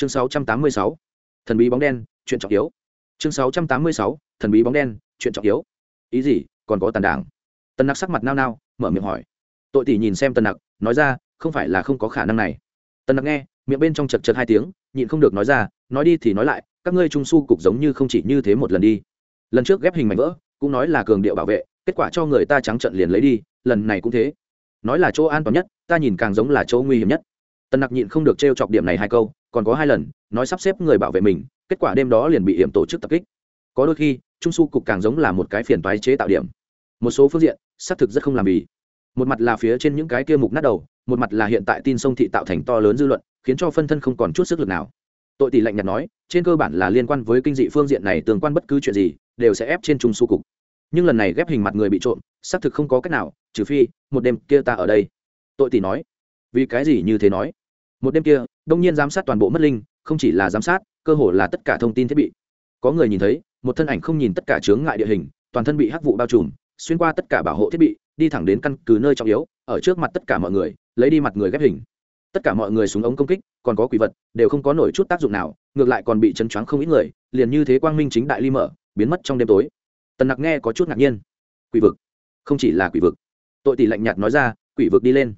chương 686, thần bí bóng đen chuyện trọng yếu. Chương 686, thần bí bóng đen chuyện trọng yếu. Ý gì còn có tàn đảng? Tần nặc sắc mặt nao nao mở miệng hỏi. Tội tỷ nhìn xem tần nặc nói ra không phải là không có khả năng này. Tần nặc nghe miệng bên trong chật chật hai tiếng nhịn không được nói ra nói đi thì nói lại các ngươi trung su cục giống như không chỉ như thế một lần đi. Lần trước ghép hình mảnh vỡ cũng nói là cường điệu bảo vệ kết quả cho người ta trắng trận liền lấy đi lần này cũng thế. Nói là chỗ an toàn nhất ta nhìn càng giống là chỗ nguy hiểm nhất. Tần nặc nhịn không được t r e o chọc điểm này hai câu còn có hai lần, nói sắp xếp người bảo vệ mình, kết quả đêm đó liền bị hiểm tổ chức tập kích. Có đôi khi, trung su cục càng giống là một cái phiền toái chế tạo điểm. Một số phương diện, xác thực rất không làm bì. một mặt là phía trên những cái kia mục nát đầu, một mặt là hiện tại tin sông thị tạo thành to lớn dư luận, khiến cho phân thân không còn chút sức lực nào. Tội tỷ lạnh nhạt nói, trên cơ bản là liên quan với kinh dị phương diện này tương quan bất cứ chuyện gì, đều sẽ ép trên trung su cục. Nhưng lần này ghép hình mặt người bị trộm, xác thực không có cách nào, trừ phi, một đêm kia ta ở đây. Tội tỷ nói, vì cái gì như thế nói? Một đêm kia, đông nhiên giám sát toàn bộ mất linh, không chỉ là giám sát, cơ hồ là tất cả thông tin thiết bị. Có người nhìn thấy, một thân ảnh không nhìn tất cả chướng ngại địa hình, toàn thân bị hắc vụ bao trùm, xuyên qua tất cả bảo hộ thiết bị, đi thẳng đến căn cứ nơi trọng yếu, ở trước mặt tất cả mọi người, lấy đi mặt người ghép hình. Tất cả mọi người súng ống công kích, còn có quỷ vật, đều không có nổi chút tác dụng nào, ngược lại còn bị chấn choáng không ít người, liền như thế quang minh chính đại ly mở, biến mất trong đêm tối. Tần nặc nghe có chút ngạc nhiên. Quỷ vực? Không chỉ là quỷ vực. Tội tỷ lạnh nhạt nói ra, quỷ vực đi lên.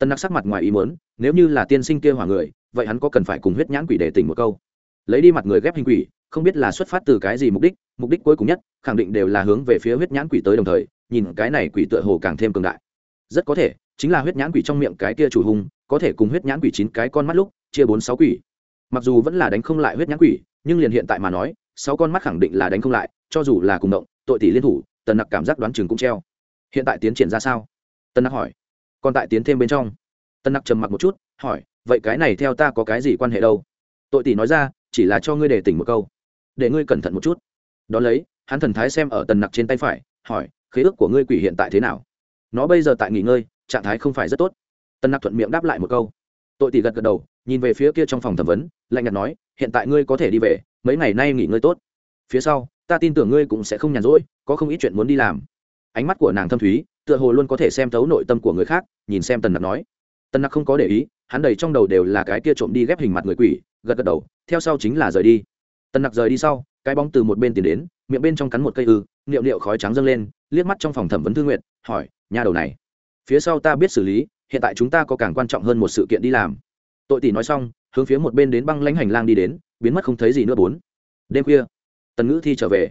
Tân nặc sắc mặt ngoài ý muốn nếu như là tiên sinh kia hỏa người vậy hắn có cần phải cùng huyết nhãn quỷ để tỉnh một câu? Lấy đi mặt người ghép hình quỷ không biết là xuất phát từ cái gì mục đích mục đích cuối cùng nhất khẳng định đều là hướng về phía huyết nhãn quỷ tới đồng thời nhìn cái này quỷ tựa hồ càng thêm cường đại. Rất có thể chính là huyết nhãn quỷ trong miệng cái kia chủ hùng, có thể cùng huyết nhãn quỷ chín cái con mắt lúc chia bốn sáu quỷ. Mặc dù vẫn là đánh không lại huyết nhãn quỷ nhưng liền hiện tại mà nói sáu con mắt khẳng định là đánh không lại cho dù là cùng động tội tỷ liên thủ tần nặc cảm giác đoán chừng cũng treo. Hiện tại tiến triển ra sao? Tần nặc hỏi còn tại tiến thêm bên trong. Tân nặc trầm mặc một chút, hỏi, vậy cái này theo ta có cái gì quan hệ đâu? Tội tỷ nói ra, chỉ là cho ngươi để tỉnh một câu. Để ngươi cẩn thận một chút. Đ ó lấy, hắn thần thái xem ở tần nặc trên tay phải, hỏi, khế ước của ngươi quỷ hiện tại thế nào? Nó bây giờ tại nghỉ ngơi, trạng thái không phải rất tốt. Tần nặc thuận miệng đáp lại một câu. Tội tỷ gật gật đầu, nhìn về phía kia trong phòng thẩm vấn, lạnh nhạt nói, hiện tại ngươi có thể đi về, mấy ngày nay nghỉ ngơi tốt. Phía sau, ta tin tưởng ngươi cũng sẽ không nhàn rỗi, có không ít chuyện muốn đi làm. Ánh mắt của nàng thâm thúy tựa hồ luôn có thể xem thấu nội tâm của người khác, nhìn xem tần nặc nói. Tần nặc không có để ý, hắn đầy trong đầu đều là cái kia trộm đi ghép hình mặt người quỷ, gật gật đầu, theo sau chính là rời đi. Tần nặc rời đi sau, cái bóng từ một bên tiến đến, miệng bên trong cắn một cây ư, niệu niệu khói trắng dâng lên, liếc mắt trong phòng thẩm vấn thư nguyện hỏi nhà đầu này, phía sau ta biết xử lý, hiện tại chúng ta có càng quan trọng hơn một sự kiện đi làm. Tội tỷ nói xong, hướng phía một bên đến băng lãnh hành lang đi đến, biến mất không thấy gì nữa bốn. Đêm khuya, tần ngữ thi trở về.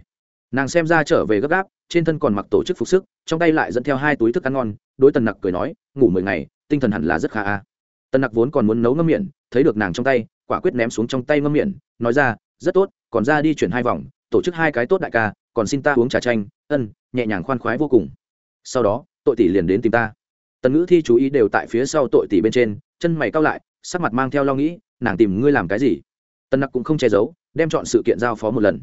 Nàng xem ra trở về gấp gáp trên thân còn mặc tổ chức phục sức, trong tay lại dẫn theo hai túi thức ăn ngon, đối tần nặc cười nói, ngủ mười ngày, tinh thần hẳn là rất khá a. Tần nặc vốn còn muốn nấu ngâm miệng, thấy được nàng trong tay, quả quyết ném xuống trong tay ngâm miệng, nói ra, rất tốt, còn ra đi chuyển hai vòng, tổ chức hai cái tốt đại ca, còn xin ta uống trà chanh, ân, nhẹ nhàng khoan khoái vô cùng. Sau đó, tội tỷ liền đến tìm ta. Tần ngữ thi chú ý đều tại phía sau tội tỷ bên trên, chân mày cao lại, sắc mặt mang theo lo nghĩ, nàng tìm ngươi làm cái gì? Tần nặc cũng không che giấu, đem chọn sự kiện giao phó một lần.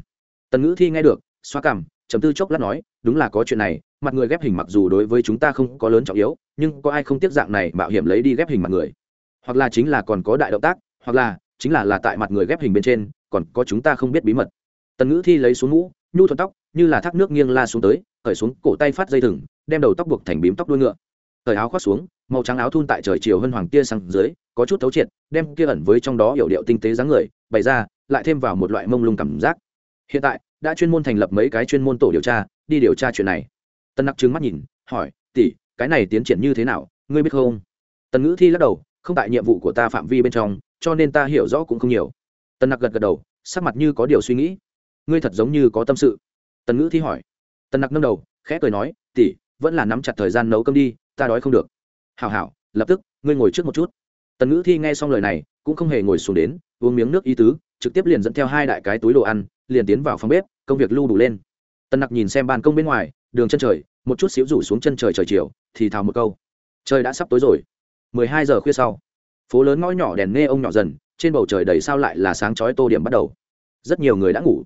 Tần ngữ thi nghe được, xoa cảm chấm tư chốc lát nói, đúng là có chuyện này, mặt người ghép hình mặc dù đối với chúng ta không có lớn trọng yếu, nhưng có ai không tiếp dạng này mạo hiểm lấy đi ghép hình mặt người? Hoặc là chính là còn có đại động tác, hoặc là chính là là tại mặt người ghép hình bên trên, còn có chúng ta không biết bí mật. Tần ngữ thi lấy xuống mũ, nhu thuận tóc, như là thác nước nghiêng la xuống tới khởi xuống cổ tay phát dây thừng, đem đầu tóc buộc thành bím tóc đuôi ngựa. Thời áo khoác xuống, màu trắng áo thun tại trời chiều hơn hoàng tia sang dưới, có chút thấu triệt, đem kia ẩn với trong đó hiểu điệu tinh tế dáng người bày ra, lại thêm vào một loại mông lung cảm giác. Hiện tại đã chuyên môn thành lập mấy cái chuyên môn tổ điều tra, đi điều tra chuyện này. Tân nặc trừng mắt nhìn, hỏi, tỷ, cái này tiến triển như thế nào, ngươi biết không? Tần ngữ thi lắc đầu, không tại nhiệm vụ của ta phạm vi bên trong, cho nên ta hiểu rõ cũng không nhiều. Tân nặc gật gật đầu, sắc mặt như có điều suy nghĩ. Ngươi thật giống như có tâm sự. Tần ngữ thi hỏi. Tần nặc nâng đầu, khẽ cười nói, tỷ, vẫn là nắm chặt thời gian nấu cơm đi, ta đói không được. Hảo hảo, lập tức, ngươi ngồi trước một chút. Tần ngữ thi nghe xong lời này, cũng không hề ngồi xuống đến, uống miếng nước ý tứ, trực tiếp liền dẫn theo hai đại cái túi đồ ăn liền tiến vào phòng bếp, công việc lưu đủ lên. Tân nặc nhìn xem ban công bên ngoài, đường chân trời, một chút xíu rủ xuống chân trời trời chiều, thì thào một câu. Trời đã sắp tối rồi. Mười hai giờ khuya sau, phố lớn ngõ nhỏ đèn nghe ông nhỏ dần, trên bầu trời đầy sao lại là sáng chói tô điểm bắt đầu. Rất nhiều người đã ngủ.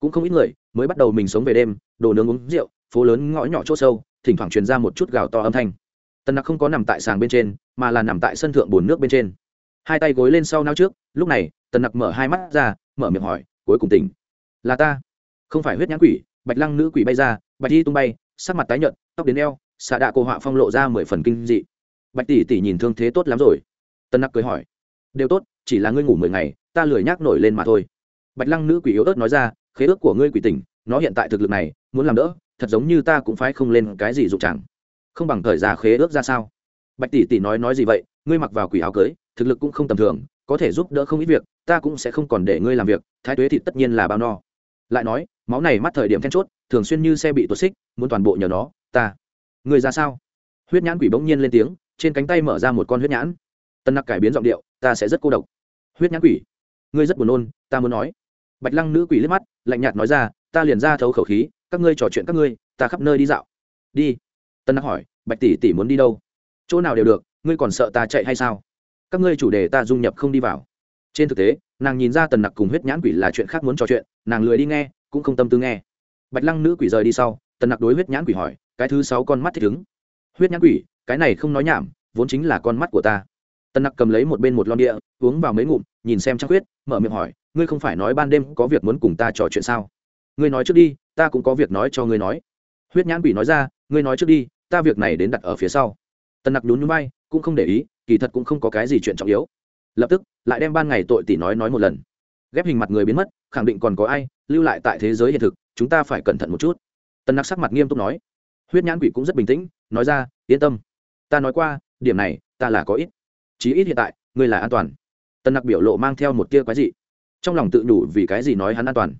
Cũng không ít người mới bắt đầu mình sống về đêm, đồ nướng uống rượu, phố lớn ngõ nhỏ c h ỗ sâu, thỉnh thoảng truyền ra một chút gào to âm thanh. Tần nặc không có nằm tại sàng bên trên, mà là nằm tại sân thượng bồn nước bên trên. Hai tay gối lên sau nao trước, lúc này tần nặc mở hai mắt ra, mở miệng hỏi, cuối cùng tỉnh? Là ta. Không phải huyết nhãn quỷ, bạch lăng nữ quỷ bay ra, bạch thi tung bay, sắc mặt tái nhợt, tóc đến eo, xạ đạ cô họa phong lộ ra mười phần kinh dị. Bạch tỷ tỷ nhìn thương thế tốt lắm rồi. Tân nặc cười hỏi. Đều tốt, chỉ là ngươi ngủ mười ngày, ta lười nhác nổi lên mà thôi. Bạch lăng nữ quỷ yếu ớt nói ra, khế ước của ngươi quỷ tỉnh, nó hiện tại thực lực này, muốn làm đỡ, thật giống như ta cũng phải không lên cái gì dụng chẳng. Không bằng thời gian khế ước ra sao? Bạch tỷ tỷ nói nói gì vậy, ngươi mặc vào quỷ áo cưới, thực lực cũng không tầm thường, có thể giúp đỡ không ít việc, ta cũng sẽ không còn để ngươi làm việc, thái tuế thì tất nhiên là bao no lại nói, máu này mắt thời điểm then chốt, thường xuyên như xe bị tuột xích, muốn toàn bộ nhờ nó, ta. Người ra sao? Huyết nhãn quỷ bỗng nhiên lên tiếng, trên cánh tay mở ra một con huyết nhãn. Tân nặc cải biến giọng điệu, ta sẽ rất cô độc. Huyết nhãn quỷ, ngươi rất buồn nôn, ta muốn nói. Bạch lăng nữ quỷ liếc mắt, lạnh nhạt nói ra, ta liền ra thấu khẩu khí, các ngươi trò chuyện các ngươi, ta khắp nơi đi dạo. Đi. Tân nặc hỏi, bạch tỷ tỷ muốn đi đâu? Chỗ nào đều được, ngươi còn sợ ta chạy hay sao? Các ngươi chủ đề ta dung nhập không đi vào. Trên thực tế, nàng nhìn ra tần nặc cùng huyết nhãn quỷ là chuyện khác muốn trò chuyện nàng lười đi nghe, cũng không tâm tư nghe. Bạch lăng nữ quỷ rời đi sau, tần nặc đối huyết nhãn quỷ hỏi, cái thứ sáu con mắt thích ứng? Huyết nhãn quỷ, cái này không nói nhảm, vốn chính là con mắt của ta. Tần nặc cầm lấy một bên một lon địa, uống vào mấy ngụm, nhìn xem trăng huyết, mở miệng hỏi, ngươi không phải nói ban đêm có việc muốn cùng ta trò chuyện sao? Ngươi nói trước đi, ta cũng có việc nói cho ngươi nói. Huyết nhãn quỷ nói ra, ngươi nói trước đi, ta việc này đến đặt ở phía sau. Tần nặc nhún nhún bay cũng không để ý, kỳ thật cũng không có cái gì chuyện trọng yếu. Lập tức, lại đem ban ngày tội tỷ nói nói một lần ghép hình mặt người biến mất, khẳng định còn có ai lưu lại tại thế giới hiện thực, chúng ta phải cẩn thận một chút. Tần nặc sắc mặt nghiêm túc nói. Huyết nhãn quỷ cũng rất bình tĩnh, nói ra, yên tâm. Ta nói qua, điểm này, ta là có ít. Chí ít hiện tại, ngươi là an toàn. Tần nặc biểu lộ mang theo một tia quái dị. Trong lòng tự nhủ vì cái gì nói hắn an toàn?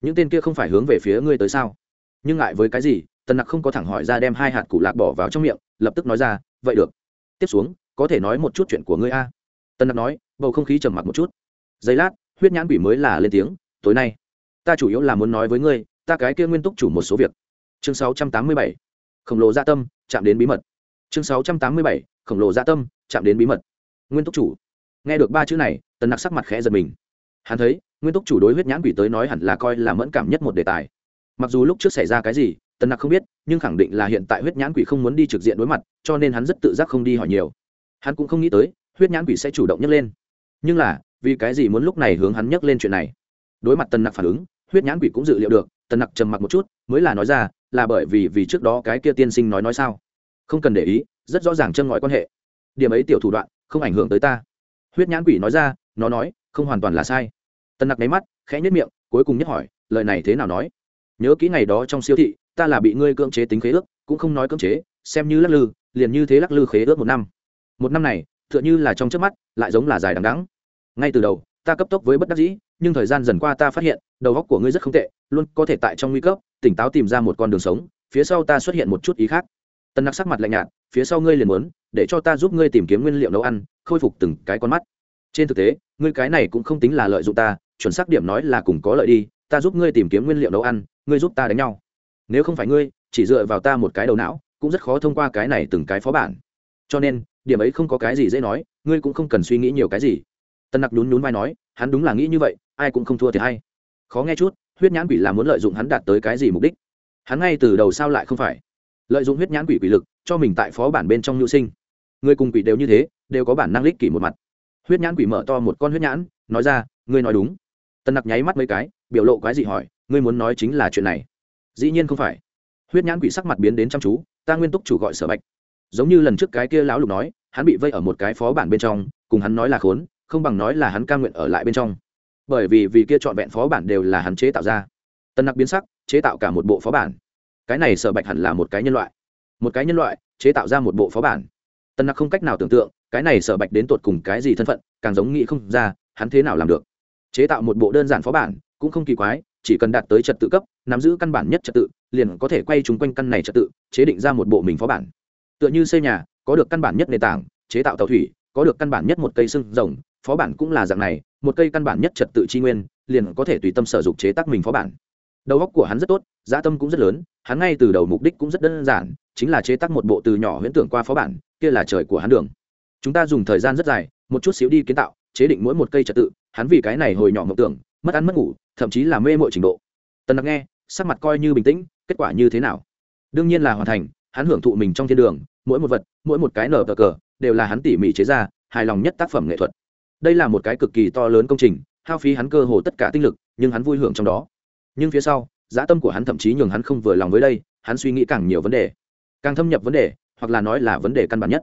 Những tên kia không phải hướng về phía ngươi tới sao? Nhưng ngại với cái gì tần nặc không có thẳng hỏi ra đem hai hạt củ lạc bỏ vào trong miệng, lập tức nói ra, vậy được. Tiếp xuống, có thể nói một chút chuyện của ngươi a. Tần nặc nói, bầu không khí trầm mặc một chút. Giây lát huyết nhãn quỷ mới là lên tiếng, tối nay, ta chủ yếu là muốn nói với ngươi, ta cái kia nguyên túc chủ một số việc. Chương 687. khổng lồ gia tâm, chạm đến bí mật. Chương 687. khổng lồ gia tâm, chạm đến bí mật. Nguyên túc chủ. Nghe được ba chữ này, tần nặc sắc mặt khẽ giật mình. Hắn thấy, nguyên túc chủ đối huyết nhãn quỷ tới nói hẳn là coi là mẫn cảm nhất một đề tài. Mặc dù lúc trước xảy ra cái gì, tần nặc không biết, nhưng khẳng định là hiện tại huyết nhãn quỷ không muốn đi trực diện đối mặt, cho nên hắn rất tự giác không đi hỏi nhiều. Hắn cũng không nghĩ tới, huyết nhãn quỷ sẽ chủ động nhấc lên. Nhưng là vì cái gì muốn lúc này hướng hắn nhắc lên chuyện này? Đối mặt tần nặc phản ứng, huyết nhãn quỷ cũng dự liệu được, tần nặc trầm mặc một chút, mới là nói ra, là bởi vì vì trước đó cái kia tiên sinh nói nói sao? Không cần để ý, rất rõ ràng chân ngòi quan hệ. Điểm ấy tiểu thủ đoạn, không ảnh hưởng tới ta. Huyết nhãn quỷ nói ra, nó nói, không hoàn toàn là sai. Tần nặc nháy mắt, khẽ nhất miệng, cuối cùng nhất hỏi, lời này thế nào nói? Nhớ kỹ ngày đó trong siêu thị, ta là bị ngươi cưỡng chế tính khế ước, cũng không nói cưỡng chế, xem như lắc lư, liền như thế lắc lư khế ước một năm. Một năm này t h ư ợ n h ư là trong trước mắt, lại giống là dài đằng đắng ngay từ đầu, ta cấp tốc với bất đắc dĩ, nhưng thời gian dần qua ta phát hiện, đầu góc của ngươi rất không tệ, luôn có thể tại trong nguy cấp, tỉnh táo tìm ra một con đường sống, phía sau ta xuất hiện một chút ý khác. Tân nặc sắc mặt lạnh nhạt, phía sau ngươi liền muốn, để cho ta giúp ngươi tìm kiếm nguyên liệu nấu ăn, khôi phục từng cái con mắt. Trên thực tế, ngươi cái này cũng không tính là lợi dụng ta, chuẩn xác điểm nói là cùng có lợi đi, ta giúp ngươi tìm kiếm nguyên liệu nấu ăn, ngươi giúp ta đánh nhau. Nếu không phải ngươi, chỉ dựa vào ta một cái đầu não, cũng rất khó thông qua cái này từng cái phó bản. Cho nên, điểm ấy không có cái gì dễ nói, ngươi cũng không cần suy nghĩ nhiều cái gì tân nặc nhún nhún vai nói, hắn đúng là nghĩ như vậy, ai cũng không thua thì hay. Khó nghe chút, huyết nhãn quỷ là muốn lợi dụng hắn đạt tới cái gì mục đích? Hắn ngay từ đầu sao lại không phải? Lợi dụng huyết nhãn quỷ quỷ lực, cho mình tại phó bản bên trong nhu sinh. Người cùng quỷ đều như thế, đều có bản năng lích kỷ một mặt. Huyết nhãn quỷ mở to một con huyết nhãn, nói ra, ngươi nói đúng. Tân nặc nháy mắt mấy cái, biểu lộ cái gì hỏi, ngươi muốn nói chính là chuyện này? Dĩ nhiên không phải. Huyết nhãn quỷ sắc mặt biến đến chăm chú, ta nguyên túc chủ gọi sở bạch. Giống như lần trước cái kia lão lục nói, hắn bị vây ở một cái phó bản bên trong, cùng hắn nói là khốn không bằng nói là hắn ca nguyện ở lại bên trong. Bởi vì vì kia trọn vẹn phó bản đều là hắn chế tạo ra. Tân nặc biến sắc, chế tạo cả một bộ phó bản. Cái này sở bạch hẳn là một cái nhân loại. Một cái nhân loại, chế tạo ra một bộ phó bản. Tân nặc không cách nào tưởng tượng, cái này sở bạch đến tột cùng cái gì thân phận, càng giống nghĩ không ra, hắn thế nào làm được. Chế tạo một bộ đơn giản phó bản, cũng không kỳ quái, chỉ cần đạt tới trật tự cấp, nắm giữ căn bản nhất trật tự, liền có thể quay chung quanh căn này trật tự, chế định ra một bộ mình phó bản. Tựa như xây nhà, có được căn bản nhất nền tảng, chế tạo tàu thủy, có được căn bản nhất một cây xương rồng phó bản cũng là dạng này, một cây căn bản nhất trật tự tri nguyên, liền có thể tùy tâm sở dụng chế tác mình phó bản. Đầu óc của hắn rất tốt dã tâm cũng rất lớn, hắn ngay từ đầu mục đích cũng rất đơn giản, chính là chế tác một bộ từ nhỏ huyễn tưởng qua phó bản, kia là trời của hắn đường. Chúng ta dùng thời gian rất dài, một chút xíu đi kiến tạo, chế định mỗi một cây trật tự, hắn vì cái này hồi nhỏ mộng tưởng, mất ăn mất ngủ, thậm chí là mê mội trình độ. Tần đặc nghe, sắc mặt coi như bình tĩnh, kết quả như thế nào? Đương nhiên là hoàn thành, hắn hưởng thụ mình trong thiên đường, mỗi một vật, mỗi một cái nở cờ cờ, đều là hắn tỉ mỉ chế ra, hài lòng nhất tác phẩm nghệ thuật đây là một cái cực kỳ to lớn công trình, hao phí hắn cơ hồ tất cả tinh lực, nhưng hắn vui hưởng trong đó. Nhưng phía sau dã tâm của hắn thậm chí nhường hắn không vừa lòng với đây, hắn suy nghĩ càng nhiều vấn đề. Càng thâm nhập vấn đề, hoặc là nói là vấn đề căn bản nhất.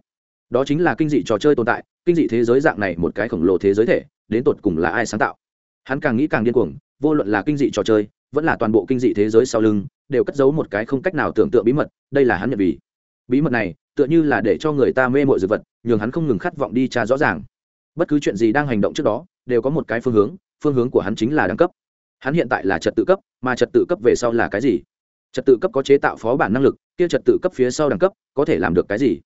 Đó chính là kinh dị trò chơi tồn tại, kinh dị thế giới dạng này một cái khổng lồ thế giới thể, đến tột cùng là ai sáng tạo? Hắn càng nghĩ càng điên cuồng, vô luận là kinh dị trò chơi, vẫn là toàn bộ kinh dị thế giới sau lưng, đều cất giấu một cái không cách nào tưởng tượng bí mật, đây là hắn nhận vì. Bí mật này, tựa như là để cho người ta mê mội dược vật, nhường hắn không ngừng khát vọng đi tra rõ ràng bất cứ chuyện gì đang hành động trước đó, đều có một cái phương hướng phương hướng của hắn chính là đẳng cấp. Hắn hiện tại là trật tự cấp, mà trật tự cấp về sau là cái gì? Trật tự cấp có chế tạo phó bản năng lực, kia trật tự cấp phía sau đẳng cấp có thể làm được cái gì?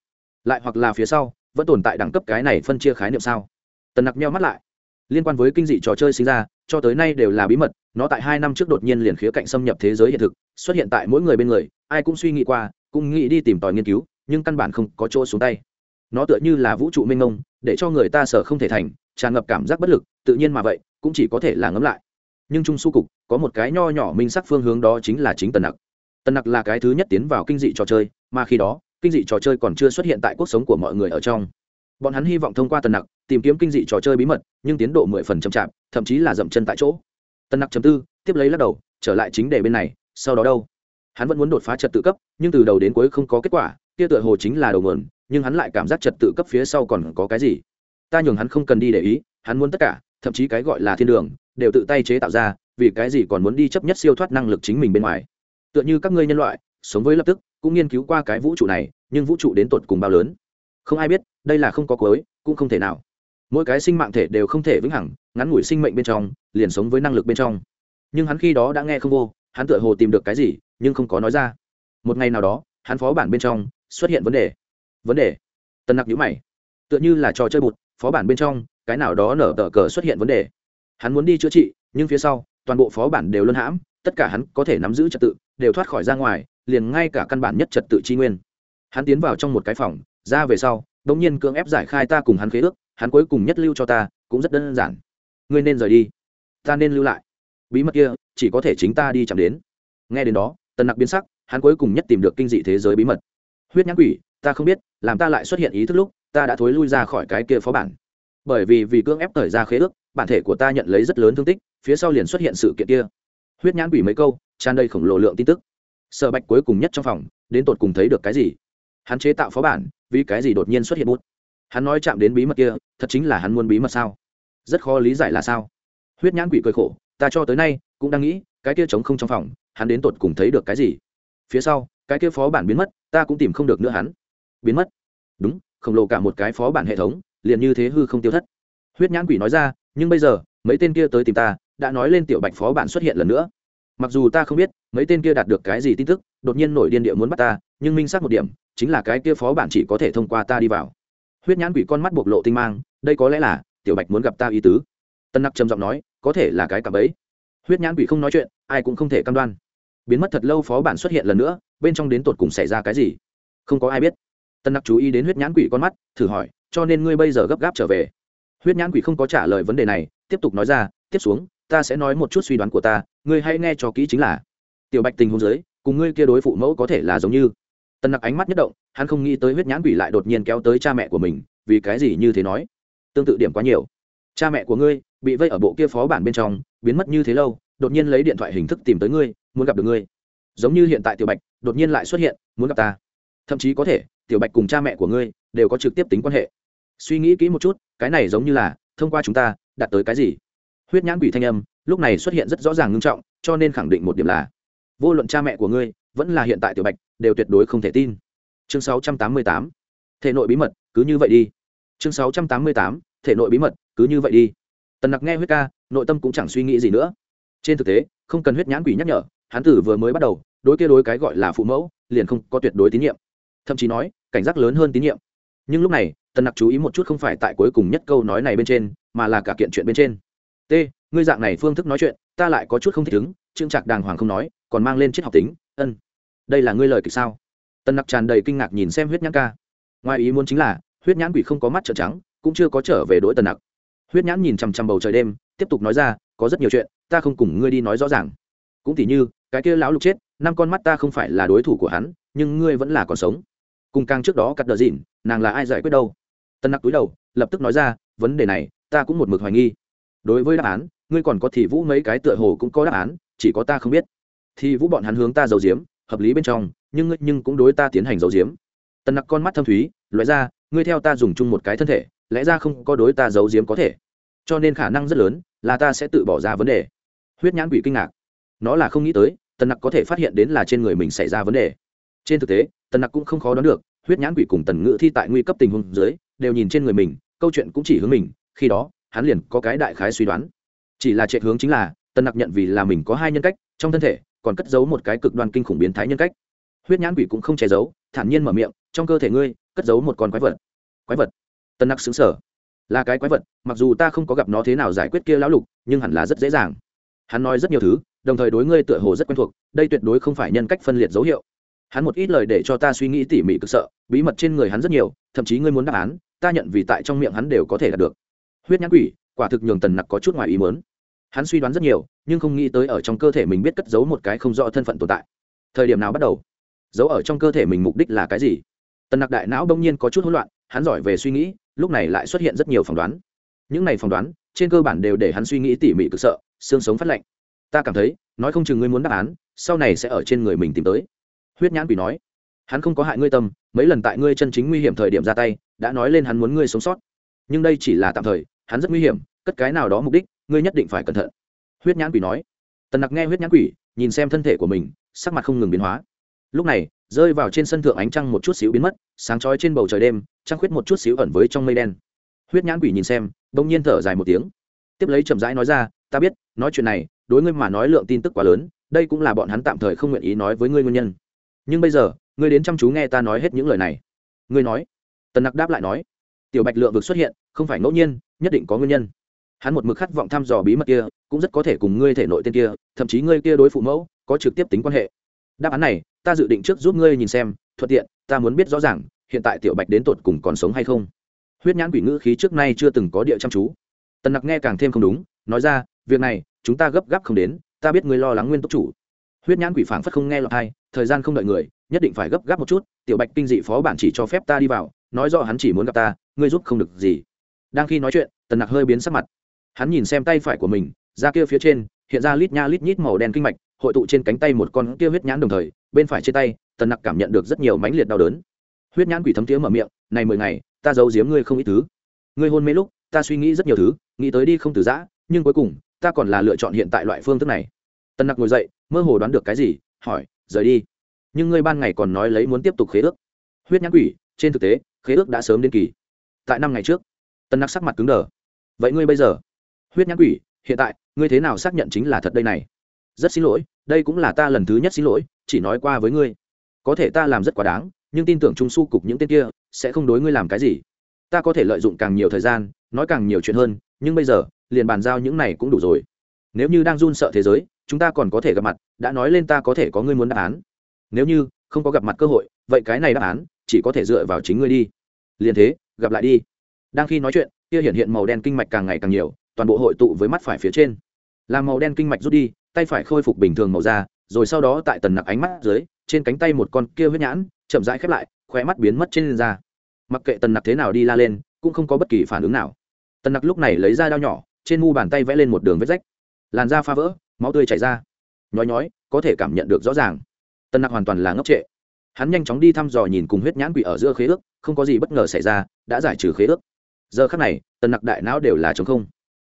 Lại hoặc là phía sau, vẫn tồn tại đẳng cấp cái này phân chia khái niệm sao? Tần nặc meo mắt lại. Liên quan với kinh dị trò chơi sinh ra, cho tới nay đều là bí mật, nó tại hai năm trước đột nhiên liền khía cạnh xâm nhập thế giới hiện thực, xuất hiện tại mỗi người bên người, ai cũng suy nghĩ qua, cũng nghĩ đi tìm tòi nghiên cứu, nhưng căn bản không có chỗ xuống tay. Nó tựa như là vũ trụ mênh mông để cho người ta sợ không thể thành, tràn ngập cảm giác bất lực, tự nhiên mà vậy, cũng chỉ có thể là ngấm lại. Nhưng trung su cục có một cái nho nhỏ minh sắc phương hướng đó chính là chính tần nặc. Tần nặc là cái thứ nhất tiến vào kinh dị trò chơi, mà khi đó, kinh dị trò chơi còn chưa xuất hiện tại cuộc sống của mọi người ở trong. Bọn hắn hy vọng thông qua tần nặc, tìm kiếm kinh dị trò chơi bí mật, nhưng tiến độ mười phần chậm chạp, thậm chí là dậm chân tại chỗ. Tần nặc chấm tư, tiếp lấy lắc đầu, trở lại chính đề bên này, sau đó đâu? Hắn vẫn muốn đột phá trật tự cấp, nhưng từ đầu đến cuối không có kết quả kia tựa hồ chính là đầu mượn nhưng hắn lại cảm giác trật tự cấp phía sau còn có cái gì. Ta nhường hắn không cần đi để ý, hắn muốn tất cả, thậm chí cái gọi là thiên đường, đều tự tay chế tạo ra, vì cái gì còn muốn đi chấp nhất siêu thoát năng lực chính mình bên ngoài. Tựa như các ngươi nhân loại, sống với lập tức, cũng nghiên cứu qua cái vũ trụ này, nhưng vũ trụ đến tột cùng bao lớn? Không ai biết, đây là không có cuối, cũng không thể nào. Mỗi cái sinh mạng thể đều không thể vững hẳn ngắn ngủi sinh mệnh bên trong, liền sống với năng lực bên trong. Nhưng hắn khi đó đã nghe không vô, hắn tựa hồ tìm được cái gì, nhưng không có nói ra. Một ngày nào đó, hắn phó bản bên trong xuất hiện vấn đề. Vấn đề? Tần nặc nhữ mày. Tựa như là trò chơi bụt, phó bản bên trong, cái nào đó nở tờ cờ xuất hiện vấn đề. Hắn muốn đi chữa trị, nhưng phía sau, toàn bộ phó bản đều luân hãm, tất cả hắn có thể nắm giữ trật tự, đều thoát khỏi ra ngoài, liền ngay cả căn bản nhất trật tự tri nguyên. Hắn tiến vào trong một cái phòng, ra về sau đ ỗ n g nhiên cưỡng ép giải khai ta cùng hắn khế ước, hắn cuối cùng nhất lưu cho ta, cũng rất đơn giản. Ngươi nên rời đi. Ta nên lưu lại. Bí mật kia, chỉ có thể chính ta đi chạm đến. Nghe đến đó tần nặc biến sắc, hắn cuối cùng nhất tìm được kinh dị thế giới bí mật huyết nhãn quỷ, ta không biết, làm ta lại xuất hiện ý thức lúc, ta đã thối lui ra khỏi cái kia phó bản. Bởi vì vì cưỡng ép thời ra khế ước, bản thể của ta nhận lấy rất lớn thương tích, phía sau liền xuất hiện sự kiện kia. Huyết nhãn quỷ mấy câu, tràn đầy khổng lồ lượng tin tức. Sở bạch cuối cùng nhất trong phòng, đến tột cùng thấy được cái gì? Hắn chế tạo phó bản, vì cái gì đột nhiên xuất hiện bút? Hắn nói chạm đến bí mật kia, thật chính là hắn muốn bí mật sao? Rất khó lý giải là sao. Huyết nhãn quỷ cười khổ, ta cho tới nay, cũng đang nghĩ, cái kia trống không trong phòng, hắn đến tột cùng thấy được cái gì? Phía sau cái kia phó bản biến mất, ta cũng tìm không được nữa hắn. Biến mất? Đúng, khổng lồ cả một cái phó bản hệ thống, liền như thế hư không tiêu thất. Huyết nhãn quỷ nói ra, nhưng bây giờ, mấy tên kia tới tìm ta, đã nói lên tiểu bạch phó bản xuất hiện lần nữa. Mặc dù ta không biết, mấy tên kia đạt được cái gì tin tức, đột nhiên nổi điên địa muốn bắt ta, nhưng minh xác một điểm, chính là cái kia phó bản chỉ có thể thông qua ta đi vào. Huyết nhãn quỷ con mắt bộc lộ tinh mang, đây có lẽ là, tiểu bạch muốn gặp ta ý tứ. Tân nặc trầm giọng nói, có thể là cái cặp ấy huyết nhãn quỷ không nói chuyện, ai cũng không thể cam đoan biến mất thật lâu phó bản xuất hiện lần nữa, bên trong đến tột cùng xảy ra cái gì? Không có ai biết. Tân nặc chú ý đến huyết nhãn quỷ con mắt, thử hỏi, cho nên ngươi bây giờ gấp gáp trở về? Huyết nhãn quỷ không có trả lời vấn đề này, tiếp tục nói ra, tiếp xuống, ta sẽ nói một chút suy đoán của ta, ngươi hãy nghe cho kỹ chính là. Tiểu bạch tình hôn giới cùng ngươi kia đối phụ mẫu có thể là giống như. Tân nặc ánh mắt nhất động, hắn không nghĩ tới huyết nhãn quỷ lại đột nhiên kéo tới cha mẹ của mình, vì cái gì như thế nói? Tương tự điểm quá nhiều. Cha mẹ của ngươi bị vây ở bộ kia phó bản bên trong, biến mất như thế lâu đột nhiên lấy điện thoại hình thức tìm tới ngươi, muốn gặp được ngươi. Giống như hiện tại tiểu bạch, đột nhiên lại xuất hiện, muốn gặp ta. Thậm chí có thể, tiểu bạch cùng cha mẹ của ngươi đều có trực tiếp tính quan hệ. Suy nghĩ kỹ một chút, cái này giống như là, thông qua chúng ta, đạt tới cái gì? Huyết nhãn quỷ thanh âm, lúc này xuất hiện rất rõ ràng ngưng trọng, cho nên khẳng định một điểm là, vô luận cha mẹ của ngươi, vẫn là hiện tại tiểu bạch, đều tuyệt đối không thể tin. Chương 688. thể nội bí mật, cứ như vậy đi. Chương 688. thể nội bí mật, cứ như vậy đi. Tần nặc nghe huyết ca, nội tâm cũng chẳng suy nghĩ gì nữa trên thực tế, không cần huyết nhãn quỷ nhắc nhở, hắn tử vừa mới bắt đầu, đối kia đối cái gọi là phụ mẫu, liền không có tuyệt đối tín nhiệm. Thậm chí nói, cảnh giác lớn hơn tín nhiệm. Nhưng lúc này, tần nặc chú ý một chút không phải tại cuối cùng nhất câu nói này bên trên, mà là cả kiện chuyện bên trên. T, ngươi dạng này phương thức nói chuyện, ta lại có chút không thích ứng, trương trạc đàng hoàng không nói, còn mang lên triết học tính, ân. Đây là ngươi lời kịch sao? Tân nặc tràn đầy kinh ngạc nhìn xem huyết nhãn ca. Ngoài ý muốn chính là, huyết nhãn quỷ không có mắt trợ trắng, cũng chưa có trở về đỗi tần nặc. Huyết nhãn nhìn chằm chằm bầu trời đêm, tiếp tục nói ra, có rất nhiều chuyện ta không cùng ngươi đi nói rõ ràng. Cũng tỉ như, cái kia lão lục chết, năm con mắt ta không phải là đối thủ của hắn, nhưng ngươi vẫn là còn sống. Cùng càng trước đó cắt đờ dịn, nàng là ai giải quyết đâu? Tân nặc túi đầu, lập tức nói ra, vấn đề này, ta cũng một mực hoài nghi. Đối với đáp án, ngươi còn có thì vũ mấy cái tựa hồ cũng có đáp án, chỉ có ta không biết. Thì vũ bọn hắn hướng ta giấu giếm, hợp lý bên trong, nhưng ngươi nhưng cũng đối ta tiến hành giấu giếm. Tân nặc con mắt thâm thúy, loại ra, ngươi theo ta dùng chung một cái thân thể, lẽ ra không có đối ta giấu giếm có thể. Cho nên khả năng rất lớn là ta sẽ tự bỏ ra vấn đề huyết nhãn quỷ kinh ngạc. Nó là không nghĩ tới, tần nặc có thể phát hiện đến là trên người mình xảy ra vấn đề. Trên thực tế, tần nặc cũng không khó đoán được, huyết nhãn quỷ cùng tần ngữ thi tại nguy cấp tình huống dưới, đều nhìn trên người mình, câu chuyện cũng chỉ hướng mình, khi đó, hắn liền có cái đại khái suy đoán. Chỉ là trệ hướng chính là, tần nặc nhận vì là mình có hai nhân cách, trong thân thể, còn cất giấu một cái cực đoan kinh khủng biến thái nhân cách. Huyết nhãn quỷ cũng không che giấu, thản nhiên mở miệng, trong cơ thể ngươi, cất giấu một con quái vật. Quái vật? Tần nặc xứng sở là cái quái vật, mặc dù ta không có gặp nó thế nào giải quyết kia lão lục, nhưng hẳn là rất dễ dàng hắn nói rất nhiều thứ, đồng thời đối ngươi tựa hồ rất quen thuộc, đây tuyệt đối không phải nhân cách phân liệt dấu hiệu. Hắn một ít lời để cho ta suy nghĩ tỉ mỉ cực sợ, bí mật trên người hắn rất nhiều, thậm chí ngươi muốn đáp án, ta nhận vì tại trong miệng hắn đều có thể đạt được. Huyết nhãn quỷ, quả thực nhường tần nặc có chút ngoài ý mớn hắn suy đoán rất nhiều, nhưng không nghĩ tới ở trong cơ thể mình biết cất giấu một cái không rõ thân phận tồn tại. Thời điểm nào bắt đầu? Giấu ở trong cơ thể mình mục đích là cái gì? Tần nặc đại não đông nhiên có chút hỗn loạn, hắn giỏi về suy nghĩ, lúc này lại xuất hiện rất nhiều phỏng đoán. Những này phỏng đoán, trên cơ bản đều để hắn suy nghĩ tỉ mỉ cực sợ xương sống phát lạnh. Ta cảm thấy, nói không chừng ngươi muốn đáp án, sau này sẽ ở trên người mình tìm tới. Huyết nhãn quỷ nói. Hắn không có hại ngươi tâm, mấy lần tại ngươi chân chính nguy hiểm thời điểm ra tay, đã nói lên hắn muốn ngươi sống sót. Nhưng đây chỉ là tạm thời, hắn rất nguy hiểm, cất cái nào đó mục đích, ngươi nhất định phải cẩn thận. Huyết nhãn quỷ nói. Tần nặc nghe huyết nhãn quỷ, nhìn xem thân thể của mình, sắc mặt không ngừng biến hóa. Lúc này, rơi vào trên sân thượng ánh trăng một chút xíu biến mất, sáng trói trên bầu trời đêm, trăng khuyết một chút xíu ẩn với trong mây đen. Huyết nhãn quỷ nhìn xem, đông nhiên thở dài một tiếng. Tiếp lấy chậm rãi nói ra ta biết, nói chuyện này, đối ngươi mà nói lượng tin tức quá lớn, đây cũng là bọn hắn tạm thời không nguyện ý nói với ngươi nguyên nhân. Nhưng bây giờ, ngươi đến chăm chú nghe ta nói hết những lời này. Ngươi nói. Tần nặc đáp lại nói. Tiểu bạch lượng vực xuất hiện, không phải ngẫu nhiên, nhất định có nguyên nhân. Hắn một mực khát vọng thăm dò bí mật kia, cũng rất có thể cùng ngươi thể nội tên kia, thậm chí ngươi kia đối phụ mẫu, có trực tiếp tính quan hệ. Đáp án này, ta dự định trước giúp ngươi nhìn xem, thuận tiện, ta muốn biết rõ ràng, hiện tại tiểu bạch đến tột cùng còn sống hay không. Huyết nhãn quỷ ngữ khí trước nay chưa từng có địa chăm chú. Tần nặc nghe càng thêm không đúng, nói ra việc này, chúng ta gấp gáp không đến, ta biết ngươi lo lắng nguyên túc chủ. Huyết nhãn quỷ phảng phất không nghe lọt hay thời gian không đợi người, nhất định phải gấp gáp một chút, tiểu bạch kinh dị phó bản chỉ cho phép ta đi vào, nói rõ hắn chỉ muốn gặp ta, ngươi giúp không được gì. Đang khi nói chuyện, tần nặc hơi biến sắc mặt. Hắn nhìn xem tay phải của mình ra kia phía trên, hiện ra lít nha lít nhít màu đen kinh mạch, hội tụ trên cánh tay một con kia huyết nhãn đồng thời, bên phải trên tay, tần nặc cảm nhận được rất nhiều mãnh liệt đau đớn. Huyết nhãn quỷ thấm tiếng mở miệng, này mười ngày, ta giấu giếm ngươi không ít thứ. Ngươi hôn mê lúc, ta suy nghĩ rất nhiều thứ, nghĩ tới đi không từ giã, nhưng cuối cùng ta còn là lựa chọn hiện tại loại phương thức này. Tần nặc ngồi dậy, mơ hồ đoán được cái gì, hỏi, rời đi. Nhưng ngươi ban ngày còn nói lấy muốn tiếp tục khế ước. Huyết nhãn quỷ, trên thực tế, khế ước đã sớm đến kỳ. Tại năm ngày trước tần nặc sắc mặt cứng đờ. Vậy ngươi bây giờ? Huyết nhãn quỷ, hiện tại, ngươi thế nào xác nhận chính là thật đây này? Rất xin lỗi, đây cũng là ta lần thứ nhất xin lỗi, chỉ nói qua với ngươi. Có thể ta làm rất quá đáng, nhưng tin tưởng trung su cục những tên kia sẽ không đối ngươi làm cái gì. Ta có thể lợi dụng càng nhiều thời gian nói càng nhiều chuyện hơn, nhưng bây giờ, liền bàn giao những này cũng đủ rồi. Nếu như đang run sợ thế giới, chúng ta còn có thể gặp mặt, đã nói lên ta có thể có ngươi muốn đáp án. Nếu như không có gặp mặt cơ hội, vậy cái này đáp án, chỉ có thể dựa vào chính ngươi đi. Liền thế, gặp lại đi. Đang khi nói chuyện, kia hiện hiện màu đen kinh mạch càng ngày càng nhiều, toàn bộ hội tụ với mắt phải phía trên. Làm màu đen kinh mạch rút đi, tay phải khôi phục bình thường màu da, rồi sau đó tại tần nặc ánh mắt dưới, trên cánh tay một con kia huyết nhãn, chậm rãi khép lại, khóe mắt biến mất trên da. Mặc kệ tần nặc thế nào đi la lên, cũng không có bất kỳ phản ứng nào tần nặc lúc này lấy ra đao nhỏ, trên mu bàn tay vẽ lên một đường vết rách. Làn da pha vỡ, máu tươi chảy ra. Nhói nhói, có thể cảm nhận được rõ ràng. Tần nặc hoàn toàn là ngốc trệ. Hắn nhanh chóng đi thăm dò nhìn cùng huyết nhãn quỷ ở giữa khế ước, không có gì bất ngờ xảy ra, đã giải trừ khế ước. Giờ khắc này, tần nặc đại não đều là chống không.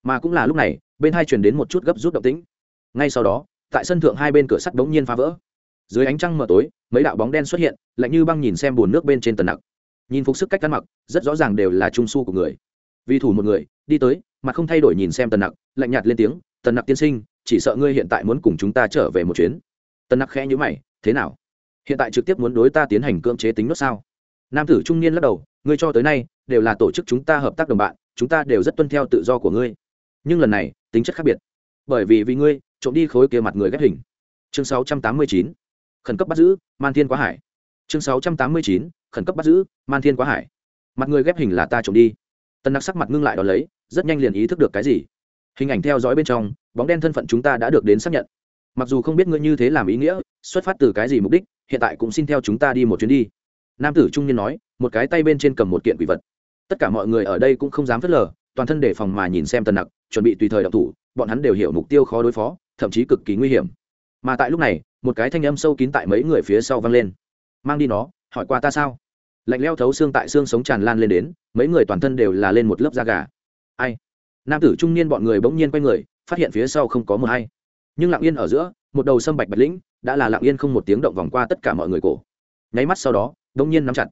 Mà cũng là lúc này, bên hai truyền đến một chút gấp rút động tĩnh. Ngay sau đó, tại sân thượng hai bên cửa sắt bỗng nhiên phá vỡ. Dưới ánh trăng mờ tối, mấy đạo bóng đen xuất hiện, lạnh như băng nhìn xem bùn nước bên trên tần nặc. Nhìn phục sức cách ăn mặc, rất rõ ràng đều là trung su của người vì thủ một người, đi tới, mà không thay đổi nhìn xem tần nặc, lạnh nhạt lên tiếng, tần nặc tiên sinh, chỉ sợ ngươi hiện tại muốn cùng chúng ta trở về một chuyến. Tần nặc khẽ nhữ mày, thế nào? Hiện tại trực tiếp muốn đối ta tiến hành cưỡng chế tính nốt sao? Nam tử trung niên lắc đầu, ngươi cho tới nay, đều là tổ chức chúng ta hợp tác đồng bạn, chúng ta đều rất tuân theo tự do của ngươi. Nhưng lần này, tính chất khác biệt. Bởi vì vì ngươi, trộm đi khối kia mặt người ghép hình. Chương 689. khẩn cấp bắt giữ, man thiên quá hải. Chương 689. khẩn cấp bắt giữ, man thiên quá hải. Mặt người ghép hình là ta trộm đi tân nặc sắc mặt ngưng lại đ ó lấy, rất nhanh liền ý thức được cái gì. Hình ảnh theo dõi bên trong, bóng đen thân phận chúng ta đã được đến xác nhận. Mặc dù không biết ngươi như thế làm ý nghĩa, xuất phát từ cái gì mục đích, hiện tại cũng xin theo chúng ta đi một chuyến đi. Nam tử trung niên nói, một cái tay bên trên cầm một kiện quỷ vật. Tất cả mọi người ở đây cũng không dám phớt lờ, toàn thân đề phòng mà nhìn xem tần nặc, chuẩn bị tùy thời đ thủ, bọn hắn đều hiểu mục tiêu khó đối phó, thậm chí cực kỳ nguy hiểm. Mà tại lúc này, một cái thanh âm sâu kín tại mấy người phía sau vang lên. Mang đi nó, hỏi qua ta sao? Lạnh leo thấu xương tại xương sống tràn lan lên đến, mấy người toàn thân đều là lên một lớp da gà. Ai? Nam tử trung niên bọn người bỗng nhiên quay người, phát hiện phía sau không có mờ hay. Nhưng lặng yên ở giữa, một đầu sâm bạch bạch lĩnh, đã là lặng yên không một tiếng động vòng qua tất cả mọi người cổ. Nháy mắt sau đó, bỗng nhiên nắm chặt.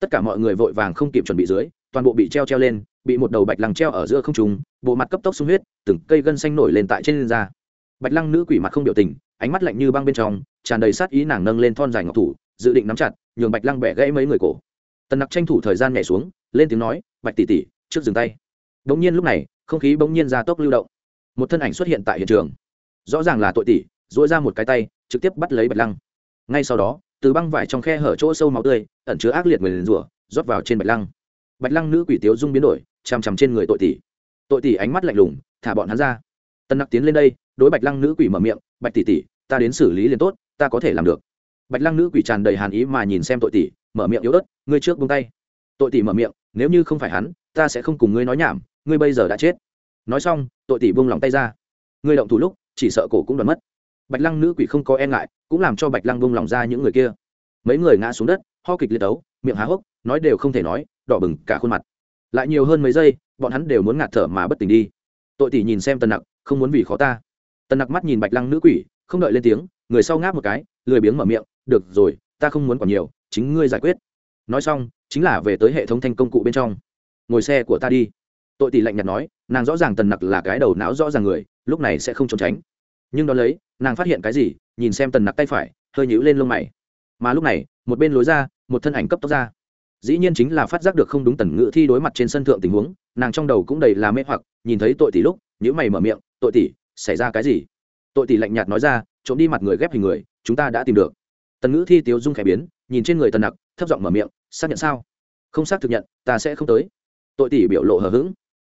Tất cả mọi người vội vàng không kịp chuẩn bị dưới, toàn bộ bị treo treo lên, bị một đầu bạch lăng treo ở giữa không trùng bộ mặt cấp tốc sung huyết, từng cây gân xanh nổi lên tại trên da. Bạch lăng nữ quỷ mặt không biểu tình, ánh mắt lạnh như băng bên trong, tràn đầy sát ý nàng nâng lên thon dài ngọc thủ, dự định nắm chặt, nhường bạch lăng bẻ gãy mấy người cổ tần nặc tranh thủ thời gian nhảy xuống, lên tiếng nói, bạch tỷ tỷ, trước dừng tay. Bỗng nhiên lúc này, không khí bỗng nhiên ra tốc lưu động. Một thân ảnh xuất hiện tại hiện trường. Rõ ràng là tội tỷ dỗi ra một cái tay, trực tiếp bắt lấy bạch lăng. Ngay sau đó, từ băng vải trong khe hở chỗ sâu máu tươi, ẩn chứa ác liệt người liền rủa rót vào trên bạch lăng. Bạch lăng nữ quỷ tiếu dung biến đổi, chằm chằm trên người tội tỷ. Tội tỷ ánh mắt lạnh lùng, thả bọn hắn ra. Tân nặc tiến lên đây, đối bạch lăng nữ quỷ mở miệng, bạch tỷ tỷ, ta đến xử lý liền tốt, ta có thể làm được. Bạch lăng nữ quỷ tràn đầy hàn ý mà nhìn xem tội tỷ mở miệng yếu ớt, ngươi trước buông tay. Tội tỷ mở miệng, nếu như không phải hắn, ta sẽ không cùng ngươi nói nhảm, ngươi bây giờ đã chết. Nói xong, tội tỷ buông lòng tay ra. Ngươi động thủ lúc, chỉ sợ cổ cũng đoán mất. Bạch lăng nữ quỷ không có e ngại, cũng làm cho bạch lăng buông lòng ra những người kia. Mấy người ngã xuống đất, ho kịch liệt đấu, miệng há hốc, nói đều không thể nói, đỏ bừng cả khuôn mặt. Lại nhiều hơn mấy giây, bọn hắn đều muốn ngạt thở mà bất tỉnh đi. Tội tỷ nhìn xem tần nặc, không muốn vì khó ta. Tần nặc mắt nhìn bạch lăng nữ quỷ, không đợi lên tiếng, người sau ngáp một cái, lười biếng mở miệng, được rồi, ta không muốn còn nhiều chính ngươi giải quyết. Nói xong, chính là về tới hệ thống thanh công cụ bên trong. Ngồi xe của ta đi. Tội tỷ lạnh nhạt nói, nàng rõ ràng tần nặc là cái đầu não rõ ràng người, lúc này sẽ không trốn tránh. Nhưng đ ó lấy, nàng phát hiện cái gì, nhìn xem tần nặc tay phải, hơi nhũ lên lông mày. Mà lúc này, một bên lối ra, một thân ảnh cấp tốc ra. Dĩ nhiên chính là phát giác được không đúng tần ngữ thi đối mặt trên sân thượng tình huống, nàng trong đầu cũng đầy là mê hoặc, nhìn thấy tội tỷ lúc nhữ mày mở miệng, tội tỷ, xảy ra cái gì? Tội tỷ lạnh nhạt nói ra, trộm đi mặt người ghép hình người, chúng ta đã tìm được tần ngữ thi tiếu dung khẽ biến, nhìn trên người tần nặc, thấp giọng mở miệng, xác nhận sao? Không xác thực nhận, ta sẽ không tới. Tội tỷ biểu lộ hờ hững.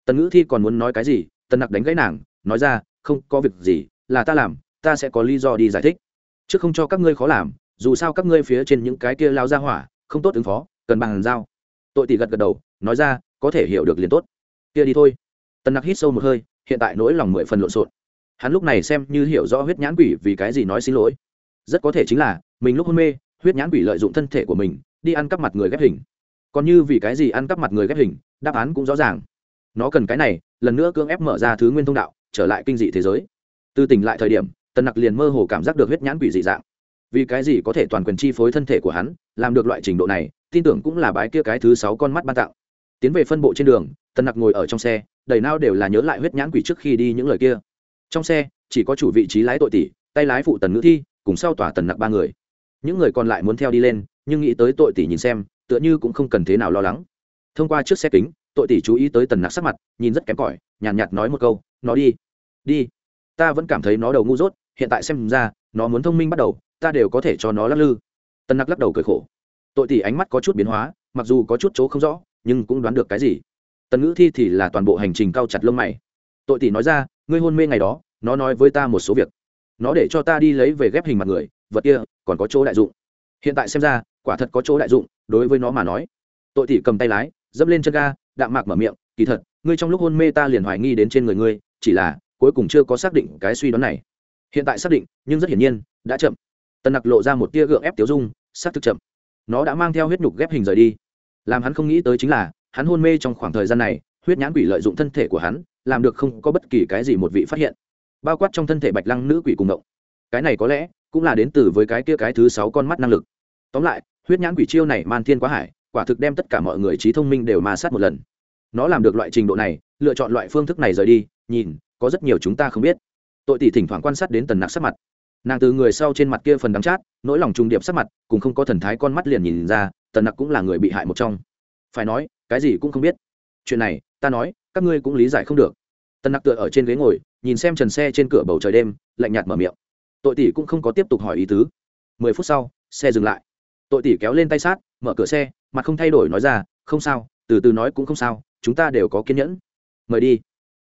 Tần ngữ thi còn muốn nói cái gì, tần nặc đánh gãy nàng, nói ra, không, có việc gì, là ta làm, ta sẽ có lý do đi giải thích. Chứ không cho các ngươi khó làm, dù sao các ngươi phía trên những cái kia lao ra hỏa, không tốt ứng phó, cần bàn giao. Tội tỷ gật gật đầu, nói ra, có thể hiểu được liền tốt. Kia đi thôi. Tần nặc hít sâu một hơi, hiện tại nỗi lòng mười phần lộn xộn. Hắn lúc này xem như hiểu rõ huyết nhãn quỷ vì cái gì nói xin lỗi. Rất có thể chính là mình lúc hôn mê, huyết nhãn quỷ lợi dụng thân thể của mình, đi ăn cắp mặt người ghép hình. Còn như vì cái gì ăn cắp mặt người ghép hình, đáp án cũng rõ ràng. Nó cần cái này, lần nữa cưỡng ép mở ra thứ nguyên thông đạo, trở lại kinh dị thế giới. Từ tỉnh lại thời điểm, tần nặc liền mơ hồ cảm giác được huyết nhãn quỷ dị dạng. Vì cái gì có thể toàn quyền chi phối thân thể của hắn, làm được loại trình độ này, tin tưởng cũng là bái kia cái thứ sáu con mắt ban tặng. tiến về phân bộ trên đường, tần nặc ngồi ở trong xe, đầy nao đều là nhớ lại huyết nhãn quỷ trước khi đi những lời kia. Trong xe, chỉ có chủ vị trí lái tội tỷ, tay lái phụ tần ngữ thi, cùng sau tòa tần nặc ba người những người còn lại muốn theo đi lên nhưng nghĩ tới tội tỷ nhìn xem tựa như cũng không cần thế nào lo lắng. Thông qua trước xe kính tội tỷ chú ý tới tần nặc sắc mặt nhìn rất kém cỏi nhàn nhạt, nhạt nói một câu nó đi đi. Ta vẫn cảm thấy nó đầu ngu dốt hiện tại xem ra nó muốn thông minh bắt đầu ta đều có thể cho nó lắc lư. Tần nặc lắc đầu cười khổ. Tội tỷ ánh mắt có chút biến hóa mặc dù có chút chỗ không rõ nhưng cũng đoán được cái gì. Tần ngữ thi thì là toàn bộ hành trình cao chặt lông mày. Tội tỷ nói ra ngươi hôn mê ngày đó nó nói với ta một số việc. Nó để cho ta đi lấy về ghép hình mặt người vật kia còn có chỗ đại dụng. Hiện tại xem ra, quả thật có chỗ đại dụng, đối với nó mà nói. Tội tỷ cầm tay lái, dẫm lên chân ga, đạm mạc mở miệng, kỳ thật, ngươi trong lúc hôn mê ta liền hoài nghi đến trên người ngươi, chỉ là cuối cùng chưa có xác định cái suy đoán này. Hiện tại xác định, nhưng rất hiển nhiên, đã chậm. Tần nặc lộ ra một tia gượng ép tiếu dung, xác thực chậm. Nó đã mang theo huyết nhục ghép hình rời đi. Làm hắn không nghĩ tới chính là, hắn hôn mê trong khoảng thời gian này, huyết nhãn quỷ lợi dụng thân thể của hắn, làm được không có bất kỳ cái gì một vị phát hiện. Bao quát trong thân thể bạch lăng nữ quỷ cùng động. Cái này có lẽ cũng là đến từ với cái kia cái thứ sáu con mắt năng lực. Tóm lại, huyết nhãn quỷ chiêu này man thiên quá hải, quả thực đem tất cả mọi người trí thông minh đều ma sát một lần. Nó làm được loại trình độ này, lựa chọn loại phương thức này rời đi, nhìn, có rất nhiều chúng ta không biết. Tội tỷ thỉnh thoảng quan sát đến tần nặc sắc mặt. Nàng từ người sau trên mặt kia phần đắng chát, nỗi lòng trùng điệp sắc mặt cùng không có thần thái con mắt liền nhìn ra, tần nặc cũng là người bị hại một trong. Phải nói, cái gì cũng không biết. Chuyện này, ta nói, các ngươi cũng lý giải không được. Tần nặc tựa ở trên ghế ngồi, nhìn xem trần xe trên cửa bầu trời đêm, lạnh nhạt mở miệng tội tỷ cũng không có tiếp tục hỏi ý tứ. Mười phút sau, xe dừng lại. Tội tỷ kéo lên tay sát, mở cửa xe, mặt không thay đổi nói ra, không sao, từ từ nói cũng không sao, chúng ta đều có kiên nhẫn. Mời đi.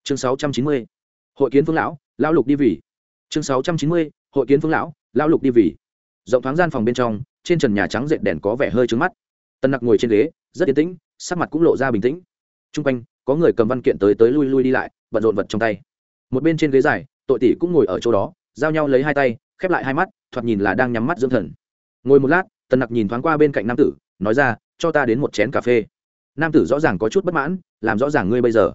Chương sáu trăm chín mươi, hội kiến phương lão lão lục đi vì. Chương sáu trăm chín mươi, hội kiến phương lão lão lục đi vì. Rộng thoáng gian phòng bên trong, trên trần nhà trắng dệt đèn có vẻ hơi trứng mắt. Tân nặc ngồi trên ghế, rất yên tĩnh, sắc mặt cũng lộ ra bình tĩnh. T r u n g quanh, có người cầm văn kiện tới tới lui lui đi lại, bận rộn vật trong tay. Một bên trên ghế dài, tội tỷ cũng ngồi ở chỗ đó giao nhau lấy hai tay, khép lại hai mắt, thoạt nhìn là đang nhắm mắt dưỡng thần. Ngồi một lát, tần nặc nhìn thoáng qua bên cạnh nam tử, nói ra, cho ta đến một chén cà phê. Nam tử rõ ràng có chút bất mãn, làm rõ ràng ngươi bây giờ.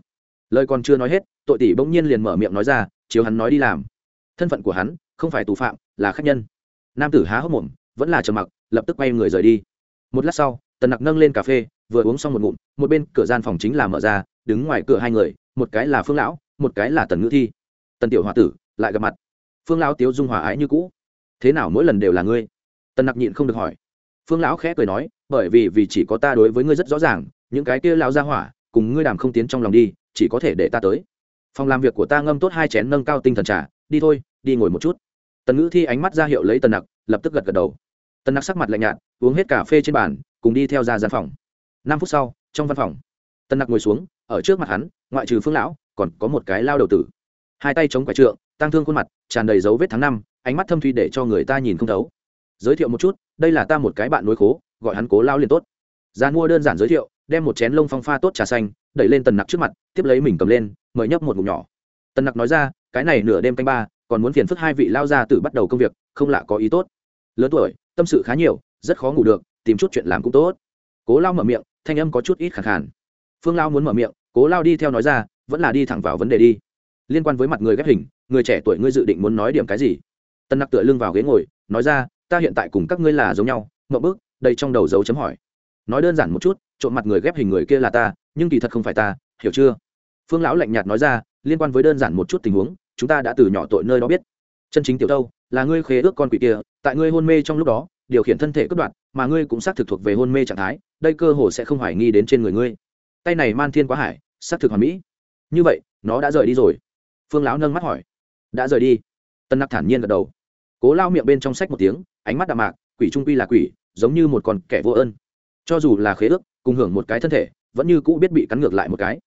Lời còn chưa nói hết, tội tỷ bỗng nhiên liền mở miệng nói ra, chiếu hắn nói đi làm. Thân phận của hắn, không phải tù phạm, là khách nhân. Nam tử há hốc mồm, vẫn là trầm mặc, lập tức quay người rời đi. Một lát sau, tần nặc nâng lên cà phê, vừa uống xong một ngụm, một bên cửa gian phòng chính là mở ra, đứng ngoài cửa hai người, một cái là phương lão, một cái là tần ngữ thi. Tần tiểu h o a tử lại gặp mặt phương lão tiếu dung hòa ái như cũ. Thế nào mỗi lần đều là ngươi? Tần nặc nhịn không được hỏi. Phương lão khẽ cười nói, bởi vì vì chỉ có ta đối với ngươi rất rõ ràng, những cái kia lão ra hỏa, cùng ngươi đàm không tiến trong lòng đi, chỉ có thể để ta tới. Phòng làm việc của ta ngâm tốt hai chén nâng cao tinh thần trà, đi thôi, đi ngồi một chút. Tần ngữ thi ánh mắt ra hiệu lấy tần nặc, lập tức gật gật đầu. Tần nặc sắc mặt lạnh nhạt, uống hết cà phê trên bàn, cùng đi theo ra gian phòng. Năm phút sau, trong văn phòng, tần nặc ngồi xuống, ở trước mặt hắn, ngoại trừ phương lão, còn có một cái lao đầu tử hai tay chống quải trượng tăng thương khuôn mặt, tràn đầy dấu vết tháng năm, ánh mắt thâm thuy để cho người ta nhìn không thấu. Giới thiệu một chút, đây là ta một cái bạn nối khố, gọi hắn cố lao liền tốt. Gian mua đơn giản giới thiệu, đem một chén lông phong pha tốt trà xanh, đẩy lên tần nặc trước mặt, tiếp lấy mình cầm lên, mời nhấp một ngụm nhỏ. Tần nặc nói ra, cái này nửa đêm canh ba, còn muốn phiền phức hai vị lao ra từ bắt đầu công việc, không lạ có ý tốt. Lớn tuổi, tâm sự khá nhiều, rất khó ngủ được, tìm chút chuyện làm cũng tốt. Cố lao mở miệng, thanh âm có chút ít khẳng khàn. Phương lao muốn mở miệng, cố lao đi theo nói ra, vẫn là đi thẳng vào vấn đề đi liên quan với mặt người ghép hình, người trẻ tuổi ngươi dự định muốn nói điểm cái gì? Tân nặc tựa lưng vào ghế ngồi, nói ra, ta hiện tại cùng các ngươi là giống nhau mậu bước đây trong đầu dấu chấm hỏi. Nói đơn giản một chút, trộm mặt người ghép hình người kia là ta, nhưng kỳ thật không phải ta, hiểu chưa? Phương lão lạnh nhạt nói ra, liên quan với đơn giản một chút tình huống, chúng ta đã từ nhỏ tội nơi đó biết. Chân chính tiểu thâu là ngươi khế ước con quỷ kia, tại ngươi hôn mê trong lúc đó, điều khiển thân thể cướp đoạt, mà ngươi cũng xác thực thuộc về hôn mê trạng thái, đây cơ hồ sẽ không hoài nghi đến trên người ngươi. Tay này man thiên quá hải, xác thực hoàn mỹ. Như vậy, nó đã rời đi rồi phương lão nâng mắt hỏi. Đã rời đi. Tân nặc thản nhiên gật đầu. Cố lao miệng bên trong sách một tiếng, ánh mắt đạm mạc, quỷ trung quy là quỷ, giống như một con kẻ vô ơn. Cho dù là khế ước, cùng hưởng một cái thân thể, vẫn như cũ biết bị cắn ngược lại một cái.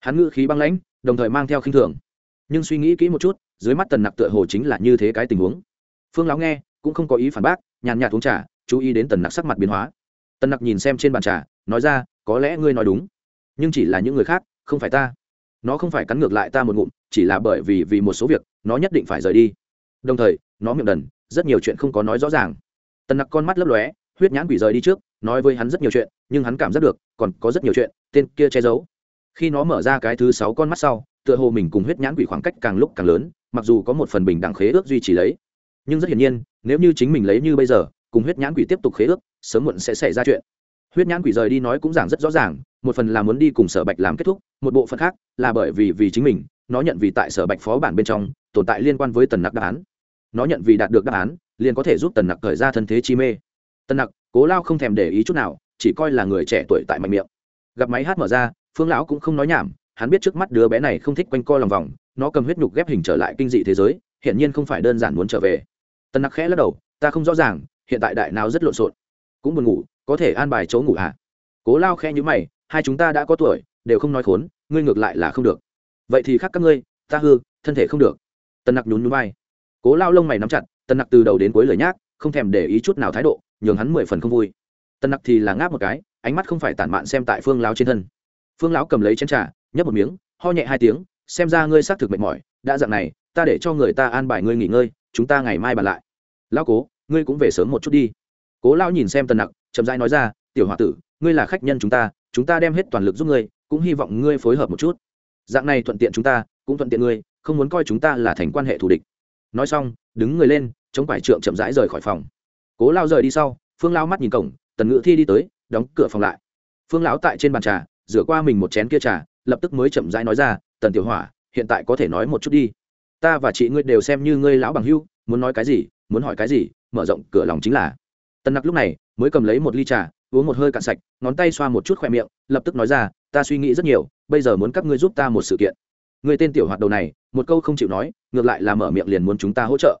Hắn ngự khí băng lãnh, đồng thời mang theo khinh thường. Nhưng suy nghĩ kỹ một chút, dưới mắt tần nặc tựa hồ chính là như thế cái tình huống. Phương lão nghe, cũng không có ý phản bác, nhàn nhạt uống trà, chú ý đến tần nặc sắc mặt biến hóa. Tần nặc nhìn xem trên bàn trà, nói ra, có lẽ ngươi nói đúng, nhưng chỉ là những người khác, không phải ta. Nó không phải cắn ngược lại ta một ngụm chỉ là bởi vì vì một số việc, nó nhất định phải rời đi. Đồng thời, nó miệng đần, rất nhiều chuyện không có nói rõ ràng. Tần nặc con mắt lấp lóe, huyết nhãn quỷ rời đi trước, nói với hắn rất nhiều chuyện, nhưng hắn cảm giác được, còn có rất nhiều chuyện, tên kia che giấu. Khi nó mở ra cái thứ sáu con mắt sau, tựa hồ mình cùng huyết nhãn quỷ khoảng cách càng lúc càng lớn, mặc dù có một phần bình đẳng khế ước duy trì lấy. Nhưng rất hiển nhiên, nếu như chính mình lấy như bây giờ, cùng huyết nhãn quỷ tiếp tục khế ước, sớm muộn sẽ xảy ra chuyện. Huyết nhãn quỷ rời đi nói cũng giảng rất rõ ràng, một phần là muốn đi cùng sở bạch làm kết thúc, một bộ phận khác là bởi vì vì chính mình nó nhận vì tại sở bạch phó bản bên trong, tồn tại liên quan với tần nặc đáp án. Nó nhận vì đạt được đáp án, liền có thể giúp tần nặc khởi ra thân thế chi mê. Tần nặc, cố lao không thèm để ý chút nào, chỉ coi là người trẻ tuổi tại mạnh miệng. Gặp máy hát mở ra, phương lão cũng không nói nhảm, hắn biết trước mắt đứa bé này không thích quanh co lòng vòng, nó cầm huyết nhục ghép hình trở lại kinh dị thế giới, hiển nhiên không phải đơn giản muốn trở về. Tần nặc khẽ lắc đầu, ta không rõ ràng, hiện tại đại nào rất lộn xộn? Cũng buồn ngủ, có thể an bài chỗ ngủ à? Cố lao khe nhữ mày, hai chúng ta đã có tuổi, đều không nói khốn, ngươi ngược lại là không được vậy thì khác các ngươi, ta hư, thân thể không được. Tần nặc nhún nhún vai. Cố lao lông mày nắm chặt, tần nặc từ đầu đến cuối lời nhác không thèm để ý chút nào thái độ, nhường hắn mười phần không vui. Tần nặc thì là ngáp một cái, ánh mắt không phải tản mạn xem tại phương Lão trên thân. Phương lão cầm lấy chén trà, nhấp một miếng, ho nhẹ hai tiếng, xem ra ngươi xác thực mệt mỏi, đã dặn này, ta để cho người ta an bài ngươi nghỉ ngơi, chúng ta ngày mai bàn lại. Lão cố, ngươi cũng về sớm một chút đi. Cố lão nhìn xem tần nặc, chậm rãi nói ra, tiểu h o a tử, ngươi là khách nhân chúng ta chúng ta đem hết toàn lực giúp ngươi, cũng hy vọng ngươi phối hợp một chút dạng này thuận tiện chúng ta, cũng thuận tiện ngươi, không muốn coi chúng ta là thành quan hệ thù địch. Nói xong, đứng người lên, chống quải trượng chậm rãi rời khỏi phòng. Cố lao rời đi sau, phương lao mắt nhìn cổng, tần ngữ thi đi tới, đóng cửa phòng lại. Phương lão tại trên bàn trà, rửa qua mình một chén kia trà, lập tức mới chậm rãi nói ra, tần tiểu hỏa, hiện tại có thể nói một chút đi. Ta và chị ngươi đều xem như ngươi lão bằng hưu muốn nói cái gì, muốn hỏi cái gì, mở rộng cửa lòng chính là. Tần nặc lúc này mới cầm lấy một ly trà uống một hơi cạn sạch, ngón tay xoa một chút khoe miệng, lập tức nói ra, ta suy nghĩ rất nhiều, bây giờ muốn các ngươi giúp ta một sự kiện. Người tên tiểu hoạt đầu này, một câu không chịu nói, ngược lại là mở miệng liền muốn chúng ta hỗ trợ.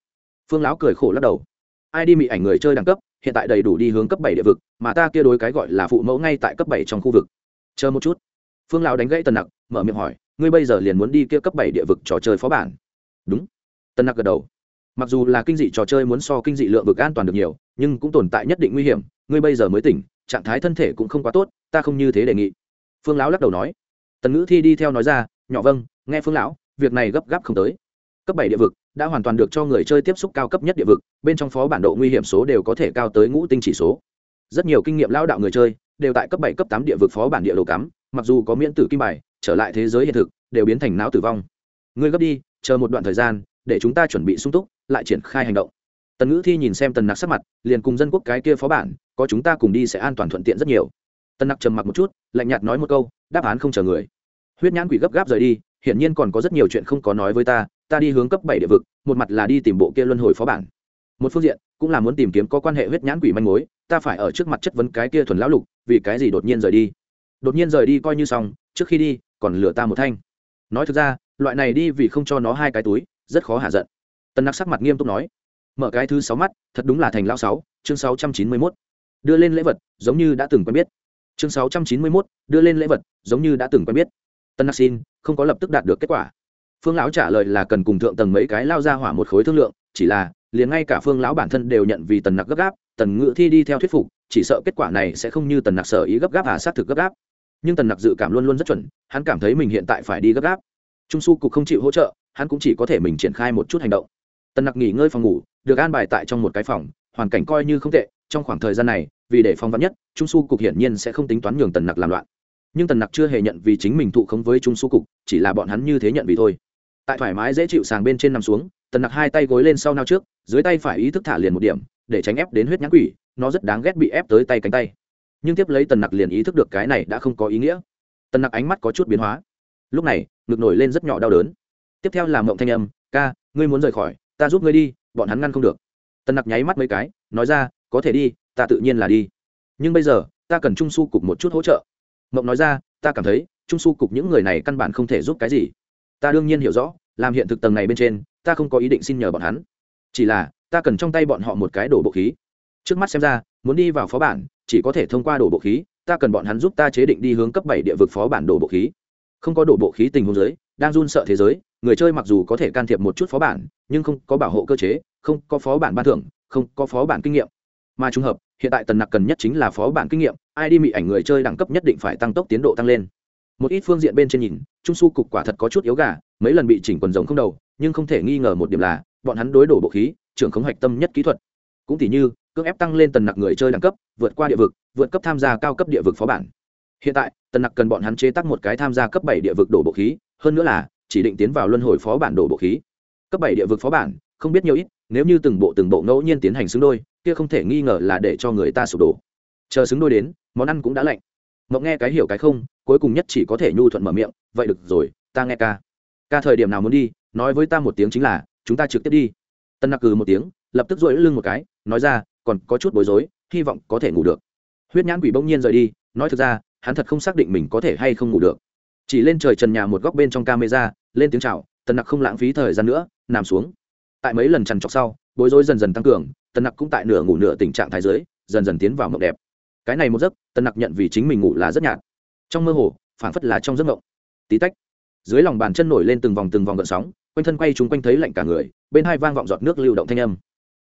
Phương lão cười khổ lắc đầu. Ai đi mị ảnh người chơi đẳng cấp, hiện tại đầy đủ đi hướng cấp bảy địa vực, mà ta kia đối cái gọi là phụ mẫu ngay tại cấp bảy trong khu vực. Chờ một chút. Phương lão đánh gãy tần nặc, mở miệng hỏi, ngươi bây giờ liền muốn đi kia cấp bảy địa vực trò chơi phó bản? Đúng. Tần nặc gật đầu. Mặc dù là kinh dị trò chơi muốn so kinh dị lượng vực an toàn được nhiều, nhưng cũng tồn tại nhất định nguy hiểm, ngươi bây giờ mới tỉnh trạng thái thân thể cũng không quá tốt, ta không như thế đề nghị. Phương lão lắc đầu nói. Tần ngữ thi đi theo nói ra, nhỏ vâng nghe phương lão, việc này gấp gáp không tới. Cấp bảy địa vực, đã hoàn toàn được cho người chơi tiếp xúc cao cấp nhất địa vực, bên trong phó bản độ nguy hiểm số đều có thể cao tới ngũ tinh chỉ số. Rất nhiều kinh nghiệm lao đạo người chơi, đều tại cấp bảy, cấp tám địa vực phó bản địa đồ cắm, mặc dù có miễn tử kim bài, trở lại thế giới hiện thực, đều biến thành não tử vong. Ngươi gấp đi, chờ một đoạn thời gian, để chúng ta chuẩn bị sung túc, lại triển khai hành động tần ngữ thi nhìn xem tần nặc sắc mặt, liền cùng dân quốc cái kia phó bản, có chúng ta cùng đi sẽ an toàn thuận tiện rất nhiều. Tần nặc trầm mặc một chút, lạnh nhạt nói một câu, đáp án không chờ người. Huyết nhãn quỷ gấp gáp rời đi, hiển nhiên còn có rất nhiều chuyện không có nói với ta ta đi hướng cấp bảy địa vực, một mặt là đi tìm bộ kia luân hồi phó bản. Một phương diện, cũng là muốn tìm kiếm có quan hệ huyết nhãn quỷ manh mối, ta phải ở trước mặt chất vấn cái kia thuần lão lục, vì cái gì đột nhiên rời đi? Đột nhiên rời đi coi như xong, trước khi đi, còn lừa ta một thanh. Nói thực ra, loại này đi vì không cho nó hai cái túi, rất khó hạ giận. Tân nặc sắc mặt nghiêm túc nói mở cái thứ sáu mắt, thật đúng là thành lao sáu, chương sáu trăm chín mươi mốt. Đưa lên lễ vật, giống như đã từng quen biết. Chương sáu trăm chín mươi mốt, đưa lên lễ vật, giống như đã từng quen biết. Tân nặc xin, không có lập tức đạt được kết quả. Phương lão trả lời là cần cùng thượng tầng mấy cái lao ra hỏa một khối thương lượng, chỉ là, liền ngay cả phương lão bản thân đều nhận vì tần nặc gấp gáp, tần ngự thi đi theo thuyết phục, chỉ sợ kết quả này sẽ không như tần nặc sở ý gấp gáp à xác thực gấp gáp. Nhưng tần nặc dự cảm luôn luôn rất chuẩn, hắn cảm thấy mình hiện tại phải đi gấp gáp. Trung su cục không chịu hỗ trợ, hắn cũng chỉ có thể mình triển khai một chút hành động tần nặc nghỉ ngơi phòng ngủ, được an bài tại trong một cái phòng, hoàn cảnh coi như không tệ, trong khoảng thời gian này, vì để phong vắn nhất, trung su cục hiển nhiên sẽ không tính toán nhường tần nặc làm loạn. Nhưng tần nặc chưa hề nhận vì chính mình thụ khống với trung su cục, chỉ là bọn hắn như thế nhận vì thôi. Tại thoải mái dễ chịu sàng bên trên nằm xuống, tần nặc hai tay gối lên sau nao trước, dưới tay phải ý thức thả liền một điểm, để tránh ép đến huyết nhãn quỷ, nó rất đáng ghét bị ép tới tay cánh tay. Nhưng tiếp lấy tần nặc liền ý thức được cái này đã không có ý nghĩa. Tần nặc ánh mắt có chút biến hóa. Lúc này, ngực nổi lên rất nhỏ đau đớn. Tiếp theo là mộng thanh âm, ca, ngươi muốn rời khỏi ta giúp ngươi đi, bọn hắn ngăn không được. Tần nặc nháy mắt mấy cái, nói ra, có thể đi, ta tự nhiên là đi. Nhưng bây giờ, ta cần trung su cục một chút hỗ trợ. Mộng nói ra, ta cảm thấy, trung su cục những người này căn bản không thể giúp cái gì. Ta đương nhiên hiểu rõ, làm hiện thực tầng này bên trên, ta không có ý định xin nhờ bọn hắn. Chỉ là, ta cần trong tay bọn họ một cái đổ bộ khí. Trước mắt xem ra, muốn đi vào phó bản, chỉ có thể thông qua đổ bộ khí, ta cần bọn hắn giúp ta chế định đi hướng cấp bảy địa vực phó bản đổ bộ khí. Không có đổ bộ khí tình huống giới đang run sợ thế giới, người chơi mặc dù có thể can thiệp một chút phó bản, nhưng không có bảo hộ cơ chế, không có phó bản ban thưởng, không có phó bản kinh nghiệm. Mà trùng hợp, hiện tại tần nặc cần nhất chính là phó bản kinh nghiệm, ai đi mị ảnh người chơi đẳng cấp nhất định phải tăng tốc tiến độ tăng lên. Một ít phương diện bên trên nhìn, trung su cục quả thật có chút yếu gà, mấy lần bị chỉnh quần rồng không đầu, nhưng không thể nghi ngờ một điểm là, bọn hắn đối đổ bộ khí, trưởng khống hoạch tâm nhất kỹ thuật. Cũng tỉ như, cưỡng ép tăng lên tần nặc người chơi đẳng cấp, vượt qua địa vực, vượt cấp tham gia cao cấp địa vực phó bản. Hiện tại, tần nặc cần bọn hắn chế tác một cái tham gia cấp bảy địa vực đổ bộ khí hơn nữa là, chỉ định tiến vào luân hồi phó bản đổ bộ khí. Cấp bảy địa vực phó bản, không biết nhiều ít, nếu như từng bộ từng bộ ngẫu nhiên tiến hành xứng đôi, kia không thể nghi ngờ là để cho người ta sụp đổ. Chờ xứng đôi đến, món ăn cũng đã lạnh. Mộng nghe cái hiểu cái không, cuối cùng nhất chỉ có thể nhu thuận mở miệng, vậy được rồi, ta nghe ca. Ca thời điểm nào muốn đi, nói với ta một tiếng chính là, chúng ta trực tiếp đi. Tân nặc cừ một tiếng, lập tức dội lưng một cái, nói ra, còn có chút bối rối, hy vọng có thể ngủ được. Huyết nhãn quỷ bỗng nhiên rời đi, nói thực ra, hắn thật không xác định mình có thể hay không ngủ được chỉ lên trời trần nhà một góc bên trong camera, lên tiếng chào, tần nặc không lãng phí thời gian nữa, nằm xuống. Tại mấy lần trằn trọc sau, bối rối dần dần tăng cường, tần nặc cũng tại nửa ngủ nửa tình trạng thái giới dần dần tiến vào mộng đẹp. Cái này một giấc, tần nặc nhận vì chính mình ngủ là rất nhạt. Trong mơ hồ, phảng phất là trong giấc mộng. Tí tách, dưới lòng bàn chân nổi lên từng vòng từng vòng gợn sóng, quanh thân quay chúng quanh thấy lạnh cả người, bên hai vang vọng giọt nước lưu động thanh âm.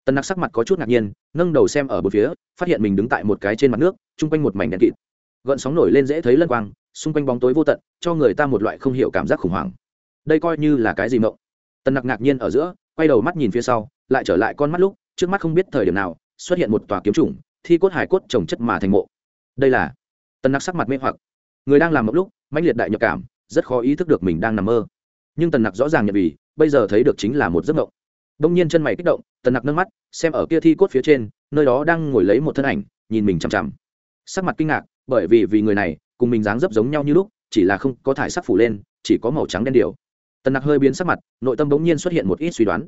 Tần nặc sắc mặt có chút ngạc nhiên, nâng đầu xem ở bốn phía, phát hiện mình đứng tại một cái trên mặt nước, chung quanh một mảnh đèn kịt. Gợn sóng nổi lên dễ thấy lân quang xung quanh bóng tối vô tận, cho người ta một loại không hiểu cảm giác khủng hoảng. Đây coi như là cái gì mộng? Tần nặc ngạc nhiên ở giữa, quay đầu mắt nhìn phía sau, lại trở lại con mắt lúc, trước mắt không biết thời điểm nào, xuất hiện một tòa kiếm trùng thi cốt hải cốt trồng chất mà thành mộ. Đây là? Tần nặc sắc mặt mê hoặc. Người đang làm một lúc, mãnh liệt đại nhập cảm, rất khó ý thức được mình đang nằm mơ. Nhưng tần nặc rõ ràng nhận vì, bây giờ thấy được chính là một giấc mộng. Đông nhiên chân mày kích động, tần nặc nâng mắt, xem ở kia thi cốt phía trên, nơi đó đang ngồi lấy một thân ảnh, nhìn mình chằm chằm. Sắc mặt kinh ngạc, bởi vì vì người này cùng mình dáng dấp giống nhau như lúc, chỉ là không có thải sắc phủ lên, chỉ có màu trắng đen điều. Tần nặc hơi biến sắc mặt, nội tâm bỗng nhiên xuất hiện một ít suy đoán.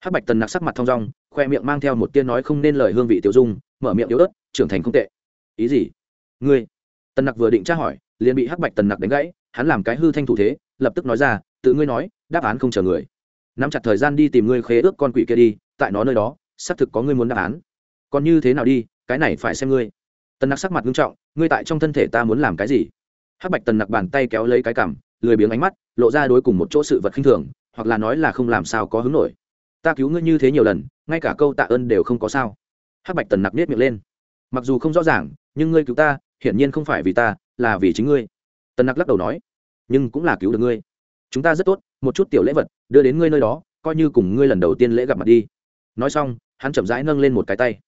Hắc bạch tần nặc sắc mặt thong dong, khoe miệng mang theo một tiên nói không nên lời hương vị tiêu dung, mở miệng yếu ớt, trưởng thành không tệ. Ý gì? Ngươi? Tần nặc vừa định tra hỏi, liền bị hắc bạch tần nặc đánh gãy, hắn làm cái hư thanh thủ thế, lập tức nói ra, tự ngươi nói, đáp án không chờ người. Nắm chặt thời gian đi tìm ngươi khế ước con quỷ kia đi, tại nó nơi đó, xác thực có ngươi muốn đáp án. Còn như thế nào đi, cái này phải xem ngươi tần nặc sắc mặt nghiêm trọng, ngươi tại trong thân thể ta muốn làm cái gì? Hắc bạch tần nặc bàn tay kéo lấy cái cằm, lười biếng ánh mắt, lộ ra đối cùng một chỗ sự vật khinh thường, hoặc là nói là không làm sao có hứng nổi. Ta cứu ngươi như thế nhiều lần, ngay cả câu tạ ơn đều không có sao. Hắc bạch tần nặc nết miệng lên. Mặc dù không rõ ràng, nhưng ngươi cứu ta, hiển nhiên không phải vì ta, là vì chính ngươi. Tần nặc lắc đầu nói. Nhưng cũng là cứu được ngươi. Chúng ta rất tốt, một chút tiểu lễ vật, đưa đến ngươi nơi đó, coi như cùng ngươi lần đầu tiên lễ gặp mặt đi. Nói xong, hắn chậm rãi nâng lên một cái tay.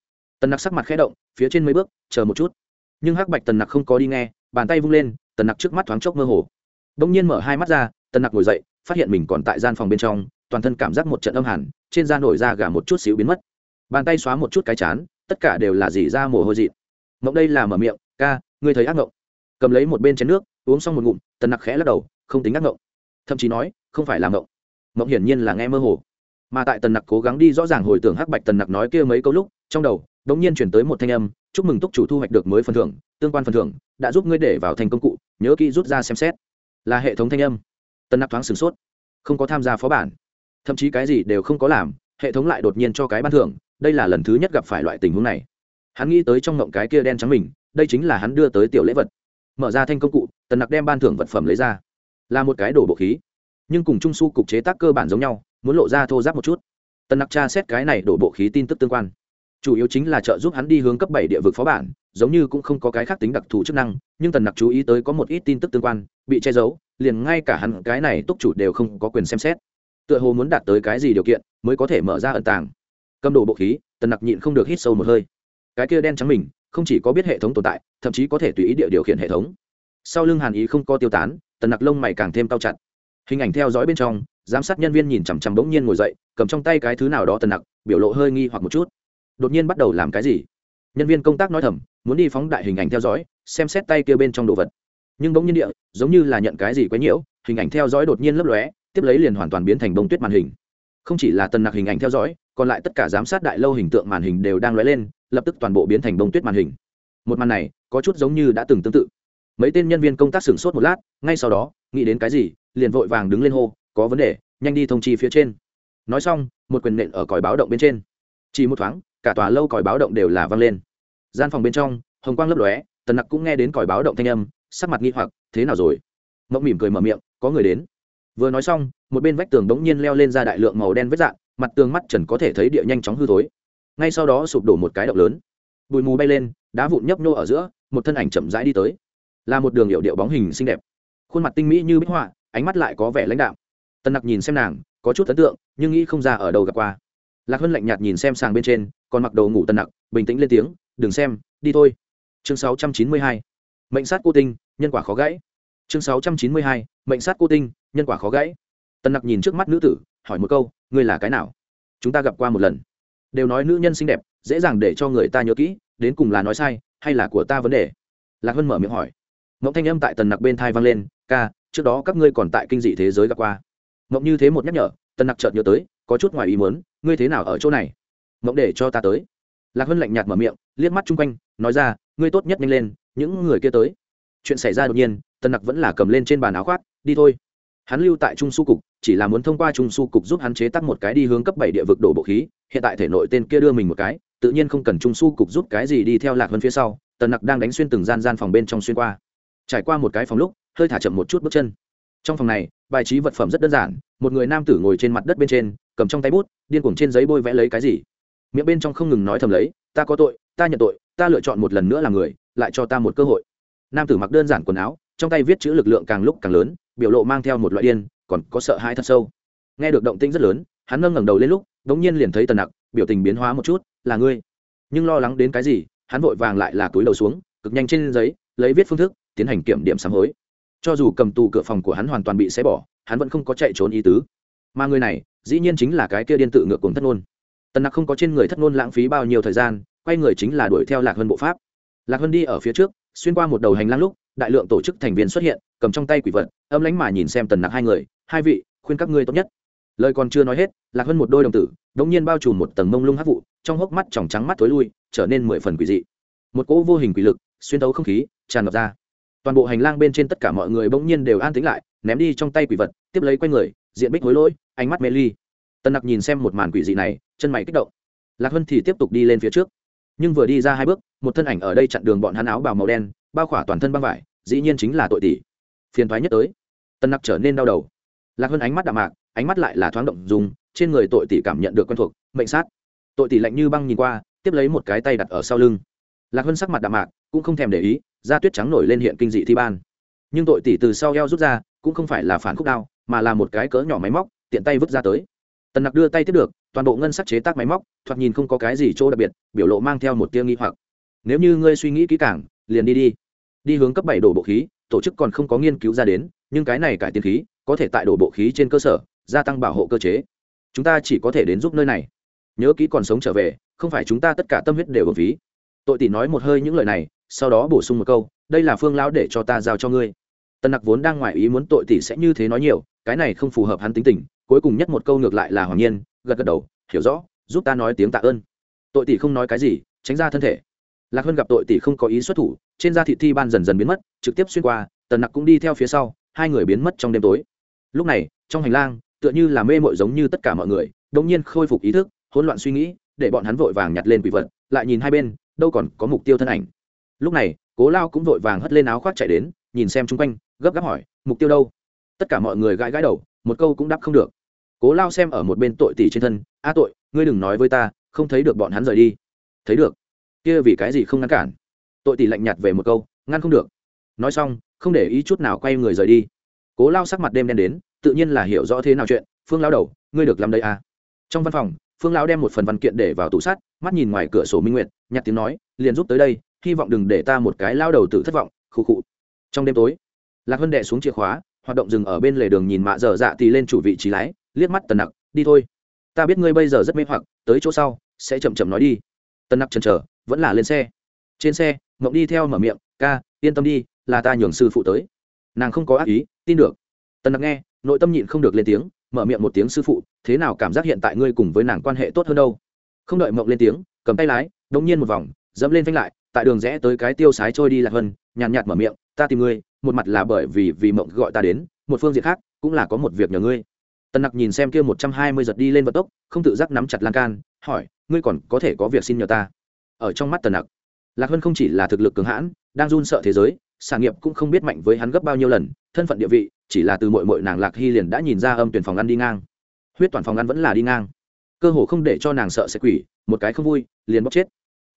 Tần nặc sắc mặt khẽ động phía trên mấy bước, chờ một chút. Nhưng hắc bạch tần nặc không có đi nghe, bàn tay vung lên, tần nặc trước mắt thoáng chốc mơ hồ. Đông nhiên mở hai mắt ra, tần nặc ngồi dậy, phát hiện mình còn tại gian phòng bên trong, toàn thân cảm giác một trận âm hẳn, trên da nổi da gà một chút xíu biến mất. Bàn tay xóa một chút cái chán, tất cả đều là dỉ ra mồ hôi dị mộng đây là mở miệng, ca, ngươi thấy ác mộng cầm lấy một bên chén nước, uống xong một ngụm, tần nặc khẽ lắc đầu, không tính ác mộng thậm chí nói, không phải là mộng mộng hiển nhiên là nghe mơ hồ. Mà tại tần nặc cố gắng đi rõ ràng hồi tưởng hắc bạch tần nặc nói kia mấy câu lúc, trong đầu đống nhiên chuyển tới một thanh âm, chúc mừng túc chủ thu hoạch được mới phần thưởng, tương quan phần thưởng, đã giúp ngươi để vào thành công cụ, nhớ kỹ rút ra xem xét. Là hệ thống thanh âm. Tần nặc thoáng sửng sốt, không có tham gia phó bản. Thậm chí cái gì đều không có làm, hệ thống lại đột nhiên cho cái ban thưởng, đây là lần thứ nhất gặp phải loại tình huống này. Hắn nghĩ tới trong ngộng cái kia đen trắng mình, đây chính là hắn đưa tới tiểu lễ vật. Mở ra thanh công cụ, tần nặc đem ban thưởng vật phẩm lấy ra. Là một cái đổ bộ khí, nhưng cùng trung su cục chế tác cơ bản giống nhau, muốn lộ ra thô giáp một chút. Tần nặc tra xét cái này đổ bộ khí tin tức tương quan chủ yếu chính là trợ giúp hắn đi hướng cấp bảy địa vực phó bản, giống như cũng không có cái khác tính đặc thù chức năng, nhưng tần nặc chú ý tới có một ít tin tức tương quan, bị che giấu, liền ngay cả hắn, cái này túc chủ đều không có quyền xem xét. Tựa hồ muốn đạt tới cái gì điều kiện mới có thể mở ra ẩn tàng. Cầm đồ bộ khí, tần nặc nhịn không được hít sâu một hơi. Cái kia đen trắng mình, không chỉ có biết hệ thống tồn tại, thậm chí có thể tùy ý địa điều khiển hệ thống. Sau lưng hàn ý không có tiêu tán, tần nặc lông mày càng thêm cao chặt. Hình ảnh theo dõi bên trong, giám sát nhân viên nhìn chằm chằm bỗng nhiên ngồi dậy, cầm trong tay cái thứ nào đó tần nặc, biểu lộ hơi nghi hoặc một chút đột nhiên bắt đầu làm cái gì? Nhân viên công tác nói thầm, muốn đi phóng đại hình ảnh theo dõi, xem xét tay kia bên trong đồ vật. Nhưng bỗng nhiên địa, giống như là nhận cái gì quấy nhiễu, hình ảnh theo dõi đột nhiên lấp lóe, tiếp lấy liền hoàn toàn biến thành bông tuyết màn hình. Không chỉ là tần nặc hình ảnh theo dõi, còn lại tất cả giám sát đại lâu hình tượng màn hình đều đang lóe lên, lập tức toàn bộ biến thành bông tuyết màn hình. Một màn này, có chút giống như đã từng tương tự. Mấy tên nhân viên công tác sửng sốt một lát, ngay sau đó, nghĩ đến cái gì, liền vội vàng đứng lên hô, có vấn đề, nhanh đi thông chi phía trên. Nói xong, một quyền nện ở còi báo động bên trên. Chỉ một thoáng cả tòa lâu còi báo động đều là vang lên. Gian phòng bên trong, hồng quang lấp lóe, tần nặc cũng nghe đến còi báo động thanh âm, sắc mặt nghi hoặc, thế nào rồi? Mộng mỉm cười mở miệng, có người đến. Vừa nói xong, một bên vách tường đống nhiên leo lên ra đại lượng màu đen vết dạng, mặt tường mắt trần có thể thấy địa nhanh chóng hư thối. Ngay sau đó sụp đổ một cái động lớn. Bụi mù bay lên, đá vụn nhấp nhô ở giữa, một thân ảnh chậm rãi đi tới. Là một đường hiệu điệu bóng hình xinh đẹp. Khuôn mặt tinh mỹ như bích họa, ánh mắt lại có vẻ lãnh đạo tân nặc nhìn xem nàng, có chút ấn tượng, nhưng nghĩ không ra ở đâu gặp qua lạc hân lạnh nhạt nhìn xem sàng bên trên, còn mặc đồ ngủ tân nặc, bình tĩnh lên tiếng, đừng xem, đi thôi. Chương 692. mệnh sát cô tinh, nhân quả khó gãy. Chương 692. mệnh sát cô tinh, nhân quả khó gãy. Tân nặc nhìn trước mắt nữ tử, hỏi một câu, ngươi là cái nào? Chúng ta gặp qua một lần. Đều nói nữ nhân xinh đẹp, dễ dàng để cho người ta nhớ kỹ, đến cùng là nói sai hay là của ta vấn đề? Lạc hân mở miệng hỏi. Mộng thanh âm tại tần nặc bên thai vang lên, ca, trước đó các ngươi còn tại kinh dị thế giới gặp qua. Mộng như thế một nhắc nhở, tần nặc chợt nhớ tới, có chút ngoài ý muốn ngươi thế nào ở chỗ này? Mộng để cho ta tới. Lạc hân lạnh nhạt mở miệng, liếc mắt chung quanh, nói ra, ngươi tốt nhất nhanh lên, những người kia tới. Chuyện xảy ra đột nhiên, tần nặc vẫn là cầm lên trên bàn áo khoác, đi thôi. Hắn lưu tại trung su cục, chỉ là muốn thông qua trung su cục giúp hắn chế tắc một cái đi hướng cấp bảy địa vực đổ bộ khí, hiện tại thể nội tên kia đưa mình một cái, tự nhiên không cần trung su cục giúp cái gì đi theo lạc hơn phía sau, tần nặc đang đánh xuyên từng gian gian phòng bên trong xuyên qua. Trải qua một cái phòng lúc, hơi thả chậm một chút bước chân. Trong phòng này, bài trí vật phẩm rất đơn giản, một người nam tử ngồi trên mặt đất bên trên cầm trong tay bút, điên cuồng trên giấy bôi vẽ lấy cái gì? Miệng bên trong không ngừng nói thầm lấy, ta có tội, ta nhận tội, ta lựa chọn một lần nữa là người, lại cho ta một cơ hội. Nam tử mặc đơn giản quần áo, trong tay viết chữ lực lượng càng lúc càng lớn, biểu lộ mang theo một loại điên, còn có sợ hãi thật sâu. Nghe được động tĩnh rất lớn, hắn nâng ngẩng đầu lên lúc đ ỗ n g nhiên liền thấy tần nặc, biểu tình biến hóa một chút, là ngươi. Nhưng lo lắng đến cái gì, hắn vội vàng lại là túi đầu xuống, cực nhanh trên giấy, lấy viết phương thức, tiến hành kiểm điểm sám hối. Cho dù cầm tù cửa phòng của hắn hoàn toàn bị xé bỏ, hắn vẫn không có chạy trốn ý tứ. Mà người này dĩ nhiên chính là cái kia điên tự ngược cùng thất ngôn. Tần nặc không có trên người thất ngôn lãng phí bao nhiêu thời gian, quay người chính là đuổi theo lạc hơn bộ pháp. Lạc hơn đi ở phía trước, xuyên qua một đầu hành lang lúc, đại lượng tổ chức thành viên xuất hiện, cầm trong tay quỷ vật, âm lánh mà nhìn xem tần nặc hai người, hai vị, khuyên các ngươi tốt nhất. Lời còn chưa nói hết, lạc hơn một đôi đồng tử đống nhiên bao trùm một tầng mông lung hắc vụ, trong hốc mắt tròng trắng mắt tối lui, trở nên mười phần quỷ dị. Một cỗ vô hình quỷ lực, xuyên tấu không khí, tràn ngập ra. Toàn bộ hành lang bên trên tất cả mọi người bỗng nhiên đều an tĩnh lại, ném đi trong tay quỷ vật, tiếp lấy q u a y người diện bích hối lỗi, ánh mắt mê ly. Tân nặc nhìn xem một màn quỷ dị này, chân mày kích động. Lạc hân thì tiếp tục đi lên phía trước. Nhưng vừa đi ra hai bước, một thân ảnh ở đây chặn đường bọn hắn áo bào màu đen, bao khỏa toàn thân băng vải, dĩ nhiên chính là tội tỷ. Phiền thoái nhất tới. Tân nặc trở nên đau đầu. Lạc hân ánh mắt đạm mạc, ánh mắt lại là thoáng động dùng, trên người tội tỷ cảm nhận được quen thuộc, mệnh sát. Tội tỷ lạnh như băng nhìn qua, tiếp lấy một cái tay đặt ở sau lưng. Lạc hân sắc mặt đạm mạc, cũng không thèm để ý, da tuyết trắng nổi lên hiện kinh dị thi ban. Nhưng tội tỷ từ sau eo rút ra, cũng không phải là phản khúc đao mà là một cái cỡ nhỏ máy móc, tiện tay vứt ra tới. Tần nặc đưa tay tiếp được, toàn bộ ngân sắc chế tác máy móc, thoạt nhìn không có cái gì chỗ đặc biệt, biểu lộ mang theo một tia nghi hoặc. Nếu như ngươi suy nghĩ kỹ càng, liền đi đi. Đi hướng cấp bảy đổ bộ khí, tổ chức còn không có nghiên cứu ra đến, nhưng cái này cải tiến khí, có thể tại đổ bộ khí trên cơ sở, gia tăng bảo hộ cơ chế. Chúng ta chỉ có thể đến giúp nơi này. Nhớ kỹ còn sống trở về, không phải chúng ta tất cả tâm huyết đều ở phí tội tỷ nói một hơi những lời này, sau đó bổ sung một câu, đây là phương lão để cho ta giao cho ngươi tần nặc vốn đang ngoài ý muốn tội tỷ sẽ như thế nói nhiều, cái này không phù hợp hắn tính tình, cuối cùng nhất một câu ngược lại là hoàng nhiên, gật gật đầu, hiểu rõ, giúp ta nói tiếng tạ ơn. Tội tỷ không nói cái gì, tránh ra thân thể. Lạc hơn gặp tội tỷ không có ý xuất thủ, trên da thị thi ban dần dần biến mất, trực tiếp xuyên qua, tần nặc cũng đi theo phía sau, hai người biến mất trong đêm tối. Lúc này, trong hành lang, tựa như là mê mội giống như tất cả mọi người đ nhiên khôi phục ý thức, hỗn loạn suy nghĩ, để bọn hắn vội vàng nhặt lên quỷ vật, lại nhìn hai bên, đâu còn có mục tiêu thân ảnh. Lúc này, cố lao cũng vội vàng hất lên áo khoác chạy đến nhìn xem chung quanh, gấp gáp hỏi, mục tiêu đâu? Tất cả mọi người gãi gãi đầu, một câu cũng đáp không được. Cố lao xem ở một bên tội tỷ trên thân, a tội, ngươi đừng nói với ta, không thấy được bọn hắn rời đi. Thấy được? Kia vì cái gì không ngăn cản? Tội tỷ lạnh nhạt về một câu, ngăn không được. Nói xong, không để ý chút nào quay người rời đi. Cố lao sắc mặt đêm đen đến, tự nhiên là hiểu rõ thế nào chuyện, phương lao đầu, ngươi được làm đây à trong văn phòng, phương lão đem một phần văn kiện để vào tủ sắt, mắt nhìn ngoài cửa sổ minh nguyệt, nhặt tiếng nói, liền giúp tới đây, hy vọng đừng để ta một cái lao đầu tự thất vọng, khụ khụ trong đêm tối, lạc hân đệ xuống chìa khóa, hoạt động dừng ở bên lề đường nhìn mạ dở dạ thì lên chủ vị trí lái, liếc mắt tần nặc, đi thôi. Ta biết ngươi bây giờ rất mê hoặc, tới chỗ sau, sẽ chậm chậm nói đi. Tần nặc chần chờ, vẫn là lên xe. Trên xe, mộng đi theo mở miệng, ca, yên tâm đi, là ta nhường sư phụ tới. Nàng không có ác ý, tin được. Tần nặc nghe, nội tâm nhịn không được lên tiếng, mở miệng một tiếng, sư phụ, thế nào cảm giác hiện tại ngươi cùng với nàng quan hệ tốt hơn đâu? Không đợi mộng lên tiếng, cầm tay lái đống nhiên một vòng, dẫm lên phanh lại, tại đường rẽ tới cái tiêu sái trôi đi lạc hơn nhàn nhạt mở miệng ta tìm ngươi, một mặt là bởi vì vì mộng gọi ta đến, một phương diện khác cũng là có một việc nhờ ngươi. Tần nặc nhìn xem kia một trăm hai mươi giật đi lên vận tốc, không tự giác nắm chặt lan can, hỏi, ngươi còn có thể có việc xin nhờ ta? Ở trong mắt tần nặc, lạc hân không chỉ là thực lực cường hãn, đang run sợ thế giới, sản nghiệp cũng không biết mạnh với hắn gấp bao nhiêu lần, thân phận địa vị, chỉ là từ mội mội nàng lạc hy liền đã nhìn ra âm tuyển phòng ăn đi ngang. Huyết toàn phòng ăn vẫn là đi ngang. Cơ hồ không để cho nàng sợ sẽ quỷ, một cái không vui, liền bóc chết.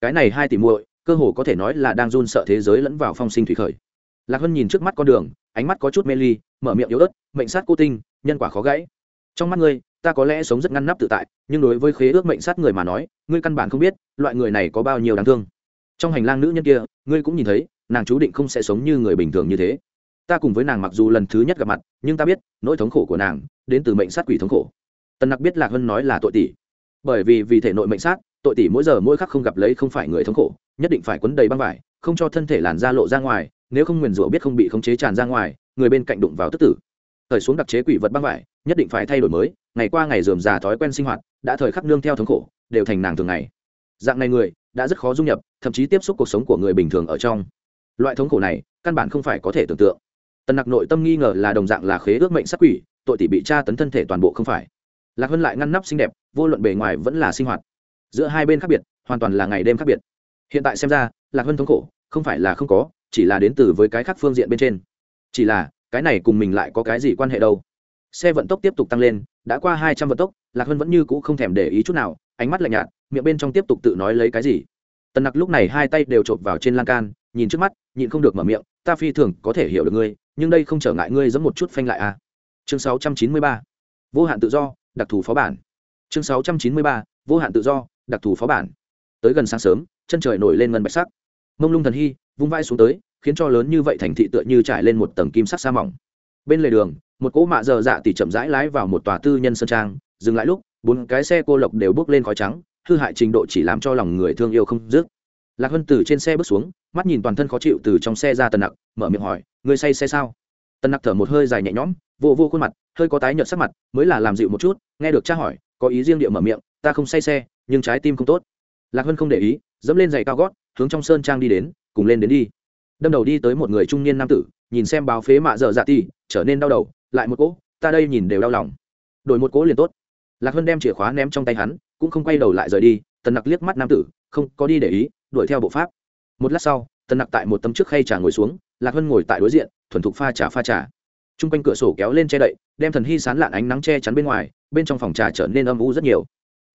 Cái này hai tỷ muội, cơ hồ có thể nói là đang run sợ thế giới lẫn vào phong sinh thủy khởi lạc hân nhìn trước mắt con đường, ánh mắt có chút mê ly, mở miệng yếu ớt, mệnh sát cô tinh, nhân quả khó gãy. Trong mắt ngươi, ta có lẽ sống rất ngăn nắp tự tại, nhưng đối với khế ước mệnh sát người mà nói, ngươi căn bản không biết, loại người này có bao nhiêu đáng thương. Trong hành lang nữ nhân kia, ngươi cũng nhìn thấy, nàng chú định không sẽ sống như người bình thường như thế. Ta cùng với nàng mặc dù lần thứ nhất gặp mặt, nhưng ta biết, nỗi thống khổ của nàng đến từ mệnh sát quỷ thống khổ. Tần nặc biết lạc hân nói là tội tỷ. Bởi vì vì thể nội mệnh sát, tội tỷ mỗi giờ mỗi khắc không gặp lấy không phải người thống khổ, nhất định phải quấn đầy băng vải, không cho thân thể làn da lộ ra ngoài nếu không nguyền rủa biết không bị khống chế tràn ra ngoài, người bên cạnh đụng vào tức tử. Thời xuống đặc chế quỷ vật băng vải, nhất định phải thay đổi mới, ngày qua ngày dườm già thói quen sinh hoạt, đã thời khắc nương theo thống khổ, đều thành nàng thường ngày. Dạng này người, đã rất khó dung nhập, thậm chí tiếp xúc cuộc sống của người bình thường ở trong. Loại thống khổ này, căn bản không phải có thể tưởng tượng. Tần nặc nội tâm nghi ngờ là đồng dạng là khế ước mệnh sắc quỷ, tội tỷ bị tra tấn thân thể toàn bộ không phải. Lạc hơn lại ngăn nắp xinh đẹp, vô luận bề ngoài vẫn là sinh hoạt. Giữa hai bên khác biệt, hoàn toàn là ngày đêm khác biệt. Hiện tại xem ra, lạc hơn thống khổ, không phải là không có chỉ là đến từ với cái khác phương diện bên trên. Chỉ là, cái này cùng mình lại có cái gì quan hệ đâu? Xe vận tốc tiếp tục tăng lên, đã qua hai trăm vận tốc, lạc hân vẫn như c ũ không thèm để ý chút nào, ánh mắt lạnh nhạt, miệng bên trong tiếp tục tự nói lấy cái gì. Tần nặc lúc này hai tay đều chộp vào trên lan can, nhìn trước mắt, nhịn không được mở miệng, ta phi thường có thể hiểu được ngươi, nhưng đây không trở ngại ngươi giấm một chút phanh lại à. chương sáu trăm chín mươi ba, vô hạn tự do, đặc thù phó bản. Chương sáu trăm chín mươi ba, vô hạn tự do, đặc thù phó bản. Tới gần sáng sớm, chân trời nổi lên ngân bạch sắc. Mông lung thần hy vung vai xuống tới khiến cho lớn như vậy thành thị tựa như trải lên một tầng kim sắc sa mỏng. Bên lề đường, một cỗ mạ dở dạ tỉ chậm rãi lái vào một tòa tư nhân sơn trang, dừng lại lúc, bốn cái xe cô lộc đều bước lên khói trắng, hư hại trình độ chỉ làm cho lòng người thương yêu không dứt. Lạc hân từ trên xe bước xuống, mắt nhìn toàn thân khó chịu từ trong xe ra tần nặc, mở miệng hỏi người say xe sao? Tần nặc thở một hơi dài nhẹ nhõm, vô vô khuôn mặt, hơi có tái nhợt sắc mặt, mới là làm dịu một chút, nghe được cha hỏi, có ý riêng địa mở miệng, ta không say xe, nhưng trái tim không tốt. Lạc hân không để ý, dẫm lên giày cao gót, hướng trong sơn trang đi đến, cùng lên đến đi đâm đầu đi tới một người trung niên nam tử, nhìn xem báo phế mạ dở dạ ti trở nên đau đầu, lại một cỗ, ta đây nhìn đều đau lòng. Đổi một cỗ liền tốt. Lạc hân đem chìa khóa ném trong tay hắn, cũng không quay đầu lại rời đi, tần nặc liếc mắt nam tử, không, có đi để ý, đuổi theo bộ pháp. Một lát sau, tần nặc tại một tấm trước khay trà ngồi xuống, lạc hân ngồi tại đối diện, thuần thục pha trà pha trà. T r u n g quanh cửa sổ kéo lên che đậy, đem thần hy sán lạn ánh nắng che chắn bên ngoài, bên trong phòng trà trở nên âm u rất nhiều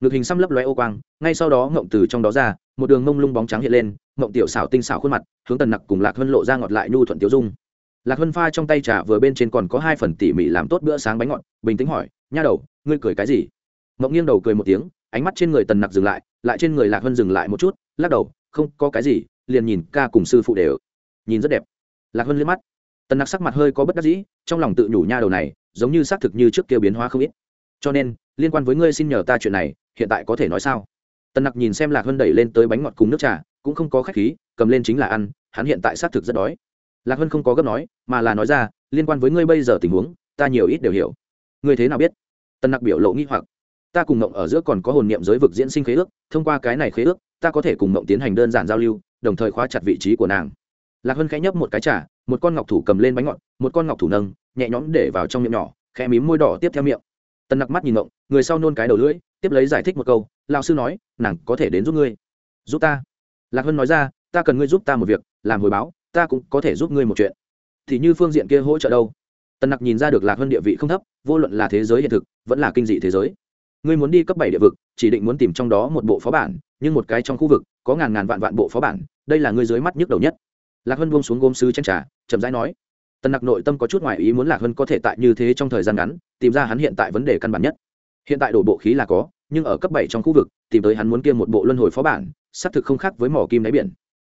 ngực hình xăm lấp loe ô quang, ngay sau đó ngộng từ trong đó ra, một đường mông lung bóng trắng hiện lên, ngộng tiểu xảo tinh xảo khuôn mặt, hướng tần nặc cùng lạc hân lộ ra ngọt lại nhu thuận tiểu dung. Lạc hân pha trong tay trà vừa bên trên còn có hai phần tỉ mỉ làm tốt bữa sáng bánh ngọt, bình tĩnh hỏi, nha đầu, ngươi cười cái gì? Ngộng nghiêng đầu cười một tiếng, ánh mắt trên người tần nặc dừng lại lại trên người lạc hân dừng lại một chút, lắc đầu, không, có cái gì, liền nhìn ca cùng sư phụ đều. Nhìn rất đẹp. Lạc hân liếc mắt. Tần nặc sắc mặt hơi có bất đắc dĩ, trong lòng tự nhủ nha đầu này, giống như xác thực như trước kia biến hóa không ít. Cho nên, liên quan với ngươi xin nhờ ta chuyện này hiện tại có thể nói sao? Tần nặc nhìn xem lạc hân đẩy lên tới bánh ngọt cùng nước trà, cũng không có khách khí, cầm lên chính là ăn, hắn hiện tại xác thực rất đói. Lạc hân không có gấp nói, mà là nói ra, liên quan với ngươi bây giờ tình huống, ta nhiều ít đều hiểu. Ngươi thế nào biết? Tần nặc biểu lộ nghi hoặc. Ta cùng ngộng ở giữa còn có hồn niệm giới vực diễn sinh khế ước, thông qua cái này khế ước, ta có thể cùng ngộng tiến hành đơn giản giao lưu, đồng thời khóa chặt vị trí của nàng. Lạc hân khẽ nhấp một cái trả một con ngọc thủ cầm lên bánh ngọt, một con ngọc thủ nâng, nhẹ nhõm để vào trong miệng nhỏ, khẽ mím môi đỏ tiếp theo miệng. Tần nặc mắt nhìn ngộng, người sau nôn cái đầu lưỡi tiếp lấy giải thích một câu lao sư nói, nàng có thể đến giúp ngươi. Giúp ta? Lạc hân nói ra, ta cần ngươi giúp ta một việc, làm hồi báo, ta cũng có thể giúp ngươi một chuyện. Thì như phương diện kia hỗ trợ đâu? Tần nặc nhìn ra được lạc hân địa vị không thấp, vô luận là thế giới hiện thực, vẫn là kinh dị thế giới. Ngươi muốn đi cấp bảy địa vực, chỉ định muốn tìm trong đó một bộ phó bản, nhưng một cái trong khu vực, có ngàn ngàn vạn vạn bộ phó bản, đây là ngươi dưới mắt nhức đầu nhất. Lạc hân buông xuống gôm sứ chen trà, chậm rãi nói, tần nặc nội tâm có chút ngoại ý muốn lạc hân có thể tại như thế trong thời gian ngắn, tìm ra hắn hiện tại vấn đề căn bản nhất hiện tại đổ bộ khí là có, nhưng ở cấp bảy trong khu vực, tìm tới hắn muốn kiêm một bộ luân hồi phó bản, xác thực không khác với mỏ kim đáy biển.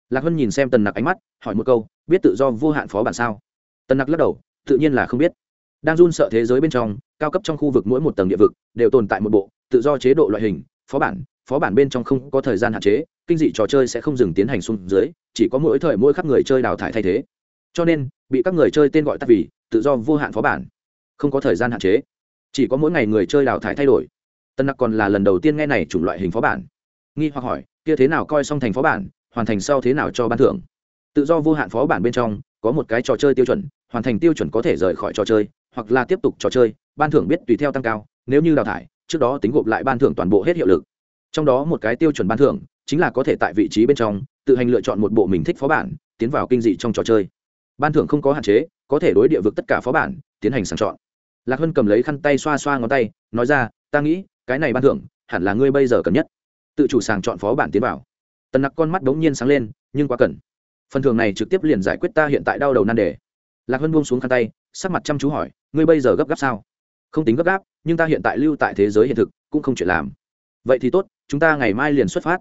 Lạc hân nhìn xem tần nặc ánh mắt, hỏi một câu, biết tự do vô hạn phó bản sao? Tần nặc lắc đầu, tự nhiên là không biết. Đang run sợ thế giới bên trong, cao cấp trong khu vực mỗi một tầng địa vực đều tồn tại một bộ, tự do chế độ loại hình, phó bản phó bản bên trong không có thời gian hạn chế, kinh dị trò chơi sẽ không dừng tiến hành xuống dưới, chỉ có mỗi thời mỗi khắc người chơi đào thải thay thế. Cho nên, bị các người chơi tên gọi tắt vì tự do vô hạn phó bản, không có thời gian hạn chế chỉ có mỗi ngày người chơi đào thải thay đổi. Tân nặc còn là lần đầu tiên nghe này chủng loại hình phó bản. Nghi hoặc hỏi, kia thế nào coi xong thành phó bản, hoàn thành sau thế nào cho ban thưởng? Tự do vô hạn phó bản bên trong, có một cái trò chơi tiêu chuẩn, hoàn thành tiêu chuẩn có thể rời khỏi trò chơi, hoặc là tiếp tục trò chơi, ban thưởng biết tùy theo tăng cao, nếu như đào thải, trước đó tính gộp lại ban thưởng toàn bộ hết hiệu lực. Trong đó một cái tiêu chuẩn ban thưởng, chính là có thể tại vị trí bên trong, tự hành lựa chọn một bộ mình thích phó bản, tiến vào kinh dị trong trò chơi. Ban thưởng không có hạn chế, có thể đối địa vực tất cả phó bản, tiến hành sàng chọn lạc hân cầm lấy khăn tay xoa xoa ngón tay, nói ra, ta nghĩ, cái này ban thưởng, hẳn là ngươi bây giờ cần nhất. Tự chủ sàng chọn phó bản tiến vào. Tần nặc con mắt đ ố n g nhiên sáng lên, nhưng quá cần. Phần thưởng này trực tiếp liền giải quyết ta hiện tại đau đầu nan đề. Lạc hân buông xuống khăn tay, sắc mặt chăm chú hỏi, ngươi bây giờ gấp gáp sao? Không tính gấp gáp, nhưng ta hiện tại lưu tại thế giới hiện thực, cũng không chuyện làm. Vậy thì tốt, chúng ta ngày mai liền xuất phát.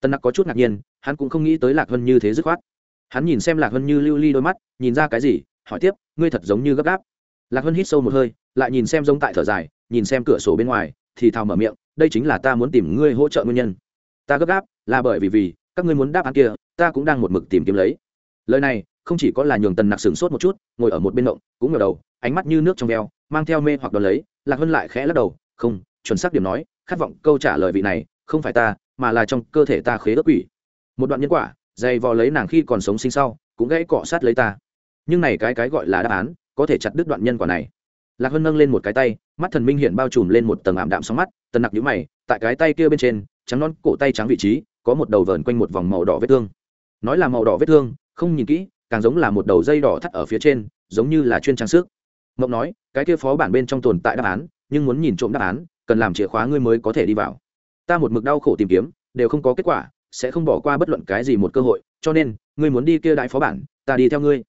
Tần nặc có chút ngạc nhiên, hắn cũng không nghĩ tới lạc hân như thế dứt khoát. Hắn nhìn xem lạc hân như lưu ly đôi mắt, nhìn ra cái gì, hỏi tiếp, ngươi thật giống như gấp gáp. Lạc hân hít sâu một hơi lại nhìn xem giống tại thở dài, nhìn xem cửa sổ bên ngoài, thì thào mở miệng, đây chính là ta muốn tìm ngươi hỗ trợ nguyên nhân. Ta gấp gáp, là bởi vì vì, các ngươi muốn đáp án kia, ta cũng đang một mực tìm kiếm lấy. Lời này, không chỉ có là nhường tần nặc sửng sốt một chút, ngồi ở một bên động, cũng ngờ đầu, ánh mắt như nước trong veo, mang theo mê hoặc đón lấy, lạc hơn lại khẽ lắc đầu, không, chuẩn xác điểm nói, khát vọng câu trả lời vị này, không phải ta, mà là trong cơ thể ta khế ước quỷ. Một đoạn nhân quả, dày vò lấy nàng khi còn sống sinh sau, cũng gãy cọ sát lấy ta. Nhưng này cái cái gọi là đáp án, có thể chặt đứt đoạn nhân quả này lạc hân nâng lên một cái tay, mắt thần minh hiện bao trùm lên một tầng ảm đạm sóng mắt, tần nặc nhũ mày, tại cái tay kia bên trên, trắng non cổ tay trắng vị trí, có một đầu vờn quanh một vòng màu đỏ vết thương. Nói là màu đỏ vết thương, không nhìn kỹ, càng giống là một đầu dây đỏ thắt ở phía trên, giống như là chuyên trang sức. Mộng nói, cái kia phó bản bên trong tồn tại đáp án, nhưng muốn nhìn trộm đáp án, cần làm chìa khóa ngươi mới có thể đi vào. Ta một mực đau khổ tìm kiếm, đều không có kết quả, sẽ không bỏ qua bất luận cái gì một cơ hội, cho nên, ngươi muốn đi kia đại phó bản, ta đi theo ngươi.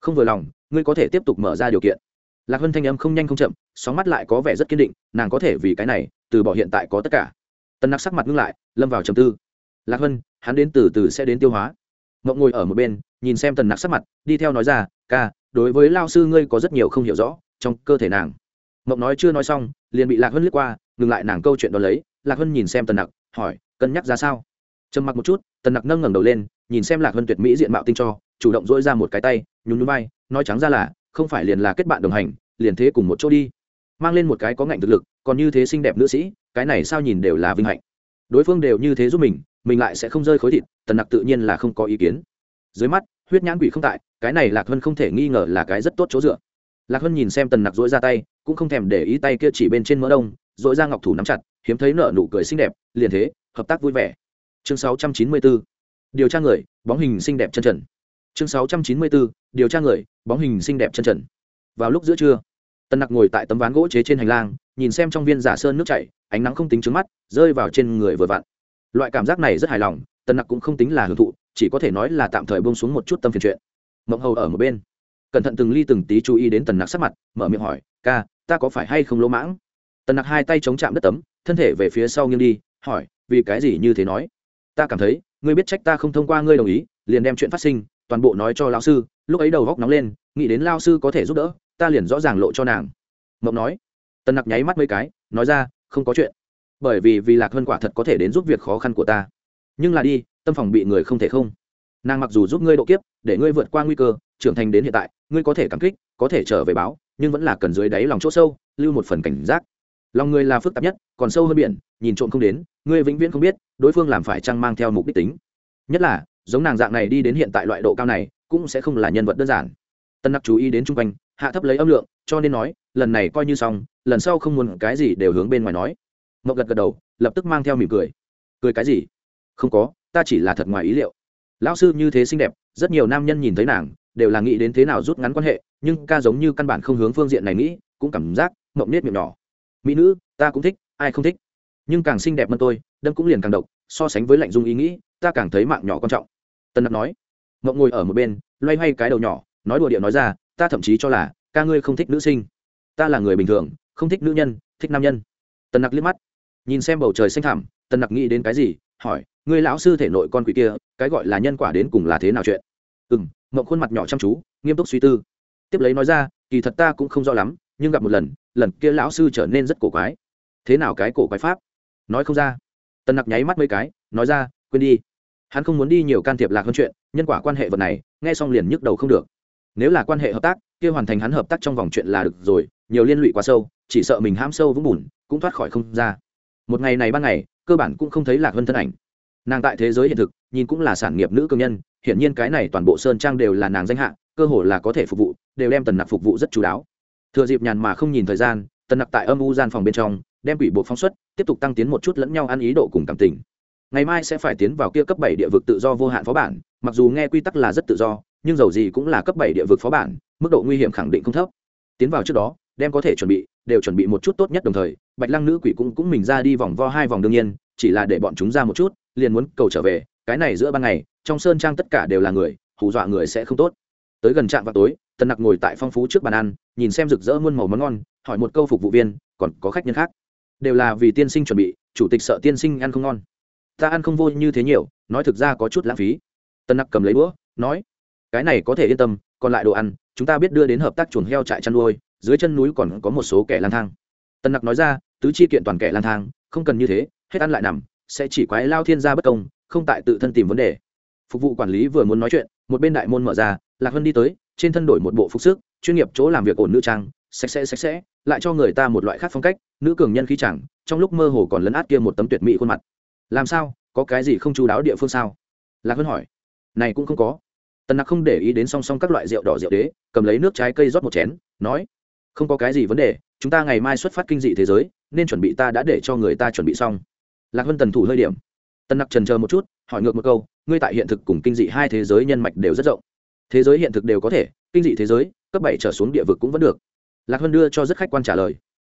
Không vừa lòng, ngươi có thể tiếp tục mở ra điều kiện lạc hân thanh âm không nhanh không chậm, sóng mắt lại có vẻ rất kiên định, nàng có thể vì cái này, từ bỏ hiện tại có tất cả. Tân nặc sắc mặt ngưng lại, lâm vào trầm tư. Lạc hân hắn đến từ từ sẽ đến tiêu hóa. Mộng ngồi ở một bên, nhìn xem tần nặc sắc mặt, đi theo nói ra, ca, đối với lao sư ngươi có rất nhiều không hiểu rõ, trong cơ thể nàng. Mộng nói chưa nói xong, liền bị lạc hân lướt qua, ngừng lại nàng câu chuyện đó lấy. Lạc hân nhìn xem tần nặc, hỏi, cân nhắc ra sao? Trầm mặc một chút, tần nặc nâng ngẩng đầu lên, nhìn xem lạc hân tuyệt mỹ diện mạo tinh cho, chủ động dỗi ra một cái tay, nhún nhún vai, nói trắng ra là không phải liền là kết bạn đồng hành, liền thế cùng một chỗ đi. Mang lên một cái có ngạnh thực lực, còn như thế xinh đẹp nữ sĩ, cái này sao nhìn đều là vinh hạnh. Đối phương đều như thế giúp mình mình lại sẽ không rơi khối thịt, tần nặc tự nhiên là không có ý kiến. Dưới mắt, huyết nhãn quỷ không tại, cái này lạc hân không thể nghi ngờ là cái rất tốt chỗ dựa. Lạc hân nhìn xem tần nặc dỗi ra tay, cũng không thèm để ý tay kia chỉ bên trên mỡ đông dỗi ra ngọc thủ nắm chặt, hiếm thấy nợ nụ cười xinh đẹp, liền thế, hợp tác vui vẻ. Chương 694. điều tra người, bóng hình xinh đẹp chân trần. Chương 694 điều tra người, bóng hình xinh đẹp chân trần. Vào lúc giữa trưa tân nặc ngồi tại tấm ván gỗ chế trên hành lang, nhìn xem trong viên giả sơn nước chảy, ánh nắng không tính trứng mắt, rơi vào trên người vừa vặn. Loại cảm giác này rất hài lòng tân nặc cũng không tính là hưởng thụ, chỉ có thể nói là tạm thời bông xuống một chút tâm phiền chuyện. Mộng hầu ở một bên. Cẩn thận từng ly từng tí chú ý đến tần nặc sắc mặt, mở miệng hỏi, ca, ta có phải hay không lỗ mãng? Tần nặc hai tay chống chạm đất tấm, thân thể về phía sau nghiêng đi, hỏi, vì cái gì như thế nói? Ta cảm thấy, ngươi biết trách ta không thông qua ngươi đồng ý, liền đem chuyện phát sinh toàn bộ nói cho lão sư, lúc ấy đầu góc nóng lên, nghĩ đến lao sư có thể giúp đỡ, ta liền rõ ràng lộ cho nàng. Mộng nói. Tần nặc nháy mắt mấy cái, nói ra, không có chuyện. Bởi vì vì lạc hơn quả thật có thể đến giúp việc khó khăn của ta. Nhưng là đi, tâm phòng bị người không thể không. Nàng mặc dù giúp ngươi độ kiếp, để ngươi vượt qua nguy cơ, trưởng thành đến hiện tại, ngươi có thể cảm kích, có thể trở về báo, nhưng vẫn là cần dưới đáy lòng chỗ sâu, lưu một phần cảnh giác. Lòng người là phức tạp nhất, còn sâu hơn biển, nhìn trộm không đến, ngươi vĩnh viễn không biết, đối phương làm phải chăng mang theo mục đích tính. Nhất là giống nàng dạng này đi đến hiện tại loại độ cao này, cũng sẽ không là nhân vật đơn giản. Tân nặc chú ý đến chung quanh, hạ thấp lấy âm lượng, cho nên nói, lần này coi như xong, lần sau không muốn cái gì đều hướng bên ngoài nói. Mậu gật gật đầu, lập tức mang theo mỉm cười. Cười cái gì? Không có, ta chỉ là thật ngoài ý liệu. Lão sư như thế xinh đẹp, rất nhiều nam nhân nhìn thấy nàng, đều là nghĩ đến thế nào rút ngắn quan hệ, nhưng ca giống như căn bản không hướng phương diện này nghĩ, cũng cảm giác mộng nết miệng nhỏ. Mỹ nữ, ta cũng thích, ai không thích? Nhưng càng xinh đẹp hơn tôi, đâm cũng liền càng độc, so sánh với lạnh dung ý nghĩ, ta càng thấy mạng nhỏ quan trọng tân nặc nói. Mộng ngồi ở một bên, loay hoay cái đầu nhỏ, nói đùa điệu nói ra, ta thậm chí cho là ca ngươi không thích nữ sinh. Ta là người bình thường, không thích nữ nhân, thích nam nhân. Tân nặc liếc mắt, nhìn xem bầu trời xanh thẳm tân nặc nghĩ đến cái gì, hỏi, ngươi lão sư thể nội con quỷ kia, cái gọi là nhân quả đến cùng là thế nào chuyện? Ừ m mộng khuôn mặt nhỏ chăm chú, nghiêm túc suy tư. Tiếp lấy nói ra, kỳ thật ta cũng không rõ lắm, nhưng gặp một lần lần kia lão sư trở nên rất cổ quái. Thế nào cái cổ quái pháp? Nói không ra. Tần nặc nháy mắt mấy cái, nói ra, quên đi hắn không muốn đi nhiều can thiệp lạc hơn chuyện, nhân quả quan hệ vật này, nghe xong liền nhức đầu không được. Nếu là quan hệ hợp tác, kia hoàn thành hắn hợp tác trong vòng chuyện là được rồi, nhiều liên lụy quá sâu, chỉ sợ mình ham sâu vũng bùn, cũng thoát khỏi không ra. Một ngày này ban ngày, cơ bản cũng không thấy lạc hơn thân ảnh. Nàng tại thế giới hiện thực, nhìn cũng là sản nghiệp nữ công nhân, hiển nhiên cái này toàn bộ sơn trang đều là nàng danh hạ, cơ hội là có thể phục vụ, đều đem tần nặc phục vụ rất chú đáo. Thừa dịp nhàn mà không nhìn thời gian, tần nặc tại âm u gian phòng bên trong, đem quỷ bộ phóng xuất, tiếp tục tăng tiến một chút lẫn nhau ăn ý độ cùng cảm tình ngày mai sẽ phải tiến vào kia cấp bảy địa vực tự do vô hạn phó bản, mặc dù nghe quy tắc là rất tự do, nhưng dầu gì cũng là cấp bảy địa vực phó bản, mức độ nguy hiểm khẳng định không thấp. Tiến vào trước đó, đem có thể chuẩn bị, đều chuẩn bị một chút tốt nhất đồng thời, bạch lăng nữ quỷ cũng cũng mình ra đi vòng vo hai vòng đương nhiên, chỉ là để bọn chúng ra một chút, liền muốn cầu trở về, cái này giữa ban ngày, trong sơn trang tất cả đều là người, hù dọa người sẽ không tốt. Tới gần trạm vào tối, tần nặc ngồi tại phong phú trước bàn ăn, nhìn xem rực rỡ muôn màu món ngon, hỏi một câu phục vụ viên, còn có khách nhân khác? Đều là vì tiên sinh chuẩn bị, chủ tịch sợ tiên sinh ăn không ngon ta ăn không vô như thế nhiều, nói thực ra có chút lãng phí. Tân nặc cầm lấy đũa, nói, cái này có thể yên tâm, còn lại đồ ăn, chúng ta biết đưa đến hợp tác chuồng heo trại chăn nuôi, dưới chân núi còn có một số kẻ lang thang. Tân nặc nói ra, tứ chi kiện toàn kẻ lang thang, không cần như thế, hết ăn lại nằm, sẽ chỉ quái lao thiên gia bất công, không tại tự thân tìm vấn đề. Phục vụ quản lý vừa muốn nói chuyện, một bên đại môn mở ra, lạc hân đi tới, trên thân đổi một bộ phục sức, chuyên nghiệp chỗ làm việc ổn nữ trang, sạch sẽ sạch sẽ, lại cho người ta một loại khác phong cách, nữ cường nhân khí chẳng, trong lúc mơ hồ còn lấn át kia một tấm tuyệt mỹ khuôn mặt làm sao? Có cái gì không chú đáo địa phương sao? Lạc hơn hỏi. Này cũng không có. Tần nặc không để ý đến song song các loại rượu đỏ rượu đế, cầm lấy nước trái cây rót một chén, nói, không có cái gì vấn đề, chúng ta ngày mai xuất phát kinh dị thế giới, nên chuẩn bị ta đã để cho người ta chuẩn bị xong. Lạc hân tần thủ hơi điểm. Tần nặc trần chờ một chút, hỏi ngược một câu, ngươi tại hiện thực cùng kinh dị hai thế giới nhân mạch đều rất rộng. Thế giới hiện thực đều có thể, kinh dị thế giới, cấp bảy trở xuống địa vực cũng vẫn được. Lạc hân đưa cho rất khách quan trả lời,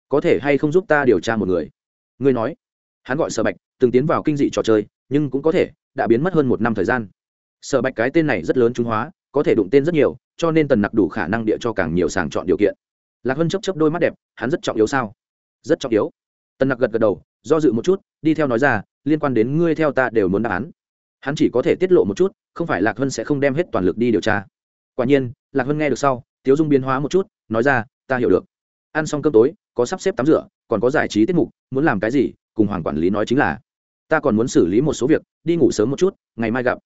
có thể hay không giúp ta điều tra một người? Ngươi nói hắn gọi sở bạch, từng tiến vào kinh dị trò chơi, nhưng cũng có thể, đã biến mất hơn một năm thời gian. Sở bạch cái tên này rất lớn trung hóa, có thể đụng tên rất nhiều, cho nên tần nặc đủ khả năng địa cho càng nhiều sàng chọn điều kiện. Lạc hân chấp chấp đôi mắt đẹp, hắn rất trọng yếu sao? Rất trọng yếu. Tần nặc gật gật đầu, do dự một chút, đi theo nói ra, liên quan đến ngươi theo ta đều muốn đáp án. Hắn chỉ có thể tiết lộ một chút, không phải lạc hân sẽ không đem hết toàn lực đi điều tra. Quả nhiên, lạc hân nghe được sau, tiếu dung biến hóa một chút, nói ra, ta hiểu được. Ăn xong cơm tối, có sắp xếp tắm rửa, còn có giải trí tiết mục, muốn làm cái gì cùng hoàng quản lý nói chính là, ta còn muốn xử lý một số việc, đi ngủ sớm một chút, ngày mai gặp.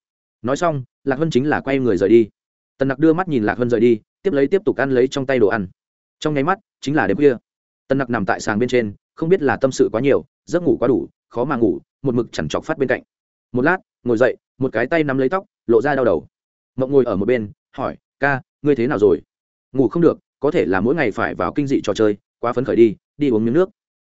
Nói xong, lạc hân chính là quay người rời đi. Tần nặc đưa mắt nhìn lạc hân rời đi, tiếp lấy tiếp tục ăn lấy trong tay đồ ăn. Trong nháy mắt, chính là đêm khuya. Tần nặc nằm tại sàng bên trên, không biết là tâm sự quá nhiều, giấc ngủ quá đủ, khó mà ngủ, một mực chẳng chọc phát bên cạnh. Một lát, ngồi dậy, một cái tay nắm lấy tóc, lộ ra đau đầu. Mộng ngồi ở một bên, hỏi, ca, ngươi thế nào rồi? Ngủ không được, có thể là mỗi ngày phải vào kinh dị trò chơi, quá phấn khởi đi đi uống miếng nước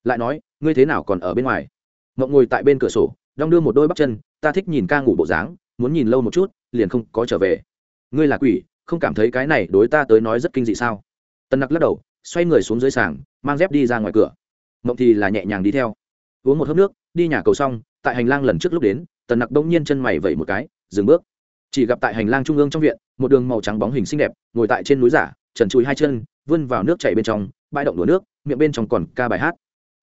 lại nói, ngươi thế nào còn ở bên ngoài? Mộng ngồi tại bên cửa sổ, đong đưa một đôi bắp chân, ta thích nhìn ca ngủ bộ dáng, muốn nhìn lâu một chút, liền không có trở về. Ngươi là quỷ, không cảm thấy cái này đối ta tới nói rất kinh dị sao? Tân nặc lắc đầu, xoay người xuống dưới sàng, mang dép đi ra ngoài cửa. Mộng thì là nhẹ nhàng đi theo. Uống một hớp nước, đi nhà cầu xong, tại hành lang lần trước lúc đến tần nặc đông nhiên chân mày vẩy một cái, dừng bước. Chỉ gặp tại hành lang trung ương trong viện, một đường màu trắng bóng hình xinh đẹp, ngồi tại trên núi giả, trần chùi hai chân, vươn vào nước chảy bên trong, bãi động đũa nước, miệng bên trong còn ca bài hát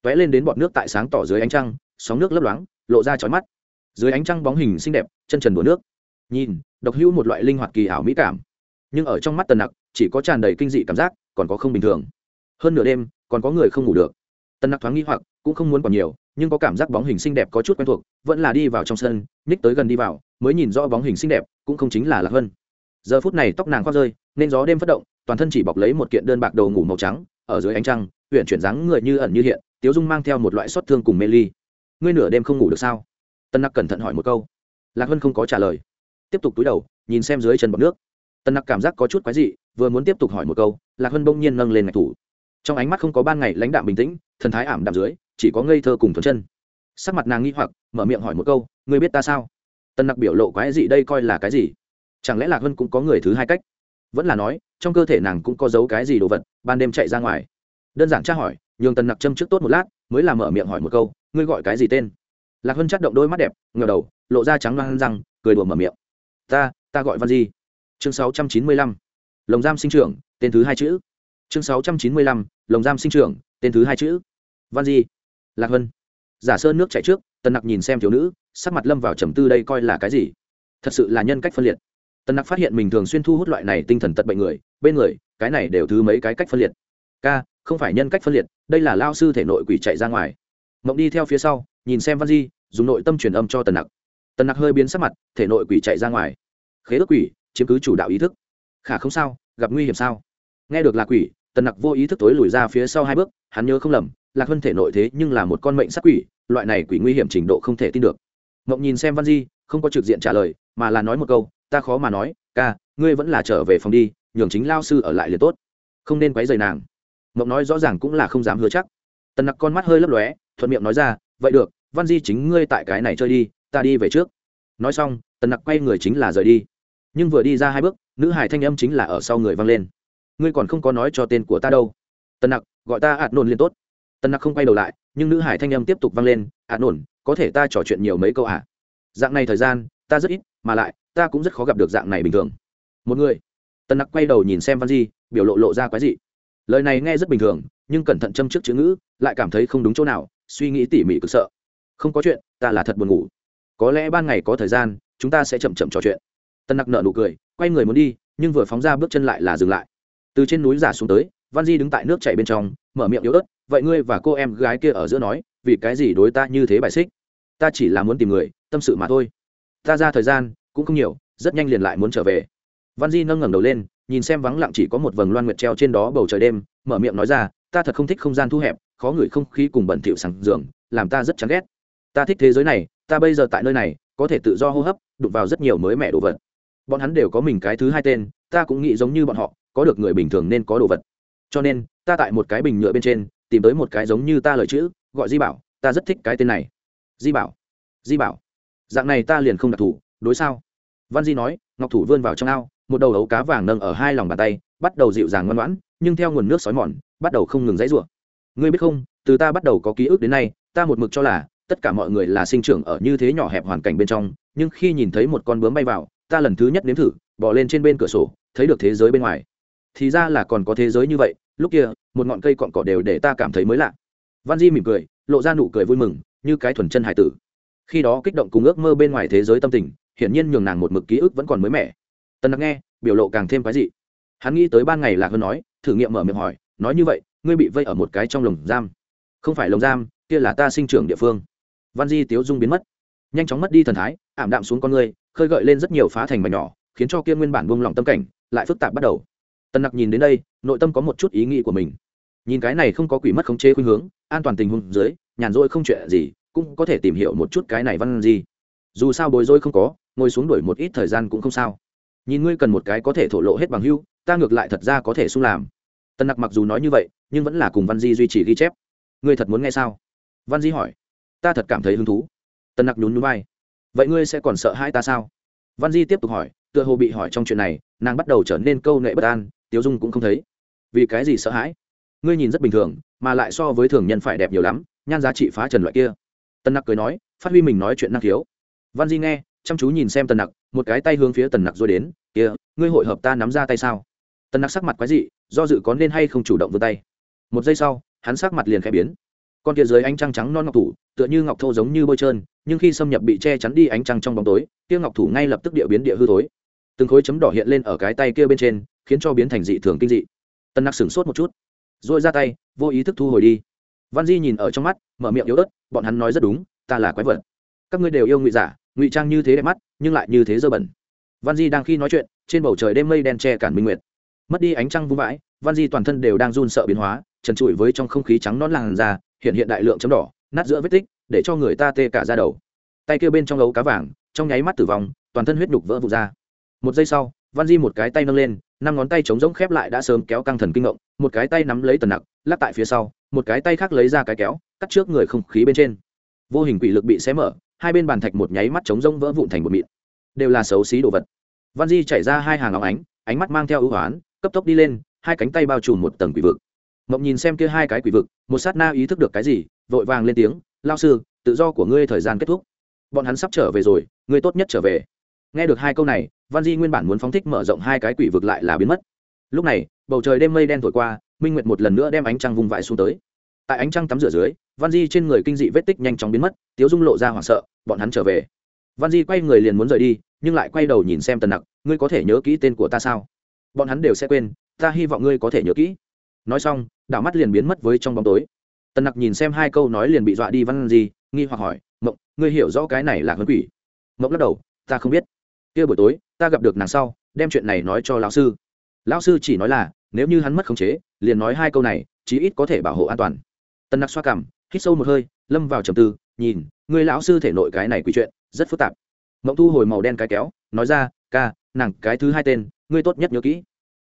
t lên đến bọt nước tại sáng tỏ dưới ánh trăng, sóng nước lấp loáng, lộ ra trói mắt. Dưới ánh trăng bóng hình xinh đẹp, chân trần bùa nước. Nhìn, độc hữu một loại linh hoạt kỳ ảo mỹ cảm. Nhưng ở trong mắt tần nặc, chỉ có tràn đầy kinh dị cảm giác, còn có không bình thường. Hơn nửa đêm, còn có người không ngủ được. Tần nặc thoáng nghi hoặc, cũng không muốn còn nhiều, nhưng có cảm giác bóng hình xinh đẹp có chút quen thuộc, vẫn là đi vào trong sân ních tới gần đi vào, mới nhìn rõ bóng hình xinh đẹp, cũng không chính là lạc vân. Giờ phút này tóc nàng khoác rơi, nên gió đêm phất động, toàn thân chỉ bọc lấy một kiện đơn bạc đầu ngủ màu trắng, ở dưới ánh trăng huyện chuyển dáng người như ẩn như hiện tiếu dung mang theo một loại xót thương cùng mê ly. Ngươi nửa đêm không ngủ được sao? Tân nặc cẩn thận hỏi một câu. Lạc Hân không có trả lời. Tiếp tục túi đầu, nhìn xem dưới chân bọc nước. Tân nặc cảm giác có chút quái dị, vừa muốn tiếp tục hỏi một câu, lạc Hân bỗng nhiên nâng lên ngạch thủ. Trong ánh mắt không có ban ngày lãnh đạm bình tĩnh, thần thái ảm đạm dưới, chỉ có ngây thơ cùng thuần chân. Sắc mặt nàng nghi hoặc, mở miệng hỏi một câu, ngươi biết ta sao? Tân nặc biểu lộ quái dị đây coi là cái gì? Chẳng lẽ lạc Hân cũng có người thứ hai cách? Vẫn là nói, trong cơ thể nàng cũng có giấu cái gì đồ vật, ban đêm chạy ra ngoài. Đơn giản tra hỏi nhường tần nặc châm trước tốt một lát, mới làm mở miệng hỏi một câu, ngươi gọi cái gì tên? Lạc hân chắc động đôi mắt đẹp ngờ đầu, lộ ra trắng loang răng, cười đùa mở miệng. Ta ta gọi văn di. Chương sáu trăm chín mươi lăm, lồng giam sinh trưởng, tên thứ hai chữ. Chương sáu trăm chín mươi lăm, lồng giam sinh trưởng, tên thứ hai chữ. Văn di. Lạc hân. Giả sơn nước chạy trước, tần nặc nhìn xem thiếu nữ, sắc mặt lâm vào trầm tư đây coi là cái gì? Thật sự là nhân cách phân liệt. Tần nặc phát hiện mình thường xuyên thu hút loại này tinh thần tật bệnh người, bên người, cái này đều thứ mấy cái cách phân liệt. Ca không phải nhân cách phân liệt, đây là lao sư thể nội quỷ chạy ra ngoài. Mộng đi theo phía sau, nhìn xem văn di, dùng nội tâm truyền âm cho tần nặc. Tần nặc hơi biến sắc mặt, thể nội quỷ chạy ra ngoài. Khế ước quỷ, chiếm cứ chủ đạo ý thức. Khả không sao, gặp nguy hiểm sao? Nghe được là quỷ, tần nặc vô ý thức tối lùi ra phía sau hai bước, hắn nhớ không lầm, lạc hơn thể nội thế nhưng là một con mệnh sắc quỷ, loại này quỷ nguy hiểm trình độ không thể tin được. Mộng nhìn xem văn di, không có trực diện trả lời, mà là nói một câu, ta khó mà nói, ca, ngươi vẫn là trở về phòng đi, nhường chính lao sư ở lại liền tốt. Không nên quấy rầy nàng mộng nói rõ ràng cũng là không dám hứa chắc. Tần nặc con mắt hơi lấp lóe, thuận miệng nói ra, vậy được, văn di chính ngươi tại cái này chơi đi, ta đi về trước. Nói xong, tần nặc quay người chính là rời đi. Nhưng vừa đi ra hai bước, nữ hải thanh âm chính là ở sau người vang lên. Ngươi còn không có nói cho tên của ta đâu. Tần nặc, gọi ta ạt nôn liên tốt. Tần nặc không quay đầu lại, nhưng nữ hải thanh âm tiếp tục vang lên, ạt nôn có thể ta trò chuyện nhiều mấy câu ạ à? dạng này thời gian, ta rất ít, mà lại, ta cũng rất khó gặp được dạng này bình thường. Một người. Tần nặc quay đầu nhìn xem văn di, biểu lộ lộ ra quái dị lời này nghe rất bình thường, nhưng cẩn thận châm trước chữ ngữ, lại cảm thấy không đúng chỗ nào, suy nghĩ tỉ mỉ cực sợ. Không có chuyện, ta là thật buồn ngủ. Có lẽ ban ngày có thời gian, chúng ta sẽ chậm chậm trò chuyện. Tân nặc nợ nụ cười, quay người muốn đi, nhưng vừa phóng ra bước chân lại là dừng lại. Từ trên núi giả xuống tới, văn di đứng tại nước chảy bên trong, mở miệng yếu ớt, vậy ngươi và cô em gái kia ở giữa nói, vì cái gì đối ta như thế bài xích? Ta chỉ là muốn tìm người, tâm sự mà thôi. Ta ra thời gian, cũng không nhiều, rất nhanh liền lại muốn trở về. Văn di nâng ngẩng đầu lên nhìn xem vắng lặng chỉ có một vầng loan nguyệt treo trên đó bầu trời đêm, mở miệng nói ra, ta thật không thích không gian thu hẹp, khó ngửi không khí cùng bẩn thỉu sằng giường, làm ta rất chán ghét. Ta thích thế giới này, ta bây giờ tại nơi này, có thể tự do hô hấp, đụng vào rất nhiều mới mẻ đồ vật. Bọn hắn đều có mình cái thứ hai tên, ta cũng nghĩ giống như bọn họ, có được người bình thường nên có đồ vật. Cho nên, ta tại một cái bình nhựa bên trên, tìm tới một cái giống như ta lời chữ, gọi di bảo, ta rất thích cái tên này. Di bảo di bảo. Dạng này ta liền không đặc thủ đối sao? Văn di nói, ngọc thủ vươn vào trong ao một đầu ấu cá vàng nâng ở hai lòng bàn tay, bắt đầu dịu dàng ngoan ngoãn, nhưng theo nguồn nước sói mòn, bắt đầu không ngừng dãy rủa. Ngươi biết không, từ ta bắt đầu có ký ức đến nay, ta một mực cho là, tất cả mọi người là sinh trưởng ở như thế nhỏ hẹp hoàn cảnh bên trong, nhưng khi nhìn thấy một con bướm bay vào, ta lần thứ nhất nếm thử bỏ lên trên bên cửa sổ, thấy được thế giới bên ngoài. Thì ra là còn có thế giới như vậy, lúc kia, một ngọn cây cọn cỏ đều để ta cảm thấy mới lạ. Văn di mỉm cười, lộ ra nụ cười vui mừng, như cái thuần chân hải tử. Khi đó kích động cùng ước mơ bên ngoài thế giới tâm tình, hiển nhiên nhường nàng một mực ký ức vẫn còn mới mẻ tần nặc nghe, biểu lộ càng thêm cái gì hắn nghĩ tới ban ngày là hơn nói, thử nghiệm mở miệng hỏi, nói như vậy, ngươi bị vây ở một cái trong lồng giam? Không phải lồng giam, kia là ta sinh trưởng địa phương. Văn di tiếu dung biến mất. Nhanh chóng mất đi thần thái, ảm đạm xuống con ngươi khơi gợi lên rất nhiều phá thành mảnh nhỏ, khiến cho kia nguyên bản buông lỏng tâm cảnh lại phức tạp bắt đầu. Tần nặc nhìn đến đây, nội tâm có một chút ý nghĩ của mình. Nhìn cái này không có quỷ mất khống chế khuynh hướng, an toàn tình huống dưới, nhàn rỗi không chuyện gì, cũng có thể tìm hiểu một chút cái này văn gì dù sao bối rối không có, ngồi xuống đuổi một ít thời gian cũng không sao nhìn ngươi cần một cái có thể thổ lộ hết bằng hưu ta ngược lại thật ra có thể xung làm. Tân nặc mặc dù nói như vậy, nhưng vẫn là cùng văn di duy trì ghi chép. Ngươi thật muốn nghe sao? Văn di hỏi. Ta thật cảm thấy hứng thú. Tân nặc nhún nhún vai. Vậy ngươi sẽ còn sợ hai ta sao? Văn di tiếp tục hỏi, tựa hồ bị hỏi trong chuyện này, nàng bắt đầu trở nên câu nệ bất an, tiếu dung cũng không thấy. Vì cái gì sợ hãi? Ngươi nhìn rất bình thường, mà lại so với thường nhân phải đẹp nhiều lắm, nhan giá trị phá trần loại kia. Tân nặc cười nói, phát huy mình nói chuyện năng khiếu. Văn di nghe, chăm chú nhìn xem Tân nặc một cái tay hướng phía tần nặc rồi đến, kia, ngươi hội hợp ta nắm ra tay sao? Tần nặc sắc mặt quái dị, do dự có nên hay không chủ động vươn tay. Một giây sau, hắn sắc mặt liền khẽ biến. Con kia dưới ánh trăng trắng non ngọc thủ, tựa như ngọc thô giống như bôi trơn, nhưng khi xâm nhập bị che chắn đi ánh trăng trong bóng tối, kia ngọc thủ ngay lập tức địa biến địa hư tối từng khối chấm đỏ hiện lên ở cái tay kia bên trên, khiến cho biến thành dị thường kinh dị. Tân nặc sửng sốt một chút r ồ i ra tay, vô ý thức thu hồi đi. Văn di nhìn ở trong mắt, mở miệng yếu ớt, bọn hắn nói rất đúng, ta là quái vật. Các ngươi đều yêu ngụy giả ngụy trang như thế đẹp mắt, nhưng lại như thế dơ bẩn. Văn di đang khi nói chuyện, trên bầu trời đêm mây đen che cản minh nguyệt. Mất đi ánh trăng vung vãi, văn di toàn thân đều đang run sợ biến hóa, trần trụi với trong không khí trắng non làn da, hiện hiện đại lượng chấm đỏ, nát giữa vết tích, để cho người ta tê cả ra đầu. Tay kia bên trong gấu cá vàng, trong nháy mắt tử vong, toàn thân huyết nhục vỡ vụt ra. Một giây sau, văn di một cái tay nâng lên, năm ngón tay chống rỗng khép lại đã sớm kéo căng thần kinh ngộng, một cái tay nắm lấy tần nặc, lắc tại phía sau, một cái tay khác lấy ra cái kéo, cắt trước người không khí bên trên. Vô hình quỷ lực bị xé mở hai bên bàn thạch một nháy mắt chống rỗng vỡ vụn thành một mịn. Đều là xấu xí đồ vật. Văn di chảy ra hai hàng óng ánh ánh mắt mang theo ưu hoán, cấp tốc đi lên, hai cánh tay bao trùm một tầng quỷ vực. Mộng nhìn xem kia hai cái quỷ vực, một sát na ý thức được cái gì, vội vàng lên tiếng, lao sư, tự do của ngươi thời gian kết thúc. Bọn hắn sắp trở về rồi, ngươi tốt nhất trở về. Nghe được hai câu này, văn di nguyên bản muốn phóng thích mở rộng hai cái quỷ vực lại là biến mất. Lúc này, bầu trời đêm mây đen thổi qua, minh nguyệt một lần nữa đem ánh trăng vùng vãi xuống tới. Tại ánh trăng tắm rửa dưới, văn di trên người kinh dị vết tích nhanh chóng biến mất, tiếu dung lộ ra hoảng sợ bọn hắn trở về. Văn di quay người liền muốn rời đi, nhưng lại quay đầu nhìn xem tần nặc, ngươi có thể nhớ kỹ tên của ta sao? Bọn hắn đều sẽ quên, ta hy vọng ngươi có thể nhớ kỹ. Nói xong, đảo mắt liền biến mất với trong bóng tối. Tần nặc nhìn xem hai câu nói liền bị dọa đi văn di, nghi hoặc hỏi, mộng, ngươi hiểu rõ cái này là huấn quỷ? Mộng lắc đầu, ta không biết. Kia buổi tối, ta gặp được nàng sau, đem chuyện này nói cho lão sư. Lão sư chỉ nói là, nếu như hắn mất khống chế, liền nói hai câu này, chí ít có thể bảo hộ an toàn. Tần nặc xoa cảm, hít sâu một hơi, lâm vào trầm tư, nhìn người lão sư thể nội cái này quỷ chuyện, rất phức tạp. Mộng thu hồi màu đen cái kéo, nói ra, ca, nàng cái thứ hai tên, ngươi tốt nhất nhớ kỹ.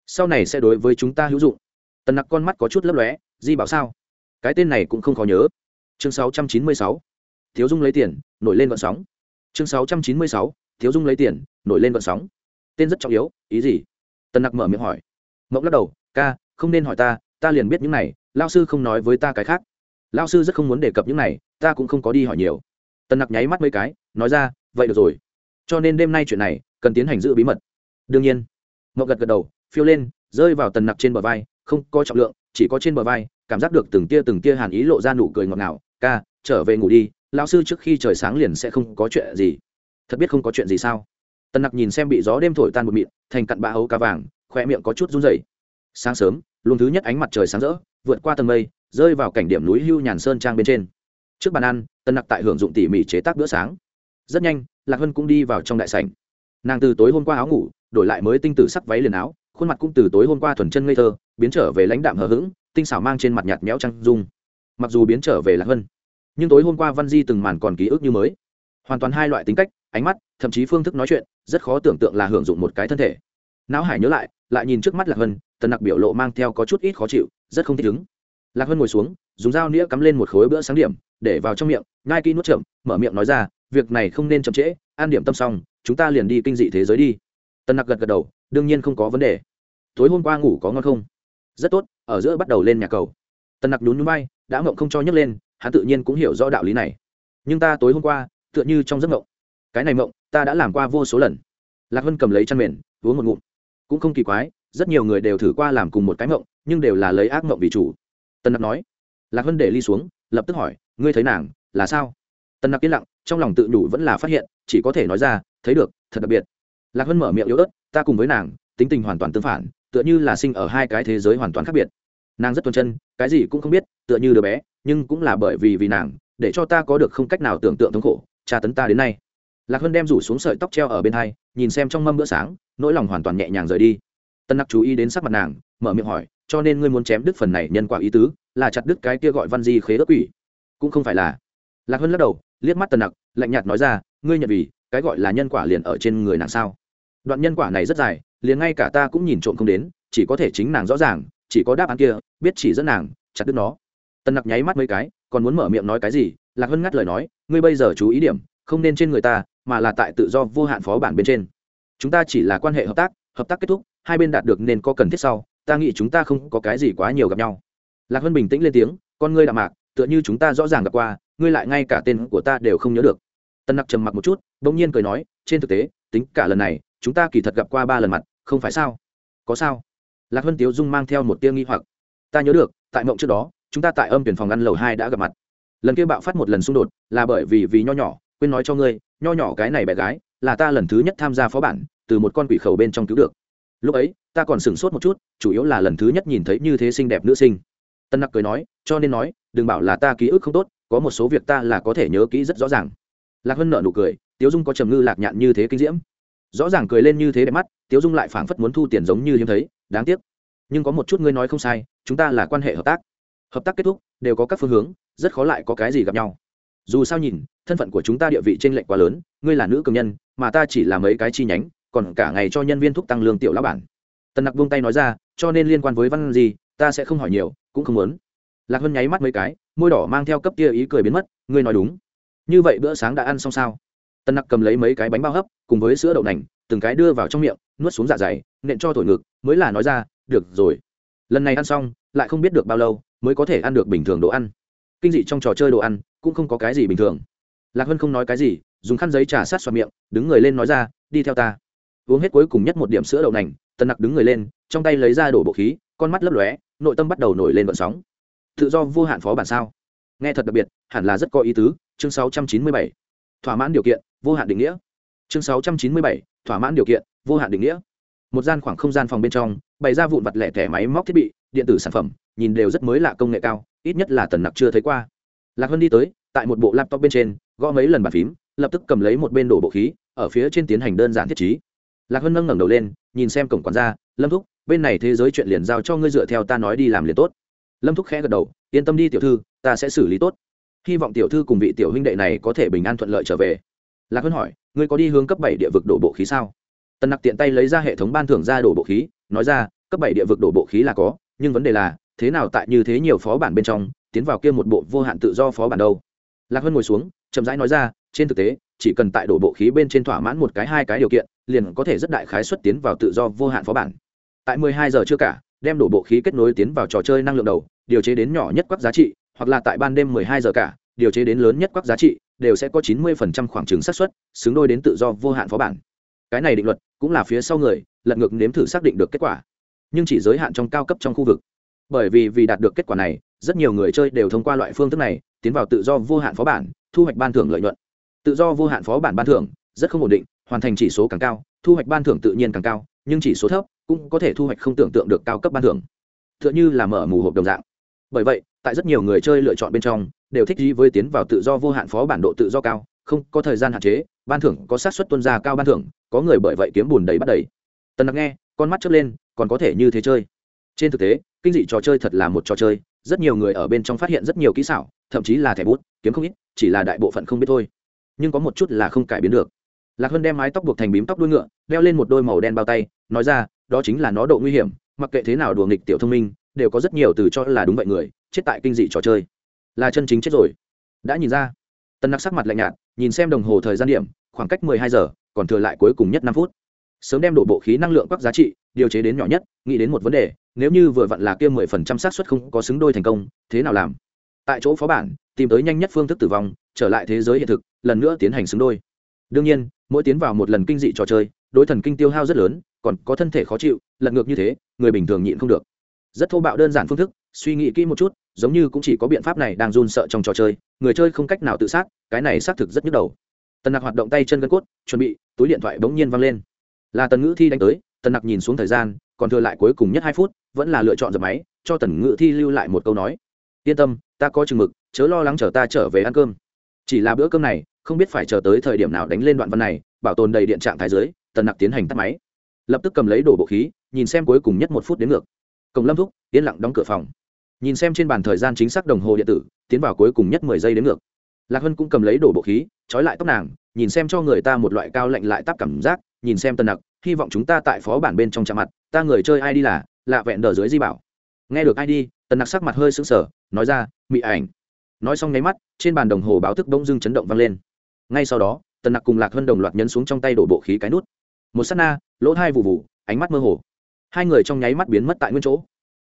Sau này sẽ đối với chúng ta hữu dụng. Tần nặc con mắt có chút lấp lóe, di bảo sao? Cái tên này cũng không khó nhớ. Chương 696. thiếu dung lấy tiền, nổi lên vận sóng. Chương 696. thiếu dung lấy tiền, nổi lên vận sóng. Tên rất trọng yếu, ý gì? Tần nặc mở miệng hỏi. Mộng lắc đầu, ca, không nên hỏi ta ta liền biết những này lao sư không nói với ta cái khác lao sư rất không muốn đề cập những này, ta cũng không có đi hỏi nhiều. Tần nặc nháy mắt mấy cái, nói ra, vậy được rồi. Cho nên đêm nay chuyện này, cần tiến hành giữ bí mật. Đương nhiên. Mậu gật gật đầu, phiêu lên, rơi vào tần nặc trên bờ vai, không có trọng lượng, chỉ có trên bờ vai, cảm giác được từng tia từng tia hàn ý lộ ra nụ cười ngọt ngào. Ca, trở về ngủ đi, lão sư trước khi trời sáng liền sẽ không có chuyện gì. Thật biết không có chuyện gì sao? Tần nặc nhìn xem bị gió đêm thổi tan một mịn, thành cặn bã ấu cá vàng khoe miệng có chút run dày sáng sớm luôn thứ nhất ánh mặt trời sáng rỡ, vượt qua tầng mây rơi vào cảnh điểm núi hưu nhàn sơn trang bên trên. Trước bàn ăn tân nặc tại hưởng dụng tỉ mỉ chế tác bữa sáng. Rất nhanh, lạc hân cũng đi vào trong đại sảnh. Nàng từ tối hôm qua áo ngủ, đổi lại mới tinh tử sắc váy liền áo, khuôn mặt cũng từ tối hôm qua thuần chân ngây thơ, biến trở về lãnh đạm hờ hững, tinh xảo mang trên mặt nhạt méo trăng dung. Mặc dù biến trở về lạc hân, nhưng tối hôm qua văn di từng màn còn ký ức như mới. Hoàn toàn hai loại tính cách, ánh mắt, thậm chí phương thức nói chuyện, rất khó tưởng tượng là hưởng dụng một cái thân thể. Não hải nhớ lại lại nhìn trước mắt lạc hân, tần nặc biểu lộ mang theo có chút ít khó chịu, rất không thích ứng lạc hân ngồi xuống, dùng dao nĩa cắm lên một khối bữa sáng điểm, để vào trong miệng ngai kỹ nuốt chậm, mở miệng nói ra, việc này không nên chậm trễ an điểm tâm xong, chúng ta liền đi kinh dị thế giới đi. Tân nặc gật gật đầu, đương nhiên không có vấn đề. Tối hôm qua ngủ có ngon không? Rất tốt, ở giữa bắt đầu lên nhà cầu. Tân nặc nhún núi bay đã ngộng không cho nhấc lên, hắn tự nhiên cũng hiểu rõ đạo lý này. Nhưng ta tối hôm qua, tựa như trong giấc ngộng. Cái này ngộng, ta đã làm qua vô số lần. Lạc hân cầm lấy chăn mền, uống một ngụm. Cũng không kỳ quái, rất nhiều người đều thử qua làm cùng một cái ngộng, nhưng đều là lấy ác ngộng vì chủ. Tân nặc nói. Lạc hân để ly xuống, lập tức hỏi, ngươi thấy nàng là sao? Tân nặc yên lặng, trong lòng tự đủ vẫn là phát hiện, chỉ có thể nói ra, thấy được, thật đặc biệt. Lạc hân mở miệng yếu ớt, ta cùng với nàng, tính tình hoàn toàn tương phản, tựa như là sinh ở hai cái thế giới hoàn toàn khác biệt. Nàng rất tuần chân, cái gì cũng không biết, tựa như đứa bé, nhưng cũng là bởi vì vì nàng, để cho ta có được không cách nào tưởng tượng thống khổ, tra tấn ta đến nay. Lạc hân đem rủ xuống sợi tóc treo ở bên hai, nhìn xem trong mâm bữa sáng, nỗi lòng hoàn toàn nhẹ nhàng rời đi. Tân nặc chú ý đến sắc mặt nàng mở miệng hỏi, cho nên ngươi muốn chém đứt phần này nhân quả ý tứ, là chặt đứt cái kia gọi văn di khế ước quỷ? Cũng không phải là. Lạc hơn lắc đầu, liếc mắt tần nặc, lạnh nhạt nói ra, ngươi nhận vì, cái gọi là nhân quả liền ở trên người nàng sao? Đoạn nhân quả này rất dài, liền ngay cả ta cũng nhìn trộm không đến, chỉ có thể chính nàng rõ ràng, chỉ có đáp án kia, biết chỉ dẫn nàng, chặt đứt nó. Tần nặc nháy mắt mấy cái, còn muốn mở miệng nói cái gì? Lạc hơn ngắt lời nói, ngươi bây giờ chú ý điểm, không nên trên người ta, mà là tại tự do vô hạn phó bản bên trên. Chúng ta chỉ là quan hệ hợp tác hợp tác kết thúc, hai bên đạt được nên có cần thiết sau ta nghĩ chúng ta không có cái gì quá nhiều gặp nhau. Lạc hân bình tĩnh lên tiếng, con ngươi đạm mạc, tựa như chúng ta rõ ràng gặp qua, ngươi lại ngay cả tên của ta đều không nhớ được. Tân nặc trầm mặc một chút đ ỗ n g nhiên cười nói, trên thực tế, tính cả lần này, chúng ta kỳ thật gặp qua ba lần mặt, không phải sao? Có sao? Lạc hân tiếu dung mang theo một tia nghi hoặc. Ta nhớ được, tại mộng trước đó, chúng ta tại âm tuyển phòng ăn lầu hai đã gặp mặt. Lần kia bạo phát một lần xung đột, là bởi vì vì nho nhỏ, quên nói cho ngươi, nho nhỏ cái này bé gái, là ta lần thứ nhất tham gia phó bản, từ một con quỷ khẩu bên trong cứu được lúc ấy, ta còn sửng sốt một chút, chủ yếu là lần thứ nhất nhìn thấy như thế xinh đẹp nữ sinh. Tân nặc cười nói, cho nên nói, đừng bảo là ta ký ức không tốt, có một số việc ta là có thể nhớ kỹ rất rõ ràng. Lạc hân nợ nụ cười, tiếu dung có trầm ngư lạc nhạn như thế kinh diễm. Rõ ràng cười lên như thế đẹp mắt, tiếu dung lại phảng phất muốn thu tiền giống như hiếm thấy, đáng tiếc. Nhưng có một chút ngươi nói không sai, chúng ta là quan hệ hợp tác. Hợp tác kết thúc, đều có các phương hướng, rất khó lại có cái gì gặp nhau. Dù sao nhìn, thân phận của chúng ta địa vị t r ê n lệch quá lớn, ngươi là nữ cường nhân, mà ta chỉ là mấy cái chi nhánh còn cả ngày cho nhân viên thúc tăng lương tiểu lão bản. Tần nặc buông tay nói ra, cho nên liên quan với văn gì, ta sẽ không hỏi nhiều, cũng không muốn. Lạc hân nháy mắt mấy cái, môi đỏ mang theo cấp kia ý cười biến mất, ngươi nói đúng. Như vậy bữa sáng đã ăn xong sao? Tần nặc cầm lấy mấy cái bánh bao hấp, cùng với sữa đậu nành, từng cái đưa vào trong miệng, nuốt xuống dạ dày, nện cho thổi ngực, mới là nói ra, được rồi. Lần này ăn xong, lại không biết được bao lâu, mới có thể ăn được bình thường đồ ăn. Kinh dị trong trò chơi đồ ăn, cũng không có cái gì bình thường. Lạc hân không nói cái gì, dùng khăn giấy trà sát xoa miệng, đứng người lên nói ra, đi theo ta uống hết cuối cùng nhất một điểm sữa đậu nành, tần nặc đứng người lên, trong tay lấy ra đổ bộ khí, con mắt lấp lóe, nội tâm bắt đầu nổi lên vận sóng. Tự do vô hạn phó bản sao? Nghe thật đặc biệt, hẳn là rất có ý tứ, chương 697. thỏa mãn điều kiện, vô hạn định nghĩa. Chương 697. thỏa mãn điều kiện, vô hạn định nghĩa. Một gian khoảng không gian phòng bên trong, bày ra vụn vặt lẻ thẻ máy móc thiết bị, điện tử sản phẩm, nhìn đều rất mới lạ công nghệ cao, ít nhất là tần nặc chưa thấy qua. Lạc hân đi tới, tại một bộ laptop bên trên, gõ mấy lần bàn phím, lập tức cầm lấy một bên đổ bộ khí, ở phía trên tiến hành đơn giản thiết trí lạc hân nâng ngẩng đầu lên, nhìn xem cổng quản gia, lâm thúc, bên này thế giới chuyện liền giao cho ngươi dựa theo ta nói đi làm liền tốt. Lâm thúc khẽ gật đầu, yên tâm đi tiểu thư, ta sẽ xử lý tốt. Hy vọng tiểu thư cùng vị tiểu huynh đệ này có thể bình an thuận lợi trở về. Lạc hân hỏi, ngươi có đi hướng cấp bảy địa vực đổ bộ khí sao? Tần nặc tiện tay lấy ra hệ thống ban thưởng ra đổ bộ khí, nói ra, cấp bảy địa vực đổ bộ khí là có, nhưng vấn đề là, thế nào tại như thế nhiều phó bản bên trong, tiến vào kia một bộ vô hạn tự do phó bản đâu? Lạc hân ngồi xuống, chậm rãi nói ra, trên thực tế, chỉ cần tại đổ bộ khí bên trên thỏa mãn một cái hai cái điều kiện liền có thể rất đại khái xuất tiến vào tự do vô hạn phó bản. Tại mười hai giờ chưa cả, đem đổ bộ khí kết nối tiến vào trò chơi năng lượng đầu, điều chế đến nhỏ nhất quắc giá trị, hoặc là tại ban đêm mười hai giờ cả, điều chế đến lớn nhất quắc giá trị, đều sẽ có chín mươi phần trăm khoảng trừng xác suất, xứng đôi đến tự do vô hạn phó bản. Cái này định luật cũng là phía sau người, lật ngược nếm thử xác định được kết quả. Nhưng chỉ giới hạn trong cao cấp trong khu vực. Bởi vì vì đạt được kết quả này, rất nhiều người chơi đều thông qua loại phương thức này, tiến vào tự do vô hạn phó bản, thu hoạch ban thưởng lợi nhuận. Tự do vô hạn phó bản ban thưởng rất không ổn định hoàn thành chỉ số càng cao, thu hoạch ban thưởng tự nhiên càng cao, nhưng chỉ số thấp cũng có thể thu hoạch không tưởng tượng được cao cấp ban thưởng. T h ư ợ n h ư là mở mù hộp đồng dạng. Bởi vậy, tại rất nhiều người chơi lựa chọn bên trong, đều thích gì với tiến vào tự do vô hạn phó bản độ tự do cao, không có thời gian hạn chế, ban thưởng có sát xuất tuân ra cao ban thưởng, có người bởi vậy kiếm bùn đầy bắt đầy. Tần nặc nghe, con mắt chớp lên, còn có thể như thế chơi. Trên thực tế, kinh dị trò chơi thật là một trò chơi, rất nhiều người ở bên trong phát hiện rất nhiều kỹ xảo, thậm chí là thẻ bút, kiếm không ít, chỉ là đại bộ phận không biết thôi. Nhưng có một chút là không cải biến được lạc hân đem mái tóc buộc thành bím tóc đuôi ngựa, đeo lên một đôi màu đen bao tay, nói ra, đó chính là nó độ nguy hiểm, mặc kệ thế nào đùa nghịch tiểu thông minh, đều có rất nhiều từ cho là đúng vậy người, chết tại kinh dị trò chơi. Là chân chính chết rồi. Đã nhìn ra. Tân nặc sắc mặt lạnh nhạt, nhìn xem đồng hồ thời gian điểm, khoảng cách mười hai giờ, còn thừa lại cuối cùng nhất năm phút. Sớm đem đổ bộ khí năng lượng các giá trị, điều chế đến nhỏ nhất, nghĩ đến một vấn đề, nếu như vừa vặn là kia mười phần trăm xác suất không có xứng đôi thành công, thế nào làm? Tại chỗ phó bản, tìm tới nhanh nhất phương thức tử vong, trở lại thế giới hiện thực, lần nữa tiến hành xứng đôi. Đương nhiên mỗi tiến vào một lần kinh dị trò chơi, đối thần kinh tiêu hao rất lớn, còn có thân thể khó chịu, lật ngược như thế, người bình thường nhịn không được. Rất thô bạo đơn giản phương thức, suy nghĩ kỹ một chút, giống như cũng chỉ có biện pháp này đang run sợ trong trò chơi, người chơi không cách nào tự sát, cái này xác thực rất nhức đầu. Tần nặc hoạt động tay chân gân cốt, chuẩn bị, túi điện thoại bỗng nhiên văng lên. Là tần ngữ thi đánh tới, tần nặc nhìn xuống thời gian, còn thừa lại cuối cùng nhất hai phút, vẫn là lựa chọn dập máy, cho tần ngữ thi lưu lại một câu nói. Yên tâm, ta có chừng mực, chớ lo lắng chờ ta trở về ăn cơm. Chỉ là bữa cơm này không biết phải chờ tới thời điểm nào đánh lên đoạn văn này, bảo tồn đầy điện trạng thái dưới tần nặc tiến hành tắt máy. Lập tức cầm lấy đổ bộ khí, nhìn xem cuối cùng nhất một phút đến ngược. Cổng lâm thúc, yên lặng đóng cửa phòng. Nhìn xem trên bàn thời gian chính xác đồng hồ điện tử, tiến vào cuối cùng nhất mười giây đến ngược. Lạc hân cũng cầm lấy đổ bộ khí, trói lại tóc nàng, nhìn xem cho người ta một loại cao lạnh lại tắp cảm giác, nhìn xem tần nặc, hy vọng chúng ta tại phó bản bên trong chạm mặt, ta người chơi ai đi là, lạ vẹn đờ dưới di bảo. Nghe được ai đi, tần nặc sắc mặt hơi sững sờ, nói ra, mị ảnh. Nói xong nháy mắt, trên bàn đồng hồ báo thức bỗng dưng chấn động vang lên ngay sau đó, tần nặc cùng lạc hân đồng loạt nhấn xuống trong tay đổ bộ khí cái nút. Một s á t na, lỗ thai vụ vụ, ánh mắt mơ hồ. Hai người trong nháy mắt biến mất tại nguyên chỗ.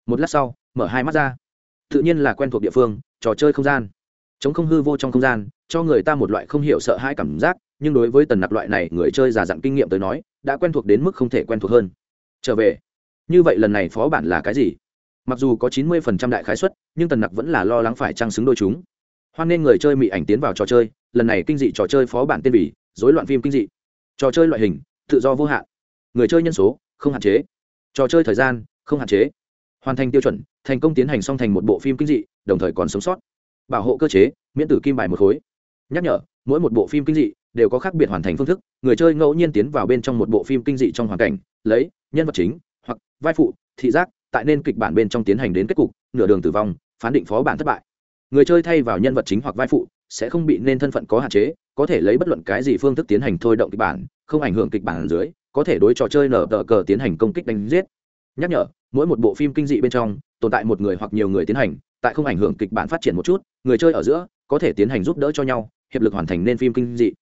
Một lát sau, mở hai mắt ra. Tự nhiên là quen thuộc địa phương, trò chơi không gian. Chống không hư vô trong không gian, cho người ta một loại không hiểu sợ hãi cảm giác, nhưng đối với tần nặc loại này người chơi già dặn kinh nghiệm tới nói, đã quen thuộc đến mức không thể quen thuộc hơn. Trở về. Như vậy lần này phó bản là cái gì? Mặc dù có chín mươi phần trăm đại khái suất, nhưng tần nặc vẫn là lo lắng phải trang xứng đôi chúng hoan nên người chơi mỹ ảnh tiến vào trò chơi, lần này kinh dị trò chơi phó bản tên bỉ dối loạn phim kinh dị. Trò chơi loại hình, tự do vô hạn. Người chơi nhân số, không hạn chế. Trò chơi thời gian, không hạn chế. Hoàn thành tiêu chuẩn, thành công tiến hành xong thành một bộ phim kinh dị, đồng thời còn sống sót. Bảo hộ cơ chế, miễn tử kim bài một khối. Nhắc nhở, mỗi một bộ phim kinh dị đều có khác biệt hoàn thành phương thức, người chơi ngẫu nhiên tiến vào bên trong một bộ phim kinh dị trong hoàn cảnh, lấy nhân vật chính hoặc vai phụ, thị giác, tại nên kịch bản bên trong tiến hành đến kết cục, nửa đường tử vong, phán định phó bản thất bại người chơi thay vào nhân vật chính hoặc vai phụ sẽ không bị nên thân phận có hạn chế có thể lấy bất luận cái gì phương thức tiến hành thôi động kịch bản không ảnh hưởng kịch bản dưới có thể đối trò chơi nở tờ cờ tiến hành công kích đánh giết. Nhắc nhở mỗi một bộ phim kinh dị bên trong tồn tại một người hoặc nhiều người tiến hành tại không ảnh hưởng kịch bản phát triển một chút người chơi ở giữa có thể tiến hành giúp đỡ cho nhau hiệp lực hoàn thành nên phim kinh dị.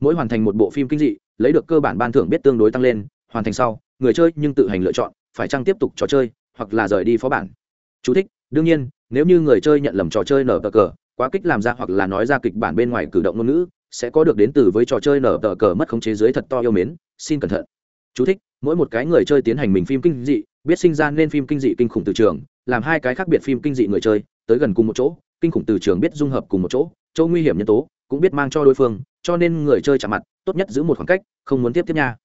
Mỗi hoàn thành một bộ phim kinh dị lấy được cơ bản ban thưởng biết tương đối tăng lên hoàn thành sau người chơi nhưng tự hành lựa chọn phải chăng tiếp tục trò chơi hoặc là rời đi phó bản. Chú thích, đương nhiên nếu như người chơi nhận lầm trò chơi nở tờ cờ quá kích làm ra hoặc là nói ra kịch bản bên ngoài cử động ngôn ngữ sẽ có được đến từ với trò chơi nở tờ cờ mất khống chế dưới thật to yêu mến. Xin cẩn thận. Chú thích, mỗi một cái người chơi tiến hành mình phim kinh dị biết sinh ra nên phim kinh dị kinh khủng từ trường làm hai cái khác biệt phim kinh dị người chơi tới gần cùng một chỗ kinh khủng từ trường biết dung hợp cùng một chỗ chỗ nguy hiểm nhân tố cũng biết mang cho đối phương cho nên người chơi chạm mặt tốt nhất giữ một khoảng cách không muốn tiếp tiếp nha.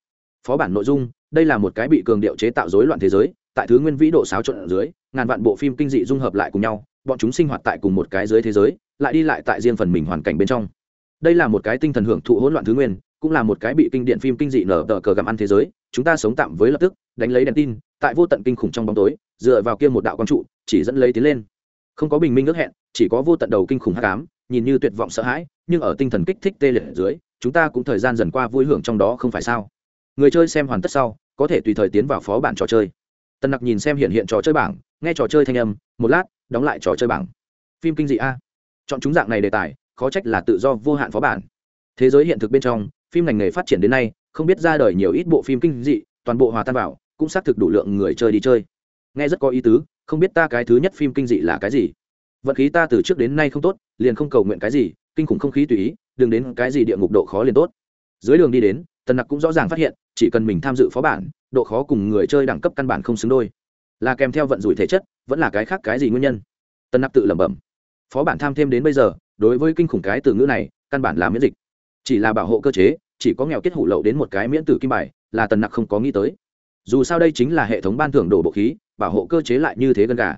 Phó bản nội dung đây là một cái bị cường điệu chế tạo rối loạn thế giới tại thứ nguyên vĩ độ xáo trộn ở dưới ngàn vạn bộ phim kinh dị dung hợp lại cùng nhau, bọn chúng sinh hoạt tại cùng một cái dưới thế giới, lại đi lại tại riêng phần mình hoàn cảnh bên trong. Đây là một cái tinh thần hưởng thụ hỗn loạn thứ nguyên, cũng là một cái bị kinh điện phim kinh dị nở tờ cờ gặm ăn thế giới, chúng ta sống tạm với lập tức, đánh lấy đèn tin, tại vô tận kinh khủng trong bóng tối, dựa vào kia một đạo quang trụ, chỉ dẫn lấy tiến lên. Không có bình minh ước hẹn, chỉ có vô tận đầu kinh khủng hắc ám, nhìn như tuyệt vọng sợ hãi, nhưng ở tinh thần kích thích tê liệt dưới, chúng ta cũng thời gian dần qua vui hưởng trong đó không phải sao? Người chơi xem hoàn tất sau, có thể tùy thời tiến vào phó bản trò chơi tân nặc nhìn xem hiện hiện trò chơi bảng, nghe trò chơi thanh âm, một lát, đóng lại trò chơi bảng. Phim kinh dị a. Chọn chúng dạng này đề tài, khó trách là tự do vô hạn phó bản. Thế giới hiện thực bên trong, phim ngành nghề phát triển đến nay, không biết ra đời nhiều ít bộ phim kinh dị, toàn bộ hòa tan vào, cũng xác thực đủ lượng người chơi đi chơi. Nghe rất có ý tứ, không biết ta cái thứ nhất phim kinh dị là cái gì. Vận khí ta từ trước đến nay không tốt, liền không cầu nguyện cái gì, kinh khủng không khí tùy ý, đừng đến cái gì địa ngục độ khó liền tốt. Dưới đường đi đến tần nặc cũng rõ ràng phát hiện, chỉ cần mình tham dự phó bản, độ khó cùng người chơi đẳng cấp căn bản không xứng đôi. Là kèm theo vận rủi thể chất, vẫn là cái khác cái gì nguyên nhân? Tần nặc tự lẩm bẩm. Phó bản tham thêm đến bây giờ, đối với kinh khủng cái từ ngữ này, căn bản là miễn dịch. Chỉ là bảo hộ cơ chế, chỉ có nghèo kết hủ lậu đến một cái miễn tử kim bài, là tần nặc không có nghĩ tới. Dù sao đây chính là hệ thống ban thưởng đổ bộ khí, bảo hộ cơ chế lại như thế gần gà.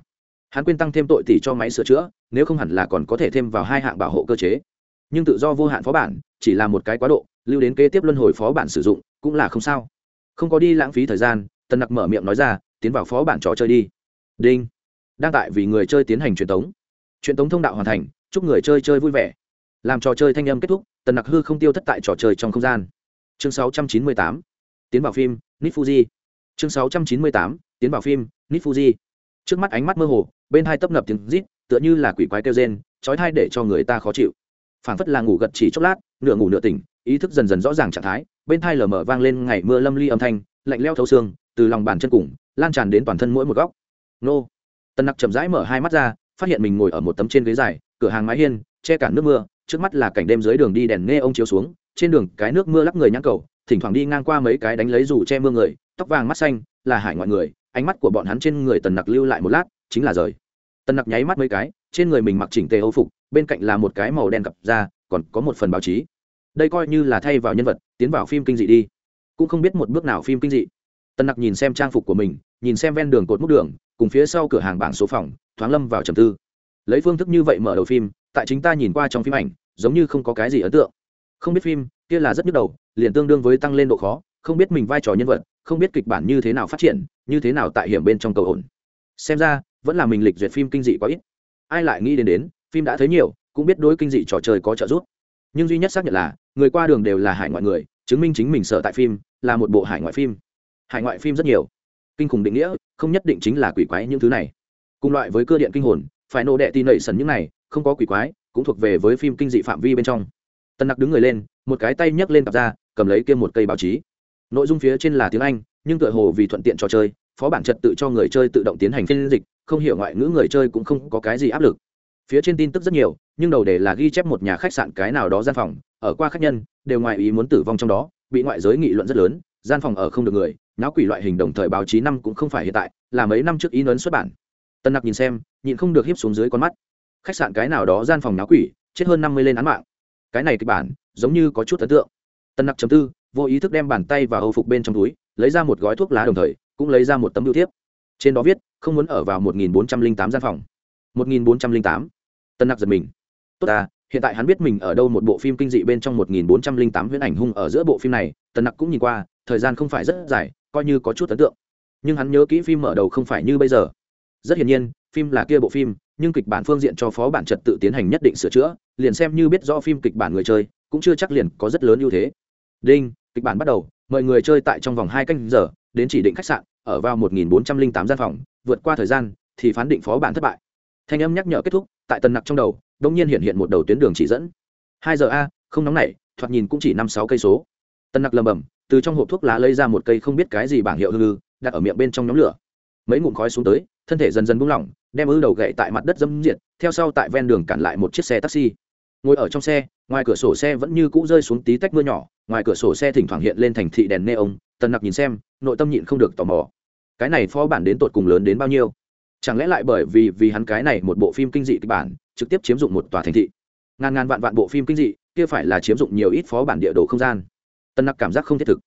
Hắn quên tăng thêm tội tỷ cho máy sửa chữa, nếu không hẳn là còn có thể thêm vào hai hạng bảo hộ cơ chế. Nhưng tự do vô hạn phó bản, chỉ là một cái quá độ lưu đến kế tiếp luân hồi phó bản sử dụng cũng là không sao. Không có đi lãng phí thời gian tần nặc mở miệng nói ra tiến vào phó bản trò chơi đi. Đinh. Đang tại vì người chơi tiến hành truyền tống. Truyền tống thông đạo hoàn thành chúc người chơi chơi vui vẻ. Làm trò chơi thanh âm kết thúc tần nặc hư không tiêu thất tại trò chơi trong không gian. Chương 698, tiến vào phim nít fuji chương 698, tiến vào phim nít fuji trước mắt ánh mắt mơ hồ bên hai tấp nập tiếng rít tựa như là quỷ quái kêu rên trói thai để cho người ta khó chịu. Phảng phất là ngủ gật chỉ chốc lát nửa ngủ nửa tỉnh ý thức dần dần rõ ràng trạng thái, bên thai lờ mờ vang lên ngày mưa lâm ly âm thanh, lạnh leo thấu xương, từ lòng bàn chân cùng, lan tràn đến toàn thân mỗi một góc. Nô. Tân nặc chậm rãi mở hai mắt ra, phát hiện mình ngồi ở một tấm trên ghế dài, cửa hàng mái hiên, che cản nước mưa, trước mắt là cảnh đêm dưới đường đi đèn nghe ông chiếu xuống, trên đường cái nước mưa lắc người nhãn cầu, thỉnh thoảng đi ngang qua mấy cái đánh lấy dù che mưa người, tóc vàng mắt xanh, là hải ngoại người, ánh mắt của bọn hắn trên người tần nặc lưu lại một lát, chính là rời. Tần nặc nháy mắt mấy cái, trên người mình mặc chỉnh tề âu phục, bên cạnh là một cái màu đen cặp da, còn có một phần báo chí đây coi như là thay vào nhân vật, tiến vào phim kinh dị đi. Cũng không biết một bước nào phim kinh dị. Tân nặc nhìn xem trang phục của mình, nhìn xem ven đường cột múc đường, cùng phía sau cửa hàng bảng số phòng, thoáng lâm vào trầm tư. Lấy phương thức như vậy mở đầu phim, tại chính ta nhìn qua trong phim ảnh, giống như không có cái gì ấn tượng. Không biết phim kia là rất nhức đầu, liền tương đương với tăng lên độ khó, không biết mình vai trò nhân vật, không biết kịch bản như thế nào phát triển, như thế nào tại hiểm bên trong cầu ổn. Xem ra, vẫn là mình lịch duyệt phim kinh dị quá ít. Ai lại nghĩ đến đến, phim đã thấy nhiều, cũng biết đối kinh dị trò chơi có trợ giúp. Nhưng duy nhất xác nhận là người qua đường đều là hải ngoại người, chứng minh chính mình sở tại phim là một bộ hải ngoại phim. Hải ngoại phim rất nhiều. Kinh khủng định nghĩa, không nhất định chính là quỷ quái những thứ này. Cùng loại với cơ điện kinh hồn, phải nổ đệ tin nảy sần những này, không có quỷ quái, cũng thuộc về với phim kinh dị phạm vi bên trong. Tân nặc đứng người lên, một cái tay nhấc lên cặp ra, cầm lấy kia một cây báo chí. Nội dung phía trên là tiếng anh, nhưng tựa hồ vì thuận tiện trò chơi, phó bản trật tự cho người chơi tự động tiến hành phiên dịch, không hiểu ngoại ngữ người chơi cũng không có cái gì áp lực. Phía trên tin tức rất nhiều nhưng đầu đề là ghi chép một nhà khách sạn cái nào đó gian phòng, ở qua khách nhân, đều ngoài ý muốn tử vong trong đó, bị ngoại giới nghị luận rất lớn, gian phòng ở không được người, náo quỷ loại hình đồng thời báo chí năm cũng không phải hiện tại, là mấy năm trước ý nấn xuất bản. Tân nặc nhìn xem, nhịn không được hiếp xuống dưới con mắt. Khách sạn cái nào đó gian phòng náo quỷ, chết hơn năm mươi lên án mạng. Cái này kịch bản, giống như có chút ấn tượng. Tân nặc chấm tư, vô ý thức đem bàn tay và âu phục bên trong túi, lấy ra một gói thuốc lá đồng thời, cũng lấy ra một tấm biểu thiếp. Trên đó viết, không muốn ở vào một nghìn bốn trăm linh tám gian phòng. Một nghìn bốn trăm linh tám. Tân nặc giật mình tốt ta, hiện tại hắn biết mình ở đâu một bộ phim kinh dị bên trong một nghìn bốn trăm linh tám huyễn ảnh hung ở giữa bộ phim này, tần nặc cũng nhìn qua, thời gian không phải rất dài, coi như có chút ấn tượng. Nhưng hắn nhớ kỹ phim mở đầu không phải như bây giờ. Rất hiển nhiên, phim là kia bộ phim, nhưng kịch bản phương diện cho phó bản trật tự tiến hành nhất định sửa chữa, liền xem như biết rõ phim kịch bản người chơi, cũng chưa chắc liền có rất lớn ưu thế. Đinh, kịch bản bắt đầu, mời người chơi tại trong vòng hai canh giờ, đến chỉ định khách sạn, ở vào một nghìn bốn trăm linh tám gian phòng, vượt qua thời gian, thì phán định phó bản thất bại. Thanh âm nhắc nhở kết thúc, tại tần nặc trong đầu đông nhiên hiện hiện một đầu tuyến đường chỉ dẫn. Hai giờ a không nóng nảy, thoạt nhìn cũng chỉ năm sáu cây số. Tân nặc lầm bầm từ trong hộp thuốc lá lấy ra một cây không biết cái gì bảng hiệu hư lư đặt ở miệng bên trong nhóm lửa. Mấy ngụm khói xuống tới thân thể dần dần buông lỏng đem ư đầu gậy tại mặt đất dâm diệt theo sau tại ven đường cản lại một chiếc xe taxi. Ngồi ở trong xe ngoài cửa sổ xe vẫn như cũ rơi xuống tí tách mưa nhỏ ngoài cửa sổ xe thỉnh thoảng hiện lên thành thị đèn neon tần nặc nhìn xem nội tâm nhịn không được tò mò. Cái này phó bản đến tột cùng lớn đến bao nhiêu? Chẳng lẽ lại bởi vì vì hắn cái này một bộ phim kinh dị kịch bản trực tiếp chiếm dụng một tòa thành thị. Ngàn ngàn vạn vạn bộ phim kinh dị, kia phải là chiếm dụng nhiều ít phó bản địa đồ không gian. Tân nặc cảm giác không thiết thực,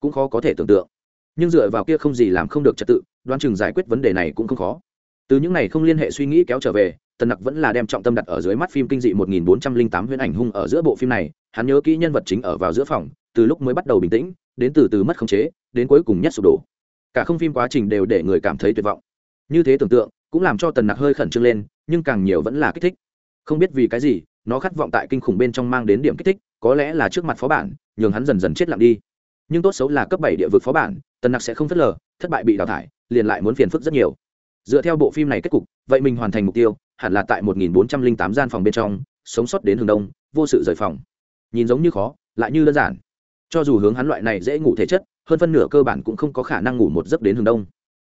cũng khó có thể tưởng tượng. Nhưng dựa vào kia không gì làm không được trật tự, đoán chừng giải quyết vấn đề này cũng không khó. Từ những này không liên hệ suy nghĩ kéo trở về tần nặc vẫn là đem trọng tâm đặt ở dưới mắt phim kinh dị 1408 huyễn ảnh hung ở giữa bộ phim này, hắn nhớ kỹ nhân vật chính ở vào giữa phòng, từ lúc mới bắt đầu bình tĩnh, đến từ từ mất khống chế, đến cuối cùng nhất sụp đổ. Cả không phim quá trình đều để người cảm thấy tuyệt vọng. Như thế tưởng tượng cũng làm cho tần nặc hơi khẩn trương lên, nhưng càng nhiều vẫn là kích thích. Không biết vì cái gì, nó khát vọng tại kinh khủng bên trong mang đến điểm kích thích, có lẽ là trước mặt phó bản, nhường hắn dần dần chết lặng đi. Nhưng tốt xấu là cấp bảy địa vực phó bản, tần nặc sẽ không phớt lờ, thất bại bị đào thải, liền lại muốn phiền phức rất nhiều. Dựa theo bộ phim này kết cục, vậy mình hoàn thành mục tiêu, hẳn là tại một nghìn bốn trăm linh tám gian phòng bên trong, sống sót đến hướng đông, vô sự rời phòng. Nhìn giống như khó, lại như đơn giản. Cho dù hướng hắn loại này dễ ngủ thể chất, hơn phân nửa cơ bản cũng không có khả năng ngủ một giấc đến hướng đông.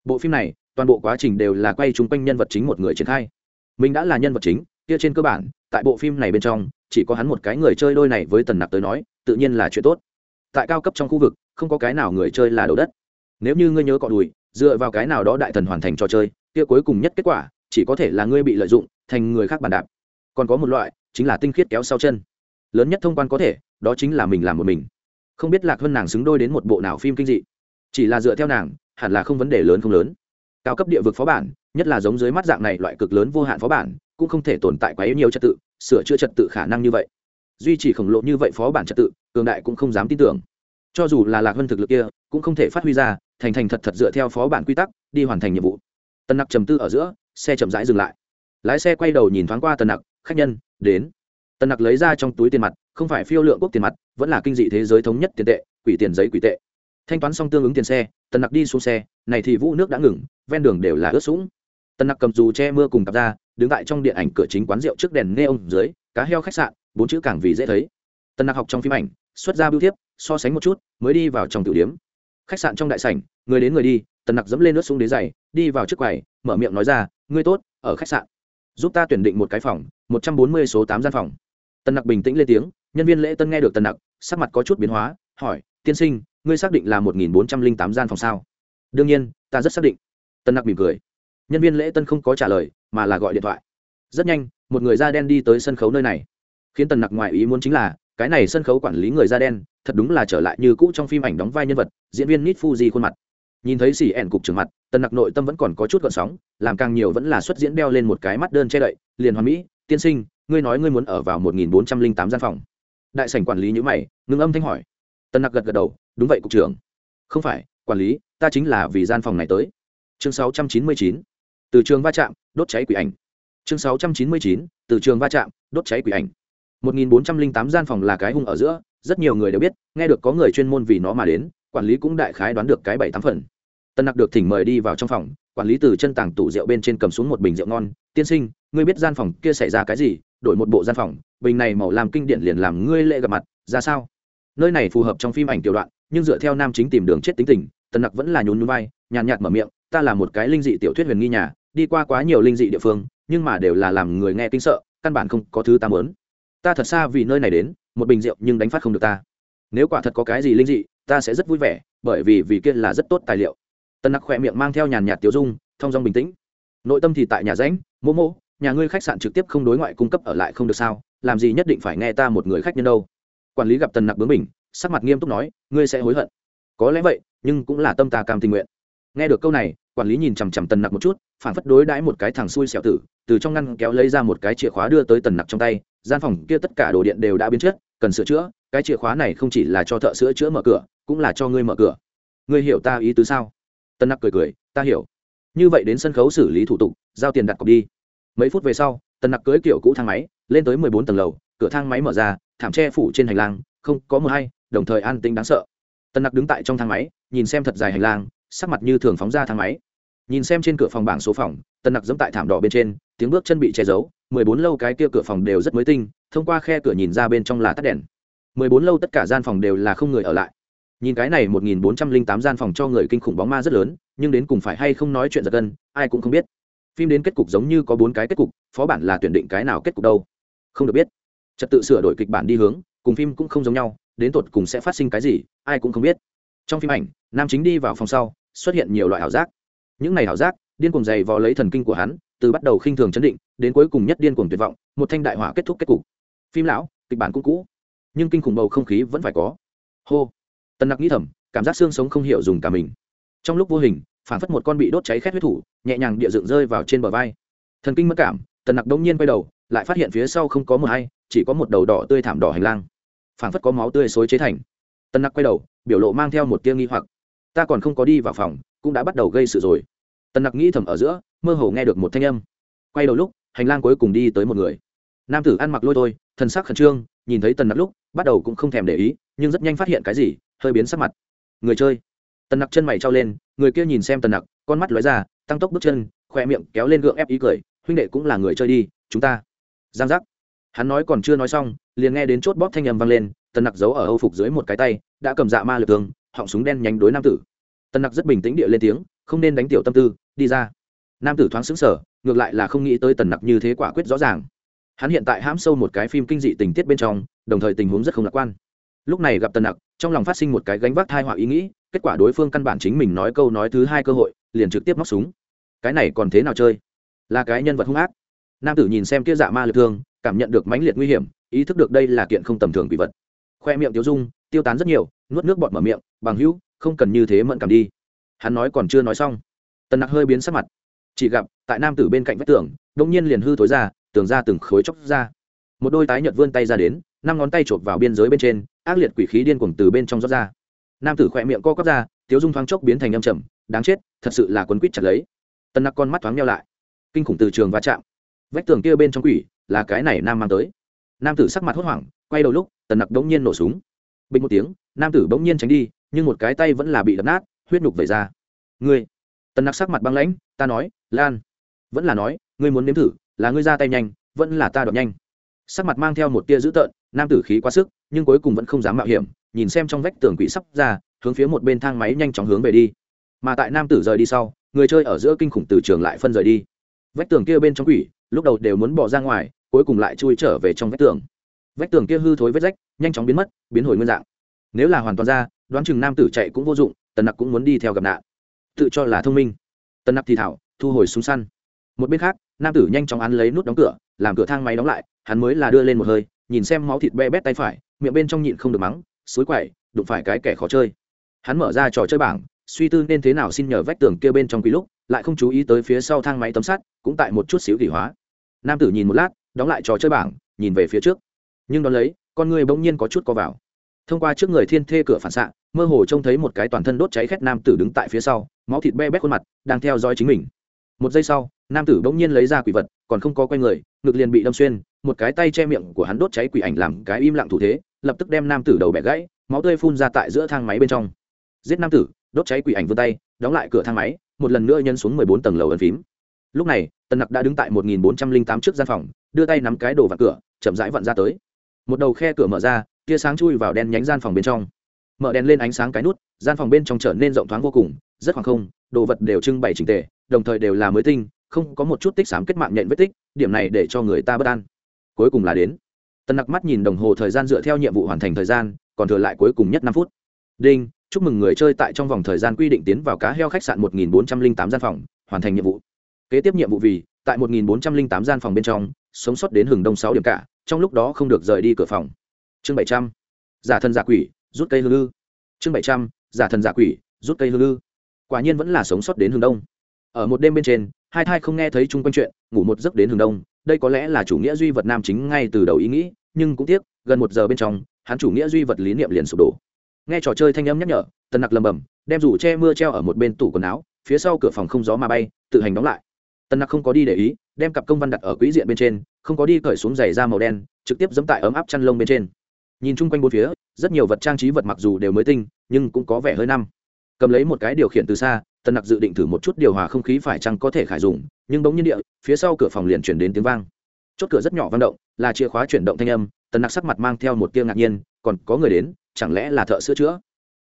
Bộ phim này toàn bộ quá trình đều là quay chung quanh nhân vật chính một người triển khai. Mình đã là nhân vật chính, kia trên cơ bản, tại bộ phim này bên trong, chỉ có hắn một cái người chơi đôi này với tần nặc tới nói, tự nhiên là chuyện tốt. Tại cao cấp trong khu vực, không có cái nào người chơi là đầu đất. Nếu như ngươi nhớ cọ đùi, dựa vào cái nào đó đại thần hoàn thành trò chơi, kia cuối cùng nhất kết quả, chỉ có thể là ngươi bị lợi dụng, thành người khác bàn đạp. Còn có một loại, chính là tinh khiết kéo sau chân. Lớn nhất thông quan có thể, đó chính là mình làm một mình. Không biết lạc hơn nàng xứng đôi đến một bộ nào phim kinh dị. Chỉ là dựa theo nàng, hẳn là không vấn đề lớn không lớn cao cấp địa vực phó bản, nhất là giống dưới mắt dạng này loại cực lớn vô hạn phó bản, cũng không thể tồn tại quá yếu nhiều trật tự, sửa chữa trật tự khả năng như vậy. Duy trì khổng lồ như vậy phó bản trật tự, cường đại cũng không dám tin tưởng. Cho dù là lạc vân thực lực kia, cũng không thể phát huy ra, thành thành thật thật dựa theo phó bản quy tắc, đi hoàn thành nhiệm vụ. Tân nặc trầm tư ở giữa, xe chậm rãi dừng lại. Lái xe quay đầu nhìn thoáng qua tân nặc, khách nhân, đến. Tân nặc lấy ra trong túi tiền mặt, không phải phiêu lượng quốc tiền mặt, vẫn là kinh dị thế giới thống nhất tiền tệ, quỷ tiền giấy quỷ tệ thanh toán xong tương ứng tiền xe, Tần nặc đi xuống xe, này thì vũ nước đã ngừng, ven đường đều là ướt sũng. Tần nặc cầm dù che mưa cùng cặp ra, đứng tại trong điện ảnh cửa chính quán rượu trước đèn nghe ông dưới, cá heo khách sạn, bốn chữ càng vì dễ thấy. Tần nặc học trong phim ảnh, xuất ra biêu thiếp, so sánh một chút, mới đi vào trong tiểu điếm khách sạn trong đại sảnh, người đến người đi, tần nặc dẫm lên nước xuống đế giày, đi vào trước quầy, mở miệng nói ra, ngươi tốt, ở khách sạn. Giúp ta tuyển định một cái phòng, một trăm bốn mươi số tám gian phòng. Tần nặc bình tĩnh lên tiếng, nhân viên lễ tân nghe được tần nặc, sắc mặt có chút biến hóa, hỏi, tiên sinh ngươi xác định là một nghìn bốn trăm linh tám gian phòng sao? Đương nhiên, ta rất xác định. Tần nặc mỉm cười. Nhân viên lễ tân không có trả lời, mà là gọi điện thoại. Rất nhanh, một người da đen đi tới sân khấu nơi này. Khiến tần nặc ngoại ý muốn chính là, cái này sân khấu quản lý người da đen, thật đúng là trở lại như cũ trong phim ảnh đóng vai nhân vật, diễn viên nít fuji khuôn mặt. Nhìn thấy xỉ ẻn cục trưởng mặt tần nặc nội tâm vẫn còn có chút gợn sóng, làm càng nhiều vẫn là xuất diễn đeo lên một cái mắt đơn che đậy, liền hoàn mỹ, tiên sinh, ngươi nói ngươi muốn ở vào một nghìn bốn trăm linh tám gian phòng. Đại sảnh quản lý nhữ mày, ngưng âm thanh hỏi. Tân nặc gật gật đầu, đúng vậy, cục trưởng. Không phải, quản lý, ta chính là vì gian phòng này tới. Chương sáu trăm chín mươi chín, từ trường va chạm, đốt cháy quỷ ảnh. Chương sáu trăm chín mươi chín, từ trường va chạm, đốt cháy quỷ ảnh. Một nghìn bốn trăm linh tám gian phòng là cái hung ở giữa, rất nhiều người đều biết, nghe được có người chuyên môn vì nó mà đến, quản lý cũng đại khái đoán được cái bảy tám phần. Tân nặc được thỉnh mời đi vào trong phòng, quản lý từ chân tàng tủ rượu bên trên cầm xuống một bình rượu ngon, tiên sinh, ngươi biết gian phòng kia xảy ra cái gì? Đổi một bộ gian phòng, bình này màu làm kinh điển liền làm ngươi lệ gặp mặt, ra sao? Nơi này phù hợp trong phim ảnh tiểu đoạn, nhưng dựa theo nam chính tìm đường chết tính tình, tần nặc vẫn là nhún núi vai, nhàn nhạt mở miệng, ta là một cái linh dị tiểu thuyết huyền nghi nhà, đi qua quá nhiều linh dị địa phương, nhưng mà đều là làm người nghe kinh sợ, căn bản không có thứ ta muốn. Ta thật xa vì nơi này đến, một bình rượu nhưng đánh phát không được ta. Nếu quả thật có cái gì linh dị, ta sẽ rất vui vẻ, bởi vì vì kia là rất tốt tài liệu. Tần nặc khỏe miệng mang theo nhàn nhạt tiểu dung, thong dong bình tĩnh. Nội tâm thì tại nhà ránh mô mô nhà ngươi khách sạn trực tiếp không đối ngoại cung cấp ở lại không được sao, làm gì nhất định phải nghe ta một người khách nhân đâu quản lý gặp tần nặc bướng mình sắc mặt nghiêm túc nói, ngươi sẽ hối hận. Có lẽ vậy, nhưng cũng là tâm ta cam tình nguyện. Nghe được câu này, quản lý nhìn chằm chằm tần nặc một chút, phản phất đối đãi một cái thằng xui xẻo tử, từ trong ngăn kéo lấy ra một cái chìa khóa đưa tới tần nặc trong tay, gian phòng kia tất cả đồ điện đều đã biến chất, cần sửa chữa, cái chìa khóa này không chỉ là cho thợ sửa chữa mở cửa, cũng là cho ngươi mở cửa. Ngươi hiểu ta ý tứ sao? Tần nặc cười cười, ta hiểu. Như vậy đến sân khấu xử lý thủ tục, giao tiền đặt cọc đi. Mấy phút về sau, tần nặc cưới kiểu cũ thang máy, lên tới mười bốn tầng lầu, cửa thang máy mở ra thảm tre phủ trên hành lang, không có mờ hay, đồng thời an tính đáng sợ. Tân nặc đứng tại trong thang máy, nhìn xem thật dài hành lang, sắc mặt như thường phóng ra thang máy. Nhìn xem trên cửa phòng bảng số phòng, tân nặc dẫm tại thảm đỏ bên trên, tiếng bước chân bị che giấu, mười bốn lâu cái kia cửa phòng đều rất mới tinh, thông qua khe cửa nhìn ra bên trong là tắt đèn. mười bốn lâu tất cả gian phòng đều là không người ở lại. Nhìn cái này một nghìn bốn trăm linh tám gian phòng cho người kinh khủng bóng ma rất lớn, nhưng đến cùng phải hay không nói chuyện giật gân, ai cũng không biết. Phim đến kết cục giống như có bốn cái kết cục, phó bản là tuyển định cái nào kết cục đâu? Không được biết trật tự sửa đổi kịch bản đi hướng, cùng phim cũng không giống nhau, đến tột cùng sẽ phát sinh cái gì, ai cũng không biết. Trong phim ảnh, nam chính đi vào phòng sau, xuất hiện nhiều loại ảo giác. Những này ảo giác, điên cuồng dày vò lấy thần kinh của hắn, từ bắt đầu khinh thường chấn định, đến cuối cùng nhất điên cuồng tuyệt vọng, một thanh đại hỏa kết thúc kết cục. Phim lão, kịch bản cũng cũ, nhưng kinh khủng bầu không khí vẫn phải có. Hô. Tần nặc nghĩ thầm, cảm giác xương sống không hiểu dùng cả mình. Trong lúc vô hình, phản phất một con bị đốt cháy khét huyết thủ, nhẹ nhàng địa dựng rơi vào trên bờ vai. Thần kinh mất cảm, tần nặc đông nhiên quay đầu, lại phát hiện phía sau không có một hay chỉ có một đầu đỏ tươi thảm đỏ hành lang. Phảng phất có máu tươi xối chế thành. Tần nặc quay đầu, biểu lộ mang theo một tiêu nghi hoặc. Ta còn không có đi vào phòng, cũng đã bắt đầu gây sự rồi. Tần nặc nghĩ thầm ở giữa, mơ hồ nghe được một thanh âm. Quay đầu lúc, hành lang cuối cùng đi tới một người. Nam tử ăn mặc lôi thôi, thân sắc khẩn trương, nhìn thấy tần nặc lúc, bắt đầu cũng không thèm để ý, nhưng rất nhanh phát hiện cái gì, hơi biến sắc mặt. Người chơi. Tần nặc chân mày trao lên, người kia nhìn xem tần nặc, con mắt lóe ra, tăng tốc bước chân khoe miệng kéo lên gượng ép ý cười, huynh đệ cũng là người chơi đi, chúng ta. Giang giác hắn nói còn chưa nói xong, liền nghe đến chốt bóp thanh âm vang lên, tần nặc giấu ở âu phục dưới một cái tay, đã cầm dạ ma lực tường họng súng đen nhánh đối nam tử. Tần nặc rất bình tĩnh địa lên tiếng, không nên đánh tiểu tâm tư, đi ra. Nam tử thoáng xứng sở ngược lại là không nghĩ tới tần nặc như thế quả quyết rõ ràng. Hắn hiện tại hãm sâu một cái phim kinh dị tình tiết bên trong, đồng thời tình huống rất không lạc quan. Lúc này gặp tần nặc, trong lòng phát sinh một cái gánh vác thai họa ý nghĩ, kết quả đối phương căn bản chính mình nói câu nói thứ hai cơ hội, liền trực tiếp móc súng. Cái này còn thế nào chơi? Là cái nhân vật hung ác nam tử nhìn xem kia dạ ma lực thương, cảm nhận được mãnh liệt nguy hiểm, ý thức được đây là kiện không tầm thường bị vật. Khoe miệng tiêu dung, tiêu tán rất nhiều, nuốt nước bọt mở miệng, bằng hữu, không cần như thế mẫn cảm đi. Hắn nói còn chưa nói xong, tần nặc hơi biến sắc mặt. Chỉ gặp, tại nam tử bên cạnh vách tường đông nhiên liền hư thối ra, tường ra từng khối chóc ra. Một đôi tái nhợt vươn tay ra đến, năm ngón tay chộp vào biên giới bên trên, ác liệt quỷ khí điên cuồng từ bên trong rót ra. Nam tử khỏe miệng co quắp ra, tiếu dung thoáng chốc biến thành âm trầm, đáng chết, thật sự là quấn quýt chặt lấy. Tân nặc con mắt thoáng nhau lại. Kinh khủng từ trường va chạm vách tường kia bên trong quỷ là cái này nam mang tới. Nam tử sắc mặt hốt hoảng, quay đầu lúc, tần nặc bỗng nhiên nổ súng. Bình một tiếng, nam tử bỗng nhiên tránh đi, nhưng một cái tay vẫn là bị đập nát, huyết nhục vẩy ra. Ngươi? Tần nặc sắc mặt băng lãnh, ta nói, lan. Vẫn là nói, ngươi muốn nếm thử, là ngươi ra tay nhanh, vẫn là ta đọc nhanh. Sắc mặt mang theo một tia dữ tợn, nam tử khí quá sức, nhưng cuối cùng vẫn không dám mạo hiểm, nhìn xem trong vách tường quỷ sắp ra, hướng phía một bên thang máy nhanh chóng hướng về đi. Mà tại nam tử rời đi sau, người chơi ở giữa kinh khủng từ trường lại phân rời đi. Vách tường kia bên trong quỷ lúc đầu đều muốn bỏ ra ngoài, cuối cùng lại chui trở về trong vách tường. Vách tường kia hư thối vết rách, nhanh chóng biến mất, biến hồi nguyên dạng. Nếu là hoàn toàn ra, đoán chừng nam tử chạy cũng vô dụng, tần nặc cũng muốn đi theo gặp nạn. Tự cho là thông minh. Tần nặc thì thảo, thu hồi súng săn. Một bên khác, nam tử nhanh chóng án lấy nút đóng cửa, làm cửa thang máy đóng lại, hắn mới là đưa lên một hơi, nhìn xem máu thịt be bét tay phải, miệng bên trong nhịn không được mắng, suối quậy, đụng phải cái kẻ khó chơi. Hắn mở ra trò chơi bảng, suy tư nên thế nào xin nhờ vách tường kia bên trong quý lúc, lại không chú ý tới phía sau thang máy tấm sắt, cũng tại một chút xíu kỳ hóa nam tử nhìn một lát, đóng lại trò chơi bảng, nhìn về phía trước. Nhưng đón lấy, con người bỗng nhiên có chút co vào. Thông qua trước người thiên thê cửa phản xạ, mơ hồ trông thấy một cái toàn thân đốt cháy khét nam tử đứng tại phía sau, máu thịt be bét khuôn mặt, đang theo dõi chính mình. Một giây sau, nam tử bỗng nhiên lấy ra quỷ vật, còn không có quen người, ngực liền bị đâm xuyên, một cái tay che miệng của hắn đốt cháy quỷ ảnh làm cái im lặng thủ thế, lập tức đem nam tử đầu bẻ gãy, máu tươi phun ra tại giữa thang máy bên trong. Giết nam tử, đốt cháy quỷ ảnh vươn tay, đóng lại cửa thang máy, một lần nữa nhân xuống mười bốn tầng lầu ấn phím lúc này, tần nặc đã đứng tại một nghìn bốn trăm linh tám trước gian phòng, đưa tay nắm cái đồ vặn cửa, chậm rãi vặn ra tới. Một đầu khe cửa mở ra, tia sáng chui vào đen nhánh gian phòng bên trong. Mở đèn lên ánh sáng cái nút, gian phòng bên trong trở nên rộng thoáng vô cùng, rất khoảng không, đồ vật đều trưng bày trình tề, đồng thời đều là mới tinh, không có một chút tích xám kết mạng nhện vết tích, điểm này để cho người ta bất an. Cuối cùng là đến. Tần nặc mắt nhìn đồng hồ thời gian dựa theo nhiệm vụ hoàn thành thời gian, còn thừa lại cuối cùng nhất năm phút. Đinh, chúc mừng người chơi tại trong vòng thời gian quy định tiến vào cá heo khách sạn một nghìn bốn trăm linh tám gian phòng, hoàn thành nhiệm vụ kế tiếp nhiệm vụ vì, tại một nghìn bốn trăm linh tám gian phòng bên trong, sống sót đến hừng đông sáu điểm cả, trong lúc đó không được rời đi cửa phòng. Chương bảy trăm, giả thần giả quỷ, rút cây lư. Chương bảy trăm, giả thần giả quỷ, rút cây lư. Quả nhiên vẫn là sống sót đến hừng đông. Ở một đêm bên trên, hai thai không nghe thấy chung quanh chuyện, ngủ một giấc đến hừng đông, đây có lẽ là chủ nghĩa duy vật nam chính ngay từ đầu ý nghĩ, nhưng cũng tiếc, gần một giờ bên trong, hắn chủ nghĩa duy vật lý niệm liền sụp đổ. Nghe trò chơi thanh âm nhắc nhở, tần nặc lầm bầm đem rủ che mưa treo ở một bên tủ quần áo, phía sau cửa phòng không gió mà bay, tự hành đóng lại tần nặc không có đi để ý, đem cặp công văn đặt ở quỹ diện bên trên, không có đi cởi xuống giày da màu đen, trực tiếp dẫm tại ấm áp chăn lông bên trên. Nhìn chung quanh bốn phía, rất nhiều vật trang trí vật mặc dù đều mới tinh, nhưng cũng có vẻ hơi năm. Cầm lấy một cái điều khiển từ xa tần nặc dự định thử một chút điều hòa không khí phải chăng có thể khải dùng, nhưng bỗng nhiên địa, phía sau cửa phòng liền chuyển đến tiếng vang. Chốt cửa rất nhỏ vang động, là chìa khóa chuyển động thanh âm tần nặc sắc mặt mang theo một tia ngạc nhiên, còn có người đến, chẳng lẽ là thợ sửa chữa?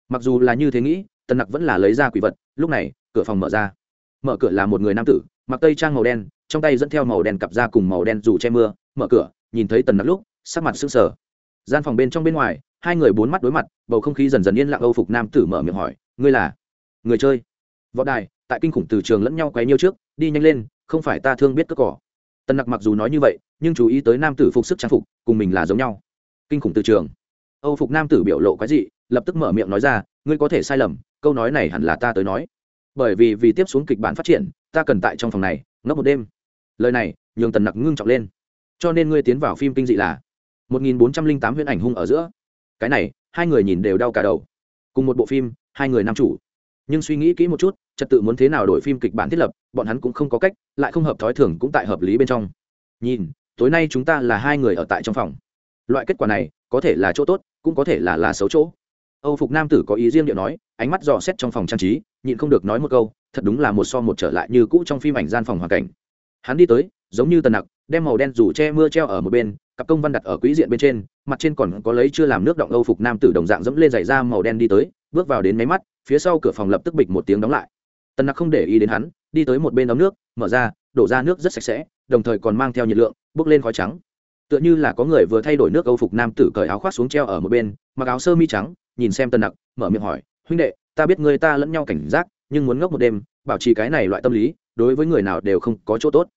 Mặc dù là như thế nghĩ tần nặc vẫn là lấy ra quỷ vật, lúc này, cửa phòng mở ra. Mở cửa là một người nam tử mặc tây trang màu đen, trong tay dẫn theo màu đen cặp ra cùng màu đen dù che mưa, mở cửa, nhìn thấy tần nặc lúc, sắc mặt sưng sờ. Gian phòng bên trong bên ngoài, hai người bốn mắt đối mặt, bầu không khí dần dần yên lặng, âu phục nam tử mở miệng hỏi, ngươi là người chơi? Võ đài, tại kinh khủng từ trường lẫn nhau quấy nhiêu trước, đi nhanh lên, không phải ta thương biết cất cỏ. Tần nặc mặc dù nói như vậy, nhưng chú ý tới nam tử phục sức trang phục, cùng mình là giống nhau. Kinh khủng từ trường. Âu phục nam tử biểu lộ quái dị, lập tức mở miệng nói ra, ngươi có thể sai lầm, câu nói này hẳn là ta tới nói. Bởi vì vì tiếp xuống kịch bản phát triển ta cần tại trong phòng này, ngốc một đêm. Lời này, nhường tần nặc ngưng trọng lên. Cho nên ngươi tiến vào phim kinh dị là một nghìn bốn trăm linh tám huyễn ảnh hung ở giữa. Cái này, hai người nhìn đều đau cả đầu. Cùng một bộ phim, hai người nam chủ. Nhưng suy nghĩ kỹ một chút, trật tự muốn thế nào đổi phim kịch bản thiết lập, bọn hắn cũng không có cách, lại không hợp thói thường cũng tại hợp lý bên trong. Nhìn, tối nay chúng ta là hai người ở tại trong phòng. Loại kết quả này, có thể là chỗ tốt, cũng có thể là là xấu chỗ. Âu phục nam tử có ý riêng điệu nói, ánh mắt dò xét trong phòng trang trí, nhịn không được nói một câu thật đúng là một so một trở lại như cũ trong phim ảnh gian phòng hoàn cảnh. Hắn đi tới, giống như tần nặc, đem màu đen rủ che mưa treo ở một bên, cặp công văn đặt ở quỹ diện bên trên, mặt trên còn có lấy chưa làm nước động âu phục nam tử đồng dạng dẫm lên giày da màu đen đi tới, bước vào đến máy mắt, phía sau cửa phòng lập tức bịch một tiếng đóng lại. Tần nặc không để ý đến hắn, đi tới một bên ống nước, mở ra, đổ ra nước rất sạch sẽ, đồng thời còn mang theo nhiệt lượng, bốc lên khói trắng. Tựa như là có người vừa thay đổi nước âu phục nam tử cởi áo khoác xuống treo ở một bên, mặc áo sơ mi trắng, nhìn xem tần nặc, mở miệng hỏi, huynh đệ, ta biết người ta lẫn nhau cảnh giác nhưng muốn ngốc một đêm, bảo trì cái này loại tâm lý, đối với người nào đều không có chỗ tốt.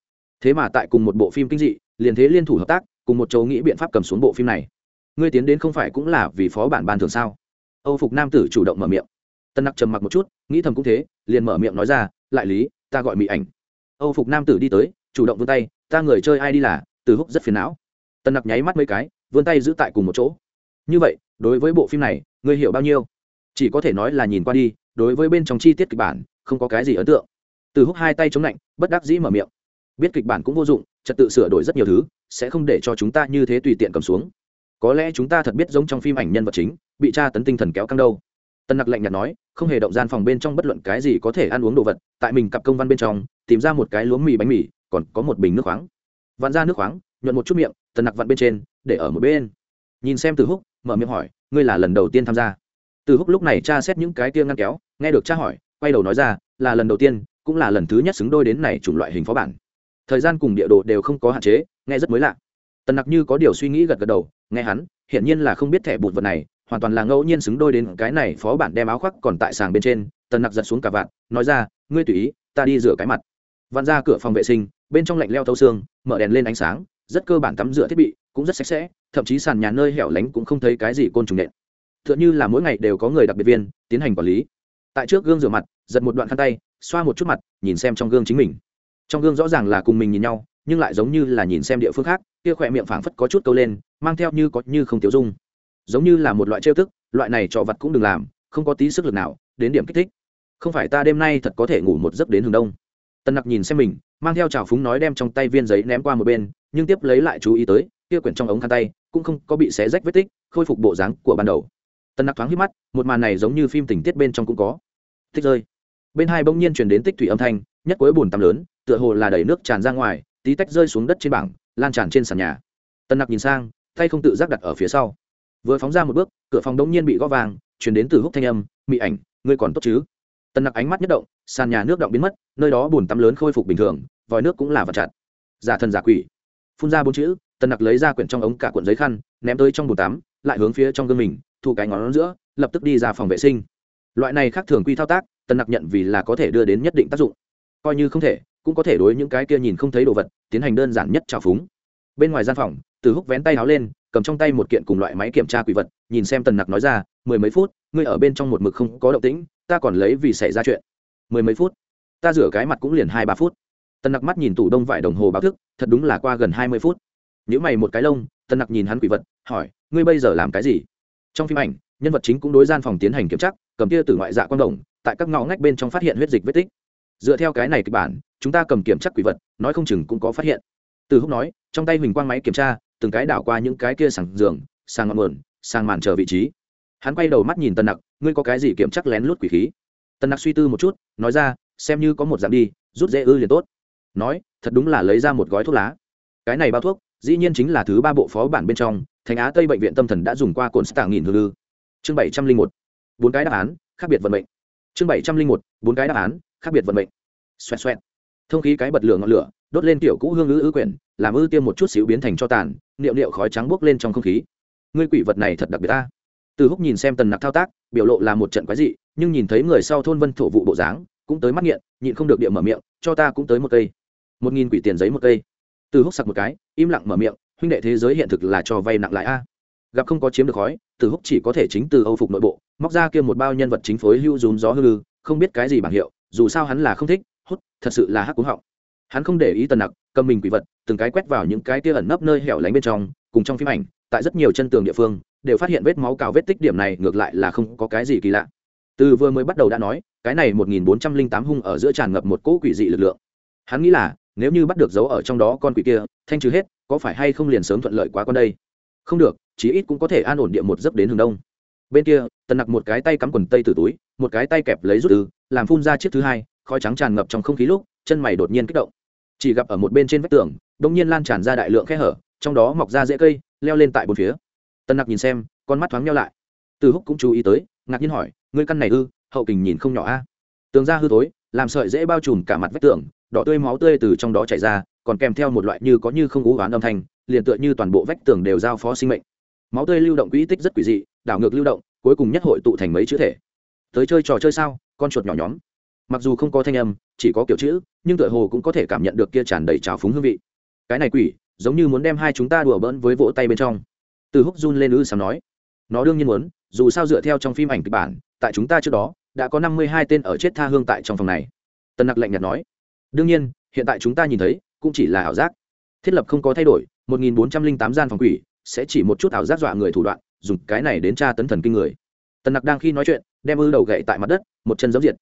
Thế mà tại cùng một bộ phim kinh dị, liền thế liên thủ hợp tác, cùng một chỗ nghĩ biện pháp cầm xuống bộ phim này. Ngươi tiến đến không phải cũng là vì phó bản ban thường sao? Âu phục nam tử chủ động mở miệng. Tân nặc trầm mặc một chút, nghĩ thầm cũng thế, liền mở miệng nói ra, lại lý, ta gọi mỹ ảnh. Âu phục nam tử đi tới, chủ động vươn tay, ta người chơi ai đi là? Từ húc rất phiền não. Tân nặc nháy mắt mấy cái, vươn tay giữ tại cùng một chỗ. Như vậy, đối với bộ phim này, ngươi hiểu bao nhiêu? Chỉ có thể nói là nhìn qua đi, đối với bên trong chi tiết kịch bản, không có cái gì ấn tượng. Từ húc hai tay chống lạnh, bất đắc dĩ mở miệng. Biết kịch bản cũng vô dụng, trật tự sửa đổi rất nhiều thứ, sẽ không để cho chúng ta như thế tùy tiện cầm xuống. Có lẽ chúng ta thật biết giống trong phim ảnh nhân vật chính, bị tra tấn tinh thần kéo căng đâu. Tân nặc lạnh nhạt nói, không hề động gian phòng bên trong bất luận cái gì có thể ăn uống đồ vật, tại mình cặp công văn bên trong, tìm ra một cái lúa mì bánh mì, còn có một bình nước khoáng. Vặn ra nước khoáng, nhuận một chút miệng tần nặc vặn bên trên, để ở một bên. Nhìn xem từ húc, mở miệng hỏi, ngươi là lần đầu tiên tham gia? Từ húc lúc này tra xét những cái kia ngăn kéo, nghe được tra hỏi, quay đầu nói ra, là lần đầu tiên, cũng là lần thứ nhất xứng đôi đến này chủng loại hình phó bản. Thời gian cùng địa đồ đều không có hạn chế, nghe rất mới lạ. Tần nặc như có điều suy nghĩ gật gật đầu, nghe hắn, hiển nhiên là không biết thẻ bụt vật này, hoàn toàn là ngẫu nhiên xứng đôi đến cái này phó bản đem áo khoác còn tại sàng bên trên, tần nặc giật xuống cả vạn nói ra, ngươi tùy ý, ta đi rửa cái mặt. Vặn ra cửa phòng vệ sinh, bên trong lạnh leo thâu xương, mở đèn lên ánh sáng, rất cơ bản tắm rửa thiết bị, cũng rất sạch sẽ, thậm chí sàn nhà nơi hẻo lánh cũng không thấy cái gì côn trùng nện t h ư ợ n h ư là mỗi ngày đều có người đặc biệt viên tiến hành quản lý. Tại trước gương rửa mặt, giật một đoạn khăn tay, xoa một chút mặt, nhìn xem trong gương chính mình. Trong gương rõ ràng là cùng mình nhìn nhau, nhưng lại giống như là nhìn xem địa phương khác, kia khỏe miệng phảng phất có chút câu lên, mang theo như có như không tiêu dung. Giống như là một loại trêu thức loại này trọ vật cũng đừng làm, không có tí sức lực nào, đến điểm kích thích. Không phải ta đêm nay thật có thể ngủ một giấc đến hướng đông. Tân nặc nhìn xem mình, mang theo trào phúng nói đem trong tay viên giấy ném qua một bên, nhưng tiếp lấy lại chú ý tới, kia quyển trong ống khăn tay, cũng không có bị xé rách vết tích, khôi phục bộ dáng của ban đầu tân nặc thoáng hít mắt, một màn này giống như phim tình tiết bên trong cũng có. Tích rơi. Bên hai bỗng nhiên chuyển đến tích thủy âm thanh, nhất cuối bùn tắm lớn, tựa hồ là đẩy nước tràn ra ngoài, tí tách rơi xuống đất trên bảng, lan tràn trên sàn nhà. Tân nặc nhìn sang, tay không tự giác đặt ở phía sau. Vừa phóng ra một bước, cửa phòng đống nhiên bị gõ vàng chuyển đến từ húc thanh âm, mị ảnh, ngươi còn tốt chứ? Tân nặc ánh mắt nhất động, sàn nhà nước động biến mất, nơi đó bùn tắm lớn khôi phục bình thường, vòi nước cũng là vật chặt. Giả thần giả quỷ. Phun ra bốn chữ, tân nặc lấy ra quyển trong ống cả cuộn giấy khăn, ném tới trong bồn tắm, lại hướng phía trong gương mình thu cái ngón giữa, lập tức đi ra phòng vệ sinh. Loại này khác thường quy thao tác, tần nặc nhận vì là có thể đưa đến nhất định tác dụng. Coi như không thể, cũng có thể đối những cái kia nhìn không thấy đồ vật, tiến hành đơn giản nhất trào phúng. Bên ngoài gian phòng, từ húc vén tay áo lên, cầm trong tay một kiện cùng loại máy kiểm tra quỷ vật, nhìn xem tần nặc nói ra, mười mấy phút, ngươi ở bên trong một mực không có động tĩnh, ta còn lấy vì xảy ra chuyện. Mười mấy phút? Ta rửa cái mặt cũng liền hai ba phút. Tần nặc mắt nhìn tủ đông vải đồng hồ báo thức, thật đúng là qua gần hai mươi phút. Nếu mày một cái lông, tần nặc nhìn hắn quỷ vật, hỏi, ngươi bây giờ làm cái gì? Trong phim ảnh, nhân vật chính cũng đối gian phòng tiến hành kiểm tra, cầm kia từ ngoại dạ quang đồng, tại các ngõ ngách bên trong phát hiện huyết dịch vết tích. Dựa theo cái này kịch bản, chúng ta cầm kiểm tra quỷ vật, nói không chừng cũng có phát hiện. Từ húc nói, trong tay huỳnh quang máy kiểm tra, từng cái đảo qua những cái kia sàng giường, sàng ngọn nguồn sang màn chờ vị trí. Hắn quay đầu mắt nhìn tân nặc, ngươi có cái gì kiểm chắc lén lút quỷ khí? Tân nặc suy tư một chút, nói ra, xem như có một dạng đi, rút dễ ư liền tốt. Nói, thật đúng là lấy ra một gói thuốc lá. Cái này bao thuốc, dĩ nhiên chính là thứ ba bộ phó bản bên trong thành á tây bệnh viện tâm thần đã dùng qua cồn stạng nghìn hư lư. Chương bảy trăm linh một, bốn cái đáp án, khác biệt vận mệnh. Chương bảy trăm linh một, bốn cái đáp án, khác biệt vận mệnh. Xoẹt xoẹt. Thông khí cái bật lửa ngọn lửa, đốt lên kiểu cũ hương ư ư quyển, làm ư tiêm một chút xíu biến thành cho tàn, niệu niệu khói trắng bốc lên trong không khí. Ngươi quỷ vật này thật đặc biệt ta. Từ húc nhìn xem tần nặc thao tác, biểu lộ là một trận quái dị, nhưng nhìn thấy người sau thôn vân thổ vụ bộ dáng, cũng tới mắt nghiện, nhịn không được địa mở miệng, cho ta cũng tới một cây. Một nghìn quỷ tiền giấy một cây. Từ húc sặc một cái, im lặng mở miệng huynh đệ thế giới hiện thực là cho vay nặng lãi a. Gặp không có chiếm được khói từ húc chỉ có thể chính từ âu phục nội bộ, móc ra kia một bao nhân vật chính phối hưu dùm gió hư lư, không biết cái gì bảng hiệu, dù sao hắn là không thích, hút, thật sự là hắc cúng họng. Hắn không để ý tần nặc, cầm mình quỷ vật, từng cái quét vào những cái tia ẩn nấp nơi hẻo lánh bên trong, cùng trong phim ảnh, tại rất nhiều chân tường địa phương, đều phát hiện vết máu cào vết tích điểm này ngược lại là không có cái gì kỳ lạ. Từ vừa mới bắt đầu đã nói, cái này một nghìn bốn trăm linh tám hung ở giữa tràn ngập một cỗ quỷ dị lực lượng. Hắn nghĩ là, nếu như bắt được dấu ở trong đó con quỷ kia, thanh trừ hết có phải hay không liền sớm thuận lợi quá con đây? Không được, chí ít cũng có thể an ổn địa một dấp đến hướng đông. Bên kia, tần nặc một cái tay cắm quần tây từ túi, một cái tay kẹp lấy rút từ, làm phun ra chiếc thứ hai, khói trắng tràn ngập trong không khí lúc, chân mày đột nhiên kích động. Chỉ gặp ở một bên trên vách tường, đông nhiên lan tràn ra đại lượng khe hở, trong đó mọc ra rễ cây, leo lên tại bốn phía. Tân nặc nhìn xem, con mắt thoáng nhau lại. Từ húc cũng chú ý tới, ngạc nhiên hỏi, ngươi căn này ư? Hậu kình nhìn không nhỏ a. Tường ra hư tối làm sợi dễ bao trùm cả mặt vách tường đỏ tươi máu tươi từ trong đó chảy ra, còn kèm theo một loại như có như không ú oán âm thanh, liền tựa như toàn bộ vách tường đều giao phó sinh mệnh. Máu tươi lưu động quỹ tích rất quỷ dị, đảo ngược lưu động, cuối cùng nhất hội tụ thành mấy chữ thể. Tới chơi trò chơi sao, con chuột nhỏ nhóm. Mặc dù không có thanh âm, chỉ có kiểu chữ, nhưng tựa hồ cũng có thể cảm nhận được kia tràn đầy trào phúng hương vị. Cái này quỷ, giống như muốn đem hai chúng ta đùa bỡn với vỗ tay bên trong. Từ húc run lên ư sáng nói. Nó đương nhiên muốn, dù sao dựa theo trong phim ảnh kịch bản, tại chúng ta trước đó, đã có năm mươi hai tên ở chết tha hương tại trong phòng này. Tân nặc lạnh nhạt nói đương nhiên, hiện tại chúng ta nhìn thấy, cũng chỉ là ảo giác. Thiết lập không có thay đổi, một nghìn bốn trăm linh tám gian phòng quỷ, sẽ chỉ một chút ảo giác dọa người thủ đoạn, dùng cái này đến tra tấn thần kinh người. Tần nặc đang khi nói chuyện, đem ư đầu gậy tại mặt đất, một chân giấm diệt.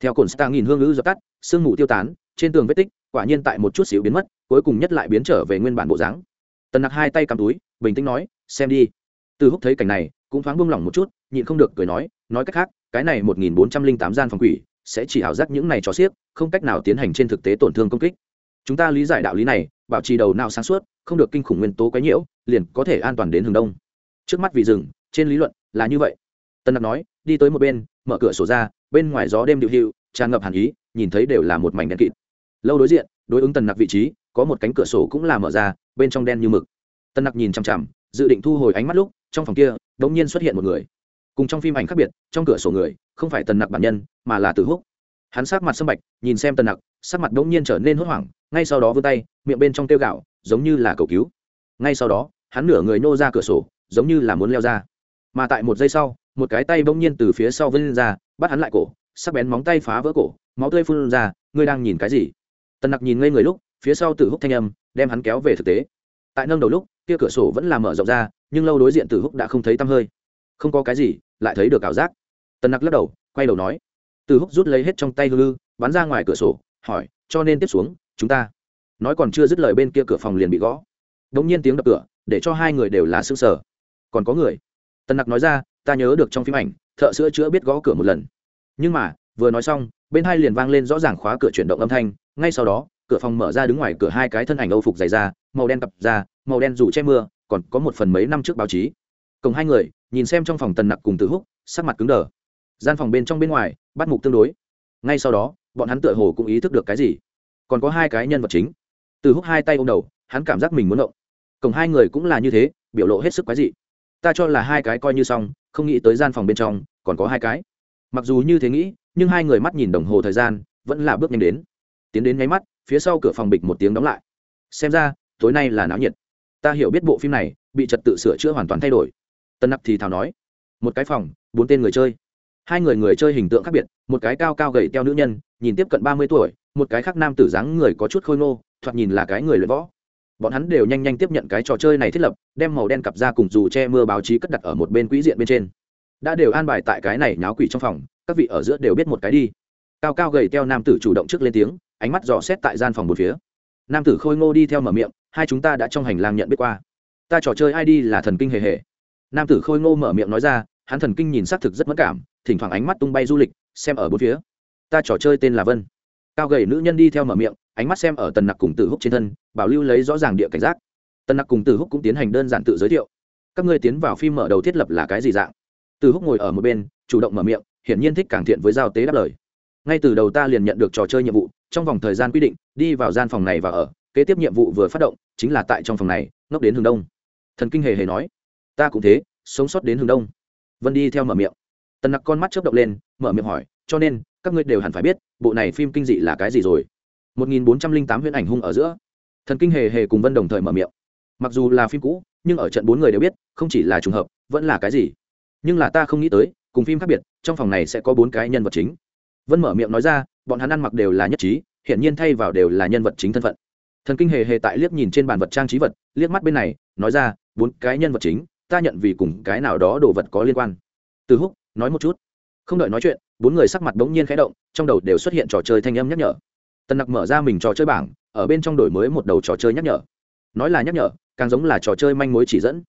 Theo cồn stang nghìn hương ư dập tắt, sương mù tiêu tán, trên tường vết tích, quả nhiên tại một chút xíu biến mất, cuối cùng nhất lại biến trở về nguyên bản bộ dáng. Tần nặc hai tay cầm túi, bình tĩnh nói, xem đi. Từ húc thấy cảnh này, cũng thoáng buông lỏng một chút, nhịn không được cười nói nói cách khác, cái này một nghìn bốn trăm linh tám gian phòng quỷ sẽ chỉ ảo giác những này cho xiếc, không cách nào tiến hành trên thực tế tổn thương công kích. Chúng ta lý giải đạo lý này, bảo trì đầu não sáng suốt, không được kinh khủng nguyên tố quấy nhiễu, liền có thể an toàn đến hướng đông. Trước mắt vì rừng trên lý luận là như vậy. Tân nặc nói, đi tới một bên, mở cửa sổ ra, bên ngoài gió đêm điệu hiệu, tràn ngập hàn ý, nhìn thấy đều là một mảnh đen kịt. Lâu đối diện, đối ứng tần nặc vị trí, có một cánh cửa sổ cũng là mở ra, bên trong đen như mực. Tân nặc nhìn chằm chằm, dự định thu hồi ánh mắt lúc, trong phòng kia đ ỗ n g nhiên xuất hiện một người. Cùng trong phim ảnh khác biệt, trong cửa sổ người không phải tần nặc bản nhân, mà là từ húc. Hắn sát mặt sâm bạch, nhìn xem tần nặc, sắc mặt đ ỗ n g nhiên trở nên hốt hoảng, ngay sau đó vươn tay, miệng bên trong tiêu gạo, giống như là cầu cứu. Ngay sau đó, hắn nửa người nô ra cửa sổ, giống như là muốn leo ra. Mà tại một giây sau, một cái tay bỗng nhiên từ phía sau vươn ra, bắt hắn lại cổ, sắc bén móng tay phá vỡ cổ, máu tươi phun ra, ngươi đang nhìn cái gì? Tần nặc nhìn ngây người lúc, phía sau tử húc thanh âm, đem hắn kéo về thực tế. Tại nâng đầu lúc, kia cửa sổ vẫn là mở rộng ra, nhưng lâu đối diện tử húc đã không thấy tăm hơi. Không có cái gì, lại thấy được ảo giác tần nặc lắc đầu, quay đầu nói, từ húc rút lấy hết trong tay lư bắn ra ngoài cửa sổ, hỏi, cho nên tiếp xuống, chúng ta, nói còn chưa dứt lời bên kia cửa phòng liền bị gõ. Đ ỗ n g nhiên tiếng đập cửa, để cho hai người đều là s ư ơ n g sở còn có người. Tần nặc nói ra, ta nhớ được trong phim ảnh, thợ sữa chữa biết gõ cửa một lần. Nhưng mà, vừa nói xong, bên hai liền vang lên rõ ràng khóa cửa chuyển động âm thanh, ngay sau đó, cửa phòng mở ra đứng ngoài cửa hai cái thân ảnh âu phục dày ra màu đen cặp ra màu đen dù che mưa, còn có một phần mấy năm trước báo chí. Cùng hai người, nhìn xem trong phòng tần nặc cùng Từ húc, sắc mặt cứng đờ gian phòng bên trong bên ngoài, bắt mục tương đối. Ngay sau đó, bọn hắn tựa hồ cũng ý thức được cái gì. Còn có hai cái nhân vật chính. Từ húc hai tay ô m đầu, hắn cảm giác mình muốn động. Cổng hai người cũng là như thế, biểu lộ hết sức quái dị. Ta cho là hai cái coi như xong, không nghĩ tới gian phòng bên trong, còn có hai cái. Mặc dù như thế nghĩ, nhưng hai người mắt nhìn đồng hồ thời gian, vẫn là bước nhanh đến. Tiến đến nháy mắt, phía sau cửa phòng bịch một tiếng đóng lại. Xem ra, tối nay là náo nhiệt. Ta hiểu biết bộ phim này, bị trật tự sửa chữa hoàn toàn thay đổi. Tân nặc thì thào nói. Một cái phòng, bốn tên người chơi hai người người chơi hình tượng khác biệt, một cái cao cao gầy teo nữ nhân, nhìn tiếp cận ba mươi tuổi, một cái khác nam tử dáng người có chút khôi ngô, thoạt nhìn là cái người luyện võ. Bọn hắn đều nhanh nhanh tiếp nhận cái trò chơi này thiết lập, đem màu đen cặp ra cùng dù che mưa báo chí cất đặt ở một bên quỹ diện bên trên. Đã đều an bài tại cái này nháo quỷ trong phòng, các vị ở giữa đều biết một cái đi. Cao cao gầy teo nam tử chủ động trước lên tiếng, ánh mắt dò xét tại gian phòng một phía. Nam tử khôi ngô đi theo mở miệng, hai chúng ta đã trong hành lang nhận biết qua. Ta trò chơi id là thần kinh hề hề. Nam tử khôi ngô mở miệng nói ra hắn thần kinh nhìn xác thực rất mất cảm, thỉnh thoảng ánh mắt tung bay du lịch, xem ở bốn phía. Ta trò chơi tên là vân. Cao gầy nữ nhân đi theo mở miệng, ánh mắt xem ở tần nặc cùng tử húc trên thân, bảo lưu lấy rõ ràng địa cảnh giác. Tần nặc cùng tử húc cũng tiến hành đơn giản tự giới thiệu. Các ngươi tiến vào phim mở đầu thiết lập là cái gì dạng? Tử húc ngồi ở một bên, chủ động mở miệng, hiển nhiên thích càng thiện với giao tế đáp lời. Ngay từ đầu ta liền nhận được trò chơi nhiệm vụ, trong vòng thời gian quy định, đi vào gian phòng này và ở, kế tiếp nhiệm vụ vừa phát động, chính là tại trong phòng này, ngốc đến hướng đông. Thần kinh hề hề nói, ta cũng thế, sống sót đến hướng đông vân đi theo mở miệng. Tần nặc con mắt chớp động lên, mở miệng hỏi, cho nên, các ngươi đều hẳn phải biết, bộ này phim kinh dị là cái gì rồi? 1408 huyễn ảnh hung ở giữa. Thần kinh hề hề cùng vân đồng thời mở miệng. Mặc dù là phim cũ, nhưng ở trận bốn người đều biết, không chỉ là trùng hợp, vẫn là cái gì. Nhưng là ta không nghĩ tới, cùng phim khác biệt, trong phòng này sẽ có bốn cái nhân vật chính. Vân mở miệng nói ra, bọn hắn ăn mặc đều là nhất trí hiện nhiên thay vào đều là nhân vật chính thân phận. Thần kinh hề hề tại liếc nhìn trên bàn vật trang trí vật, liếc mắt bên này, nói ra, bốn cái nhân vật chính ta nhận vì cùng cái nào đó đồ vật có liên quan. Từ húc, nói một chút. Không đợi nói chuyện, bốn người sắc mặt bỗng nhiên khẽ động, trong đầu đều xuất hiện trò chơi thanh âm nhắc nhở. Tần nặc mở ra mình trò chơi bảng, ở bên trong đổi mới một đầu trò chơi nhắc nhở. Nói là nhắc nhở, càng giống là trò chơi manh mối chỉ dẫn.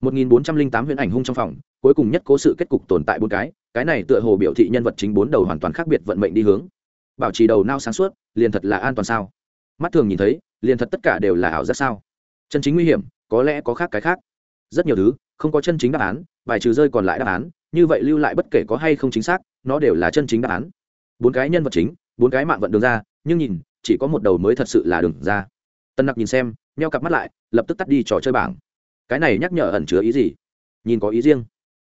1408 huyền ảnh hung trong phòng, cuối cùng nhất cố sự kết cục tồn tại bốn cái cái này tựa hồ biểu thị nhân vật chính bốn đầu hoàn toàn khác biệt vận mệnh đi hướng. Bảo trì đầu nao sáng suốt, liền thật là an toàn sao? Mắt thường nhìn thấy, liền thật tất cả đều là ảo giác sao? Chân chính nguy hiểm, có lẽ có khác cái khác. Rất nhiều thứ không có chân chính đáp án, bài trừ rơi còn lại đáp án, như vậy lưu lại bất kể có hay không chính xác, nó đều là chân chính đáp án. Bốn cái nhân vật chính, bốn cái mạng vận đường ra, nhưng nhìn, chỉ có một đầu mới thật sự là đường ra. Tân nặc nhìn xem neo cặp mắt lại, lập tức tắt đi trò chơi bảng. Cái này nhắc nhở ẩn chứa ý gì? Nhìn có ý riêng.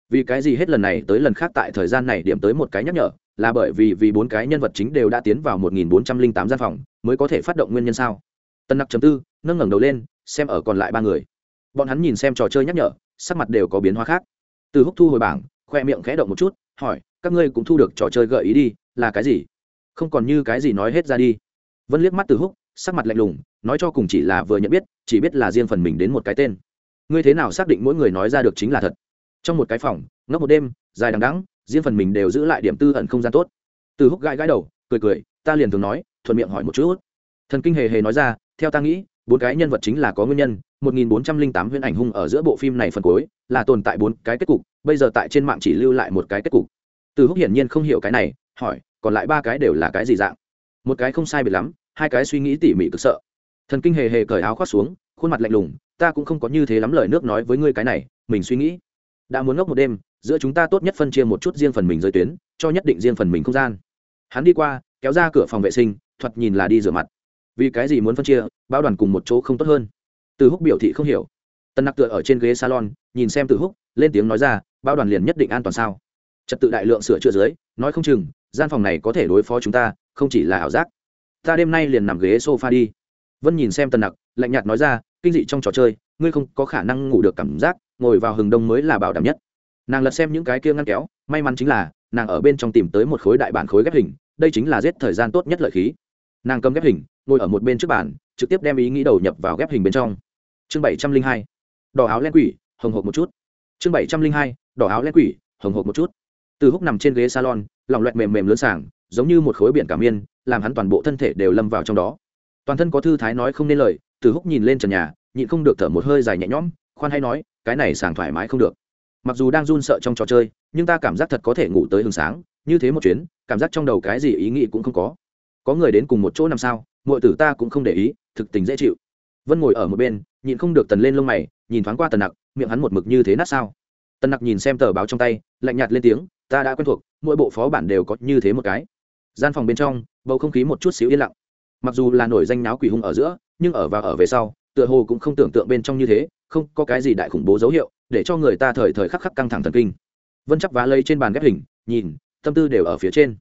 Vì cái gì hết lần này tới lần khác tại thời gian này điểm tới một cái nhắc nhở, là bởi vì vì bốn cái nhân vật chính đều đã tiến vào một nghìn bốn trăm linh tám gian phòng, mới có thể phát động nguyên nhân sao? Tân nặc chấm tư, nâng ngẩng đầu lên, xem ở còn lại ba người. Bọn hắn nhìn xem trò chơi nhắc nhở sắc mặt đều có biến hóa khác. Từ húc thu hồi bảng, khoe miệng khẽ động một chút, hỏi, các ngươi cũng thu được trò chơi gợi ý đi, là cái gì? Không còn như cái gì nói hết ra đi. Vân liếc mắt từ húc, sắc mặt lạnh lùng, nói cho cùng chỉ là vừa nhận biết, chỉ biết là riêng phần mình đến một cái tên. Ngươi thế nào xác định mỗi người nói ra được chính là thật? Trong một cái phòng, ngốc một đêm, dài đằng đắng riêng phần mình đều giữ lại điểm tư ẩn không gian tốt. Từ húc gãi gãi đầu, cười cười, ta liền thường nói, thuận miệng hỏi một chút. Thần kinh hề hề nói ra, theo ta nghĩ, bốn cái nhân vật chính là có nguyên nhân 1408 huyễn ảnh hung ở giữa bộ phim này phần cuối, là tồn tại bốn cái kết cục, bây giờ tại trên mạng chỉ lưu lại một cái kết cục. Từ húc hiển nhiên không hiểu cái này, hỏi, còn lại ba cái đều là cái gì dạng? Một cái không sai biệt lắm, hai cái suy nghĩ tỉ mỉ cực sợ. Thần kinh hề hề cởi áo khoác xuống, khuôn mặt lạnh lùng, ta cũng không có như thế lắm lời nước nói với ngươi cái này, mình suy nghĩ. Đã muốn ngốc một đêm, giữa chúng ta tốt nhất phân chia một chút riêng phần mình giới tuyến, cho nhất định riêng phần mình không gian. Hắn đi qua, kéo ra cửa phòng vệ sinh thuật nhìn là đi rửa mặt. Vì cái gì muốn phân chia bao đoàn cùng một chỗ không tốt hơn? Từ húc biểu thị không hiểu. Tân nặc tựa ở trên ghế salon, nhìn xem từ húc, lên tiếng nói ra bao đoàn liền nhất định an toàn sao? Trật tự đại lượng sửa chữa dưới, nói không chừng, gian phòng này có thể đối phó chúng ta, không chỉ là ảo giác. Ta đêm nay liền nằm ghế sofa đi. Vân nhìn xem tần nặc, lạnh nhạt nói ra, kinh dị trong trò chơi, ngươi không có khả năng ngủ được cảm giác, ngồi vào hừng đông mới là bảo đảm nhất. Nàng lật xem những cái kia ngăn kéo, may mắn chính là, nàng ở bên trong tìm tới một khối đại bản khối ghép hình, đây chính là giết thời gian tốt nhất lợi khí. Nàng cầm ghép hình, ngồi ở một bên trước bàn, trực tiếp đem ý nghĩ đầu nhập vào ghép hình bên trong chương bảy trăm linh hai, đỏ áo len quỷ, hồng hộp một chút. Chương bảy trăm linh hai, đỏ áo len quỷ, hồng hộp một chút. Từ húc nằm trên ghế salon, lòng loẹt mềm mềm lớn sảng, giống như một khối biển cảm miên, làm hắn toàn bộ thân thể đều lâm vào trong đó. Toàn thân có thư thái nói không nên lời, từ húc nhìn lên trần nhà, nhịn không được thở một hơi dài nhẹ nhõm, khoan hay nói, cái này sảng thoải mái không được. Mặc dù đang run sợ trong trò chơi, nhưng ta cảm giác thật có thể ngủ tới hừng sáng, như thế một chuyến, cảm giác trong đầu cái gì ý nghĩ cũng không có. Có người đến cùng một chỗ nằm sao mọi tử ta cũng không để ý, thực tình dễ chịu vân ngồi ở một bên nhìn không được tần lên lông mày, nhìn thoáng qua tần nặc, miệng hắn một mực như thế nát sao? Tần nặc nhìn xem tờ báo trong tay, lạnh nhạt lên tiếng, ta đã quen thuộc, mỗi bộ phó bản đều có như thế một cái. Gian phòng bên trong, bầu không khí một chút xíu yên lặng. Mặc dù là nổi danh náo quỷ hung ở giữa, nhưng ở và ở về sau, tựa hồ cũng không tưởng tượng bên trong như thế, không có cái gì đại khủng bố dấu hiệu, để cho người ta thời thời khắc khắc căng thẳng thần kinh. Vân chắp vá lây trên bàn ghép hình, nhìn, tâm tư đều ở phía trên.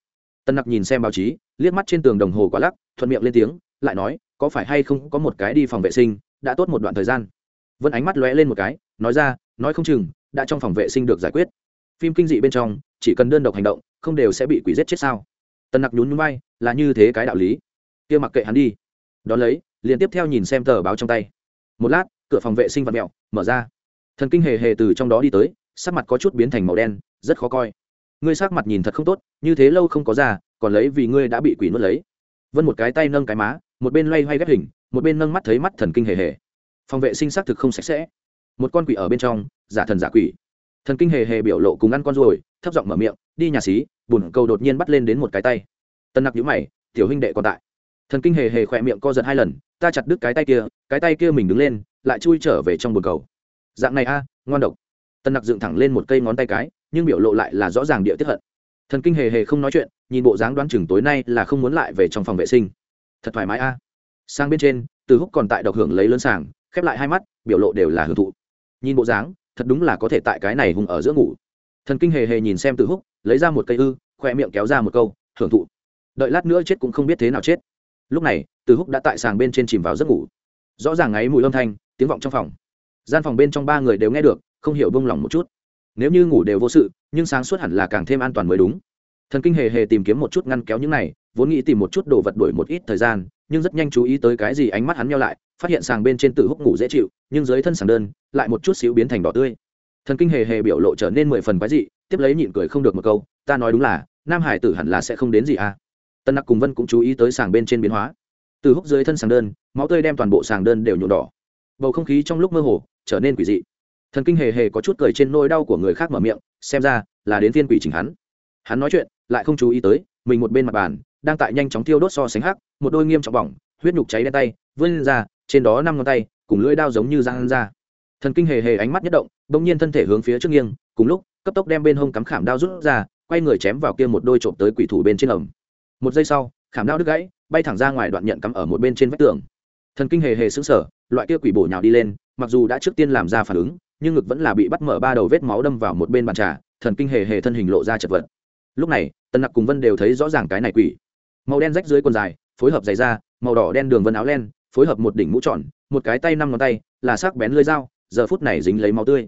Tân nặc nhìn xem báo chí, liếc mắt trên tường đồng hồ quá lắc, thuận miệng lên tiếng, lại nói có phải hay không có một cái đi phòng vệ sinh, đã tốt một đoạn thời gian. Vân ánh mắt lóe lên một cái, nói ra, nói không chừng, đã trong phòng vệ sinh được giải quyết. Phim kinh dị bên trong, chỉ cần đơn độc hành động, không đều sẽ bị quỷ giết chết sao? Tần nặc nhún nhún bay là như thế cái đạo lý. Kia mặc kệ hắn đi. Đón lấy, liền tiếp theo nhìn xem tờ báo trong tay. Một lát, cửa phòng vệ sinh vật mẹo mở ra. Thần kinh hề hề từ trong đó đi tới, sắc mặt có chút biến thành màu đen, rất khó coi. Ngươi sắc mặt nhìn thật không tốt, như thế lâu không có ra, còn lấy vì ngươi đã bị quỷ nuốt lấy. Vân một cái tay nâng cái má một bên loay hoay ghép hình, một bên nâng mắt thấy mắt thần kinh hề hề. Phòng vệ sinh xác thực không sạch sẽ. Một con quỷ ở bên trong, giả thần giả quỷ. Thần kinh hề hề biểu lộ cùng ăn con ruồi, thấp giọng mở miệng, đi nhà xí. Bùn cầu đột nhiên bắt lên đến một cái tay. Tân nặc nhũ mày, tiểu huynh đệ còn tại. Thần kinh hề hề khỏe miệng co giật hai lần, ta chặt đứt cái tay kia, cái tay kia mình đứng lên, lại chui trở về trong bồn cầu. Dạng này a ngoan độc. Tân nặc dựng thẳng lên một cây ngón tay cái, nhưng biểu lộ lại là rõ ràng địa tiếp hận. Thần kinh hề hề không nói chuyện, nhìn bộ dáng đoán chừng tối nay là không muốn lại về trong phòng vệ sinh thật thoải mái a. Sang bên trên, từ húc còn tại độc hưởng lấy lớn sàng, khép lại hai mắt, biểu lộ đều là hưởng thụ. Nhìn bộ dáng, thật đúng là có thể tại cái này hùng ở giữa ngủ. Thần kinh hề hề nhìn xem từ húc, lấy ra một cây ư, khoe miệng kéo ra một câu, hưởng thụ. Đợi lát nữa chết cũng không biết thế nào chết. Lúc này, từ húc đã tại sàng bên trên chìm vào giấc ngủ. Rõ ràng ngáy mùi âm thanh, tiếng vọng trong phòng. Gian phòng bên trong ba người đều nghe được, không hiểu bông lòng một chút. Nếu như ngủ đều vô sự, nhưng sáng suốt hẳn là càng thêm an toàn mới đúng. Thần kinh hề hề tìm kiếm một chút ngăn kéo những này vốn nghĩ tìm một chút đồ vật đuổi một ít thời gian, nhưng rất nhanh chú ý tới cái gì ánh mắt hắn nhau lại, phát hiện sàng bên trên tử húc ngủ dễ chịu, nhưng dưới thân sàng đơn, lại một chút xíu biến thành đỏ tươi. Thần kinh hề hề biểu lộ trở nên mười phần quái dị, tiếp lấy nhịn cười không được một câu, ta nói đúng là, nam hải tử hẳn là sẽ không đến gì à? Tân nặc cùng vân cũng chú ý tới sàng bên trên biến hóa. Từ húc dưới thân sàng đơn, máu tươi đem toàn bộ sàng đơn đều nhuộm đỏ. Bầu không khí trong lúc mơ hồ trở nên quỷ dị. Thần kinh hề hề có chút cười trên nỗi đau của người khác mở miệng, xem ra là đến thiên quỷ chỉnh hắn. Hắn nói chuyện, lại không chú ý tới, mình một bên mặt bàn đang tại nhanh chóng thiêu đốt so sánh hắc, một đôi nghiêm trọng bỏng, huyết nhục cháy đen tay, vươn ra, trên đó năm ngón tay, cùng lưỡi đao giống như răng ra. Thần kinh hề hề ánh mắt nhất động, bỗng nhiên thân thể hướng phía trước nghiêng, cùng lúc, cấp tốc đem bên hông cắm khảm đao rút ra, quay người chém vào kia một đôi trộm tới quỷ thủ bên trên ẩm. Một giây sau, khảm đao đứt gãy, bay thẳng ra ngoài đoạn nhận cắm ở một bên trên vách tường. Thần kinh hề hề sững sờ, loại kia quỷ bổ nhào đi lên, mặc dù đã trước tiên làm ra phản ứng, nhưng ngực vẫn là bị bắt mở ba đầu vết máu đâm vào một bên bàn trà, thần kinh hề hề thân hình lộ ra chật vật. Lúc này, tần nặc cùng vân đều thấy rõ ràng cái này quỷ màu đen rách dưới quần dài, phối hợp dày da, màu đỏ đen đường vân áo len, phối hợp một đỉnh mũ tròn, một cái tay năm ngón tay, là sắc bén lưỡi dao, giờ phút này dính lấy máu tươi.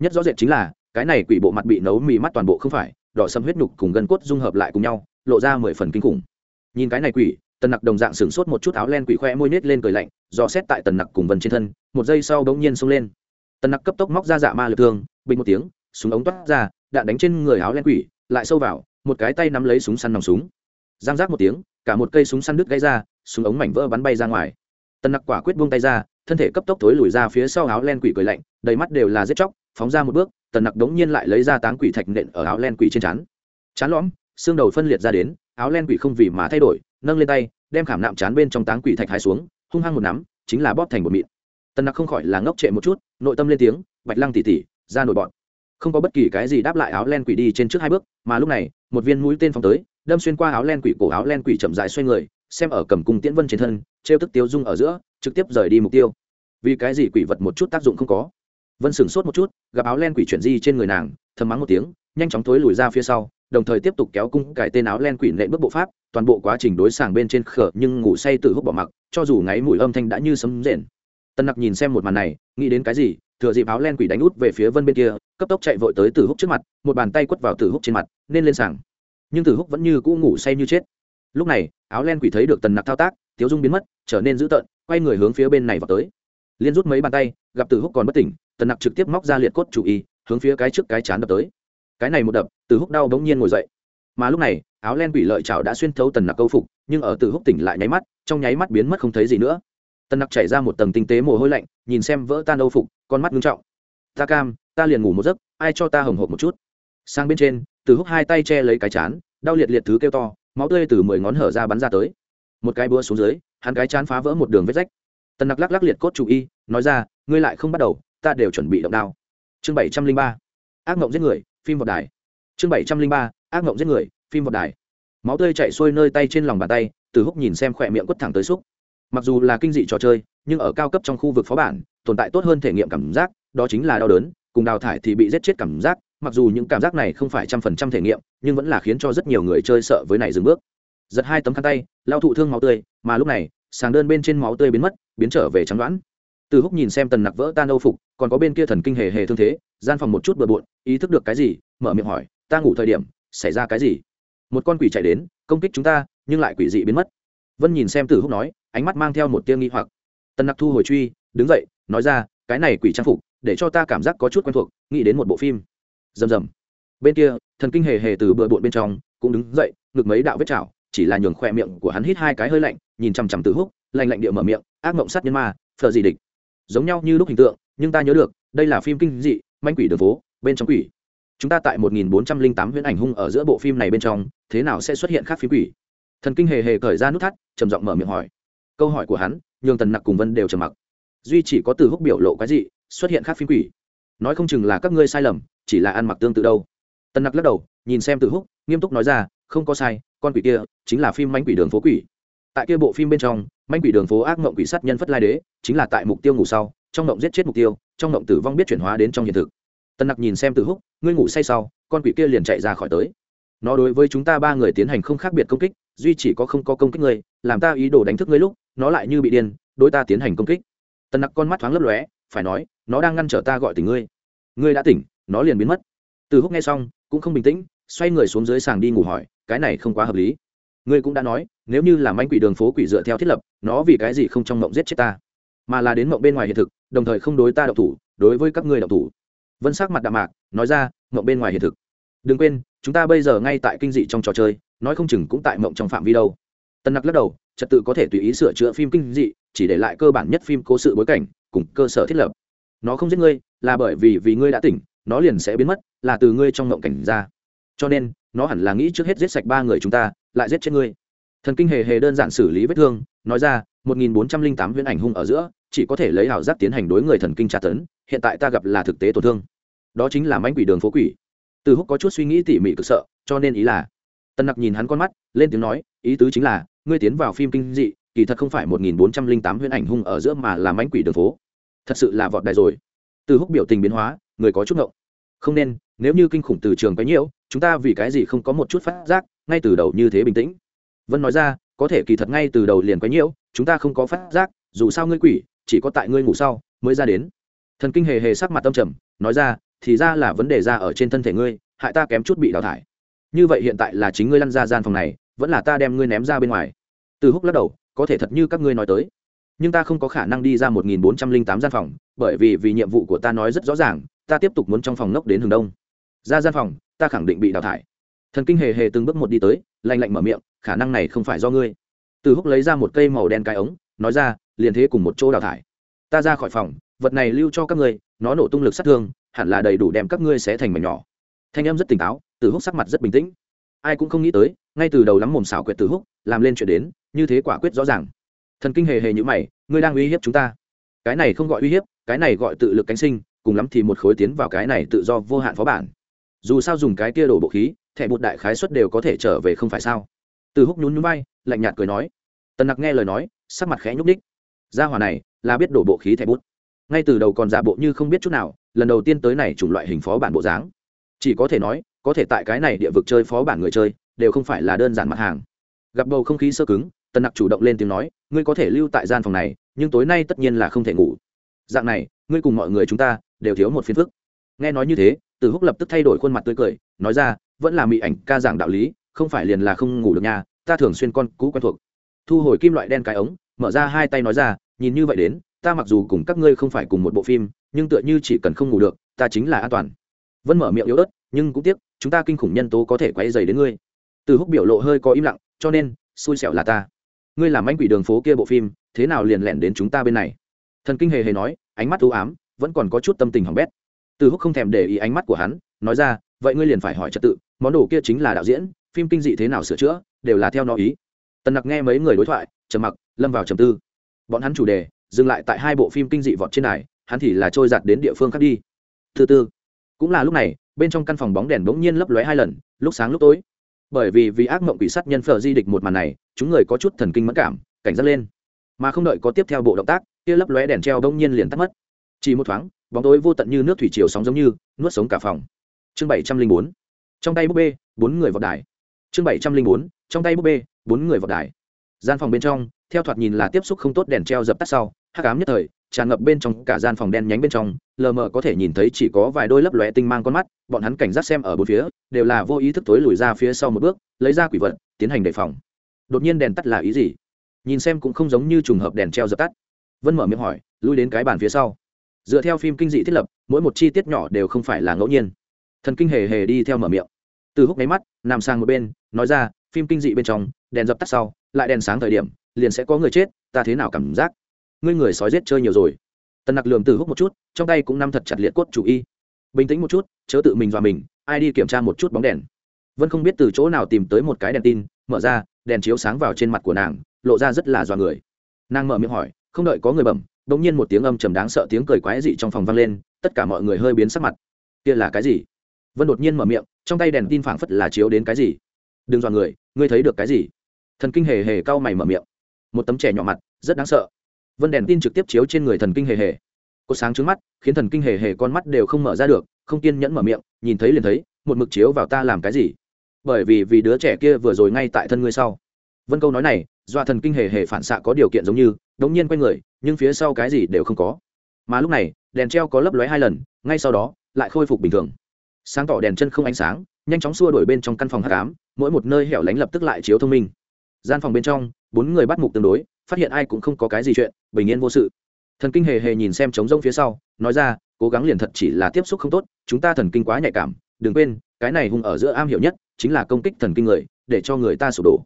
Nhất rõ rệt chính là, cái này quỷ bộ mặt bị nấu mì mắt toàn bộ không phải, đỏ sâm huyết nhục cùng gân cốt dung hợp lại cùng nhau, lộ ra mười phần kinh khủng. Nhìn cái này quỷ, tần nặc đồng dạng sửng sốt một chút áo len quỷ khoe môi nết lên cười lạnh, dò xét tại tần nặc cùng vân trên thân, một giây sau bỗng nhiên xông lên. Tần nặc cấp tốc móc ra dạ ma lực thương, bình một tiếng, súng ống toát ra, đạn đánh trên người áo len quỷ, lại sâu vào, một cái tay nắm lấy súng săn nòng súng giang giác một tiếng, cả một cây súng săn đứt gãy ra, súng ống mảnh vỡ bắn bay ra ngoài. Tần nặc quả quyết buông tay ra, thân thể cấp tốc thối lùi ra phía sau áo len quỷ cười lạnh, đầy mắt đều là giết chóc, phóng ra một bước tần nặc đống nhiên lại lấy ra táng quỷ thạch nện ở áo len quỷ trên chắn chán lõm, xương đầu phân liệt ra đến, áo len quỷ không vì mà thay đổi, nâng lên tay, đem khảm nạm chán bên trong táng quỷ thạch hai xuống, hung hăng một nắm, chính là bóp thành một mịn. Tần nặc không khỏi là ngốc trệ một chút, nội tâm lên tiếng, bạch lăng tỉ tỉ ra nổi bọn. Không có bất kỳ cái gì đáp lại áo len quỷ đi trên trước hai bước, mà lúc này, một viên mũi tên phóng tới đâm xuyên qua áo len quỷ cổ, áo len quỷ chậm dài xoay người, xem ở cầm cung tiễn vân trên thân, trêu tức tiêu dung ở giữa, trực tiếp rời đi mục tiêu. Vì cái gì quỷ vật một chút tác dụng không có? Vân sửng sốt một chút, gặp áo len quỷ chuyển di trên người nàng, thầm mắng một tiếng, nhanh chóng thối lùi ra phía sau, đồng thời tiếp tục kéo cung cải tên áo len quỷ nện bước bộ pháp, toàn bộ quá trình đối sàng bên trên khở nhưng ngủ say từ hút bỏ mặc, cho dù ngáy mùi âm thanh đã như sấm rền. Tân nặc nhìn xem một màn này, nghĩ đến cái gì, thừa dịp áo len quỷ đánh út về phía vân bên kia, cấp tốc chạy vội tới từ hút trước mặt, một bàn tay quất vào từ hút trên mặt, nên lên sàng nhưng tử húc vẫn như cũ ngủ say như chết. Lúc này, áo len quỷ thấy được tần nặc thao tác, tiếu dung biến mất, trở nên dữ tợn, quay người hướng phía bên này vào tới. Liên rút mấy bàn tay, gặp tử húc còn bất tỉnh, tần nặc trực tiếp móc ra liệt cốt chủ y, hướng phía cái trước cái chán đập tới. Cái này một đập, tử húc đau bỗng nhiên ngồi dậy. Mà lúc này, áo len quỷ lợi chảo đã xuyên thấu tần nặc câu phục, nhưng ở tử húc tỉnh lại nháy mắt, trong nháy mắt biến mất không thấy gì nữa. Tần nặc chảy ra một tầng tinh tế mồ hôi lạnh, nhìn xem vỡ tan âu phục, con mắt ngưng trọng. Ta cam, ta liền ngủ một giấc, ai cho ta hồng hộp một chút? Sang bên trên từ húc hai tay che lấy cái chán, đau liệt liệt thứ kêu to, máu tươi từ mười ngón hở ra bắn ra tới. Một cái búa xuống dưới, hắn cái chán phá vỡ một đường vết rách. Tần nặc lắc lắc liệt cốt chủ y, nói ra, ngươi lại không bắt đầu, ta đều chuẩn bị động đao. Chương bảy trăm linh ba, ác mộng giết người, phim vọt đài. Chương bảy trăm linh ba, ác mộng giết người, phim vọt đài. Máu tươi chạy xuôi nơi tay trên lòng bàn tay, từ húc nhìn xem khỏe miệng quất thẳng tới xúc. Mặc dù là kinh dị trò chơi, nhưng ở cao cấp trong khu vực phó bản, tồn tại tốt hơn thể nghiệm cảm giác, đó chính là đau đớn, cùng đào thải thì bị giết chết cảm giác mặc dù những cảm giác này không phải trăm phần trăm thể nghiệm, nhưng vẫn là khiến cho rất nhiều người chơi sợ với này dừng bước. Giật hai tấm khăn tay lao thụ thương máu tươi, mà lúc này, sàng đơn bên trên máu tươi biến mất, biến trở về trắng đoán. Từ húc nhìn xem tần nặc vỡ tan âu phục, còn có bên kia thần kinh hề hề thương thế, gian phòng một chút bừa bộn, ý thức được cái gì, mở miệng hỏi, ta ngủ thời điểm, xảy ra cái gì? Một con quỷ chạy đến, công kích chúng ta, nhưng lại quỷ dị biến mất. Vân nhìn xem từ húc nói, ánh mắt mang theo một tia nghi hoặc. Tần nặc thu hồi truy, đứng dậy, nói ra, cái này quỷ trang phục, để cho ta cảm giác có chút quen thuộc, nghĩ đến một bộ phim rầm rầm. Bên kia, thần kinh hề hề từ bờ bộn bên trong, cũng đứng dậy, ngực mấy đạo vết chảo, chỉ là nhường khoe miệng của hắn hít hai cái hơi lạnh, nhìn chằm chằm từ húc, lạnh lạnh địa mở miệng, ác mộng sát nhân ma, phờ gì địch. Giống nhau như lúc hình tượng, nhưng ta nhớ được, đây là phim kinh dị, manh quỷ đường phố, bên trong quỷ. Chúng ta tại 1408 huyễn ảnh hung ở giữa bộ phim này bên trong, thế nào sẽ xuất hiện khác phim quỷ? Thần kinh hề hề cởi ra nút thắt, trầm giọng mở miệng hỏi. Câu hỏi của hắn, nhường tần nặc cùng vân đều trầm mặc. Duy chỉ có từ húc biểu lộ cái gì xuất hiện khác phim quỷ. Nói không chừng là các ngươi sai lầm chỉ là ăn mặc tương tự đâu. Tân nặc lắc đầu, nhìn xem từ húc, nghiêm túc nói ra, không có sai, con quỷ kia chính là phim manh quỷ đường phố quỷ. Tại kia bộ phim bên trong manh quỷ đường phố ác mộng quỷ sát nhân phất lai đế chính là tại mục tiêu ngủ sau, trong mộng giết chết mục tiêu, trong mộng tử vong biết chuyển hóa đến trong hiện thực. Tân nặc nhìn xem từ húc, ngươi ngủ say sau, con quỷ kia liền chạy ra khỏi tới. Nó đối với chúng ta ba người tiến hành không khác biệt công kích, duy chỉ có không có công kích ngươi, làm ta ý đồ đánh thức ngươi lúc, nó lại như bị điên, đối ta tiến hành công kích. Tân nặc con mắt thoáng lấp lóe, phải nói, nó đang ngăn trở ta gọi tỉnh ngươi. Ngươi đã tỉnh nó liền biến mất. Từ húc nghe xong, cũng không bình tĩnh, xoay người xuống dưới sàng đi ngủ hỏi, cái này không quá hợp lý. Ngươi cũng đã nói, nếu như làm anh quỷ đường phố quỷ dựa theo thiết lập, nó vì cái gì không trong mộng giết chết ta? Mà là đến mộng bên ngoài hiện thực, đồng thời không đối ta đậu thủ, đối với các ngươi đậu thủ. Vân sắc mặt đạm mạc, nói ra, mộng bên ngoài hiện thực. Đừng quên, chúng ta bây giờ ngay tại kinh dị trong trò chơi, nói không chừng cũng tại mộng trong phạm vi đâu. Tân nặc lắc đầu, trật tự có thể tùy ý sửa chữa phim kinh dị, chỉ để lại cơ bản nhất phim cố sự bối cảnh, cùng cơ sở thiết lập. Nó không giết ngươi, là bởi vì vì ngươi đã tỉnh nó liền sẽ biến mất, là từ ngươi trong ngộng cảnh ra. Cho nên, nó hẳn là nghĩ trước hết giết sạch ba người chúng ta, lại giết chết ngươi. Thần kinh hề hề đơn giản xử lý vết thương, nói ra, một nghìn bốn trăm linh tám viễn ảnh hung ở giữa, chỉ có thể lấy ảo giác tiến hành đối người thần kinh tra tấn, hiện tại ta gặp là thực tế tổn thương. Đó chính là mánh quỷ đường phố quỷ. Từ húc có chút suy nghĩ tỉ mỉ cực sợ, cho nên ý là tân nặc nhìn hắn con mắt, lên tiếng nói, ý tứ chính là, ngươi tiến vào phim kinh dị, kỳ thật không phải một nghìn bốn trăm linh tám huyễn ảnh hung ở giữa mà là mánh quỷ đường phố. Thật sự là vọt đài rồi từ húc biểu tình biến hóa, người có chút ngộng. Không nên, nếu như kinh khủng từ trường quấy nhiễu, chúng ta vì cái gì không có một chút phát giác, ngay từ đầu như thế bình tĩnh. Vân nói ra, có thể kỳ thật ngay từ đầu liền quấy nhiễu, chúng ta không có phát giác, dù sao ngươi quỷ, chỉ có tại ngươi ngủ sau, mới ra đến. Thần kinh hề hề sắc mặt tâm trầm, nói ra, thì ra là vấn đề ra ở trên thân thể ngươi, hại ta kém chút bị đào thải. Như vậy hiện tại là chính ngươi lăn ra gian phòng này, vẫn là ta đem ngươi ném ra bên ngoài. Từ húc lắc đầu, có thể thật như các ngươi nói tới. Nhưng ta không có khả năng đi ra một nghìn bốn trăm linh tám gian phòng bởi vì vì nhiệm vụ của ta nói rất rõ ràng, ta tiếp tục muốn trong phòng ngốc đến hướng đông. Ra gian phòng, ta khẳng định bị đào thải. Thần kinh hề hề từng bước một đi tới, lạnh lạnh mở miệng, khả năng này không phải do ngươi. Từ húc lấy ra một cây màu đen cái ống, nói ra, liền thế cùng một chỗ đào thải. Ta ra khỏi phòng, vật này lưu cho các ngươi, nó nổ tung lực sát thương, hẳn là đầy đủ đem các ngươi sẽ thành mảnh nhỏ. Thanh em rất tỉnh táo, từ húc sắc mặt rất bình tĩnh. Ai cũng không nghĩ tới, ngay từ đầu lắm mồm xảo quyệt từ húc, làm lên chuyện đến, như thế quả quyết rõ ràng. Thần kinh hề hề như mày, ngươi đang uy hiếp chúng ta. Cái này không gọi uy hiếp cái này gọi tự lực cánh sinh, cùng lắm thì một khối tiến vào cái này tự do vô hạn phó bản. Dù sao dùng cái kia đổ bộ khí, thẻ bột đại khái suất đều có thể trở về không phải sao? Từ húc nhún nhún bay lạnh nhạt cười nói. Tần nặc nghe lời nói, sắc mặt khẽ nhúc ních gia hỏa này là biết đổ bộ khí thẻ bút ngay từ đầu còn giả bộ như không biết chút nào, lần đầu tiên tới này chủng loại hình phó bản bộ dáng. Chỉ có thể nói, có thể tại cái này địa vực chơi phó bản người chơi, đều không phải là đơn giản mặt hàng. Gặp bầu không khí sơ cứng, tần nặc chủ động lên tiếng nói, ngươi có thể lưu tại gian phòng này, nhưng tối nay tất nhiên là không thể ngủ dạng này, ngươi cùng mọi người chúng ta đều thiếu một phiền phức. Nghe nói như thế, từ húc lập tức thay đổi khuôn mặt tươi cười, nói ra, vẫn là mỹ ảnh ca giảng đạo lý, không phải liền là không ngủ được nhà ta thường xuyên con cũ quen thuộc. Thu hồi kim loại đen cái ống, mở ra hai tay nói ra, nhìn như vậy đến, ta mặc dù cùng các ngươi không phải cùng một bộ phim, nhưng tựa như chỉ cần không ngủ được, ta chính là an toàn. Vẫn mở miệng yếu ớt, nhưng cũng tiếc, chúng ta kinh khủng nhân tố có thể quay dày đến ngươi. Từ húc biểu lộ hơi có im lặng, cho nên, xui xẻo là ta. Ngươi làm anh quỷ đường phố kia bộ phim, thế nào liền lẻn đến chúng ta bên này? Thần kinh hề hề nói, ánh mắt ưu ám, vẫn còn có chút tâm tình hỏng bét. Từ húc không thèm để ý ánh mắt của hắn, nói ra, vậy ngươi liền phải hỏi trật tự, món đồ kia chính là đạo diễn, phim kinh dị thế nào sửa chữa, đều là theo nó ý. Tần nặc nghe mấy người đối thoại, trầm mặc, lâm vào trầm tư. Bọn hắn chủ đề, dừng lại tại hai bộ phim kinh dị vọt trên này hắn thì là trôi giặt đến địa phương khác đi. Thứ tư, cũng là lúc này, bên trong căn phòng bóng đèn bỗng nhiên lấp lóe hai lần, lúc sáng lúc tối. Bởi vì vì ác mộng quỷ sát nhân phở di địch một màn này, chúng người có chút thần kinh mẫn cảm, cảnh giác lên. Mà không đợi có tiếp theo bộ động tác kia lấp lóe đèn treo bỗng nhiên liền tắt mất. Chỉ một thoáng, bóng tối vô tận như nước thủy chiều sóng giống như, nuốt sống cả phòng. Chương bảy trăm linh bốn, trong tay búp bê, bốn người vào đài. Chương bảy trăm linh bốn, trong tay búp bê, bốn người vào đài. Gian phòng bên trong, theo thoạt nhìn là tiếp xúc không tốt đèn treo dập tắt sau, hắc ám nhất thời, tràn ngập bên trong cả gian phòng đen nhánh bên trong, lờ mờ có thể nhìn thấy chỉ có vài đôi lấp lóe tinh mang con mắt, bọn hắn cảnh giác xem ở bốn phía, đều là vô ý thức tối lùi ra phía sau một bước, lấy ra quỷ vật, tiến hành đề phòng. Đột nhiên đèn tắt là ý gì? Nhìn xem cũng không giống như trùng hợp đèn treo dập tắt vân mở miệng hỏi lui đến cái bàn phía sau dựa theo phim kinh dị thiết lập mỗi một chi tiết nhỏ đều không phải là ngẫu nhiên thần kinh hề hề đi theo mở miệng từ húc máy mắt nằm sang một bên nói ra phim kinh dị bên trong đèn dập tắt sau lại đèn sáng thời điểm liền sẽ có người chết ta thế nào cảm giác ngươi người sói giết chơi nhiều rồi tần nặc lườm từ húc một chút trong tay cũng nắm thật chặt liệt cốt chủ y bình tĩnh một chút chớ tự mình và mình ai đi kiểm tra một chút bóng đèn vân không biết từ chỗ nào tìm tới một cái đèn tin mở ra đèn chiếu sáng vào trên mặt của nàng lộ ra rất là dọa người nàng mở miệng hỏi không đợi có người bẩm đ ỗ n g nhiên một tiếng âm trầm đáng sợ tiếng cười quái dị trong phòng vang lên, tất cả mọi người hơi biến sắc mặt. Kia là cái gì? Vân đột nhiên mở miệng, trong tay đèn tin phảng phất là chiếu đến cái gì? Đừng dọa người, ngươi thấy được cái gì? Thần kinh hề hề cau mày mở miệng. Một tấm trẻ nhỏ mặt, rất đáng sợ. Vân đèn tin trực tiếp chiếu trên người thần kinh hề hề. Có sáng trứng mắt, khiến thần kinh hề hề con mắt đều không mở ra được, không kiên nhẫn mở miệng, nhìn thấy liền thấy, một mực chiếu vào ta làm cái gì? Bởi vì vì đứa trẻ kia vừa rồi ngay tại thân ngươi sau. Vân câu nói này dọa thần kinh hề hề phản xạ có điều kiện giống như, đống nhiên quay người, nhưng phía sau cái gì đều không có. Mà lúc này, đèn treo có lấp lóe hai lần, ngay sau đó, lại khôi phục bình thường. Sáng tỏ đèn chân không ánh sáng, nhanh chóng xua đổi bên trong căn phòng hát cám mỗi một nơi hẻo lánh lập tức lại chiếu thông minh. Gian phòng bên trong, bốn người bắt mục tương đối, phát hiện ai cũng không có cái gì chuyện, bình yên vô sự. Thần kinh hề hề nhìn xem trống rông phía sau, nói ra, cố gắng liền thật chỉ là tiếp xúc không tốt, chúng ta thần kinh quá nhạy cảm, đừng quên, cái này hung ở giữa am hiểu nhất, chính là công kích thần kinh người, để cho người ta sụp đổ.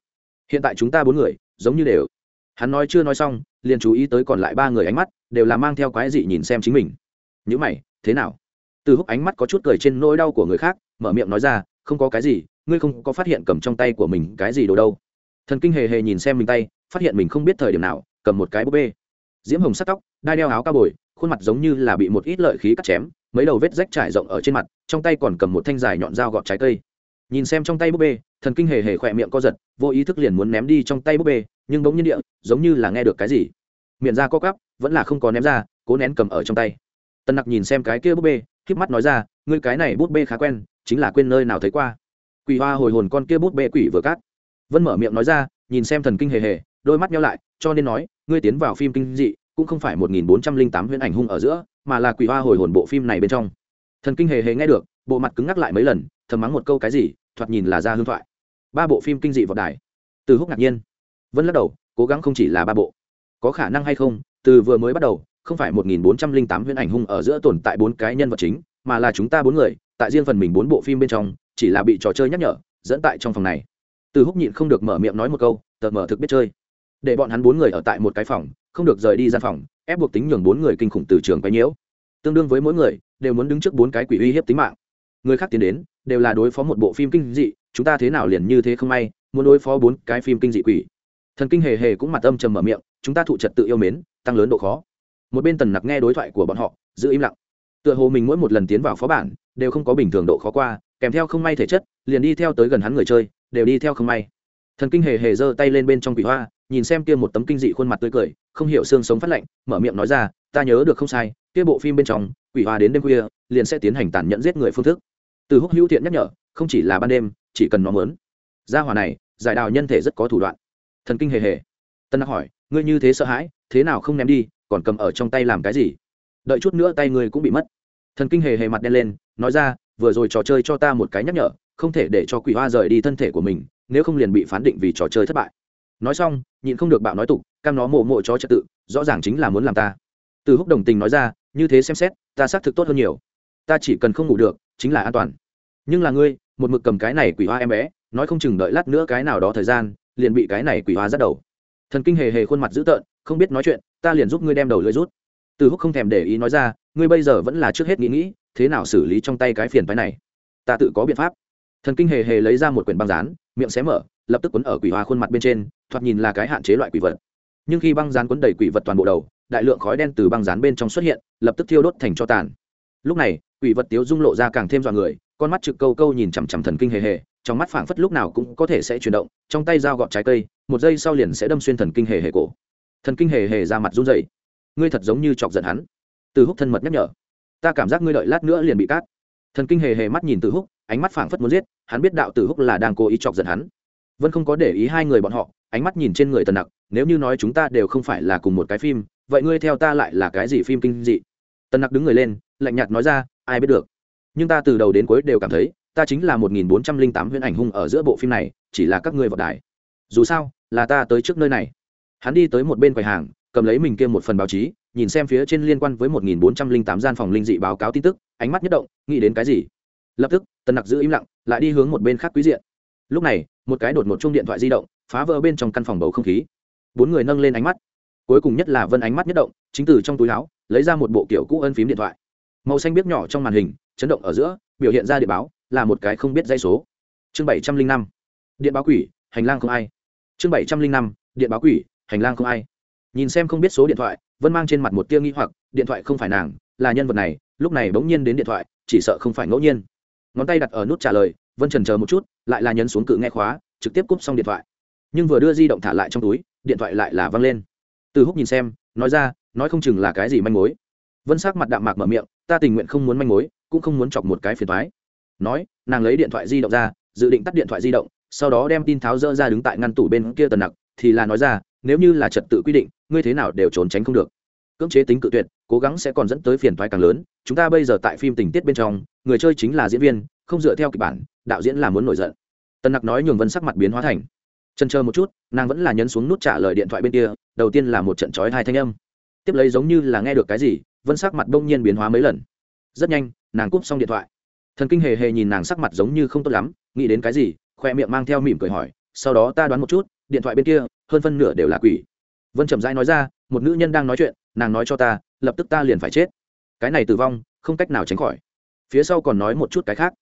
Hiện tại chúng ta bốn người giống như đều. Hắn nói chưa nói xong, liền chú ý tới còn lại ba người ánh mắt, đều là mang theo quái dị nhìn xem chính mình. Nhữ mày, thế nào? Từ húc ánh mắt có chút cười trên nỗi đau của người khác, mở miệng nói ra, không có cái gì, ngươi không có phát hiện cầm trong tay của mình cái gì đồ đâu. Thần kinh hề hề nhìn xem mình tay, phát hiện mình không biết thời điểm nào, cầm một cái búp bê. Diễm hồng sắt tóc, đai đeo áo cao bồi, khuôn mặt giống như là bị một ít lợi khí cắt chém, mấy đầu vết rách trải rộng ở trên mặt, trong tay còn cầm một thanh dài nhọn dao gọt trái cây. Nhìn xem trong tay búp bê thần kinh hề hề khỏe miệng co giật, vô ý thức liền muốn ném đi trong tay búp bê, nhưng bỗng nhiên địa, giống như là nghe được cái gì. Miệng ra co cắp vẫn là không có ném ra, cố nén cầm ở trong tay. Tân nặc nhìn xem cái kia búp bê k mắt nói ra, ngươi cái này búp bê khá quen, chính là quên nơi nào thấy qua. Quỷ hoa hồi hồn con kia búp bê quỷ vừa cát vân mở miệng nói ra, nhìn xem thần kinh hề hề, đôi mắt nhau lại, cho nên nói, ngươi tiến vào phim kinh dị, cũng không phải một nghìn bốn trăm linh tám huyễn ảnh hung ở giữa, mà là quỷ hoa hồi hồn bộ phim này bên trong. Thần kinh hề hề nghe được, bộ mặt cứng ngắc lại mấy lần, thầm mắng một câu cái gì, thoạt nhìn là ra hương thoại ba bộ phim kinh dị vào đài. Từ húc ngạc nhiên. Vân lắc đầu, cố gắng không chỉ là ba bộ. Có khả năng hay không, từ vừa mới bắt đầu, không phải một nghìn bốn trăm linh tám huyễn ảnh hung ở giữa tồn tại bốn cái nhân vật chính, mà là chúng ta bốn người, tại riêng phần mình bốn bộ phim bên trong, chỉ là bị trò chơi nhắc nhở, dẫn tại trong phòng này. Từ húc nhịn không được mở miệng nói một câu tờ mở thực biết chơi. Để bọn hắn bốn người ở tại một cái phòng, không được rời đi gian phòng, ép buộc tính nhường bốn người kinh khủng từ trường quấy nhiễu. Tương đương với mỗi người, đều muốn đứng trước bốn cái quỷ uy hiếp tính mạng. Người khác tiến đến, đều là đối phó một bộ phim kinh dị chúng ta thế nào liền như thế không may, muốn đối phó bốn cái phim kinh dị quỷ. Thần kinh hề hề cũng mặt âm trầm mở miệng, chúng ta thụ trật tự yêu mến, tăng lớn độ khó. Một bên tần nặc nghe đối thoại của bọn họ, giữ im lặng. Tựa hồ mình mỗi một lần tiến vào phó bản, đều không có bình thường độ khó qua, kèm theo không may thể chất, liền đi theo tới gần hắn người chơi, đều đi theo không may. Thần kinh hề hề giơ tay lên bên trong quỷ hoa, nhìn xem kia một tấm kinh dị khuôn mặt tươi cười, không hiểu xương sống phát lạnh, mở miệng nói ra, ta nhớ được không sai, kia bộ phim bên trong, quỷ hoa đến đêm khuya, liền sẽ tiến hành tàn nhẫn giết người phương thức. Từ húc hữu thiện nhắc nhở, không chỉ là ban đêm chỉ cần nó muốn. gia hỏa này, giải đào nhân thể rất có thủ đoạn. Thần kinh hề hề. Tân nặc hỏi, ngươi như thế sợ hãi, thế nào không ném đi, còn cầm ở trong tay làm cái gì? Đợi chút nữa tay ngươi cũng bị mất. Thần kinh hề hề mặt đen lên, nói ra, vừa rồi trò chơi cho ta một cái nhắc nhở, không thể để cho quỷ hoa rời đi thân thể của mình, nếu không liền bị phán định vì trò chơi thất bại. Nói xong, nhịn không được bạo nói tục, cam nó mộ mộ chó trật tự, rõ ràng chính là muốn làm ta. Từ húc đồng tình nói ra, như thế xem xét, ta xác thực tốt hơn nhiều. Ta chỉ cần không ngủ được, chính là an toàn nhưng là ngươi, một mực cầm cái này quỷ hoa em bé, nói không chừng đợi lát nữa cái nào đó thời gian, liền bị cái này quỷ hoa dắt đầu. Thần kinh hề hề khuôn mặt dữ tợn, không biết nói chuyện, ta liền giúp ngươi đem đầu lưỡi rút. Từ húc không thèm để ý nói ra, ngươi bây giờ vẫn là trước hết nghĩ nghĩ, thế nào xử lý trong tay cái phiền phái này. Ta tự có biện pháp. Thần kinh hề hề lấy ra một quyển băng dán, miệng xé mở, lập tức quấn ở quỷ hoa khuôn mặt bên trên, thoạt nhìn là cái hạn chế loại quỷ vật. Nhưng khi băng dán quấn đầy quỷ vật toàn bộ đầu, đại lượng khói đen từ băng dán bên trong xuất hiện, lập tức thiêu đốt thành cho tàn. Lúc này, quỷ vật tiếu dung lộ ra càng thêm dọa người con mắt trực câu câu nhìn chằm chằm thần kinh hề hề, trong mắt phảng phất lúc nào cũng có thể sẽ chuyển động, trong tay dao gọt trái cây, một giây sau liền sẽ đâm xuyên thần kinh hề hề cổ. Thần kinh hề hề ra mặt run rẩy. Ngươi thật giống như chọc giận hắn. Từ húc thân mật nhắc nhở. Ta cảm giác ngươi đợi lát nữa liền bị cát thần kinh hề hề mắt nhìn từ húc, ánh mắt phảng phất muốn giết, hắn biết đạo từ húc là đang cố ý chọc giận hắn. Vẫn không có để ý hai người bọn họ, ánh mắt nhìn trên người tần nặc, nếu như nói chúng ta đều không phải là cùng một cái phim, vậy ngươi theo ta lại là cái gì phim kinh dị? Tần nặc đứng người lên, lạnh nhạt nói ra, ai biết được nhưng ta từ đầu đến cuối đều cảm thấy, ta chính là một nghìn bốn trăm linh tám huyễn ảnh hung ở giữa bộ phim này, chỉ là các ngươi vào đài. Dù sao, là ta tới trước nơi này. Hắn đi tới một bên quầy hàng, cầm lấy mình kia một phần báo chí, nhìn xem phía trên liên quan với một nghìn bốn trăm linh tám gian phòng linh dị báo cáo tin tức, ánh mắt nhất động, nghĩ đến cái gì? Lập tức, tần nặc giữ im lặng, lại đi hướng một bên khác quý diện. Lúc này, một cái đột một chung điện thoại di động, phá vỡ bên trong căn phòng bầu không khí. Bốn người nâng lên ánh mắt. Cuối cùng nhất là vân ánh mắt nhất động, chính từ trong túi áo, lấy ra một bộ kiểu cũ ân phím điện thoại màu xanh biết nhỏ trong màn hình, chấn động ở giữa, biểu hiện ra địa báo, là một cái không biết dây số. Chương bảy trăm linh năm, điện báo quỷ, hành lang không ai. Chương bảy trăm linh năm, điện báo quỷ, hành lang không ai. Nhìn xem không biết số điện thoại, vân mang trên mặt một tia nghi hoặc, điện thoại không phải nàng, là nhân vật này, lúc này bỗng nhiên đến điện thoại, chỉ sợ không phải ngẫu nhiên. Ngón tay đặt ở nút trả lời, vân trần chờ một chút, lại là nhấn xuống cự nghe khóa, trực tiếp cúp xong điện thoại. Nhưng vừa đưa di động thả lại trong túi, điện thoại lại là văng lên. Từ húc nhìn xem, nói ra, nói không chừng là cái gì manh mối vân sắc mặt đạm mạc mở miệng, ta tình nguyện không muốn manh mối, cũng không muốn chọc một cái phiền thoái nói, nàng lấy điện thoại di động ra, dự định tắt điện thoại di động, sau đó đem tin tháo dỡ ra đứng tại ngăn tủ bên kia tần nặc, thì là nói ra, nếu như là trật tự quy định, ngươi thế nào đều trốn tránh không được. Cưỡng chế tính cự tuyệt, cố gắng sẽ còn dẫn tới phiền thoái càng lớn. Chúng ta bây giờ tại phim tình tiết bên trong, người chơi chính là diễn viên, không dựa theo kịch bản, đạo diễn là muốn nổi giận. Tần nặc nói nhường vân sắc mặt biến hóa thành. Chân chờ một chút, nàng vẫn là nhấn xuống nút trả lời điện thoại bên kia, đầu tiên là một trận trói hai thanh âm. Tiếp lấy giống như là nghe được cái gì vân sắc mặt đông nhiên biến hóa mấy lần. Rất nhanh, nàng cúp xong điện thoại. Thần kinh hề hề nhìn nàng sắc mặt giống như không tốt lắm, nghĩ đến cái gì, khoe miệng mang theo mỉm cười hỏi, sau đó ta đoán một chút, điện thoại bên kia, hơn phân nửa đều là quỷ. Vân chậm rãi nói ra, một nữ nhân đang nói chuyện, nàng nói cho ta, lập tức ta liền phải chết. Cái này tử vong, không cách nào tránh khỏi. Phía sau còn nói một chút cái khác.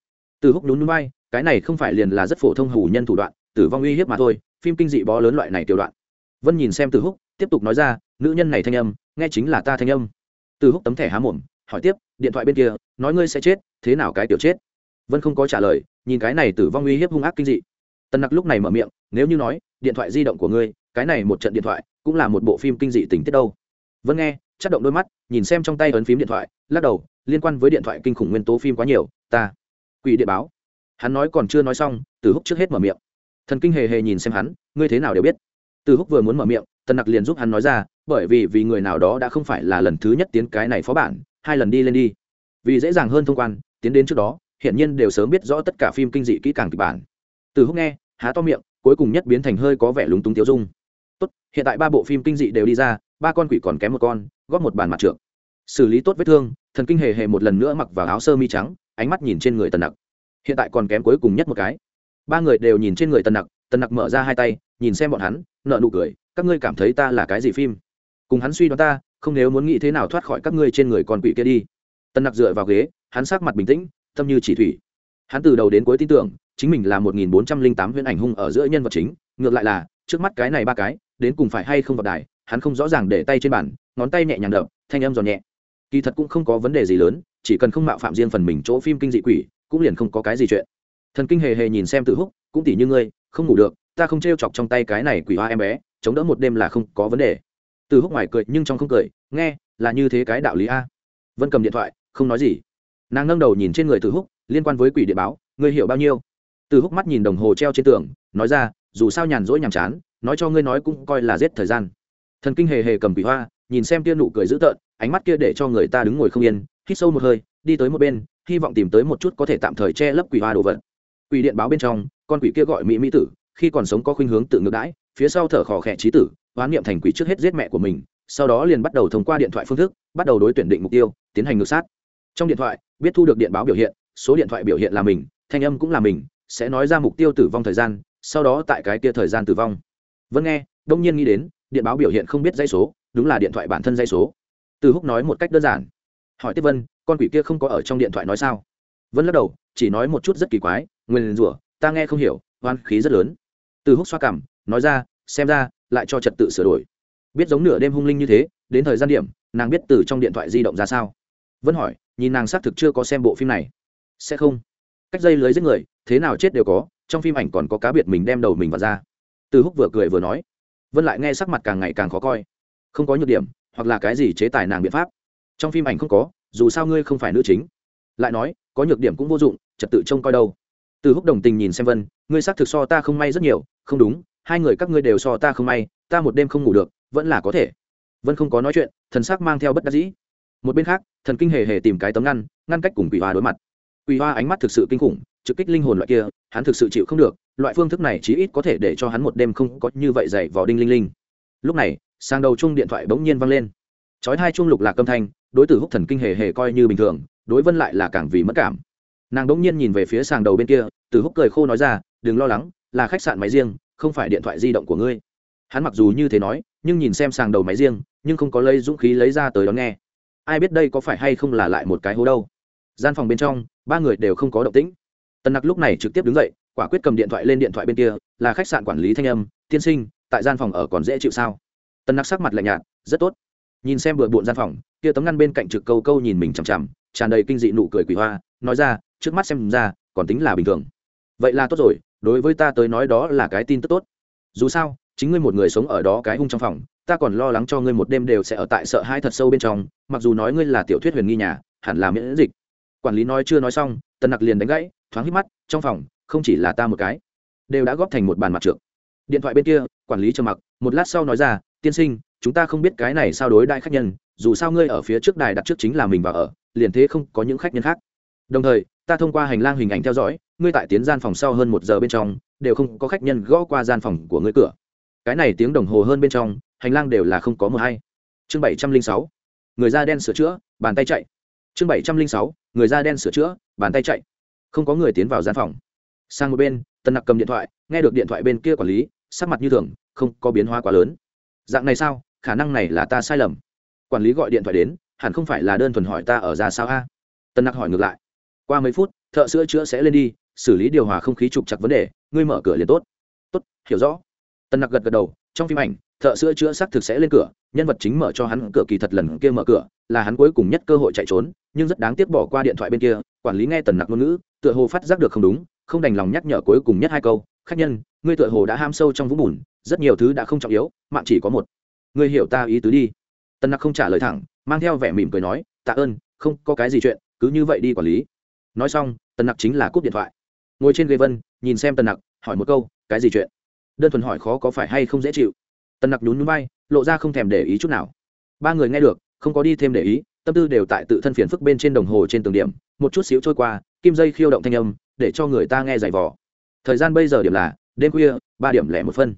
Từ húc đúng núi bay cái này không phải liền là rất phổ thông hủ nhân thủ đoạn, tử vong uy hiếp mà thôi, phim kinh dị bó lớn loại này tiểu đoạn. Vân nhìn xem từ húc, tiếp tục nói ra, nữ nhân này thanh âm, nghe chính là ta thanh âm từ húc tấm thẻ há mồm, hỏi tiếp, điện thoại bên kia, nói ngươi sẽ chết, thế nào cái tiểu chết? Vân không có trả lời, nhìn cái này tử vong uy hiếp hung ác kinh dị. Tần nặc lúc này mở miệng, nếu như nói, điện thoại di động của ngươi, cái này một trận điện thoại, cũng là một bộ phim kinh dị tình tiết đâu. Vân nghe chắc động đôi mắt, nhìn xem trong tay ấn phím điện thoại, lắc đầu, liên quan với điện thoại kinh khủng nguyên tố phim quá nhiều, ta, quỷ địa báo. Hắn nói còn chưa nói xong, từ húc trước hết mở miệng. Thần kinh hề hề nhìn xem hắn, ngươi thế nào đều biết. Từ húc vừa muốn mở miệng, tần nặc liền giúp hắn nói ra bởi vì vì người nào đó đã không phải là lần thứ nhất tiến cái này phó bản, hai lần đi lên đi. Vì dễ dàng hơn thông quan, tiến đến trước đó hiện nhiên đều sớm biết rõ tất cả phim kinh dị kỹ càng kịch bản. Từ húc nghe, há to miệng, cuối cùng nhất biến thành hơi có vẻ lúng túng tiêu dung. Tốt, hiện tại ba bộ phim kinh dị đều đi ra, ba con quỷ còn kém một con, góp một bàn mặt trượng. Xử lý tốt vết thương, thần kinh hề hề một lần nữa mặc vào áo sơ mi trắng, ánh mắt nhìn trên người tần nặc. Hiện tại còn kém cuối cùng nhất một cái. Ba người đều nhìn trên người tần nặc tần nặc mở ra hai tay, nhìn xem bọn hắn nợ nụ cười, các ngươi cảm thấy ta là cái gì phim? Cùng hắn suy đoán ta, không nếu muốn nghĩ thế nào thoát khỏi các ngươi trên người con quỷ kia đi. Tần nặc dựa vào ghế, hắn sát mặt bình tĩnh, tâm như chỉ thủy. Hắn từ đầu đến cuối tin tưởng, chính mình là một nghìn bốn trăm linh tám huyễn ảnh hung ở giữa nhân vật chính, ngược lại là, trước mắt cái này ba cái, đến cùng phải hay không vào đài, hắn không rõ ràng để tay trên bàn, ngón tay nhẹ nhàng đập, thanh âm giòn nhẹ. Kỳ thật cũng không có vấn đề gì lớn, chỉ cần không mạo phạm riêng phần mình chỗ phim kinh dị quỷ, cũng liền không có cái gì chuyện. Thần kinh hề hề nhìn xem tự húc, cũng tỉ như ngươi, không ngủ được, ta không t r e o chọc trong tay cái này quỷ hoa em bé, chống đỡ một đêm là không có vấn đề từ húc ngoài cười nhưng trong không cười, nghe, là như thế cái đạo lý a. Vân cầm điện thoại, không nói gì. Nàng ngâng đầu nhìn trên người từ húc, liên quan với quỷ điện báo, ngươi hiểu bao nhiêu? Từ húc mắt nhìn đồng hồ treo trên tường, nói ra, dù sao nhàn rỗi nhàm chán, nói cho ngươi nói cũng coi là giết thời gian. Thần kinh hề hề cầm quỷ hoa, nhìn xem tia nụ cười dữ tợn, ánh mắt kia để cho người ta đứng ngồi không yên, hít sâu một hơi, đi tới một bên, hy vọng tìm tới một chút có thể tạm thời che lấp quỷ hoa đồ vật. Quỷ điện báo bên trong, con quỷ kia gọi mỹ mỹ tử, khi còn sống có khuynh hướng tự ngược đãi, phía sau thở khò khẽ trí tử hoán niệm thành quỷ trước hết giết mẹ của mình, sau đó liền bắt đầu thông qua điện thoại phương thức, bắt đầu đối tuyển định mục tiêu, tiến hành ngược sát. Trong điện thoại, biết thu được điện báo biểu hiện, số điện thoại biểu hiện là mình, thanh âm cũng là mình, sẽ nói ra mục tiêu tử vong thời gian, sau đó tại cái kia thời gian tử vong. Vẫn nghe, đông nhiên nghĩ đến, điện báo biểu hiện không biết dây số, đúng là điện thoại bản thân dây số. Từ húc nói một cách đơn giản. Hỏi tiếp vân, con quỷ kia không có ở trong điện thoại nói sao? Vân lắc đầu, chỉ nói một chút rất kỳ quái, nguyên rủa, ta nghe không hiểu oan khí rất lớn. Từ húc xoa cảm, nói ra, xem ra lại cho trật tự sửa đổi. Biết giống nửa đêm hung linh như thế, đến thời gian điểm, nàng biết từ trong điện thoại di động ra sao. Vân hỏi, nhìn nàng xác thực chưa có xem bộ phim này. Sẽ không. Cách dây lưới giết người, thế nào chết đều có, trong phim ảnh còn có cá biệt mình đem đầu mình vào ra. Từ húc vừa cười vừa nói. Vân lại nghe sắc mặt càng ngày càng khó coi. Không có nhược điểm, hoặc là cái gì chế tài nàng biện pháp. Trong phim ảnh không có, dù sao ngươi không phải nữ chính. Lại nói, có nhược điểm cũng vô dụng, trật tự trông coi đâu. Từ húc đồng tình nhìn xem vân, ngươi xác thực so ta không may rất nhiều, không đúng hai người các ngươi đều so ta không may, ta một đêm không ngủ được, vẫn là có thể. Vân không có nói chuyện, thần sắc mang theo bất đắc dĩ. Một bên khác, thần kinh hề hề tìm cái tấm ngăn ngăn cách cùng quỷ hoa đối mặt. Quỷ hoa ánh mắt thực sự kinh khủng, trực kích linh hồn loại kia, hắn thực sự chịu không được, loại phương thức này chí ít có thể để cho hắn một đêm không có như vậy dày vò đinh linh linh. Lúc này, sang đầu chung điện thoại bỗng nhiên văng lên. Chói hai chung lục lạc âm thanh, đối tử húc thần kinh hề hề coi như bình thường, đối vân lại là càng vì mất cảm. Nàng bỗng nhiên nhìn về phía sàng đầu bên kia, tử húc cười khô nói ra, đừng lo lắng, là khách sạn máy riêng không phải điện thoại di động của ngươi. Hắn mặc dù như thế nói, nhưng nhìn xem sàng đầu máy riêng, nhưng không có lấy dũng khí lấy ra tới đón nghe. Ai biết đây có phải hay không là lại một cái hố đâu. Gian phòng bên trong, ba người đều không có động tĩnh. Tần nặc lúc này trực tiếp đứng dậy, quả quyết cầm điện thoại lên điện thoại bên kia, là khách sạn quản lý thanh âm, tiên sinh, tại gian phòng ở còn dễ chịu sao? Tần nặc sắc mặt lạnh nhạt, rất tốt. Nhìn xem bừa bộn gian phòng, kia tấm ngăn bên cạnh trực câu câu nhìn mình chằm chằm, tràn đầy kinh dị nụ cười quỷ hoa, nói ra, trước mắt xem ra, còn tính là bình thường. Vậy là tốt rồi đối với ta tới nói đó là cái tin tức tốt. Dù sao, chính ngươi một người sống ở đó cái hung trong phòng, ta còn lo lắng cho ngươi một đêm đều sẽ ở tại sợ hãi thật sâu bên trong, mặc dù nói ngươi là tiểu thuyết huyền nghi nhà, hẳn là miễn dịch. Quản lý nói chưa nói xong, tần nặc liền đánh gãy, thoáng hít mắt, trong phòng, không chỉ là ta một cái, đều đã góp thành một bàn mặt trượt điện thoại bên kia, quản lý trầm mặc, một lát sau nói ra, tiên sinh, chúng ta không biết cái này sao đối đại khách nhân, dù sao ngươi ở phía trước đài đặt trước chính là mình và ở, liền thế không có những khách nhân khác. Đồng thời ta thông qua hành lang hình ảnh theo dõi, ngươi tại tiến gian phòng sau hơn một giờ bên trong, đều không có khách nhân gõ qua gian phòng của ngươi cửa. Cái này tiếng đồng hồ hơn bên trong, hành lang đều là không có một hay. Chương bảy trăm linh sáu, người da đen sửa chữa, bàn tay chạy. Chương bảy trăm linh sáu, người da đen sửa chữa, bàn tay chạy. Không có người tiến vào gian phòng. Sang một bên tân nặc cầm điện thoại, nghe được điện thoại bên kia quản lý, sắc mặt như thường, không có biến hóa quá lớn. Dạng này sao? Khả năng này là ta sai lầm. Quản lý gọi điện thoại đến, hẳn không phải là đơn thuần hỏi ta ở ra sao a? Tân nặc hỏi ngược lại qua mấy phút, thợ sữa chữa sẽ lên đi, xử lý điều hòa không khí trục chặt vấn đề, ngươi mở cửa liền tốt. Tốt, hiểu rõ. Tân nặc gật gật đầu, trong phim ảnh, thợ sữa chữa xác thực sẽ lên cửa, nhân vật chính mở cho hắn cửa kỳ thật lần kia mở cửa, là hắn cuối cùng nhất cơ hội chạy trốn, nhưng rất đáng tiếc bỏ qua điện thoại bên kia, quản lý nghe tần nặc ngôn ngữ, tựa hồ phát giác được không đúng, không đành lòng nhắc nhở cuối cùng nhất hai câu, khách nhân, ngươi tựa hồ đã ham sâu trong vũng bùn, rất nhiều thứ đã không trọng yếu, mạng chỉ có một. Ngươi hiểu ta ý tứ đi. Tần nặc không trả lời thẳng, mang theo vẻ mỉm cười nói, tạ ơn, không có cái gì chuyện, cứ như vậy đi quản lý nói xong, tần nặc chính là cúp điện thoại. Ngồi trên ghế vân, nhìn xem tần nặc, hỏi một câu, cái gì chuyện? Đơn thuần hỏi khó có phải hay không dễ chịu. Tần nặc nhún nhún bay lộ ra không thèm để ý chút nào. Ba người nghe được, không có đi thêm để ý, tâm tư đều tại tự thân phiền phức bên trên đồng hồ trên tường điểm, một chút xíu trôi qua, kim dây khiêu động thanh âm, để cho người ta nghe giày vò. Thời gian bây giờ điểm là, đêm khuya, ba điểm lẻ một phân.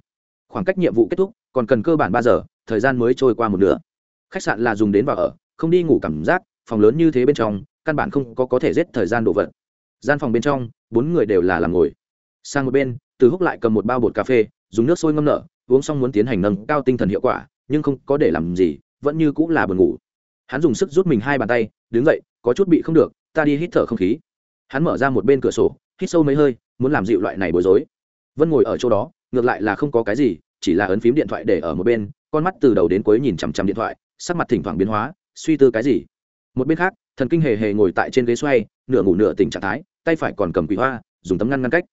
Khoảng cách nhiệm vụ kết thúc, còn cần cơ bản ba giờ, thời gian mới trôi qua một nửa. Khách sạn là dùng đến vào ở, không đi ngủ cảm giác, phòng lớn như thế bên trong căn bản không có có thể giết thời gian đổ vật. Gian phòng bên trong, bốn người đều là làm ngồi. Sang một bên, từ húc lại cầm một bao bột cà phê, dùng nước sôi ngâm nở, uống xong muốn tiến hành nâng cao tinh thần hiệu quả, nhưng không có để làm gì, vẫn như cũng là buồn ngủ. Hắn dùng sức rút mình hai bàn tay, đứng dậy, có chút bị không được, ta đi hít thở không khí. Hắn mở ra một bên cửa sổ, hít sâu mấy hơi, muốn làm dịu loại này bối rối. Vân ngồi ở chỗ đó, ngược lại là không có cái gì, chỉ là ấn phím điện thoại để ở một bên, con mắt từ đầu đến cuối nhìn chằm chằm điện thoại, sắc mặt thỉnh thoảng biến hóa, suy tư cái gì. Một bên khác thần kinh hề hề ngồi tại trên ghế xoay, nửa ngủ nửa tỉnh trạng thái, tay phải còn cầm quỷ hoa, dùng tấm ngăn ngăn cách.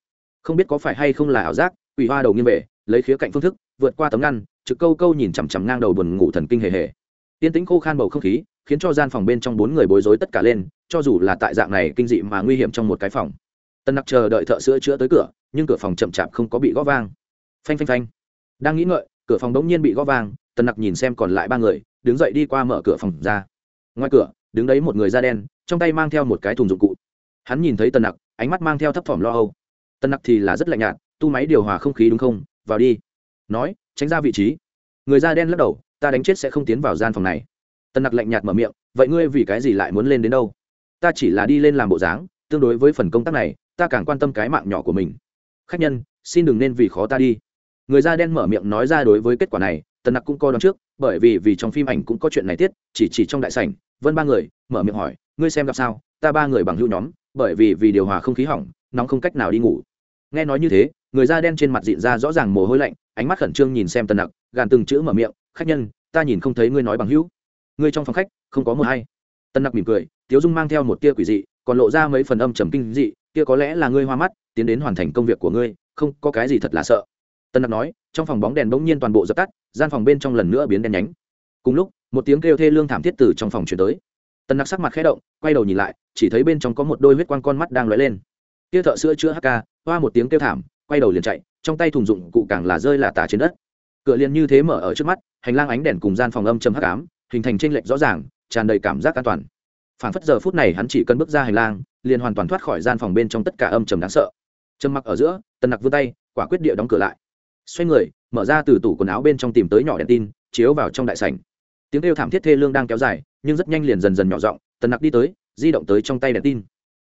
Không biết có phải hay không là ảo giác, quỷ hoa đầu nghiêng về, lấy khía cạnh phương thức, vượt qua tấm ngăn, trực câu câu nhìn chằm chằm ngang đầu buồn ngủ thần kinh hề hề. Tiên tĩnh khô khan bầu không khí, khiến cho gian phòng bên trong bốn người bối rối tất cả lên, cho dù là tại dạng này kinh dị mà nguy hiểm trong một cái phòng. Tân nặc chờ đợi thợ sữa chữa tới cửa, nhưng cửa phòng chậm chạp không có bị gõ vang. Phanh phanh phanh. Đang nghĩ ngợi, cửa phòng đống nhiên bị gõ vang, tân nặc nhìn xem còn lại ba người, đứng dậy đi qua mở cửa phòng ra. Ngoài cửa đứng đấy một người da đen, trong tay mang theo một cái thùng dụng cụ. Hắn nhìn thấy tân nặc, ánh mắt mang theo thấp thỏm lo âu. Tân nặc thì là rất lạnh nhạt, tu máy điều hòa không khí đúng không? Vào đi. Nói, tránh ra vị trí. Người da đen lắc đầu, ta đánh chết sẽ không tiến vào gian phòng này. Tân nặc lạnh nhạt mở miệng, vậy ngươi vì cái gì lại muốn lên đến đâu? Ta chỉ là đi lên làm bộ dáng, tương đối với phần công tác này, ta càng quan tâm cái mạng nhỏ của mình. Khách nhân, xin đừng nên vì khó ta đi. Người da đen mở miệng nói ra đối với kết quả này, tần nặc cũng coi đón trước bởi vì vì trong phim ảnh cũng có chuyện này tiết, chỉ chỉ trong đại sảnh, vân ba người, mở miệng hỏi, ngươi xem gặp sao? Ta ba người bằng hữu nhóm, bởi vì vì điều hòa không khí hỏng, nóng không cách nào đi ngủ. Nghe nói như thế, người da đen trên mặt diện ra rõ ràng mồ hôi lạnh, ánh mắt khẩn trương nhìn xem tần nặc, gàn từng chữ mở miệng, khách nhân, ta nhìn không thấy ngươi nói bằng hữu. Ngươi trong phòng khách, không có một hay. Tân nặc mỉm cười, tiếu dung mang theo một tia quỷ dị, còn lộ ra mấy phần âm trầm kinh dị, kia có lẽ là ngươi hoa mắt, tiến đến hoàn thành công việc của ngươi, không có cái gì thật là sợ tân nặc nói, trong phòng bóng đèn bỗng nhiên toàn bộ dập tắt, gian phòng bên trong lần nữa biến đen nhánh. Cùng lúc, một tiếng kêu thê lương thảm thiết từ trong phòng chuyển tới. Tân nặc sắc mặt khẽ động, quay đầu nhìn lại, chỉ thấy bên trong có một đôi huyết quang con mắt đang lóe lên. Kia thợ sữa chữa hk hoa một tiếng kêu thảm, quay đầu liền chạy, trong tay thùng dụng cụ càng là rơi là tả trên đất. Cửa liền như thế mở ở trước mắt, hành lang ánh đèn cùng gian phòng âm châm hắc ám, hình thành tranh lệch rõ ràng, tràn đầy cảm giác an toàn. Phản phất giờ phút này hắn chỉ cần bước ra hành lang, liền hoàn toàn thoát khỏi gian phòng bên trong tất cả âm trầm đáng sợ. Trầm mặc ở giữa tần nặc vươn tay, quả quyết địa đóng cửa lại xoay người, mở ra từ tủ quần áo bên trong tìm tới nhỏ đèn tin, chiếu vào trong đại sảnh. Tiếng kêu thảm thiết thê lương đang kéo dài, nhưng rất nhanh liền dần dần nhỏ giọng, tần nặc đi tới, di động tới trong tay đèn tin.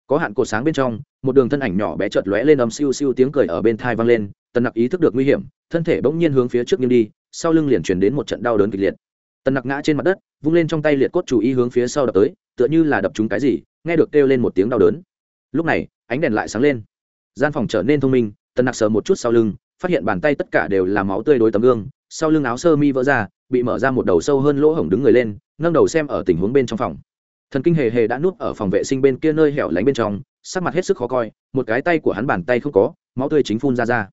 Có hạn cột sáng bên trong, một đường thân ảnh nhỏ bé chợt lóe lên ầm siêu siêu tiếng cười ở bên thai vang lên, tần nặc ý thức được nguy hiểm, thân thể bỗng nhiên hướng phía trước nghiêng đi, sau lưng liền chuyển đến một trận đau đớn kịch liệt. Tần nặc ngã trên mặt đất, vung lên trong tay liệt cốt chủ ý hướng phía sau đập tới, tựa như là đập trúng cái gì, nghe được kêu lên một tiếng đau đớn. Lúc này, ánh đèn lại sáng lên. Gian phòng trở nên thông minh, tần nặc sờ một chút sau lưng phát hiện bàn tay tất cả đều là máu tươi đối tấm gương, sau lưng áo sơ mi vỡ ra, bị mở ra một đầu sâu hơn lỗ hổng đứng người lên nâng đầu xem ở tình huống bên trong phòng. Thần kinh hề hề đã nuốt ở phòng vệ sinh bên kia nơi hẻo lánh bên trong, sắc mặt hết sức khó coi, một cái tay của hắn bàn tay không có, máu tươi chính phun ra ra.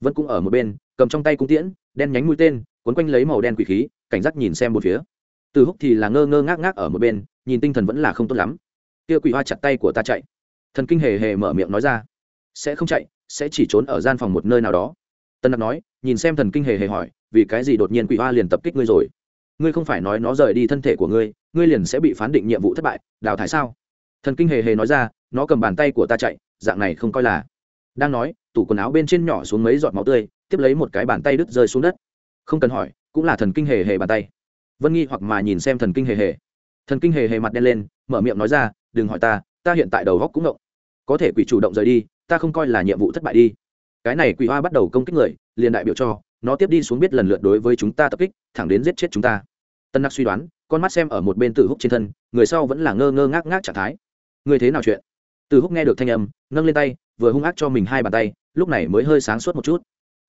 Vẫn cũng ở một bên, cầm trong tay cung tiễn, đen nhánh mũi tên quấn quanh lấy màu đen quỷ khí, cảnh giác nhìn xem một phía. Từ húc thì là ngơ ngơ ngác ngác ở một bên, nhìn tinh thần vẫn là không tốt lắm. Kia quỷ hoa chặt tay của ta chạy. Thần kinh hề hề mở miệng nói ra. Sẽ không chạy, sẽ chỉ trốn ở gian phòng một nơi nào đó tân đặc nói nhìn xem thần kinh hề hề hỏi vì cái gì đột nhiên quỷ hoa liền tập kích ngươi rồi? Ngươi không phải nói nó rời đi thân thể của ngươi ngươi liền sẽ bị phán định nhiệm vụ thất bại đào thải sao? Thần kinh hề hề nói ra nó cầm bàn tay của ta chạy dạng này không coi là. Đang nói tủ quần áo bên trên nhỏ xuống mấy giọt máu tươi tiếp lấy một cái bàn tay đứt rơi xuống đất. Không cần hỏi cũng là thần kinh hề hề bàn tay. Vân nghi hoặc mà nhìn xem thần kinh hề hề. Thần kinh hề hề mặt đen lên mở miệng nói ra đừng hỏi ta ta hiện tại đầu góc cũng động, có thể quỷ chủ động rời đi ta không coi là nhiệm vụ thất bại đi cái này quỷ hoa bắt đầu công kích người, liền đại biểu cho nó tiếp đi xuống biết lần lượt đối với chúng ta tập kích, thẳng đến giết chết chúng ta. Tân nặc suy đoán, con mắt xem ở một bên tử húc trên thân, người sau vẫn là ngơ ngơ ngác ngác trạng thái. Người thế nào chuyện? Tử húc nghe được thanh âm, nâng lên tay, vừa hung ác cho mình hai bàn tay, lúc này mới hơi sáng suốt một chút.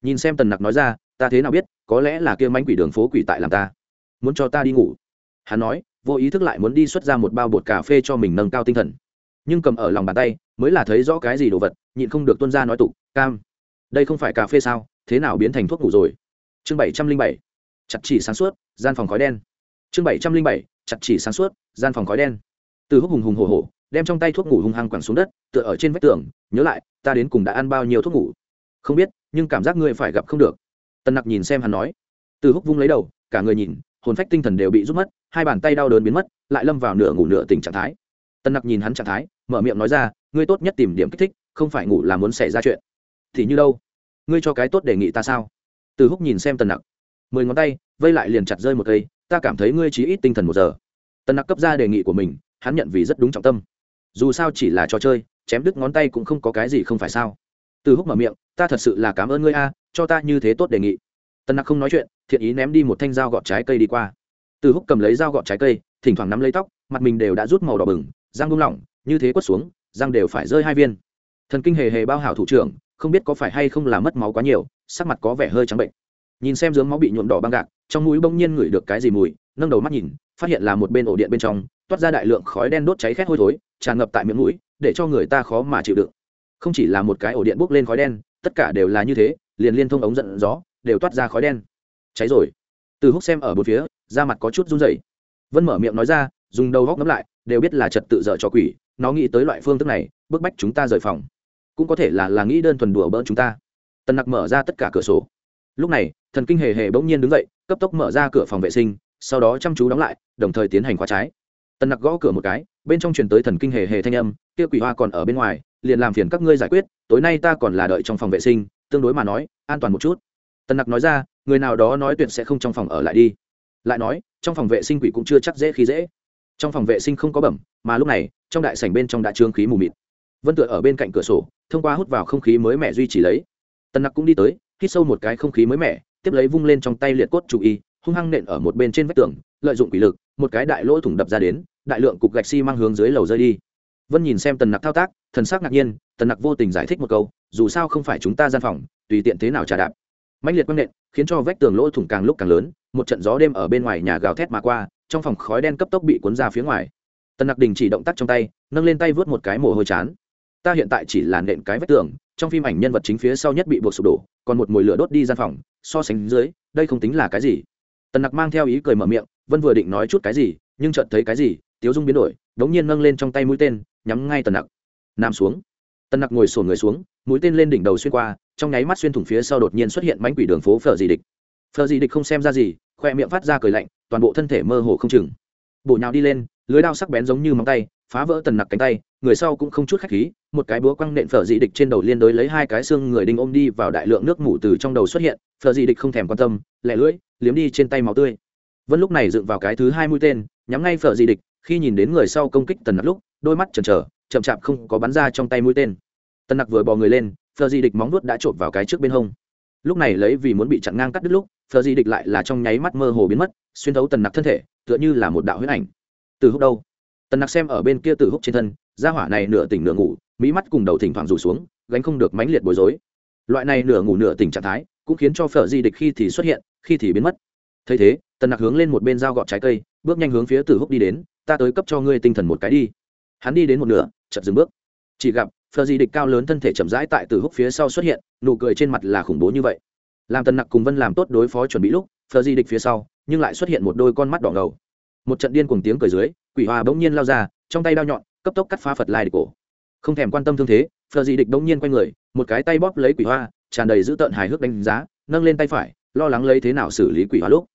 Nhìn xem tần nặc nói ra, ta thế nào biết, có lẽ là kia mánh quỷ đường phố quỷ tại làm ta. Muốn cho ta đi ngủ. Hắn nói, vô ý thức lại muốn đi xuất ra một bao bột cà phê cho mình nâng cao tinh thần. Nhưng cầm ở lòng bàn tay, mới là thấy rõ cái gì đồ vật, nhịn không được tuân ra nói tục, cam đây không phải cà phê sao, thế nào biến thành thuốc ngủ rồi? Chương bảy trăm linh bảy, chặt chỉ sáng suốt, gian phòng khói đen. Chương bảy trăm linh bảy, chặt chỉ sáng suốt, gian phòng khói đen. Từ húc hùng hùng hồ hồ đem trong tay thuốc ngủ hung hăng quẳng xuống đất, tựa ở trên vách tường, nhớ lại, ta đến cùng đã ăn bao nhiêu thuốc ngủ? Không biết, nhưng cảm giác ngươi phải gặp không được. Tân nặc nhìn xem hắn nói. Từ húc vung lấy đầu, cả người nhìn, hồn phách tinh thần đều bị rút mất, hai bàn tay đau đớn biến mất, lại lâm vào nửa ngủ nửa tỉnh trạng thái. Tân nặc nhìn hắn trạng thái, mở miệng nói ra, ngươi tốt nhất tìm điểm kích thích, không phải ngủ là muốn xảy ra chuyện thì như đâu? Ngươi cho cái tốt đề nghị ta sao? Từ húc nhìn xem tần nặc. Mười ngón tay, vây lại liền chặt rơi một cây, ta cảm thấy ngươi chỉ ít tinh thần một giờ. Tần nặc cấp ra đề nghị của mình, hắn nhận vì rất đúng trọng tâm. Dù sao chỉ là trò chơi, chém đứt ngón tay cũng không có cái gì không phải sao. Từ húc mở miệng, ta thật sự là cảm ơn ngươi a, cho ta như thế tốt đề nghị. Tần nặc không nói chuyện, thiện ý ném đi một thanh dao gọt trái cây đi qua. Từ húc cầm lấy dao gọt trái cây, thỉnh thoảng nắm lấy tóc, mặt mình đều đã rút màu đỏ bừng, răng bung lỏng, như thế quất xuống, răng đều phải rơi hai viên. Thần kinh hề hề bao hảo thủ trưởng không biết có phải hay không là mất máu quá nhiều, sắc mặt có vẻ hơi trắng bệnh. Nhìn xem dướng máu bị nhuộm đỏ băng gạc, trong mũi bỗng nhiên ngửi được cái gì mùi, nâng đầu mắt nhìn, phát hiện là một bên ổ điện bên trong, toát ra đại lượng khói đen đốt cháy khét hôi thối, tràn ngập tại miệng mũi, để cho người ta khó mà chịu đựng. Không chỉ là một cái ổ điện bốc lên khói đen, tất cả đều là như thế, liền liên thông ống giận gió, đều toát ra khói đen. Cháy rồi. Từ húc xem ở bốn phía, da mặt có chút run rẩy. Vân mở miệng nói ra, dùng đầu góc ngắm lại, đều biết là trật tự dở cho quỷ, nó nghĩ tới loại phương thức này, bức bách chúng ta rời phòng cũng có thể là là nghĩ đơn thuần đùa bỡn chúng ta. Tần nặc mở ra tất cả cửa sổ. Lúc này, thần kinh hề hề bỗng nhiên đứng dậy, cấp tốc mở ra cửa phòng vệ sinh, sau đó chăm chú đóng lại, đồng thời tiến hành khóa trái. Tần nặc gõ cửa một cái, bên trong truyền tới thần kinh hề hề thanh âm, kia quỷ hoa còn ở bên ngoài, liền làm phiền các ngươi giải quyết, tối nay ta còn là đợi trong phòng vệ sinh, tương đối mà nói, an toàn một chút. Tần nặc nói ra, người nào đó nói tuyệt sẽ không trong phòng ở lại đi. Lại nói, trong phòng vệ sinh quỷ cũng chưa chắc dễ khi dễ. Trong phòng vệ sinh không có bẩm, mà lúc này, trong đại sảnh bên trong đã trương khí mù mịt. Vân tựa ở bên cạnh cửa sổ thông qua hút vào không khí mới mẻ duy trì lấy. Tần nặc cũng đi tới, hít sâu một cái không khí mới mẻ tiếp lấy vung lên trong tay liệt cốt chủ y, hung hăng nện ở một bên trên vách tường, lợi dụng quỷ lực, một cái đại lỗ thủng đập ra đến, đại lượng cục gạch xi、si、mang hướng dưới lầu rơi đi. Vân nhìn xem tần nặc thao tác, thần sắc ngạc nhiên, tần nặc vô tình giải thích một câu, dù sao không phải chúng ta gian phòng, tùy tiện thế nào trả đạp. Mạnh liệt quang nện, khiến cho vách tường lỗ thủng càng lúc càng lớn, một trận gió đêm ở bên ngoài nhà gào thét mà qua, trong phòng khói đen cấp tốc bị cuốn ra phía ngoài. Tần nặc đình chỉ động tác trong tay, nâng lên tay vớt một cái mồ hôi chán ta hiện tại chỉ là nện cái vách tường, trong phim ảnh nhân vật chính phía sau nhất bị buộc sụp đổ, còn một mồi lửa đốt đi gian phòng, so sánh dưới, đây không tính là cái gì. Tần nặc mang theo ý cười mở miệng, vân vừa định nói chút cái gì, nhưng chợt thấy cái gì, tiếu dung biến đổi, đống nhiên nâng lên trong tay mũi tên, nhắm ngay tần nặc. Nằm xuống. Tần nặc ngồi sổn người xuống, mũi tên lên đỉnh đầu xuyên qua, trong nháy mắt xuyên thủng phía sau đột nhiên xuất hiện mánh quỷ đường phố phở dị địch. Phở dị địch không xem ra gì, khoe miệng phát ra cười lạnh, toàn bộ thân thể mơ hồ không chừng. Bộ nhào đi lên, lưới đao sắc bén giống như móng tay phá vỡ tần nặc cánh tay, người sau cũng không chút khách khí, một cái búa quăng nện phở dị địch trên đầu liên đối lấy hai cái xương người đinh ôm đi vào đại lượng nước mủ từ trong đầu xuất hiện, phở dị địch không thèm quan tâm lẹ lưỡi, liếm đi trên tay máu tươi. Vân lúc này dựng vào cái thứ hai mũi tên, nhắm ngay phở dị địch, khi nhìn đến người sau công kích tần nặc lúc, đôi mắt chần chờ, chậm chạp không có bắn ra trong tay mũi tên. Tần nặc vừa bò người lên, phở dị địch móng nuốt đã trộm vào cái trước bên hông. Lúc này lấy vì muốn bị chặn ngang cắt đứt lúc, phở dị địch lại là trong nháy mắt mơ hồ biến mất, xuyên thấu tần nặc thân thể, tựa như là một đạo huyết ảnh. Từ hốc đâu? Tần nặc xem ở bên kia từ húc trên thân ra hỏa này nửa tỉnh nửa ngủ mỹ mắt cùng đầu thỉnh thoảng rủ xuống, gánh không được mãnh liệt bối rối. Loại này nửa ngủ nửa tỉnh trạng thái, cũng khiến cho phở di địch khi thì xuất hiện, khi thì biến mất. Thấy thế, tần nặc hướng lên một bên dao gọt trái cây, bước nhanh hướng phía từ húc đi đến, ta tới cấp cho ngươi tinh thần một cái đi. Hắn đi đến một nửa chợt dừng bước. Chỉ gặp, phở di địch cao lớn thân thể chậm rãi tại từ húc phía sau xuất hiện, nụ cười trên mặt là khủng bố như vậy. Làm tần nặc cùng vân làm tốt đối phó chuẩn bị lúc, phở di địch phía sau, nhưng lại xuất hiện một đôi con mắt đỏ ngầu. Một trận điên cùng tiếng cười dưới quỷ hoa bỗng nhiên lao ra, trong tay đao nhọn, cấp tốc cắt phá phật lai địch cổ. Không thèm quan tâm thương thế phờ dị địch bỗng nhiên quay người, một cái tay bóp lấy quỷ hoa, tràn đầy dữ tợn hài hước đánh giá, nâng lên tay phải, lo lắng lấy thế nào xử lý quỷ hoa lúc.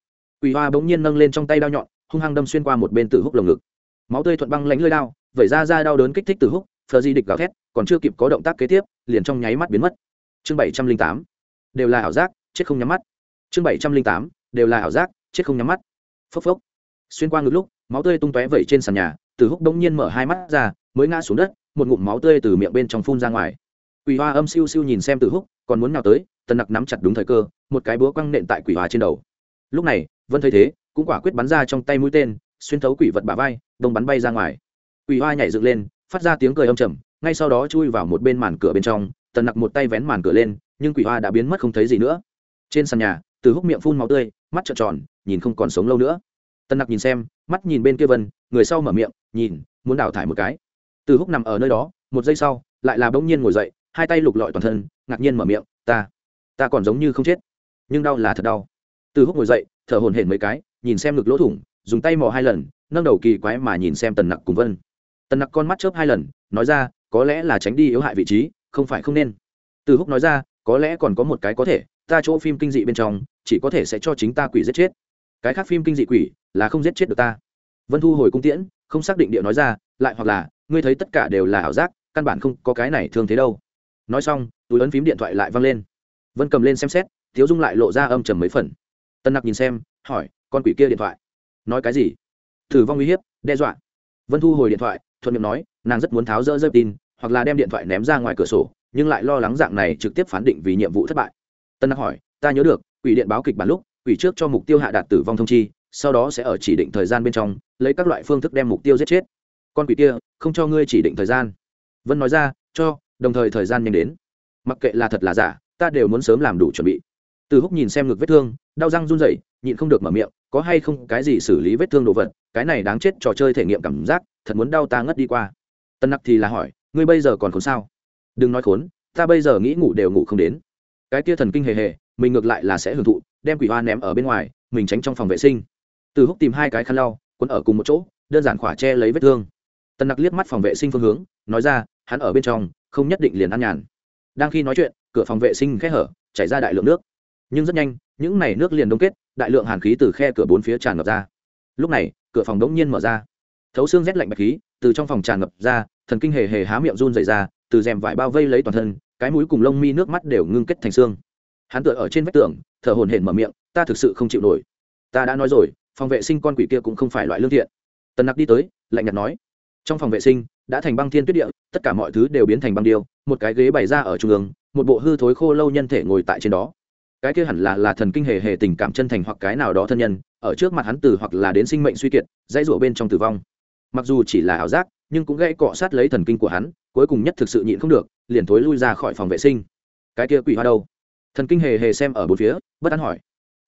Quỷ hoa bỗng nhiên nâng lên trong tay đao nhọn, hung hăng đâm xuyên qua một bên tử húc lồng ngực. Máu tươi thuận băng lánh lơi đao, vẩy ra ra đau đớn kích thích tử húc phờ dị địch gào thét, còn chưa kịp có động tác kế tiếp, liền trong nháy mắt biến mất. Chương bảy trăm linh tám. Đều là ảo giác, chết không nhắm mắt. Chương bảy trăm linh tám. Đều là ảo giác, chết không nhắm mắt. Phốc phốc. Xuyên qua ngực lúc máu tươi tung tóe vẩy trên sàn nhà, từ húc bỗng nhiên mở hai mắt ra, mới ngã xuống đất, một ngụm máu tươi từ miệng bên trong phun ra ngoài. Quỷ hoa âm siêu siêu nhìn xem từ húc, còn muốn nào tới, tần nặc nắm chặt đúng thời cơ, một cái búa quăng nện tại quỷ hoa trên đầu. Lúc này, vân thấy thế, cũng quả quyết bắn ra trong tay mũi tên, xuyên thấu quỷ vật bả vai, đông bắn bay ra ngoài. Quỷ hoa nhảy dựng lên, phát ra tiếng cười âm trầm, ngay sau đó chui vào một bên màn cửa bên trong, tần nặc một tay vén màn cửa lên, nhưng quỷ hoa đã biến mất không thấy gì nữa. Trên sàn nhà, từ húc miệng phun máu tươi, mắt trợn tròn, nhìn không còn sống lâu nữa tân nặc nhìn xem, mắt nhìn bên kia vân, người sau mở miệng, nhìn, muốn đào thải một cái. Từ húc nằm ở nơi đó, một giây sau, lại là bỗng nhiên ngồi dậy, hai tay lục lọi toàn thân, ngạc nhiên mở miệng, ta ta còn giống như không chết, nhưng đau là thật đau. Từ húc ngồi dậy, thở hồn hển mấy cái, nhìn xem ngực lỗ thủng, dùng tay mò hai lần, nâng đầu kỳ quái mà nhìn xem tần nặc cùng vân. Tần nặc con mắt chớp hai lần, nói ra, có lẽ là tránh đi yếu hại vị trí, không phải không nên. Từ húc nói ra, có lẽ còn có một cái có thể, ta chỗ phim kinh dị bên trong, chỉ có thể sẽ cho chính ta quỷ giết chết. Cái khác phim kinh dị quỷ là không giết chết được ta. Vân thu hồi cung tiễn, không xác định địa nói ra, lại hoặc là, ngươi thấy tất cả đều là ảo giác, căn bản không có cái này thương thế đâu. Nói xong, túi ấn phím điện thoại lại văng lên. Vân cầm lên xem xét thiếu dung lại lộ ra âm trầm mấy phần. Tân nặc nhìn xem, hỏi, con quỷ kia điện thoại? Nói cái gì? Thử vong uy hiếp, đe dọa. Vân thu hồi điện thoại, thuận miệng nói, nàng rất muốn tháo rỡ dây tin hoặc là đem điện thoại ném ra ngoài cửa sổ, nhưng lại lo lắng dạng này trực tiếp phán định vì nhiệm vụ thất bại. Tân nặc hỏi, ta nhớ được, quỷ điện báo kịch bản lúc, quỷ trước cho mục tiêu hạ đạt tử vong thông chi sau đó sẽ ở chỉ định thời gian bên trong, lấy các loại phương thức đem mục tiêu giết chết. Con quỷ kia, không cho ngươi chỉ định thời gian. Vân nói ra, cho, đồng thời thời gian nhanh đến. Mặc kệ là thật là giả, ta đều muốn sớm làm đủ chuẩn bị. Từ húc nhìn xem ngực vết thương, đau răng run rẩy, nhịn không được mở miệng, có hay không cái gì xử lý vết thương đồ vật, cái này đáng chết trò chơi thể nghiệm cảm giác, thật muốn đau ta ngất đi qua. Tân nặc thì là hỏi, ngươi bây giờ còn khốn sao? Đừng nói khốn, ta bây giờ nghĩ ngủ đều ngủ không đến. Cái kia thần kinh hề hề, mình ngược lại là sẽ hưởng thụ, đem quỷ hoa ném ở bên ngoài, mình tránh trong phòng vệ sinh từ húc tìm hai cái khăn lau, quấn ở cùng một chỗ, đơn giản khỏa che lấy vết thương. Tần nặc liếc mắt phòng vệ sinh phương hướng, nói ra, hắn ở bên trong, không nhất định liền ăn nhàn. Đang khi nói chuyện, cửa phòng vệ sinh khe hở, chảy ra đại lượng nước. Nhưng rất nhanh, những n à y nước liền đông kết, đại lượng hàn khí từ khe cửa bốn phía tràn ngập ra. Lúc này, cửa phòng đống nhiên mở ra. Thấu xương rét lạnh bạch khí, từ trong phòng tràn ngập ra, thần kinh hề hề há miệng run dày ra, từ rèm vải bao vây lấy toàn thân, cái mũi cùng lông mi nước mắt đều ngưng kết thành xương. Hắn tựa ở trên vách tường, thở hồn hển mở miệng, ta thực sự không chịu nổi. Ta đã nói rồi phòng vệ sinh con quỷ kia cũng không phải loại lương thiện. Tần nặc đi tới, lạnh nhạt nói, trong phòng vệ sinh, đã thành băng thiên tuyết địa, tất cả mọi thứ đều biến thành băng điêu, một cái ghế bày ra ở trung ương, một bộ hư thối khô lâu nhân thể ngồi tại trên đó. Cái kia hẳn là là thần kinh hề hề tình cảm chân thành hoặc cái nào đó thân nhân, ở trước mặt hắn từ hoặc là đến sinh mệnh suy kiệt, dãy rủa bên trong tử vong. Mặc dù chỉ là ảo giác, nhưng cũng gãy cọ sát lấy thần kinh của hắn, cuối cùng nhất thực sự nhịn không được, liền thối lui ra khỏi phòng vệ sinh. Cái kia quỷ hoa đâu? Thần kinh hề hề xem ở bốn phía, bất an hỏi,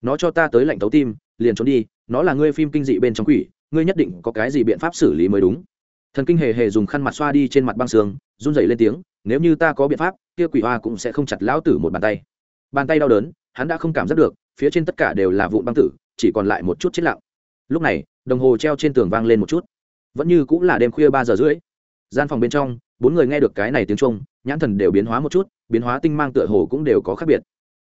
nó cho ta tới lệnh tấu tim liền trốn đi, nó là ngươi phim kinh dị bên trong quỷ, ngươi nhất định có cái gì biện pháp xử lý mới đúng. Thần kinh hề hề dùng khăn mặt xoa đi trên mặt băng xương, run rẩy lên tiếng, nếu như ta có biện pháp, kia quỷ hoa cũng sẽ không chặt lão tử một bàn tay. Bàn tay đau đớn, hắn đã không cảm giác được, phía trên tất cả đều là vụn băng tử, chỉ còn lại một chút chết lặng. Lúc này, đồng hồ treo trên tường vang lên một chút. Vẫn như cũng là đêm khuya ba giờ rưỡi. Gian phòng bên trong, bốn người nghe được cái này tiếng trung nhãn thần đều biến hóa một chút, biến hóa tinh mang tựa hồ cũng đều có khác biệt.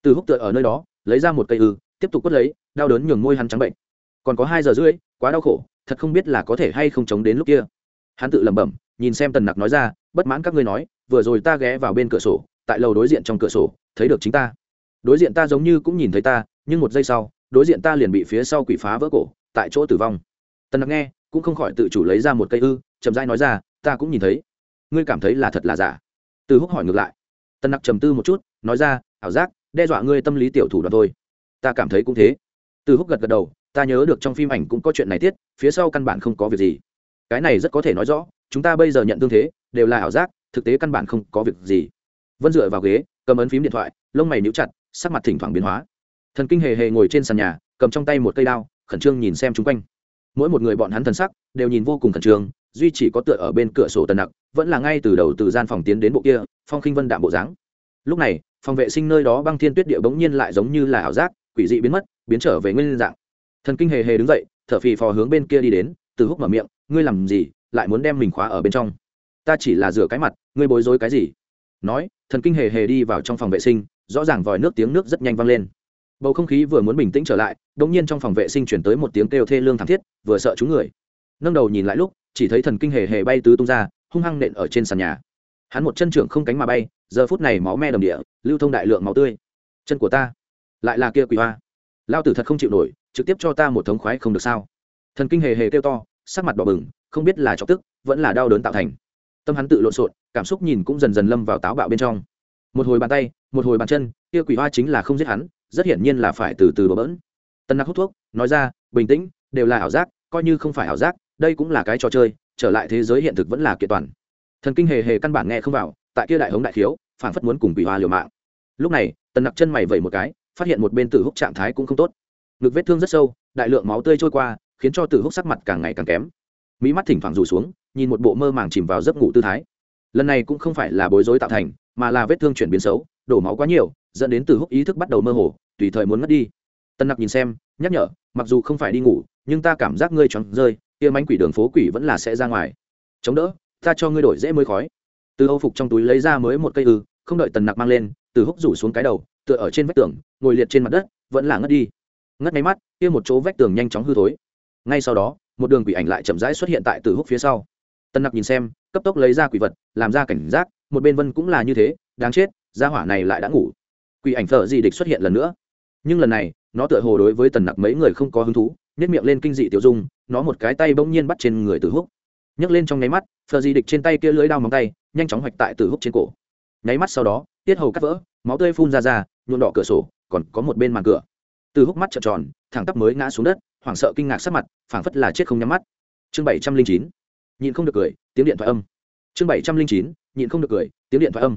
Từ húc tựa ở nơi đó, lấy ra một cây ư tiếp tục quất lấy, đau đớn nhường môi hắn trắng bệnh. Còn có hai giờ rưỡi, quá đau khổ, thật không biết là có thể hay không chống đến lúc kia. Hắn tự lẩm bẩm, nhìn xem tần nặc nói ra, bất mãn các ngươi nói, vừa rồi ta ghé vào bên cửa sổ, tại lầu đối diện trong cửa sổ, thấy được chính ta. Đối diện ta giống như cũng nhìn thấy ta, nhưng một giây sau, đối diện ta liền bị phía sau quỷ phá vỡ cổ, tại chỗ tử vong. Tần nặc nghe, cũng không khỏi tự chủ lấy ra một cây ư, chậm rãi nói ra, ta cũng nhìn thấy. Ngươi cảm thấy là thật là giả? Từ húc hỏi ngược lại. Tần nặc trầm tư một chút, nói ra, ảo giác, đe dọa ngươi tâm lý tiểu thủ đoạn thôi ta cảm thấy cũng thế. Từ húc gật gật đầu, ta nhớ được trong phim ảnh cũng có chuyện này tiết, phía sau căn bản không có việc gì. Cái này rất có thể nói rõ, chúng ta bây giờ nhận thương thế, đều là ảo giác, thực tế căn bản không có việc gì. Vân dựa vào ghế, cầm ấn phím điện thoại, lông mày níu chặt, sắc mặt thỉnh thoảng biến hóa. Thần kinh hề hề ngồi trên sàn nhà, cầm trong tay một cây đao, khẩn trương nhìn xem chung quanh. Mỗi một người bọn hắn thần sắc, đều nhìn vô cùng khẩn trương, duy chỉ có tựa ở bên cửa sổ tần nặc, vẫn là ngay từ đầu từ gian phòng tiến đến bộ kia, phong khinh vân đạm bộ dáng. Lúc này, phòng vệ sinh nơi đó băng thiên tuyết địa bỗng nhiên lại giống như là ảo giác quỷ dị biến mất, biến trở về nguyên dạng. Thần kinh hề hề đứng dậy, thở phì phò hướng bên kia đi đến, từ húc mở miệng, ngươi làm gì? Lại muốn đem mình khóa ở bên trong? Ta chỉ là rửa cái mặt, ngươi bối rối cái gì? Nói, thần kinh hề hề đi vào trong phòng vệ sinh, rõ ràng vòi nước tiếng nước rất nhanh vang lên. Bầu không khí vừa muốn bình tĩnh trở lại đ ỗ n g nhiên trong phòng vệ sinh chuyển tới một tiếng kêu thê lương thảm thiết, vừa sợ chúng người. Nâng đầu nhìn lại lúc, chỉ thấy thần kinh hề hề bay tứ tung ra, hung hăng nện ở trên sàn nhà. Hắn một chân trưởng không cánh mà bay, giờ phút này máu me đầm địa, lưu thông đại lượng máu tươi. Chân của ta lại là kia quỷ hoa. Lao tử thật không chịu nổi trực tiếp cho ta một thống khoái không được sao? Thần kinh hề hề kêu to sắc mặt đỏ bừng không biết là chọc tức vẫn là đau đớn tạo thành. Tâm hắn tự lộn xộn cảm xúc nhìn cũng dần dần lâm vào táo bạo bên trong. Một hồi bàn tay một hồi bàn chân kia quỷ hoa chính là không giết hắn rất hiển nhiên là phải từ từ bỡ bỡn. Tân nặc hút thuốc nói ra bình tĩnh đều là ảo giác coi như không phải ảo giác đây cũng là cái trò chơi trở lại thế giới hiện thực vẫn là kiện toàn. Thần kinh hề hề căn bản nghe không vào tại kia đại hống đại thiếu, phản phất muốn cùng quỷ hoa liều mạng. Lúc này tần nặc chân mày vẩy một cái phát hiện một bên tử húc trạng thái cũng không tốt. Ngực vết thương rất sâu, đại lượng máu tươi trôi qua, khiến cho tử húc sắc mặt càng ngày càng kém. Mỹ mắt thỉnh thoảng rủ xuống, nhìn một bộ mơ màng chìm vào giấc ngủ tư thái. Lần này cũng không phải là bối rối tạo thành, mà là vết thương chuyển biến xấu, đổ máu quá nhiều, dẫn đến tử húc ý thức bắt đầu mơ hồ, tùy thời muốn mất đi. Tân nặc nhìn xem, nhắc nhở, mặc dù không phải đi ngủ, nhưng ta cảm giác ngươi choáng rơi, kia mánh quỷ đường phố quỷ vẫn là sẽ ra ngoài. Chống đỡ, ta cho ngươi đổi dễ mới khói. Từ âu phục trong túi lấy ra mới một cây ư, không đợi tần nặc mang lên từ húc rủ xuống cái đầu tựa ở trên vách tường, ngồi liệt trên mặt đất, vẫn là ngất đi. Ngất máy mắt, kia một chỗ vách tường nhanh chóng hư thối. Ngay sau đó, một đường quỷ ảnh lại chậm rãi xuất hiện tại từ húc phía sau. Tân nặc nhìn xem, cấp tốc lấy ra quỷ vật, làm ra cảnh giác, một bên vân cũng là như thế, đáng chết, gia hỏa này lại đã ngủ. Quỷ ảnh thợ gì địch xuất hiện lần nữa. Nhưng lần này, nó tựa hồ đối với tần nặc mấy người không có hứng thú nếp miệng lên kinh dị tiểu dung, nó một cái tay bỗng nhiên bắt trên người tử húc. Nhấc lên trong nháy mắt, thợ di địch trên tay kia lưỡi đao móng tay, nhanh chóng hoạch tại tử húc trên cổ nháy mắt sau đó, tiết hầu cắt vỡ, máu tươi phun ra ra nhuộn đỏ cửa sổ, còn có một bên màn cửa. Từ húc mắt trợn tròn, thẳng tắp mới ngã xuống đất, hoảng sợ kinh ngạc sắc mặt, phảng phất là chết không nhắm mắt. Chương bảy trăm linh chín, nhịn không được cười, tiếng điện thoại âm. Chương bảy trăm linh chín, nhịn không được cười, tiếng điện thoại âm.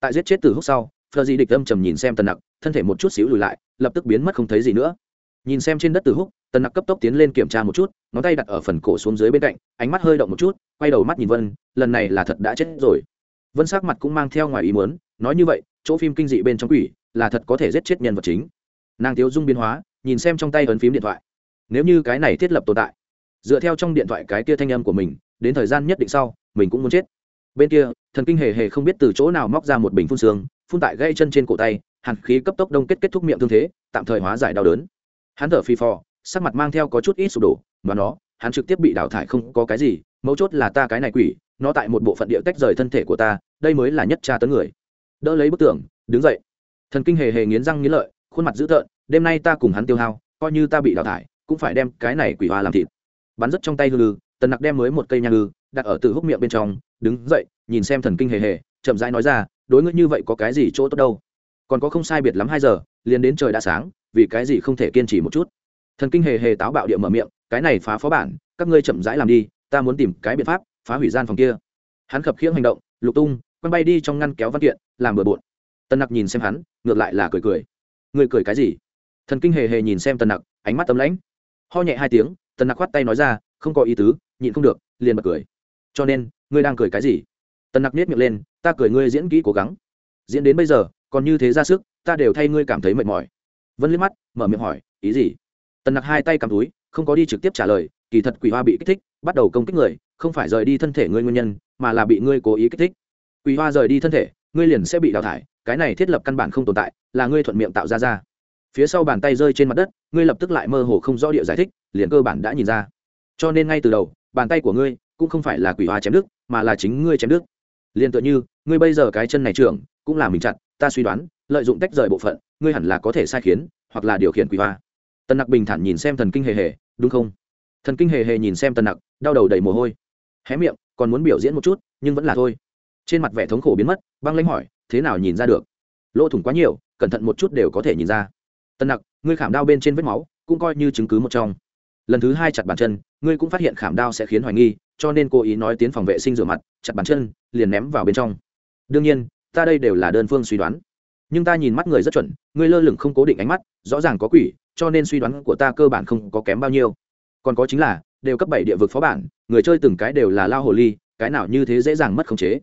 Tại giết chết từ húc sau, phờ di địch âm trầm nhìn xem tần nặc, thân thể một chút xíu lùi lại, lập tức biến mất không thấy gì nữa. Nhìn xem trên đất từ húc, tần nặc cấp tốc tiến lên kiểm tra một chút, ngón tay đặt ở phần cổ xuống dưới bên cạnh, ánh mắt hơi động một chút, quay đầu mắt nhìn vân, lần này là thật đã chết rồi vân sắc mặt cũng mang theo ngoài ý muốn, nói như vậy, chỗ phim kinh dị bên trong quỷ là thật có thể giết chết nhân vật chính. Nàng thiếu dung biến hóa, nhìn xem trong tay ấn phím điện thoại. Nếu như cái này thiết lập tồn tại, dựa theo trong điện thoại cái kia thanh âm của mình, đến thời gian nhất định sau, mình cũng muốn chết. Bên kia, thần kinh hề hề không biết từ chỗ nào móc ra một bình phun xương, phun tại gây chân trên cổ tay, hàn khí cấp tốc đông kết kết thúc miệng thương thế, tạm thời hóa giải đau đớn. Hắn thở phì phò, sắc mặt mang theo có chút ít sụp đổ, mà nó, hắn trực tiếp bị đào thải không có cái gì, mấu chốt là ta cái này quỷ nó tại một bộ phận địa tách rời thân thể của ta đây mới là nhất tra tấn người. Đỡ lấy bức tường đứng dậy. Thần kinh hề hề nghiến răng nghiến lợi khuôn mặt dữ tợn đêm nay ta cùng hắn tiêu hao coi như ta bị đào thải cũng phải đem cái này quỷ hoa làm thịt. Bắn rất trong tay hư lư tần nặc đem mới một cây nhang lư, đặt ở từ húc miệng bên trong đứng dậy nhìn xem thần kinh hề hề chậm rãi nói ra đối ngữ như vậy có cái gì chỗ tốt đâu? Còn có không sai biệt lắm hai giờ liền đến trời đã sáng vì cái gì không thể kiên trì một chút? Thần kinh hề hề táo bạo địa mở miệng cái này phá phó bản các ngươi chậm rãi làm đi ta muốn tìm cái biện pháp phá hủy gian phòng kia. Hắn khập khiễng hành động, lục tung, quăng bay đi trong ngăn kéo văn kiện, làm bừa bộn. Tân nặc nhìn xem hắn, ngược lại là cười cười. Ngươi cười cái gì? Thần kinh hề hề nhìn xem tân nặc, ánh mắt tấm lãnh. Ho nhẹ hai tiếng, tân nặc khoát tay nói ra, không có ý tứ, nhịn không được, liền bật cười. Cho nên, ngươi đang cười cái gì? Tân nặc nết miệng lên, ta cười ngươi diễn kỹ cố gắng. Diễn đến bây giờ, còn như thế ra sức, ta đều thay ngươi cảm thấy mệt mỏi. Vân liếc mắt, mở miệng hỏi, ý gì? Tần nặc hai tay cầm túi, không có đi trực tiếp trả lời, kỳ thật quỷ hoa bị kích thích bắt đầu công kích người, không phải rời đi thân thể ngươi nguyên nhân, mà là bị ngươi cố ý kích thích. Quỷ hoa rời đi thân thể, ngươi liền sẽ bị đào thải, cái này thiết lập căn bản không tồn tại, là ngươi thuận miệng tạo ra ra. Phía sau bàn tay rơi trên mặt đất, ngươi lập tức lại mơ hồ không rõ địa giải thích, liền cơ bản đã nhìn ra. Cho nên ngay từ đầu, bàn tay của ngươi cũng không phải là quỷ hoa chém đức mà là chính ngươi chém đức liền tựa như, ngươi bây giờ cái chân này trưởng, cũng là mình chặt, ta suy đoán, lợi dụng tách rời bộ phận, ngươi hẳn là có thể sai khiến, hoặc là điều khiển quỷ hoa. Tần nặc bình thản nhìn xem thần kinh hề hề, đúng không? Thần kinh hề hề nhìn xem tần nặc đau đầu đầy mồ hôi. Hé miệng, còn muốn biểu diễn một chút, nhưng vẫn là thôi. Trên mặt vẻ thống khổ biến mất, băng lãnh hỏi, thế nào nhìn ra được? Lỗ thủng quá nhiều, cẩn thận một chút đều có thể nhìn ra. Tần nặc, ngươi khảm đao bên trên vết máu, cũng coi như chứng cứ một trong. Lần thứ hai chặt bàn chân, ngươi cũng phát hiện khảm đao sẽ khiến hoài nghi, cho nên cố ý nói tiến phòng vệ sinh rửa mặt, chặt bàn chân, liền ném vào bên trong. Đương nhiên, ta đây đều là đơn phương suy đoán. Nhưng ta nhìn mắt người rất chuẩn, ngươi lơ lửng không cố định ánh mắt, rõ ràng có quỷ, cho nên suy đoán của ta cơ bản không có kém bao nhiêu. Còn có chính là đều cấp bảy địa vực phó bản, người chơi từng cái đều là lao hồ ly, cái nào như thế dễ dàng mất khống chế.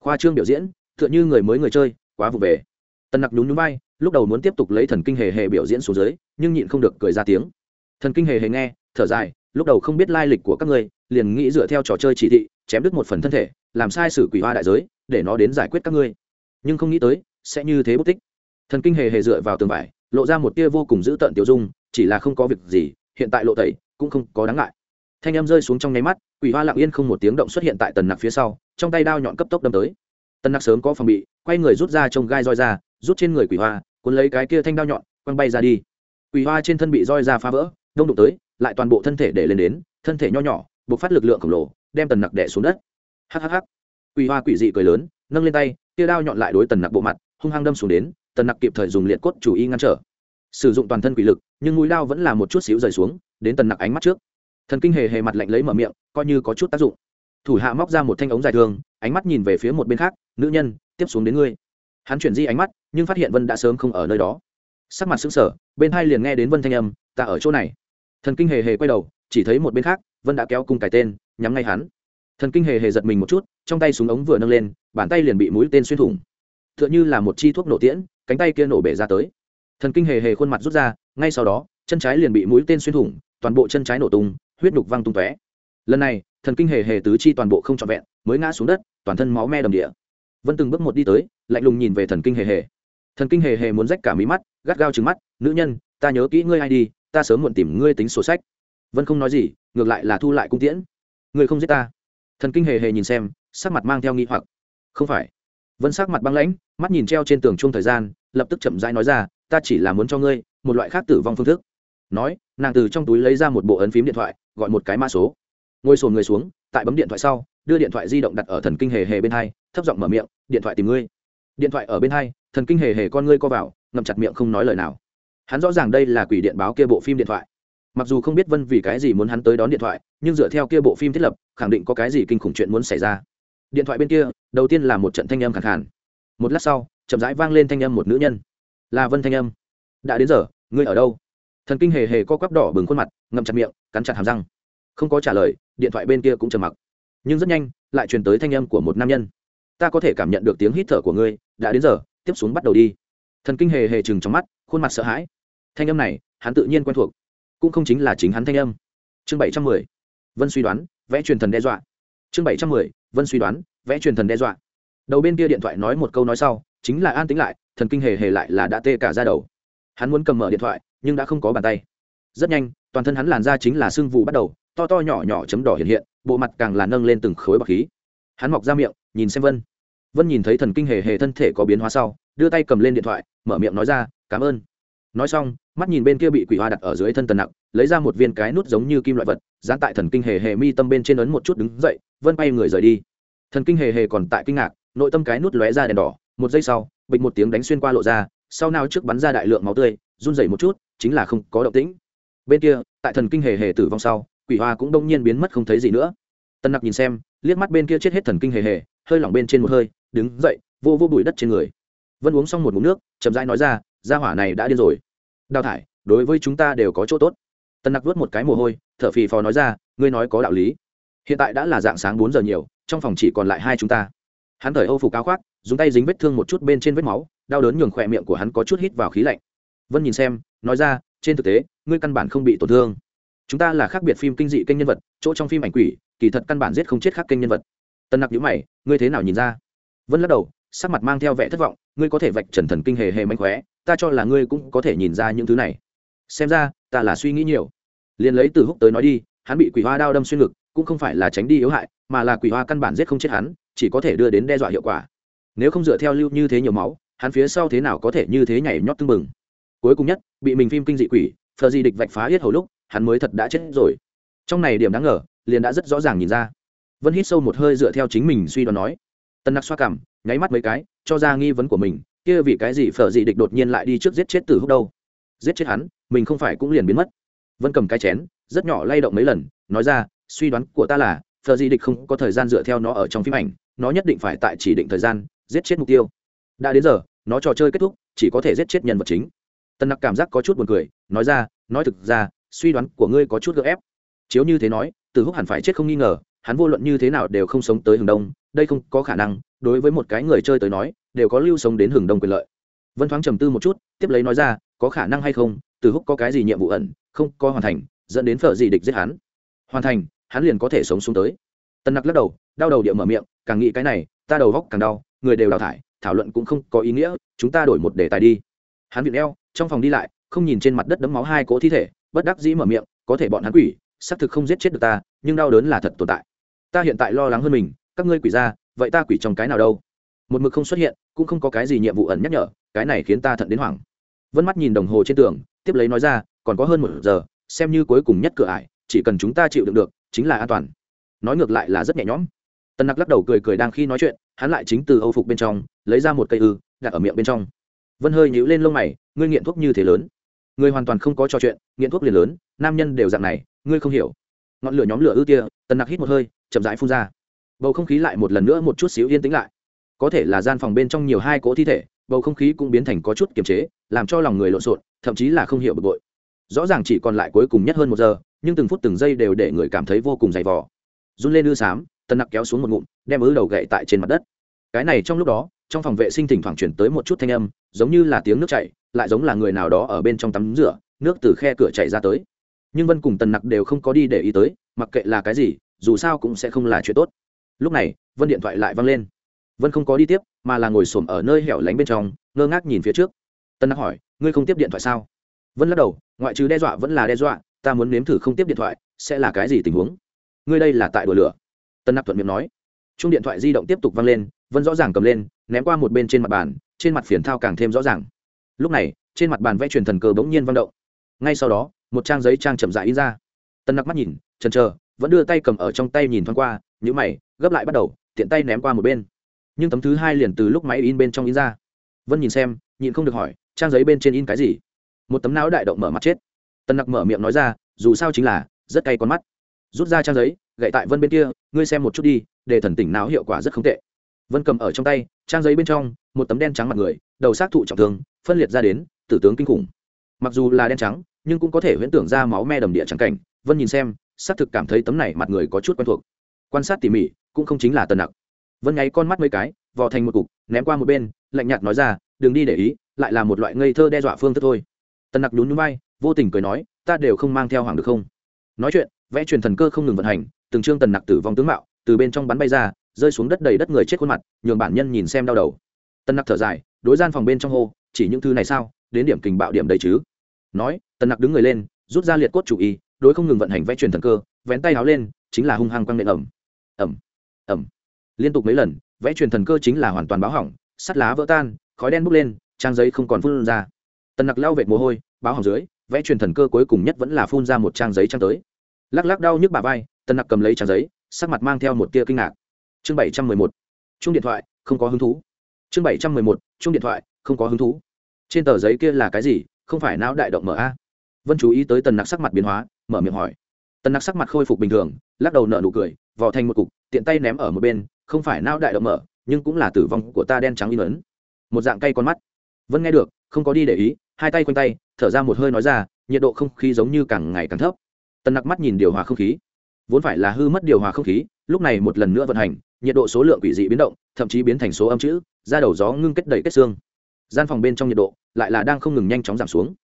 Khoa trương biểu diễn, tựa như người mới người chơi, quá vụ về. Tần nặc nhún nhún vai, lúc đầu muốn tiếp tục lấy thần kinh hề hề biểu diễn xuống dưới, nhưng nhịn không được cười ra tiếng. Thần kinh hề hề nghe, thở dài, lúc đầu không biết lai lịch của các ngươi, liền nghĩ dựa theo trò chơi chỉ thị, chém đứt một phần thân thể, làm sai sử quỷ hoa đại giới, để nó đến giải quyết các ngươi. Nhưng không nghĩ tới, sẽ như thế bất tích. Thần kinh hề hề dựa vào tường vải, lộ ra một tia vô cùng dữ tợn tiểu dung, chỉ là không có việc gì, hiện tại lộ tẩy, cũng không có đáng ngại thanh em rơi xuống trong nháy mắt, quỷ hoa lặng yên không một tiếng động xuất hiện tại tần nặc phía sau, trong tay đao nhọn cấp tốc đâm tới. Tần nặc sớm có phòng bị, quay người rút ra trông gai roi ra, rút trên người quỷ hoa, cuốn lấy cái kia thanh đao nhọn, quăng bay ra đi. Quỷ hoa trên thân bị roi ra phá vỡ, đông đục tới, lại toàn bộ thân thể để lên đến, thân thể nho nhỏ buộc phát lực lượng khổng lồ, đem tần nặc đẻ xuống đất. Hhh quỷ hoa quỷ dị cười lớn, nâng lên tay, kia đao nhọn lại đối tần nặc bộ mặt, hung hăng đâm xuống đến, tần nặc kịp thời dùng liệt cốt chủ y ngăn trở. Sử dụng toàn thân quỷ lực, nhưng mũi đao vẫn là một chút xíu rời xuống, đến tần nặc ánh mắt trước thần kinh hề hề mặt lạnh lấy mở miệng, coi như có chút tác dụng. Thủ hạ móc ra một thanh ống dài thường, ánh mắt nhìn về phía một bên khác, nữ nhân, tiếp xuống đến ngươi. Hắn chuyển di ánh mắt, nhưng phát hiện vân đã sớm không ở nơi đó. Sắc mặt xứng sở bên hai liền nghe đến vân thanh âm, ta ở chỗ này. Thần kinh hề hề quay đầu, chỉ thấy một bên khác, vân đã kéo cung cải tên, nhắm ngay hắn. Thần kinh hề hề giật mình một chút, trong tay súng ống vừa nâng lên, bàn tay liền bị mũi tên xuyên thủng. T h ư ợ n h ư là một chi thuốc nổ tiễn, cánh tay kia nổ bể ra tới. Thần kinh hề hề khuôn mặt rút ra, ngay sau đó, chân trái liền bị mũi tên xuyên thủng, toàn bộ chân trái nổ tung huyết nhục văng tung tóe. Lần này, thần kinh hề hề tứ chi toàn bộ không trọn vẹn, mới ngã xuống đất, toàn thân máu me đầm địa. Vân từng bước một đi tới, lạnh lùng nhìn về thần kinh hề hề. Thần kinh hề hề muốn rách cả mí mắt, gắt gao trứng mắt, nữ nhân, ta nhớ kỹ ngươi ai đi, ta sớm muộn tìm ngươi tính sổ sách. Vân không nói gì, ngược lại là thu lại cung tiễn. Ngươi không giết ta? Thần kinh hề hề nhìn xem, sắc mặt mang theo nghi hoặc. Không phải. Vân sắc mặt băng lãnh, mắt nhìn treo trên tường chung thời gian, lập tức chậm rãi nói ra, ta chỉ là muốn cho ngươi một loại khác tử vong phương thức nói, nàng từ trong túi lấy ra một bộ ấn phím điện thoại, gọi một cái mã số. Ngồi sồn người xuống, tại bấm điện thoại sau, đưa điện thoại di động đặt ở thần kinh hề hề bên hai, thấp giọng mở miệng, điện thoại tìm ngươi. Điện thoại ở bên hai, thần kinh hề hề con ngươi co vào, ngậm chặt miệng không nói lời nào. Hắn rõ ràng đây là quỷ điện báo kia bộ phim điện thoại. Mặc dù không biết vân vì cái gì muốn hắn tới đón điện thoại, nhưng dựa theo kia bộ phim thiết lập, khẳng định có cái gì kinh khủng chuyện muốn xảy ra. Điện thoại bên kia, đầu tiên là một trận thanh âm khẳng khàn. Một lát sau, chậm rãi vang lên thanh âm một nữ nhân. Là vân thanh âm. Đã đến giờ, ngươi ở đâu? Thần kinh hề hề co quắp đỏ bừng khuôn mặt, ngậm chặt miệng, cắn chặt hàm răng. Không có trả lời, điện thoại bên kia cũng trầm mặc. Nhưng rất nhanh, lại truyền tới thanh âm của một nam nhân. Ta có thể cảm nhận được tiếng hít thở của ngươi, đã đến giờ, tiếp xuống bắt đầu đi. Thần kinh hề hề chừng trong mắt, khuôn mặt sợ hãi. Thanh âm này, hắn tự nhiên quen thuộc. Cũng không chính là chính hắn thanh âm. Chương bảy trăm mười, vân suy đoán, vẽ truyền thần đe dọa. Chương bảy trăm mười, vân suy đoán, vẽ truyền thần đe dọa. Đầu bên kia điện thoại nói một câu nói sau, chính là an tính lại, thần kinh hề hề lại là đã tê cả ra đầu. Hắn muốn cầm mở điện thoại nhưng đã không có bàn tay. Rất nhanh, toàn thân hắn làn ra chính là sưng vụ bắt đầu, to to nhỏ nhỏ chấm đỏ hiện hiện, bộ mặt càng là nâng lên từng khối bọc khí. Hắn mọc ra miệng, nhìn xem vân. Vân nhìn thấy thần kinh hề hề thân thể có biến hóa sau, đưa tay cầm lên điện thoại, mở miệng nói ra, cảm ơn. Nói xong, mắt nhìn bên kia bị quỷ hoa đặt ở dưới thân tần nặng lấy ra một viên cái nút giống như kim loại vật, dán tại thần kinh hề hề mi tâm bên trên ấn một chút đứng dậy, vân bay người rời đi. Thần kinh hề hề còn tại kinh ngạc, nội tâm cái nút lóe ra đèn đỏ, một giây sau, bịch một tiếng đánh xuyên qua lộ ra, sau nào trước bắn ra đại lượng máu tươi run rẩy một chút, chính là không có động tĩnh. Bên kia, tại thần kinh hề hề tử vong sau, quỷ hoa cũng đông nhiên biến mất không thấy gì nữa. Tân nặc nhìn xem, liếc mắt bên kia chết hết thần kinh hề hề, hơi lỏng bên trên một hơi, đứng dậy, vô vô bụi đất trên người. Vân uống xong một mụn nước, chậm rãi nói ra, gia hỏa này đã điên rồi. Đào thải, đối với chúng ta đều có chỗ tốt. Tân nặc vớt một cái mồ hôi, thở phì phò nói ra, ngươi nói có đạo lý. Hiện tại đã là dạng sáng bốn giờ nhiều, trong phòng chỉ còn lại hai chúng ta. Hắn thời âu phục áo khoác, dùng tay dính vết thương một chút bên trên vết máu, đau đớn nhường khỏe miệng của hắn có chút hít vào khí lạnh vân nhìn xem, nói ra, trên thực tế, ngươi căn bản không bị tổn thương. Chúng ta là khác biệt phim kinh dị kênh nhân vật, chỗ trong phim ảnh quỷ, kỳ thật căn bản giết không chết khác kênh nhân vật. Tân nặc nhữ mày, ngươi thế nào nhìn ra? Vân lắc đầu, sắc mặt mang theo vẻ thất vọng, ngươi có thể vạch trần thần kinh hề hề mánh khóe, ta cho là ngươi cũng có thể nhìn ra những thứ này. Xem ra, ta là suy nghĩ nhiều. Liền lấy từ húc tới nói đi, hắn bị quỷ hoa đao đâm xuyên ngực, cũng không phải là tránh đi yếu hại, mà là quỷ hoa căn bản giết không chết hắn, chỉ có thể đưa đến đe dọa hiệu quả. Nếu không dựa theo lưu như thế nhiều máu, hắn phía sau thế nào có thể như thế nhảy nhót tưng bừng? Cuối cùng nhất, bị mình phim kinh dị quỷ, phờ di địch vạch phá hết hầu lúc, hắn mới thật đã chết rồi. Trong này điểm đáng ngờ, liền đã rất rõ ràng nhìn ra. Vân hít sâu một hơi dựa theo chính mình suy đoán nói. Tân nặc xoa cảm, nháy mắt mấy cái, cho ra nghi vấn của mình, kia vì cái gì phở dị địch đột nhiên lại đi trước giết chết từ húc đâu? Giết chết hắn, mình không phải cũng liền biến mất. Vân cầm cái chén, rất nhỏ lay động mấy lần, nói ra, suy đoán của ta là phở dị địch không có thời gian dựa theo nó ở trong phim ảnh, nó nhất định phải tại chỉ định thời gian, giết chết mục tiêu. Đã đến giờ, nó trò chơi kết thúc, chỉ có thể giết chết nhân vật chính tân nặc cảm giác có chút buồn cười, nói ra, nói thực ra, suy đoán của ngươi có chút gợ ép. Chiếu như thế nói từ húc hẳn phải chết không nghi ngờ, hắn vô luận như thế nào đều không sống tới hừng đông, đây không có khả năng, đối với một cái người chơi tới nói, đều có lưu sống đến hừng đông quyền lợi. Vân thoáng trầm tư một chút, tiếp lấy nói ra, có khả năng hay không từ húc có cái gì nhiệm vụ ẩn, không, có hoàn thành, dẫn đến phở gì địch giết hắn. Hoàn thành, hắn liền có thể sống xuống tới. Tân nặc lắc đầu, đau đầu địa mở miệng, càng nghĩ cái này, ta đầu góc càng đau, người đều đào thải, thảo luận cũng không có ý nghĩa, chúng ta đổi một đề tài đi. Hắn viện eo trong phòng đi lại, không nhìn trên mặt đất đấm máu hai cỗ thi thể, bất đắc dĩ mở miệng, có thể bọn hắn quỷ, xác thực không giết chết được ta, nhưng đau đớn là thật tồn tại. Ta hiện tại lo lắng hơn mình, các ngươi quỷ ra, vậy ta quỷ trong cái nào đâu? Một mực không xuất hiện, cũng không có cái gì nhiệm vụ ẩn nhắc nhở, cái này khiến ta thận đến hoảng. Vân mắt nhìn đồng hồ trên tường, tiếp lấy nói ra, còn có hơn một giờ, xem như cuối cùng nhất cửa ải, chỉ cần chúng ta chịu đựng được, chính là an toàn. Nói ngược lại là rất nhẹ nhõm. Tân nặc lắc đầu cười cười đang khi nói chuyện, hắn lại chính từ âu phục bên trong, lấy ra một cây ư, đặt ở miệng bên trong vân hơi nhíu lên lông mày, ngươi nghiện thuốc như thế lớn. Ngươi hoàn toàn không có trò chuyện, nghiện thuốc liền lớn, nam nhân đều dạng này, ngươi không hiểu. Ngọn lửa nhóm lửa ư tia tần nặc hít một hơi, chậm rãi phun ra. Bầu không khí lại một lần nữa một chút xíu yên tĩnh lại. Có thể là gian phòng bên trong nhiều hai cỗ thi thể, bầu không khí cũng biến thành có chút kiềm chế, làm cho lòng người lộn xộn, thậm chí là không hiểu bực bội. Rõ ràng chỉ còn lại cuối cùng nhất hơn một giờ, nhưng từng phút từng giây đều để người cảm thấy vô cùng dày vò. Run lên ư xám tân nặc kéo xuống một ngụm, đem ư đầu gậy tại trên mặt đất. Cái này trong lúc đó trong phòng vệ sinh thỉnh thoảng chuyển tới một chút thanh âm, giống như là tiếng nước chảy, lại giống là người nào đó ở bên trong tắm rửa, nước từ khe cửa chảy ra tới. Nhưng vân cùng tần nặc đều không có đi để ý tới, mặc kệ là cái gì, dù sao cũng sẽ không là chuyện tốt. Lúc này, vân điện thoại lại văng lên. Vân không có đi tiếp, mà là ngồi s ổ m ở nơi hẻo lánh bên trong, ngơ ngác nhìn phía trước. Tân nặc hỏi, ngươi không tiếp điện thoại sao? Vân lắc đầu, ngoại trừ đe dọa vẫn là đe dọa, ta muốn nếm thử không tiếp điện thoại, sẽ là cái gì tình huống? Ngươi đây là tại đùa lửa. Tân nặc thuận miệng nói. Chung điện thoại di động tiếp tục văng lên vân rõ ràng cầm lên, ném qua một bên trên mặt bàn, trên mặt phiền thao càng thêm rõ ràng. Lúc này, trên mặt bàn vẽ truyền thần cờ bỗng nhiên văng động. Ngay sau đó, một trang giấy trang chậm dại in ra. Tân nặc mắt nhìn trần chờ, vẫn đưa tay cầm ở trong tay nhìn thoáng qua nhữ mày, gấp lại bắt đầu, tiện tay ném qua một bên. Nhưng tấm thứ hai liền từ lúc máy in bên trong in ra. Vân nhìn xem, nhịn không được hỏi, trang giấy bên trên in cái gì? Một tấm não đại động mở mặt chết. Tân nặc mở miệng nói ra, dù sao chính là, rất cay con mắt. Rút ra trang giấy, gậy tại vân bên kia, ngươi xem một chút đi, để thần tỉnh não hiệu quả rất không tệ vân cầm ở trong tay, trang giấy bên trong, một tấm đen trắng mặt người, đầu xác thụ trọng thương, phân liệt ra đến, tử tướng kinh khủng. Mặc dù là đen trắng, nhưng cũng có thể huyễn tưởng ra máu me đầm địa trắng cảnh. Vân nhìn xem, xác thực cảm thấy tấm này mặt người có chút quen thuộc. Quan sát tỉ mỉ, cũng không chính là tần nặc. Vân ngáy con mắt mấy cái, vò thành một cục, ném qua một bên, lạnh nhạt nói ra, đừng đi để ý, lại là một loại ngây thơ đe dọa phương thức thôi. Tần nặc nhún núi bay vô tình cười nói, ta đều không mang theo hoàng được không? Nói chuyện, vẽ truyền thần cơ không ngừng vận hành, từng trương tần nặc tử vong tướng mạo từ bên trong bắn bay ra rơi xuống đất đầy đất người chết khuôn mặt, nhường bản nhân nhìn xem đau đầu. Tân nặc thở dài, đối gian phòng bên trong hô, chỉ những thứ này sao? Đến điểm kình bạo điểm đầy chứ? Nói, tân nặc đứng người lên, rút ra liệt cốt chủ y, đối không ngừng vận hành vẽ truyền thần cơ, vén tay áo lên, chính là hung hăng quăng nện ẩm. Ẩm ẩm. Liên tục mấy lần, vẽ truyền thần cơ chính là hoàn toàn báo hỏng, sắt lá vỡ tan, khói đen bốc lên, trang giấy không còn phun ra. Tần nặc lao vệt mồ hôi, báo hỏng dưới, vẽ truyền thần cơ cuối cùng nhất vẫn là phun ra một trang giấy trang tới. Lắc lắc đau nhức bà vai tần nặc cầm lấy trang giấy, sắc mặt mang theo một tia kinh ngạc chương bảy trăm mười một. Chung điện thoại, không có hứng thú. Chương bảy trăm mười một chung điện thoại, không có hứng thú. Trên tờ giấy kia là cái gì? Không phải não đại động mở a? Vân chú ý tới tần nặc sắc mặt biến hóa, mở miệng hỏi. Tần nặc sắc mặt khôi phục bình thường, lắc đầu nợ nụ cười, vò thành một cục, tiện tay ném ở một bên, không phải não đại động mở, nhưng cũng là tử vong của ta đen trắng in ấn. Một dạng cây con mắt. Vân nghe được, không có đi để ý, hai tay quanh tay, thở ra một hơi nói ra, nhiệt độ không khí giống như càng ngày càng thấp. Tần nặc mắt nhìn điều hòa không khí. Vốn phải là hư mất điều hòa không khí, lúc này một lần nữa vận hành nhiệt độ số lượng quỷ dị biến động, thậm chí biến thành số âm chữ ra đầu gió ngưng kết đầy kết xương. Gian phòng bên trong nhiệt độ lại là đang không ngừng nhanh chóng giảm xuống.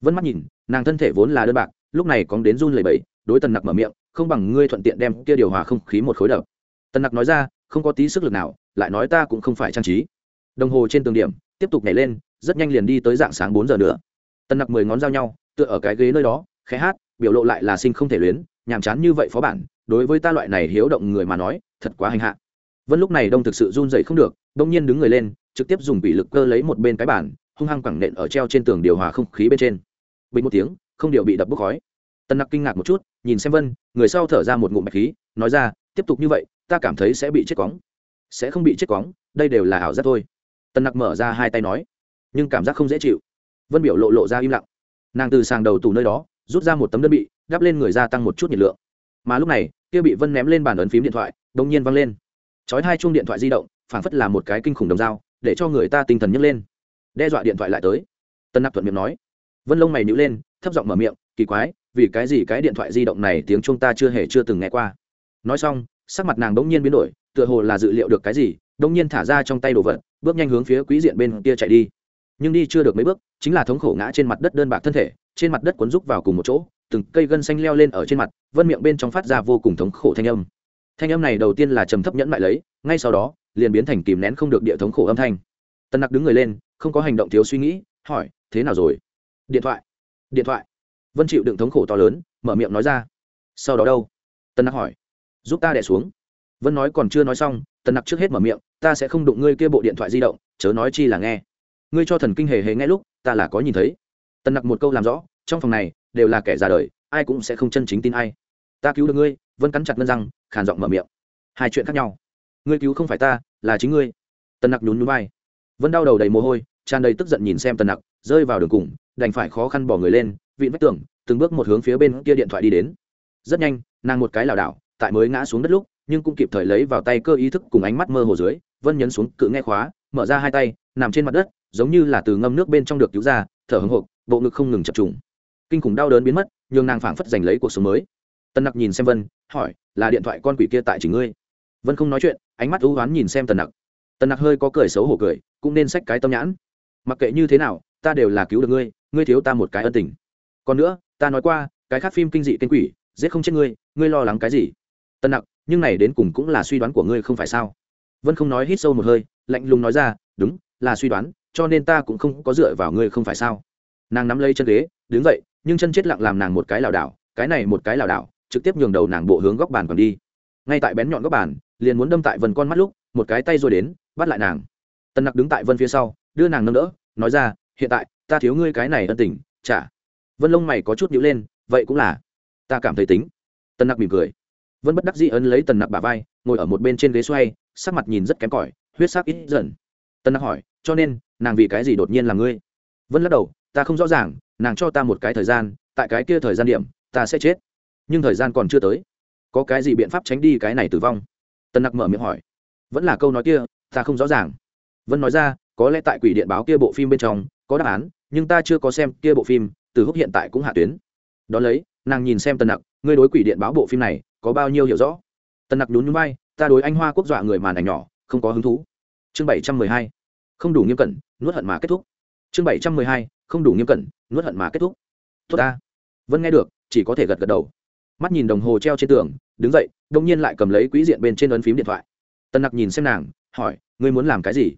Vân mắt nhìn, nàng thân thể vốn là đơn bạc, lúc này cóng đến run lẩy bẩy, đối tần nặc mở miệng, không bằng ngươi thuận tiện đem kia điều hòa không khí một khối đập. Tần nặc nói ra, không có tí sức lực nào, lại nói ta cũng không phải trang trí. Đồng hồ trên tường điểm tiếp tục nhảy lên, rất nhanh liền đi tới dạng sáng bốn giờ nữa. Tần nặc mười ngón dao nhau, tựa ở cái ghế nơi đó, khẽ hát, biểu lộ lại là sinh không thể luyến nhàm chán như vậy phó bản, đối với ta loại này hiếu động người mà nói, thật quá hành hạ. Vân lúc này đông thực sự run dậy không được, đông nhiên đứng người lên, trực tiếp dùng bị lực cơ lấy một bên cái bản hung hăng quẳng nện ở treo trên tường điều hòa không khí bên trên. Bình một tiếng, không điệu bị đập bốc khói. Tân nặc kinh ngạc một chút, nhìn xem vân, người sau thở ra một ngụm bạch khí, nói ra, tiếp tục như vậy, ta cảm thấy sẽ bị chết cóng sẽ không bị chết cóng đây đều là ảo giác thôi. Tân nặc mở ra hai tay nói, nhưng cảm giác không dễ chịu. Vân biểu lộ lộ ra im lặng. Nàng từ sàng đầu tủ nơi đó, rút ra một tấm đơn bị đắp lên người gia tăng một chút nhiệt lượng. Mà lúc này, kia bị vân ném lên bàn ấn phím điện thoại đông nhiên văng lên. Chói hai chuông điện thoại di động, phảng phất là một cái kinh khủng đồng dao, để cho người ta tinh thần nhấc lên. Đe dọa điện thoại lại tới. Tân nặc thuận miệng nói. Vân lông mày nhữ lên, thấp giọng mở miệng, kỳ quái, vì cái gì cái điện thoại di động này tiếng chúng ta chưa hề chưa từng nghe qua? Nói xong, sắc mặt nàng đống nhiên biến đổi, tựa hồ là dự liệu được cái gì, đống nhiên thả ra trong tay đồ vật, bước nhanh hướng phía quý diện bên kia chạy đi. Nhưng đi chưa được mấy bước, chính là thống khổ ngã trên mặt đất đơn bạc thân thể, trên mặt đất cuốn rúc vào cùng một chỗ từng cây gân xanh leo lên ở trên mặt, vân miệng bên trong phát ra vô cùng thống khổ thanh âm. Thanh âm này đầu tiên là trầm thấp nhẫn mại lấy, ngay sau đó, liền biến thành kìm nén không được địa thống khổ âm thanh. Tân nặc đứng người lên, không có hành động thiếu suy nghĩ, hỏi, thế nào rồi? Điện thoại. Điện thoại. Vân chịu đựng thống khổ to lớn, mở miệng nói ra. Sau đó đâu? Tân nặc hỏi. Giúp ta đẻ xuống. Vân nói còn chưa nói xong, tân nặc trước hết mở miệng, ta sẽ không đụng ngươi kia bộ điện thoại di động, chớ nói chi là nghe. Ngươi cho thần kinh hề hề nghe lúc, ta là có nhìn thấy. Tân nặc một câu làm rõ, trong phòng này đều là kẻ già đời, ai cũng sẽ không chân chính tin ai. Ta cứu được ngươi, vân cắn chặt ngân răng, khàn giọng mở miệng. Hai chuyện khác nhau. Ngươi cứu không phải ta, là chính ngươi. Tần nặc nhún núi bay vân đau đầu đầy mồ hôi, tràn đầy tức giận nhìn xem Tần nặc, rơi vào đường cùng, đành phải khó khăn bỏ người lên, vịn vách tường, từng bước một hướng phía bên kia điện thoại đi đến. Rất nhanh, nàng một cái lảo đảo, tại mới ngã xuống đất lúc, nhưng cũng kịp thời lấy vào tay cơ ý thức cùng ánh mắt mơ hồ dưới, vân nhấn xuống, cự nghe khóa, mở ra hai tay, nằm trên mặt đất, giống như là từ ngâm nước bên trong được cứu ra, thở hồng hộc, bộ ngực không ngừng chập trùng kinh khủng đau đớn biến mất, nhường nàng phảng phất giành lấy cuộc sống mới. Tân nặc nhìn xem vân, hỏi, là điện thoại con quỷ kia tại chỉ ngươi? Vân không nói chuyện, ánh mắt ưu oán nhìn xem tần nặc. Tần nặc hơi có cười xấu hổ cười, cũng nên xách cái tâm nhãn. Mặc kệ như thế nào, ta đều là cứu được ngươi ngươi thiếu ta một cái ân tình. Còn nữa, ta nói qua, cái khác phim kinh dị tên quỷ, giết không chết ngươi ngươi lo lắng cái gì? Tần nặc, nhưng này đến cùng cũng là suy đoán của ngươi không phải sao? Vân không nói hít sâu một hơi, lạnh lùng nói ra, đúng, là suy đoán, cho nên ta cũng không có dựa vào ngươi không phải sao. Nàng nắm lấy chân ghế, đứng dậy nhưng chân chết lặng làm nàng một cái lảo đảo, cái này một cái lảo đảo, trực tiếp nhường đầu nàng bộ hướng góc bàn còn đi. Ngay tại bén nhọn góc bàn, liền muốn đâm tại vân con mắt lúc, một cái tay rồi đến, bắt lại nàng. Tân nặc đứng tại vân phía sau, đưa nàng nâng đỡ, nói ra, hiện tại, ta thiếu ngươi cái này ân tình trả vân lông mày có chút nhữ lên, vậy cũng là, ta cảm thấy tính. Tân nặc mỉm cười. Vân bất đắc dĩ ấn lấy tần nặc bà vai, ngồi ở một bên trên ghế xoay, sắc mặt nhìn rất kém cỏi, huyết sắc ít dần. Tân nặc hỏi, cho nên, nàng vì cái gì đột nhiên là ngươi? Vân lắc đầu, ta không rõ ràng nàng cho ta một cái thời gian, tại cái kia thời gian điểm, ta sẽ chết. Nhưng thời gian còn chưa tới. Có cái gì biện pháp tránh đi cái này tử vong? Tân nặc mở miệng hỏi. Vẫn là câu nói kia, ta không rõ ràng. Vân nói ra, có lẽ tại quỷ điện báo kia bộ phim bên trong, có đáp án, nhưng ta chưa có xem kia bộ phim, từ húc hiện tại cũng hạ tuyến. Đ ó lấy, nàng nhìn xem tân nặc, ngươi đối quỷ điện báo bộ phim này, có bao nhiêu hiểu rõ? Tân nặc nhún nhún bay ta đối anh hoa quốc dọa người màn ảnh nhỏ, không có hứng thú. Chương bảy trăm mười hai. Không đủ nghiêm cẩn, nuốt hận mà kết thúc chương bảy trăm mười hai, không đủ nghiêm cẩn, nuốt hận mà kết thúc. Tốt ta. Vân nghe được, chỉ có thể gật gật đầu. Mắt nhìn đồng hồ treo trên tường, đứng dậy đông nhiên lại cầm lấy quỹ diện bên trên ấn phím điện thoại. Tân nặc nhìn xem nàng, hỏi, ngươi muốn làm cái gì?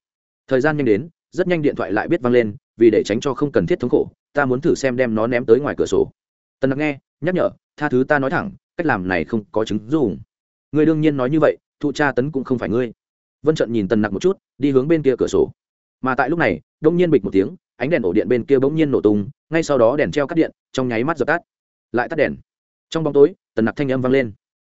Thời gian nhanh đến, rất nhanh điện thoại lại biết văng lên, vì để tránh cho không cần thiết thống khổ, ta muốn thử xem đem nó ném tới ngoài cửa sổ. Tân nặc nghe, nhắc nhở, tha thứ ta nói thẳng, cách làm này không có chứng dùng ngươi đương nhiên nói như vậy, thụ tra tấn cũng không phải ngươi. Vân trận nhìn tần nặc một chút, đi hướng bên kia cửa sổ. Mà tại lúc này đông nhiên bịch một tiếng ánh đèn ổ điện bên kia bỗng nhiên nổ tung, ngay sau đó đèn treo cắt điện, trong nháy mắt dập tắt. Lại tắt đèn. Trong bóng tối, tần nặc thanh âm vang lên.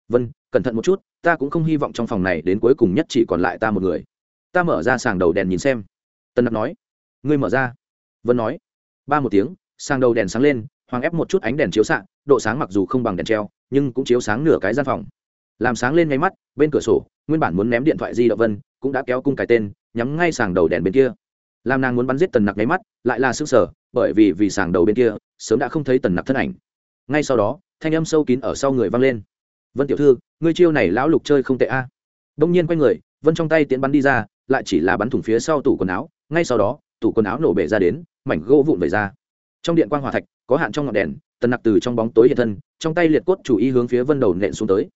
Vân, cẩn thận một chút, ta cũng không hy vọng trong phòng này đến cuối cùng nhất chỉ còn lại ta một người. Ta mở ra sàng đầu đèn nhìn xem. Tần nặc nói. Ngươi mở ra. Vân nói. Ba một tiếng, sàng đầu đèn sáng lên, hoàng ép một chút ánh đèn chiếu s độ sáng mặc dù không bằng đèn treo, nhưng cũng chiếu sáng nửa cái gian phòng. Làm sáng lên ngay mắt, bên cửa sổ, nguyên bản muốn ném điện thoại di động vân, cũng đã kéo cung cái tên, nhắm ngay sàng đầu đèn bên kia làm nàng muốn bắn giết tần nặc nháy mắt, lại là s ư ơ n g sở bởi vì vì sàng đầu bên kia, sớm đã không thấy tần nặc thân ảnh. Ngay sau đó, thanh âm sâu kín ở sau người vang lên. Vân tiểu thư, ngươi chiêu này lão lục chơi không tệ a. À. đông nhiên quay người, vân trong tay tiến bắn đi ra, lại chỉ là bắn thủng phía sau tủ quần áo. Ngay sau đó, tủ quần áo nổ bể ra đến, mảnh gỗ vụn về ra. Trong điện quan g hòa thạch, có hạn trong ngọn đèn, tần nặc từ trong bóng tối hiện thân, trong tay liệt cốt chủ ý hướng phía vân đầu nện xuống tới.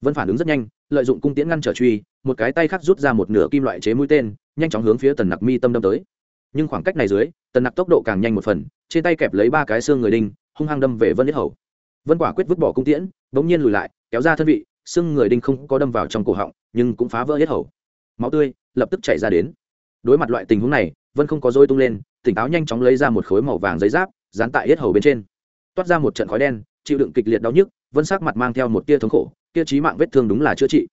Vân phản ứng rất nhanh, lợi dụng cung tiễn ngăn trở truy một cái tay khác rút ra một nửa kim loại chế mũi tên, nhanh chóng hướng phía tần nặc mi tâm đâm tới. Nhưng khoảng cách này dưới, tần nặc tốc độ càng nhanh một phần, trên tay kẹp lấy ba cái xương người đinh, hung hăng đâm về vân yết hầu. Vân quả quyết vứt bỏ cung tiễn, bỗng nhiên lùi lại, kéo ra thân vị, xương người đinh không có đâm vào trong cổ họng, nhưng cũng phá vỡ yết hầu. Máu tươi lập tức chảy ra đến. Đối mặt loại tình huống này, vân không có dôi tung lên, tỉnh táo nhanh chóng lấy ra một khối màu vàng giấy giáp, dán tại yết hầu bên trên. Toát ra một trận khói đen, chịu đựng kịch liệt đau nhức, vân sắc mặt mang theo một tia thống khổ, tia trí mạng vết thương đúng là chữa trị.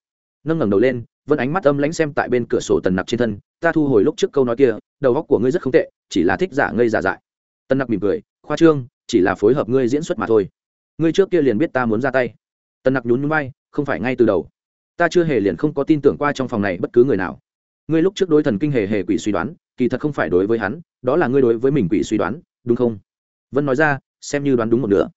Nâng ngẩng đầu lên vân ánh mắt âm lãnh xem tại bên cửa sổ tần nặc trên thân, ta thu hồi lúc trước câu nói kia, đầu góc của ngươi rất không tệ, chỉ là thích giả ngây giả dại. Tần nặc mỉm cười, khoa trương, chỉ là phối hợp ngươi diễn xuất mà thôi. Ngươi trước kia liền biết ta muốn ra tay. Tần nặc nhún nhún bay không phải ngay từ đầu. Ta chưa hề liền không có tin tưởng qua trong phòng này bất cứ người nào. Ngươi lúc trước đối thần kinh hề hề quỷ suy đoán, kỳ thật không phải đối với hắn, đó là ngươi đối với mình quỷ suy đoán, đúng không? Vân nói ra, xem như đoán đúng một nửa.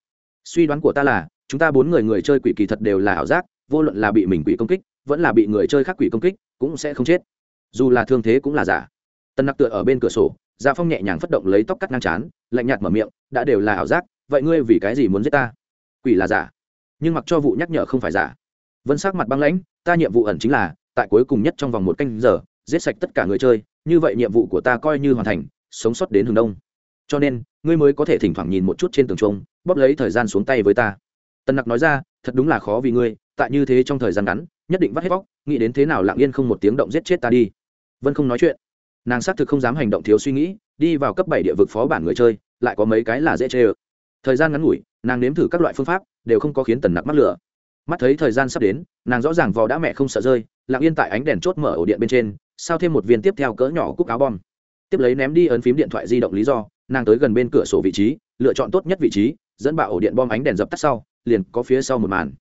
Suy đoán của ta là, chúng ta bốn người người chơi quỷ kỳ thật đều là ảo giác, vô luận là bị mình quỷ công kích vẫn là bị người chơi khác quỷ công kích, cũng sẽ không chết. Dù là thương thế cũng là giả. Tân nặc tựa ở bên cửa sổ gia phong nhẹ nhàng phất động lấy tóc cắt ngang chán lạnh nhạt mở miệng, đã đều là ảo giác, vậy ngươi vì cái gì muốn giết ta? Quỷ là giả. Nhưng mặc cho vụ nhắc nhở không phải giả. Vân sắc mặt băng lãnh, ta nhiệm vụ ẩn chính là, tại cuối cùng nhất trong vòng một canh giờ, giết sạch tất cả người chơi, như vậy nhiệm vụ của ta coi như hoàn thành, sống sót đến hướng đông. Cho nên, ngươi mới có thể thỉnh thoảng nhìn một chút trên tường trung bóp lấy thời gian xuống tay với ta. Tân nặc nói ra, thật đúng là khó vì ngươi, tại như thế trong thời gian ngắn nhất định vắt hết vóc, nghĩ đến thế nào lặng yên không một tiếng động giết chết ta đi. Vân không nói chuyện. Nàng xác thực không dám hành động thiếu suy nghĩ, đi vào cấp bảy địa vực phó bản người chơi, lại có mấy cái là dễ chê ơ thời gian ngắn ngủi, nàng nếm thử các loại phương pháp, đều không có khiến tần nặc mắc lửa. Mắt thấy thời gian sắp đến, nàng rõ ràng vò đã mẹ không sợ rơi, lặng yên tại ánh đèn chốt mở ổ điện bên trên, sao thêm một viên tiếp theo cỡ nhỏ cúc áo bom. Tiếp lấy ném đi ấn phím điện thoại di động lý do, nàng tới gần bên cửa sổ vị trí, lựa chọn tốt nhất vị trí, dẫn bạo ổ điện bom ánh đèn dập tắt sau, liền có phía sau một màn.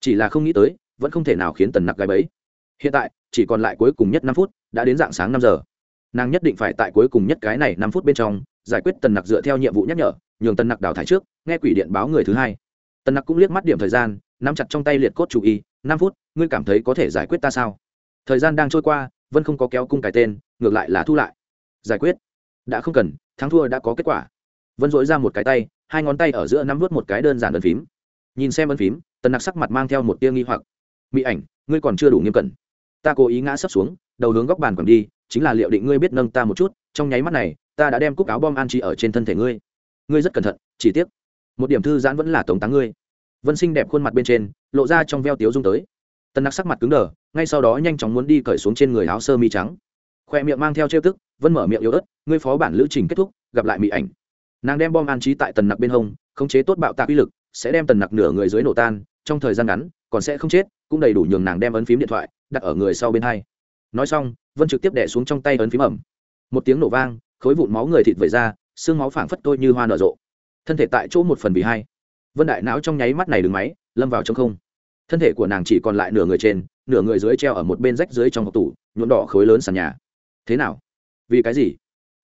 Chỉ là không nghĩ tới vẫn không thể nào khiến tần nặc gái bấy hiện tại, chỉ còn lại cuối cùng nhất năm phút, đã đến dạng sáng năm giờ. Nàng nhất định phải tại cuối cùng nhất cái này năm phút bên trong, giải quyết tần nặc dựa theo nhiệm vụ nhắc nhở, nhường tần nặc đào thải trước, nghe quỷ điện báo người thứ hai. Tần nặc cũng liếc mắt điểm thời gian, nắm chặt trong tay liệt cốt chủ y, năm phút, ngươi cảm thấy có thể giải quyết ta sao? Thời gian đang trôi qua vân không có kéo cung cái tên, ngược lại là thu lại. Giải quyết? Đã không cần, thắng thua đã có kết quả. Vân dội ra một cái tay, hai ngón tay ở giữa nắm vớt một cái đơn giản ấn phím. Nhìn xem ấn phím, tần nặc sắc mặt mang theo một tia nghi hoặc mỹ ảnh, ngươi còn chưa đủ nghiêm cẩn. Ta cố ý ngã sấp xuống, đầu hướng góc bàn còn đi, chính là liệu định ngươi biết nâng ta một chút, trong nháy mắt này, ta đã đem cúc áo bom an trí ở trên thân thể ngươi. Ngươi rất cẩn thận, chỉ tiếc, một điểm thư giãn vẫn là tống táng ngươi. Vân sinh đẹp khuôn mặt bên trên, lộ ra trong veo tiếu dung tới. Tần nặc sắc mặt cứng đờ, ngay sau đó nhanh chóng muốn đi cởi xuống trên người áo sơ mi trắng. Khoe miệng mang theo trêu tức, vân mở miệng yếu ớt, ngươi phó bản lữ trình kết thúc, gặp lại mỹ ảnh. Nàng đem bom an trí tại tần nặc bên hông, khống chế tốt bạo tạc uy lực, sẽ đem tần nặc nửa người dưới nổ tan, trong thời gian ngắn, còn sẽ không chết cũng đầy đủ nhường nàng đem ấn phím điện thoại đặt ở người sau bên hai. Nói xong, vân trực tiếp đẻ xuống trong tay ấn phím ẩm. Một tiếng nổ vang, khối vụn máu người thịt vẩy ra, xương máu phảng phất tôi như hoa nở rộ. Thân thể tại chỗ một phần vì hai. Vân đại não trong nháy mắt này đứng máy, lâm vào trong không. Thân thể của nàng chỉ còn lại nửa người trên, nửa người dưới treo ở một bên rách dưới trong hộp tủ, nhuộm đỏ khối lớn sàn nhà. Thế nào? Vì cái gì?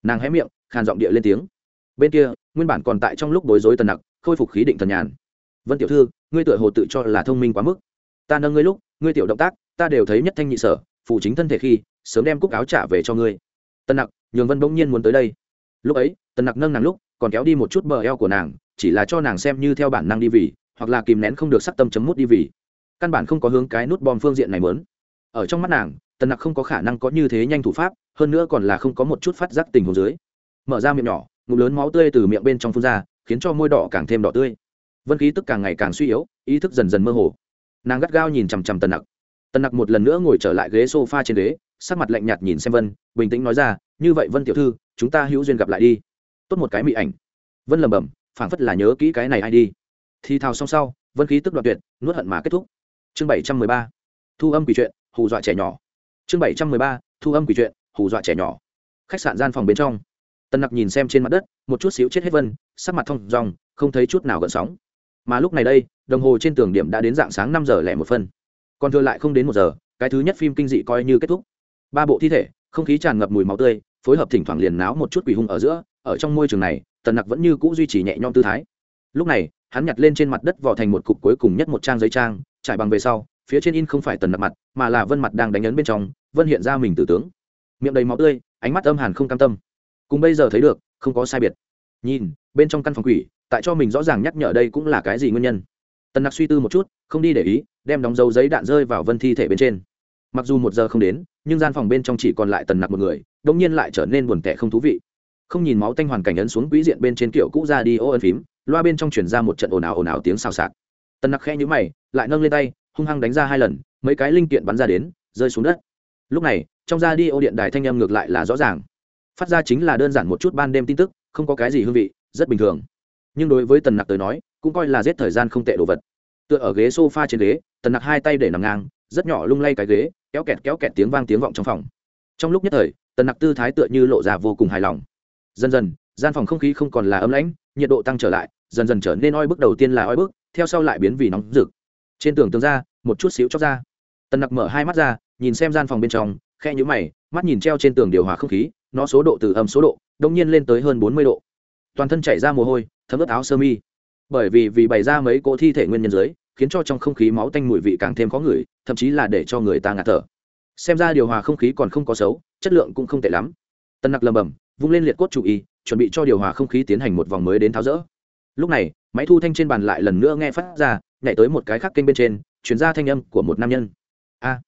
Nàng hé miệng, khàn giọng địa lên tiếng. Bên kia, nguyên bản còn tại trong lúc bối rối tần nặc, khôi phục khí định thần nhàn. Vân tiểu thư, ngươi tựa hồ tự cho là thông minh quá mức ta nâng ngươi lúc, ngươi tiểu động tác, ta đều thấy nhất thanh nhị sở phụ chính thân thể khi, sớm đem cúc áo trả về cho ngươi. Tân nặc, nhường vân bỗng nhiên muốn tới đây. Lúc ấy, tân nặc nâng nàng lúc, còn kéo đi một chút bờ eo của nàng, chỉ là cho nàng xem như theo bản năng đi vì, hoặc là kìm nén không được sắc tâm chấm mút đi vì. Căn bản không có hướng cái nút bom phương diện này mớn ở trong mắt nàng, tân nặc không có khả năng có như thế nhanh thủ pháp, hơn nữa còn là không có một chút phát giác tình hồ dưới. Mở ra miệng nhỏ, ngụm lớn máu tươi từ miệng bên trong phun ra, khiến cho môi đỏ càng thêm đỏ tươi. Vân khí tức càng ngày càng suy yếu, ý thức dần dần mơ hồ nàng gắt gao nhìn chằm chằm tần nặc. Tần nặc một lần nữa ngồi trở lại ghế s o f a trên ghế, sắc mặt lạnh nhạt nhìn xem vân, bình tĩnh nói ra, như vậy vân tiểu thư, chúng ta hữu duyên gặp lại đi. Tốt một cái mị ảnh. Vân lầm bầm phảng phất là nhớ kỹ cái này ai đi. Thì thào xong sau, vân khí tức đoạn tuyệt, nuốt hận mà kết thúc. Chương bảy trăm mười ba, thu âm quỷ chuyện hù dọa trẻ nhỏ. Chương bảy trăm mười ba, thu âm quỷ chuyện hù dọa trẻ nhỏ. Khách sạn gian phòng bên trong. Tần nặc nhìn xem trên mặt đất, một chút xíu chết hết vân, sắc mặt thông ròng không thấy chút nào gợn sóng mà lúc này đây, đồng hồ trên tường điểm đã đến dạng sáng năm giờ lẻ một phân. Còn thừa lại không đến một giờ, cái thứ nhất phim kinh dị coi như kết thúc. Ba bộ thi thể, không khí tràn ngập mùi máu tươi, phối hợp thỉnh thoảng liền náo một chút quỷ hung ở giữa, ở trong môi trường này, tần nặc vẫn như c ũ duy trì nhẹ nhõm tư thái. Lúc này, hắn nhặt lên trên mặt đất vò thành một cục cuối cùng nhất một trang giấy trang, trải bằng về sau, phía trên in không phải tần nặc mặt, mà là vân mặt đang đánh ấn bên trong, vân hiện ra mình tử tướng. Miệng đầy máu tươi, ánh mắt âm hàn không cam tâm. Cùng bây giờ thấy được, không có sai biệt. Nhìn, bên trong căn phòng quỷ tại cho mình rõ ràng nhắc nhở đây cũng là cái gì nguyên nhân. Tần nặc suy tư một chút, không đi để ý, đem đóng dấu giấy đạn rơi vào vân thi thể bên trên. Mặc dù một giờ không đến, nhưng gian phòng bên trong chỉ còn lại tần nặc một người đông nhiên lại trở nên buồn tẻ không thú vị. Không nhìn máu tanh hoàn cảnh ấn xuống quỹ diện bên trên kiểu cũ ra đi ô ân phím, loa bên trong chuyển ra một trận ồn ào ồn ào tiếng xào xạc. Tần nặc khe nhũ mày, lại nâng lên tay, hung hăng đánh ra hai lần, mấy cái linh kiện bắn ra đến, rơi xuống đất. Lúc này, trong ra đi ô điện đài thanh âm ngược lại là rõ ràng. Phát ra chính là đơn giản một chút ban đêm tin tức, không có cái gì hương vị, rất bình thường nhưng đối với tần nặc tới nói, cũng coi là giết thời gian không tệ đồ vật. Tựa ở ghế s o f a trên ghế, tần nặc hai tay để nằm ngang, rất nhỏ lung lay cái ghế, kéo kẹt kéo kẹt tiếng vang tiếng vọng trong phòng. Trong lúc nhất thời, tần nặc tư thái tựa như lộ ra vô cùng hài lòng. Dần dần, gian phòng không khí không còn là ấm lãnh, nhiệt độ tăng trở lại, dần dần trở nên oi bức đầu tiên là oi bức, theo sau lại biến vì nóng rực. Trên tường tường ra, một chút xíu chóc ra. Tần nặc mở hai mắt ra, nhìn xem gian phòng bên trong khe nhũ mày, mắt nhìn treo trên tường điều hòa không khí, nó số độ từ âm số độ, đông nhiên lên tới hơn bốn mươi độ toàn thân chảy ra mồ hôi, thấm ướt áo sơ mi. Bởi vì vì bày ra mấy cỗ thi thể nguyên nhân dưới, khiến cho trong không khí máu tanh mùi vị càng thêm khó ngửi, thậm chí là để cho người ta ngạt thở. Xem ra điều hòa không khí còn không có xấu, chất lượng cũng không tệ lắm. Tân nặc lầm bầm, vung lên liệt cốt chủ y, chuẩn bị cho điều hòa không khí tiến hành một vòng mới đến tháo rỡ. Lúc này, máy thu thanh trên bàn lại lần nữa nghe phát ra, nhảy tới một cái khác kênh bên trên chuyển ra thanh âm của một nam nhân. A!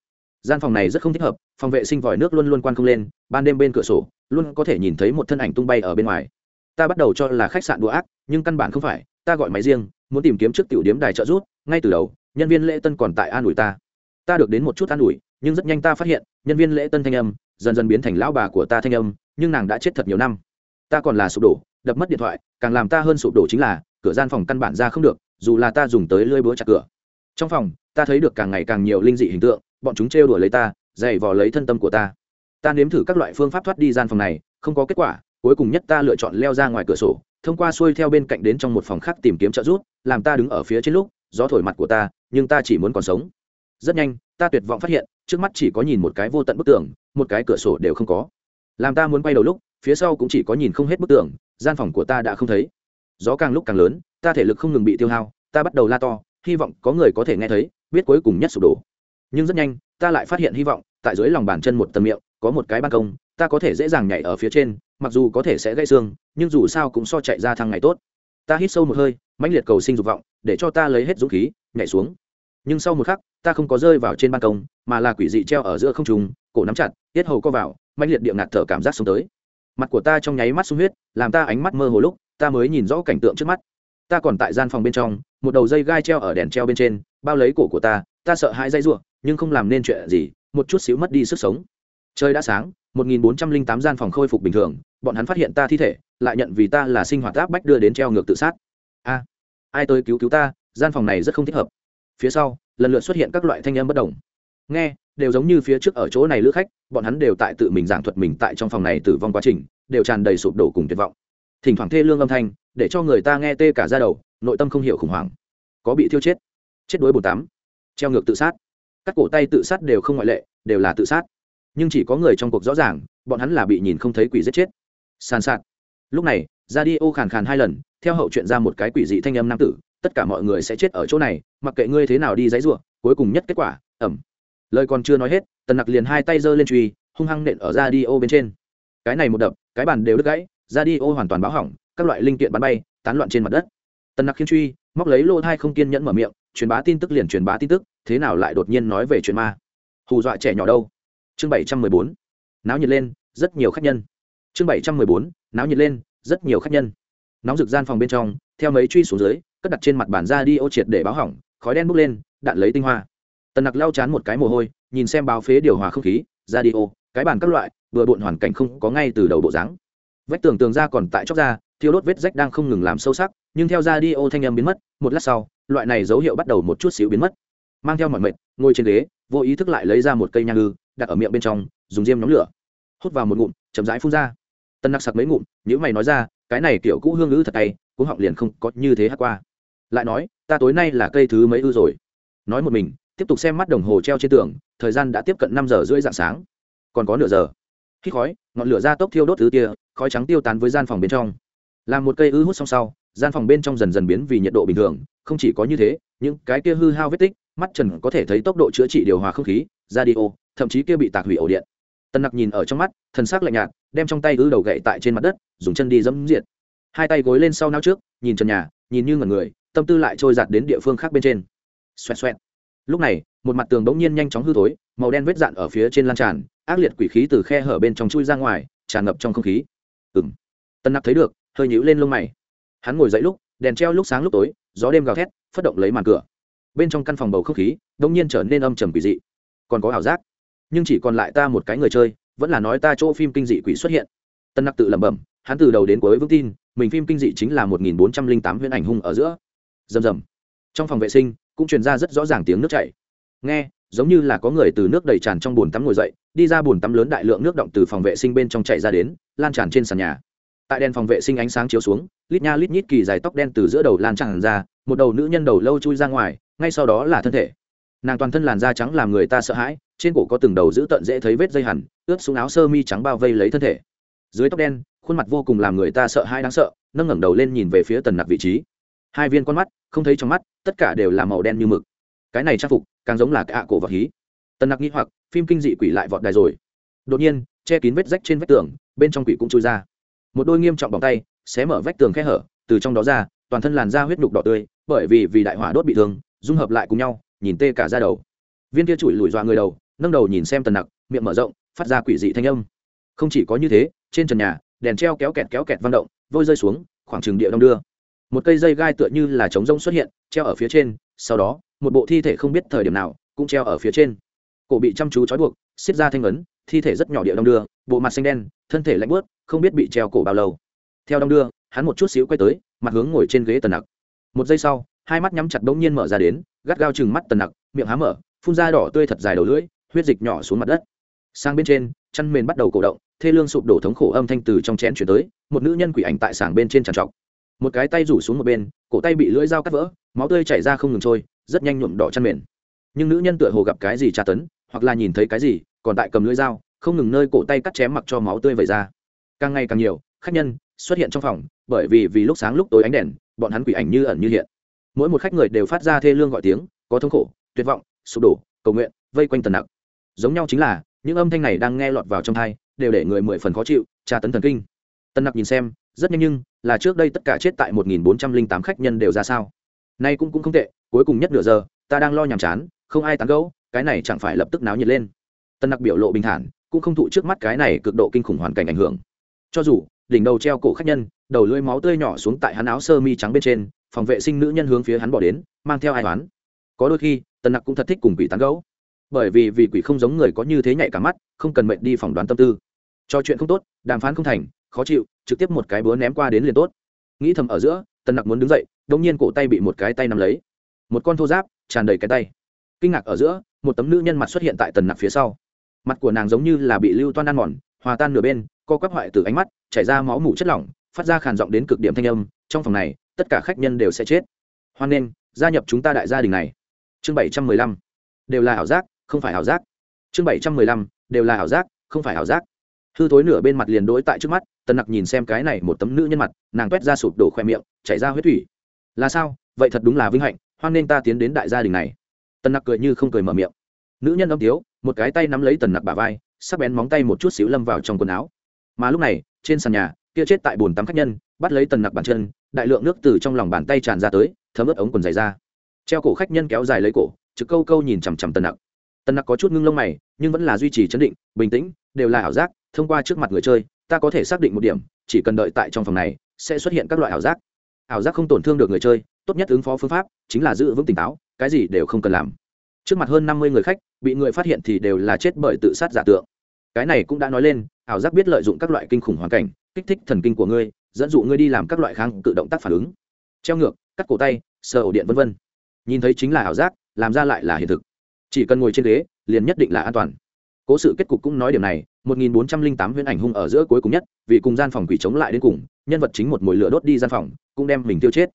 Gian phòng này rất không thích hợp, phòng vệ sinh vòi nước luôn luôn quan không lên, ban đêm bên cửa sổ, luôn có thể nhìn thấy một thân ảnh tung bay ở bên ngoài ta bắt đầu cho là khách sạn đùa ác, nhưng căn bản không phải, ta gọi máy riêng, muốn tìm kiếm trước tiểu điếm đài trợ rút ngay từ đầu, nhân viên lễ tân còn tại an ủi ta. Ta được đến một chút an ủi, nhưng rất nhanh ta phát hiện, nhân viên lễ tân thanh âm, dần dần biến thành lão bà của ta thanh âm, nhưng nàng đã chết thật nhiều năm. Ta còn là sụp đổ, đập mất điện thoại, càng làm ta hơn sụp đổ chính là, cửa gian phòng căn bản ra không được, dù là ta dùng tới lơi búa chặt cửa. Trong phòng, ta thấy được càng ngày càng nhiều linh dị hình tượng, bọn chúng trêu đuổi lấy ta dày vò lấy thân tâm của ta. Ta nếm thử các loại phương pháp thoát đi gian phòng này, không có kết quả cuối cùng nhất ta lựa chọn leo ra ngoài cửa sổ, thông qua xuôi theo bên cạnh đến trong một phòng khác tìm kiếm trợ giúp, làm ta đứng ở phía trên lúc, gió thổi mặt của ta, nhưng ta chỉ muốn còn sống. Rất nhanh, ta tuyệt vọng phát hiện, trước mắt chỉ có nhìn một cái vô tận bức tường, một cái cửa sổ đều không có. Làm ta muốn quay đầu lúc, phía sau cũng chỉ có nhìn không hết bức tường, gian phòng của ta đã không thấy. Gió càng lúc càng lớn, ta thể lực không ngừng bị tiêu hao, ta bắt đầu la to, hy vọng có người có thể nghe thấy, biết cuối cùng nhất sụp đổ. Nhưng rất nhanh, ta lại phát hiện hy vọng, tại dưới lòng bàn chân một tầm miệng, có một cái ban công ta có thể dễ dàng nhảy ở phía trên, mặc dù có thể sẽ gãy xương, nhưng dù sao cũng so chạy ra thang ngày tốt. Ta hít sâu một hơi, mãnh liệt cầu sinh dục vọng, để cho ta lấy hết dũng khí, nhảy xuống. Nhưng sau một khắc, ta không có rơi vào trên ban công, mà là quỷ dị treo ở giữa không trùng cổ nắm chặt, tiết hầu co vào, mãnh liệt địa ngạt thở cảm giác xuống tới. Mặt của ta trong nháy mắt sung huyết, làm ta ánh mắt mơ hồ lúc, ta mới nhìn rõ cảnh tượng trước mắt. Ta còn tại gian phòng bên trong, một đầu dây gai treo ở đèn treo bên trên, bao lấy cổ của ta ta sợ hãi dây ruộng nhưng không làm nên chuyện gì, một chút xíu mất đi sức sống. Trời đã sáng 1408 gian phòng khôi phục bình thường, bọn hắn phát hiện ta thi thể, lại nhận vì ta là sinh hoạt áp bách đưa đến treo ngược tự sát. A, ai tới cứu cứu ta, gian phòng này rất không thích hợp. Phía sau, lần lượt xuất hiện các loại thanh âm bất đồng. Nghe, đều giống như phía trước ở chỗ này lữ khách, bọn hắn đều tại tự mình giảng thuật mình tại trong phòng này tử vong quá trình, đều tràn đầy sụp đổ cùng tuyệt vọng. Thỉnh thoảng thê lương âm thanh, để cho người ta nghe tê cả da đầu, nội tâm không hiểu khủng hoảng. Có bị thiêu chết? Chết đuối bồn tắm. Treo ngược tự sát. Các cổ tay tự sát đều không ngoại lệ, đều là tự sát nhưng chỉ có người trong cuộc rõ ràng, bọn hắn là bị nhìn không thấy quỷ giết chết. Sàn sạt. Lúc này, ra đi ô khàn khàn hai lần, theo hậu chuyện ra một cái quỷ dị thanh âm nam tử, tất cả mọi người sẽ chết ở chỗ này, mặc kệ ngươi thế nào đi dãy ruộng cuối cùng nhất kết quả, ẩm. Lời còn chưa nói hết, tần nặc liền hai tay giơ lên truy, hung hăng nện ở ra đi ô bên trên. Cái này một đập, cái bàn đều đứt gãy, ra đi ô hoàn toàn báo hỏng, các loại linh kiện bắn bay, tán loạn trên mặt đất. Tần nặc khiến truy, móc lấy lô thai không kiên nhẫn mở miệng, truyền bá tin tức liền truyền bá tin tức, thế nào lại đột nhiên nói về chuyện ma? Hù dọa trẻ nhỏ đâu? Chương bảy trăm mười bốn, náo nhiệt lên, rất nhiều khách nhân. Chương bảy trăm mười bốn, náo nhiệt lên, rất nhiều khách nhân. Nóng rực gian phòng bên trong, theo mấy truy xuống dưới, cất đặt trên mặt bàn ra đi ô triệt để báo hỏng, khói đen bốc lên, đạn lấy tinh hoa. Tần nặc lau chán một cái mồ hôi, nhìn xem báo phế điều hòa không khí, ra đi ô, cái bàn các loại, vừa bộn hoàn cảnh không có ngay từ đầu bộ dáng. Vách tường tường ra còn tại chóc ra, thiêu đốt vết rách đang không ngừng làm sâu sắc, nhưng theo ra đi ô thanh âm biến mất, một lát sau, loại này dấu hiệu bắt đầu một chút xíu biến mất. Mang theo mọi mệt ngồi trên ghế vô ý thức lại lấy ra một cây nhang ngư đặt ở miệng bên trong, dùng diêm nhóm lửa. Hút vào một ngụm, chậm rãi phun ra. Tân nặc sặc mấy ngụm nhữ mày nói ra, cái này kiểu cũ hương ngữ thật tay cũng họng liền không có như thế hát qua. Lại nói, ta tối nay là cây thứ mấy ư rồi? Nói một mình, tiếp tục xem mắt đồng hồ treo trên tường, thời gian đã tiếp cận năm giờ rưỡi dạng sáng. Còn có nửa giờ. Khi khói, ngọn lửa ra tốc thiêu đốt thứ kia, khói trắng tiêu tán với gian phòng bên trong. Làm một cây ư hút xong sau, gian phòng bên trong dần dần biến vì nhiệt độ bình thường, không chỉ có như thế, những cái kia hư hao vết tích mắt trần có thể thấy tốc độ chữa trị điều hòa không khí, radio, thậm chí kia bị tạc hủy ổ điện. Tân nặc nhìn ở trong mắt, thần sắc lạnh nhạt, đem trong tay ứ đầu gậy tại trên mặt đất, dùng chân đi dẫm diện hai tay gối lên sau nao trước, nhìn trần nhà, nhìn như ngần người, tâm tư lại trôi giạt đến địa phương khác bên trên. Xoẹt xoẹt. Lúc này, một mặt tường bỗng nhiên nhanh chóng hư thối, màu đen vết dạn ở phía trên lan tràn, ác liệt quỷ khí từ khe hở bên trong chui ra ngoài, tràn ngập trong không khí. Ừng tân nặc thấy được, hơi nhíu lên lông mày. Hắn ngồi dậy lúc, đèn treo lúc sáng lúc tối, gió đêm gào thét, phất động lấy màn cửa bên trong căn phòng bầu không khí, đông nhiên trở nên âm trầm quỷ dị. Còn có ảo giác. Nhưng chỉ còn lại ta một cái người chơi, vẫn là nói ta chỗ phim kinh dị quỷ xuất hiện. Tân nặc tự lẩm bẩm, hắn từ đầu đến cuối vững tin, mình phim kinh dị chính là một nghìn bốn trăm linh tám huyễn ảnh hung ở giữa. Rầm rầm. Trong phòng vệ sinh, cũng truyền ra rất rõ ràng tiếng nước chảy. Nghe, giống như là có người từ nước đầy tràn trong bồn tắm ngồi dậy, đi ra bồn tắm lớn đại lượng nước động từ phòng vệ sinh bên trong chạy ra đến, lan tràn trên sàn nhà. Tại đèn phòng vệ sinh ánh sáng chiếu xuống, lít nha lít nhít kỳ dài tóc đen từ giữa đầu lan tràn ra, một đầu nữ nhân đầu lâu chui ra ngoài ngay sau đó là thân thể. Nàng toàn thân làn da trắng làm người ta sợ hãi, trên cổ có từng đầu giữ tận dễ thấy vết dây hẳn, ướt xuống áo sơ mi trắng bao vây lấy thân thể. Dưới tóc đen, khuôn mặt vô cùng làm người ta sợ hãi đáng sợ, nâng ngẩng đầu lên nhìn về phía tần nặc vị trí. Hai viên con mắt, không thấy trong mắt, tất cả đều là màu đen như mực. Cái này trang phục, càng giống là cả cổ và hí. Tần nặc nghĩ hoặc, phim kinh dị quỷ lại vọt đài rồi. Đột nhiên, che kín vết rách trên vách tường, bên trong quỷ cũng trôi ra. Một đôi nghiêm trọng bằng tay, xé mở vách tường khe hở, từ trong đó ra, toàn thân làn da huyết đục đỏ tươi, bởi vì vì đại hỏa đốt bị thương dung hợp lại cùng nhau, nhìn tê cả ra đầu. Viên kia chùi lùi dọa người đầu, nâng đầu nhìn xem tần nặc, miệng mở rộng, phát ra quỷ dị thanh âm. Không chỉ có như thế, trên trần nhà, đèn treo kéo kẹt kéo kẹt văng động, vôi rơi xuống, khoảng trừng địa đông đưa. Một cây dây gai tựa như là trống rông xuất hiện, treo ở phía trên, sau đó, một bộ thi thể không biết thời điểm nào, cũng treo ở phía trên. Cổ bị chăm chú trói buộc, xiết ra thanh ấn, thi thể rất nhỏ địa đông đưa, bộ mặt xanh đen, thân thể lạnh bớt không biết bị treo cổ bao lâu. Theo đông đưa, hắn một chút xíu quay tới, mặt hướng ngồi trên ghế tần nặc. Một giây sau hai mắt nhắm chặt bỗng nhiên mở ra đến, gắt gao chừng mắt tần nặc, miệng há mở, phun ra đỏ tươi thật dài đầu lưỡi, huyết dịch nhỏ xuống mặt đất. Sang bên trên, chăn mền bắt đầu cổ động, thê lương sụp đổ thống khổ âm thanh từ trong chén chuyển tới, một nữ nhân quỷ ảnh tại sảng bên trên tràn trọc. Một cái tay rủ xuống một bên, cổ tay bị lưỡi dao cắt vỡ, máu tươi chảy ra không ngừng trôi, rất nhanh nhuộm đỏ chăn mền. Nhưng nữ nhân tựa hồ gặp cái gì tra tấn, hoặc là nhìn thấy cái gì, còn tại cầm lưỡi dao, không ngừng nơi cổ tay cắt chém mặc cho máu tươi vẩy ra. Càng ngày càng nhiều, khách nhân xuất hiện trong phòng, bởi vì vì lúc sáng lúc tối ánh đèn, bọn hắn quỷ ảnh như ẩn như hiện mỗi một khách người đều phát ra thê lương gọi tiếng, có thống khổ, tuyệt vọng, sụp đổ, cầu nguyện, vây quanh tần nặc. Giống nhau chính là, những âm thanh này đang nghe lọt vào trong thai đều để người mười phần khó chịu, tra tấn thần kinh. Tần nặc nhìn xem, rất nhanh nhưng, là trước đây tất cả chết tại một nghìn bốn trăm linh tám khách nhân đều ra sao. Nay cũng cũng không tệ, cuối cùng nhất nửa giờ, ta đang lo nhàm chán, không ai tán gẫu, cái này chẳng phải lập tức náo nhiệt lên. Tần nặc biểu lộ bình thản, cũng không thụ trước mắt cái này cực độ kinh khủng hoàn cảnh ảnh hưởng. Cho dù, đỉnh đầu treo cổ khách nhân, đầu lưỡi máu tươi nhỏ xuống tại hắn áo sơ mi trắng bên trên phòng vệ sinh nữ nhân hướng phía hắn bỏ đến, mang theo ai toán có đôi khi, tần nặc cũng thật thích cùng quỷ tán gấu bởi vì vì quỷ không giống người có như thế nhạy cả mắt, không cần mệnh đi phỏng đoán tâm tư. Cho chuyện không tốt, đàm phán không thành, khó chịu, trực tiếp một cái búa ném qua đến liền tốt. Nghĩ thầm ở giữa, tần nặc muốn đứng dậy đông nhiên cổ tay bị một cái tay nắm lấy. Một con thô giáp tràn đầy cái tay. Kinh ngạc ở giữa, một tấm nữ nhân mặt xuất hiện tại tần nặc phía sau. Mặt của nàng giống như là bị lưu toan ăn mòn, hòa tan nửa bên, co quắp hoại từ ánh mắt, chảy ra máu mủ chất lỏng, phát ra khàn giọng đến cực điểm thanh âm. Trong phòng này tất cả khách nhân đều sẽ chết. Hoan nghênh gia nhập chúng ta đại gia đình này. Chương bảy trăm mười lăm. Đều là ảo giác, không phải ảo giác. Chương bảy trăm mười lăm. Đều là ảo giác, không phải ảo giác. Hư thối nửa bên mặt liền đối tại trước mắt, tần nặc nhìn xem cái này một tấm nữ nhân mặt, nàng quét ra sụp đổ khoe miệng, chảy ra huyết thủy. Là sao? Vậy thật đúng là vinh hạnh, hoan nên ta tiến đến đại gia đình này. Tần nặc cười như không cười mở miệng. Nữ nhân âm tiếu, một cái tay nắm lấy tần nặc bà vai, sắc bén móng tay một chút xíu lâm vào trong quần áo. Mà lúc này, trên sàn nhà, kia chết tại bồn tắm khách nhân, bắt lấy tần nặc bàn chân đại lượng nước từ trong lòng bàn tay tràn ra tới, thấm ướt ống quần dày ra treo cổ khách nhân kéo dài lấy cổ, trực câu câu nhìn chằm chằm tần nặc. Tần nặc có chút ngưng lông mày, nhưng vẫn là duy trì chấn định, bình tĩnh, đều là ảo giác, thông qua trước mặt người chơi, ta có thể xác định một điểm, chỉ cần đợi tại trong phòng này, sẽ xuất hiện các loại ảo giác. Ảo giác không tổn thương được người chơi, tốt nhất ứng phó phương pháp chính là giữ vững tỉnh táo, cái gì đều không cần làm. Trước mặt hơn năm mươi người khách, bị người phát hiện thì đều là chết bởi tự sát giả tượng. Cái này cũng đã nói lên, ảo giác biết lợi dụng các loại kinh khủng hoàn cảnh, kích thích thần kinh của ngươi dẫn dụ ngươi đi làm các loại kháng cự động tác phản ứng. Treo ngược, cắt cổ tay, sờ ổ điện v v nhìn thấy chính là ảo giác, làm ra lại là hiện thực. Chỉ cần ngồi trên ghế, liền nhất định là an toàn. Cố sự kết cục cũng nói điểm này 1408 huyễn ảnh hung ở giữa cuối cùng nhất, vì cùng gian phòng quỷ chống lại đến cùng, nhân vật chính một mồi lửa đốt đi gian phòng, cũng đem mình tiêu chết.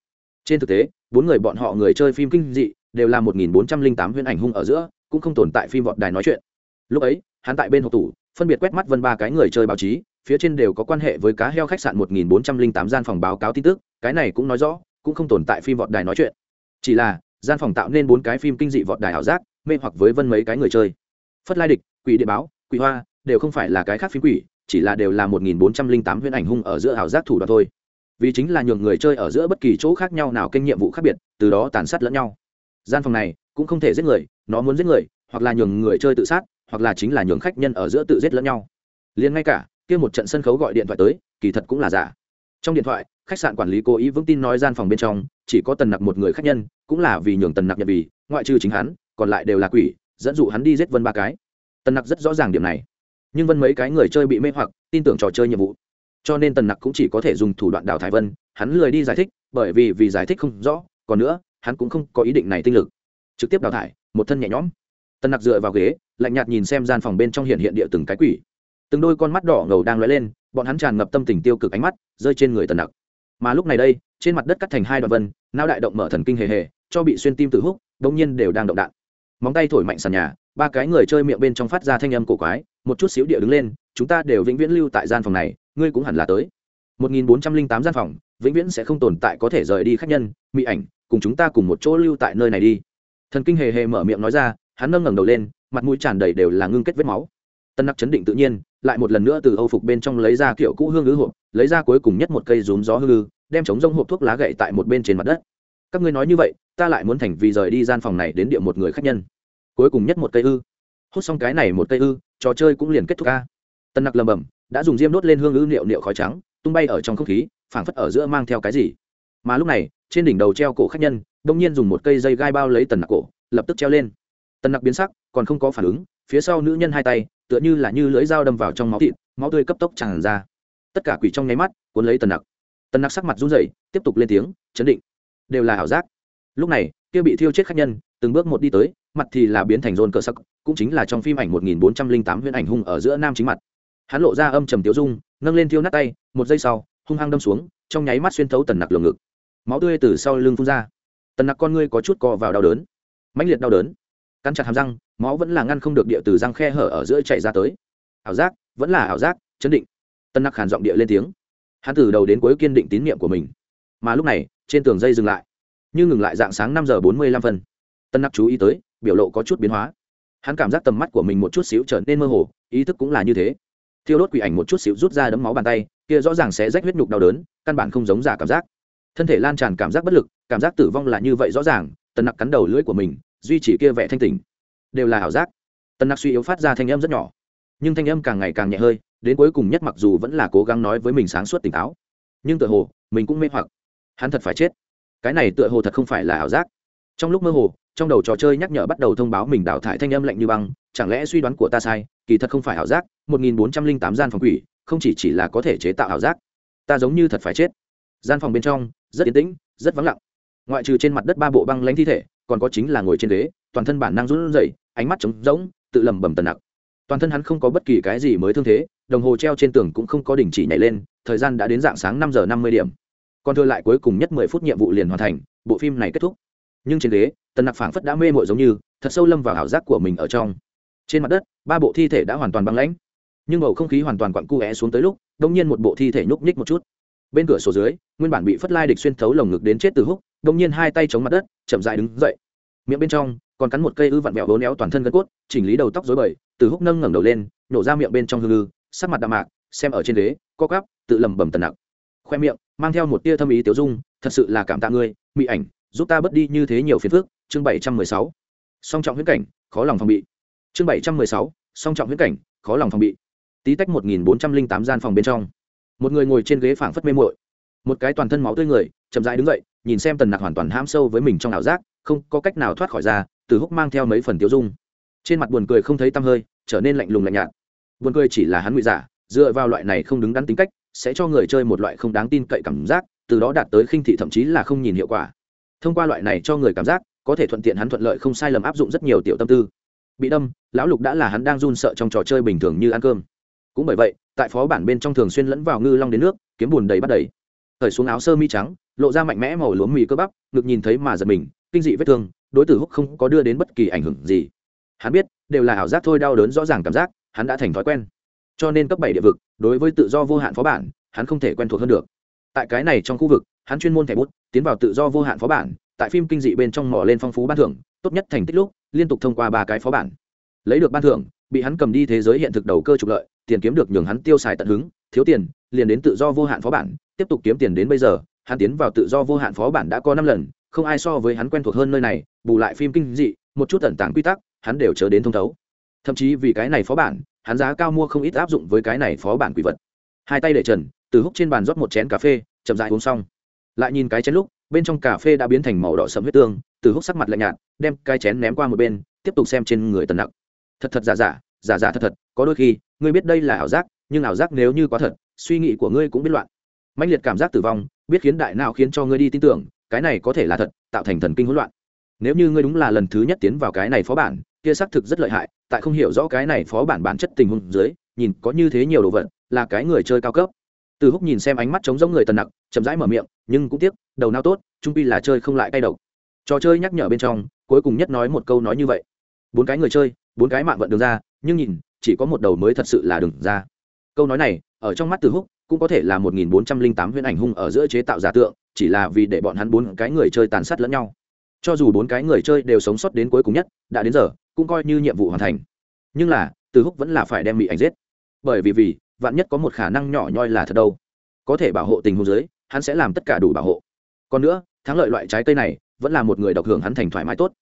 Trên thực tế, bốn người bọn họ người chơi phim kinh dị, đều là 1408 huyễn ảnh hung ở giữa, cũng không tồn tại phim vọt đài nói chuyện. Lúc ấy, hắn tại bên hộp tủ, phân biệt quét mắt vân ba cái người chơi báo chí phía trên đều có quan hệ với cá heo khách sạn 1408 gian phòng báo cáo tin tức, cái này cũng nói rõ, cũng không tồn tại phim vọt đài nói chuyện. Chỉ là, gian phòng tạo nên bốn cái phim kinh dị vọt đài ảo giác, mê hoặc với vân mấy cái người chơi. Phất lai địch, quỷ địa báo, quỷ hoa, đều không phải là cái khác phim quỷ, chỉ là đều là 1408 huyễn ảnh hung ở giữa ảo giác thủ đoạn thôi. Vì chính là nhường người chơi ở giữa bất kỳ chỗ khác nhau nào kinh nhiệm vụ khác biệt, từ đó tàn sát lẫn nhau. Gian phòng này cũng không thể giết người, nó muốn giết người, hoặc là nhường người chơi tự sát, hoặc là chính là nhường khách nhân ở giữa tự giết lẫn nhau. Liền ngay cả kia một trận sân khấu gọi điện thoại tới, kỳ thật cũng là giả. Trong điện thoại, khách sạn quản lý cố ý vững tin nói gian phòng bên trong, chỉ có tần nặc một người khách nhân, cũng là vì nhường tần nặc nhận vì, ngoại trừ chính hắn, còn lại đều là quỷ, dẫn dụ hắn đi giết vân ba cái. Tần nặc rất rõ ràng điểm này. Nhưng vân mấy cái người chơi bị mê hoặc, tin tưởng trò chơi nhiệm vụ. Cho nên tần nặc cũng chỉ có thể dùng thủ đoạn đào thải vân, hắn lười đi giải thích, bởi vì vì giải thích không rõ, còn nữa, hắn cũng không có ý định này tinh lực. Trực tiếp đào thải, một thân nhẹ nhõm. Tần nặc dựa vào ghế, lạnh nhạt nhìn xem gian phòng bên trong hiện hiện địa từng cái quỷ từng đôi con mắt đỏ ngầu đang lóe lên, bọn hắn tràn ngập tâm tình tiêu cực ánh mắt, rơi trên người tần nặc. Mà lúc này đây, trên mặt đất cắt thành hai đoạn vân nao đại động mở thần kinh hề hề, cho bị xuyên tim tự húc đ nhiên đều đang động đạn. Móng tay thổi mạnh sàn nhà, ba cái người chơi miệng bên trong phát ra thanh âm cổ quái, một chút xíu địa đứng lên, chúng ta đều vĩnh viễn lưu tại gian phòng này, ngươi cũng hẳn là tới. 1408 gian phòng, vĩnh viễn sẽ không tồn tại có thể rời đi khách nhân, mỹ ảnh, cùng chúng ta cùng một chỗ lưu tại nơi này đi. Thần kinh hề hề mở miệng nói ra, hắn nâng ngẩng đầu lên, mặt mũi tràn đầy đều là ngưng kết vết máu tân nặc chấn định tự nhiên, lại một lần nữa từ âu phục bên trong lấy ra kiểu cũ hương ứ hộp, lấy ra cuối cùng nhất một cây rúm gió hư ngư đem chống rông hộp thuốc lá gậy tại một bên trên mặt đất. Các ngươi nói như vậy, ta lại muốn thành vì rời đi gian phòng này đến địa một người khách nhân. Cuối cùng nhất một cây ư. Hút xong cái này một cây ư, trò chơi cũng liền kết thúc ca tân nặc lầm bầm đã dùng diêm đốt lên hương ư niệu niệu khói trắng, tung bay ở trong không khí, phảng phất ở giữa mang theo cái gì. Mà lúc này, trên đỉnh đầu treo cổ khách nhân, đông nhiên dùng một cây dây gai bao lấy tần nặc cổ, lập tức treo lên. Tần nặc biến sắc, còn không có phản ứng, phía sau nữ nhân hai tay tựa như là như lưỡi dao đâm vào trong máu thịt, máu tươi cấp tốc tràn ra. Tất cả quỷ trong nháy mắt, cuốn lấy tần nặc. Tần nặc sắc mặt run rẩy, tiếp tục lên tiếng, chấn định. Đều là ảo giác. Lúc này, kia bị thiêu chết khách nhân, từng bước một đi tới, mặt thì là biến thành rôn cờ sắc, cũng chính là trong phim ảnh một nghìn bốn trăm linh tám huyễn ảnh hung ở giữa nam chính mặt. Hắn lộ ra âm trầm tiêu dung, nâng lên thiêu nát tay, một giây sau, hung hăng đâm xuống, trong nháy mắt xuyên thấu tần nặc lồng ngực. Máu tươi từ sau lưng phun ra. Tần nặc con ngươi có chút co vào đau đớn. Mãnh liệt đau đớn. Cắn chặt hàm răng máu vẫn là ngăn không được địa từ răng khe hở ở giữa chạy ra tới. Ảo giác, vẫn là ảo giác, chấn định. Tân nặc hàn giọng địa lên tiếng. Hắn từ đầu đến cuối kiên định tín nhiệm của mình. Mà lúc này, trên tường dây dừng lại. Như ngừng lại dạng sáng năm giờ bốn mươi lăm phân. Tân nặc chú ý tới, biểu lộ có chút biến hóa. Hắn cảm giác tầm mắt của mình một chút xíu trở nên mơ hồ, ý thức cũng là như thế. Thiêu đốt quỷ ảnh một chút xíu rút ra đấm máu bàn tay, kia rõ ràng sẽ rách huyết nhục đau đớn, căn bản không giống giả cảm giác. Thân thể lan tràn cảm giác bất lực, cảm giác tử vong là như vậy rõ ràng tần nặc cắn đầu lưỡi của mình, duy chỉ kia vẻ thanh tỉnh đều là ảo giác. Tần nặc suy yếu phát ra thanh âm rất nhỏ, nhưng thanh âm càng ngày càng nhẹ hơi, đến cuối cùng nhất mặc dù vẫn là cố gắng nói với mình sáng suốt tỉnh táo, nhưng tựa hồ, mình cũng mê hoặc. Hắn thật phải chết. Cái này tựa hồ thật không phải là ảo giác. Trong lúc mơ hồ, trong đầu trò chơi nhắc nhở bắt đầu thông báo mình đào thải thanh âm lạnh như băng, chẳng lẽ suy đoán của ta sai, kỳ thật không phải ảo giác, một nghìn bốn trăm linh tám gian phòng quỷ, không chỉ chỉ là có thể chế tạo ảo giác. Ta giống như thật phải chết. Gian phòng bên trong, rất yên tĩnh, rất vắng lặng. Ngoại trừ trên mặt đất ba bộ băng lãnh thi thể còn có chính là ngồi trên ghế, toàn thân bản năng run rẩy, ánh mắt trống rỗng, tự lầm bầm tần nặc. Toàn thân hắn không có bất kỳ cái gì mới thương thế, đồng hồ treo trên tường cũng không có đình chỉ nhảy lên, thời gian đã đến dạng sáng năm giờ năm mươi điểm. Còn thừa lại cuối cùng nhất mười phút nhiệm vụ liền hoàn thành, bộ phim này kết thúc. Nhưng trên ghế, tần nặc phảng phất đã mê mội giống như, thật sâu lâm vào ảo giác của mình ở trong. Trên mặt đất, ba bộ thi thể đã hoàn toàn băng lãnh. Nhưng bầu không khí hoàn toàn quặn cu é xuống tới lúc đông nhiên một bộ thi thể nhúc nhích một chút. Bên cửa sổ dưới, nguyên bản bị phất lai địch xuyên thấu lồng ngực đến chết từ húc đông nhiên hai tay chống mặt đất, chậm dại đứng dậy. Miệng bên trong còn cắn một cây ư vặn vẹo bốn néo toàn thân gân cốt, chỉnh lý đầu tóc dối bời, từ húc nâng ngẩng đầu lên, nổ ra miệng bên trong hư lư sắc mặt đạm mạc, xem ở trên ghế, co cắp tự lầm bầm tần nặng khoe miệng, mang theo một tia thâm ý tiểu dung, thật sự là cảm tạ ngươi, mỹ ảnh, giúp ta bớt đi như thế nhiều phiền phức, chương bảy trăm mười sáu. Song trọng huyết cảnh, khó lòng phòng bị. Chương bảy trăm mười sáu, song trọng huyết cảnh, khó lòng phòng bị. Tí tách một nghìn bốn trăm linh tám gian phòng bên trong. Một người ngồi trên ghế phảng phất mê muội. Một cái toàn thân máu tươi người, chậm rãi đứng dậy nhìn xem tần nặc hoàn toàn ham sâu với mình trong ảo giác, không có cách nào thoát khỏi ra, từ húc mang theo mấy phần tiêu dung. Trên mặt buồn cười không thấy tăm hơi, trở nên lạnh lùng lạnh nhạt. Buồn cười chỉ là hắn ngụy giả, dựa vào loại này không đứng đắn tính cách, sẽ cho người chơi một loại không đáng tin cậy cảm giác, từ đó đạt tới khinh thị thậm chí là không nhìn hiệu quả. Thông qua loại này cho người cảm giác, có thể thuận tiện hắn thuận lợi không sai lầm áp dụng rất nhiều tiểu tâm tư. Bị đâm, lão lục đã là hắn đang run sợ trong trò chơi bình thường như ăn cơm. Cũng bởi vậy, tại phó bản bên trong thường xuyên lẫn vào ngư long đến nước, kiếm bùn đầy bắt đầy. Thời xuống áo sơ mi trắng lộ ra mạnh mẽ màu lúa mì cơ bắp, ngực nhìn thấy mà giật mình, kinh dị vết thương, đối tử húc không có đưa đến bất kỳ ảnh hưởng gì. Hắn biết, đều là ảo giác thôi đau đớn rõ ràng cảm giác, hắn đã thành thói quen. Cho nên cấp bảy địa vực, đối với tự do vô hạn phó bản, hắn không thể quen thuộc hơn được. Tại cái này trong khu vực, hắn chuyên môn thẻ bút, tiến vào tự do vô hạn phó bản, tại phim kinh dị bên trong mỏ lên phong phú ban thưởng, tốt nhất thành tích lúc, liên tục thông qua ba cái phó bản. Lấy được ban thưởng, bị hắn cầm đi thế giới hiện thực đầu cơ trục lợi, tiền kiếm được nhường hắn tiêu xài tận hứng, thiếu tiền, liền đến tự do vô hạn phó bản, tiếp tục kiếm tiền đến bây giờ hắn tiến vào tự do vô hạn phó bản đã có năm lần, không ai so với hắn quen thuộc hơn nơi này, bù lại phim kinh dị, một chút tẩn tàng quy tắc, hắn đều chờ đến thông thấu. Thậm chí vì cái này phó bản, hắn giá cao mua không ít áp dụng với cái này phó bản quỷ vật. Hai tay để trần, từ húc trên bàn rót một chén cà phê, chậm dại uống xong. Lại nhìn cái chén lúc, bên trong cà phê đã biến thành màu đỏ sẫm huyết tương, từ húc sắc mặt lạnh nhạt, đem cái chén ném qua một bên, tiếp tục xem trên người tần nặc. Thật thật giả giả giả giả thật thật, có đôi khi, ngươi biết đây là ảo giác, nhưng ảo giác nếu như quá thật, suy nghĩ của ngươi cũng biết loạn mạnh liệt cảm giác tử vong, biết khiến đại não khiến cho ngươi đi tin tưởng, cái này có thể là thật, tạo thành thần kinh hỗn loạn. Nếu như ngươi đúng là lần thứ nhất tiến vào cái này phó bản, kia xác thực rất lợi hại, tại không hiểu rõ cái này phó bản bản chất tình huống dưới, nhìn có như thế nhiều đồ vật, là cái người chơi cao cấp. Từ húc nhìn xem ánh mắt trống giống người tần nặc, chậm rãi mở miệng, nhưng cũng tiếc, đầu não tốt, trung pi là chơi không lại cay độc. Trò chơi nhắc nhở bên trong, cuối cùng nhất nói một câu nói như vậy. Bốn cái người chơi, bốn cái mạng vận đường ra, nhưng nhìn, chỉ có một đầu mới thật sự là đường ra. Câu nói này, ở trong mắt từ húc cũng có thể là một nghìn bốn trăm linh tám huyễn ảnh hung ở giữa chế tạo giả tượng, chỉ là vì để bọn hắn bốn cái người chơi tàn sát lẫn nhau. Cho dù bốn cái người chơi đều sống sót đến cuối cùng nhất, đã đến giờ, cũng coi như nhiệm vụ hoàn thành. Nhưng là, từ húc vẫn là phải đem bị ảnh giết. Bởi vì vì, vạn nhất có một khả năng nhỏ nhoi là thật đâu. Có thể bảo hộ tình huống dưới, hắn sẽ làm tất cả đủ bảo hộ. Còn nữa, thắng lợi loại trái cây này, vẫn là một người độc hưởng hắn thành thoải mái tốt.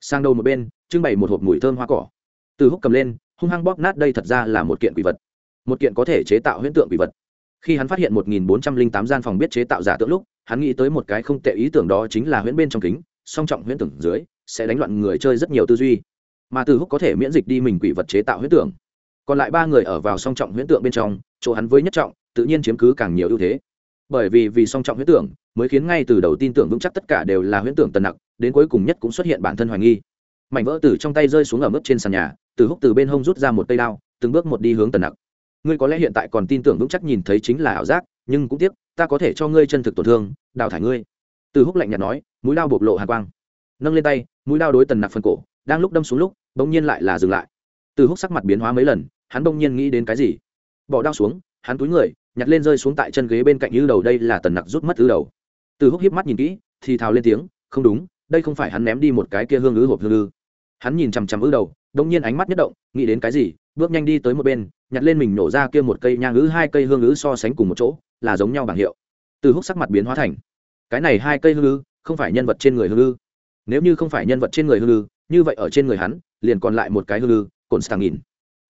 Sang đầu một bên, trưng bày một hộp mùi thơm hoa cỏ. Từ húc cầm lên, hung hăng bóp nát đây thật ra là một kiện quỷ vật. Một kiện có thể chế tạo huyễn tượng quỷ vật khi hắn phát hiện một nghìn bốn trăm linh tám gian phòng biết chế tạo giả tượng lúc, hắn nghĩ tới một cái không tệ ý tưởng đó chính là huyễn bên trong kính, song trọng huyễn tưởng dưới, sẽ đánh loạn người chơi rất nhiều tư duy. Mà từ húc có thể miễn dịch đi mình quỷ vật chế tạo huyễn tưởng. Còn lại ba người ở vào song trọng huyễn tượng bên trong, chỗ hắn với nhất trọng, tự nhiên chiếm cứ càng nhiều ưu thế. Bởi vì vì song trọng huyễn tưởng, mới khiến ngay từ đầu tin tưởng vững chắc tất cả đều là huyễn tưởng tần nặc, đến cuối cùng nhất cũng xuất hiện bản thân hoài nghi. Mảnh vỡ từ trong tay rơi xuống ở mức trên sàn nhà, từ húc từ bên hông rút ra một cây đao, từng bước một đi hướng tần nặc ngươi có lẽ hiện tại còn tin tưởng vững chắc nhìn thấy chính là ảo giác, nhưng cũng tiếc, ta có thể cho ngươi chân thực tổn thương, đào thải ngươi. Từ húc lạnh nhạt nói, mũi đao bộc lộ hà quang. Nâng lên tay, mũi đao đối tần nặc phần cổ, đang lúc đâm xuống lúc, bỗng nhiên lại là dừng lại. Từ húc sắc mặt biến hóa mấy lần, hắn bỗng nhiên nghĩ đến cái gì? Bỏ đao xuống, hắn túi người, nhặt lên rơi xuống tại chân ghế bên cạnh như đầu, đây là tần nặc rút mất thứ đầu. Từ húc hiếp mắt nhìn kỹ, thì thào lên tiếng, không đúng, đây không phải hắn ném đi một cái kia hương ứ hộp hương ư. Hắn nhìn chằm chằm ư đầu đông nhiên ánh mắt nhất động, nghĩ đến cái gì, bước nhanh đi tới một bên nhặt lên mình nổ ra kia một cây nhang ngữ hai cây hương ngữ so sánh cùng một chỗ, là giống nhau bảng hiệu. Từ húc sắc mặt biến hóa thành, cái này hai cây hương ngữ không phải nhân vật trên người hương ngữ nếu như không phải nhân vật trên người hương ngữ như vậy ở trên người hắn, liền còn lại một cái hương ngữ cồn stang nghìn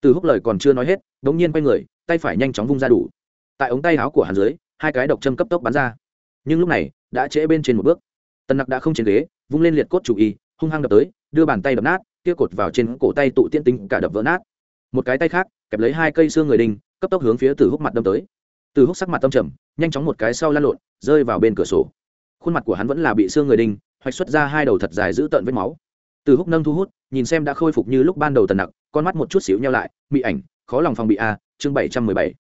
từ húc lời còn chưa nói hết đ ỗ n g nhiên quay người, tay phải nhanh chóng vung ra đủ. Tại ống tay áo của hắn dưới, hai cái độc châm cấp tốc bắn ra. Nhưng lúc này, đã trễ bên trên một bước. Tần nặc đã không trên ghế, vung lên liệt cốt chủ y, hung hăng đập tới, đưa bàn tay đập nát, kia cột vào trên cổ tay tụ tiên tính cả đập vỡ nát. Một cái tay khác kẹp lấy hai cây xương người đinh, cấp tốc hướng phía từ húc mặt đâm tới. Từ húc sắc mặt tâm trầm, nhanh chóng một cái sau lan lộn, rơi vào bên cửa sổ. Khuôn mặt của hắn vẫn là bị xương người đinh, hoạch xuất ra hai đầu thật dài giữ tợn vết máu. Từ húc nâng thu hút, nhìn xem đã khôi phục như lúc ban đầu tần nặc, con mắt một chút xíu nhau lại bị ảnh, khó lòng phòng bị a, chương bảy trăm mười bảy.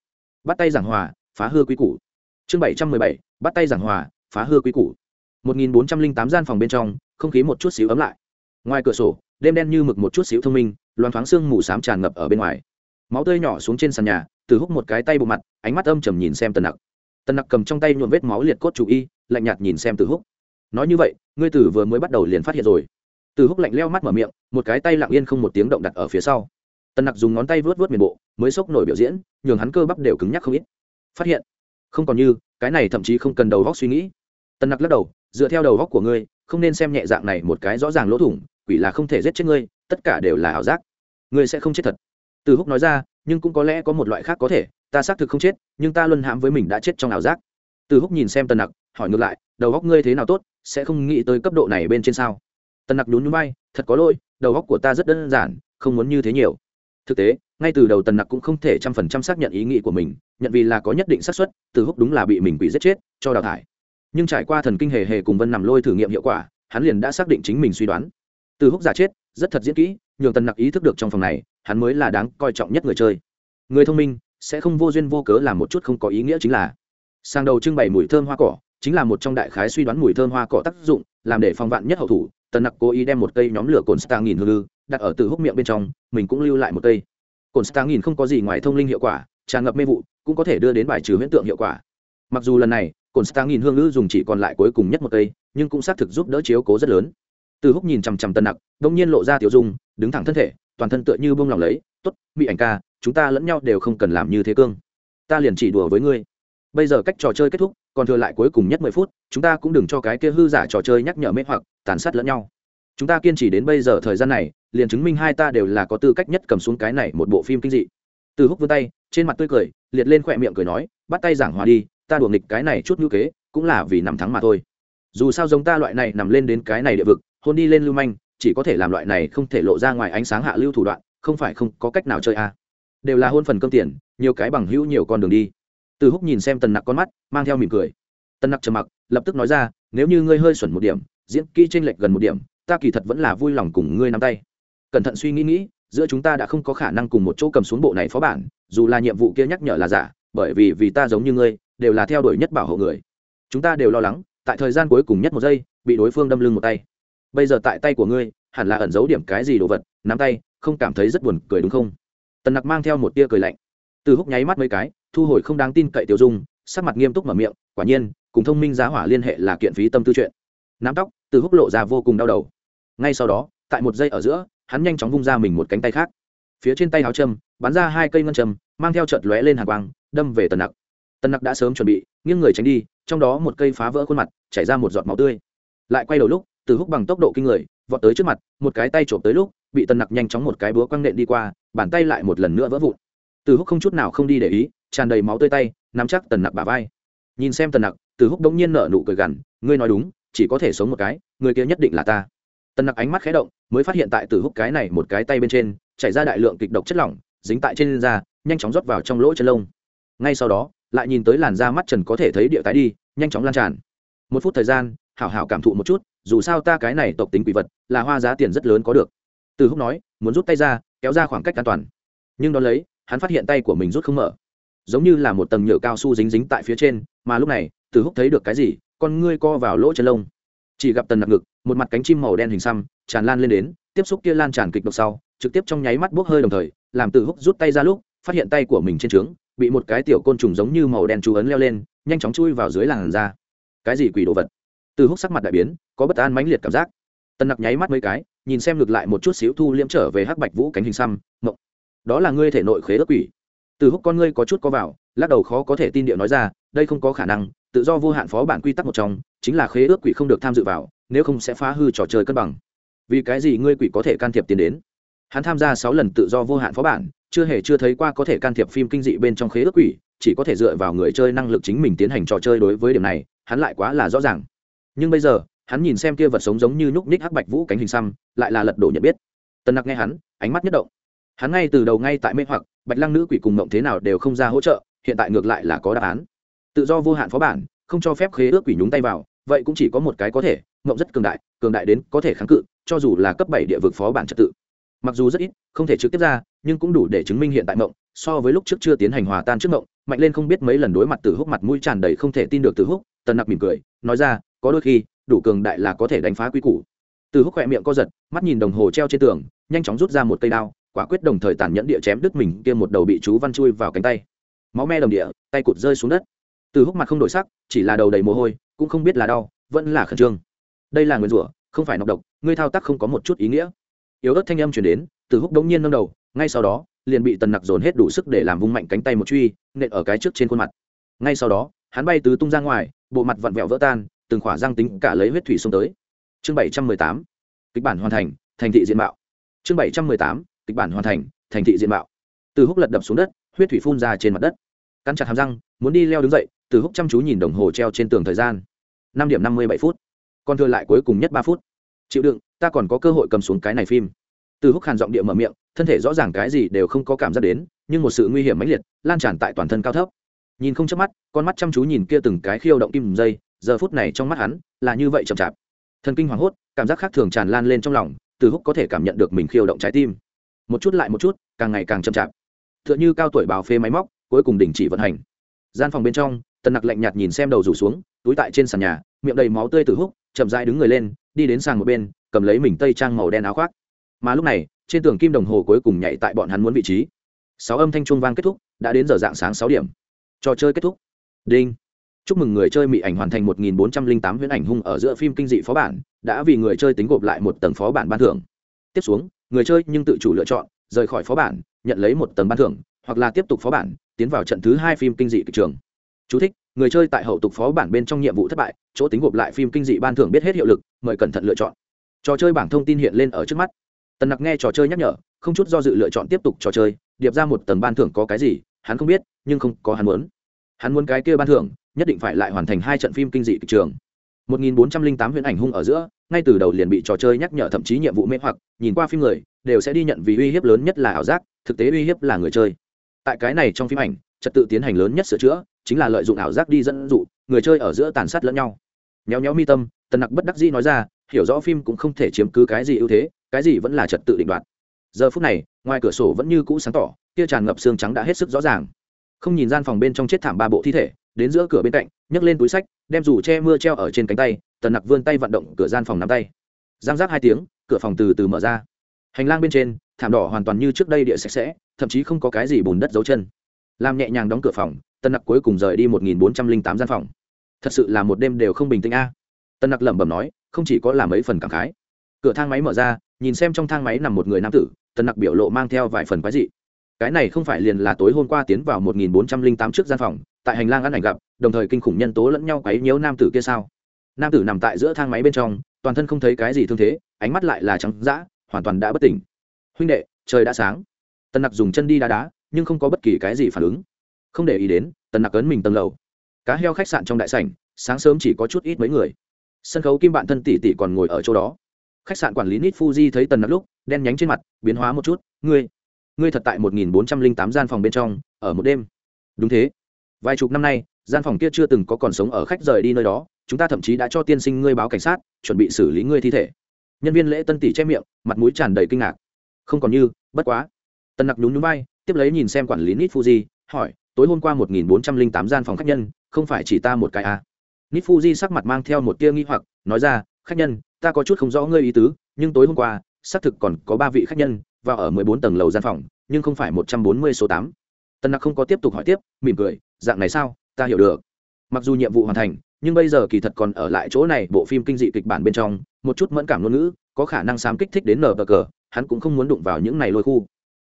Bắt tay giảng hòa, phá hư quý củ. Chương bảy trăm mười bảy, bắt tay giảng hòa, phá hư quý củ. Một nghìn bốn trăm linh tám gian phòng bên trong, không khí một chút xíu ấm lại. Ngoài cửa sổ, đêm đen như mực một chút xíu thông minh loan thoáng xương mù s á m tràn ngập ở bên ngoài máu tươi nhỏ xuống trên sàn nhà, từ húc một cái tay bộ mặt, ánh mắt âm trầm nhìn xem tần nặc. Tần nặc cầm trong tay nhuộm vết máu liệt cốt chủ y, lạnh nhạt nhìn xem từ húc. Nói như vậy, ngươi tử vừa mới bắt đầu liền phát hiện rồi. Từ húc lạnh leo mắt mở miệng, một cái tay lặng yên không một tiếng động đặt ở phía sau. Tần nặc dùng ngón tay vớt vớt miền bộ, mới sốc nổi biểu diễn, nhường hắn cơ bắp đều cứng nhắc không ít. Phát hiện? Không còn như, cái này thậm chí không cần đầu góc suy nghĩ. Tần nặc lắc đầu, dựa theo đầu góc của ngươi, không nên xem nhẹ dạng này một cái rõ ràng lỗ thủng, quỷ là không thể giết chết ngươi, tất cả đều là ảo giác. Ngươi sẽ không chết thật từ húc nói ra, nhưng cũng có lẽ có một loại khác có thể, ta xác thực không chết, nhưng ta luân hãm với mình đã chết trong ảo giác. Từ húc nhìn xem tần nặc, hỏi ngược lại, đầu góc ngươi thế nào tốt, sẽ không nghĩ tới cấp độ này bên trên sao? Tần nặc nhún nhún bay thật có lỗi, đầu góc của ta rất đơn giản, không muốn như thế nhiều. Thực tế, ngay từ đầu tần nặc cũng không thể trăm phần trăm xác nhận ý nghĩ của mình, nhận vì là có nhất định xác suất, từ húc đúng là bị mình bị giết chết, cho đào thải. Nhưng trải qua thần kinh hề hề cùng vân nằm lôi thử nghiệm hiệu quả, hắn liền đã xác định chính mình suy đoán. Từ húc giả chết, rất thật diễn kỹ nhường tần nặc ý thức được trong phòng này, hắn mới là đáng coi trọng nhất người chơi. Người thông minh sẽ không vô duyên vô cớ làm một chút không có ý nghĩa chính là. Sang đầu trưng bày mùi thơm hoa cỏ, chính là một trong đại khái suy đoán mùi thơm hoa cỏ tác dụng, làm để phòng vạn nhất hậu thủ, tần nặc cố ý đem một cây nhóm lửa cồn star nghìn hư lư đặt ở từ húc miệng bên trong, mình cũng lưu lại một cây. Cồn star nghìn không có gì ngoài thông linh hiệu quả, tràn ngập mê vụ, cũng có thể đưa đến bài trừ huyễn tượng hiệu quả. Mặc dù lần này, cồn star nghìn hương lư dùng chỉ còn lại cuối cùng nhất một cây, nhưng cũng xác thực giúp đỡ chiếu cố rất lớn. Từ húc nhìn chằm chằm tần nặc, đông nhiên lộ ra tiểu dung đứng thẳng thân thể, toàn thân tựa như bông lòng lấy t ố t bị ảnh ca, chúng ta lẫn nhau đều không cần làm như thế cương. Ta liền chỉ đùa với ngươi. Bây giờ cách trò chơi kết thúc, còn thừa lại cuối cùng nhất mười phút, chúng ta cũng đừng cho cái kia hư giả trò chơi nhắc nhở mê hoặc, tàn sát lẫn nhau. Chúng ta kiên trì đến bây giờ thời gian này, liền chứng minh hai ta đều là có tư cách nhất cầm xuống cái này một bộ phim kinh dị. Từ húc vươn tay, trên mặt tươi cười, liệt lên khỏe miệng cười nói, bắt tay giảng hòa đi, ta đùa nghịch cái này chút ngữ kế, cũng là vì nằm thắng mà thôi. Dù sao giống ta loại này nằm lên đến cái này địa vực, hôn đi lên lưu manh chỉ có thể làm loại này không thể lộ ra ngoài ánh sáng hạ lưu thủ đoạn, không phải không có cách nào chơi a à. đều là hôn phần cơm tiền, nhiều cái bằng hữu nhiều con đường đi. Từ húc nhìn xem tần nặc con mắt, mang theo mỉm cười. Tần nặc trầm mặc, lập tức nói ra, nếu như ngươi hơi xuẩn một điểm, diễn kỹ t r ê n lệch gần một điểm, ta kỳ thật vẫn là vui lòng cùng ngươi nắm tay. Cẩn thận suy nghĩ nghĩ, giữa chúng ta đã không có khả năng cùng một chỗ cầm xuống bộ này phó bản, dù là nhiệm vụ kia nhắc nhở là giả, bởi vì vì ta giống như ngươi, đều là theo đuổi nhất bảo hộ người. Chúng ta đều lo lắng, tại thời gian cuối cùng nhất một giây, bị đối phương đâm lưng một tay bây giờ tại tay của ngươi, hẳn là ẩn giấu điểm cái gì đồ vật, nắm tay, không cảm thấy rất buồn cười đúng không? Tần nặc mang theo một tia cười lạnh. Từ húc nháy mắt mấy cái, thu hồi không đáng tin cậy tiêu dung, sắc mặt nghiêm túc mở miệng, quả nhiên, cùng thông minh giá hỏa liên hệ là kiện phí tâm tư chuyện. Nắm tóc, từ húc lộ ra vô cùng đau đầu. Ngay sau đó, tại một giây ở giữa, hắn nhanh chóng vung ra mình một cánh tay khác. Phía trên tay áo châm, bắn ra hai cây ngân châm, mang theo chợt lóe lên hàng quang, đâm về tần nặc. Tần nặc đã sớm chuẩn bị, nghiêng người tránh đi, trong đó một cây phá vỡ khuôn mặt, chảy ra một giọt máu tươi. Lại quay đầu lúc từ húc bằng tốc độ kinh người, vọt tới trước mặt, một cái tay trộm tới lúc, bị tần nặc nhanh chóng một cái búa quăng nện đi qua, bàn tay lại một lần nữa vỡ vụn. Từ húc không chút nào không đi để ý, tràn đầy máu tươi tay, nắm chắc tần nặc bà vai. Nhìn xem tần nặc, từ húc đống nhiên nở nụ cười gằn, ngươi nói đúng, chỉ có thể sống một cái, người kia nhất định là ta. Tần nặc ánh mắt khé động, mới phát hiện tại từ húc cái này một cái tay bên trên, chảy ra đại lượng kịch độc chất lỏng, dính tại trên da, nhanh chóng rót vào trong lỗ chân lông. Ngay sau đó, lại nhìn tới làn da mắt trần có thể thấy địa tái đi, nhanh chóng lan tràn. Một phút thời gian hảo hảo cảm thụ một chút, dù sao ta cái này tộc tính quỷ vật, là hoa giá tiền rất lớn có được. Từ húc nói, muốn rút tay ra, kéo ra khoảng cách an toàn. Nhưng đón lấy, hắn phát hiện tay của mình rút không mở. Giống như là một tầng nhựa cao su dính dính tại phía trên, mà lúc này, từ húc thấy được cái gì, con ngươi co vào lỗ chân lông. Chỉ gặp tần nặc ngực, một mặt cánh chim màu đen hình xăm, tràn lan lên đến, tiếp xúc kia lan tràn kịch độc sau, trực tiếp trong nháy mắt bốc hơi đồng thời, làm từ húc rút tay ra lúc, phát hiện tay của mình trên trướng, bị một cái tiểu côn trùng giống như màu đen chú ấn leo lên, nhanh chóng chui vào dưới làn da. Cái gì quỷ đồ vật? Từ húc sắc mặt đại biến, có bất an mãnh liệt cảm giác. Tần nặc nháy mắt mấy cái, nhìn xem ngược lại một chút xíu thu liễm trở về hắc bạch vũ cánh hình xăm mộng đó là ngươi thể nội khế ước quỷ. Từ húc con ngươi có chút có vào, lắc đầu khó có thể tin điệu nói ra, đây không có khả năng, tự do vô hạn phó bản quy tắc một trong, chính là khế ước quỷ không được tham dự vào, nếu không sẽ phá hư trò chơi cân bằng. Vì cái gì ngươi quỷ có thể can thiệp tiến đến? Hắn tham gia sáu lần tự do vô hạn phó bản, chưa hề chưa thấy qua có thể can thiệp phim kinh dị bên trong khế ước quỷ, chỉ có thể dựa vào người chơi năng lực chính mình tiến hành trò chơi đối với điểm này, hắn lại quá là rõ ràng nhưng bây giờ, hắn nhìn xem kia vật sống giống như nhúc ních hắc bạch vũ cánh hình xăm, lại là lật đổ nhận biết. Tần nặc nghe hắn, ánh mắt nhất động. Hắn ngay từ đầu ngay tại mê hoặc, bạch lăng nữ quỷ cùng mộng thế nào đều không ra hỗ trợ, hiện tại ngược lại là có đáp án. Tự do vô hạn phó bản, không cho phép khế ước quỷ nhúng tay vào, vậy cũng chỉ có một cái có thể mộng rất cường đại cường đại đến có thể kháng cự, cho dù là cấp bảy địa vực phó bản trật tự. Mặc dù rất ít, không thể trực tiếp ra, nhưng cũng đủ để chứng minh hiện tại mộng so với lúc trước chưa tiến hành hòa tan trước mộng mạnh lên không biết mấy lần đối mặt từ húc mặt mũi tràn đầy không thể tin được từ húc, tần nặc mỉm cười, nói ra có đôi khi, đủ cường đại là có thể đánh phá quy củ. Từ húc khỏe miệng co giật, mắt nhìn đồng hồ treo trên tường, nhanh chóng rút ra một cây đao, quả quyết đồng thời tàn nhẫn địa chém đứt mình kia một đầu bị chú văn chui vào cánh tay. Máu me đồng địa, tay cụt rơi xuống đất. Từ húc mặt không đổi sắc, chỉ là đầu đầy mồ hôi, cũng không biết là đau, vẫn là khẩn trương. Đây là nguyên rủa, không phải nọc độc, ngươi thao tác không có một chút ý nghĩa. Yếu ớt thanh âm chuyển đến, từ húc đống nhiên nâng đầu, ngay sau đó, liền bị tần nặc dồn hết đủ sức để làm vung mạnh cánh tay một truy, nện ở cái trước trên khuôn mặt. Ngay sau đó, hắn bay tứ tung ra ngoài, bộ mặt vặn vẹo vỡ tan từng khỏa răng tính cả lấy huyết thủy xông tới. Chương bảy trăm mười tám, kịch bản hoàn thành thành thị diện mạo. Chương bảy trăm mười tám, kịch bản hoàn thành thành thị diện mạo. Từ húc lật đập xuống đất, huyết thủy phun ra trên mặt đất. Cắn chặt hàm răng, muốn đi leo đứng dậy, từ húc chăm chú nhìn đồng hồ treo trên tường thời gian. Năm điểm năm mươi bảy phút. Còn thừa lại cuối cùng nhất ba phút. Chịu đựng, ta còn có cơ hội cầm xuống cái này phim. Từ húc hàn giọng địa mở miệng, thân thể rõ ràng cái gì đều không có cảm giác đến, nhưng một sự nguy hiểm mãnh liệt, lan tràn tại toàn thân cao thấp. Nhìn không chớp mắt, con mắt chăm chú nhìn kia từng cái khiêu động kim dây giờ phút này trong mắt hắn là như vậy chậm chạp. Thần kinh hoảng hốt, cảm giác khác thường tràn lan lên trong lòng, từ húc có thể cảm nhận được mình khiêu động trái tim. Một chút lại một chút, càng ngày càng chậm chạp. T h ư ợ n h ư cao tuổi bào phê máy móc, cuối cùng đình chỉ vận hành. Gian phòng bên trong, tần nặc lạnh nhạt nhìn xem đầu rủ xuống, túi tại trên sàn nhà, miệng đầy máu tươi từ húc, chậm dai đứng người lên, đi đến sàn một bên, cầm lấy mình tây trang màu đen áo khoác. Mà lúc này, trên tường kim đồng hồ cuối cùng nhảy tại bọn hắn muốn vị trí. Sáu âm thanh chuông vang kết thúc, đã đến giờ dạng sáng sáu điểm. Trò chơi kết thúc. Đinh chúc mừng người chơi mỹ ảnh hoàn thành một nghìn bốn trăm linh tám huyễn ảnh hung ở giữa phim kinh dị phó bản đã vì người chơi tính gộp lại một tầng phó bản ban thưởng. Tiếp xuống người chơi nhưng tự chủ lựa chọn rời khỏi phó bản nhận lấy một tầng ban thưởng hoặc là tiếp tục phó bản tiến vào trận thứ hai phim kinh dị kịch trường. Chú thích, người chơi tại hậu tục phó bản bên trong nhiệm vụ thất bại chỗ tính gộp lại phim kinh dị ban thưởng biết hết hiệu lực mời cẩn thận lựa chọn. Trò chơi bảng thông tin hiện lên ở trước mắt. Tần nặc nghe trò chơi nhắc nhở không chút do dự lựa chọn tiếp tục trò chơi điệp ra một tầng ban thưởng có cái gì hắn không biết nhưng không có hắn muốn. Hắn muốn cái kia ban thưởng nhất định phải lại hoàn thành hai trận phim kinh dị kịch trường. 1408 huyễn ảnh hung ở giữa, ngay từ đầu liền bị trò chơi nhắc nhở thậm chí nhiệm vụ mê hoặc, nhìn qua phim người, đều sẽ đi nhận vì uy hiếp lớn nhất là ảo giác, thực tế uy hiếp là người chơi. Tại cái này trong phim ảnh, trật tự tiến hành lớn nhất sửa chữa, chính là lợi dụng ảo giác đi dẫn dụ, người chơi ở giữa tàn sát lẫn nhau. Nhéo nhéo mi tâm, tần nặc bất đắc dĩ nói ra, hiểu rõ phim cũng không thể chiếm cứ cái gì ưu thế, cái gì vẫn là trật tự định đoạt. Giờ phút này, ngoài cửa sổ vẫn như cũ sáng tỏ, kia tràn ngập xương trắng đã hết sức rõ ràng. Không nhìn gian phòng bên trong chết thảm ba bộ thi thể đến giữa cửa bên cạnh, nhấc lên túi sách, đem dù che mưa treo ở trên cánh tay, tần nặc vươn tay vận động cửa gian phòng nắm tay. Giang giác hai tiếng, cửa phòng từ từ mở ra. Hành lang bên trên, thảm đỏ hoàn toàn như trước đây địa sạch sẽ, thậm chí không có cái gì bùn đất dấu chân. Làm nhẹ nhàng đóng cửa phòng, tần nặc cuối cùng rời đi một nghìn bốn trăm linh tám gian phòng. Thật sự là một đêm đều không bình tĩnh a. Tần nặc lẩm bẩm nói, không chỉ có làm mấy phần cảm khái. Cửa thang máy mở ra, nhìn xem trong thang máy nằm một người nam tử, tần nặc biểu lộ mang theo vài phần quái dị. Cái này không phải liền là tối hôm qua tiến vào một nghìn bốn trăm linh tám trước gian phòng tại hành lang ăn ảnh gặp, đồng thời kinh khủng nhân tố lẫn nhau quấy nhiễu nam tử kia sao? Nam tử nằm tại giữa thang máy bên trong, toàn thân không thấy cái gì thương thế, ánh mắt lại là trắng d hoàn toàn đã bất tỉnh. Huynh đệ, trời đã sáng. Tần nặc dùng chân đi đá đá, nhưng không có bất kỳ cái gì phản ứng. Không để ý đến, tần nặc ấn mình tầng lầu. Cá heo khách sạn trong đại sảnh, sáng sớm chỉ có chút ít mấy người. Sân khấu kim bạn thân tỷ tỷ còn ngồi ở chỗ đó. Khách sạn quản lý nít fuji thấy tần nặc lúc, đen nhánh trên mặt, biến hóa một chút. Ngươi ngươi thật tại một nghìn bốn trăm linh tám gian phòng bên trong, ở một đêm. Đúng thế vài chục năm nay gian phòng kia chưa từng có còn sống ở khách rời đi nơi đó chúng ta thậm chí đã cho tiên sinh ngươi báo cảnh sát chuẩn bị xử lý ngươi thi thể. Nhân viên lễ tân tỷ che miệng mặt mũi tràn đầy kinh ngạc. Không còn như bất quá. Tân nặc nhún nhún bay, tiếp lấy nhìn xem quản lý nít fuji hỏi tối hôm qua một nghìn bốn trăm linh tám gian phòng khách nhân không phải chỉ ta một cái à. nít fuji sắc mặt mang theo một tia nghi hoặc nói ra khách nhân ta có chút không rõ ngươi ý tứ nhưng tối hôm qua xác thực còn có ba vị khách nhân và ở mười bốn tầng lầu gian phòng nhưng không phải một trăm bốn mươi số tám. Tân nặc không có tiếp tục hỏi tiếp mỉm cười dạng này sao? Ta hiểu được. Mặc dù nhiệm vụ hoàn thành, nhưng bây giờ kỳ thật còn ở lại chỗ này, bộ phim kinh dị kịch bản bên trong, một chút mẫn cảm ngôn ngữ, có khả năng sám kích thích đến nở bờ cờ, hắn cũng không muốn đụng vào những này lôi khu.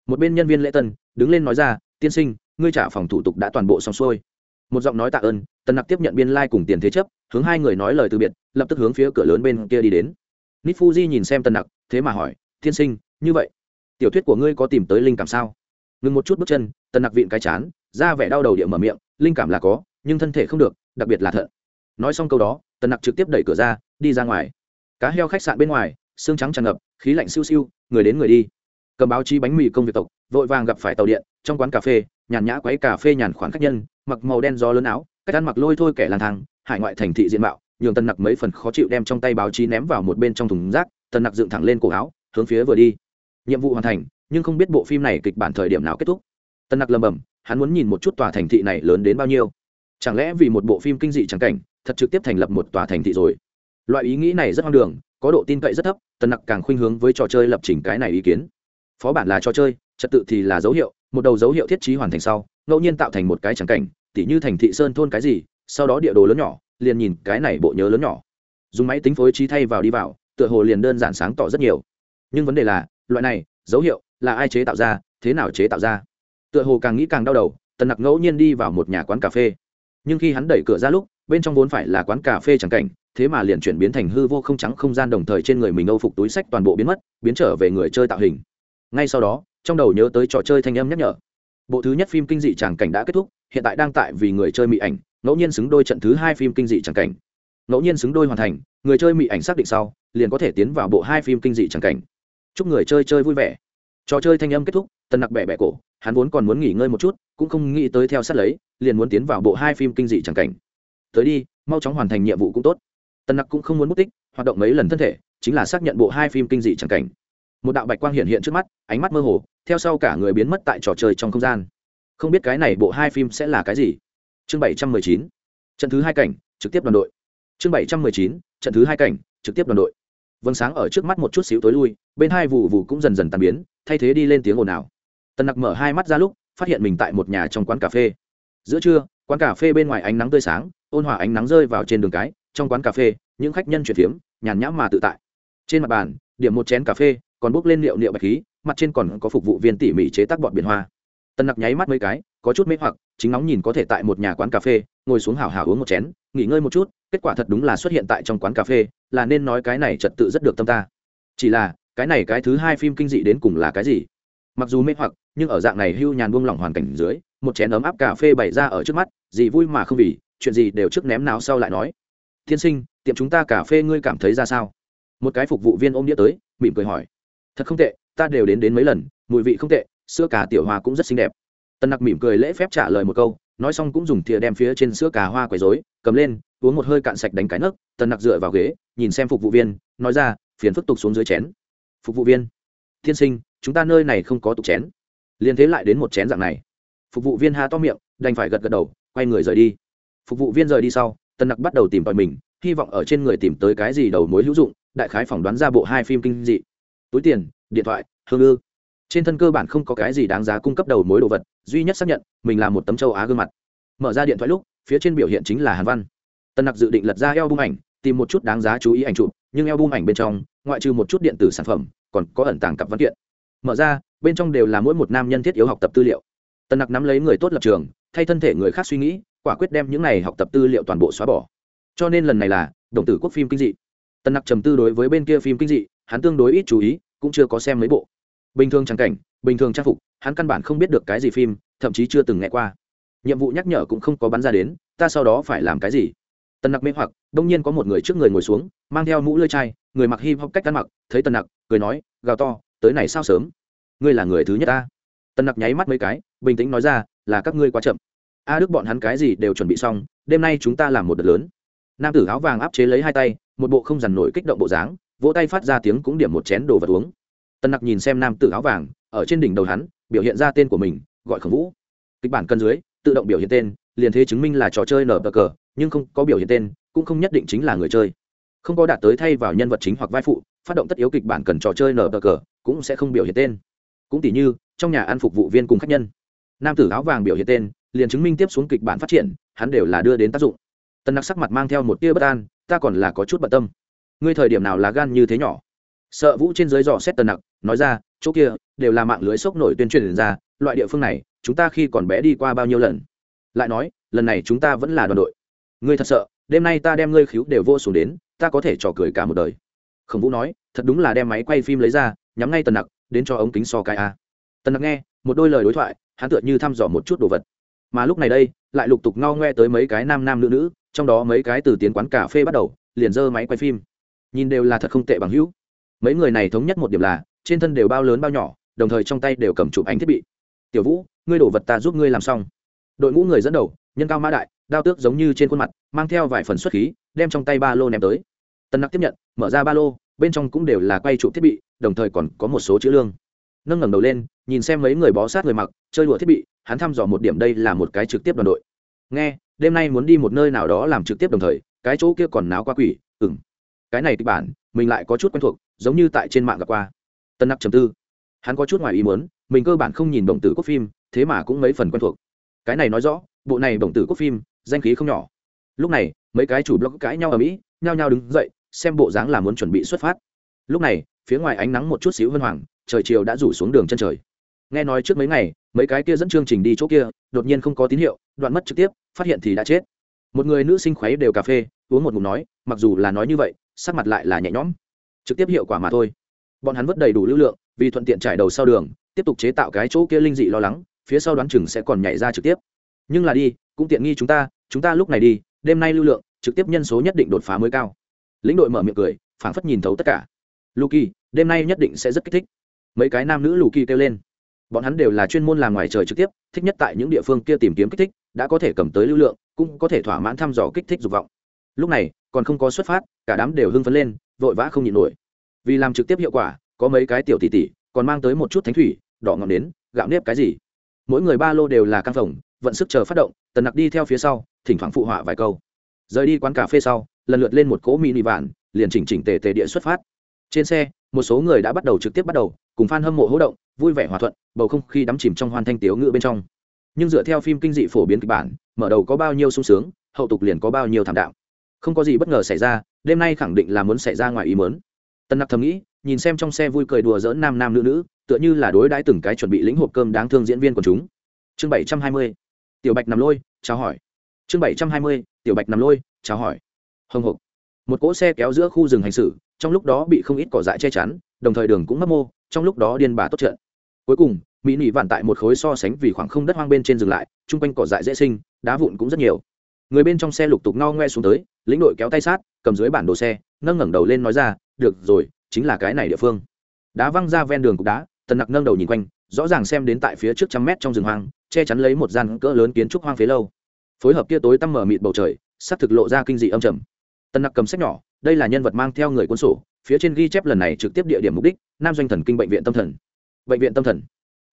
Một bên nhân viên lễ tân, đứng lên nói ra, tiên sinh, ngươi trả phòng thủ tục đã toàn bộ xong xuôi. Một giọng nói tạ ơn tân nặc tiếp nhận biên lai、like、cùng tiền thế chấp, hướng hai người nói lời từ biệt, lập tức hướng phía cửa lớn bên kia đi đến. Nít fuji nhìn xem tân nặc, thế mà hỏi, tiên sinh, như vậy, tiểu thuyết của ngươi có tìm tới linh cảm sao? Ngừng một chút bước chân tân nặc vịn cái chán ra vẻ đau đầu địa mở miệng, linh cảm là có, nhưng thân thể không được, đặc biệt là thận. Nói xong câu đó, tần nặc trực tiếp đẩy cửa ra, đi ra ngoài. Cá heo khách sạn bên ngoài, xương trắng tràn ngập, khí lạnh siêu siêu, người đến người đi. Cầm báo chí bánh mì công việc tộc, vội vàng gặp phải tàu điện, trong quán cà phê, nhàn nhã quấy cà phê nhàn khoản khách nhân, mặc màu đen gió lớn áo, cách ăn mặc lôi thôi kẻ lang thang, hải ngoại thành thị diện mạo, nhường tần nặc mấy phần khó chịu đem trong tay báo chí ném vào một bên trong thùng rác, tần nặc dựng thẳng lên cổ áo, hướng phía vừa đi. Nhiệm vụ hoàn thành, nhưng không biết bộ phim này kịch bản thời điểm nào kết thúc. Tần nặc lầm bầm hắn muốn nhìn một chút tòa thành thị này lớn đến bao nhiêu. Chẳng lẽ vì một bộ phim kinh dị trắng cảnh, thật trực tiếp thành lập một tòa thành thị rồi? Loại ý nghĩ này rất hoang đường, có độ tin cậy rất thấp, tần nặc càng khuynh hướng với trò chơi lập trình cái này ý kiến. Phó bản là trò chơi, trật tự thì là dấu hiệu, một đầu dấu hiệu thiết trí hoàn thành sau, ngẫu nhiên tạo thành một cái trắng cảnh, tỉ như thành thị sơn thôn cái gì, sau đó địa đồ lớn nhỏ, liền nhìn cái này bộ nhớ lớn nhỏ. Dùng máy tính phối trí thay vào đi vào, tựa hồ liền đơn giản sáng tỏ rất nhiều. Nhưng vấn đề là, loại này, dấu hiệu là ai chế tạo ra, thế nào chế tạo ra? Tựa hồ càng nghĩ càng đau đầu, tần nặc ngẫu nhiên đi vào một nhà quán cà phê. Nhưng khi hắn đẩy cửa ra lúc, bên trong vốn phải là quán cà phê chẳng cảnh, thế mà liền chuyển biến thành hư vô không trắng không gian đồng thời trên người mình âu phục túi sách toàn bộ biến mất, biến trở về người chơi tạo hình. Ngay sau đó, trong đầu nhớ tới trò chơi thanh âm nhắc nhở. Bộ thứ nhất phim kinh dị tràng cảnh đã kết thúc, hiện tại đang tại vì người chơi mỹ ảnh, ngẫu nhiên xứng đôi trận thứ hai phim kinh dị tràng cảnh. Ngẫu nhiên xứng đôi hoàn thành, người chơi mỹ ảnh xác định sau, liền có thể tiến vào bộ hai phim kinh dị tràng cảnh. Chúc người chơi chơi vui vẻ. Trò chơi thanh âm kết thúc, tần nặc bẹ bẹ cổ hắn vốn còn muốn nghỉ ngơi một chút, cũng không nghĩ tới theo sát lấy, liền muốn tiến vào bộ hai phim kinh dị tràng cảnh. Tới đi, mau chóng hoàn thành nhiệm vụ cũng tốt. Tần nặc cũng không muốn mất tích, hoạt động mấy lần thân thể, chính là xác nhận bộ hai phim kinh dị tràng cảnh. Một đạo bạch quang hiện hiện trước mắt, ánh mắt mơ hồ, theo sau cả người biến mất tại trò chơi trong không gian. Không biết cái này bộ hai phim sẽ là cái gì? Chương bảy trăm mười chín. Trận thứ hai cảnh, trực tiếp đoàn đội. Chương bảy trăm mười chín. Trận thứ hai cảnh, trực tiếp đoàn đội. Vâng sáng ở trước mắt một chút xíu tối lui, bên hai vụ vụ cũng dần dần tàn biến, thay thế đi lên tiếng ồn ào tần nặc mở hai mắt ra lúc, phát hiện mình tại một nhà trong quán cà phê. Giữa trưa, quán cà phê bên ngoài ánh nắng tươi sáng, ôn hòa ánh nắng rơi vào trên đường cái. Trong quán cà phê, những khách nhân chuyển phiếm, nhàn nhãm mà tự tại. Trên mặt bàn, điểm một chén cà phê, còn bốc lên liệu liệu bạch khí, mặt trên còn có phục vụ viên tỉ mỉ chế tác bọt biển hoa. Tần nặc nháy mắt mấy cái, có chút mê hoặc, chính nóng nhìn có thể tại một nhà quán cà phê, ngồi xuống hào hào uống một chén, nghỉ ngơi một chút, kết quả thật đúng là xuất hiện tại trong quán cà phê, là nên nói cái này trật tự rất được tâm ta. Chỉ là, cái này cái thứ hai phim kinh dị đến cùng là cái gì? Mặc dù mê hoặc, nhưng ở dạng này hưu nhàn buông lỏng hoàn cảnh dưới, một chén ấm áp cà phê bày ra ở trước mắt, gì vui mà không vì, chuyện gì đều trước ném nào sau lại nói. Tiên sinh, tiệm chúng ta cà phê ngươi cảm thấy ra sao? Một cái phục vụ viên ôm đĩa tới, mỉm cười hỏi. Thật không tệ, ta đều đến đến mấy lần, mùi vị không tệ, sữa cà tiểu hoa cũng rất xinh đẹp. Tân nặc mỉm cười lễ phép trả lời một câu, nói xong cũng dùng thìa đem phía trên sữa cà hoa quấy dối cầm lên, uống một hơi cạn sạch đánh cái nấc, tân nặc dựa vào ghế, nhìn xem phục vụ viên, nói ra, phiền phức tục xuống dưới chén. Phục vụ viên, tiên sinh chúng ta nơi này không có tục chén. Liền thế lại đến một chén dạng này. Phục vụ viên ha to miệng, đành phải gật gật đầu, quay người rời đi. Phục vụ viên rời đi sau tân nặc bắt đầu tìm tòi mình, hy vọng ở trên người tìm tới cái gì đầu mối hữu dụng, đại khái phỏng đoán ra bộ hai phim kinh dị. Túi tiền, điện thoại, hương ư. Trên thân cơ bản không có cái gì đáng giá cung cấp đầu mối đồ vật, duy nhất xác nhận, mình là một tấm châu á gương mặt. Mở ra điện thoại lúc, phía trên biểu hiện chính là hàn văn. Tân nặc dự định lật ra eo bung ảnh, tìm một chút đáng giá chú ý ảnh chụp, nhưng eo bung ảnh bên trong, ngoại trừ một chút điện tử sản phẩm, còn có ẩn tàng cặp văn kiện mở ra, bên trong đều là mỗi một nam nhân thiết yếu học tập tư liệu. Tân nặc nắm lấy người tốt lập trường, thay thân thể người khác suy nghĩ, quả quyết đem những này học tập tư liệu toàn bộ xóa bỏ. Cho nên lần này là đồng tử quốc phim kinh dị. Tân nặc trầm tư đối với bên kia phim kinh dị, hắn tương đối ít chú ý, cũng chưa có xem mấy bộ. Bình thường trang cảnh, bình thường trang phục, hắn căn bản không biết được cái gì phim, thậm chí chưa từng nghe qua. Nhiệm vụ nhắc nhở cũng không có bắn ra đến, ta sau đó phải làm cái gì? Tân nặc mê hoặc, đông nhiên có một người trước người ngồi xuống, mang theo mũ lơi chai, người mặc hip hop cách ăn mặc, thấy tân nặc, cười nói, gào to tới này sao sớm? Ngươi là người thứ nhất ta. Tân nặc nháy mắt mấy cái, bình tĩnh nói ra, là các ngươi quá chậm. A đức bọn hắn cái gì đều chuẩn bị xong, đêm nay chúng ta làm một đợt lớn. Nam tử áo vàng áp chế lấy hai tay, một bộ không dằn nổi kích động bộ dáng, vỗ tay phát ra tiếng cũng điểm một chén đồ vật uống. Tân nặc nhìn xem nam tử áo vàng, ở trên đỉnh đầu hắn, biểu hiện ra tên của mình, gọi khổng vũ. Kịch bản cân dưới, tự động biểu hiện tên, liền thế chứng minh là trò chơi nở bờ cờ, nhưng không có biểu hiện tên, cũng không nhất định chính là người chơi. Không có đạt tới thay vào nhân vật chính hoặc vai phụ, phát động tất yếu kịch bản cần trò chơi nở bờ cờ cũng sẽ không biểu hiện tên. Cũng tỷ như, trong nhà ăn phục vụ viên cùng khách nhân. Nam tử áo vàng biểu hiện tên, liền chứng minh tiếp xuống kịch bản phát triển, hắn đều là đưa đến tác dụng. Tân nặc sắc mặt mang theo một tia bất an, ta còn là có chút bận tâm. Ngươi thời điểm nào là gan như thế nhỏ? Sợ vũ trên dưới dò xét tân nặc, nói ra, chỗ kia, đều là mạng lưới sốc nổi tuyên truyền ra, loại địa phương này, chúng ta khi còn bé đi qua bao nhiêu lần? Lại nói, lần này chúng ta vẫn là đoàn đội. Ngươi thật sợ, đêm nay ta đem ngươi khíu đều vô xuống đến, ta có thể trò cười cả một đời. Khổng vũ nói, thật đúng là đem máy quay phim lấy ra nhắm ngay tần nặc, đến cho ống kính so cái a. Tần nặc nghe, một đôi lời đối thoại, hắn tựa như thăm dò một chút đồ vật. Mà lúc này đây, lại lục tục ngao ngoe tới mấy cái nam nam nữ nữ, trong đó mấy cái từ tiến quán cà phê bắt đầu, liền giơ máy quay phim. Nhìn đều là thật không tệ bằng hữu. Mấy người này thống nhất một điểm là, trên thân đều bao lớn bao nhỏ, đồng thời trong tay đều cầm chụp ảnh thiết bị. Tiểu vũ, ngươi đổ vật ta giúp ngươi làm xong. Đội ngũ người dẫn đầu, nhân cao mã đại, đao tước giống như trên khuôn mặt, mang theo vài phần xuất khí, đem trong tay ba lô ném tới. Tân nặc tiếp nhận, mở ra ba lô bên trong cũng đều là quay trụ thiết bị, đồng thời còn có một số chữ lương. Nâng ngẩng đầu lên, nhìn xem mấy người bó sát người mặc, chơi đùa thiết bị, hắn thăm dò một điểm đây là một cái trực tiếp đoàn đội. Nghe, đêm nay muốn đi một nơi nào đó làm trực tiếp đồng thời, cái chỗ kia còn náo qua quỷ ừng cái này kịch bản, mình lại có chút quen thuộc, giống như tại trên mạng gặp qua. Tân nặc trầm tư. Hắn có chút ngoài ý muốn, mình cơ bản không nhìn đồng tử quốc phim, thế mà cũng mấy phần quen thuộc. Cái này nói rõ, bộ này đồng tử quốc phim, danh khí không nhỏ. Lúc này, mấy cái chủ blog cãi nhau ở mỹ, nhao nhao đứng dậy xem bộ dáng là muốn chuẩn bị xuất phát. Lúc này, phía ngoài ánh nắng một chút xíu vân hoàng, trời chiều đã rủ xuống đường chân trời. Nghe nói trước mấy ngày, mấy cái kia dẫn chương trình đi chỗ kia, đột nhiên không có tín hiệu, đoạn mất trực tiếp, phát hiện thì đã chết. Một người nữ sinh khuấy đều cà phê, uống một ngụm nói, mặc dù là nói như vậy, sắc mặt lại là nhẹ nhõm. Trực tiếp hiệu quả mà thôi. Bọn hắn vứt đầy đủ lưu lượng, vì thuận tiện trải đầu sau đường, tiếp tục chế tạo cái chỗ kia linh dị lo lắng, phía sau đoán chừng sẽ còn nhảy ra trực tiếp. Nhưng là đi, cũng tiện nghi chúng ta chúng ta lúc này đi, đêm nay lưu lượng, trực tiếp nhân số nhất định đột phá mới cao lĩnh đội mở miệng cười, phảng phất nhìn thấu tất cả. Luki, đêm nay nhất định sẽ rất kích thích. Mấy cái nam nữ lù kỳ kêu lên. Bọn hắn đều là chuyên môn làm ngoài trời trực tiếp, thích nhất tại những địa phương kia tìm kiếm kích thích, đã có thể cầm tới lưu lượng, cũng có thể thỏa mãn thăm dò kích thích dục vọng. Lúc này, còn không có xuất phát, cả đám đều hưng phấn lên, vội vã không nhịn nổi. Vì làm trực tiếp hiệu quả, có mấy cái tiểu tỷ tỷ, còn mang tới một chút thánh thủy, đỏ ngọn nến, gạo nếp cái gì. Mỗi người ba lô đều là căng phòng, vận sức chờ phát động, tần nặc đi theo phía sau, thỉnh thoảng phụ họa vài câu. Rời đi quán cà phê sau lần lượt lên một cỗ mini vạn, liền chỉnh chỉnh tề tề địa xuất phát. Trên xe, một số người đã bắt đầu trực tiếp bắt đầu, cùng f a n hâm mộ hỗ động, vui vẻ hòa thuận, bầu không khí đắm chìm trong hoan thanh tiếu ngự bên trong. Nhưng dựa theo phim kinh dị phổ biến kịch bản, mở đầu có bao nhiêu sung sướng, hậu tục liền có bao nhiêu thảm đạo không có gì bất ngờ xảy ra, đêm nay khẳng định là muốn xảy ra ngoài ý mớn tân nặc thầm nghĩ, nhìn xem trong xe vui cười đùa dỡn nam nam nữ nữ, tựa như là đối đãi từng cái chuẩn bị lĩnh hộp cơm đáng thương diễn viên của chúng. Chương bảy trăm hai mươi, tiểu bạch nằm lôi, chào hỏi. Chương bảy trăm hai mươi, tiểu bạch nằm lôi, chào hỏi hồng hộc. Một cỗ xe kéo giữa khu rừng hành xử, trong lúc đó bị không ít cỏ dại che chắn, đồng thời đường cũng mất mô, trong lúc đó điên bà tốt trận. Cuối cùng, mỹ nỉ vạn tại một khối so sánh vì khoảng không đất hoang bên trên dừng lại, chung quanh cỏ dại dễ sinh, đá vụn cũng rất nhiều. Người bên trong xe lục tục no ngoe xuống tới, lĩnh đội kéo tay sát, cầm dưới bản đồ xe, nâng ngẩng đầu lên nói ra, được rồi, chính là cái này địa phương. Đá văng ra ven đường cục đá, tần nặc nâng đầu nhìn quanh, rõ ràng xem đến tại phía trước trăm mét trong rừng hoang, che chắn lấy một gian cỡ lớn kiến trúc hoang phế lâu. Phối hợp kia tối tăm mở mịt bầu trời sắc thực lộ ra kinh dị âm trầm. Tân nặc cầm sách nhỏ, đây là nhân vật mang theo người quân sổ, phía trên ghi chép lần này trực tiếp địa điểm mục đích, nam doanh thần kinh bệnh viện tâm thần. Bệnh viện tâm thần.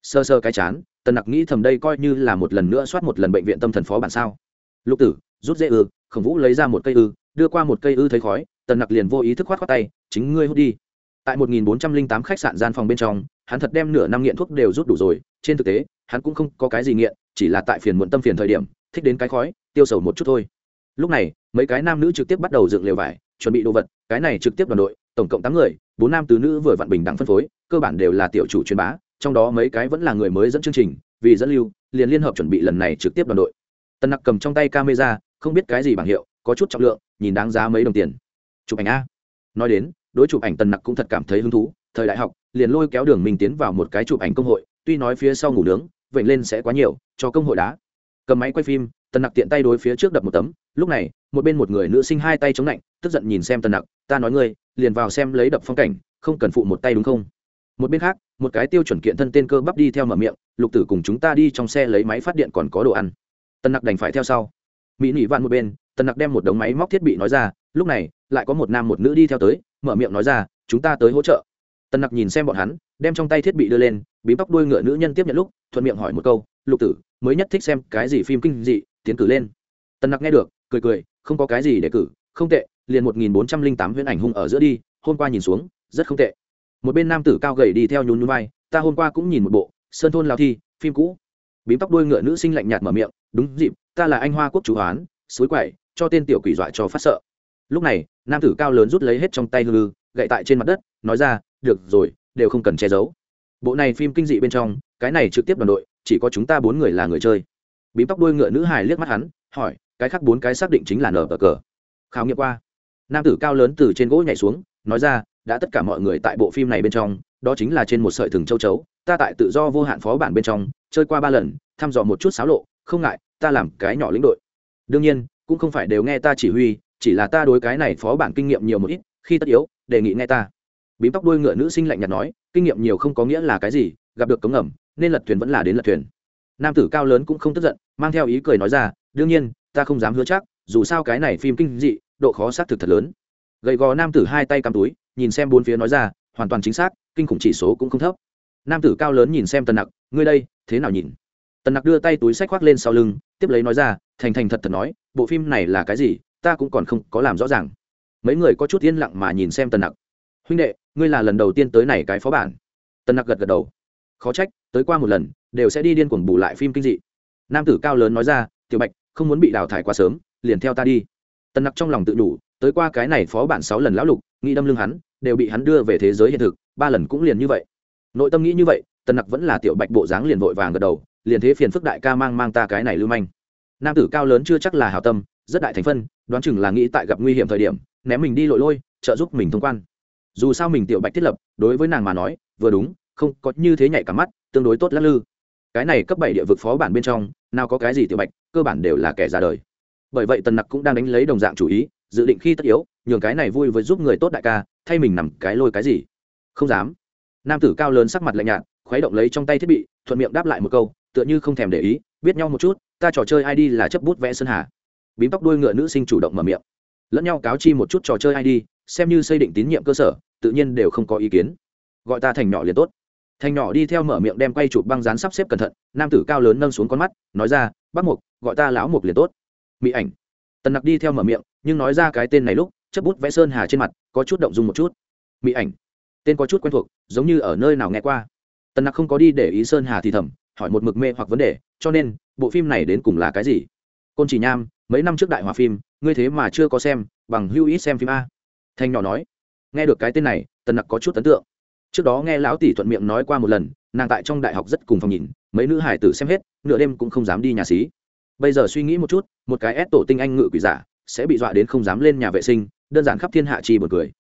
Sơ sơ cái chán Tân nặc nghĩ thầm đây coi như là một lần nữa soát một lần bệnh viện tâm thần phó bản sao. Lục tử, rút dễ ư, khổng vũ lấy ra một cây ư, đưa qua một cây ư thấy khói, tần nặc liền vô ý thức khoát khoát tay, chính ngươi hút đi. Tại một nghìn bốn trăm linh tám khách sạn gian phòng bên trong, hắn thật đem nửa năm nghiện thuốc đều rút đủ rồi, trên thực tế, hắn cũng không có cái gì nghiện, chỉ là tại phiền muộn tâm phiền thời điểm, thích đến cái khói, tiêu sầu một chút thôi lúc này, mấy cái nam nữ trực tiếp bắt đầu dựng lều vải, chuẩn bị đồ vật, cái này trực tiếp đoàn đội, tổng cộng tám người, bốn nam tứ nữ vừa vặn bình đẳng phân phối, cơ bản đều là tiểu chủ truyền bá, trong đó mấy cái vẫn là người mới dẫn chương trình, vì dẫn lưu, liền liên hợp chuẩn bị lần này trực tiếp đoàn đội. Tân nặc cầm trong tay camera, không biết cái gì bảng hiệu, có chút trọng lượng, nhìn đáng giá mấy đồng tiền. Chụp ảnh a. Nói đến, đối chụp ảnh tần nặc cũng thật cảm thấy hứng thú, thời đại học, liền lôi kéo đường mình tiến vào một cái chụp ảnh công hội, tuy nói phía sau ngủ nướng, vậy lên sẽ quá nhiều, cho công hội đá. Cầm máy quay phim tần nặc tiện tay đối phía trước đập một tấm, lúc này, một bên một người nữ sinh hai tay chống lạnh tức giận nhìn xem tần nặc, ta nói ngươi, liền vào xem lấy đập phong cảnh, không cần phụ một tay đúng không? Một bên khác, một cái tiêu chuẩn kiện thân tên cơ bắp đi theo mở miệng, lục tử cùng chúng ta đi trong xe lấy máy phát điện còn có đồ ăn. Tần nặc đành phải theo sau. Mỹ nỉ vạn một bên, tần nặc đem một đống máy móc thiết bị nói ra, lúc này, lại có một nam một nữ đi theo tới, mở miệng nói ra, chúng ta tới hỗ trợ. Tần nặc nhìn xem bọn hắn, đem trong tay thiết bị đưa lên bí tóc đuôi ngựa nữ nhân tiếp nhận lúc, thuận miệng hỏi một câu, lục tử, mới nhất thích xem cái gì phim kinh dị tiến cử lên. Tần nặc nghe được, cười cười, không có cái gì để cử, không tệ, liền một nghìn bốn trăm linh tám huyễn ảnh hung ở giữa đi, hôm qua nhìn xuống, rất không tệ. Một bên nam tử cao gầy đi theo nhún nhún vai, ta hôm qua cũng nhìn một bộ, sơn thôn lao thi, phim cũ. Bím tóc đuôi ngựa nữ sinh lạnh nhạt mở miệng, đúng dịp, ta là anh hoa quốc chủ hoán, suối quậy cho tên tiểu quỷ dọa cho phát sợ. Lúc này, nam tử cao lớn rút lấy hết trong tay hư lư gậy tại trên mặt đất, nói ra, được rồi, đều không cần che giấu. Bộ này phim kinh dị bên trong, cái này trực tiếp đoàn đội, chỉ có chúng ta bốn người là người chơi bím tóc đuôi ngựa nữ hài liếc mắt hắn, hỏi, cái khác bốn cái xác định chính là nở cờ cờ? Khảo nghiệm qua. Nam tử cao lớn từ trên gỗ nhảy xuống, nói ra, đã tất cả mọi người tại bộ phim này bên trong, đó chính là trên một sợi thừng châu chấu, ta tại tự do vô hạn phó bản bên trong, chơi qua ba lần, thăm dò một chút xáo lộ, không ngại, ta làm cái nhỏ lĩnh đội. Đương nhiên, cũng không phải đều nghe ta chỉ huy, chỉ là ta đối cái này phó bản kinh nghiệm nhiều một ít, khi tất yếu, đề nghị nghe ta. Bím tóc đuôi ngựa nữ sinh lạnh nhạt nói, kinh nghiệm nhiều không có nghĩa là cái gì, gặp được cống ngầm, nên lật thuyền vẫn là đến lật thuyền nam tử cao lớn cũng không tức giận, mang theo ý cười nói ra, đương nhiên, ta không dám hứa chắc, dù sao cái này phim kinh dị, độ khó xác thực thật lớn. Gầy gò nam tử hai tay cắm túi, nhìn xem bốn phía nói ra, hoàn toàn chính xác, kinh khủng chỉ số cũng không thấp. Nam tử cao lớn nhìn xem tần nặc, ngươi đây, thế nào nhìn? Tần nặc đưa tay túi sách khoác lên sau lưng, tiếp lấy nói ra, thành thành thật thật nói, bộ phim này là cái gì, ta cũng còn không có làm rõ ràng. Mấy người có chút yên lặng mà nhìn xem tần nặc. Huynh đệ, ngươi là lần đầu tiên tới này cái phó bản. Tần nặc gật gật đầu. Khó trách, tới qua một lần đều sẽ đi điên cuồng bù lại phim kinh dị. Nam tử cao lớn nói ra, tiểu bạch, không muốn bị đào thải quá sớm, liền theo ta đi. Tần nặc trong lòng tự đủ tới qua cái này phó bản sáu lần lão lục, nghĩ đâm lưng hắn, đều bị hắn đưa về thế giới hiện thực, ba lần cũng liền như vậy. Nội tâm nghĩ như vậy, tần nặc vẫn là tiểu bạch bộ dáng liền vội vàng gật đầu, liền thế phiền phức đại ca mang mang ta cái này lưu manh. Nam tử cao lớn chưa chắc là hào tâm, rất đại thành phân, đoán chừng là nghĩ tại gặp nguy hiểm thời điểm, ném mình đi lội lôi, trợ giúp mình thông quan. Dù sao mình tiểu bạch thiết lập, đối với nàng mà nói, vừa đúng, không có như thế nhảy cả mắt, tương đối tốt lắc lư cái này cấp bảy địa vực phó bản bên trong, nào có cái gì tiểu bạch, cơ bản đều là kẻ ra đời. Bởi vậy tần nặc cũng đang đánh lấy đồng dạng chủ ý, dự định khi tất yếu, nhường cái này vui với giúp người tốt đại ca, thay mình nằm cái lôi cái gì. Không dám. Nam tử cao lớn sắc mặt lạnh nhạt, khuấy động lấy trong tay thiết bị, thuận miệng đáp lại một câu, tựa như không thèm để ý, biết nhau một chút, ta trò chơi id là chấp bút vẽ sơn hà. Bím tóc đuôi ngựa nữ sinh chủ động mở miệng. Lẫn nhau cáo chi một chút trò chơi id xem như xây định tín nhiệm cơ sở, tự nhiên đều không có ý kiến. Gọi ta thành nhỏ liền tốt thành nhỏ đi theo mở miệng đem quay chụp băng dán sắp xếp cẩn thận, nam tử cao lớn nâng xuống con mắt, nói ra, bác mục, gọi ta lão mục liền tốt. Mỹ ảnh. Tần nặc đi theo mở miệng, nhưng nói ra cái tên này lúc chấp bút vẽ sơn hà trên mặt, có chút động dung một chút. Mỹ ảnh. Tên có chút quen thuộc, giống như ở nơi nào nghe qua. Tần nặc không có đi để ý sơn hà thì thầm, hỏi một mực mê hoặc vấn đề, cho nên, bộ phim này đến cùng là cái gì? Côn chỉ nham, mấy năm trước đại hòa phim, ngươi thế mà chưa có xem, bằng hưu ít xem phim a. Thanh nhỏ nói. Nghe được cái tên này, tần nặc có chút ấn tượng trước đó nghe lão tỷ thuận miệng nói qua một lần, nàng tại trong đại học rất cùng phòng nhìn, mấy nữ hải tử xem hết, nửa đêm cũng không dám đi nhà xí. Bây giờ suy nghĩ một chút, một cái ép tổ tinh anh ngự quỷ giả sẽ bị dọa đến không dám lên nhà vệ sinh, đơn giản khắp thiên hạ chi một cười.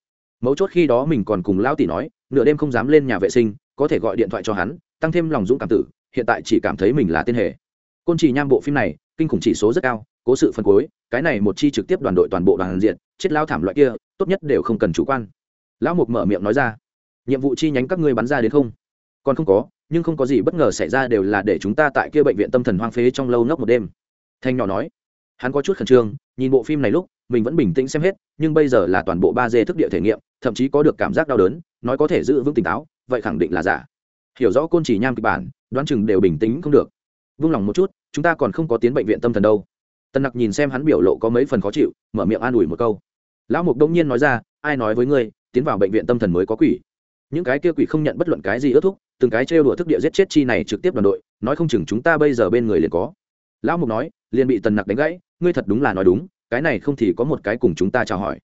Mấu chốt khi đó mình còn cùng lão tỷ nói, nửa đêm không dám lên nhà vệ sinh, có thể gọi điện thoại cho hắn, tăng thêm lòng dũng cảm tử, hiện tại chỉ cảm thấy mình là tên hề. Côn trì nham bộ phim này, kinh khủng chỉ số rất cao, cố sự phân cuối cái này một chi trực tiếp đoàn đội toàn bộ đoàn diện, chết lao thảm loại kia, tốt nhất đều không cần chủ quan. Lão mục mở miệng nói ra nhiệm vụ chi nhánh các ngươi bắn ra đến không? Còn không có, nhưng không có gì bất ngờ xảy ra đều là để chúng ta tại kia bệnh viện tâm thần hoang phế trong lâu ngốc một đêm. Thanh nhỏ nói. Hắn có chút khẩn trương, nhìn bộ phim này lúc, mình vẫn bình tĩnh xem hết, nhưng bây giờ là toàn bộ ba d thức địa thể nghiệm, thậm chí có được cảm giác đau đớn, nói có thể giữ vững tỉnh táo, vậy khẳng định là giả. Hiểu rõ côn chỉ nham kịch bản, đoán chừng đều bình tĩnh không được. Vung lòng một chút, chúng ta còn không có tiến bệnh viện tâm thần đâu. Tân nặc nhìn xem hắn biểu lộ có mấy phần khó chịu, mở miệng an ủi một câu. Lão mục đông nhiên nói ra, ai nói với ngươi, tiến vào bệnh viện tâm thần mới có quỷ? Những cái kia quỷ không nhận bất luận cái gì ước thúc, từng cái trêu đùa thức địa giết chết chi này trực tiếp đoàn đội, nói không chừng chúng ta bây giờ bên người liền có. Lão mục nói, liền bị tần nặc đánh gãy, ngươi thật đúng là nói đúng, cái này không thì có một cái cùng chúng ta chào hỏi.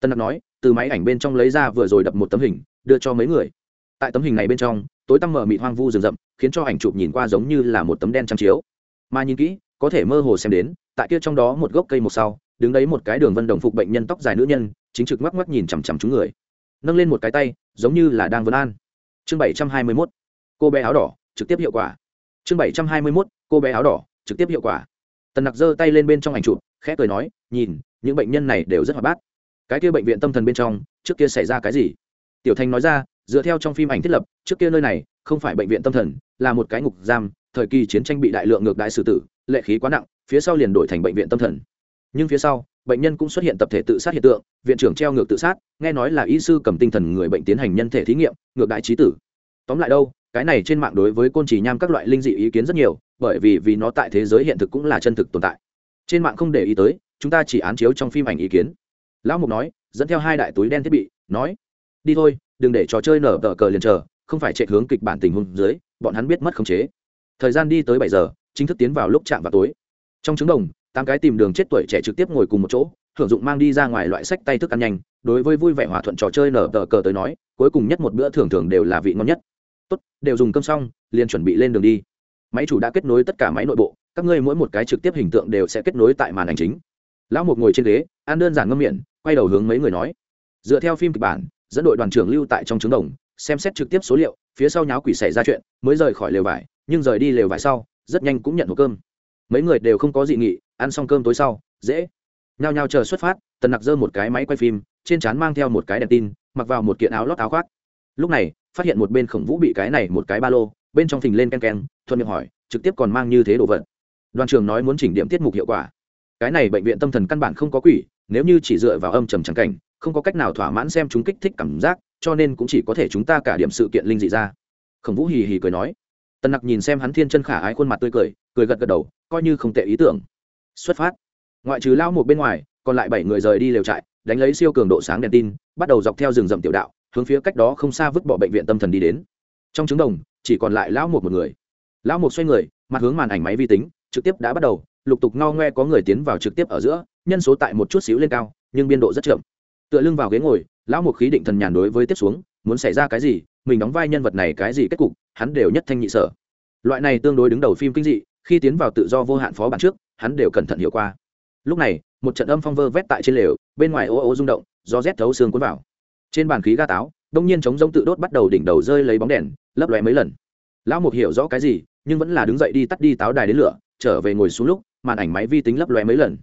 Tần nặc nói, từ máy ảnh bên trong lấy ra vừa rồi đập một tấm hình, đưa cho mấy người. Tại tấm hình này bên trong, tối tăm mở mịt hoang vu rừng rậm, khiến cho ảnh chụp nhìn qua giống như là một tấm đen trăng chiếu. Mà nhìn kỹ, có thể mơ hồ xem đến, tại kia trong đó một gốc cây một sau, đứng đấy một cái đường vân đồng phục bệnh nhân tóc dài nữ nhân, chính trực ngoắc ngoắc nhìn chằm chằm chúng người nâng lên một cái tay, giống như là đang vấn an. Chương bảy trăm hai mươi mốt, cô bé áo đỏ, trực tiếp hiệu quả. Chương bảy trăm hai mươi mốt, cô bé áo đỏ, trực tiếp hiệu quả. Tần nặc giơ tay lên bên trong ảnh chụp, khẽ cười nói, nhìn, những bệnh nhân này đều rất hoạt bát. Cái kia bệnh viện tâm thần bên trong, trước kia xảy ra cái gì? Tiểu thanh nói ra, dựa theo trong phim ảnh thiết lập, trước kia nơi này, không phải bệnh viện tâm thần, là một cái ngục giam, thời kỳ chiến tranh bị đại lượng ngược đại xử tử, lệ khí quá nặng, phía sau liền đổi thành bệnh viện tâm thần. Nhưng phía sau bệnh nhân cũng xuất hiện tập thể tự sát hiện tượng, viện trưởng treo ngược tự sát, nghe nói là y sư cầm tinh thần người bệnh tiến hành nhân thể thí nghiệm, ngược đại trí tử. Tóm lại đâu, cái này trên mạng đối với côn trì nham các loại linh dị ý kiến rất nhiều, bởi vì vì nó tại thế giới hiện thực cũng là chân thực tồn tại. Trên mạng không để ý tới, chúng ta chỉ án chiếu trong phim ảnh ý kiến. Lão mục nói, dẫn theo hai đại túi đen thiết bị, nói, đi thôi, đừng để trò chơi nở tờ cờ liền chờ, không phải chạy hướng kịch bản tình huống dưới, bọn hắn biết mất khống chế. Thời gian đi tới bảy giờ, chính thức tiến vào lúc chạm vào tối. Trong trứng đồng tám cái tìm đường chết tuổi trẻ trực tiếp ngồi cùng một chỗ thưởng dụng mang đi ra ngoài loại sách tay thức ăn nhanh, đối với vui vẻ hòa thuận trò chơi nở tờ cờ tới nói, cuối cùng nhất một bữa thường thường đều là vị ngon nhất. Tốt, đều dùng cơm xong, liền chuẩn bị lên đường đi. Máy chủ đã kết nối tất cả máy nội bộ, các ngươi mỗi một cái trực tiếp hình tượng đều sẽ kết nối tại màn ảnh chính. Lão một ngồi trên ghế, ăn đơn giản ngâm miệng, quay đầu hướng mấy người nói. Dựa theo phim kịch bản, dẫn đội đoàn trưởng lưu tại trong trứng đồng, xem xét trực tiếp số liệu, phía sau nháo quỷ xảy ra chuyện, mới rời khỏi lều vải, nhưng rời đi lều vải sau, rất nhanh cũng nhận hộp cơm. Mấy người đều không có dị nghị ăn xong cơm tối sau, dễ. Nhao nhao chờ xuất phát, tần nặc giơ một cái máy quay phim, trên trán mang theo một cái đèn tin, mặc vào một kiện áo lót áo khoác. Lúc này, phát hiện một bên khổng vũ bị cái này một cái ba lô, bên trong phình lên ken ken, thuận miệng hỏi, trực tiếp còn mang như thế đồ vật. Đoàn trường nói muốn chỉnh điểm tiết mục hiệu quả. Cái này bệnh viện tâm thần căn bản không có quỷ, nếu như chỉ dựa vào âm trầm trắng cảnh, không có cách nào thỏa mãn xem chúng kích thích cảm giác, cho nên cũng chỉ có thể chúng ta cả điểm sự kiện linh dị ra. Khổng vũ hì hì cười nói. Tần nặc nhìn xem hắn thiên chân khả ái khuôn mặt tươi cười cười gật gật đầu, coi như không tệ ý tưởng xuất phát. Ngoại trừ lao một bên ngoài, còn lại bảy người rời đi lều trại, đánh lấy siêu cường độ sáng đèn tin, bắt đầu dọc theo rừng rậm tiểu đạo, hướng phía cách đó không xa vứt bỏ bệnh viện tâm thần đi đến. Trong trứng đồng, chỉ còn lại lão một một người. Lão một xoay người, mặt hướng màn ảnh máy vi tính, trực tiếp đã bắt đầu, lục tục ngao ngoe có người tiến vào trực tiếp ở giữa, nhân số tại một chút xíu lên cao, nhưng biên độ rất chậm. Tựa lưng vào ghế ngồi, lão một khí định thần nhàn đối với tiếp xuống, muốn xảy ra cái gì, mình đóng vai nhân vật này cái gì kết cục, hắn đều nhất thanh nhị sở. Loại này tương đối đứng đầu phim kinh dị, khi tiến vào tự do vô hạn phó bản trước hắn đều cẩn thận hiểu qua. Lúc này, một trận âm phong vơ vét tại trên lều, bên ngoài ô ô rung động do rét thấu xương cuốn vào. Trên bàn khí ga táo, đông nhiên chống rỗng tự đốt bắt đầu đỉnh đầu rơi lấy bóng đèn, lấp lóe mấy lần. Lão mục hiểu rõ cái gì, nhưng vẫn là đứng dậy đi tắt đi táo đài đến lửa, trở về ngồi xuống lúc, màn ảnh máy vi tính lấp lóe mấy lần.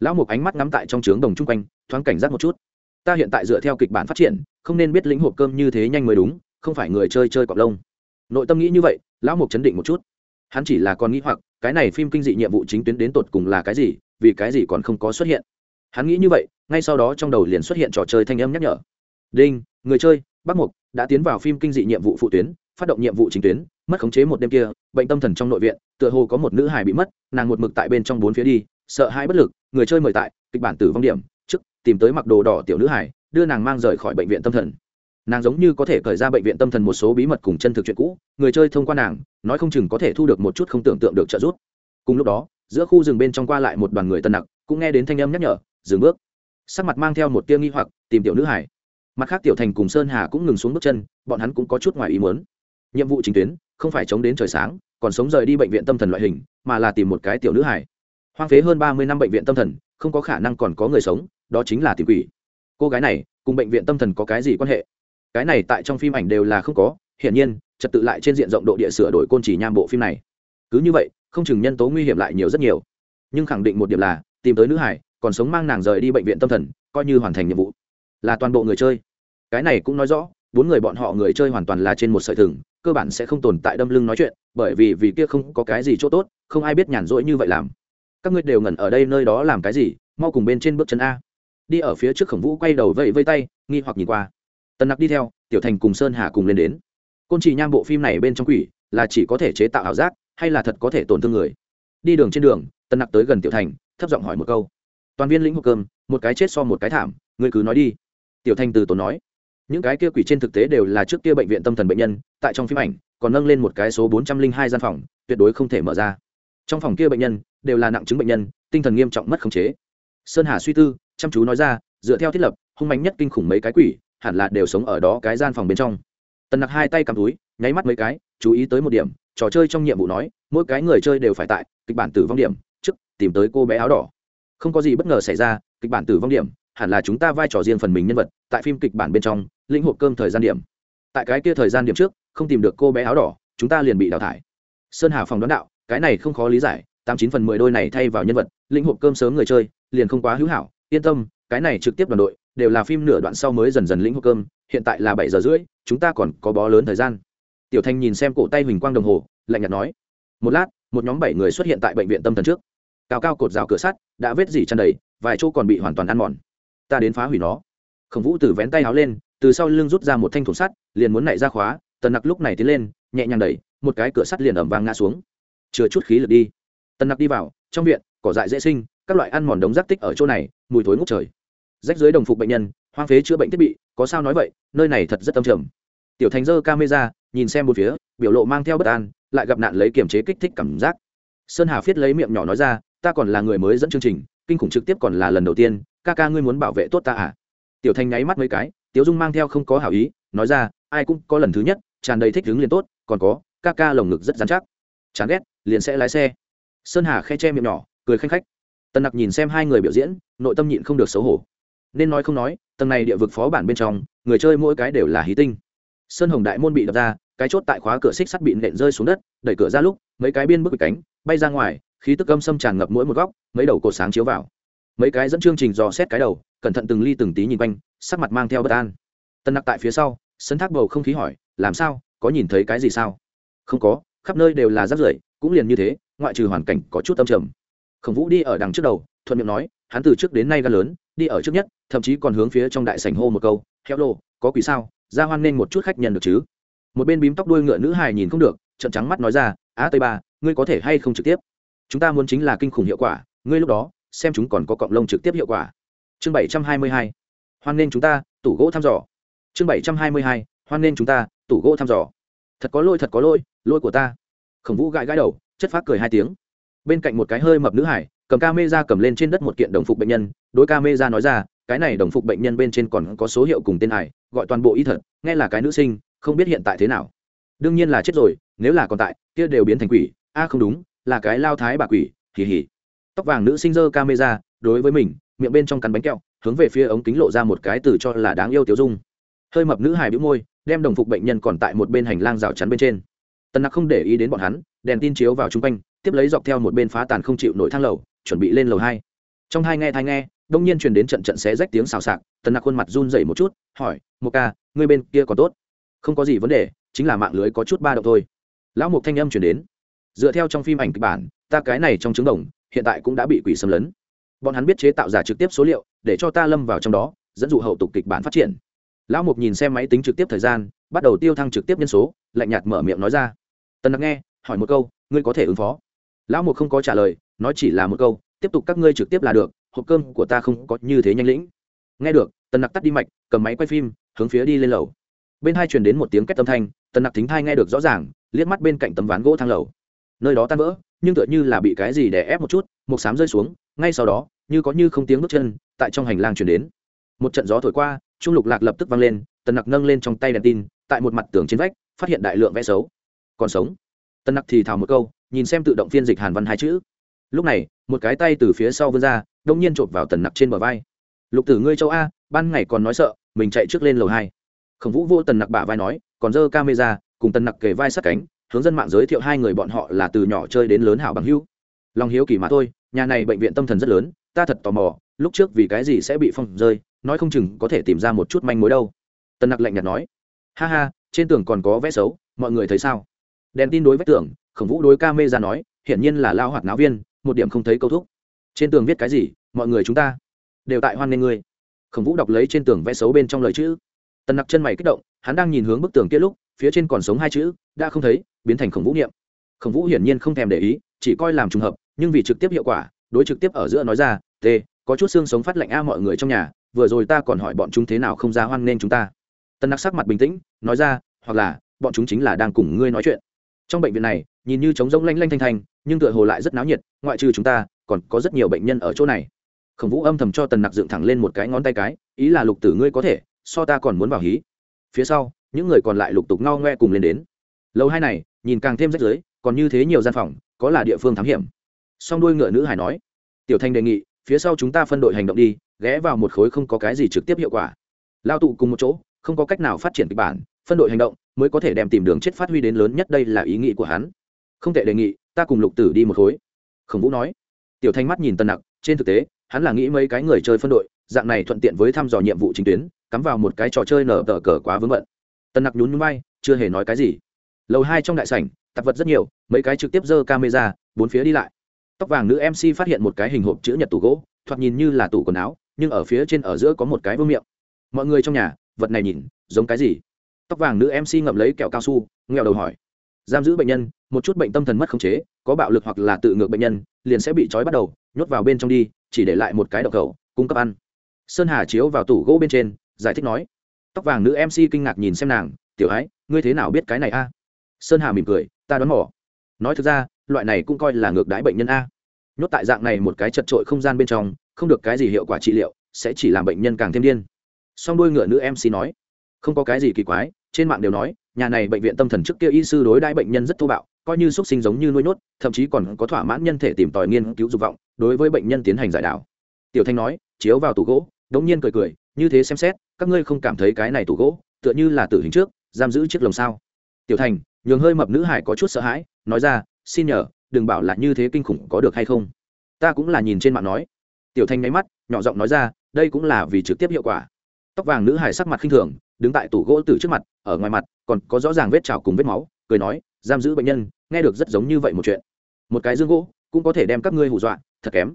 Lão mục ánh mắt ngắm tại trong trướng đồng chung quanh, thoáng cảnh giác một chút. Ta hiện tại dựa theo kịch bản phát triển, không nên biết lĩnh hộp cơm như thế nhanh mới đúng, không phải người chơi chơi cọp lông. Nội tâm nghĩ như vậy, lão mục chấn định một chút hắn chỉ là còn nghĩ hoặc, cái này phim kinh dị nhiệm vụ chính tuyến đến tột cùng là cái gì, vì cái gì còn không có xuất hiện. Hắn nghĩ như vậy, ngay sau đó trong đầu liền xuất hiện trò chơi thanh âm nhắc nhở. Đinh, người chơi bắc mục đã tiến vào phim kinh dị nhiệm vụ phụ tuyến, phát động nhiệm vụ chính tuyến, mất khống chế một đêm kia, bệnh tâm thần trong nội viện, tựa hồ có một nữ hài bị mất, nàng một mực tại bên trong bốn phía đi, sợ hai bất lực, người chơi mời tại, kịch bản tử vong điểm, trước, tìm tới mặc đồ đỏ tiểu nữ hài, đưa nàng mang rời khỏi bệnh viện tâm thần nàng giống như có thể cởi ra bệnh viện tâm thần một số bí mật cùng chân thực chuyện cũ, người chơi thông qua nàng, nói không chừng có thể thu được một chút không tưởng tượng được trợ giúp. Cùng lúc đó, giữa khu rừng bên trong qua lại một đoàn người tân nặc, cũng nghe đến thanh âm nhắc nhở, dừng bước. Sắc mặt mang theo một tia nghi hoặc, tìm tiểu nữ hải. Mặt khác tiểu thành cùng sơn hà cũng ngừng xuống bước chân, bọn hắn cũng có chút ngoài ý muốn. Nhiệm vụ chính tuyến, không phải chống đến trời sáng, còn sống rời đi bệnh viện tâm thần loại hình, mà là tìm một cái tiểu nữ hải. Hoang phế hơn ba mươi năm bệnh viện tâm thần, không có khả năng còn có người sống, đó chính là tìm quỷ. Cô gái này, cùng bệnh viện tâm thần có cái gì quan hệ? Cái này tại trong phim ảnh đều là không có, hiển nhiên, trật tự lại trên diện rộng độ địa sửa đổi côn chỉ nham bộ phim này. Cứ như vậy, không chừng nhân tố nguy hiểm lại nhiều rất nhiều. Nhưng khẳng định một điểm là, tìm tới nữ hải, còn sống mang nàng rời đi bệnh viện tâm thần, coi như hoàn thành nhiệm vụ. Là toàn bộ người chơi. Cái này cũng nói rõ, bốn người bọn họ người chơi hoàn toàn là trên một sợi thừng, cơ bản sẽ không tồn tại đâm lưng nói chuyện, bởi vì vì kia không có cái gì chỗ tốt, không ai biết nhàn rỗi như vậy làm. Các ngươi đều ngẩn ở đây nơi đó làm cái gì, mau cùng bên trên bước chân a. Đi ở phía trước khổng vũ quay đầu vẫy vây tay, nghi hoặc nhìn qua tần nặc đi theo, tiểu thành cùng sơn hà cùng lên đến. Côn trì nham bộ phim này bên trong quỷ, là chỉ có thể chế tạo ảo giác, hay là thật có thể tổn thương người? Đi đường trên đường, tần nặc tới gần tiểu thành, thấp giọng hỏi một câu. Toàn viên lĩnh hộp cơm, một cái chết so một cái thảm, ngươi cứ nói đi. Tiểu thành từ tốn nói. Những cái kia quỷ trên thực tế đều là trước kia bệnh viện tâm thần bệnh nhân, tại trong phim ảnh, còn nâng lên một cái số bốn trăm linh hai gian phòng, tuyệt đối không thể mở ra. Trong phòng kia bệnh nhân, đều là nặng chứng bệnh nhân, tinh thần nghiêm trọng mất khống chế. Sơn hà suy tư, chăm chú nói ra, dựa theo thiết lập, hung mạnh nhất kinh khủng mấy cái quỷ hẳn là đều sống ở đó cái gian phòng bên trong. Tần nặc hai tay cầm túi, nháy mắt mấy cái, chú ý tới một điểm, trò chơi trong nhiệm vụ nói, mỗi cái người chơi đều phải tại kịch bản tử vong điểm trước, tìm tới cô bé áo đỏ. Không có gì bất ngờ xảy ra, kịch bản tử vong điểm, hẳn là chúng ta vai trò riêng phần mình nhân vật, tại phim kịch bản bên trong, lĩnh hộp cơm thời gian điểm. Tại cái kia thời gian điểm trước, không tìm được cô bé áo đỏ, chúng ta liền bị đào thải. Sơn hà phòng đoán đạo, cái này không khó lý giải, tám chín phần mười đôi này thay vào nhân vật, lĩnh hộp cơm sớm người chơi, liền không quá hữu hảo, yên tâm, cái này trực tiếp đoàn đội đều là phim nửa đoạn sau mới dần dần lĩnh hộp cơm, hiện tại là bảy giờ rưỡi, chúng ta còn có bó lớn thời gian. Tiểu thanh nhìn xem cổ tay huỳnh quang đồng hồ, lạnh nhạt nói, một lát, một nhóm bảy người xuất hiện tại bệnh viện tâm thần trước. Cao cao cột rào cửa sắt, đã vết dỉ chăn đầy, vài chỗ còn bị hoàn toàn ăn mòn. Ta đến phá hủy nó. Khổng vũ từ vén tay áo lên, từ sau lưng rút ra một thanh thùng sắt, liền muốn nảy ra khóa, tần nặc lúc này tiến lên, nhẹ nhàng đẩy, một cái cửa sắt liền ẩm vang ngã xuống. Chừa chút khí lực đi. Tần nặc đi vào, trong viện, cỏ dại dễ sinh, các loại ăn mòn đống rác tích ở chỗ này, mùi thối ngút trời rách dưới đồng phục bệnh nhân, hoang phế chữa bệnh thiết bị, có sao nói vậy, nơi này thật rất tâm trầm. Tiểu thành dơ camera, nhìn xem một phía, biểu lộ mang theo bất an, lại gặp nạn lấy kiềm chế kích thích cảm giác. Sơn hà phiết lấy miệng nhỏ nói ra, ta còn là người mới dẫn chương trình, kinh khủng trực tiếp còn là lần đầu tiên, ca ca ngươi muốn bảo vệ tốt ta à? Tiểu thành nháy mắt mấy cái, tiểu dung mang theo không có hảo ý, nói ra, ai cũng có lần thứ nhất, tràn đầy thích đứng liền tốt, còn có, ca ca lồng ngực rất dán chắc. Chán ghét, liền sẽ lái xe. Sơn hà khe che miệng nhỏ, cười khanh khách. Tần nặc nhìn xem hai người biểu diễn, nội tâm nhịn không được xấu hổ nên nói không nói, tầng này địa vực phó bản bên trong, người chơi mỗi cái đều là hí tinh. Sơn hồng đại môn bị đập ra, cái chốt tại khóa cửa xích sắt bị nện rơi xuống đất, đẩy cửa ra lúc, mấy cái biên bức cánh, bay ra ngoài, khí tức âm xâm tràn ngập mỗi một góc, mấy đầu cột sáng chiếu vào. Mấy cái dẫn chương trình dò xét cái đầu, cẩn thận từng ly từng tí nhìn quanh, sắc mặt mang theo bất an. Tân nặc tại phía sau sân thác bầu không khí hỏi, làm sao? Có nhìn thấy cái gì sao? Không có, khắp nơi đều là rác rưởi, cũng liền như thế, ngoại trừ hoàn cảnh có chút âm trầm. Khổng vũ đi ở đằng trước đầu, thuận miệng nói, hắn từ trước đến nay gan lớn đi ở trước nhất, thậm chí còn hướng phía trong đại sảnh hô một câu heo lô có quỷ sao? Ra hoan nên một chút khách nhân được chứ? Một bên bím tóc đuôi ngựa nữ hài nhìn không được trận trắng mắt nói ra, á tây ba, ngươi có thể hay không trực tiếp? Chúng ta muốn chính là kinh khủng hiệu quả, ngươi lúc đó, xem chúng còn có cọng lông trực tiếp hiệu quả. Chương bảy trăm hai mươi hai, hoan nên chúng ta, tủ gỗ thăm dò. Chương bảy trăm hai mươi hai, hoan nên chúng ta, tủ gỗ thăm dò. Thật có lỗi, thật có lỗi lỗi của ta. Khổng vũ gãi gãi đầu, chất phát cười hai tiếng. Bên cạnh một cái hơi mập nữ hải cầm ca mê ra cầm lên trên đất một kiện đồng phục bệnh nhân, đối ca mê ra nói ra, cái này đồng phục bệnh nhân bên trên còn có số hiệu cùng tên hải gọi toàn bộ y thật, nghe là cái nữ sinh, không biết hiện tại thế nào. Đương nhiên là chết rồi, nếu là còn tại, kia đều biến thành quỷ. A, không đúng, là cái lao thái bà quỷ, hì hì. Tóc vàng nữ sinh dơ camera đối với mình, miệng bên trong cắn bánh kẹo, hướng về phía ống kính lộ ra một cái từ cho là đáng yêu tiểu dung. Hơi mập nữ hài bĩu môi, đem đồng phục bệnh nhân còn tại một bên hành lang rào chắn bên trên. Tần nặc không để ý đến bọn hắn, đèn tin chiếu vào chung quanh tiếp lấy dọc theo một bên phá tàn không chịu nổi thang lầu, chuẩn bị lên lầu hai. Trong hai nghe thai nghe, đông nhiên truyền đến trận trận xé rách tiếng xào xạc, tần nặc khuôn mặt run dậy một chút, hỏi một ca, ngươi bên kia còn tốt? Không có gì vấn đề, chính là mạng lưới có chút ba động thôi. Lão mục thanh âm truyền đến. Dựa theo trong phim ảnh kịch bản, ta cái này trong trứng đồng, hiện tại cũng đã bị quỷ xâm lấn. Bọn hắn biết chế tạo giả trực tiếp số liệu, để cho ta lâm vào trong đó, dẫn dụ hậu tục kịch bản phát triển. Lão mục nhìn xem máy tính trực tiếp thời gian, bắt đầu tiêu thăng trực tiếp nhân số, lạnh nhạt mở miệng nói ra. Tần nặc nghe, hỏi một câu, ngươi có thể ứng phó? Lão mục không có trả lời, nói chỉ là một câu, tiếp tục các ngươi trực tiếp là được, hộp cơm của ta không có như thế nhanh lĩnh. Nghe được, tần nặc tắt đi mạch, cầm máy quay phim, hướng phía đi lên lầu. Bên hai truyền đến một tiếng két tâm thanh, tần nặc thính thai nghe được rõ ràng, liếc mắt bên cạnh tấm ván gỗ thang lầu. Nơi đó tan vỡ, nhưng tựa như là bị cái gì đè ép một chút một sám rơi xuống, ngay sau đó, như có như không tiếng bước chân, tại trong hành lang chuyển đến. Một trận gió thổi qua, trung lục lạc lập tức vang lên, tần nặc nâng lên trong tay đèn tin, tại một mặt tường trên vách, phát hiện đại lượng vẽ xấu. Còn sống. Tần nặc thì thào một câu nhìn xem tự động phiên dịch hàn văn hai chữ. Lúc này, một cái tay từ phía sau vươn ra, đông nhiên chộp vào tần nặc trên bờ vai. Lục tử ngươi châu a, ban ngày còn nói sợ, mình chạy trước lên lầu hai. Khổng vũ vô tần nặc bả vai nói, còn dơ camera, cùng tần nặc kề vai sát cánh, hướng dân mạng giới thiệu hai người bọn họ là từ nhỏ chơi đến lớn hảo bằng hữu. Lòng hiếu kỳ mà thôi, nhà này bệnh viện tâm thần rất lớn, ta thật tò mò, lúc trước vì cái gì sẽ bị phong rơi, nói không chừng có thể tìm ra một chút manh mối đâu. Tần nặc lạnh nhạt nói, ha ha, trên tường còn có vẽ xấu, mọi người thấy sao? Đèn tin đối vách tường khổng vũ đối ca mê ra nói, hiển nhiên là lao hoạt náo viên, một điểm không thấy câu thúc. Trên tường viết cái gì, mọi người chúng ta đều tại hoan nghênh ngươi. Khổng vũ đọc lấy trên tường vẽ xấu bên trong lời chữ. Tần nặc chân mày kích động, hắn đang nhìn hướng bức tường kia lúc, phía trên còn sống hai chữ, đã không thấy, biến thành khổng vũ niệm. Khổng vũ hiển nhiên không thèm để ý, chỉ coi làm trùng hợp, nhưng vì trực tiếp hiệu quả, đối trực tiếp ở giữa nói ra t có chút xương sống phát lạnh a mọi người trong nhà, vừa rồi ta còn hỏi bọn chúng thế nào không ra hoan nghênh chúng ta. Tân nặc sắc mặt bình tĩnh, nói ra, hoặc là, bọn chúng chính là đang cùng ngươi nói chuyện. Trong bệnh viện này nhìn như trống rỗng lanh lanh thanh thanh, nhưng tựa hồ lại rất náo nhiệt, ngoại trừ chúng ta, còn có rất nhiều bệnh nhân ở chỗ này. Khổng vũ âm thầm cho tần nặc dựng thẳng lên một cái ngón tay cái, ý là lục tử ngươi có thể, so ta còn muốn vào hí. Phía sau, những người còn lại lục tục ngao ngoe cùng lên đến. Lâu hai này, nhìn càng thêm rách rưới, còn như thế nhiều gian phòng, có là địa phương thám hiểm. Song đuôi ngựa nữ hải nói, tiểu thanh đề nghị, phía sau chúng ta phân đội hành động đi, ghé vào một khối không có cái gì trực tiếp hiệu quả. Lao tụ cùng một chỗ, không có cách nào phát triển kịch bản, phân đội hành động mới có thể đem tìm đường chết phát huy đến lớn nhất, đây là ý nghĩ của hắn không thể đề nghị, ta cùng lục tử đi một khối. Khổng vũ nói. Tiểu thanh mắt nhìn tân nặc, trên thực tế, hắn là nghĩ mấy cái người chơi phân đội, dạng này thuận tiện với thăm dò nhiệm vụ chính tuyến, cắm vào một cái trò chơi nở tờ cờ quá vướng bận. Tân nặc nhún nhún bay chưa hề nói cái gì. Lầu hai trong đại sảnh, tạp vật rất nhiều, mấy cái trực tiếp giơ camera, bốn phía đi lại. Tóc vàng nữ mc phát hiện một cái hình hộp chữ nhật tủ gỗ, thoạt nhìn như là tủ quần áo, nhưng ở phía trên ở giữa có một cái vương miệng. Mọi người trong nhà, vật này nhìn, giống cái gì? Tóc vàng nữ mc ngậm lấy kẹo cao su nghèo đầu hỏi giam giữ bệnh nhân, một chút bệnh tâm thần mất khống chế, có bạo lực hoặc là tự ngược bệnh nhân, liền sẽ bị trói bắt đầu, nhốt vào bên trong đi, chỉ để lại một cái đậu khẩu, cung cấp ăn. Sơn hà chiếu vào tủ gỗ bên trên, giải thích nói. Tóc vàng nữ mc kinh ngạc nhìn xem nàng, tiểu ái ngươi thế nào biết cái này a? Sơn hà mỉm cười, ta đoán mỏ nói thực ra, loại này cũng coi là ngược đái bệnh nhân a. Nhốt tại dạng này một cái chật trội không gian bên trong, không được cái gì hiệu quả trị liệu, sẽ chỉ làm bệnh nhân càng thêm điên. Song đôi ngựa nữ mc nói, không có cái gì kỳ quái, trên mạng đều nói nhà này bệnh viện tâm thần trước kia y sư đối đãi bệnh nhân rất thô bạo, coi như xúc sinh giống như nuôi nhốt, thậm chí còn có thỏa mãn nhân thể tìm tòi nghiên cứu dục vọng, đối với bệnh nhân tiến hành giải đảo. Tiểu thanh nói, chiếu vào tủ gỗ, đống nhiên cười cười, như thế xem xét, các ngươi không cảm thấy cái này tủ gỗ, tựa như là tử hình trước, giam giữ chiếc lồng sao? Tiểu thành, nhường hơi mập nữ hải có chút sợ hãi, nói ra, xin nhờ, đừng bảo là như thế kinh khủng có được hay không? Ta cũng là nhìn trên mạng nói. Tiểu thanh nháy mắt, nhỏ giọng nói ra, đây cũng là vì trực tiếp hiệu quả. Tóc vàng nữ hải sắc mặt khinh thường đứng tại tủ gỗ từ trước mặt, ở ngoài mặt, còn có rõ ràng vết trào cùng vết máu, cười nói, giam giữ bệnh nhân, nghe được rất giống như vậy một chuyện. Một cái dương gỗ cũng có thể đem các ngươi hù dọa, thật kém.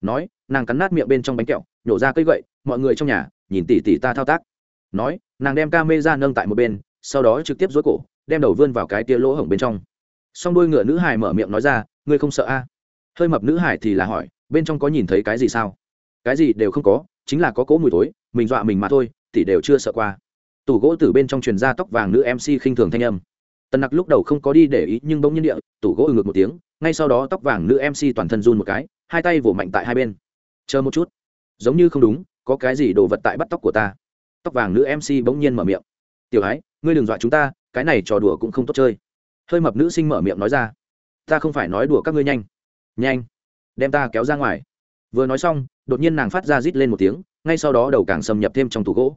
Nói, nàng cắn nát miệng bên trong bánh kẹo, nhổ ra cây gậy, mọi người trong nhà, nhìn tỉ tỉ ta thao tác. Nói, nàng đem ca mê ra nâng tại một bên, sau đó trực tiếp dối cổ, đem đầu vươn vào cái tia lỗ hổng bên trong. Xong đôi ngựa nữ hải mở miệng nói ra, ngươi không sợ a? Hơi mập nữ hải thì là hỏi, bên trong có nhìn thấy cái gì sao? Cái gì đều không có, chính là có cỗ mùi tối mình dọa mình mà thôi tỷ đều chưa sợ qua tủ gỗ từ bên trong truyền ra tóc vàng nữ mc khinh thường thanh âm. Tần nặc lúc đầu không có đi để ý, nhưng bỗng nhiên địa, tủ gỗ ừ ngược một tiếng, ngay sau đó tóc vàng nữ mc toàn thân run một cái, hai tay vỗ mạnh tại hai bên. Chờ một chút. Giống như không đúng, có cái gì đồ vật tại bắt tóc của ta? Tóc vàng nữ mc bỗng nhiên mở miệng. Tiểu ái, ngươi đừng dọa chúng ta, cái này trò đùa cũng không tốt chơi. Hơi mập nữ sinh mở miệng nói ra. Ta không phải nói đùa các ngươi nhanh. Nhanh, đem ta kéo ra ngoài. Vừa nói xong, đột nhiên nàng phát ra rít lên một tiếng, ngay sau đó đầu càng xâm nhập thêm trong tủ gỗ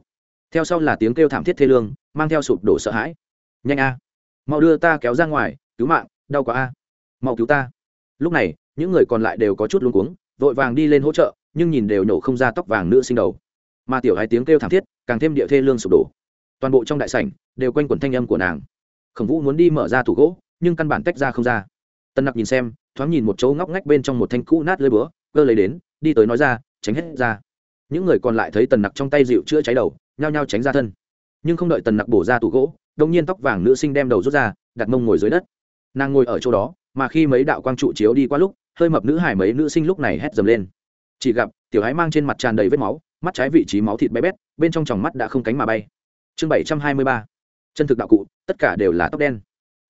theo sau là tiếng kêu thảm thiết thê lương, mang theo sụp đổ sợ hãi. Nhanh a, mau đưa ta kéo ra ngoài, cứu mạng, đau quá a. Mau cứu ta. Lúc này, những người còn lại đều có chút luống cuống, vội vàng đi lên hỗ trợ, nhưng nhìn đều nổ không ra tóc vàng nữ sinh đầu. Mà tiểu hai tiếng kêu thảm thiết, càng thêm địa thê lương sụp đổ. Toàn bộ trong đại sảnh, đều quanh quẩn thanh âm của nàng. Khổng vũ muốn đi mở ra tủ gỗ, nhưng căn bản tách ra không ra. Tân nặc nhìn xem, thoáng nhìn một chỗ ngóc ngách bên trong một thanh cũ nát lơi búa, cơ lấy đến, đi tới nói ra, tránh hết ra. Những người còn lại thấy tần nặc trong tay dịu chữa cháy đầu nhao nhao tránh ra thân. Nhưng không đợi tần nặc bổ ra tủ gỗ, đông nhiên tóc vàng nữ sinh đem đầu rút ra, đặt mông ngồi dưới đất. Nàng ngồi ở chỗ đó, mà khi mấy đạo quang trụ chiếu đi qua lúc, hơi mập nữ hải mấy nữ sinh lúc này hét dầm lên. Chỉ gặp, tiểu hái mang trên mặt tràn đầy vết máu, mắt trái vị trí máu thịt bé bét, bên trong tròng mắt đã không cánh mà bay. Chương bảy trăm hai mươi ba, chân thực đạo cụ, tất cả đều là tóc đen.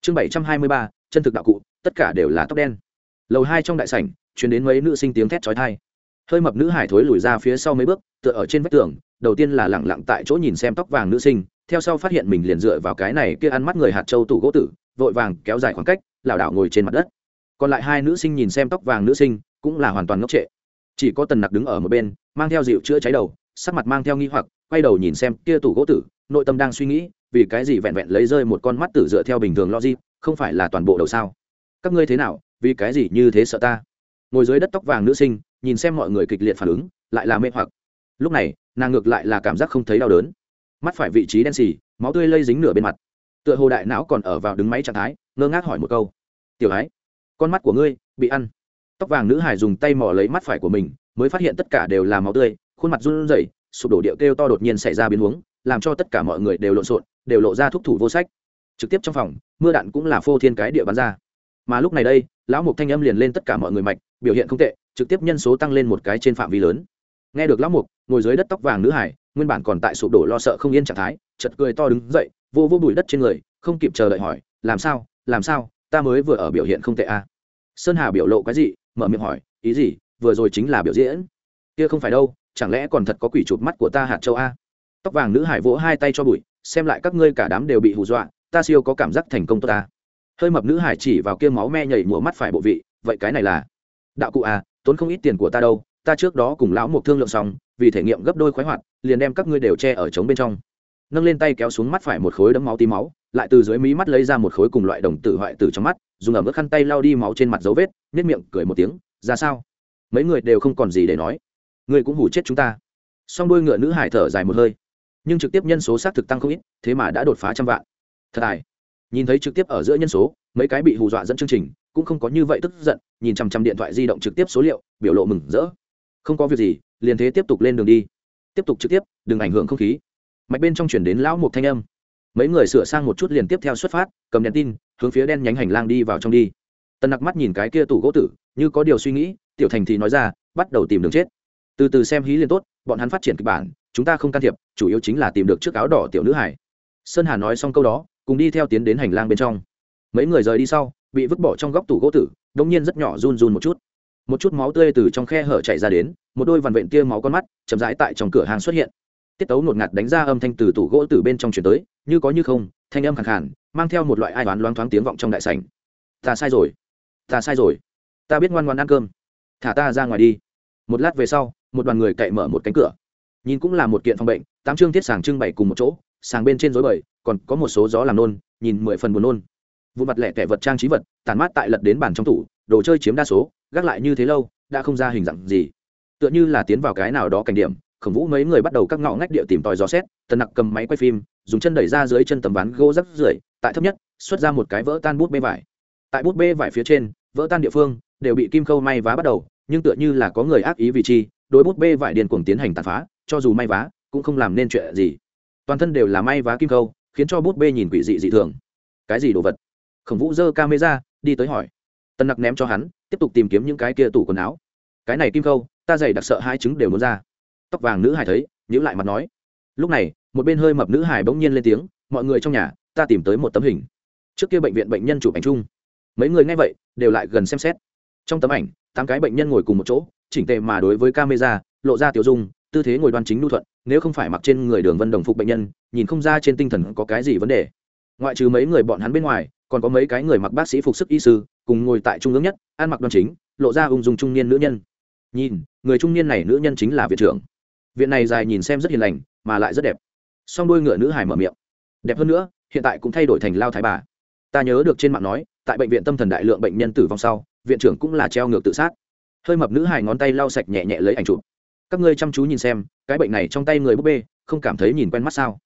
Chương bảy trăm hai mươi ba, chân thực đạo cụ, tất cả đều là tóc đen. Lầu hai trong đại sảnh chuyển đến mấy nữ sinh tiếng thét trói thai hơi mập nữ hải thối lùi ra phía sau mấy bước, tựa ở trên vách tường, đầu tiên là lẳng lặng tại chỗ nhìn xem tóc vàng nữ sinh, theo sau phát hiện mình liền dựa vào cái này kia ăn mắt người hạt châu tủ gỗ tử, vội vàng kéo dài khoảng cách, lảo đảo ngồi trên mặt đất. Còn lại hai nữ sinh nhìn xem tóc vàng nữ sinh, cũng là hoàn toàn ngốc trệ. Chỉ có tần nặc đứng ở một bên, mang theo dịu chữa cháy đầu, sắc mặt mang theo nghi hoặc, quay đầu nhìn xem kia tủ gỗ tử, nội tâm đang suy nghĩ, vì cái gì vẹn vẹn lấy rơi một con mắt tử dựa theo bình thường logic, không phải là toàn bộ đầu sao? Các ngươi thế nào, vì cái gì như thế sợ ta? Ngồi dưới đất tóc vàng nữ sinh nhìn xem mọi người kịch liệt phản ứng, lại là mê hoặc. Lúc này, nàng ngược lại là cảm giác không thấy đau đớn. Mắt phải vị trí đen xì, máu tươi lây dính nửa bên mặt. Tựa hồ đại não còn ở vào đứng máy trạng thái, ngơ ngác hỏi một câu. Tiểu ái, con mắt của ngươi bị ăn. Tóc vàng nữ hải dùng tay mò lấy mắt phải của mình, mới phát hiện tất cả đều là máu tươi, khuôn mặt run rẩy, sụp đổ điệu kêu to đột nhiên xảy ra biến huống, làm cho tất cả mọi người đều lộn xộn, đều lộ ra thúc thủ vô sách. Trực tiếp trong phòng, mưa đạn cũng là phô thiên cái địa bắn ra. Mà lúc này đây lão mục thanh âm liền lên tất cả mọi người mạch, biểu hiện không tệ, trực tiếp nhân số tăng lên một cái trên phạm vi lớn. Nghe được lão mục, ngồi dưới đất tóc vàng nữ hải, nguyên bản còn tại sụp đổ lo sợ không yên trạng thái chật cười to đứng dậy, vô vô bụi đất trên người, không kịp chờ đợi hỏi, làm sao? Làm sao? Ta mới vừa ở biểu hiện không tệ a à? sơn hà biểu lộ cái gì mở miệng hỏi, ý gì? Vừa rồi chính là biểu diễn. Kia không phải đâu, chẳng lẽ còn thật có quỷ chụp mắt của ta hạt châu a? Tóc vàng nữ hải vỗ hai tay cho bụi, xem lại các ngươi cả đám đều bị hù dọa, ta siêu có cảm giác thành công tốt ta hơi mập nữ hải chỉ vào kia máu me nhảy múa mắt phải bộ vị, vậy cái này là? Đạo cụ à tốn không ít tiền của ta đâu, ta trước đó cùng lão một thương lượng xong, vì thể nghiệm gấp đôi khoái hoạt, liền đem các ngươi đều che ở trống bên trong. Nâng lên tay kéo xuống mắt phải một khối đấm máu tí máu, lại từ dưới mí mắt lấy ra một khối cùng loại đồng tử hoại tử trong mắt, dùng ở mức khăn tay lau đi máu trên mặt dấu vết nếp miệng cười một tiếng, ra sao? Mấy người đều không còn gì để nói. Người cũng hủ chết chúng ta. Song đôi ngựa nữ hải thở dài một hơi, nhưng trực tiếp nhân số xác thực tăng không ít, thế mà đã đột phá trăm vạn. Thật tài nhìn thấy trực tiếp ở giữa nhân số, mấy cái bị hù dọa dẫn chương trình, cũng không có như vậy tức giận, nhìn chằm chằm điện thoại di động trực tiếp số liệu, biểu lộ mừng rỡ. Không có việc gì, liền thế tiếp tục lên đường đi. Tiếp tục trực tiếp, đừng ảnh hưởng không khí. Mạch bên trong chuyển đến lão mục thanh âm. Mấy người sửa sang một chút liền tiếp theo xuất phát, cầm đèn tin, hướng phía đen nhánh hành lang đi vào trong đi. Tần nặc mắt nhìn cái kia tủ gỗ tử, như có điều suy nghĩ, tiểu thành thì nói ra, bắt đầu tìm đường chết. Từ từ xem hí liền tốt, bọn hắn phát triển kịch bản, chúng ta không can thiệp, chủ yếu chính là tìm được chiếc áo đỏ tiểu nữ hải sơn hà nói xong câu đó cùng đi theo tiến đến hành lang bên trong. Mấy người rời đi sau, bị vứt bỏ trong góc tủ gỗ tử đông nhiên rất nhỏ run run một chút. Một chút máu tươi từ trong khe hở chạy ra đến, một đôi vằn vện tia máu con mắt, chậm rãi tại trong cửa hàng xuất hiện. Tiết tấu ngột ngạt đánh ra âm thanh từ tủ gỗ từ bên trong chuyển tới, như có như không, thanh âm khẳng khản mang theo một loại ai đoán loáng thoáng tiếng vọng trong đại sảnh. Ta sai rồi, ta sai rồi, ta biết ngoan ngoan ăn cơm. Thả ta ra ngoài đi. Một lát về sau, một đoàn người cậy mở một cánh cửa. Nhìn cũng là một kiện phòng bệnh, tám chương thiết sàng trưng bày cùng một chỗ sàng bên trên dối bời, còn có một số gió làm nôn, nhìn mười phần buồn nôn. Vụ mặt lẻ tẻ vật trang trí vật tàn mát tại lật đến bàn trong tủ, đồ chơi chiếm đa số, gác lại như thế lâu, đã không ra hình dạng gì. Tựa như là tiến vào cái nào đó cảnh điểm, khổng vũ mấy người bắt đầu các ngõ ngách địa tìm tòi gió xét, tần nặc cầm máy quay phim, dùng chân đẩy ra dưới chân tấm ván gỗ rắc rưởi, tại thấp nhất, xuất ra một cái vỡ tan bút bê vải. Tại bút bê vải phía trên, vỡ tan địa phương, đều bị kim khâu may vá bắt đầu, nhưng tựa như là có người ác ý vì chi đối bút bê vải điền cuồng tiến hành tàn phá, cho dù may vá, cũng không làm nên chuyện gì toàn thân đều là may vá kim khâu, khiến cho bút bê nhìn quỷ dị dị thường. Cái gì đồ vật? Khổng vũ giơ camera, đi tới hỏi. Tân nặc ném cho hắn, tiếp tục tìm kiếm những cái kia tủ quần áo. Cái này kim khâu, ta dày đặc sợ hai trứng đều muốn ra. Tóc vàng nữ hải thấy nhữ lại mặt nói. Lúc này, một bên hơi mập nữ hải bỗng nhiên lên tiếng, mọi người trong nhà, ta tìm tới một tấm hình. Trước kia bệnh viện bệnh nhân chụp ảnh chung. Mấy người nghe vậy, đều lại gần xem xét. Trong tấm ảnh, tám cái bệnh nhân ngồi cùng một chỗ, chỉnh tề mà đối với camera, lộ ra tiểu dung tư thế ngồi đoan chính nhu thuận, nếu không phải mặc trên người đường vân đồng phục bệnh nhân, nhìn không ra trên tinh thần có cái gì vấn đề. Ngoại trừ mấy người bọn hắn bên ngoài, còn có mấy cái người mặc bác sĩ phục sức y sư, cùng ngồi tại trung ương nhất, ăn mặc đoan chính, lộ ra ung dung trung niên nữ nhân. Nhìn, người trung niên này nữ nhân chính là viện trưởng. Viện này dài nhìn xem rất hiền lành, mà lại rất đẹp. Song đôi ngựa nữ hải mở miệng. Đẹp hơn nữa, hiện tại cũng thay đổi thành lao thái bà. Ta nhớ được trên mạng nói, tại bệnh viện tâm thần đại lượng bệnh nhân tử vong sau, viện trưởng cũng là treo ngược tự sát. Hơi mập nữ hải ngón tay lau sạch nhẹ nhẹ lấy ảnh chụp các ngươi chăm chú nhìn xem, cái bệnh này trong tay người búp bê, không cảm thấy nhìn quen mắt sao?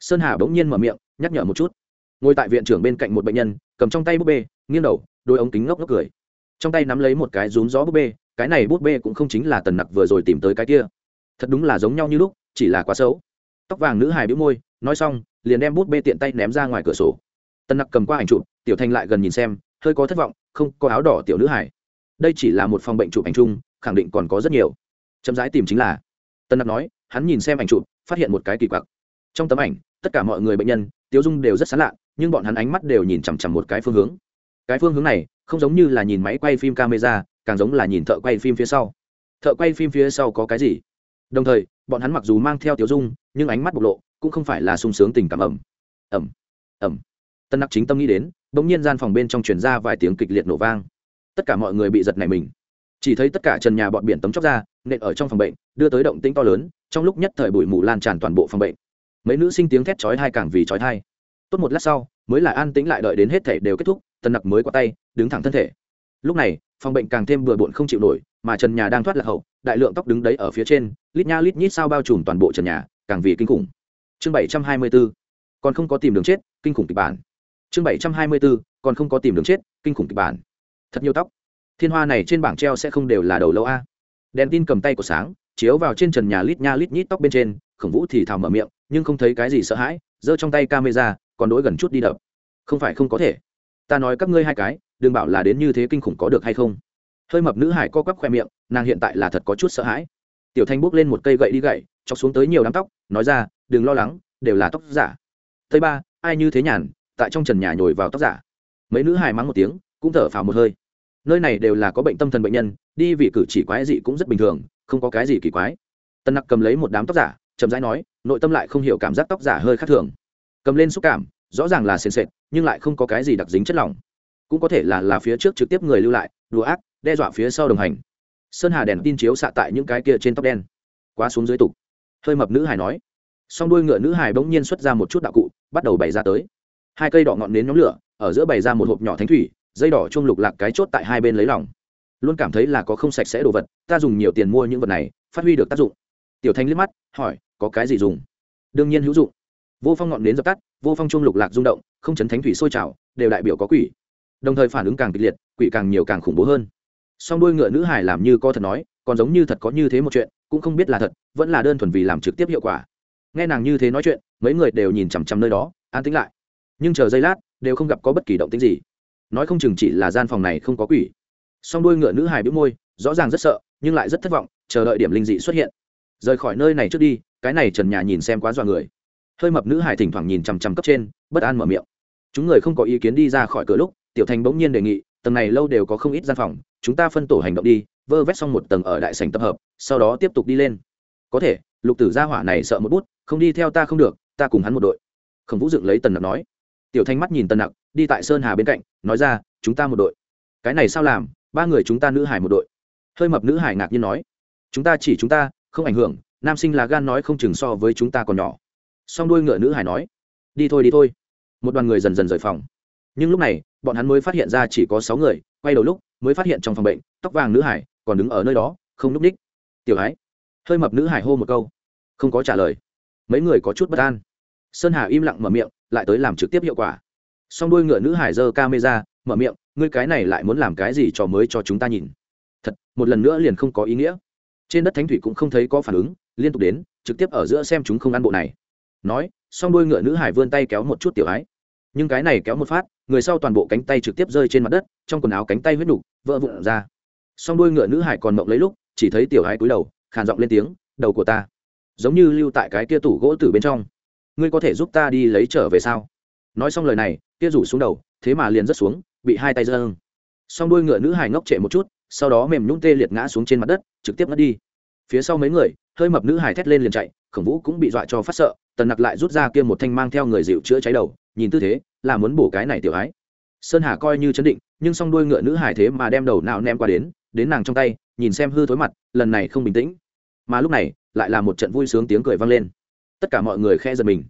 Sơn hà bỗng nhiên mở miệng, nhắc nhở một chút. Ngồi tại viện trưởng bên cạnh một bệnh nhân, cầm trong tay búp bê, nghiêng đầu, đôi ống kính ngốc ngốc cười. Trong tay nắm lấy một cái rún gió búp bê, cái này búp bê cũng không chính là tần nặc vừa rồi tìm tới cái kia. Thật đúng là giống nhau như lúc, chỉ là quá xấu. Tóc vàng nữ hài bĩu môi, nói xong, liền đem bút bê tiện tay ném ra ngoài cửa sổ. Tần nặc cầm qua ảnh chụp, tiểu thanh lại gần nhìn xem, hơi có thất vọng, không, có áo đỏ tiểu nữ hải đây chỉ là một phòng bệnh chụp ảnh chung, khẳng định còn có rất nhiều chậm rãi tìm chính là. Tân nặc nói, hắn nhìn xem ảnh chụp, phát hiện một cái kỳ quặc. Trong tấm ảnh, tất cả mọi người bệnh nhân tiêu dung đều rất sán lạ, nhưng bọn hắn ánh mắt đều nhìn chằm chằm một cái phương hướng. Cái phương hướng này, không giống như là nhìn máy quay phim camera, càng giống là nhìn thợ quay phim phía sau. Thợ quay phim phía sau có cái gì? Đồng thời, bọn hắn mặc dù mang theo tiêu dung, nhưng ánh mắt bộc lộ, cũng không phải là sung sướng tình cảm ẩm. Ẩm ẩm. Tân nặc chính tâm nghĩ đến, bỗng nhiên gian phòng bên trong truyền ra vài tiếng kịch liệt nổ vang. Tất cả mọi người bị giật này mình chỉ thấy tất cả trần nhà bọn biển tấm chóc ra, nện ở trong phòng bệnh, đưa tới động tĩnh to lớn, trong lúc nhất thời bụi mù lan tràn toàn bộ phòng bệnh. Mấy nữ sinh tiếng thét chói thai càng vì chói thai tốt một lát sau, mới là an tĩnh lại đợi đến hết thể đều kết thúc tân nặc mới qua tay, đứng thẳng thân thể. Lúc này, phòng bệnh càng thêm bừa bộn không chịu nổi, mà trần nhà đang thoát lạc hậu, đại lượng tóc đứng đấy ở phía trên, lít nha lít nhít sao bao trùm toàn bộ trần nhà, càng vì kinh khủng. Chương bảy trăm hai mươi 724 còn không có tìm đường chết, kinh khủng kịch bản. Chương bảy trăm hai mươi 724 còn không có tìm đường chết, kinh khủng kịch bản. Thật nhiều tóc thiên hoa này trên bảng treo sẽ không đều là đầu lâu a. Đèn tin cầm tay của sáng, chiếu vào trên trần nhà lít nha lít nhít tóc bên trên, khổng vũ thì thào mở miệng, nhưng không thấy cái gì sợ hãi, giơ trong tay camera, còn đỗi gần chút đi đập. Không phải không có thể. Ta nói các ngươi hai cái, đừng bảo là đến như thế kinh khủng có được hay không. Hơi mập nữ hải co quắp khoe miệng, nàng hiện tại là thật có chút sợ hãi. Tiểu thanh bốc lên một cây gậy đi gậy, chọc xuống tới nhiều đám tóc, nói ra, đừng lo lắng, đều là tóc giả. Thứ ba, ai như thế nhàn, tại trong trần nhà nhồi vào tóc giả. Mấy nữ hải mắng một tiếng, cũng thở phào một hơi nơi này đều là có bệnh tâm thần bệnh nhân, đi vì cử chỉ quái dị cũng rất bình thường, không có cái gì kỳ quái. Tân nặc cầm lấy một đám tóc giả, chậm rãi nói, nội tâm lại không hiểu cảm giác tóc giả hơi khác thường. Cầm lên xúc cảm, rõ ràng là sền sệt, nhưng lại không có cái gì đặc dính chất lỏng. Cũng có thể là là phía trước trực tiếp người lưu lại, đùa ác, đe dọa phía sau đồng hành. Sơn hà đèn tin chiếu xạ tại những cái kia trên tóc đen. Quá xuống dưới tục. Hơi mập nữ hải nói. Song đuôi ngựa nữ hải bỗng nhiên xuất ra một chút đạo cụ, bắt đầu bày ra tới. Hai cây đỏ ngọn nến nhóm lửa, ở giữa bày ra một hộp nhỏ thánh thủy dây đỏ chuông lục lạc cái chốt tại hai bên lấy lòng. Luôn cảm thấy là có không sạch sẽ đồ vật, ta dùng nhiều tiền mua những vật này, phát huy được tác dụng. Tiểu thanh liếc mắt, hỏi, có cái gì dùng? Đương nhiên hữu dụng. Vô phong ngọn nến dập tắt, vô phong chuông lục lạc rung động, không chấn thánh thủy sôi trào, đều đại biểu có quỷ. Đồng thời phản ứng càng kịch liệt, quỷ càng nhiều càng khủng bố hơn. Song đuôi ngựa nữ hải làm như có thật nói, còn giống như thật có như thế một chuyện, cũng không biết là thật, vẫn là đơn thuần vì làm trực tiếp hiệu quả. Nghe nàng như thế nói chuyện, mấy người đều nhìn chằm chằm nơi đó, an tính lại. Nhưng chờ giây lát, đều không gặp có bất kỳ động tính gì nói không chừng chỉ là gian phòng này không có quỷ. Song đuôi ngựa nữ hải bĩu môi, rõ ràng rất sợ, nhưng lại rất thất vọng, chờ đợi điểm linh dị xuất hiện. Rời khỏi nơi này trước đi, cái này trần nhà nhìn xem quá dọa người. Hơi mập nữ hải thỉnh thoảng nhìn chằm chằm cấp trên, bất an mở miệng. Chúng người không có ý kiến đi ra khỏi cửa lúc, tiểu thành bỗng nhiên đề nghị, tầng này lâu đều có không ít gian phòng, chúng ta phân tổ hành động đi, vơ vét xong một tầng ở đại sành tập hợp, sau đó tiếp tục đi lên. Có thể, lục tử gia hỏa này sợ một bút, không đi theo ta không được, ta cùng hắn một đội. Khổng vũ dựng lấy tần nặc nói tiểu thanh mắt nhìn tần nặc, đi tại sơn hà bên cạnh, nói ra, chúng ta một đội. Cái này sao làm? Ba người chúng ta nữ hải một đội. Hơi mập nữ hải ngạc nhiên nói, chúng ta chỉ chúng ta, không ảnh hưởng, nam sinh là gan nói không chừng so với chúng ta còn nhỏ. Song đuôi ngựa nữ hải nói, đi thôi đi thôi. Một đoàn người dần dần rời phòng. Nhưng lúc này, bọn hắn mới phát hiện ra chỉ có sáu người, quay đầu lúc, mới phát hiện trong phòng bệnh, tóc vàng nữ hải còn đứng ở nơi đó, không núp ních. Tiểu ái hơi mập nữ hải hô một câu, không có trả lời. Mấy người có chút bất an. Sơn hà im lặng mở miệng lại tới làm trực tiếp hiệu quả. Song đuôi ngựa nữ hải giơ camera, mở miệng, ngươi cái này lại muốn làm cái gì cho mới cho chúng ta nhìn? Thật, một lần nữa liền không có ý nghĩa. Trên đất thánh thủy cũng không thấy có phản ứng, liên tục đến, trực tiếp ở giữa xem chúng không ăn bộ này. Nói, song đuôi ngựa nữ hải vươn tay kéo một chút tiểu ái. Nhưng cái này kéo một phát, người sau toàn bộ cánh tay trực tiếp rơi trên mặt đất, trong quần áo cánh tay huyết nục, vỡ vụn ra. Song đuôi ngựa nữ hải còn mộng lấy lúc, chỉ thấy tiểu ái cúi đầu, khàn giọng lên tiếng, đầu của ta. Giống như lưu tại cái kia tủ gỗ từ bên trong ngươi có thể giúp ta đi lấy trở về sao? Nói xong lời này, kia rủ xuống đầu, thế mà liền rớt xuống, bị hai tay dâng song đuôi ngựa nữ hài ngốc trệ một chút, sau đó mềm nhũng tê liệt ngã xuống trên mặt đất, trực tiếp ngất đi. Phía sau mấy người, hơi mập nữ hài thét lên liền chạy, khổng vũ cũng bị dọa cho phát sợ, tần nặc lại rút ra kia một thanh mang theo người dịu chữa cháy đầu, nhìn tư thế, là muốn bổ cái này tiểu ái. Sơn hà coi như chấn định, nhưng song đuôi ngựa nữ hài thế mà đem đầu nào ném qua đến đến nàng trong tay, nhìn xem hư thối mặt, lần này không bình tĩnh. Mà lúc này, lại là một trận vui sướng tiếng cười vang lên tất cả mọi người khe giật mình.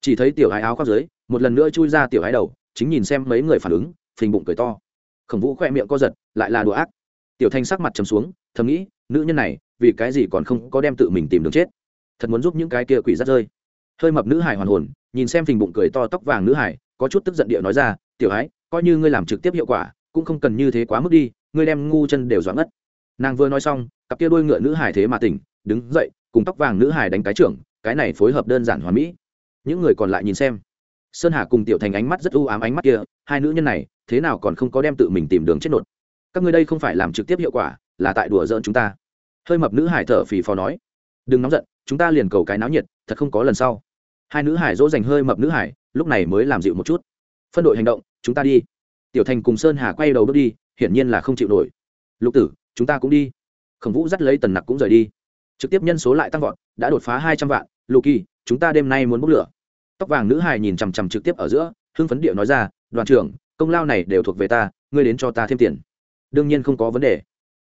Chỉ thấy tiểu ái áo khoác dưới, một lần nữa chui ra tiểu ái đầu, chính nhìn xem mấy người phản ứng, phình bụng cười to. Khổng vũ khoe miệng co giật, lại là đùa ác. Tiểu thanh sắc mặt trầm xuống, thầm nghĩ, nữ nhân này, vì cái gì còn không có đem tự mình tìm đường chết? Thật muốn giúp những cái kia quỷ rắt rơi. Hơi mập nữ hải hoàn hồn, nhìn xem phình bụng cười to tóc vàng nữ hải có chút tức giận địa nói ra, tiểu hái coi như ngươi làm trực tiếp hiệu quả, cũng không cần như thế quá mức đi, ngươi đem ngu chân đều doãn ngất. Nàng vừa nói xong, cặp kia đôi ngựa nữ hải thế mà tỉnh, đứng dậy, cùng tóc vàng nữ hải đánh cái trưởng cái này phối hợp đơn giản hoàn mỹ. Những người còn lại nhìn xem. Sơn hà cùng tiểu thành ánh mắt rất u ám ánh mắt kia, hai nữ nhân này, thế nào còn không có đem tự mình tìm đường chết nột. Các ngươi đây không phải làm trực tiếp hiệu quả, là tại đùa giỡn chúng ta. Hơi mập nữ hải thở phì phò nói. Đừng nóng giận, chúng ta liền cầu cái náo nhiệt, thật không có lần sau. Hai nữ hải dỗ dành hơi mập nữ hải, lúc này mới làm dịu một chút. Phân đội hành động, chúng ta đi. Tiểu thành cùng sơn hà quay đầu bước đi, hiển nhiên là không chịu nổi. Lục tử, chúng ta cũng đi. Khổng vũ dắt lấy tần nặc cũng rời đi. Trực tiếp nhân số lại tăng vọt, đã đột phá hai trăm vạn lục kỳ, chúng ta đêm nay muốn bốc lửa. Tóc vàng nữ hài nhìn chằm chằm trực tiếp ở giữa, hưng phấn điệu nói ra, đoàn trưởng, công lao này đều thuộc về ta, ngươi đến cho ta thêm tiền. Đương nhiên không có vấn đề.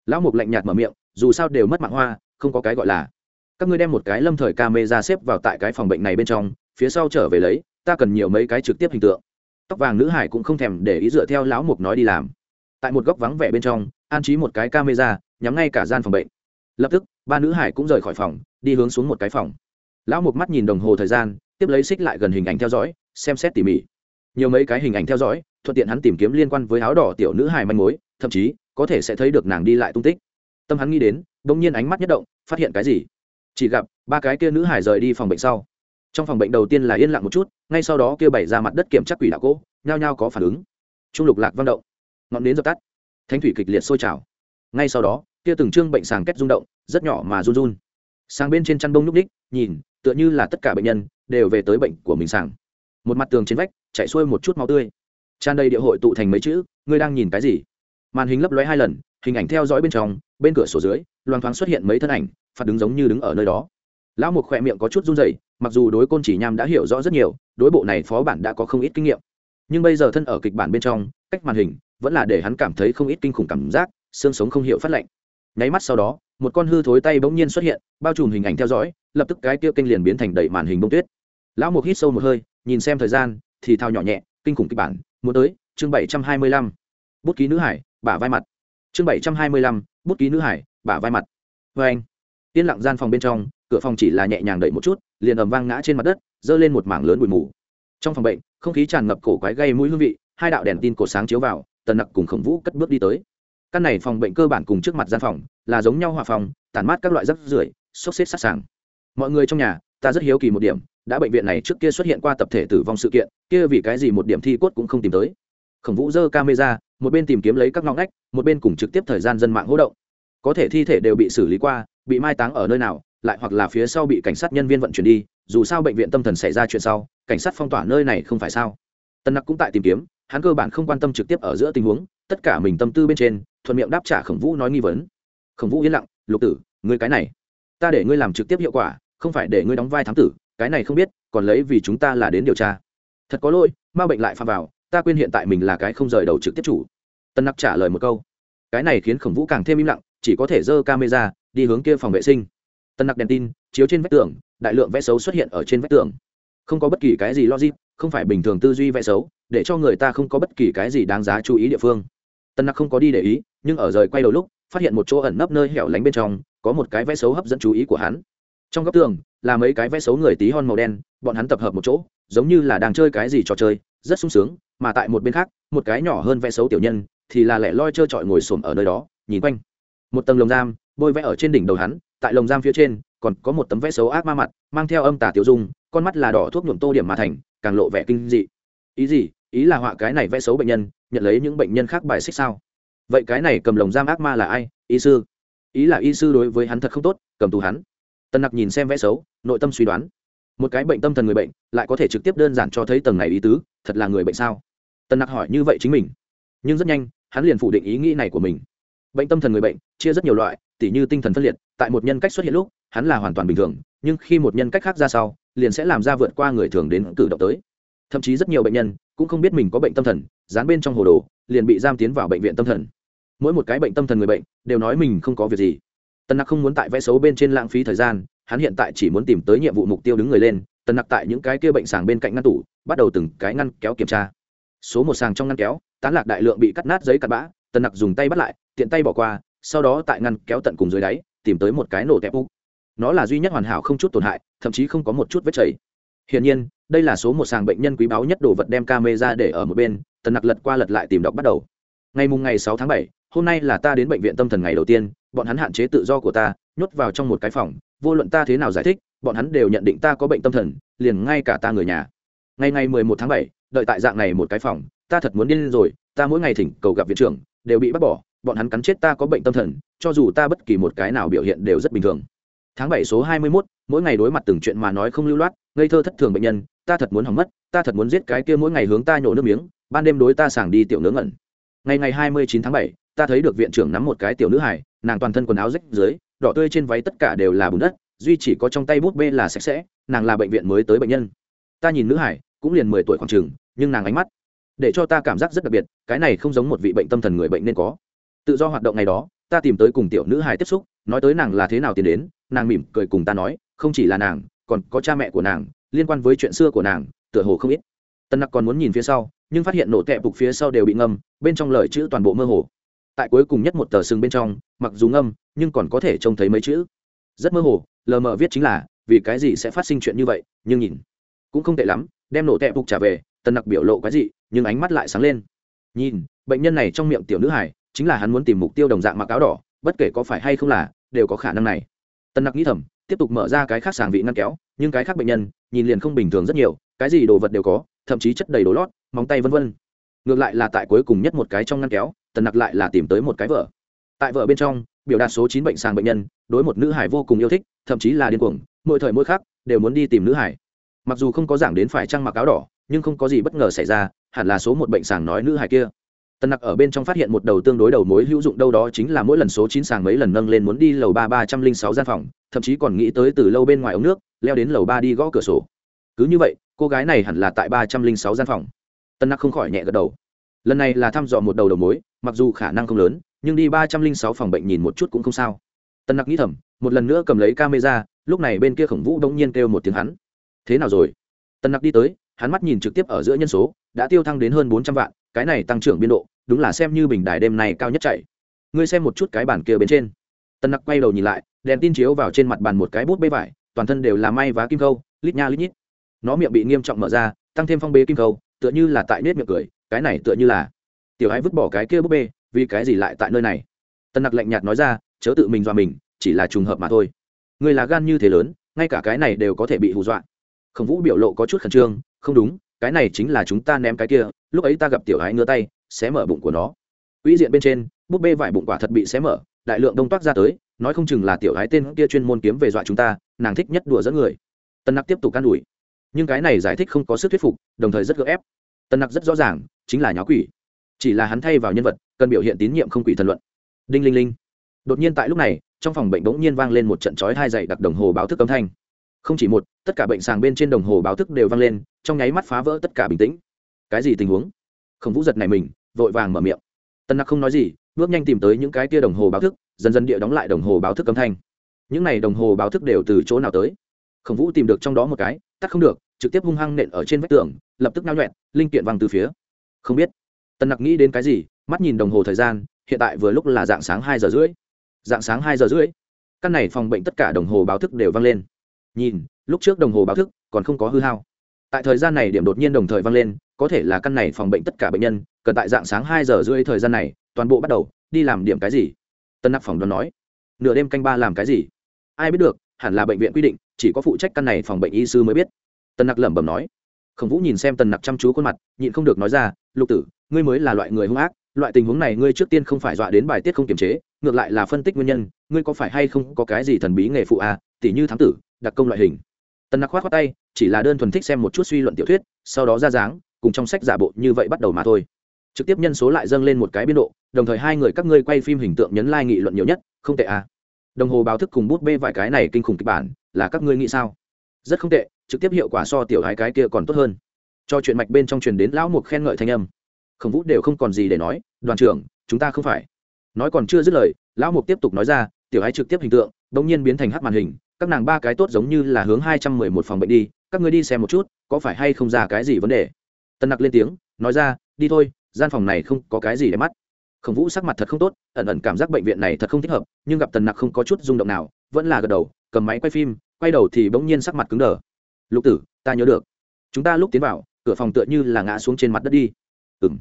Lão mục lạnh nhạt mở miệng, dù sao đều mất mạng hoa, không có cái gọi là. Các ngươi đem một cái lâm thời ca mê ra xếp vào tại cái phòng bệnh này bên trong, phía sau trở về lấy, ta cần nhiều mấy cái trực tiếp hình tượng. Tóc vàng nữ hải cũng không thèm để ý dựa theo lão mục nói đi làm. Tại một góc vắng vẻ bên trong, an trí một cái camera, nhắm ngay cả gian phòng bệnh. Lập tức, ba nữ hải cũng rời khỏi phòng, đi hướng xuống một cái phòng lão một mắt nhìn đồng hồ thời gian, tiếp lấy xích lại gần hình ảnh theo dõi, xem xét tỉ mỉ. Nhiều mấy cái hình ảnh theo dõi, thuận tiện hắn tìm kiếm liên quan với áo đỏ tiểu nữ hài manh mối, thậm chí, có thể sẽ thấy được nàng đi lại tung tích. Tâm hắn nghĩ đến đ ỗ n g nhiên ánh mắt nhất động, phát hiện cái gì? Chỉ gặp, ba cái kia nữ hài rời đi phòng bệnh sau. Trong phòng bệnh đầu tiên là yên lặng một chút, ngay sau đó kia bày ra mặt đất kiểm chắc quỷ đạo cỗ, nhao nhao có phản ứng. Trung lục lạc vang động. Ngọn nến dập tắt. Thanh thủy kịch liệt sôi trào. Ngay sau đó, kia từng trương bệnh sàng kết rung động, rất nhỏ mà run run. Sang bên trên chăn bông nhúc ních nhìn tựa như là tất cả bệnh nhân đều về tới bệnh của mình sàng. Một mặt tường trên vách chạy xuôi một chút máu tươi. Tràn đầy địa hội tụ thành mấy chữ, ngươi đang nhìn cái gì? Màn hình lấp lóe hai lần, hình ảnh theo dõi bên trong, bên cửa sổ dưới, loang thoáng xuất hiện mấy thân ảnh, phạt đứng giống như đứng ở nơi đó. Lão mục khỏe miệng có chút run rẩy, mặc dù đối côn chỉ nham đã hiểu rõ rất nhiều, đối bộ này phó bản đã có không ít kinh nghiệm. Nhưng bây giờ thân ở kịch bản bên trong, cách màn hình vẫn là để hắn cảm thấy không ít kinh khủng cảm giác, xương sống không hiểu phát lạnh nháy mắt sau đó, một con hư thối tay bỗng nhiên xuất hiện, bao trùm hình ảnh theo dõi lập tức cái kia kênh liền biến thành đầy màn hình bông tuyết. Lão mục hít sâu một hơi, nhìn xem thời gian, thì thao nhỏ nhẹ, kinh khủng kịch bản, muốn tới, chương bảy trăm hai mươi lăm. Bút ký nữ hải, bả vai mặt. Chương bảy trăm hai mươi lăm, bút ký nữ hải, bả vai mặt. Vê anh, yên lặng gian phòng bên trong, cửa phòng chỉ là nhẹ nhàng đẩy một chút, liền ầm vang ngã trên mặt đất giơ lên một mảng lớn bụi mù. Trong phòng bệnh, không khí tràn ngập cổ quái gây mũi hương vị, hai đạo đèn tin cổ sáng chiếu vào, tần nặc cùng khổng vũ cất bước đi tới. Căn này phòng bệnh cơ bản cùng trước mặt gian phòng, là giống nhau hòa phòng, tản mát các loại rắc rưởi, xốc xếp sát sàng mọi người trong nhà, ta rất hiếu kỳ một điểm, đã bệnh viện này trước kia xuất hiện qua tập thể tử vong sự kiện, kia vì cái gì một điểm thi cốt cũng không tìm tới. Khổng vũ dơ camera, một bên tìm kiếm lấy các ngõ ngách, một bên cùng trực tiếp thời gian dân mạng hỗ động. Có thể thi thể đều bị xử lý qua, bị mai táng ở nơi nào, lại hoặc là phía sau bị cảnh sát nhân viên vận chuyển đi, dù sao bệnh viện tâm thần xảy ra chuyện sau, cảnh sát phong tỏa nơi này không phải sao? Tân nặc cũng tại tìm kiếm, hắn cơ bản không quan tâm trực tiếp ở giữa tình huống, tất cả mình tâm tư bên trên, thuận miệng đáp trả khổng vũ nói nghi vấn. Khổng vũ yên lặng, lục tử, ngươi cái này, ta để ngươi làm trực tiếp hiệu quả không phải để ngươi đóng vai thám tử, cái này không biết, còn lấy vì chúng ta là đến điều tra. Thật có lỗi, ma bệnh lại phạm vào, ta quên hiện tại mình là cái không rời đầu trực tiếp chủ. Tân nặc trả lời một câu. Cái này khiến khổng vũ càng thêm im lặng, chỉ có thể giơ camera, đi hướng kia phòng vệ sinh. Tân nặc đèn tin, chiếu trên vách tường, đại lượng vẽ xấu xuất hiện ở trên vách tường. Không có bất kỳ cái gì logic, không phải bình thường tư duy vẽ xấu, để cho người ta không có bất kỳ cái gì đáng giá chú ý địa phương. Tân nặc không có đi để ý, nhưng ở rời quay đầu lúc, phát hiện một chỗ ẩn nấp nơi hẻo lánh bên trong, có một cái vẽ xấu hấp dẫn chú ý của hắn trong góc tường là mấy cái vẽ xấu người tí hon màu đen, bọn hắn tập hợp một chỗ, giống như là đang chơi cái gì trò chơi, rất sung sướng, mà tại một bên khác, một cái nhỏ hơn vẽ xấu tiểu nhân thì là lẻ loi trơ trọi ngồi xổm ở nơi đó, nhìn quanh. Một tầng lồng giam, bôi vẽ ở trên đỉnh đầu hắn, tại lồng giam phía trên còn có một tấm vẽ xấu ác ma mặt, mang theo âm tả tiểu dung, con mắt là đỏ thuốc nhuộm tô điểm mà thành, càng lộ vẻ kinh dị. Ý gì? Ý là họa cái này vẽ xấu bệnh nhân, nhận lấy những bệnh nhân khác bài xích sao? Vậy cái này cầm lồng giam ác ma là ai? Y sư. Ý là y sư đối với hắn thật không tốt, cầm tù hắn tần nặc nhìn xem vẽ xấu, nội tâm suy đoán. Một cái bệnh tâm thần người bệnh lại có thể trực tiếp đơn giản cho thấy tầng này ý tứ, thật là người bệnh sao? Tần nặc hỏi như vậy chính mình. Nhưng rất nhanh, hắn liền phủ định ý nghĩ này của mình. Bệnh tâm thần người bệnh chia rất nhiều loại, tỉ như tinh thần phân liệt, tại một nhân cách xuất hiện lúc, hắn là hoàn toàn bình thường, nhưng khi một nhân cách khác ra sau, liền sẽ làm ra vượt qua người thường đến cử động tới. Thậm chí rất nhiều bệnh nhân cũng không biết mình có bệnh tâm thần, dán bên trong hồ đồ, liền bị giam tiến vào bệnh viện tâm thần. Mỗi một cái bệnh tâm thần người bệnh đều nói mình không có việc gì tần nặc không muốn tại vẽ xấu bên trên lãng phí thời gian, hắn hiện tại chỉ muốn tìm tới nhiệm vụ mục tiêu đứng người lên, tần nặc tại những cái kia bệnh sàng bên cạnh ngăn tủ, bắt đầu từng cái ngăn kéo kiểm tra. Số một sàng trong ngăn kéo, tán lạc đại lượng bị cắt nát giấy cắt bã, tần nặc dùng tay bắt lại, tiện tay bỏ qua, sau đó tại ngăn kéo tận cùng dưới đáy, tìm tới một cái nổ tẹp úc nó là duy nhất hoàn hảo không chút tổn hại, thậm chí không có một chút vết chảy. Hiển nhiên, đây là số một sàng bệnh nhân quý báu nhất đồ vật đem ca mê ra để ở một bên, tần nặc lật qua lật lại tìm đọc bắt đầu. Ngày mùng ngày sáu tháng bảy, hôm nay là ta đến bệnh viện tâm thần ngày đầu tiên bọn hắn hạn chế tự do của ta, nhốt vào trong một cái phòng, vô luận ta thế nào giải thích, bọn hắn đều nhận định ta có bệnh tâm thần, liền ngay cả ta người nhà. Ngày ngày mười một tháng bảy, đợi tại dạng này một cái phòng, ta thật muốn điên rồi, ta mỗi ngày thỉnh cầu gặp viện trưởng, đều bị bắt bỏ, bọn hắn cắn chết ta có bệnh tâm thần, cho dù ta bất kỳ một cái nào biểu hiện đều rất bình thường. Tháng bảy số hai mươi mốt, mỗi ngày đối mặt từng chuyện mà nói không lưu loát, ngây thơ thất thường bệnh nhân, ta thật muốn hỏng mất, ta thật muốn giết cái kia mỗi ngày hướng ta nhổ nước miếng, ban đêm đối ta sàng đi tiểu nướng ngẩn. Ngày ngày hai mươi chín tháng bảy, ta thấy được viện trưởng nắm một cái tiểu nữ hải nàng toàn thân quần áo rách dưới, đỏ tươi trên váy tất cả đều là bùn đất, duy chỉ có trong tay bút bê là sạch sẽ, nàng là bệnh viện mới tới bệnh nhân. Ta nhìn nữ hải, cũng liền mười tuổi khoảng chừng, nhưng nàng ánh mắt, để cho ta cảm giác rất đặc biệt, cái này không giống một vị bệnh tâm thần người bệnh nên có. Tự do hoạt động ngày đó, ta tìm tới cùng tiểu nữ hải tiếp xúc, nói tới nàng là thế nào tiến đến, nàng mỉm cười cùng ta nói, không chỉ là nàng, còn có cha mẹ của nàng, liên quan với chuyện xưa của nàng, tựa hồ không ít. Tân nặc còn muốn nhìn phía sau, nhưng phát hiện nổ tẹp bục phía sau đều bị ngâm, bên trong lời chữ toàn bộ mơ hồ tại cuối cùng nhất một tờ sừng bên trong, mặc dù ngâm, nhưng còn có thể trông thấy mấy chữ. Rất mơ hồ, lờ mờ viết chính là, vì cái gì sẽ phát sinh chuyện như vậy, nhưng nhìn, cũng không tệ lắm, đem nổ tẹp phục trả về, tần nặc biểu lộ cái gì nhưng ánh mắt lại sáng lên. Nhìn, bệnh nhân này trong miệng tiểu nữ hải chính là hắn muốn tìm mục tiêu đồng dạng mặc áo đỏ, bất kể có phải hay không là, đều có khả năng này. Tần nặc nghĩ thầm, tiếp tục mở ra cái khác sàng vị ngăn kéo, nhưng cái khác bệnh nhân, nhìn liền không bình thường rất nhiều, cái gì đồ vật đều có, thậm chí chất đầy đồ lót, móng tay vân vân. Ngược lại là tại cuối cùng nhất một cái trong ngăn kéo tần nặc lại là tìm tới một cái vợ. Tại vợ bên trong, biểu đạt số chín bệnh sàng bệnh nhân, đối một nữ hải vô cùng yêu thích, thậm chí là điên cuồng, mỗi thời mỗi khác đều muốn đi tìm nữ hải. Mặc dù không có giảng đến phải trăng mặc áo đỏ, nhưng không có gì bất ngờ xảy ra, hẳn là số một bệnh sàng nói nữ hải kia. Tần nặc ở bên trong phát hiện một đầu tương đối đầu mối hữu dụng đâu đó chính là mỗi lần số chín sàng mấy lần nâng lên muốn đi lầu ba ba trăm linh sáu gian phòng, thậm chí còn nghĩ tới từ lâu bên ngoài ống nước, leo đến lầu ba đi gõ cửa sổ. Cứ như vậy, cô gái này hẳn là tại ba trăm linh sáu gian phòng. Tân nặc không khỏi nhẹ gật đầu. Lần này là thăm dò một đầu đầu mối mặc dù khả năng không lớn, nhưng đi ba trăm linh sáu phòng bệnh nhìn một chút cũng không sao. Tân nặc nghĩ thầm, một lần nữa cầm lấy camera, lúc này bên kia khổng vũ đông nhiên kêu một tiếng hắn. Thế nào rồi? Tân nặc đi tới, hắn mắt nhìn trực tiếp ở giữa nhân số, đã tiêu thăng đến hơn bốn trăm vạn, cái này tăng trưởng biên độ, đúng là xem như bình đài đêm này cao nhất chạy. Ngươi xem một chút cái bản kia bên trên. Tân nặc quay đầu nhìn lại, đèn tin chiếu vào trên mặt bàn một cái bút bê vải, toàn thân đều là may vá kim câu lít nha lít nhít. Nó miệng bị nghiêm trọng mở ra, tăng thêm phong bê kim câu tựa như là tại nết miệng cười, cái này tựa như là tiểu hãy vứt bỏ cái kia búp bê, vì cái gì lại tại nơi này? Tân nặc lạnh nhạt nói ra, chớ tự mình dọa mình, chỉ là trùng hợp mà thôi. Người là gan như thế lớn, ngay cả cái này đều có thể bị hù dọa. Khổng vũ biểu lộ có chút khẩn trương, không đúng, cái này chính là chúng ta ném cái kia, lúc ấy ta gặp tiểu hãy ngứa tay xé mở bụng của nó. Uy diện bên trên, búp bê vải bụng quả thật bị xé mở, đại lượng đông toát ra tới, nói không chừng là tiểu hái tên kia chuyên môn kiếm về dọa chúng ta, nàng thích nhất đùa dẫn người. Tân nặc tiếp tục can đùi nhưng cái này giải thích không có sức thuyết phục, đồng thời rất gỡ ép. Tân nặc rất rõ ràng, chính là nháo quỷ chỉ là hắn thay vào nhân vật, cần biểu hiện tín nhiệm không quỷ thần luận. Đinh linh linh. Đột nhiên tại lúc này, trong phòng bệnh bỗng nhiên vang lên một trận chói hai dày đặc đồng hồ báo thức âm thanh. Không chỉ một, tất cả bệnh sàng bên trên đồng hồ báo thức đều vang lên, trong nháy mắt phá vỡ tất cả bình tĩnh. Cái gì tình huống? Khổng vũ giật này mình, vội vàng mở miệng. Tân nặc không nói gì, bước nhanh tìm tới những cái tia đồng hồ báo thức, dần dần địa đóng lại đồng hồ báo thức âm thanh. Những này đồng hồ báo thức đều từ chỗ nào tới? Khổng vũ tìm được trong đó một cái, tắt không được, trực tiếp hung hăng nện ở trên vách tường, lập tức nao nhuẹn, linh kiện văng từ phía. Không biết. Tần nặc nghĩ đến cái gì, mắt nhìn đồng hồ thời gian, hiện tại vừa lúc là dạng sáng hai giờ rưỡi. Dạng sáng hai giờ rưỡi? Căn này phòng bệnh tất cả đồng hồ báo thức đều vang lên. Nhìn, lúc trước đồng hồ báo thức còn không có hư hao. Tại thời gian này điểm đột nhiên đồng thời vang lên, có thể là căn này phòng bệnh tất cả bệnh nhân, cần tại dạng sáng hai giờ rưỡi thời gian này, toàn bộ bắt đầu, đi làm điểm cái gì? Tân nặc phòng đoán nói. Nửa đêm canh ba làm cái gì? Ai biết được, hẳn là bệnh viện quy định, chỉ có phụ trách căn này phòng bệnh y sư mới biết. Tân nặc lẩm bẩm nói. Khổng vũ nhìn xem tần nặc chăm chú khuôn mặt, nhịn không được nói ra lục tử, ngươi mới là loại người hung ác, loại tình huống này ngươi trước tiên không phải dọa đến bài tiết không kiềm chế, ngược lại là phân tích nguyên nhân, ngươi có phải hay không có cái gì thần bí nghề phụ à tỉ như thám tử, đặc công loại hình. Tần nặc khoát khoát tay, chỉ là đơn thuần thích xem một chút suy luận tiểu thuyết, sau đó ra dáng, cùng trong sách giả bộ như vậy bắt đầu mà thôi. Trực tiếp nhân số lại dâng lên một cái biên độ, đồng thời hai người các ngươi quay phim hình tượng nhấn lai、like、nghị luận nhiều nhất, không tệ à. Đồng hồ báo thức cùng bút bê vài cái này kinh khủng kịch bản, là các ngươi nghĩ sao? Rất không tệ, trực tiếp hiệu quả so tiểu hai cái kia còn tốt hơn cho chuyện mạch bên trong truyền đến lão mục khen ngợi thanh âm. Khổng vũ đều không còn gì để nói, đoàn trưởng, chúng ta không phải. Nói còn chưa dứt lời, lão mục tiếp tục nói ra, tiểu hai trực tiếp hình tượng đ ỗ n g nhiên biến thành hát màn hình, các nàng ba cái tốt giống như là hướng hai trăm mười một phòng bệnh đi, các ngươi đi xem một chút, có phải hay không ra cái gì vấn đề? Tân nặc lên tiếng, nói ra, đi thôi, gian phòng này không có cái gì để mắt. Khổng vũ sắc mặt thật không tốt, ẩn ẩn cảm giác bệnh viện này thật không thích hợp, nhưng gặp tần nặc không có chút rung động nào, vẫn là gật đầu, cầm máy quay phim, quay đầu thì bỗng nhiên sắc mặt cứng đờ. Lục tử, ta nhớ được. Chúng ta lúc tiến vào cửa phòng tựa như là ngã xuống trên mặt đất đi. Ừ m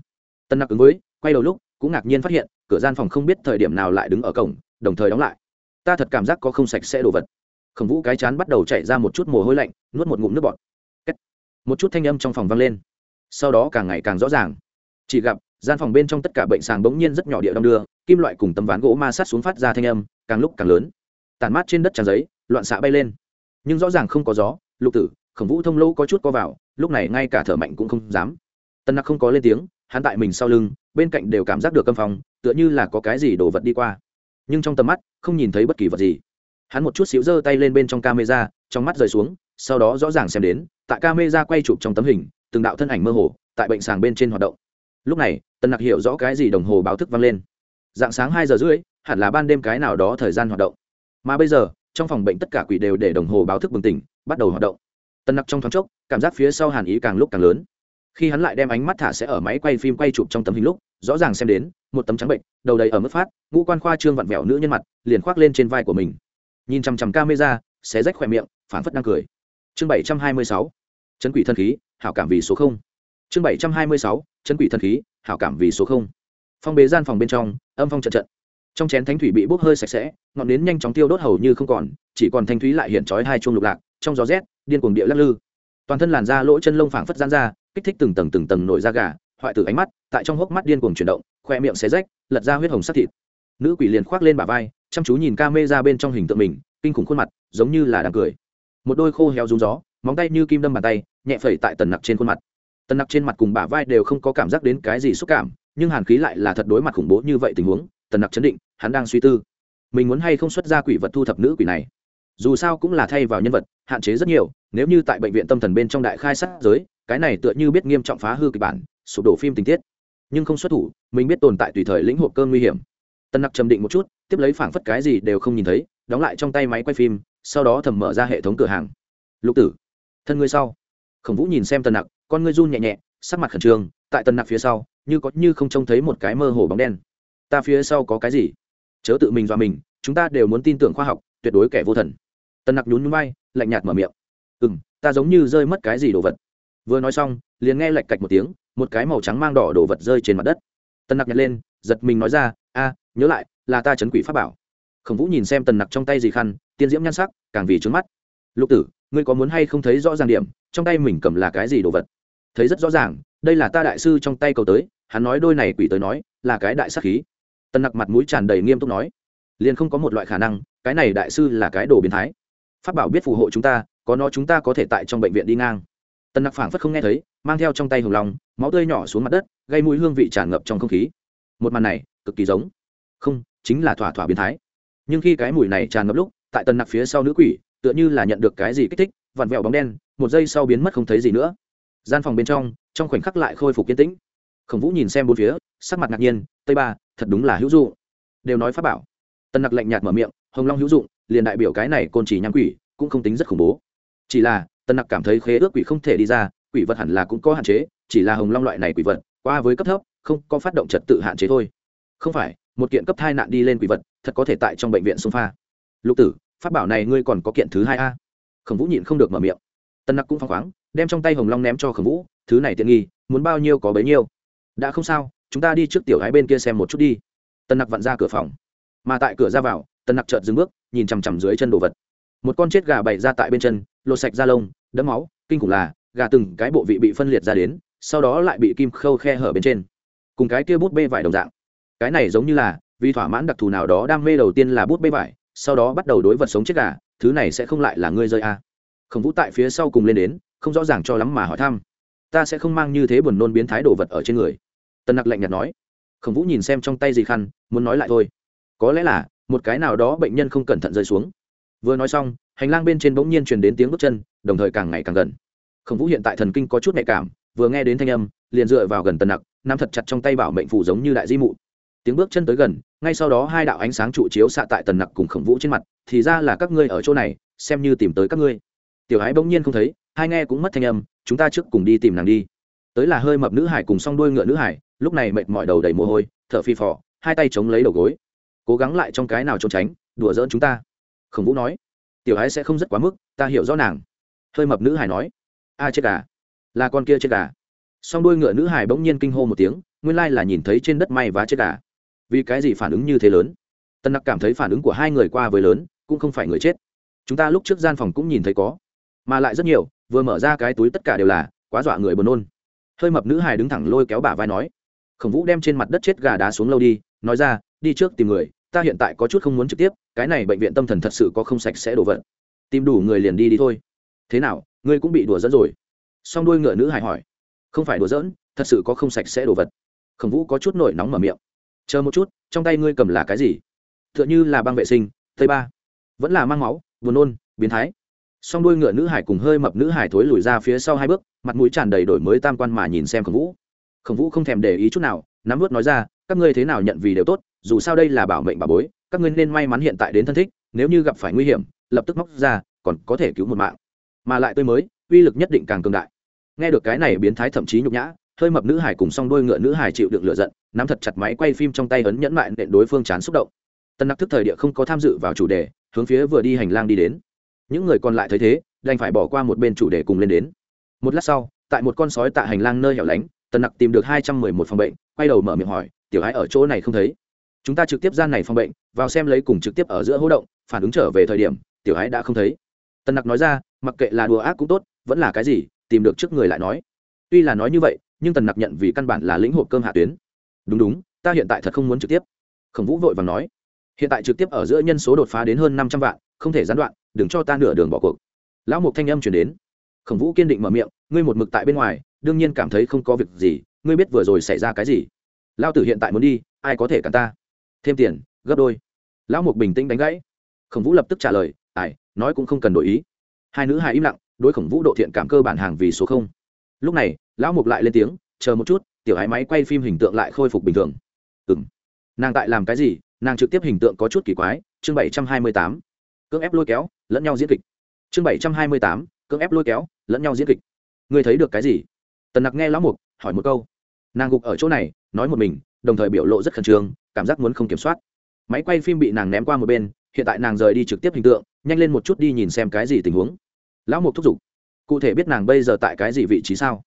tân nặc ứng với, quay đầu lúc, cũng ngạc nhiên phát hiện, cửa gian phòng không biết thời điểm nào lại đứng ở cổng, đồng thời đóng lại. Ta thật cảm giác có không sạch sẽ đồ vật. Khổng vũ cái chán bắt đầu chạy ra một chút mồ hôi lạnh, nuốt một ngụm nước bọt. Một chút thanh âm trong phòng vang lên. Sau đó càng ngày càng rõ ràng. Chỉ gặp, gian phòng bên trong tất cả bệnh sàng bỗng nhiên rất nhỏ địa đong đưa, kim loại cùng tấm ván gỗ ma sát xuống phát ra thanh âm, càng lúc càng lớn. Tàn mát trên đất tràn giấy, loạn xạ bay lên. Nhưng rõ ràng không có gió, lục tử, khổng vũ thông lâu có chút co vào lúc này ngay cả thở mạnh cũng không dám. Tân nặc không có lên tiếng, hắn tại mình sau lưng, bên cạnh đều cảm giác được câm phòng tựa như là có cái gì đổ vật đi qua. Nhưng trong tầm mắt, không nhìn thấy bất kỳ vật gì. Hắn một chút xíu giơ tay lên bên trong camera, trong mắt rời xuống, sau đó rõ ràng xem đến, tại camera quay chụp trong tấm hình, từng đạo thân ảnh mơ hồ, tại bệnh sàng bên trên hoạt động. Lúc này, tân nặc hiểu rõ cái gì đồng hồ báo thức vang lên. Dạng sáng hai giờ rưỡi, hẳn là ban đêm cái nào đó thời gian hoạt động. Mà bây giờ, trong phòng bệnh tất cả quỷ đều để đồng hồ báo thức bừng tỉnh, bắt đầu hoạt động tân nặc trong thoáng chốc, cảm giác phía sau hàn ý càng lúc càng lớn. Khi hắn lại đem ánh mắt thả sẽ ở máy quay phim quay chụp trong tấm hình lúc, rõ ràng xem đến, một tấm trắng bệnh, đầu đầy ở mức phát, ngũ quan khoa trương vặn vẹo nữ nhân mặt, liền khoác lên trên vai của mình. Nhìn chằm chằm camera, xé rách khỏe miệng phản phất đang cười. Chương bảy trăm hai mươi sáu, chấn quỷ thân khí, hảo cảm vì số không. Chương bảy trăm hai mươi sáu, chấn quỷ thân khí, hảo cảm vì số không. Phong bế gian phòng bên trong, âm phong trận trận. Trong chén thánh thủy bị bốc hơi sạch sẽ, ngọn nến nhanh chóng tiêu đốt hầu như không còn, chỉ còn thanh thúy lại hiện trói hai chuông lục lạc, trong gió rét điên cuồng địa lắc lư. Toàn thân làn da lỗ chân lông phảng phất gian ra, kích thích từng tầng từng tầng nổi da gà, hoại tử ánh mắt tại trong hốc mắt điên cuồng chuyển động, khoe miệng xé rách, lật ra huyết hồng sắc thịt. Nữ quỷ liền khoác lên bả vai, chăm chú nhìn ca mê ra bên trong hình tượng mình, kinh khủng khuôn mặt, giống như là đang cười. Một đôi khô héo rúng gió, móng tay như kim đâm bàn tay, nhẹ phẩy tại tần nặc trên khuôn mặt. Tần nặc trên mặt cùng bả vai đều không có cảm giác đến cái gì xúc cảm, nhưng hàn khí lại là thật đối mặt khủng bố như vậy tình huống, tần nặc chấn định, hắn đang suy tư. Mình muốn hay không xuất ra quỷ vật thu thập nữ quỷ này? Dù sao cũng là thay vào nhân vật, hạn chế rất nhiều, nếu như tại bệnh viện tâm thần bên trong đại khai sát giới, cái này tựa như biết nghiêm trọng phá hư kịch bản, sụp đổ phim tình tiết. Nhưng không xuất thủ, mình biết tồn tại tùy thời lĩnh hộp cơn nguy hiểm. Tân nặc trầm định một chút, tiếp lấy phảng phất cái gì đều không nhìn thấy, đóng lại trong tay máy quay phim, sau đó thầm mở ra hệ thống cửa hàng. Lục tử, thân ngươi sau. Khổng vũ nhìn xem tân nặc, con ngươi run nhẹ nhẹ, sắc mặt khẩn trương, tại tân nặc phía sau, như có như không trông thấy một cái mơ hồ bóng đen. Ta phía sau có cái gì? Chớ tự mình dọa mình, chúng ta đều muốn tin tưởng khoa học, tuyệt đối kẻ vô thần. Tần nặc nhún nhún bay lạnh nhạt mở miệng. Ừ m ta giống như rơi mất cái gì đồ vật. Vừa nói xong, liền nghe lạch cạch một tiếng, một cái màu trắng mang đỏ đồ vật rơi trên mặt đất. Tần nặc nhặt lên, giật mình nói ra, a, nhớ lại, là ta chấn quỷ pháp bảo. Khổng vũ nhìn xem tần nặc trong tay gì khăn, tiên diễm nhan sắc, càng vì trướng mắt. Lục tử, ngươi có muốn hay không thấy rõ ràng điểm, trong tay mình cầm là cái gì đồ vật? Thấy rất rõ ràng, đây là ta đại sư trong tay cầu tới, hắn nói đôi này quỷ tới nói, là cái đại sắc khí. Tần nặc mặt mũi tràn đầy nghiêm túc nói. Liền không có một loại khả năng, cái này đại sư là cái đồ biến thái pháp bảo biết phù hộ chúng ta, có nó chúng ta có thể tại trong bệnh viện đi ngang. Tần nặc phảng phất không nghe thấy, mang theo trong tay hồng lòng máu tươi nhỏ xuống mặt đất, gây mũi hương vị tràn ngập trong không khí. Một màn này, cực kỳ giống. Không, chính là thỏa thỏa biến thái. Nhưng khi cái mùi này tràn ngập lúc, tại tần nặc phía sau nữ quỷ, tựa như là nhận được cái gì kích thích, vặn vẹo bóng đen, một giây sau biến mất không thấy gì nữa. Gian phòng bên trong trong khoảnh khắc lại khôi phục yên tĩnh. Khổng vũ nhìn xem bốn phía, sắc mặt ngạc nhiên, tây ba, thật đúng là hữu dụng. Đều nói pháp bảo. Tân nặc lạnh nhạt mở miệng, hồng long hữu dụng, liền đại biểu cái này côn chỉ nhắm quỷ, cũng không tính rất khủng bố. Chỉ là Tân nặc cảm thấy khế ước quỷ không thể đi ra, quỷ vật hẳn là cũng có hạn chế, chỉ là hồng long loại này quỷ vật, qua với cấp thấp, không có phát động trật tự hạn chế thôi. Không phải, một kiện cấp thai nạn đi lên quỷ vật, thật có thể tại trong bệnh viện sông pha. Lục tử phát bảo này ngươi còn có kiện thứ hai a? Khổng vũ nhịn không được mở miệng. Tân nặc cũng phăng khoáng, đem trong tay hồng long ném cho khổng vũ, thứ này tiện nghi, muốn bao nhiêu có bấy nhiêu. Đã không sao, chúng ta đi trước tiểu gái bên kia xem một chút đi. Tân nặc vặn ra cửa phòng mà tại cửa ra vào tân nặc chợt dừng bước, nhìn chằm chằm dưới chân đồ vật. Một con chết gà bày ra tại bên chân, lột sạch da lông, đẫm máu, kinh khủng là, gà từng cái bộ vị bị phân liệt ra đến, sau đó lại bị kim khâu khe hở bên trên. Cùng cái kia bút bê vải đồng dạng. Cái này giống như là, vì thỏa mãn đặc thù nào đó đam mê đầu tiên là bút bê vải, sau đó bắt đầu đối vật sống chết gà, thứ này sẽ không lại là ngươi rơi a à. khổng vũ tại phía sau cùng lên đến, không rõ ràng cho lắm mà hỏi thăm. Ta sẽ không mang như thế buồn nôn biến thái đồ vật ở trên người. Tân nặc lạnh nhạt nói. Khổng vũ nhìn xem trong tay gì khăn, muốn nói lại thôi có lẽ là, một cái nào đó bệnh nhân không cẩn thận rơi xuống. Vừa nói xong, hành lang bên trên bỗng nhiên truyền đến tiếng bước chân, đồng thời càng ngày càng gần. Khổng vũ hiện tại thần kinh có chút nhạy cảm, vừa nghe đến thanh âm, liền dựa vào gần tần nặc, nắm thật chặt trong tay bảo mệnh phủ giống như đại di mụ. Tiếng bước chân tới gần, ngay sau đó hai đạo ánh sáng trụ chiếu xạ tại tần nặc cùng khổng vũ trên mặt, thì ra là các ngươi ở chỗ này, xem như tìm tới các ngươi. Tiểu ái bỗng nhiên không thấy, hai nghe cũng mất thanh âm, chúng ta trước cùng đi tìm nàng đi. Tới là hơi mập nữ hải cùng s o n g đuôi ngựa nữ hải, lúc này mệt mỏi đầu đầy mồ hôi t h ở phi phò, hai tay chống lấy đầu gối cố gắng lại trong cái nào trốn tránh, đùa giỡn chúng ta. Khổng vũ nói, tiểu ái sẽ không rất quá mức, ta hiểu rõ nàng. Hơi mập nữ hải nói, a chết gà, là con kia chết gà. Song đuôi ngựa nữ hải bỗng nhiên kinh hô một tiếng, nguyên lai là nhìn thấy trên đất may và chết gà. Vì cái gì phản ứng như thế lớn? Tân nặc cảm thấy phản ứng của hai người qua với lớn, cũng không phải người chết. Chúng ta lúc trước gian phòng cũng nhìn thấy có, mà lại rất nhiều, vừa mở ra cái túi tất cả đều là, quá dọa người buồn nôn. Hơi mập nữ hải đứng thẳng lôi kéo bà vai nói, khổng vũ đem trên mặt đất chết gà đá xuống lâu đi, nói ra, đi trước tìm người ta hiện tại có chút không muốn trực tiếp, cái này bệnh viện tâm thần thật sự có không sạch sẽ đổ vận tìm đủ người liền đi đi thôi. Thế nào, ngươi cũng bị đùa dẫn rồi? Song đuôi ngựa nữ hải hỏi. Không phải đùa giỡn, thật sự có không sạch sẽ đồ vật. Khổng vũ có chút nổi nóng mở miệng. Chờ một chút, trong tay ngươi cầm là cái gì? T h ư ợ n h ư là băng vệ sinh, tây ba. Vẫn là mang máu, buồn nôn, biến thái. Song đuôi ngựa nữ hải cùng hơi mập nữ hải thối lùi ra phía sau hai bước, mặt mũi tràn đầy đổi mới tam quan mà nhìn xem khổng vũ. Khổng vũ không thèm để ý chút nào, nắm vớt nói ra, các ngươi thế nào nhận vì đều tốt dù sao đây là bảo mệnh bà bối, các ngươi nên may mắn hiện tại đến thân thích, nếu như gặp phải nguy hiểm, lập tức móc ra, còn có thể cứu một mạng. Mà lại tươi mới, uy lực nhất định càng cường đại. Nghe được cái này biến thái thậm chí nhục nhã, hơi mập nữ hải cùng song đôi ngựa nữ hải chịu đựng lựa giận, nắm thật chặt máy quay phim trong tay ấn nhẫn mại nện đối phương chán xúc động. Tân nặc thức thời địa không có tham dự vào chủ đề, hướng phía vừa đi hành lang đi đến. Những người còn lại thấy thế, đành phải bỏ qua một bên chủ đề cùng lên đến. Một lát sau, tại một con sói tạ hành lang nơi hẻo lánh tần nặc tìm được hai trăm mười một phòng bệnh, quay đầu mở miệng hỏi, tiểu ái ở chỗ này không thấy? Chúng ta trực tiếp gian này phòng bệnh, vào xem lấy cùng trực tiếp ở giữa hỗ động, phản ứng trở về thời điểm, tiểu ái đã không thấy. Tần nặc nói ra, mặc kệ là đùa ác cũng tốt, vẫn là cái gì, tìm được trước người lại nói. Tuy là nói như vậy, nhưng tần nặc nhận vì căn bản là lĩnh hộp cơm hạ tuyến. Đúng đúng, ta hiện tại thật không muốn trực tiếp. Khổng vũ vội và nói, hiện tại trực tiếp ở giữa nhân số đột phá đến hơn năm trăm vạn, không thể gián đoạn, đừng cho ta nửa đường bỏ cuộc. Lão mục thanh âm chuyển đến. Khổng vũ kiên định mở miệng, ngươi một mực tại bên ngoài, đương nhiên cảm thấy không có việc gì, ngươi biết vừa rồi xảy ra cái gì. Lao tử hiện tại muốn đi, ai có thể cản ta? Thêm tiền, gấp đôi. Lão mục bình tĩnh đánh gãy. Khổng vũ lập tức trả lời ải nói cũng không cần đổi ý. Hai nữ hài im lặng, đối khổng vũ độ thiện cảm cơ bản hàng vì số không. Lúc này, lão mục lại lên tiếng, chờ một chút, tiểu hái máy quay phim hình tượng lại khôi phục bình thường. Ừ m nàng tại làm cái gì? Nàng trực tiếp hình tượng có chút kỳ quái, chương bảy trăm hai mươi tám. Cưỡng ép lôi kéo, lẫn nhau diễn kịch. Chương bảy trăm hai mươi tám, cưỡng ép lôi kéo, lẫn nhau diễn kịch. Ngươi thấy được cái gì? Tần nặc nghe lão mục, hỏi một câu. Nàng gục ở chỗ này, nói một mình, đồng thời biểu lộ rất khẩn trương cảm giác muốn không kiểm soát. Máy quay phim bị nàng ném qua một bên, hiện tại nàng rời đi trực tiếp hình tượng, nhanh lên một chút đi nhìn xem cái gì tình huống. Lão mục thúc giục, cụ thể biết nàng bây giờ tại cái gì vị trí sao?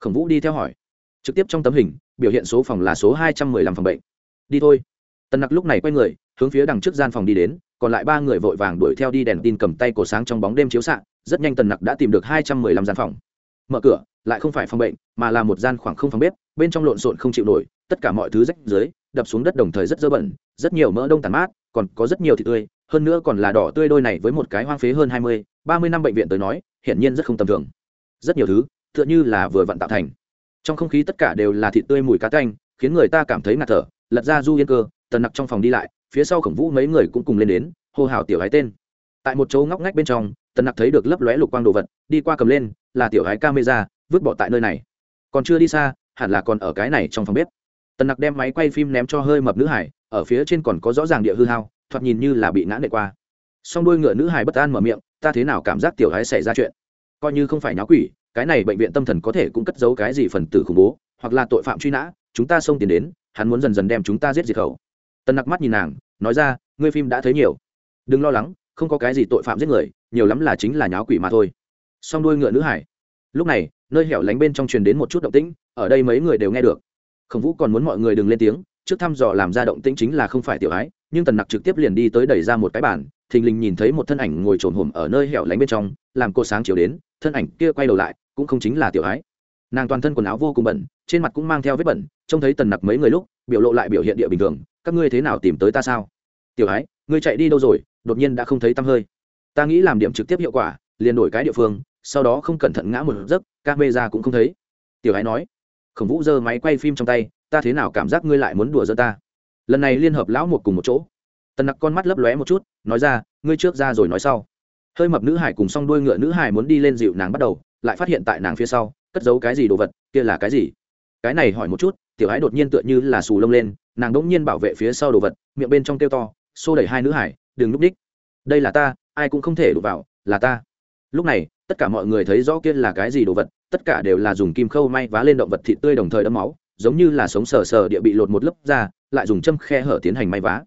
Khổng vũ đi theo hỏi. Trực tiếp trong tấm hình, biểu hiện số phòng là số hai trăm mười lăm phòng bệnh. Đi thôi. Tần nặc lúc này quay người, hướng phía đằng trước gian phòng đi đến, còn lại ba người vội vàng đuổi theo đi đèn tin cầm tay cổ sáng trong bóng đêm chiếu xạ, rất nhanh tần nặc đã tìm được hai trăm mười lăm gian phòng. Mở cửa, lại không phải phòng bệnh, mà là một gian khoảng không phòng bếp, bên trong lộn xộn không chịu nổi, tất cả mọi thứ rách dưới đập xuống đất đồng thời rất dơ bẩn, rất nhiều mỡ đông tàn mát, còn có rất nhiều thịt tươi, hơn nữa còn là đỏ tươi đôi này với một cái hoang phế hơn hai mươi, ba mươi năm bệnh viện tới nói, hiển nhiên rất không tầm thường. Rất nhiều thứ, tựa như là vừa vặn tạo thành. Trong không khí tất cả đều là thịt tươi mùi cá canh khiến người ta cảm thấy ngạt thở, lật ra du yên cơ, tần nặc trong phòng đi lại, phía sau khổng vũ mấy người cũng cùng lên đến, hô hào tiểu hái tên. Tại một chỗ ngóc ngách bên trong, tần nặc thấy được lấp lóe lục quang đồ vật, đi qua cầm lên, là tiểu hái camera, vứt bỏ tại nơi này. Còn chưa đi xa, hẳn là còn ở cái này trong phòng bếp tần nặc đem máy quay phim ném cho hơi mập nữ hải, ở phía trên còn có rõ ràng địa hư hao, thoạt nhìn như là bị ngã nệ qua. Song đuôi ngựa nữ hải bất an mở miệng, ta thế nào cảm giác tiểu hái xảy ra chuyện? Coi như không phải nháo quỷ, cái này bệnh viện tâm thần có thể cũng cất giấu cái gì phần tử khủng bố, hoặc là tội phạm truy nã, chúng ta xông tiền đến, hắn muốn dần dần đem chúng ta giết diệt khẩu. Tần nặc mắt nhìn nàng, nói ra, ngươi phim đã thấy nhiều. Đừng lo lắng, không có cái gì tội phạm giết người, nhiều lắm là chính là nháo quỷ mà thôi. Song đuôi ngựa nữ hải. Lúc này, nơi hẻo lánh bên trong truyền đến một chút động tĩnh, ở đây mấy người đều nghe được khổng vũ còn muốn mọi người đừng lên tiếng, trước thăm dò làm ra động tĩnh chính là không phải tiểu ái, nhưng tần nặc trực tiếp liền đi tới đẩy ra một cái bàn, thình lình nhìn thấy một thân ảnh ngồi trồn hổm ở nơi hẻo lánh bên trong, làm cô sáng chiều đến, thân ảnh kia quay đầu lại, cũng không chính là tiểu ái. Nàng toàn thân quần áo vô cùng bẩn, trên mặt cũng mang theo vết bẩn, trông thấy tần nặc mấy người lúc, biểu lộ lại biểu hiện địa bình thường, các ngươi thế nào tìm tới ta sao? Tiểu ái, ngươi chạy đi đâu rồi? Đột nhiên đã không thấy tăm hơi. Ta nghĩ làm điểm trực tiếp hiệu quả, liền đổi cái địa phương, sau đó không cẩn thận ngã một giấc, ca mê ra cũng không thấy. Tiểu ái nói khổng vũ giơ máy quay phim trong tay, ta thế nào cảm giác ngươi lại muốn đùa giơ ta? Lần này liên hợp lão một cùng một chỗ. Tần nặc con mắt lấp lóe một chút, nói ra, ngươi trước ra rồi nói sau. Hơi mập nữ hải cùng s o n g đuôi ngựa nữ hải muốn đi lên dịu nàng bắt đầu, lại phát hiện tại nàng phía sau, cất giấu cái gì đồ vật, kia là cái gì? Cái này hỏi một chút, tiểu ái đột nhiên tựa như là xù lông lên, nàng đ ỗ n g nhiên bảo vệ phía sau đồ vật, miệng bên trong kêu to, xô đẩy hai nữ hải, đừng núp đích. Đây là ta, ai cũng không thể đụng vào, là ta. Lúc này tất cả mọi người thấy rõ kia là cái gì đồ vật, tất cả đều là dùng kim khâu may vá lên động vật thịt tươi đồng thời đấm máu, giống như là sống sờ sờ địa bị lột một lớp ra lại dùng châm khe hở tiến hành may vá.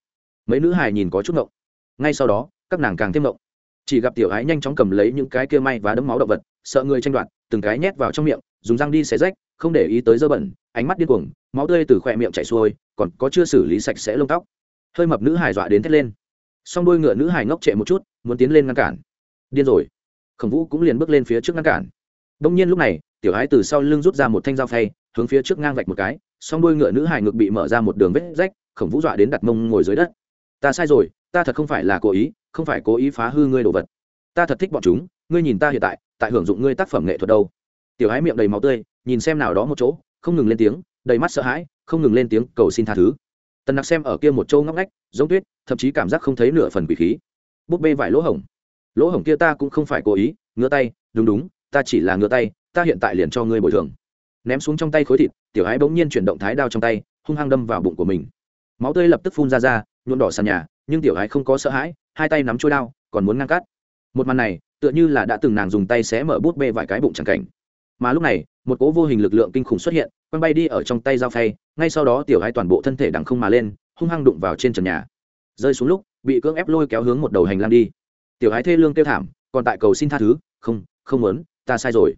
Mấy nữ hài nhìn có chút ngộng. Ngay sau đó, các nàng càng thêm ngộng. Chỉ gặp tiểu ái nhanh chóng cầm lấy những cái kia may và đấm máu động vật, sợ người tranh đoạt, từng cái nhét vào trong miệng, dùng răng đi xé rách, không để ý tới dơ bẩn, ánh mắt điên cuồng, máu tươi từ khoe miệng chảy xuôi, còn có chưa xử lý sạch sẽ lông tóc. Hơi mập nữ hài dọa đến thét lên. Song đôi ngựa nữ hài ngốc trệ một chút, muốn tiến lên ngăn cản. Điên rồi khổng vũ cũng liền bước lên phía trước ngăn cản. Đông nhiên lúc này, tiểu ái từ sau lưng rút ra một thanh dao phay, hướng phía trước ngang vạch một cái, song đôi ngựa nữ hài ngực bị mở ra một đường vết rách, khổng vũ dọa đến đặt mông ngồi dưới đất. Ta sai rồi, ta thật không phải là cố ý, không phải cố ý phá hư ngươi đồ vật. Ta thật thích bọn chúng, ngươi nhìn ta hiện tại tại hưởng dụng ngươi tác phẩm nghệ thuật đâu. Tiểu hái miệng đầy máu tươi, nhìn xem nào đó một chỗ, không ngừng lên tiếng, đầy mắt sợ hãi, không ngừng lên tiếng cầu xin tha thứ. Tần nặc xem ở kia một châu ngóc ngách, giống tuyết, thậm chí cảm giác không thấy nửa phần quỷ khí. Búp bê vải lỗ hổng lỗ hổng kia ta cũng không phải cố ý ngứa tay, đúng đúng, ta chỉ là ngứa tay, ta hiện tại liền cho ngươi bồi thường. Ném xuống trong tay khối thịt, tiểu hái bỗng nhiên chuyển động thái đao trong tay, hung hăng đâm vào bụng của mình. Máu tươi lập tức phun ra ra, nhuộm đỏ sàn nhà, nhưng tiểu ái không có sợ hãi, hai tay nắm trôi đao, còn muốn ngăn cắt. Một màn này, tựa như là đã từng nàng dùng tay xé mở bút bê vài cái bụng chẳng cảnh. Mà lúc này, một cỗ vô hình lực lượng kinh khủng xuất hiện, quăng bay đi ở trong tay dao phay, ngay sau đó tiểu hai toàn bộ thân thể đằng không mà lên, hung hăng đụng vào trên trần nhà. Rơi xuống lúc, bị cưỡng ép lôi kéo hướng một đầu hành lang đi tiểu hái thê lương kêu thảm, còn tại cầu xin tha thứ, không không muốn, ta sai rồi.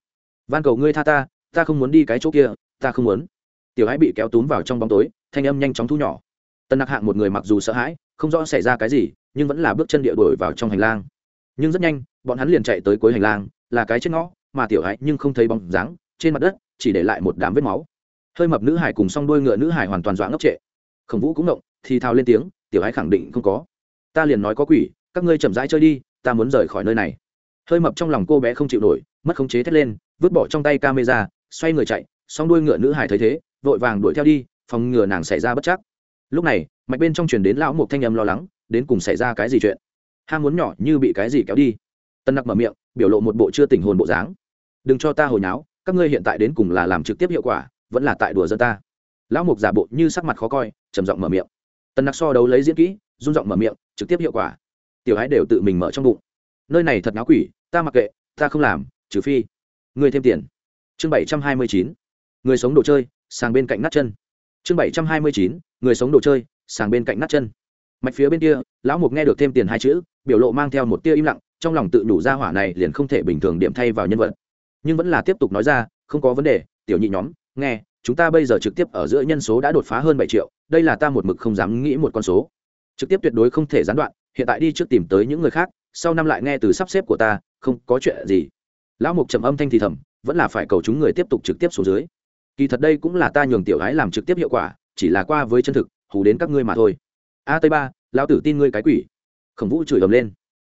Van cầu ngươi tha ta ta không muốn đi cái chỗ kia, ta không muốn. Tiểu hái bị kéo túm vào trong bóng tối, thanh âm nhanh chóng thu nhỏ. Tân nặc hạng một người mặc dù sợ hãi, không rõ xảy ra cái gì, nhưng vẫn là bước chân địa đổi vào trong hành lang. Nhưng rất nhanh, bọn hắn liền chạy tới cuối hành lang, là cái chết ngõ, mà tiểu hái nhưng không thấy bóng dáng, trên mặt đất chỉ để lại một đám vết máu. Hơi mập nữ hải cùng s o n g đôi ngựa nữ hải hoàn toàn dọa ngốc trệ. Khổng vũ cũng động, thì thao lên tiếng, tiểu hái khẳng định không có. Ta liền nói có quỷ, các ngươi chậm rãi chơi đi ta muốn rời khỏi nơi này. Hơi mập trong lòng cô bé không chịu nổi, mất khống chế thét lên, vứt bỏ trong tay camera, xoay người chạy xong đuôi ngựa nữ hải thấy thế, vội vàng đuổi theo đi, phòng ngừa nàng xảy ra bất chắc. Lúc này, mạch bên trong truyền đến lão một thanh âm lo lắng, đến cùng xảy ra cái gì chuyện? Ham muốn nhỏ như bị cái gì kéo đi? Tân nặc mở miệng, biểu lộ một bộ chưa tình hồn bộ dáng. Đừng cho ta hồi nháo, các ngươi hiện tại đến cùng là làm trực tiếp hiệu quả, vẫn là tại đùa dân ta. Lão mục giả bộ như sắc mặt khó coi, trầm giọng mở miệng. Tần nặc so đấu lấy diễn kỹ, run giọng mở miệng, trực tiếp hiệu quả tiểu ái đều tự mình mở trong bụng. Nơi này thật náo quỷ, ta mặc kệ, ta không làm, trừ phi người thêm tiền. Chương bảy trăm hai mươi chín, người sống đồ chơi, sàng bên cạnh nát chân. Chương bảy trăm hai mươi chín, người sống đồ chơi, sàng bên cạnh nát chân. Mạch phía bên kia, lão mục nghe được thêm tiền hai chữ, biểu lộ mang theo một tia im lặng, trong lòng tự đủ ra hỏa này liền không thể bình thường điểm thay vào nhân vật. Nhưng vẫn là tiếp tục nói ra, không có vấn đề, tiểu nhị nhóm, nghe, chúng ta bây giờ trực tiếp ở giữa nhân số đã đột phá hơn bảy triệu, đây là ta một mực không dám nghĩ một con số. Trực tiếp tuyệt đối không thể gián đoạn hiện tại đi trước tìm tới những người khác sau năm lại nghe từ sắp xếp của ta không có chuyện gì. Lão mục trầm âm thanh thì thầm vẫn là phải cầu chúng người tiếp tục trực tiếp xuống dưới. Kỳ thật đây cũng là ta nhường tiểu gái làm trực tiếp hiệu quả chỉ là qua với chân thực hù đến các ngươi mà thôi. A tây ba lão tử tin ngươi cái quỷ. Khổng vũ chửi ầm lên.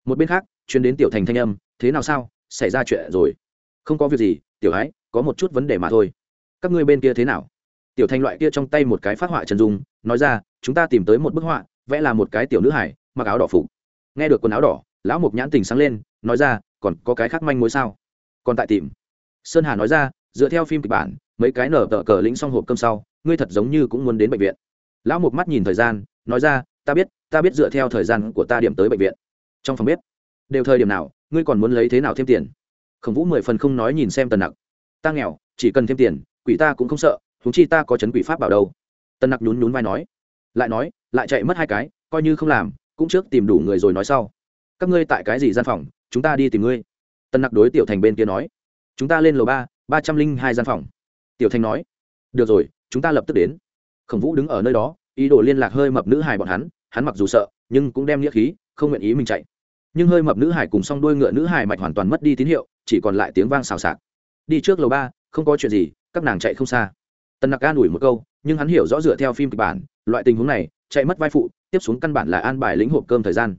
Một bên khác chuyến đến tiểu thành thanh âm thế nào sao xảy ra chuyện rồi? Không có việc gì tiểu gái, có một chút vấn đề mà thôi. Các ngươi bên kia thế nào? Tiểu thành loại kia trong tay một cái phát họa trần dung nói ra chúng ta tìm tới một bức họa vẽ là một cái tiểu nữ hải mặc áo đỏ phục. Nghe được quần áo đỏ, lão mục nhãn tình sáng lên, nói ra, còn có cái khác manh mối sao? Còn tại tìm. Sơn hà nói ra, dựa theo phim kịch bản, mấy cái nở tờ cờ lĩnh xong hộp cơm sau, ngươi thật giống như cũng muốn đến bệnh viện. Lão mục mắt nhìn thời gian, nói ra, ta biết ta biết dựa theo thời gian của ta điểm tới bệnh viện. Trong phòng bếp, đều thời điểm nào, ngươi còn muốn lấy thế nào thêm tiền? Khổng vũ mười phần không nói nhìn xem tần nặc. Ta nghèo, chỉ cần thêm tiền, quỷ ta cũng không sợ húng chi ta có chấn quỷ pháp bảo đâu. Tần nặc nhún nhún vai nói. Lại nói, lại chạy mất hai cái, coi như không làm cũng trước tìm đủ người rồi nói sau. Các ngươi tại cái gì gian phòng? Chúng ta đi tìm ngươi. Tần nặc đối tiểu thành bên kia nói. Chúng ta lên lầu ba ba trăm linh hai gian phòng. Tiểu thành nói. Được rồi, chúng ta lập tức đến. Khổng vũ đứng ở nơi đó, ý đồ liên lạc hơi mập nữ Hải bọn hắn hắn mặc dù sợ, nhưng cũng đem nghĩa khí, không nguyện ý mình chạy. Nhưng hơi mập nữ hải cùng s o n g đuôi ngựa nữ hải mạch hoàn toàn mất đi tín hiệu, chỉ còn lại tiếng vang xào xạc. Đi trước lầu ba, không có chuyện gì, các nàng chạy không xa. Tần nặc an ủi một câu, nhưng hắn hiểu rõ dựa theo phim kịch bản, loại tình huống này chạy mất vai phụ, tiếp xuống căn bản là an bài lĩnh hộp cơm thời gian.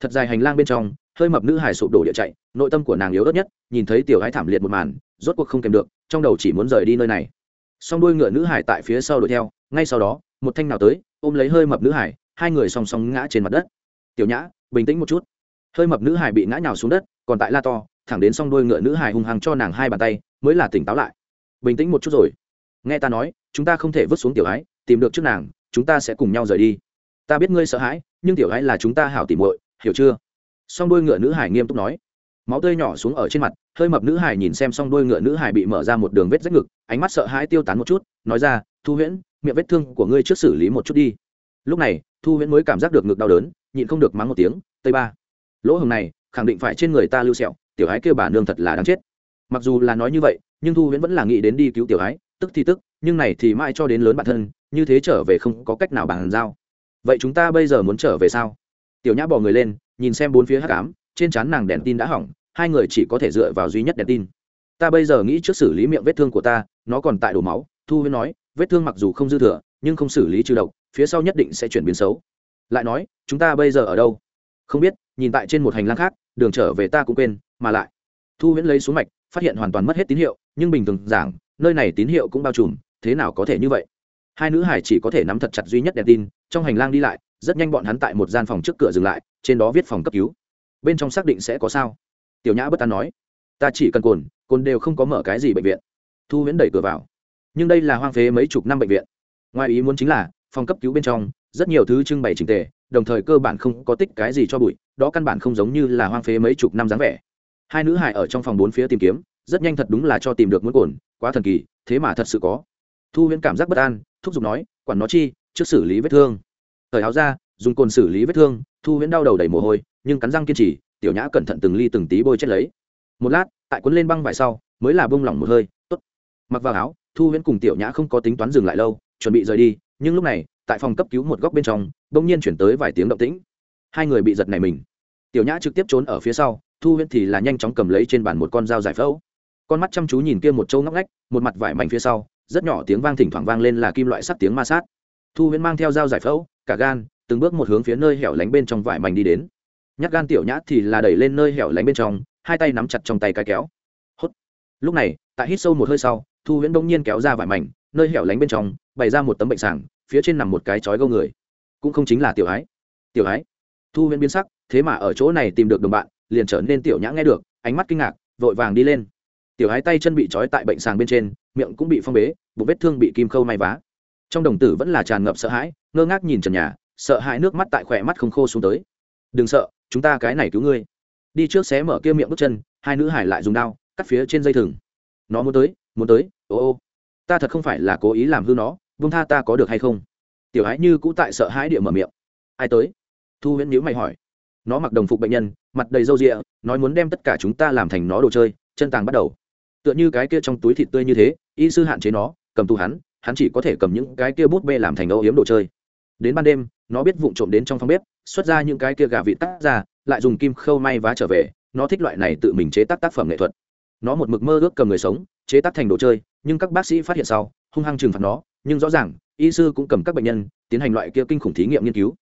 Thật dài hành lang bên trong, hơi mập nữ hải sụp đổ địa chạy, nội tâm của nàng yếu ớt nhất, nhìn thấy tiểu gái thảm liệt một màn, rốt cuộc không kèm được, trong đầu chỉ muốn rời đi nơi này. Song đuôi ngựa nữ hải tại phía sau đuổi theo, ngay sau đó, một thanh nào tới, ôm lấy hơi mập nữ hải hai người song song ngã trên mặt đất. Tiểu nhã, bình tĩnh một chút. Hơi mập nữ hải bị ngã nhào xuống đất, còn tại la to, thẳng đến song đôi ngựa nữ hải hung hăng cho nàng hai bàn tay, mới là tỉnh táo lại. Bình tĩnh một chút rồi. Nghe ta nói, chúng ta không thể vứt xuống tiểu ái tìm được trước nàng chúng ta sẽ cùng nhau rời đi. Ta biết ngươi sợ hãi, nhưng tiểu ái là chúng ta hảo tỉ muội, hiểu chưa? Song đôi ngựa nữ hải nghiêm túc nói. Máu tươi nhỏ xuống ở trên mặt, hơi mập nữ hải nhìn xem song đôi ngựa nữ hải bị mở ra một đường vết rách ngực, ánh mắt sợ hãi tiêu tán một chút, nói ra, thu huyễn, miệng vết thương của ngươi trước xử lý một chút đi. Lúc này, thu huyễn mới cảm giác được ngực đau đớn, nhịn không được mắng một tiếng, tây ba, lỗ hồng này, khẳng định phải trên người ta lưu sẹo, tiểu ái kêu bà nương thật là đáng chết. Mặc dù là nói như vậy, nhưng thu huyễn vẫn là nghĩ đến đi cứu tiểu ái tức thì tức, nhưng này thì mãi cho đến lớn bản thân, như thế trở về không có cách nào bàn giao. Vậy chúng ta bây giờ muốn trở về sao? Tiểu nhã bỏ người lên, nhìn xem bốn phía hát cám trên trán nàng đèn tin đã hỏng, hai người chỉ có thể dựa vào duy nhất đèn tin. Ta bây giờ nghĩ trước xử lý miệng vết thương của ta, nó còn tại đổ máu, thu huyên nói, vết thương mặc dù không dư thừa, nhưng không xử lý trừ độc, phía sau nhất định sẽ chuyển biến xấu. Lại nói, chúng ta bây giờ ở đâu? Không biết, nhìn tại trên một hành lang khác, đường trở về ta cũng quên, mà lại. Thu huyễn lấy xuống mạch, phát hiện hoàn toàn mất hết tín hiệu, nhưng bình thường giảng nơi này tín hiệu cũng bao trùm, thế nào có thể như vậy? Hai nữ hải chỉ có thể nắm thật chặt duy nhất đèn tin, trong hành lang đi lại, rất nhanh bọn hắn tại một gian phòng trước cửa dừng lại, trên đó viết phòng cấp cứu. Bên trong xác định sẽ có sao. Tiểu nhã bất tán nói, ta chỉ cần cồn cồn đều không có mở cái gì bệnh viện. Thu huyễn đẩy cửa vào. Nhưng đây là hoang phế mấy chục năm bệnh viện. Ngoài ý muốn chính là, phòng cấp cứu bên trong, rất nhiều thứ trưng bày trình tề, đồng thời cơ bản không có tích cái gì cho bụi, đó căn bản không giống như là hoang phế mấy chục năm dáng vẻ. Hai nữ hải ở trong phòng bốn phía tìm kiếm, rất nhanh thật đúng là cho tìm được muốn cồn quá thần kỳ, thế mà thật sự có. Thu huyễn cảm giác bất an, thúc giục nói, quản nó chi, trước xử lý vết thương. Thời áo ra dùng cồn xử lý vết thương, thu huyễn đau đầu đầy mồ hôi, nhưng cắn răng kiên trì, tiểu nhã cẩn thận từng ly từng tí bôi chết lấy. Một lát, tại cuốn lên băng vải sau, mới là bông lỏng một hơi, tốt. Mặc vào áo, thu huyễn cùng tiểu nhã không có tính toán dừng lại lâu, chuẩn bị rời đi, nhưng lúc này, tại phòng cấp cứu một góc bên trong, bỗng nhiên chuyển tới vài tiếng động tĩnh. Hai người bị giật này mình. Tiểu nhã trực tiếp trốn ở phía sau, thu huyễn thì là nhanh chóng cầm lấy trên bàn một con dao giải phẫu con mắt chăm chú nhìn kia một châu ngóc ngách, một mặt vải mảnh phía sau, rất nhỏ tiếng vang thỉnh thoảng vang lên là kim loại sắt tiếng ma sát. Thu huyễn mang theo dao giải phẫu, cả gan, từng bước một hướng phía nơi hẻo lánh bên trong vải mảnh đi đến. Nhát gan tiểu nhã thì là đẩy lên nơi hẻo lánh bên trong, hai tay nắm chặt trong tay cái kéo. Hốt. Lúc này, tại hít sâu một hơi sau, thu huyễn đông nhiên kéo ra vải mảnh, nơi hẻo lánh bên trong, bày ra một tấm bệnh sảng phía trên nằm một cái chói gâu người. Cũng không chính là tiểu ái tiểu ái thu huyễn biến sắc, thế mà ở chỗ này tìm được đồng bạn, liền trở nên tiểu nhã nghe được, ánh mắt kinh ngạc, vội vàng đi lên tiểu hái tay chân bị trói tại bệnh sàng bên trên, miệng cũng bị phong bế, bụng vết thương bị kim khâu may vá. Trong đồng tử vẫn là tràn ngập sợ hãi, ngơ ngác nhìn trần nhà, sợ hãi nước mắt tại khỏe mắt không khô xuống tới. Đừng sợ, chúng ta cái này cứu ngươi. Đi trước xé mở kia miệng bước chân, hai nữ hải lại dùng đao, cắt phía trên dây thừng. Nó muốn tới muốn tới, ô ô, ta thật không phải là cố ý làm hư nó vung tha ta có được hay không? Tiểu ái như cũ tại sợ hãi địa mở miệng. Ai tới? Thu huyễn nhữ mày hỏi. Nó mặc đồng phục bệnh nhân, mặt đầy râu rịa nói muốn đem tất cả chúng ta làm thành nó đồ chơi, chân tàng bắt đầu tựa như cái kia trong túi thịt tươi như thế, y sư hạn chế nó, cầm tù hắn hắn chỉ có thể cầm những cái kia bút bê làm thành âu yếm đồ chơi. Đến ban đêm, nó biết vụng trộm đến trong phòng bếp, xuất ra những cái kia gà vịt tắt ra, lại dùng kim khâu may vá trở về, nó thích loại này tự mình chế tác tác phẩm nghệ thuật. Nó một mực mơ ước cầm người sống, chế tác thành đồ chơi, nhưng các bác sĩ phát hiện sau, hung hăng trừng phạt nó, nhưng rõ ràng, y sư cũng cầm các bệnh nhân, tiến hành loại kia kinh khủng thí nghiệm nghiên cứu.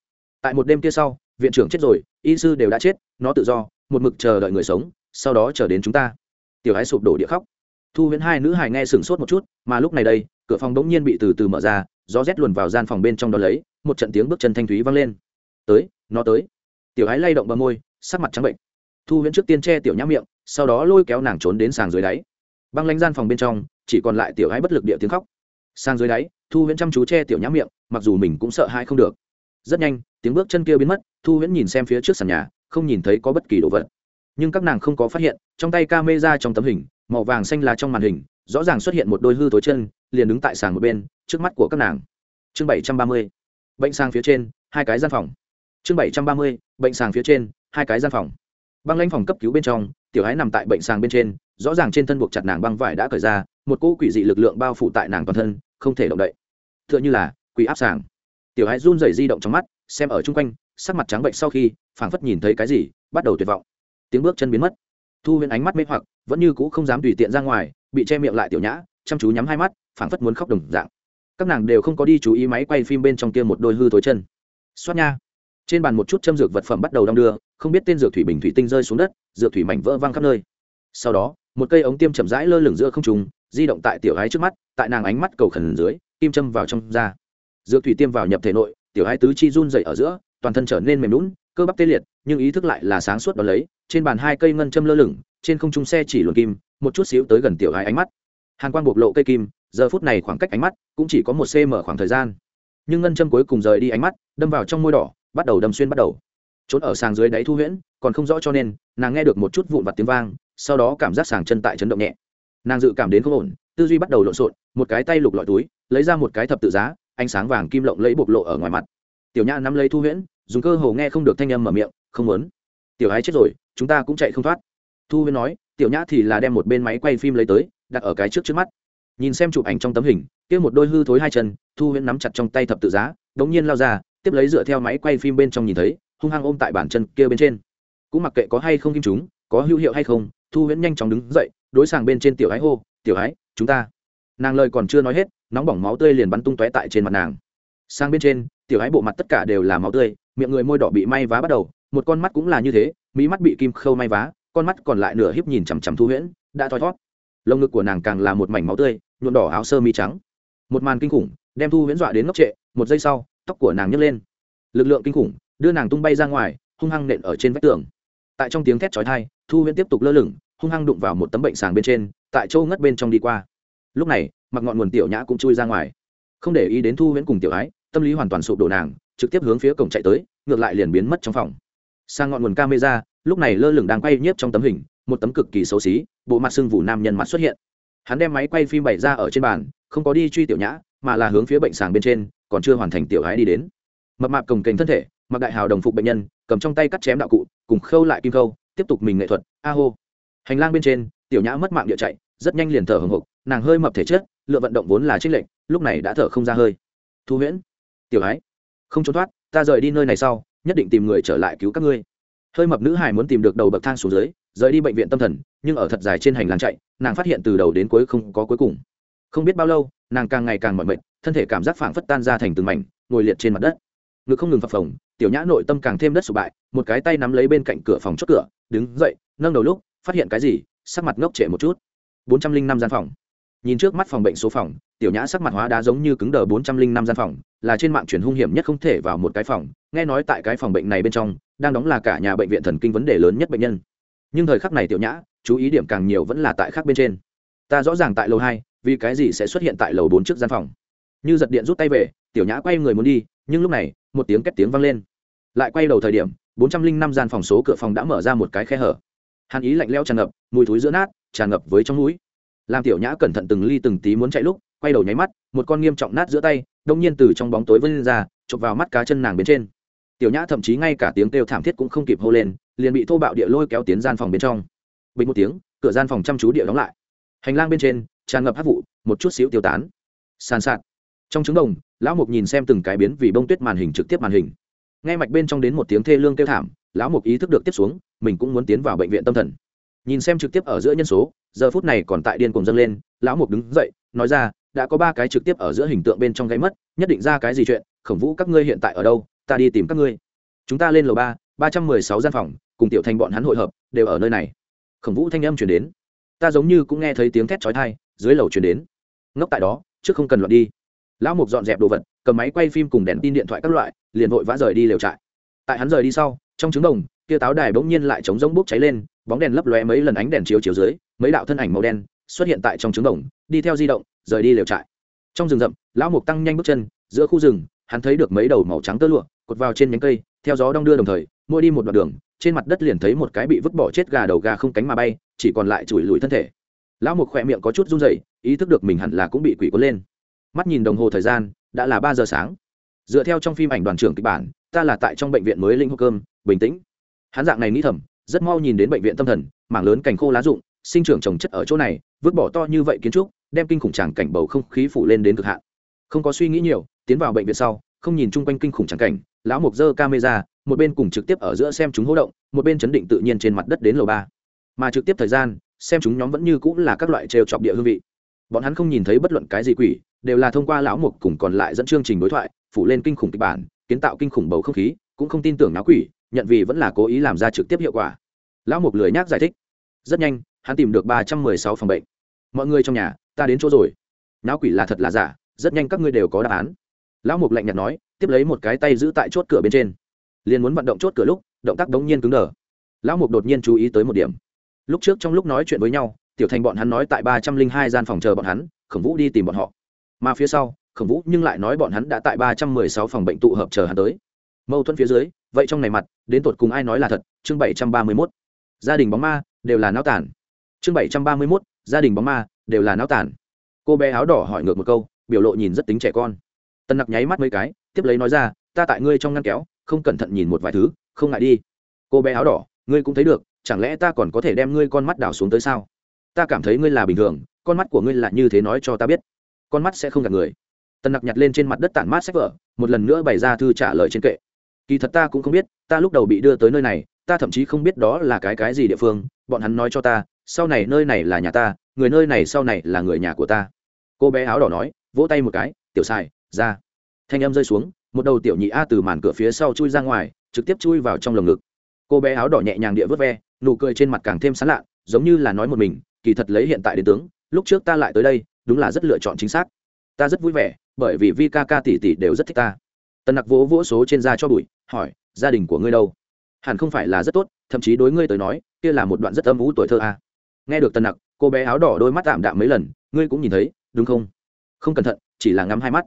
Tại một đêm kia sau, viện trưởng chết rồi, y sư đều đã chết, nó tự do, một mực chờ đợi người sống, sau đó chờ đến chúng ta tiểu hái sụp đổ địa khóc. Thu huyễn hai nữ hài nghe sửng sốt một chút, mà lúc này đây, cửa phòng bỗng nhiên bị từ từ mở ra, gió rét luồn vào gian phòng bên trong đó lấy, một trận tiếng bước chân thanh thúy vang lên. Tới, nó tới. Tiểu hái lay động bờ môi, sắc mặt trắng bệnh. Thu huyễn trước tiên che tiểu nhã miệng, sau đó lôi kéo nàng trốn đến sàng dưới đáy. Băng lánh gian phòng bên trong, chỉ còn lại tiểu hái bất lực địa tiếng khóc. Sang dưới đáy, thu huyễn chăm chú che tiểu nhã miệng, mặc dù mình cũng sợ hãi không được. Rất nhanh, tiếng bước chân kia biến mất, thu huyễn nhìn xem phía trước sàn nhà, không nhìn thấy có bất kỳ đồ vật. Nhưng các nàng không có phát hiện trong tay ca mê ra trong tấm hình, màu vàng xanh là trong màn hình, rõ ràng xuất hiện một đôi hư tối chân, liền đứng tại sàn một bên, trước mắt của các nàng. Chương bảy trăm ba mươi, bệnh sang phía trên, hai cái gian phòng. Chương bảy trăm ba mươi, bệnh sàng phía trên, hai cái gian phòng. Băng lãnh phòng cấp cứu bên trong, tiểu hải nằm tại bệnh sàng bên trên, rõ ràng trên thân buộc chặt nàng băng vải đã cởi ra, một cỗ quỷ dị lực lượng bao phủ tại nàng toàn thân, không thể động đậy. T h ư ợ n h ư là quỷ áp sàng. Tiểu hải run rẩy di động trong mắt, xem ở chung quanh, sắc mặt trắng bệnh sau khi, phảng phất nhìn thấy cái gì, bắt đầu tuyệt vọng. Tiếng bước chân biến mất thu huyền ánh mắt mê hoặc, vẫn như cũ không dám tùy tiện ra ngoài, bị che miệng lại tiểu nhã, chăm chú nhắm hai mắt, phảng phất muốn khóc đồng dạng. Các nàng đều không có đi chú ý máy quay phim bên trong kia một đôi hư thối chân. Xoát nha. Trên bàn một chút châm dược vật phẩm bắt đầu đong đưa, không biết tên dược thủy bình thủy tinh rơi xuống đất, dược thủy mảnh vỡ văng khắp nơi. Sau đó, một cây ống tiêm chậm rãi lơ lửng giữa không trùng di động tại tiểu gái trước mắt, tại nàng ánh mắt cầu khẩn dưới, kim châm vào trong da. Dược thủy tiêm vào nhập thể nội, tiểu hai tứ chi run dậy ở giữa, toàn thân trở nên mềm lún cơ bắp tê liệt, nhưng ý thức lại là sáng suốt đó lấy trên bàn hai cây ngân châm lơ lửng, trên không trung xe chỉ luồn kim, một chút xíu tới gần tiểu gái ánh mắt. Hàn quang bộc lộ cây kim, giờ phút này khoảng cách ánh mắt cũng chỉ có một cm khoảng thời gian. Nhưng ngân châm cuối cùng rời đi ánh mắt, đâm vào trong môi đỏ, bắt đầu đâm xuyên bắt đầu. Trốn ở sàng dưới đáy thu huyễn, còn không rõ cho nên, nàng nghe được một chút vụn vặt tiếng vang, sau đó cảm giác sàng chân tại chấn động nhẹ. Nàng dự cảm đến không ổn, tư duy bắt đầu lộn xộn, một cái tay lục lọi túi, lấy ra một cái thập tự giá, ánh sáng vàng kim lộng lấy bộc lộ ở ngoài mặt. Tiểu nhã nắm lấy thu huyễn, dùng cơ hồ nghe không được thanh âm mở miệng, không muốn. Tiểu ái chết rồi chúng ta cũng chạy không thoát. Thu Huyên nói, tiểu nhã thì là đem một bên máy quay phim lấy tới, đặt ở cái trước trước mắt. Nhìn xem chụp ảnh trong tấm hình, kia một đôi hư thối hai chân, thu Huyên nắm chặt trong tay thập tự giá, đống nhiên lao ra, tiếp lấy dựa theo máy quay phim bên trong nhìn thấy, hung hăng ôm tại bản chân kia bên trên. Cũng mặc kệ có hay không kim chúng, có hữu hiệu hay không, thu huyễn nhanh chóng đứng dậy, đối sàng bên trên tiểu ái hô, tiểu ái, chúng ta. Nàng lời còn chưa nói hết, nóng bỏng máu tươi liền bắn tung tóe tại trên mặt nàng. Sang bên trên, tiểu ái bộ mặt tất cả đều là máu tươi, miệng người môi đỏ bị may vá bắt đầu, một con mắt cũng là như thế mỹ mắt bị kim khâu may vá, con mắt còn lại nửa hiếp nhìn chằm chằm thu huyễn, đã thoi thót. Lồng ngực của nàng càng là một mảnh máu tươi, nhuộm đỏ áo sơ mi trắng. Một màn kinh khủng đem thu huyễn dọa đến ngốc trệ, một giây sau, tóc của nàng nhấc lên. Lực lượng kinh khủng đưa nàng tung bay ra ngoài, hung hăng nện ở trên vách tường. Tại trong tiếng thét chói tai, thu huyễn tiếp tục lơ lửng, hung hăng đụng vào một tấm bệnh sàng bên trên, tại châu ngất bên trong đi qua. Lúc này, mặc ngọn nguồn tiểu nhã cũng chui ra ngoài. Không để ý đến thu huyễn cùng tiểu ái, tâm lý hoàn toàn sụp đổ nàng, trực tiếp hướng phía cổng chạy tới, ngược lại liền biến mất trong phòng sang ngọn nguồn camera lúc này lơ lửng đang quay nhiếp trong tấm hình một tấm cực kỳ xấu xí bộ mặt sưng vụ nam nhân mặt xuất hiện. Hắn đem máy quay phim bày ra ở trên bàn không có đi truy tiểu nhã mà là hướng phía bệnh sàng bên trên còn chưa hoàn thành tiểu hái đi đến. Mập mạp cồng kềnh thân thể mặc đại hào đồng phục bệnh nhân cầm trong tay cắt chém đạo cụ cùng khâu lại kim khâu tiếp tục mình nghệ thuật a hô. Hành lang bên trên tiểu nhã mất mạng địa chạy rất nhanh liền thở hồng hộc nàng hơi mập thể chất lựa vận động vốn là trích lệnh lúc này đã thở không ra hơi. Thu huyễn tiểu hái, không trốn thoát ta rời đi nơi này sau nhất định tìm người trở lại cứu các ngươi. Hơi mập nữ hải muốn tìm được đầu bậc thang xuống dưới, rời đi bệnh viện tâm thần, nhưng ở thật dài trên hành lang chạy, nàng phát hiện từ đầu đến cuối không có cuối cùng. Không biết bao lâu, nàng càng ngày càng mỏi mệt, thân thể cảm giác phảng phất tan ra thành từng mảnh, ngồi liệt trên mặt đất. Ngực không ngừng phập phồng, tiểu nhã nội tâm càng thêm đất sụp bại, một cái tay nắm lấy bên cạnh cửa phòng chốt cửa, đứng dậy, nâng đầu lúc, phát hiện cái gì, sắc mặt ngốc trệ một chút. Bốn trăm linh năm gian phòng. Nhìn trước mắt phòng bệnh số phòng tiểu nhã sắc mặt hóa đá giống như cứng đờ bốn trăm linh năm gian phòng, là trên mạng truyền hung hiểm nhất không thể vào một cái phòng, nghe nói tại cái phòng bệnh này bên trong, đang đóng là cả nhà bệnh viện thần kinh vấn đề lớn nhất bệnh nhân. Nhưng thời khắc này tiểu nhã, chú ý điểm càng nhiều vẫn là tại khác bên trên. Ta rõ ràng tại lầu hai, vì cái gì sẽ xuất hiện tại lầu bốn trước gian phòng? Như giật điện rút tay về, tiểu nhã quay người muốn đi, nhưng lúc này, một tiếng két tiếng vang lên. Lại quay đầu thời điểm, bốn trăm linh năm gian phòng số cửa phòng đã mở ra một cái khe hở. Hàn ý lạnh leo tràn ngập, mùi thúi giữa nát, tràn ngập với trong núi làm tiểu nhã cẩn thận từng ly từng tí muốn chạy lúc quay đầu nháy mắt, một con nghiêm trọng nát giữa tay, đông nhiên từ trong bóng tối vươn ra, chụp vào mắt cá chân nàng bên trên. Tiểu nhã thậm chí ngay cả tiếng kêu thảm thiết cũng không kịp hô lên, liền bị thô bạo địa lôi kéo tiến gian phòng bên trong. Bình một tiếng, cửa gian phòng chăm chú địa đóng lại. Hành lang bên trên, tràn ngập hát vụ, một chút xíu tiêu tán. Sàn sạt. Trong trứng đồng, lão mục nhìn xem từng cái biến vì bông tuyết màn hình trực tiếp màn hình. Nghe mạch bên trong đến một tiếng thê lương kêu thảm, lão mục ý thức được tiếp xuống, mình cũng muốn tiến vào bệnh viện tâm thần. Nhìn xem trực tiếp ở giữa nhân số, giờ phút này còn tại điên cùng dâng lên, lão mục đứng dậy, nói ra đã có ba cái trực tiếp ở giữa hình tượng bên trong gáy mất, nhất định ra cái gì chuyện, khổng vũ các ngươi hiện tại ở đâu, ta đi tìm các ngươi. Chúng ta lên lầu ba ba trăm mười sáu gian phòng, cùng tiểu thành bọn hắn hội hợp, đều ở nơi này. Khổng vũ thanh âm chuyển đến. Ta giống như cũng nghe thấy tiếng thét trói thai dưới lầu chuyển đến. Ngốc tại đó, trước không cần loạn đi. Lão mục dọn dẹp đồ vật, cầm máy quay phim cùng đèn tin điện thoại các loại, liền vội vã rời đi lều trại. Tại hắn rời đi sau, trong trứng đồng, kia táo đài bỗng nhiên lại chống rỗng bốc cháy lên, bóng đèn lấp lóe mấy lần ánh đèn chiếu chiếu dưới, mấy đạo thân ảnh màu đen xuất hiện tại trong trứng đồng, đi theo di động, rời đi lều trại. Trong rừng rậm, lão mục tăng nhanh bước chân, giữa khu rừng, hắn thấy được mấy đầu màu trắng tơ lụa, cột vào trên nhánh cây, theo gió đong đưa đồng thời, mỗi đi một đoạn đường, trên mặt đất liền thấy một cái bị vứt bỏ chết gà đầu gà không cánh mà bay, chỉ còn lại chùi lùi thân thể. Lão mục khỏe miệng có chút run rẩy, ý thức được mình hẳn là cũng bị quỷ cuốn lên. Mắt nhìn đồng hồ thời gian, đã là ba giờ sáng. Dựa theo trong phim ảnh đoàn trưởng kịch bản, ta là tại trong bệnh viện mới linh hô cơm, bình tĩnh. Hắn dạng này nghĩ thầm, rất mau nhìn đến bệnh viện tâm thần, mảng lớn cành khô lá rụng, sinh trưởng trồng chất ở chỗ này vứt bỏ to như vậy kiến trúc, đem kinh khủng tràng cảnh bầu không khí phủ lên đến cực hạn. Không có suy nghĩ nhiều, tiến vào bệnh viện sau, không nhìn chung quanh kinh khủng tràng cảnh, lão mục dơ camera, một bên cùng trực tiếp ở giữa xem chúng hỗ động, một bên chấn định tự nhiên trên mặt đất đến lầu ba. Mà trực tiếp thời gian, xem chúng nhóm vẫn như cũng là các loại trêu chọc địa hương vị. Bọn hắn không nhìn thấy bất luận cái gì quỷ, đều là thông qua lão mục cùng còn lại dẫn chương trình đối thoại, phủ lên kinh khủng kịch bản, kiến tạo kinh khủng bầu không khí, cũng không tin tưởng náo quỷ, nhận vì vẫn là cố ý làm ra trực tiếp hiệu quả. Lão mục lười nhác giải thích. Rất nhanh hắn tìm được ba trăm mười sáu phòng bệnh. Mọi người trong nhà, ta đến chỗ rồi. Náo quỷ là thật là giả, rất nhanh các ngươi đều có đáp án. Lão mục lạnh nhạt nói, tiếp lấy một cái tay giữ tại chốt cửa bên trên. Liền muốn vận động chốt cửa lúc, động tác đống nhiên cứng đờ. Lão mục đột nhiên chú ý tới một điểm. Lúc trước trong lúc nói chuyện với nhau, tiểu thành bọn hắn nói tại ba trăm linh hai gian phòng chờ bọn hắn, khổng vũ đi tìm bọn họ. Mà phía sau, khổng vũ nhưng lại nói bọn hắn đã tại ba trăm mười sáu phòng bệnh tụ hợp chờ hắn tới. Mâu thuẫn phía dưới, vậy trong này mặt, đến tột cùng ai nói là thật? Chương bảy trăm ba mươi mốt. Gia đình bóng ma, đều là náo tản chương bảy trăm ba mươi mốt, gia đình bóng ma, đều là náo tàn. cô bé áo đỏ hỏi ngược một câu, biểu lộ nhìn rất tính trẻ con. Tân nặc nháy mắt mấy cái, tiếp lấy nói ra, ta tại ngươi trong ngăn kéo, không cẩn thận nhìn một vài thứ, không ngại đi. Cô bé áo đỏ, ngươi cũng thấy được, chẳng lẽ ta còn có thể đem ngươi con mắt đảo xuống tới sao? Ta cảm thấy ngươi là bình thường, con mắt của ngươi là như thế nói cho ta biết. Con mắt sẽ không gạt người. Tần nặc nhặt lên trên mặt đất tản mát sách vở, một lần nữa bày ra thư trả lời trên kệ. Kỳ thật ta cũng không biết, ta lúc đầu bị đưa tới nơi này, ta thậm chí không biết đó là cái cái gì địa phương, bọn hắn nói cho ta sau này nơi này là nhà ta, người nơi này sau này là người nhà của ta. Cô bé áo đỏ nói, vỗ tay một cái, tiểu xài ra. Thanh âm rơi xuống, một đầu tiểu nhị a từ màn cửa phía sau chui ra ngoài, trực tiếp chui vào trong lồng ngực. Cô bé áo đỏ nhẹ nhàng địa vớt ve, nụ cười trên mặt càng thêm sán lạ giống như là nói một mình, kỳ thật lấy hiện tại đến tướng, lúc trước ta lại tới đây, đúng là rất lựa chọn chính xác. Ta rất vui vẻ, bởi vì vi ca ca tỷ tỷ đều rất thích ta. Tần nặc vỗ vỗ số trên da cho bụi, hỏi, gia đình của ngươi đâu? Hẳn không phải là rất tốt, thậm chí đối ngươi tới nói, kia là một đoạn rất âm ú tuổi thơ a. à nghe được tần nặc, cô bé áo đỏ đôi mắt tạm đạm mấy lần, ngươi cũng nhìn thấy, đúng không? Không cẩn thận, chỉ là ngắm hai mắt.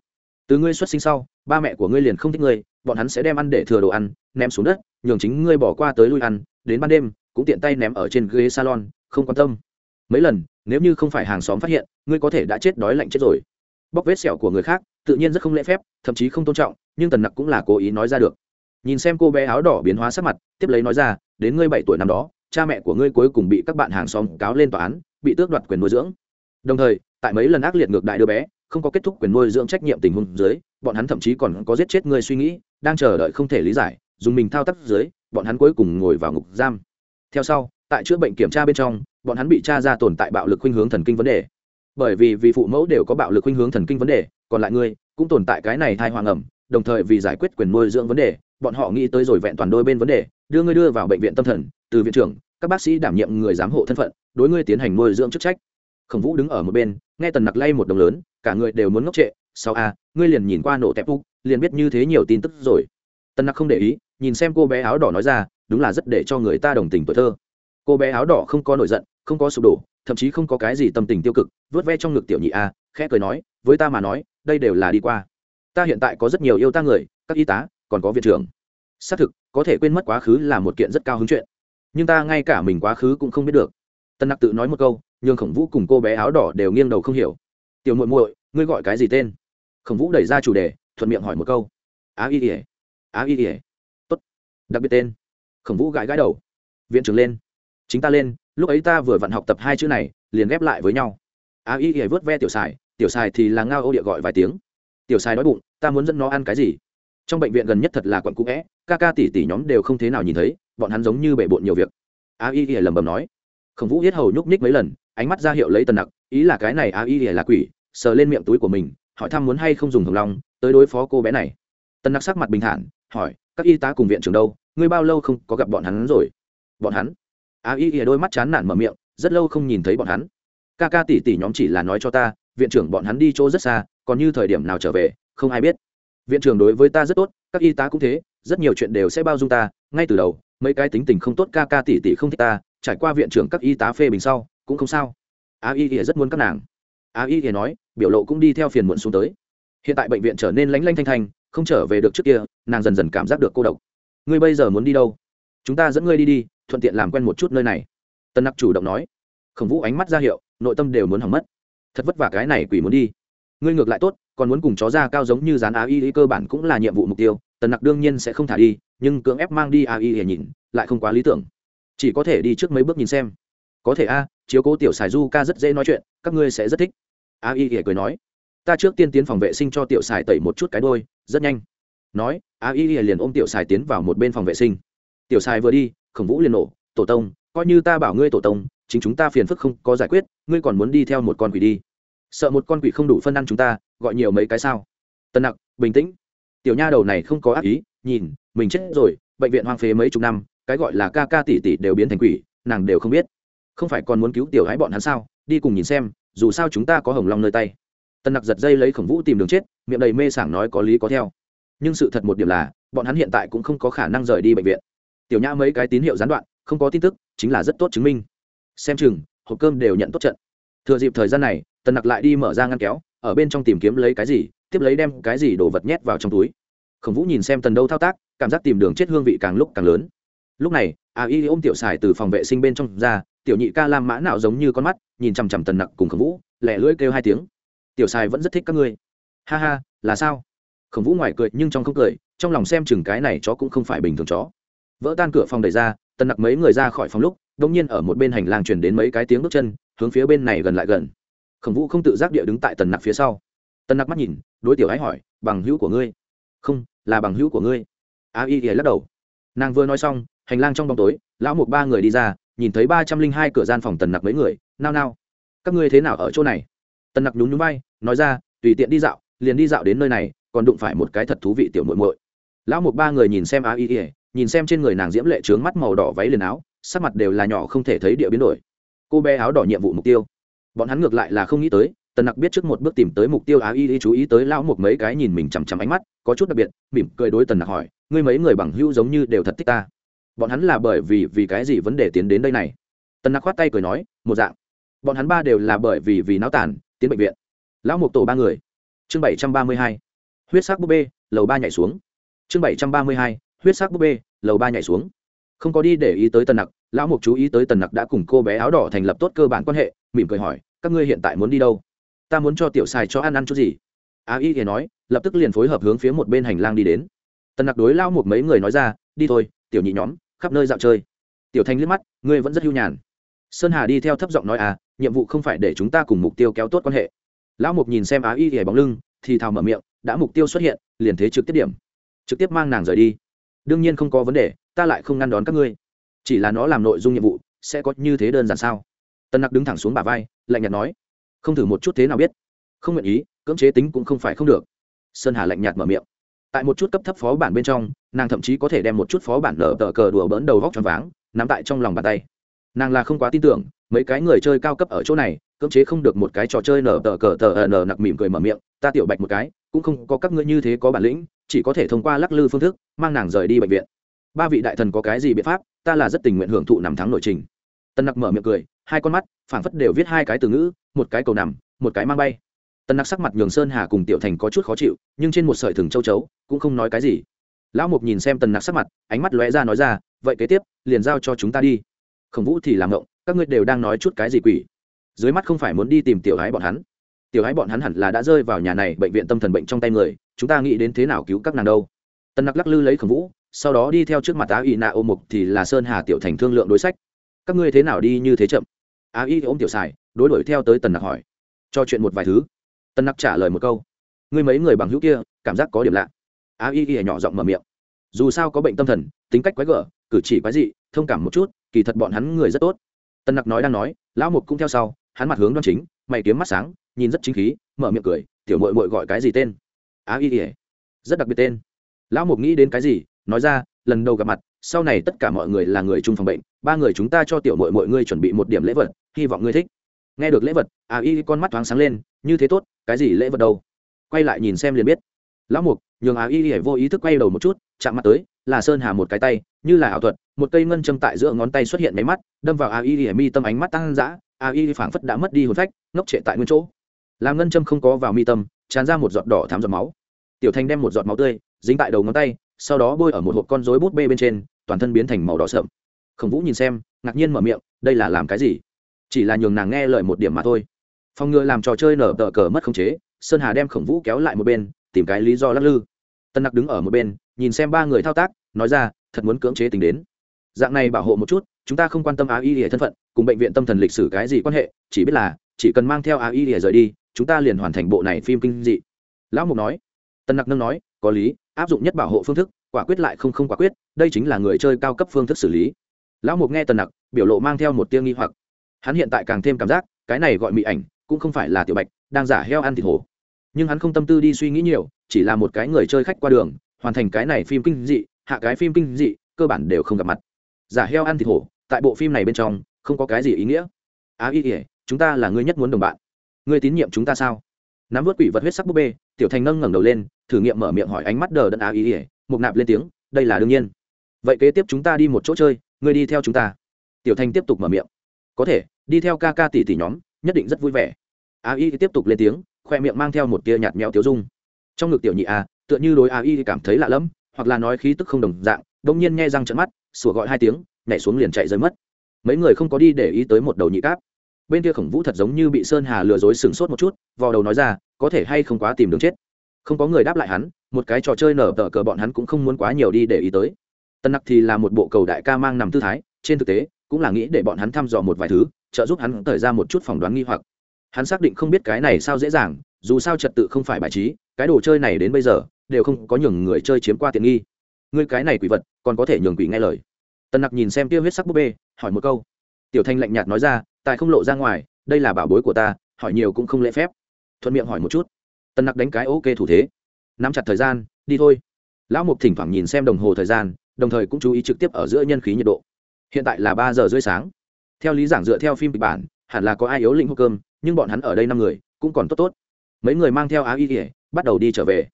Từ ngươi xuất sinh sau, ba mẹ của ngươi liền không thích ngươi, bọn hắn sẽ đem ăn để thừa đồ ăn, ném xuống đất, nhường chính ngươi bỏ qua tới lui ăn, đến ban đêm, cũng tiện tay ném ở trên ghế salon, không quan tâm. Mấy lần, nếu như không phải hàng xóm phát hiện, ngươi có thể đã chết đói lạnh chết rồi. Bóc vết sẹo của người khác, tự nhiên rất không lễ phép, thậm chí không tôn trọng, nhưng tần nặc cũng là cố ý nói ra được. Nhìn xem cô bé áo đỏ biến hóa sắc mặt, tiếp lấy nói ra, đến ngươi bảy tuổi năm đó cha mẹ của ngươi cuối cùng bị các bạn hàng xóm cáo lên tòa án, bị tước đoạt quyền nuôi dưỡng. Đồng thời, tại mấy lần ác liệt ngược đại đứa bé, không có kết thúc quyền nuôi dưỡng trách nhiệm tình huống dưới, bọn hắn thậm chí còn có giết chết ngươi suy nghĩ, đang chờ đợi không thể lý giải, dùng mình thao tác dưới, bọn hắn cuối cùng ngồi vào ngục giam. Theo sau, tại chữa bệnh kiểm tra bên trong, bọn hắn bị tra ra tồn tại bạo lực khuynh hướng thần kinh vấn đề. Bởi vì vì phụ mẫu đều có bạo lực khuynh hướng thần kinh vấn đề, còn lại ngươi cũng tồn tại cái này thai hoàng ẩm, đồng thời vì giải quyết quyền nuôi dưỡng vấn đề bọn họ nghĩ tới rồi vẹn toàn đôi bên vấn đề, đưa ngươi đưa vào bệnh viện tâm thần, từ viện trưởng, các bác sĩ đảm nhiệm người giám hộ thân phận, đối ngươi tiến hành nuôi dưỡng chức trách. Khổng vũ đứng ở một bên, nghe tần nặc lay một đồng lớn, cả người đều muốn ngốc trệ sau a, ngươi liền nhìn qua nổ tẹp úc liền biết như thế nhiều tin tức rồi. Tần nặc không để ý, nhìn xem cô bé áo đỏ nói ra, đúng là rất để cho người ta đồng tình tuổi thơ. Cô bé áo đỏ không có nổi giận, không có sụp đổ, thậm chí không có cái gì tâm tình tiêu cực vớt ve trong ngực tiểu nhị a, khẽ cười nói, với ta mà nói, đây đều là đi qua. Ta hiện tại có rất nhiều yêu ta người, các y tá còn có viện trưởng. Xác thực, có thể quên mất quá khứ là một kiện rất cao hứng chuyện. Nhưng ta ngay cả mình quá khứ cũng không biết được. Tân nặc tự nói một câu nhưng khổng vũ cùng cô bé áo đỏ đều nghiêng đầu không hiểu. Tiểu muội muội, ngươi gọi cái gì tên? Khổng vũ đẩy ra chủ đề, thuận miệng hỏi một câu. Á y ỉa á y ỉa tốt. Đặc biệt tên. Khổng vũ gãi gãi đầu. Viện trưởng lên. Chính ta lên, lúc ấy ta vừa vặn học tập hai chữ này, liền ghép lại với nhau. Á y ỉa vớt ve tiểu xài tiểu xài thì là ngao ô địa gọi vài tiếng. Tiểu xài đói bụng, ta muốn dẫn nó ăn cái gì? Trong bệnh viện gần nhất thật là quận cũ vẽ ca ca tỷ tỷ nhóm đều không thế nào nhìn thấy, bọn hắn giống như bể bộn nhiều việc. A y y lầm bầm nói. Khổng vũ yết hầu nhúc nhích mấy lần, ánh mắt ra hiệu lấy tần nặc, ý là cái này a y y là quỷ, sờ lên miệng túi của mình, hỏi thăm muốn hay không dùng thòng long, tới đối phó cô bé này. Tần nặc sắc mặt bình thản, hỏi, các y tá cùng viện trưởng đâu? Ngươi bao lâu không có gặp bọn hắn rồi? Bọn hắn? A y y đôi mắt chán nản mở miệng, rất lâu không nhìn thấy bọn hắn. Ca ca tỷ tỷ nhóm chỉ là nói cho ta, viện trưởng bọn hắn đi chỗ rất xa, còn như thời điểm nào trở về, không ai biết viện trưởng đối với ta rất tốt, các y tá cũng thế, rất nhiều chuyện đều sẽ bao dung ta, ngay từ đầu, mấy cái tính tình không tốt ca ca tỷ tỷ không thích ta, trải qua viện trưởng các y tá phê bình sau, cũng không sao. A y thì rất muốn các nàng. A y thì nói, biểu lộ cũng đi theo phiền muộn xuống tới. Hiện tại bệnh viện trở nên lánh lanh thanh thanh, không trở về được trước kia, nàng dần dần cảm giác được cô độc. Ngươi bây giờ muốn đi đâu? Chúng ta dẫn ngươi đi đi, thuận tiện làm quen một chút nơi này. Tân nặc chủ động nói. Khổng vũ ánh mắt ra hiệu, nội tâm đều muốn hỏng mất. Thật vất vả cái này quỷ muốn đi. Ngươi ngược lại tốt còn muốn cùng chó ra cao giống như dán á y cơ bản cũng là nhiệm vụ mục tiêu, tần nặc đương nhiên sẽ không thả đi, nhưng cưỡng ép mang đi a y để nhìn, lại không quá lý tưởng. Chỉ có thể đi trước mấy bước nhìn xem. Có thể a, chiếu cố tiểu xài du ca rất dễ nói chuyện, các ngươi sẽ rất thích. A y để cười nói. Ta trước tiên tiến phòng vệ sinh cho tiểu xài tẩy một chút cái đôi rất nhanh. Nói, a y liền ôm tiểu xài tiến vào một bên phòng vệ sinh. Tiểu xài vừa đi, khổng vũ liền nổ, tổ tông, coi như ta bảo ngươi tổ tông, chính chúng ta phiền phức không có giải quyết, ngươi còn muốn đi theo một con quỷ đi sợ một con quỷ không đủ phân ăn chúng ta, gọi nhiều mấy cái sao? Tân nặc, bình tĩnh. Tiểu nha đầu này không có ác ý, nhìn, mình chết rồi, bệnh viện hoang phế mấy chục năm, cái gọi là ca ca tỷ tỷ đều biến thành quỷ, nàng đều không biết. Không phải còn muốn cứu tiểu hãy bọn hắn sao? Đi cùng nhìn xem, dù sao chúng ta có hồng long nơi tay. Tân nặc giật dây lấy khổng vũ tìm đường chết, miệng đầy mê sảng nói có lý có theo. Nhưng sự thật một điểm là, bọn hắn hiện tại cũng không có khả năng rời đi bệnh viện. Tiểu nhã mấy cái tín hiệu gián đoạn, không có tin tức, chính là rất tốt chứng minh. Xem chừng, hộp cơm đều nhận tốt trận. Thừa dịp thời gian này tần nặc lại đi mở ra ngăn kéo, ở bên trong tìm kiếm lấy cái gì, tiếp lấy đem cái gì đồ vật nhét vào trong túi. Khổng vũ nhìn xem tần đâu thao tác, cảm giác tìm đường chết hương vị càng lúc càng lớn. Lúc này, a y ôm tiểu xài từ phòng vệ sinh bên trong ra, tiểu nhị ca lam mã nào giống như con mắt, nhìn chằm chằm tần nặc cùng khổng vũ, lẻ lưỡi kêu hai tiếng. Tiểu xài vẫn rất thích các ngươi. Ha ha, là sao? Khổng vũ ngoài cười nhưng trong không cười, trong lòng xem chừng cái này chó cũng không phải bình thường chó. Vỡ tan cửa phòng đẩy ra, tần nặc mấy người ra khỏi phòng lúc đ ỗ n g nhiên ở một bên hành lang chuyển đến mấy cái tiếng bước chân, hướng phía bên này gần lại gần khổng vũ không tự giác địa đứng tại tần nặc phía sau. Tần nặc mắt nhìn, đối tiểu ái hỏi, bằng hữu của ngươi? Không, là bằng hữu của ngươi. A y thì lắc đầu. Nàng vừa nói xong, hành lang trong bóng tối, lão một ba người đi ra, nhìn thấy ba trăm linh hai cửa gian phòng tần nặc mấy người, nao nao, các ngươi thế nào ở chỗ này? Tần nặc nhún nhún bay nói ra, tùy tiện đi dạo, liền đi dạo đến nơi này, còn đụng phải một cái thật thú vị tiểu muội muội. Lão một ba người nhìn xem a y ỉa nhìn xem trên người nàng diễm lệ trướng mắt màu đỏ váy liền áo, sắc mặt đều là nhỏ không thể thấy địa biến đổi. Cô bé áo đỏ nhiệm vụ mục tiêu bọn hắn ngược lại là không nghĩ tới, tần nặc biết trước một bước tìm tới mục tiêu á y y chú ý tới lão một mấy cái nhìn mình chằm chằm ánh mắt, có chút đặc biệt, mỉm cười đối tần nặc hỏi, ngươi mấy người bằng hữu giống như đều thật thích ta? Bọn hắn là bởi vì vì cái gì vấn đề tiến đến đây này? Tần nặc khoát tay cười nói, một dạng. Bọn hắn ba đều là bởi vì vì náo tàn, tiến bệnh viện. Lão một tổ ba người. Chương bảy trăm ba mươi hai. Huyết sắc búp bê, lầu ba nhảy xuống. Chương bảy trăm ba mươi hai. Huyết sắc búp bê, lầu ba nhảy xuống. Không có đi để ý tới tần nặc, lão mục chú ý tới tần nặc đã cùng cô bé áo đỏ thành lập tốt cơ bản quan hệ mỉm cười hỏi, các ngươi hiện tại muốn đi đâu? Ta muốn cho tiểu xài cho ăn ăn chút gì. Á y thì nói, lập tức liền phối hợp hướng phía một bên hành lang đi đến. Tần nặc đối lao một mấy người nói ra, đi thôi, tiểu nhị nhóm, khắp nơi dạo chơi. Tiểu thanh liếc mắt, ngươi vẫn rất hưu nhàn. Sơn hà đi theo thấp giọng nói à nhiệm vụ không phải để chúng ta cùng mục tiêu kéo tốt quan hệ. Lão mục nhìn xem á y hề bóng lưng, thì thào mở miệng, đã mục tiêu xuất hiện, liền thế trực tiếp điểm. Trực tiếp mang nàng rời đi. Đương nhiên không có vấn đề, ta lại không ngăn đón các ngươi. Chỉ là nó làm nội dung nhiệm vụ, sẽ có như thế đơn giản sao? Tân nặc đứng thẳng xuống bà vai, lạnh nhạt nói, không thử một chút thế nào biết? Không nguyện ý, cưỡng chế tính cũng không phải không được. Sơn hà lạnh nhạt mở miệng. Tại một chút cấp thấp phó bản bên trong, nàng thậm chí có thể đem một chút phó bản nở tờ cờ đùa bỡn đầu vóc t r váng, nắm tại trong lòng bàn tay. Nàng là không quá tin tưởng, mấy cái người chơi cao cấp ở chỗ này, cưỡng chế không được một cái trò chơi nở tờ cờ tờ ờ, nở nặc mỉm cười mở miệng, ta tiểu bạch một cái, cũng không có các ngươi như thế có bản lĩnh, chỉ có thể thông qua lắc lư phương thức, mang nàng rời đi bệnh viện. Ba vị đại thần có cái gì biện pháp, ta là rất tình nguyện hưởng thụ nằm thắng nội trình tân nặc mở miệng cười, hai con mắt, phảng phất đều viết hai cái từ ngữ, một cái cầu nằm, một cái mang bay. Tân nặc sắc mặt nhường sơn hà cùng tiểu thành có chút khó chịu, nhưng trên một sợi thừng châu chấu, cũng không nói cái gì. Lão mục nhìn xem tần nặc sắc mặt, ánh mắt lóe ra nói ra, vậy kế tiếp, liền giao cho chúng ta đi. Khổng vũ thì làm ngộng, các ngươi đều đang nói chút cái gì quỷ? Dưới mắt không phải muốn đi tìm tiểu gái bọn hắn. Tiểu gái bọn hắn hẳn là đã rơi vào nhà này bệnh viện tâm thần bệnh trong tay người, chúng ta nghĩ đến thế nào cứu các nàng đâu. Tần nặc lắc lư lấy khổng vũ, sau đó đi theo trước mặt tá y nạ ô mục thì là sơn hà tiểu thành thương lượng đối sách các ngươi thế nào đi như thế chậm? Á y ôm tiểu xài, đối đuổi theo tới tần nặc hỏi. Cho chuyện một vài thứ. Tần nặc trả lời một câu. Ngươi mấy người bằng hữu kia, cảm giác có điểm lạ. Á y y nhỏ giọng mở miệng. Dù sao có bệnh tâm thần, tính cách quái gở, cử chỉ quái dị, thông cảm một chút, kỳ thật bọn hắn người rất tốt. Tần nặc nói đang nói, lão mục cũng theo sau, hắn mặt hướng đoan chính, mày kiếm mắt sáng, nhìn rất chính khí, mở miệng cười, tiểu mội mội gọi cái gì tên? Á y y, rất đặc biệt tên. Lão mục nghĩ đến cái gì, nói ra, lần đầu gặp mặt sau này tất cả mọi người là người chung phòng bệnh, ba người chúng ta cho tiểu mội mọi ngươi chuẩn bị một điểm lễ vật, hy vọng ngươi thích. Nghe được lễ vật à y con mắt thoáng sáng lên, như thế tốt, cái gì lễ vật đâu? Quay lại nhìn xem liền biết. Lão mục, nhường à y hãy vô ý thức quay đầu một chút, chạm mặt tới, là sơn hà một cái tay, như là ảo thuật, một cây ngân châm tại giữa ngón tay xuất hiện máy mắt, đâm vào a y hãy mi tâm ánh mắt tăng dã, a y phảng phất đã mất đi hồn phách, ngốc trệ tại nguyên chỗ. Làm ngân châm không có vào mi tâm, tràn ra một giọt đỏ thám giọt máu. Tiểu thanh đem một giọt máu tươi dính tại đầu ngón tay, sau đó bôi ở một hộp con rối bút bê bên trên toàn thân biến thành màu đỏ sợm khổng vũ nhìn xem, ngạc nhiên mở miệng, đây là làm cái gì? Chỉ là nhường nàng nghe lời một điểm mà thôi. Phòng ngừa làm trò chơi nở tờ cờ mất khống chế, sơn hà đem khổng vũ kéo lại một bên, tìm cái lý do lắc lư. Tân nặc đứng ở một bên, nhìn xem ba người thao tác, nói ra, thật muốn cưỡng chế tính đến. Dạng này bảo hộ một chút, chúng ta không quan tâm á y lìa thân phận, cùng bệnh viện tâm thần lịch sử cái gì quan hệ, chỉ biết là, chỉ cần mang theo á y lìa rời đi, chúng ta liền hoàn thành bộ này phim kinh dị. Lão mục nói. Tân nặc nâng nói, có lý áp dụng nhất bảo hộ phương thức, quả quyết lại không không quả quyết, đây chính là người chơi cao cấp phương thức xử lý. Lão mục nghe tần nặc, biểu lộ mang theo một tiêu nghi hoặc. Hắn hiện tại càng thêm cảm giác, cái này gọi mỹ ảnh, cũng không phải là tiểu bạch, đang giả heo ăn thịt hổ. Nhưng hắn không tâm tư đi suy nghĩ nhiều, chỉ là một cái người chơi khách qua đường, hoàn thành cái này phim kinh dị, hạ cái phim kinh dị, cơ bản đều không gặp mặt. Giả heo ăn thịt hổ, tại bộ phim này bên trong, không có cái gì ý nghĩa. Á ý ỉa chúng ta là người nhất muốn đồng bạn. Người tín nhiệm chúng ta sao? Nắm vớt quỷ vật huyết sắc búp bê tiểu thành nâng ngẩng đầu lên, thử nghiệm mở miệng hỏi ánh mắt đờ đẫn á y ỉa mục nạp lên tiếng, đây là đương nhiên. Vậy kế tiếp chúng ta đi một chỗ chơi, ngươi đi theo chúng ta. Tiểu thành tiếp tục mở miệng. Có thể, đi theo ca ca tỷ tỷ nhóm, nhất định rất vui vẻ. Á y tiếp tục lên tiếng, khoe miệng mang theo một tia nhạt nhẽo tiểu dung. Trong ngực tiểu nhị a tựa như đối á y cảm thấy lạ lẫm, hoặc là nói khí tức không đồng dạng đông nhiên nghe răng trận mắt, sủa gọi hai tiếng, nhảy xuống liền chạy rơi mất. Mấy người không có đi để ý tới một đầu nhị cáp bên kia khổng vũ thật giống như bị sơn hà lừa dối sừng sốt một chút, vò đầu nói ra, có thể hay không quá tìm đường chết? Không có người đáp lại hắn, một cái trò chơi nở tờ cờ bọn hắn cũng không muốn quá nhiều đi để ý tới. Tân nặc thì là một bộ cầu đại ca mang nằm tư thái, trên thực tế, cũng là nghĩ để bọn hắn thăm dò một vài thứ, trợ giúp hắn thời ra một chút phỏng đoán nghi hoặc. Hắn xác định không biết cái này sao dễ dàng, dù sao trật tự không phải bài trí, cái đồ chơi này đến bây giờ, đều không có nhường người chơi chiếm qua tiện nghi. Ngươi cái này quỷ vật, còn có thể nhường quỷ nghe lời. Tân nặc nhìn xem tiêu huyết sắc búp bê, hỏi một câu tiểu thanh lạnh nhạt nói ra, tài không lộ ra ngoài, đây là bảo bối của ta, hỏi nhiều cũng không lễ phép. Thuận miệng hỏi một chút. Tần nặc đánh cái ok thủ thế. Nắm chặt thời gian, đi thôi. Lão mục thỉnh thoảng nhìn xem đồng hồ thời gian, đồng thời cũng chú ý trực tiếp ở giữa nhân khí nhiệt độ. Hiện tại là ba giờ rưỡi sáng. Theo lý giảng dựa theo phim kịch bản, hẳn là có ai yếu lĩnh hô cơm, nhưng bọn hắn ở đây năm người, cũng còn tốt tốt. Mấy người mang theo áo y ỉa bắt đầu đi trở về.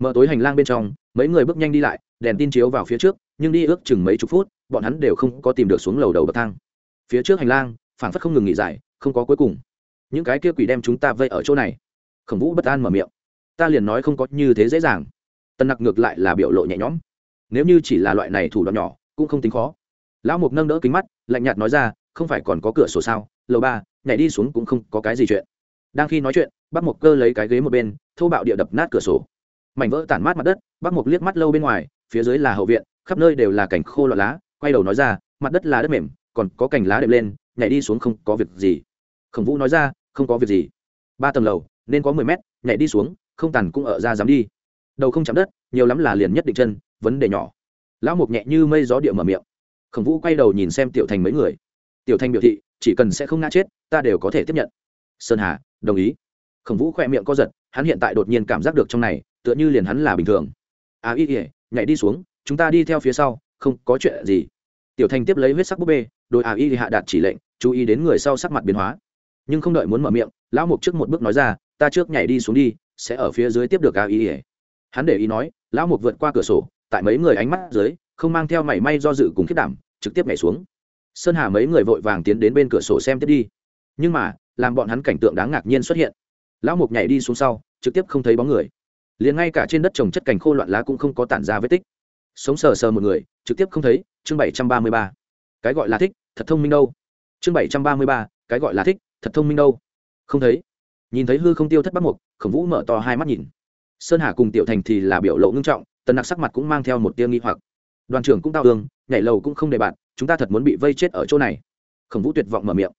Mở tối hành lang bên trong, mấy người bước nhanh đi lại, đèn tin chiếu vào phía trước, nhưng đi ước chừng mấy chục phút, bọn hắn đều không có tìm được xuống lầu đầu bậc thang phía trước hành lang phản phất không ngừng nghỉ dài không có cuối cùng. Những cái kia quỷ đem chúng ta vây ở chỗ này. Khổng vũ bất an mở miệng. Ta liền nói không có như thế dễ dàng. Tân nặc ngược lại là biểu lộ nhẹ nhõm. Nếu như chỉ là loại này thủ đoạn nhỏ, cũng không tính khó. Lão mục nâng đỡ kính mắt, lạnh nhạt nói ra, không phải còn có cửa sổ sao? Lầu ba, nhảy đi xuống cũng không có cái gì chuyện. Đang khi nói chuyện bác mục cơ lấy cái ghế một bên, thô bạo địa đập nát cửa sổ. Mảnh vỡ tản mát mặt đất bác mục liếc mắt lâu bên ngoài, phía dưới là hậu viện, khắp nơi đều là cảnh khô loạn lá, quay đầu nói ra, mặt đất là đất mềm còn có cành lá đệm lên, nhảy đi xuống không có việc gì. Khổng vũ nói ra, không có việc gì. Ba tầng lầu, nên có mười mét, nhảy đi xuống, không tàn cũng ở ra dám đi. Đầu không chạm đất, nhiều lắm là liền nhất định chân, vấn đề nhỏ. Lão mục nhẹ như mây gió địa mở miệng. Khổng vũ quay đầu nhìn xem tiểu thành mấy người. Tiểu thành biểu thị, chỉ cần sẽ không ngã chết, ta đều có thể tiếp nhận. Sơn hà, đồng ý. Khổng vũ khoe miệng co giật, hắn hiện tại đột nhiên cảm giác được trong này, tựa như liền hắn là bình thường. À y ỉa nhảy đi xuống, chúng ta đi theo phía sau, không có chuyện gì tiểu thành tiếp lấy huyết sắc búp bê, đôi à y hạ đạt chỉ lệnh, chú ý đến người sau sắc mặt biến hóa. Nhưng không đợi muốn mở miệng, lão mục trước một bước nói ra, ta trước nhảy đi xuống đi, sẽ ở phía dưới tiếp được à y hắn để ý nói, lão mục vượt qua cửa sổ, tại mấy người ánh mắt dưới, không mang theo mảy may do dự cùng khiết đảm, trực tiếp nhảy xuống. Sơn hà mấy người vội vàng tiến đến bên cửa sổ xem tiếp đi. Nhưng mà, làm bọn hắn cảnh tượng đáng ngạc nhiên xuất hiện. Lão mục nhảy đi xuống sau, trực tiếp không thấy bóng người. Liền ngay cả trên đất trồng chất cành khô loạn lá cũng không có tản ra vết tích. Sống sờ sờ một người, trực tiếp không thấy chương bảy trăm ba mươi ba. Cái gọi là thích, thật thông minh đâu? Chương bảy trăm ba mươi ba, cái gọi là thích, thật thông minh đâu? Không thấy. Nhìn thấy hư không tiêu thất bắc mục, khổng vũ mở to hai mắt nhìn. Sơn hà cùng tiểu thành thì là biểu lộ ngưng trọng, tần nặc sắc mặt cũng mang theo một tiêu nghi hoặc. Đoàn trưởng cũng tao ương nhảy lầu cũng không để bạn, chúng ta thật muốn bị vây chết ở chỗ này. Khổng vũ tuyệt vọng mở miệng.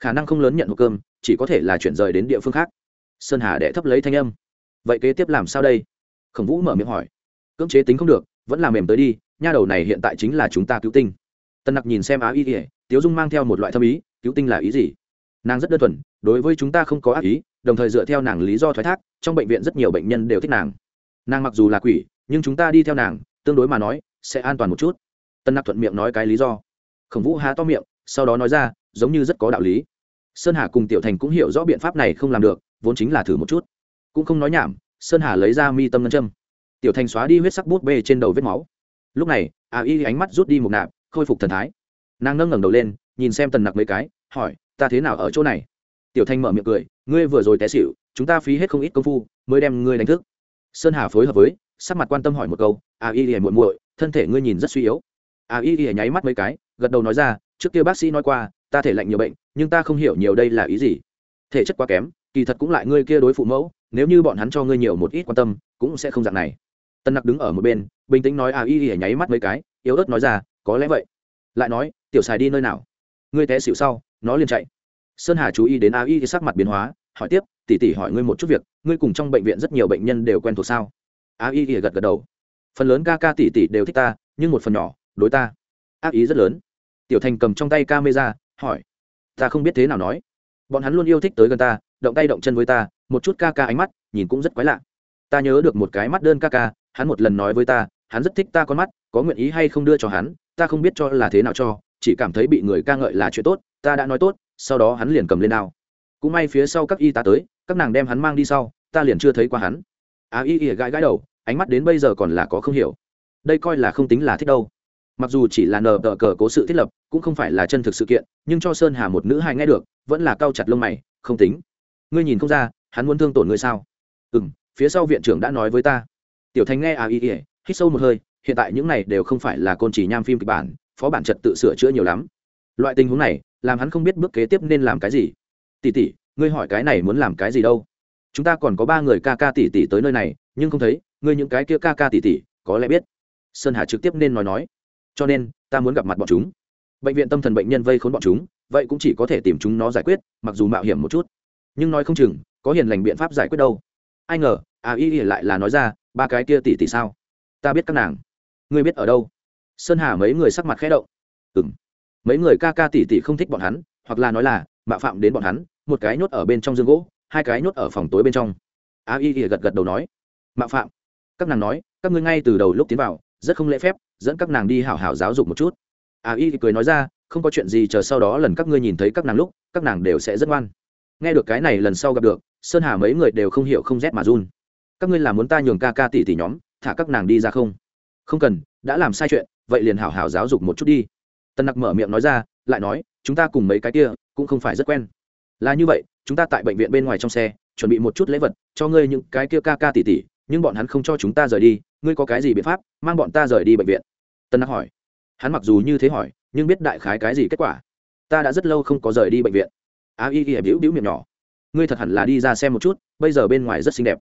Khả năng không lớn nhận hộp cơm, chỉ có thể là chuyển rời đến địa phương khác. Sơn hà đệ thấp lấy thanh âm. Vậy kế tiếp làm sao đây? Khổng vũ mở miệng hỏi. Cưỡng chế tính không được vẫn làm mềm tới đi, nha đầu này hiện tại chính là chúng ta cứu tinh. Tân nặc nhìn xem á y ỉa tiếu dung mang theo một loại thâm ý, cứu tinh là ý gì? Nàng rất đơn thuần, đối với chúng ta không có ác ý, đồng thời dựa theo nàng lý do thoái thác, trong bệnh viện rất nhiều bệnh nhân đều thích nàng. Nàng mặc dù là quỷ, nhưng chúng ta đi theo nàng, tương đối mà nói, sẽ an toàn một chút. Tân nặc thuận miệng nói cái lý do. Khổng vũ há to miệng, sau đó nói ra, giống như rất có đạo lý. Sơn hà cùng tiểu thành cũng hiểu rõ biện pháp này không làm được, vốn chính là thử một chút. Cũng không nói nhảm, sơn hà lấy ra mi tâm ngân châm tiểu thành xóa đi huyết sắc bút bê trên đầu vết máu. Lúc này, a y ánh mắt rút đi một nạp, khôi phục thần thái. Nàng nâng ngẩng đầu lên, nhìn xem tần nặc mấy cái, hỏi, ta thế nào ở chỗ này? Tiểu thanh mở miệng cười, ngươi vừa rồi té xịu chúng ta phí hết không ít công phu, mới đem ngươi đánh thức. Sơn hà phối hợp với, sắc mặt quan tâm hỏi một câu, a y y muội muội, thân thể ngươi nhìn rất suy yếu. A y y nháy mắt mấy cái, gật đầu nói ra, trước kia bác sĩ nói qua, ta thể lạnh nhiều bệnh, nhưng ta không hiểu nhiều đây là ý gì. Thể chất quá kém, kỳ thật cũng lại ngươi kia đối phụ mẫu, nếu như bọn hắn cho ngươi nhiều một ít quan tâm, cũng sẽ không dạng này tân nặc đứng ở một bên, bình tĩnh nói à, a y y nháy mắt mấy cái, yếu ớt nói ra, có lẽ vậy. Lại nói, tiểu xài đi nơi nào? Ngươi té xịu sau, nó liền chạy. Sơn hà chú ý đến a y thì sắc mặt biến hóa, hỏi tiếp tỉ tỉ hỏi ngươi một chút việc, ngươi cùng trong bệnh viện rất nhiều bệnh nhân đều quen thuộc sao? A y thì gật gật đầu. Phần lớn ca ca tỉ tỉ đều thích ta, nhưng một phần nhỏ, đối ta ác ý rất lớn. Tiểu thành cầm trong tay camera, hỏi, ta không biết thế nào nói. Bọn hắn luôn yêu thích tới gần ta, động tay động chân với ta, một chút ca ca ánh mắt, nhìn cũng rất quái lạ. Ta nhớ được một cái mắt đơn ca ca hắn một lần nói với ta, hắn rất thích ta con mắt, có nguyện ý hay không đưa cho hắn, ta không biết cho là thế nào cho, chỉ cảm thấy bị người ca ngợi là chuyện tốt, ta đã nói tốt, sau đó hắn liền cầm lên đao. Cũng may phía sau các y tá tới, các nàng đem hắn mang đi sau, ta liền chưa thấy qua hắn. Á y ỉa gãi gãi đầu, ánh mắt đến bây giờ còn là có không hiểu. Đây coi là không tính là thích đâu. Mặc dù chỉ là nờ tờ cờ cố sự thiết lập, cũng không phải là chân thực sự kiện, nhưng cho sơn hà một nữ hai nghe được, vẫn là cao chặt lông mày, không tính. Ngươi nhìn không ra, hắn muốn thương tổn ngươi sao? Ừ m phía sau viện trưởng đã nói với ta tiểu thành nghe à y ỉa hít sâu một hơi, hiện tại những này đều không phải là côn chỉ nham phim kịch bản, phó bản trật tự sửa chữa nhiều lắm. Loại tình huống này, làm hắn không biết bước kế tiếp nên làm cái gì. Tỷ tỷ, ngươi hỏi cái này muốn làm cái gì đâu? Chúng ta còn có ba người ca ca tỷ tỷ tới nơi này, nhưng không thấy, ngươi những cái kia ca ca tỷ tỷ, có lẽ biết. Sơn hà trực tiếp nên nói nói. Cho nên, ta muốn gặp mặt bọn chúng. Bệnh viện tâm thần bệnh nhân vây khốn bọn chúng, vậy cũng chỉ có thể tìm chúng nó giải quyết, mặc dù mạo hiểm một chút. Nhưng nói không chừng, có hiền lành biện pháp giải quyết đâu. Ai ngờ à y y lại là nói ra ba cái kia tỷ tỷ sao? Ta biết các nàng. Ngươi biết ở đâu? Sơn hà mấy người sắc mặt khẽ động. Ừng mấy người ca ca tỷ tỷ không thích bọn hắn, hoặc là nói là, mạo phạm đến bọn hắn, một cái nhốt ở bên trong giường gỗ, hai cái nhốt ở phòng tối bên trong. A y y gật gật đầu nói. Mạo phạm. Các nàng nói, các ngươi ngay từ đầu lúc tiến vào, rất không lễ phép, dẫn các nàng đi hảo hảo giáo dục một chút. A y cười nói ra, không có chuyện gì, chờ sau đó lần các ngươi nhìn thấy các nàng lúc, các nàng đều sẽ rất ngoan. Nghe được cái này lần sau gặp được, sơn hà mấy người đều không hiểu không rét mà run các ngươi là muốn ta nhường ca ca tỷ tỷ nhóm, thả các nàng đi ra không? Không cần, đã làm sai chuyện, vậy liền hảo hảo giáo dục một chút đi. Tân nặc mở miệng nói ra, lại nói, chúng ta cùng mấy cái kia, cũng không phải rất quen. Là như vậy, chúng ta tại bệnh viện bên ngoài trong xe, chuẩn bị một chút lễ vật, cho ngươi những cái kia ca ca tỷ tỷ nhưng bọn hắn không cho chúng ta rời đi, ngươi có cái gì biện pháp, mang bọn ta rời đi bệnh viện? Tân nặc hỏi. Hắn mặc dù như thế hỏi, nhưng biết đại khái cái gì kết quả. Ta đã rất lâu không có rời đi bệnh viện. A y y bĩu đĩu miệng nhỏ. Ngươi thật hẳn là đi ra xem một chút, bây giờ bên ngoài rất xinh đẹp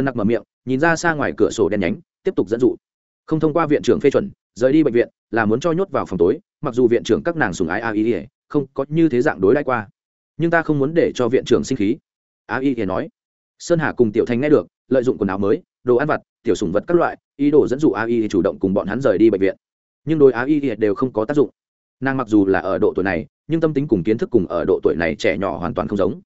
tân nặc mở miệng, nhìn ra xa ngoài cửa sổ đen nhánh, tiếp tục dẫn dụ. Không thông qua viện trưởng phê chuẩn, rời đi bệnh viện, là muốn cho nhốt vào phòng tối, mặc dù viện trưởng các nàng sùng ái a y ỉa không có như thế dạng đối đãi qua. Nhưng ta không muốn để cho viện trưởng sinh khí. A y ỉa nói. Sơn hà cùng tiểu thanh nghe được, lợi dụng quần áo mới, đồ ăn vặt, tiểu sùng vật các loại, ý đồ dẫn dụ a y chủ động cùng bọn hắn rời đi bệnh viện. Nhưng đối a y đều không có tác dụng. Nàng mặc dù là ở độ tuổi này, nhưng tâm tính cùng kiến thức cùng ở độ tuổi này trẻ nhỏ hoàn toàn không giống.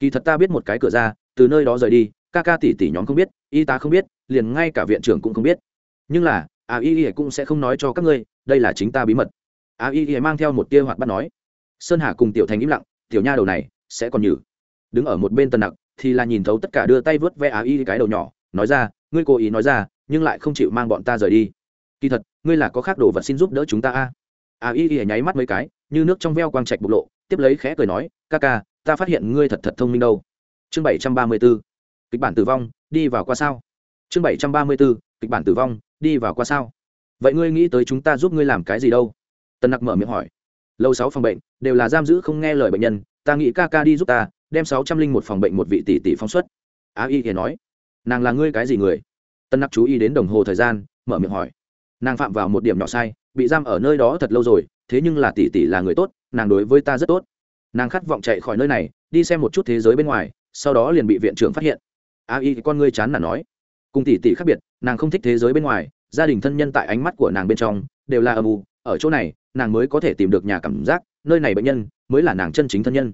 Kỳ thật ta biết một cái cửa ra, từ nơi đó rời đi ca ca tỷ tỷ nhóm không biết, y tá không biết, liền ngay cả viện trưởng cũng không biết. Nhưng là, a y cũng sẽ không nói cho các ngươi, đây là chính ta bí mật. A y mang theo một tia hoạt bắt nói, sơn hà cùng tiểu thành im lặng, tiểu nha đầu này sẽ còn nhử. Đứng ở một bên tần nặc thì là nhìn thấu tất cả đưa tay vớt ve a y cái đầu nhỏ, nói ra, ngươi cố ý nói ra, nhưng lại không chịu mang bọn ta rời đi. Kỳ thật, ngươi là có khác đồ vật xin giúp đỡ chúng ta a. A y y nháy mắt mấy cái, như nước trong veo quang trạch bộc lộ, tiếp lấy khẽ cười nói, ca ca, ta phát hiện ngươi thật thật thông minh đâu. Chương bảy trăm ba mươi b ố kịch bản tử vong, đi vào qua sao? Chương bảy trăm ba mươi bốn kịch bản tử vong, đi vào qua sao? Vậy ngươi nghĩ tới chúng ta giúp ngươi làm cái gì đâu? Tân nặc mở miệng hỏi. Lâu sáu phòng bệnh, đều là giam giữ không nghe lời bệnh nhân, ta nghĩ ca ca đi giúp ta, đem sáu trăm linh một phòng bệnh một vị tỷ tỷ phóng xuất. Á y thì nói. Nàng là ngươi cái gì người? Tân nặc chú ý đến đồng hồ thời gian, mở miệng hỏi. Nàng phạm vào một điểm nhỏ sai, bị giam ở nơi đó thật lâu rồi, thế nhưng là tỷ tỷ là người tốt, nàng đối với ta rất tốt. Nàng khát vọng chạy khỏi nơi này, đi xem một chút thế giới bên ngoài, sau đó liền bị viện trưởng phát hiện a y, con ngươi chán là nói. Cùng tỷ tỷ khác biệt, nàng không thích thế giới bên ngoài, gia đình thân nhân tại ánh mắt của nàng bên trong đều là âm u. Ở chỗ này, nàng mới có thể tìm được nhà cảm giác, nơi này bệnh nhân mới là nàng chân chính thân nhân.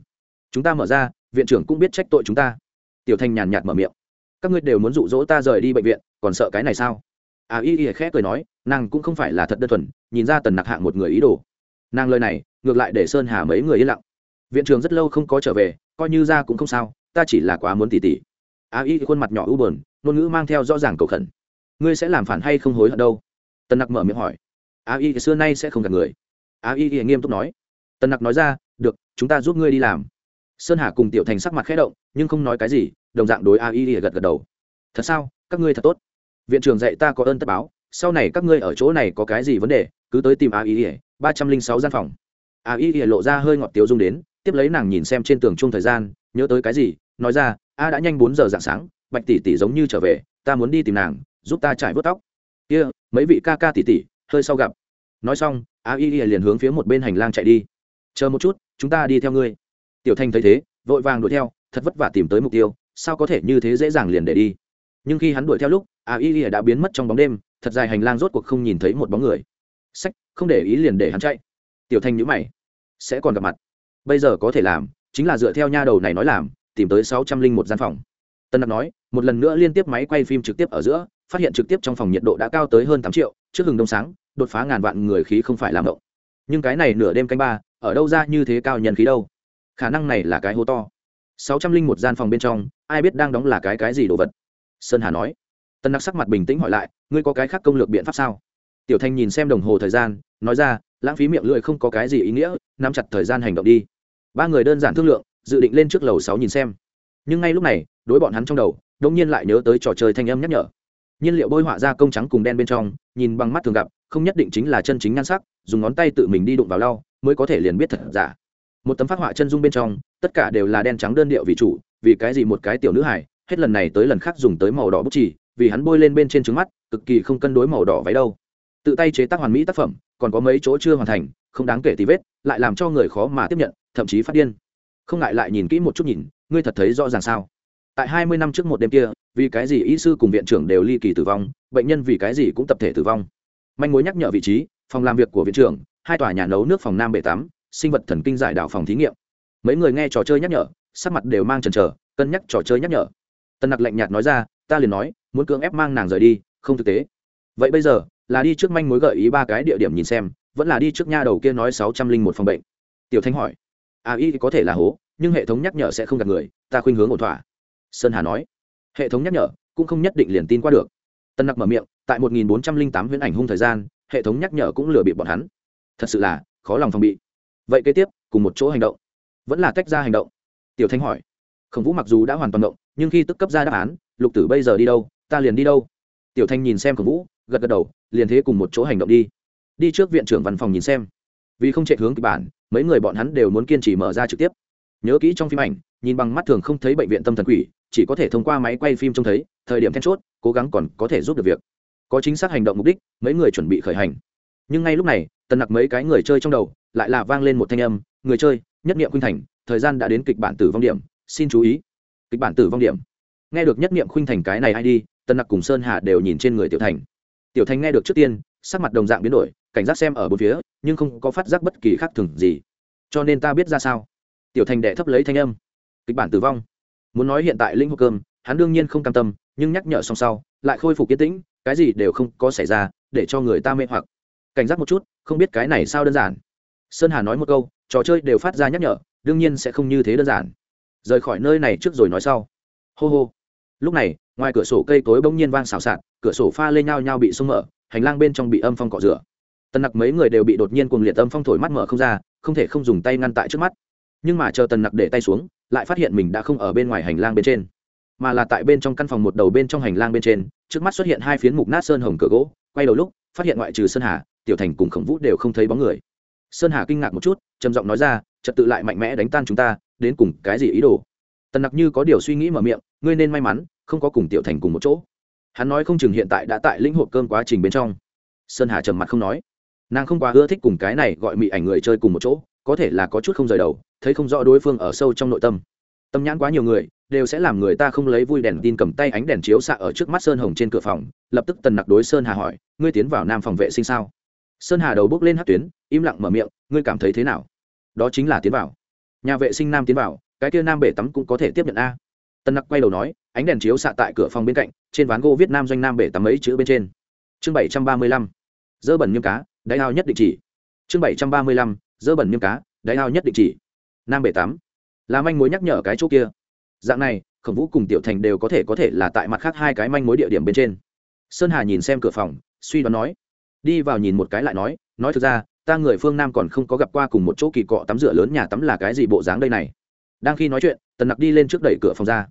Chúng ta mở ra, viện trưởng cũng biết trách tội chúng ta. Tiểu thanh nhàn nhạt mở miệng. Các ngươi đều muốn dụ dỗ ta rời đi bệnh viện, còn sợ cái này sao? A y y khẽ cười nói, nàng cũng không phải là thật đơn thuần, nhìn ra tần nặc hạng một người ý đồ. Nàng lời này, ngược lại để sơn hà mấy người yên lặng. Viện trường rất lâu không có trở về, coi như ra cũng không sao, ta chỉ là quá muốn tỉ tỉ a y khuôn mặt nhỏ u bờn ngôn ngữ mang theo rõ ràng cầu khẩn. Ngươi sẽ làm phản hay không hối hận đâu? Tần nặc mở miệng hỏi. A y xưa nay sẽ không gặp người. A y nghiêm túc nói. Tần nặc nói ra, được, chúng ta giúp ngươi đi làm. Sơn hà cùng tiểu thành sắc mặt khẽ động, nhưng không nói cái gì, đồng dạng đối a y gật gật đầu. Thật sao? Các ngươi thật tốt. Viện trưởng dạy ta có ơn tất báo, sau này các ngươi ở chỗ này có cái gì vấn đề, cứ tới tìm a y ba trăm linh sáu gian phòng. A y lộ ra hơi ngọt tiếu dung đến, tiếp lấy nàng nhìn xem trên tường chung thời gian, nhớ tới cái gì, nói ra a đã nhanh bốn giờ dạng sáng bạch tỷ tỷ giống như trở về ta muốn đi tìm nàng giúp ta trải vớt tóc. Kia、yeah, mấy vị ca ca tỷ tỷ hơi sau gặp. Nói xong a y Y liền hướng phía một bên hành lang chạy đi. Chờ một chút chúng ta đi theo ngươi. Tiểu thanh thấy thế vội vàng đuổi theo thật vất vả tìm tới mục tiêu sao có thể như thế dễ dàng liền để đi. Nhưng khi hắn đuổi theo lúc a y đã biến mất trong bóng đêm thật dài hành lang rốt cuộc không nhìn thấy một bóng người. Sách không để ý liền để hắn chạy. Tiểu thanh nhữ mày sẽ còn gặp mặt. Bây giờ có thể làm chính là dựa theo nha đầu này nói làm tìm tới sáu trăm linh một gian phòng. Tân đặc nói, một lần nữa liên tiếp máy quay phim trực tiếp ở giữa, phát hiện trực tiếp trong phòng nhiệt độ đã cao tới hơn tám triệu, trước hừng đông sáng, đột phá ngàn vạn người khí không phải làm động nhưng cái này nửa đêm canh ba, ở đâu ra như thế cao nhân khí đâu? Khả năng này là cái hố to. Sáu trăm linh một gian phòng bên trong, ai biết đang đóng là cái cái gì đồ vật? Sơn hà nói. Tân nặc sắc mặt bình tĩnh hỏi lại, ngươi có cái khác công lược biện pháp sao? Tiểu thanh nhìn xem đồng hồ thời gian, nói ra, lãng phí miệng lưỡi không có cái gì ý nghĩa, nắm chặt thời gian hành động đi. Ba người đơn giản thương lượng dự định lên trước lầu sáu nhìn xem. Nhưng ngay lúc này, đối bọn hắn trong đầu đông nhiên lại nhớ tới trò chơi thanh âm nhắc nhở. Nhiên liệu bôi họa ra công trắng cùng đen bên trong, nhìn bằng mắt thường gặp, không nhất định chính là chân chính nhan sắc, dùng ngón tay tự mình đi đụng vào lau, mới có thể liền biết thật giả. Một tấm phát họa chân dung bên trong, tất cả đều là đen trắng đơn điệu vì chủ, vì cái gì một cái tiểu nữ hải hết lần này tới lần khác dùng tới màu đỏ bút chỉ vì hắn bôi lên bên trên trứng mắt, cực kỳ không cân đối màu đỏ váy đâu. Tự tay chế tác hoàn mỹ tác phẩm, còn có mấy chỗ chưa hoàn thành, không đáng kể tí vết, lại làm cho người khó mà tiếp nhận, thậm chí phát điên không ngại lại nhìn kỹ một chút nhìn, ngươi thật thấy rõ ràng sao? Tại hai mươi năm trước một đêm kia, vì cái gì y sư cùng viện trưởng đều ly kỳ tử vong, bệnh nhân vì cái gì cũng tập thể tử vong? Manh mối nhắc nhở vị trí, phòng làm việc của viện trưởng, hai tòa nhà nấu nước phòng nam bể tám, sinh vật thần kinh giải đảo phòng thí nghiệm. Mấy người nghe trò chơi nhắc nhở, sắc mặt đều mang chần trở cân nhắc trò chơi nhắc nhở. Tân nặc lạnh nhạt nói ra, ta liền nói, muốn cưỡng ép mang nàng rời đi, không thực tế. Vậy bây giờ, là đi trước manh mối gợi ý ba cái địa điểm nhìn xem, vẫn là đi trước nha đầu kia nói sáu trăm linh một phòng bệnh. Tiểu thanh hỏi a y có thể là hố, nhưng hệ thống nhắc nhở sẽ không gặp người, ta khuynh hướng ổn thỏa. Sơn hà nói. Hệ thống nhắc nhở cũng không nhất định liền tin qua được. Tân nặc mở miệng, tại một nghìn bốn trăm linh tám huyễn ảnh hung thời gian, hệ thống nhắc nhở cũng lừa bị bọn hắn. Thật sự là khó lòng phòng bị. Vậy kế tiếp, cùng một chỗ hành động. Vẫn là tách ra hành động. Tiểu thanh hỏi. Khổng vũ mặc dù đã hoàn toàn động, nhưng khi tức cấp ra đáp án, lục tử bây giờ đi đâu? Ta liền đi đâu? Tiểu thanh nhìn xem khổng vũ, gật gật đầu, liền thế cùng một chỗ hành động đi. Đi trước viện trưởng văn phòng nhìn xem. Vì không chạy hướng kịch bản mấy người bọn hắn đều muốn kiên trì mở ra trực tiếp. Nhớ kỹ trong phim ảnh, nhìn bằng mắt thường không thấy bệnh viện tâm thần quỷ, chỉ có thể thông qua máy quay phim trông thấy, thời điểm then chốt, cố gắng còn có thể giúp được việc. Có chính xác hành động mục đích, mấy người chuẩn bị khởi hành. Nhưng ngay lúc này, tần nặc mấy cái người chơi trong đầu, lại là vang lên một thanh âm, người chơi, nhất nghiệm khuynh thành, thời gian đã đến kịch bản tử vong điểm, xin chú ý. Kịch bản tử vong điểm. Nghe được nhất nghiệm khuynh thành cái này ai đi, tần nặc cùng sơn hà đều nhìn trên người tiểu thành. Tiểu thành nghe được trước tiên, sắc mặt đồng dạng biến đổi cảnh giác xem ở bốn phía, nhưng không có phát giác bất kỳ khác thường gì. Cho nên ta biết ra sao? Tiểu thành đệ thấp lấy thanh âm. Kịch bản tử vong. Muốn nói hiện tại linh hộp cơm, hắn đương nhiên không cam tâm, nhưng nhắc nhở xong sau, lại khôi phục kiến tĩnh, cái gì đều không có xảy ra, để cho người ta mê hoặc. Cảnh giác một chút, không biết cái này sao đơn giản. Sơn hà nói một câu, trò chơi đều phát ra nhắc nhở, đương nhiên sẽ không như thế đơn giản. Rời khỏi nơi này trước rồi nói sau. Hô hô. Lúc này, ngoài cửa sổ cây tối bỗng nhiên vang xào xạc, cửa sổ pha lên nhau nhau bị sung mở, hành lang bên trong bị âm phong cọ rửa tần nặc mấy người đều bị đột nhiên cuồng liệt âm phong thổi mắt mở không ra, không thể không dùng tay ngăn tại trước mắt. Nhưng mà chờ tần nặc để tay xuống, lại phát hiện mình đã không ở bên ngoài hành lang bên trên, mà là tại bên trong căn phòng một đầu bên trong hành lang bên trên, trước mắt xuất hiện hai phiến mục nát sơn hồng cửa gỗ, quay đầu lúc, phát hiện ngoại trừ sơn hà, tiểu thành cùng khổng vũ đều không thấy bóng người. Sơn hà kinh ngạc một chút, trầm giọng nói ra, trật tự lại mạnh mẽ đánh tan chúng ta, đến cùng cái gì ý đồ? Tần nặc như có điều suy nghĩ mở miệng, ngươi nên may mắn, không có cùng tiểu thành cùng một chỗ. Hắn nói không chừng hiện tại đã tại lĩnh hộp cơm quá trình bên trong. Sơn hà trầm mặt không nói nàng không quá ưa thích cùng cái này gọi mị ảnh người chơi cùng một chỗ, có thể là có chút không rời đầu, thấy không rõ đối phương ở sâu trong nội tâm. Tâm nhãn quá nhiều người, đều sẽ làm người ta không lấy vui đèn tin cầm tay ánh đèn chiếu xạ ở trước mắt sơn hồng trên cửa phòng, lập tức tần nặc đối sơn hà hỏi, ngươi tiến vào nam phòng vệ sinh sao? Sơn hà đầu bước lên hát tuyến, im lặng mở miệng, ngươi cảm thấy thế nào? Đó chính là tiến vào. Nhà vệ sinh nam tiến vào, cái kia nam bể tắm cũng có thể tiếp nhận a. Tần nặc quay đầu nói, ánh đèn chiếu xạ tại cửa phòng bên cạnh, trên ván gỗ viết nam doanh nam bể tắm ấy chữ bên trên. Chương bảy trăm ba mươi lăm. Dơ bẩn nghiêm cá đáy ao nhất định chỉ. Chương bảy trăm ba mươi lăm, dơ bẩn nghiêm cá, đáy ao nhất định chỉ. Nam bảy tám. Là manh mối nhắc nhở cái chỗ kia. Dạng này, khổng vũ cùng tiểu thành đều có thể có thể là tại mặt khác hai cái manh mối địa điểm bên trên. Sơn hà nhìn xem cửa phòng, suy đoán nói. Đi vào nhìn một cái lại nói nói thực ra, ta người phương nam còn không có gặp qua cùng một chỗ kỳ cọ tắm rửa lớn nhà tắm là cái gì bộ dáng đây này. Đang khi nói chuyện, tần nặc đi lên trước đẩy cửa phòng ra.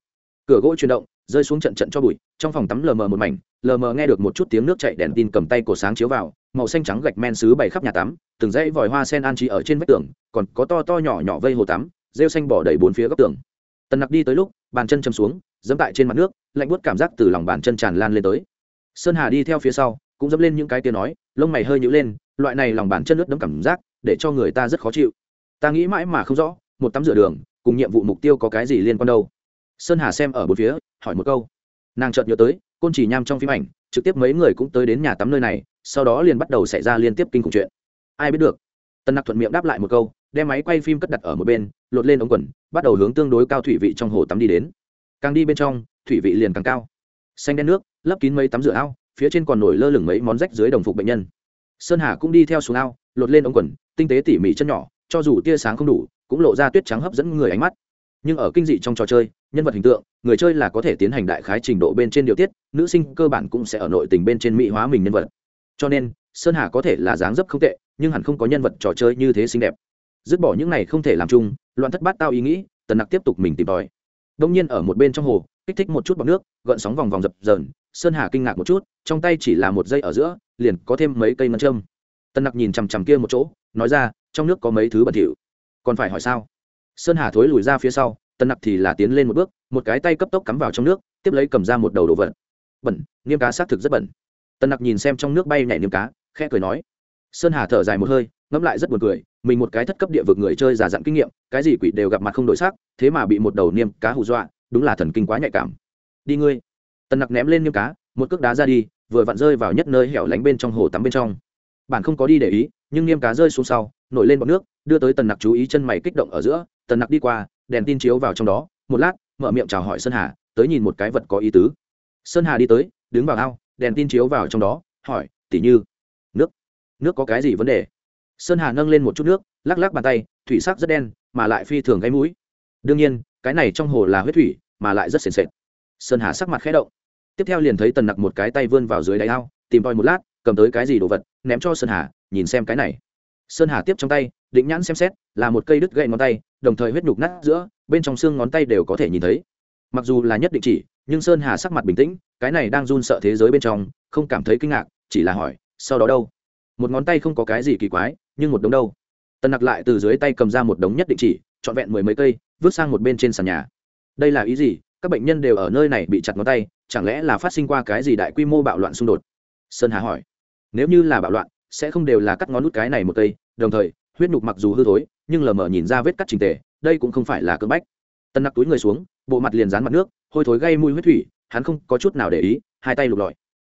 Cửa gỗ chuyển động rơi xuống trận trận cho bụi, trong phòng tắm lờ mờ một mảnh, lờ mờ nghe được một chút tiếng nước chạy đèn tin cầm tay cổ sáng chiếu vào, màu xanh trắng gạch men xứ bày khắp nhà tắm, từng dãy vòi hoa sen an trí ở trên vách tường, còn có to to nhỏ nhỏ vây hồ tắm, rêu xanh bỏ đầy bốn phía góc tường. Tần nặc đi tới lúc, bàn chân châm xuống, dẫm tại trên mặt nước, lạnh buốt cảm giác từ lòng bàn chân tràn lan lên tới. Sơn hà đi theo phía sau, cũng dẫm lên những cái tiếng nói, lông mày hơi nhữ lên, loại này lòng bàn chân nước đấm cảm giác, để cho người ta rất khó chịu. Ta nghĩ mãi mà không rõ, một tắm rửa đường, cùng nhiệm vụ mục tiêu có cái gì liên quan đâu. Sơn hà xem ở bốn phía hỏi một câu. Nàng chợt nhớ tới, côn chỉ nham trong phim ảnh, trực tiếp mấy người cũng tới đến nhà tắm nơi này, sau đó liền bắt đầu xảy ra liên tiếp kinh khủng chuyện. Ai biết được? Tân nặc thuận miệng đáp lại một câu, đem máy quay phim cất đặt ở một bên, lột lên ống quần, bắt đầu hướng tương đối cao thủy vị trong hồ tắm đi đến. Càng đi bên trong, thủy vị liền càng cao. Xanh đen nước, lấp kín mấy tắm rửa ao, phía trên còn nổi lơ lửng mấy món rách dưới đồng phục bệnh nhân. Sơn hà cũng đi theo xuống ao, lột lên ống quần, tinh tế tỉ mỉ chân nhỏ, cho dù tia sáng không đủ, cũng lộ ra tuyết trắng hấp dẫn người ánh mắt nhưng ở kinh dị trong trò chơi, nhân vật hình tượng, người chơi là có thể tiến hành đại khái trình độ bên trên điều tiết, nữ sinh cơ bản cũng sẽ ở nội tình bên trên mỹ hóa mình nhân vật. Cho nên, sơn hà có thể là dáng dấp không tệ, nhưng hẳn không có nhân vật trò chơi như thế xinh đẹp. Dứt bỏ những này không thể làm chung loạn thất bát tao ý nghĩ, tần nặc tiếp tục mình tìm tòi. Đông nhiên ở một bên trong hồ, kích thích một chút bọc nước, gợn sóng vòng vòng dập dờn, sơn hà kinh ngạc một chút, trong tay chỉ là một dây ở giữa, liền có thêm mấy cây ngân châm. Tần nặc nhìn chằm chằm kia một chỗ, nói ra, trong nước có mấy thứ bẩn thỉu. Còn phải hỏi sao? Sơn hà thối lùi ra phía sau, Tân nặc thì là tiến lên một bước, một cái tay cấp tốc cắm vào trong nước, tiếp lấy cầm ra một đầu đồ vật. Bẩn, niêm cá xác thực rất bẩn. Tân nặc nhìn xem trong nước bay nhảy niêm cá, khẽ cười nói. Sơn hà thở dài một hơi, ngẫm lại rất buồn cười, mình một cái thất cấp địa vực người chơi giả dặn kinh nghiệm, cái gì quỷ đều gặp mặt không đổi sắc thế mà bị một đầu niêm cá hù dọa, đúng là thần kinh quá nhạy cảm. Đi ngươi. Tân nặc ném lên niêm cá, một cước đá ra đi, vừa vặn rơi vào nhất nơi hẻo lánh bên trong hồ tắm bên trong. Bạn không có đi để ý, nhưng niêm cá rơi xuống sau, nổi lên bọc nước, đưa tới tần nặc chú ý chân mày kích động ở giữa tần nặc đi qua, đèn tin chiếu vào trong đó, một lát, mở miệng chào hỏi sơn hà, tới nhìn một cái vật có ý tứ. Sơn hà đi tới, đứng vào ao, đèn tin chiếu vào trong đó, hỏi tỉ như, nước nước có cái gì vấn đề? Sơn hà nâng lên một chút nước, lắc lắc bàn tay, thủy sắc rất đen, mà lại phi thường gáy mũi. Đương nhiên, cái này trong hồ là huyết thủy, mà lại rất sền sệt. Sơn hà sắc mặt khẽ động. Tiếp theo liền thấy tần nặc một cái tay vươn vào dưới đáy ao, tìm tòi một lát, cầm tới cái gì đồ vật, ném cho sơn hà, nhìn xem cái này. Sơn hà tiếp trong tay, định nhãn xem xét, là một cây đứt gậy ngón tay đồng thời huyết nhục nát giữa, bên trong xương ngón tay đều có thể nhìn thấy. Mặc dù là nhất định chỉ, nhưng sơn hà sắc mặt bình tĩnh, cái này đang run sợ thế giới bên trong, không cảm thấy kinh ngạc, chỉ là hỏi, sau đó đâu? Một ngón tay không có cái gì kỳ quái, nhưng một đống đâu? Tần nặc lại từ dưới tay cầm ra một đống nhất định chỉ, trọn vẹn mười mấy cây, vứt sang một bên trên sàn nhà. Đây là ý gì? Các bệnh nhân đều ở nơi này bị chặt ngón tay, chẳng lẽ là phát sinh qua cái gì đại quy mô bạo loạn xung đột? Sơn hà hỏi. Nếu như là bạo loạn, sẽ không đều là cắt ngón nút cái này một cây, đồng thời, huyết nhục mặc dù hư thối nhưng lờ mờ nhìn ra vết cắt trình tề, đây cũng không phải là cơn bách. Tân nặc túi người xuống, bộ mặt liền dán mặt nước, hôi thối gây mùi huyết thủy, hắn không có chút nào để ý, hai tay lục lọi.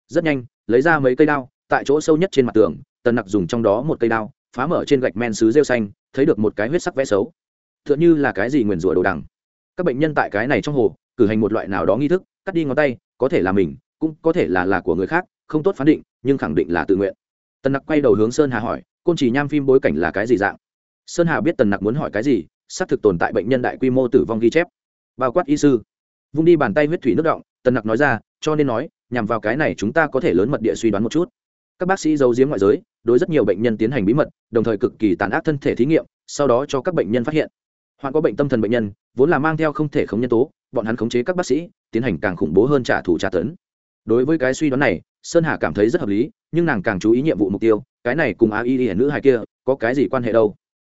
Rất nhanh, lấy ra mấy cây đao, tại chỗ sâu nhất trên mặt tường, tân nặc dùng trong đó một cây đao, phá mở trên gạch men xứ rêu xanh, thấy được một cái huyết sắc vẽ xấu. T h ư ợ n h ư là cái gì nguyền rủa đồ đằng. Các bệnh nhân tại cái này trong hồ, cử hành một loại nào đó nghi thức, cắt đi ngón tay, có thể là mình, cũng có thể là là của người khác, không tốt phán định, nhưng khẳng định là tự nguyện. Tần nặc quay đầu hướng sơn hà hỏi, côn chỉ nham phim bối cảnh là cái gì dạng? Sơn hà biết tần nặc muốn hỏi cái gì, xác thực tồn tại bệnh nhân đại quy mô tử vong ghi chép. Bao quát y sư. Vung đi bàn tay huyết thủy nước động, tần nặc nói ra, cho nên nói, nhằm vào cái này chúng ta có thể lớn mật địa suy đoán một chút. Các bác sĩ giấu giếm ngoại giới, đối rất nhiều bệnh nhân tiến hành bí mật, đồng thời cực kỳ tàn ác thân thể thí nghiệm, sau đó cho các bệnh nhân phát hiện. Hoặc có bệnh tâm thần bệnh nhân, vốn là mang theo không thể khống nhân tố, bọn hắn khống chế các bác sĩ, tiến hành càng khủng bố hơn trả thù trả tấn. Đối với cái suy đoán này, sơn hà cảm thấy rất hợp lý, nhưng nàng càng chú ý nhiệm vụ mục tiêu, cái này cùng a y y nữ hai kia, có cái gì quan hệ đâu?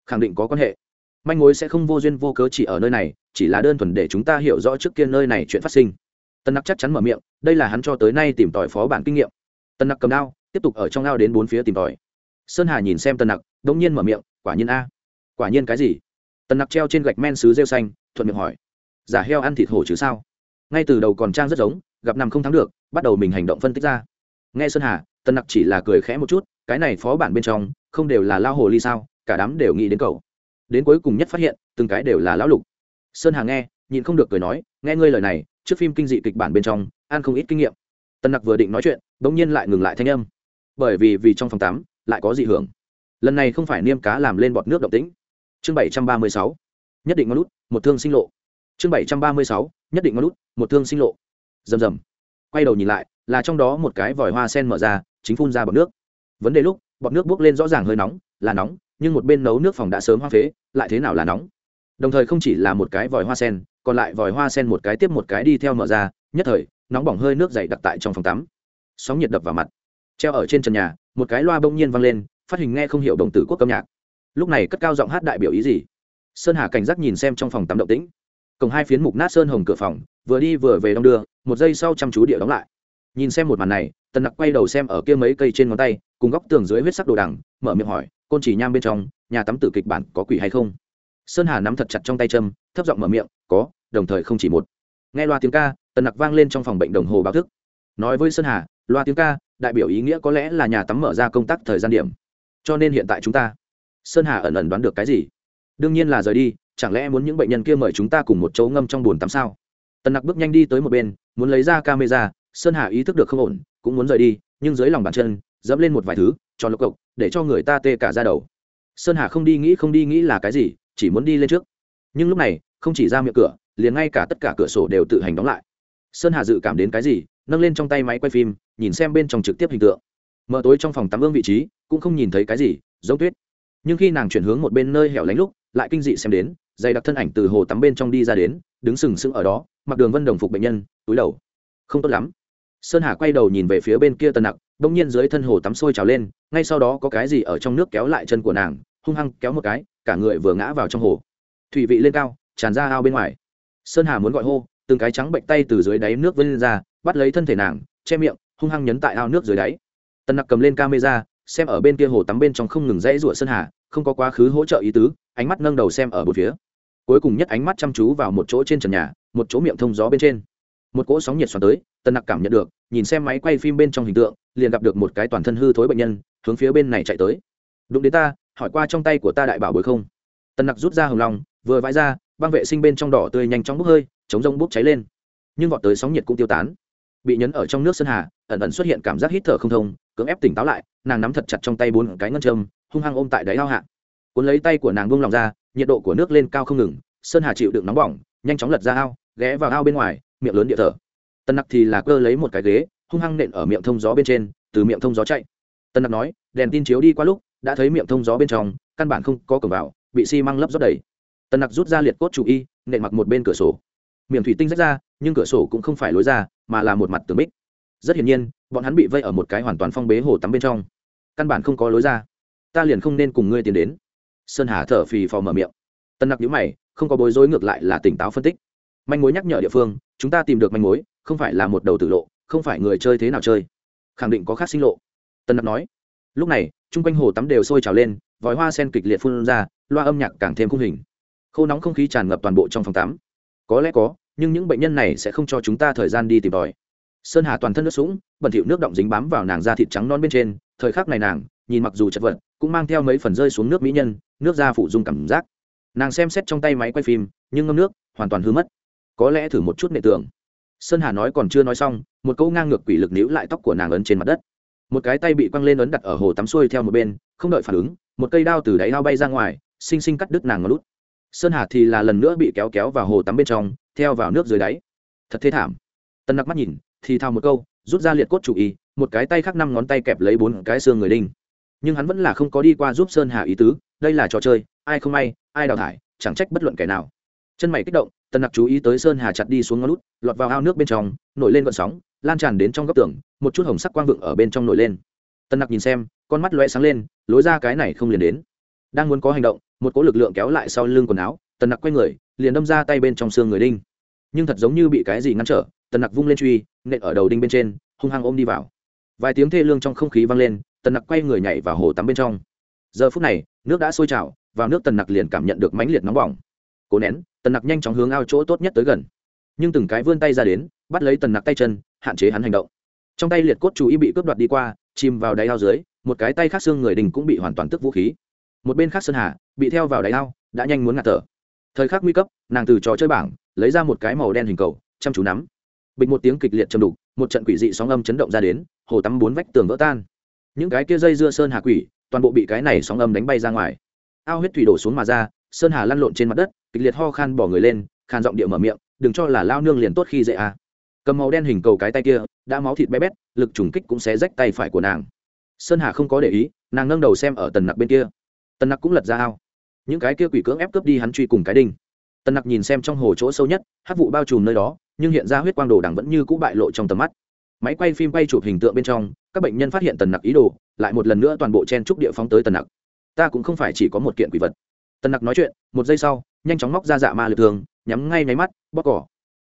Khẳng định có quan hệ. Manh mối sẽ không vô duyên vô cớ chỉ ở nơi này, chỉ là đơn thuần để chúng ta hiểu rõ trước kia nơi này chuyện phát sinh. Tân nặc chắc chắn mở miệng, đây là hắn cho tới nay tìm tòi phó bản kinh nghiệm. Tân nặc cầm đao, tiếp tục ở trong ao đến bốn phía tìm tòi. Sơn hà nhìn xem tân nặc đ ỗ n g nhiên mở miệng, quả nhiên a, quả nhiên cái gì? Tân nặc treo trên gạch men xứ rêu xanh, thuận miệng hỏi, giả heo ăn thịt hổ chứ sao? Ngay từ đầu còn trang rất giống, gặp nằm không thắng được, bắt đầu mình hành động phân tích ra. Nghe sơn hà, tân nặc chỉ là cười khẽ một chút, cái này phó bản bên trong, không đều là lao hồ ly sao? Cả đám đều nghĩ đến cậu. Đến cuối cùng nhất phát hiện, từng cái đều là lão lục. Sơn hà nghe, nhịn không được cười nói, nghe ngươi lời này, trước phim kinh dị kịch bản bên trong an không ít kinh nghiệm. Tân nặc vừa định nói chuyện, bỗng nhiên lại ngừng lại thanh âm. Bởi vì vì trong phòng tắm, lại có dị hưởng. Lần này không phải niêm cá làm lên bọt nước động tĩnh. Chương bảy trăm ba mươi sáu, nhất định ngón lút, một thương sinh lộ. Chương bảy trăm ba mươi sáu, nhất định ngón lút, một thương sinh lộ. Rầm rầm. Quay đầu nhìn lại, là trong đó một cái vòi hoa sen mở ra, chính phun ra bọt nước. Vấn đề lúc, bọt nước bốc lên rõ ràng hơi nóng, là nóng nhưng một bên nấu nước phòng đã sớm hoa phế, lại thế nào là nóng? Đồng thời không chỉ là một cái vòi hoa sen, còn lại vòi hoa sen một cái tiếp một cái đi theo mở ra, nhất thời, nóng bỏng hơi nước dày đặc tại trong phòng tắm. Sóng nhiệt đập vào mặt. Treo ở trên trần nhà, một cái loa bỗng nhiên vang lên, phát hình nghe không hiểu đồng tử quốc âm nhạc. Lúc này cất cao giọng hát đại biểu ý gì? Sơn hà cảnh giác nhìn xem trong phòng tắm động tĩnh. Cổng hai phiến mục nát sơn hồng cửa phòng, vừa đi vừa về đong đưa, một giây sau chăm chú địa đóng lại. Nhìn xem một màn này, tần nặc quay đầu xem ở kia mấy cây trên ngón tay, cùng góc tường dưới huyết sắc đồ đằng, mở miệng hỏi côn chỉ nham bên trong, nhà tắm tử kịch bản có quỷ hay không? Sơn hà nắm thật chặt trong tay châm, thấp giọng mở miệng, có, đồng thời không chỉ một. Nghe loa tiếng ca, tần nặc vang lên trong phòng bệnh đồng hồ báo thức. Nói với sơn hà, loa tiếng ca, đại biểu ý nghĩa có lẽ là nhà tắm mở ra công tác thời gian điểm. Cho nên hiện tại chúng ta. Sơn hà ẩn ẩn đoán được cái gì? Đương nhiên là rời đi, chẳng lẽ muốn những bệnh nhân kia mời chúng ta cùng một chỗ ngâm trong bồn tắm sao? Tần nặc bước nhanh đi tới một bên, muốn lấy ra camera, sơn hà ý thức được không ổn, cũng muốn rời đi, nhưng dưới lòng bàn chân dẫm lên một vài thứ cho lộc cộc, để cho người ta tê cả ra đầu. Sơn hà không đi nghĩ, không đi nghĩ là cái gì, chỉ muốn đi lên trước. Nhưng lúc này, không chỉ ra miệng cửa, liền ngay cả tất cả cửa sổ đều tự hành đóng lại. Sơn hà dự cảm đến cái gì, nâng lên trong tay máy quay phim, nhìn xem bên trong trực tiếp hình tượng. Mở tối trong phòng tắm ương vị trí, cũng không nhìn thấy cái gì, giống tuyết. Nhưng khi nàng chuyển hướng một bên nơi hẻo lánh lúc, lại kinh dị xem đến, dày đặc thân ảnh từ hồ tắm bên trong đi ra đến, đứng sừng sững ở đó, mặc đường vân đồng phục bệnh nhân, túi đầu. Không tốt lắm. Sơn hà quay đầu nhìn về phía bên kia tần nặc đông nhiên dưới thân hồ tắm sôi trào lên, ngay sau đó có cái gì ở trong nước kéo lại chân của nàng, hung hăng kéo một cái, cả người vừa ngã vào trong hồ. Thủy vị lên cao, tràn ra ao bên ngoài. Sơn hà muốn gọi hô, từng cái trắng bệnh tay từ dưới đáy nước vươn lên ra, bắt lấy thân thể nàng, che miệng, hung hăng nhấn tại ao nước dưới đáy. Tần nặc cầm lên camera, xem ở bên kia hồ tắm bên trong không ngừng dãy rủa sơn hà, không có quá khứ hỗ trợ ý tứ, ánh mắt nâng đầu xem ở một phía. Cuối cùng nhất ánh mắt chăm chú vào một chỗ trên trần nhà, một chỗ miệng thông gió bên trên. Một cỗ sóng nhiệt xoắn tới tân nặc cảm nhận được nhìn xem máy quay phim bên trong hình tượng, liền gặp được một cái toàn thân hư thối bệnh nhân, hướng phía bên này chạy tới. Đụng đến ta, hỏi qua trong tay của ta đại bảo bối không? Tần nặc rút ra hồng lòng vừa vãi ra, băng vệ sinh bên trong đỏ tươi nhanh chóng bốc hơi, chống rông bốc cháy lên. Nhưng vọt tới sóng nhiệt cũng tiêu tán. Bị nhấn ở trong nước sơn hà, ẩn ẩn xuất hiện cảm giác hít thở không thông, cưỡng ép tỉnh táo lại, nàng nắm thật chặt trong tay bốn cái ngân châm, hung hăng ôm tại đáy ao hạ. Cuốn lấy tay của nàng buông lòng ra, nhiệt độ của nước lên cao không ngừng, sơn hà chịu đựng nóng bỏng, nhanh chóng lật ra ao, ghé vào ao bên ngoài, miệng lớn địa thở tân nặc thì là cơ lấy một cái ghế, hung hăng nện ở miệng thông gió bên trên, từ miệng thông gió chạy. Tân nặc nói, đèn tin chiếu đi qua lúc, đã thấy miệng thông gió bên trong, căn bản không có cửa vào, bị xi măng lấp rót đầy. Tân nặc rút ra liệt cốt chủ y, nện mặc một bên cửa sổ. Miệng thủy tinh rách ra, nhưng cửa sổ cũng không phải lối ra, mà là một mặt tường bích. Rất hiển nhiên, bọn hắn bị vây ở một cái hoàn toàn phong bế hồ tắm bên trong. Căn bản không có lối ra. Ta liền không nên cùng ngươi tiến đến. Sơn hà thở phì phò mở miệng. Tân nặc nhữ mày, không có bối rối ngược lại là tỉnh táo phân tích. Manh mối nhắc nhở địa phương, chúng ta tìm được manh mối không phải là một đầu tử lộ, không phải người chơi thế nào chơi. Khẳng định có khác sinh lộ. Tân nặc nói. Lúc này, chung quanh hồ tắm đều sôi trào lên, vòi hoa sen kịch liệt phun ra, loa âm nhạc càng thêm khung hình. Khô nóng không khí tràn ngập toàn bộ trong phòng tắm. Có lẽ có, nhưng những bệnh nhân này sẽ không cho chúng ta thời gian đi tìm tòi. Sơn hà toàn thân nước sũng, bẩn thịu nước động dính bám vào nàng da thịt trắng non bên trên, thời khắc này nàng, nhìn mặc dù chật vật, cũng mang theo mấy phần rơi xuống nước mỹ nhân, nước da phụ dung cảm giác. Nàng xem xét trong tay máy quay phim, nhưng ngâm nước, hoàn toàn hư mất. Có lẽ thử một chút nệ tưởng sơn hà nói còn chưa nói xong, một câu ngang ngược quỷ lực níu lại tóc của nàng ấn trên mặt đất. Một cái tay bị quăng lên ấn đặt ở hồ tắm xuôi theo một bên, không đợi phản ứng, một cây đao từ đáy lao bay ra ngoài xinh xinh cắt đứt nàng ngón lút. Sơn hà thì là lần nữa bị kéo kéo vào hồ tắm bên trong, theo vào nước dưới đáy. Thật thế thảm. Tân nặc mắt nhìn, thì thao một câu, rút ra liệt cốt chủ y, một cái tay khác năm ngón tay kẹp lấy bốn cái xương người đinh. Nhưng hắn vẫn là không có đi qua giúp sơn hà ý tứ, đây là trò chơi, ai không may, ai đào thải, chẳng trách bất luận kẻ nào. Chân mày kích động Tần nặc chú ý tới sơn hà chặt đi xuống ngón lút lọt vào ao nước bên trong, nổi lên vận sóng, lan tràn đến trong góc tường, một chút hồng sắc quang vựng ở bên trong nổi lên. Tần nặc nhìn xem, con mắt loe sáng lên, lối ra cái này không liền đến. Đang muốn có hành động, một cỗ lực lượng kéo lại sau lưng quần áo, tần nặc quay người, liền đâm ra tay bên trong xương người đinh. Nhưng thật giống như bị cái gì ngăn trở, tần nặc vung lên truy, nện ở đầu đinh bên trên, hung hăng ôm đi vào. Vài tiếng thê lương trong không khí vang lên, tần nặc quay người nhảy vào hồ tắm bên trong. Giờ phút này, nước đã sôi trào, vào nước tần nặc liền cảm nhận được mãnh liệt nóng bỏng. Cố nén tần nặc nhanh chóng hướng ao chỗ tốt nhất tới gần. Nhưng từng cái vươn tay ra đến, bắt lấy tần nặc tay chân, hạn chế hắn hành động. Trong tay liệt cốt chú ý bị cướp đoạt đi qua, chìm vào đáy ao dưới, một cái tay khác xương người đình cũng bị hoàn toàn tức vũ khí. Một bên khác sơn hà, bị theo vào đáy ao, đã nhanh muốn ngạt thở. Thời khắc nguy cấp, nàng từ trò chơi bảng, lấy ra một cái màu đen hình cầu, chăm chú nắm. Bịch một tiếng kịch liệt châm đục, một trận quỷ dị sóng âm chấn động ra đến, hồ tắm bốn vách tường vỡ tan. Những cái kia dây dưa sơn hà quỷ, toàn bộ bị cái này sóng âm đánh bay ra ngoài. Ao huyết thủy đổ xuống mà ra, sơn hà lăn lộn trên mặt đất kịch liệt ho khan bỏ người lên, khan giọng địa mở miệng, đừng cho là lao nương liền tốt khi dễ à. cầm màu đen hình cầu cái tay kia, đã máu thịt bé bét, lực trùng kích cũng sẽ rách tay phải của nàng. Sơn hà không có để ý, nàng nâng đầu xem ở tần nặc bên kia. Tần nặc cũng lật ra ao. Những cái kia quỷ cưỡng ép cướp đi hắn truy cùng cái đinh. Tần nặc nhìn xem trong hồ chỗ sâu nhất, hát vụ bao trùm nơi đó, nhưng hiện ra huyết quang đồ đằng vẫn như cũ bại lộ trong tầm mắt. Máy quay phim quay chụp hình tượng bên trong, các bệnh nhân phát hiện tần nặc ý đồ, lại một lần nữa toàn bộ chen trúc địa phóng tới tần nặc. Ta cũng không phải chỉ có một kiện quỷ vật. Tần nặc nói chuyện, một giây sau nhanh chóng móc ra dạ ma lực thường nhắm ngay nháy mắt bóc cỏ.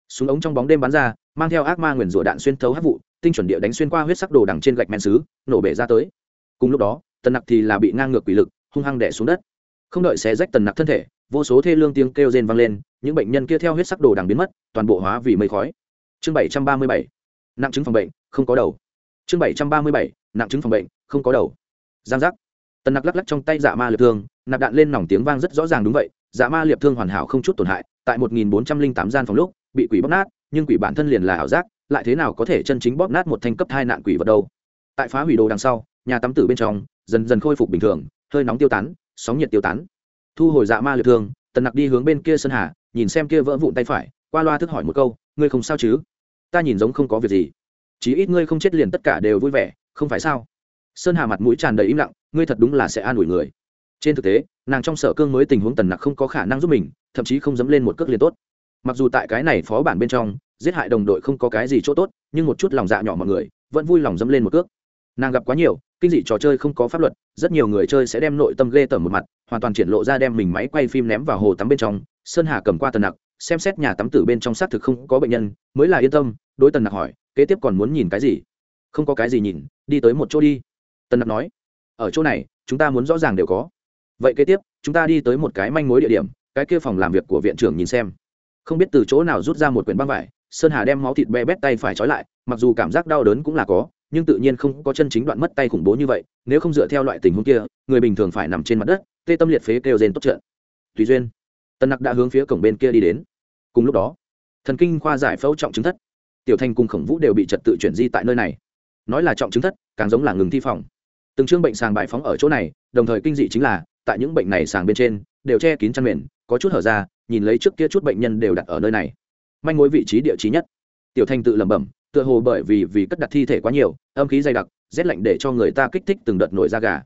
Súng ống trong bóng đêm bắn ra, mang theo ác ma nguyền rủa đạn xuyên thấu hát vụ, tinh chuẩn địa đánh xuyên qua huyết sắc đồ đằng trên gạch men xứ, nổ bể ra tới. Cùng lúc đó, tần nặc thì là bị ngang ngược quỷ lực, hung hăng đẻ xuống đất. Không đợi xé rách tần nặc thân thể, vô số thê lương tiếng kêu rên vang lên, những bệnh nhân kia theo huyết sắc đồ đằng biến mất, toàn bộ hóa vì mây khói. Chương bảy trăm ba mươi bảy, nặng chứng phòng bệnh, không có đầu. Chương bảy trăm ba mươi bảy, nặng chứng phòng bệnh, không có đầu. Giang giác. Tần nặc lắc lắc trong tay dạ ma lực thương, nạp đạn lên nòng tiếng vang rất rõ ràng đúng vậy dạ ma liệp thương hoàn hảo không chút tổn hại, tại một nghìn bốn trăm linh tám gian phòng lúc, bị quỷ bóp nát, nhưng quỷ bản thân liền là ảo giác, lại thế nào có thể chân chính bóp nát một thanh cấp hai nạn quỷ vật đâu? Tại phá hủy đồ đằng sau, nhà tắm tử bên trong, dần dần khôi phục bình thường, hơi nóng tiêu tán, sóng nhiệt tiêu tán. Thu hồi dạ ma liệt thương, tần nặc đi hướng bên kia sơn hà, nhìn xem kia vỡ vụn tay phải, qua loa thức hỏi một câu, ngươi không sao chứ? Ta nhìn giống không có việc gì. Chí ít ngươi không chết liền tất cả đều vui vẻ, không phải sao? Sơn hà mặt mũi tràn đầy im lặng, ngươi thật đúng là sẽ an ủi người. Trên thực tế nàng trong sở cương mới tình huống tần nặc không có khả năng giúp mình, thậm chí không dám lên một cước liền tốt. Mặc dù tại cái này phó bản bên trong, giết hại đồng đội không có cái gì chỗ tốt, nhưng một chút lòng dạ nhỏ mọi người, vẫn vui lòng dẫm lên một cước. Nàng gặp quá nhiều, kinh dị trò chơi không có pháp luật, rất nhiều người chơi sẽ đem nội tâm ghê tởm một mặt, hoàn toàn triển lộ ra đem mình máy quay phim ném vào hồ tắm bên trong. Sơn hà cầm qua tần nặc, xem xét nhà tắm tử bên trong xác thực không có bệnh nhân, mới là yên tâm, đối tần nặc hỏi, kế tiếp còn muốn nhìn cái gì? Không có cái gì nhìn, đi tới một chỗ đi. Tần nặc nói, ở chỗ này, chúng ta muốn rõ ràng đều có vậy kế tiếp, chúng ta đi tới một cái manh mối địa điểm, cái kia phòng làm việc của viện trưởng nhìn xem. Không biết từ chỗ nào rút ra một quyển băng vải, sơn hà đem máu thịt be bét tay phải trói lại, mặc dù cảm giác đau đớn cũng là có, nhưng tự nhiên không có chân chính đoạn mất tay khủng bố như vậy, nếu không dựa theo loại tình huống kia, người bình thường phải nằm trên mặt đất, tê tâm liệt phế kêu rên tốt trợn. Tùy duyên tân nặc đã hướng phía cổng bên kia đi đến. Cùng lúc đó, thần kinh khoa giải phẫu trọng chứng thất. Tiểu thanh cùng khổng vũ đều bị trật tự chuyển di tại nơi này. Nói là trọng chứng thất, càng giống là ngừng thi phòng. Từng chương bệnh sàng bại phóng ở chỗ này, đồng thời kinh dị chính là tại những bệnh này sàng bên trên, đều che kín chăn mền, có chút hở ra, nhìn lấy trước kia chút bệnh nhân đều đặt ở nơi này. Manh mối vị trí địa trí nhất. Tiểu thanh tự lẩm bẩm, tựa hồ bởi vì vì cất đặt thi thể quá nhiều, âm khí dày đặc, rét lạnh để cho người ta kích thích từng đợt nổi da gà.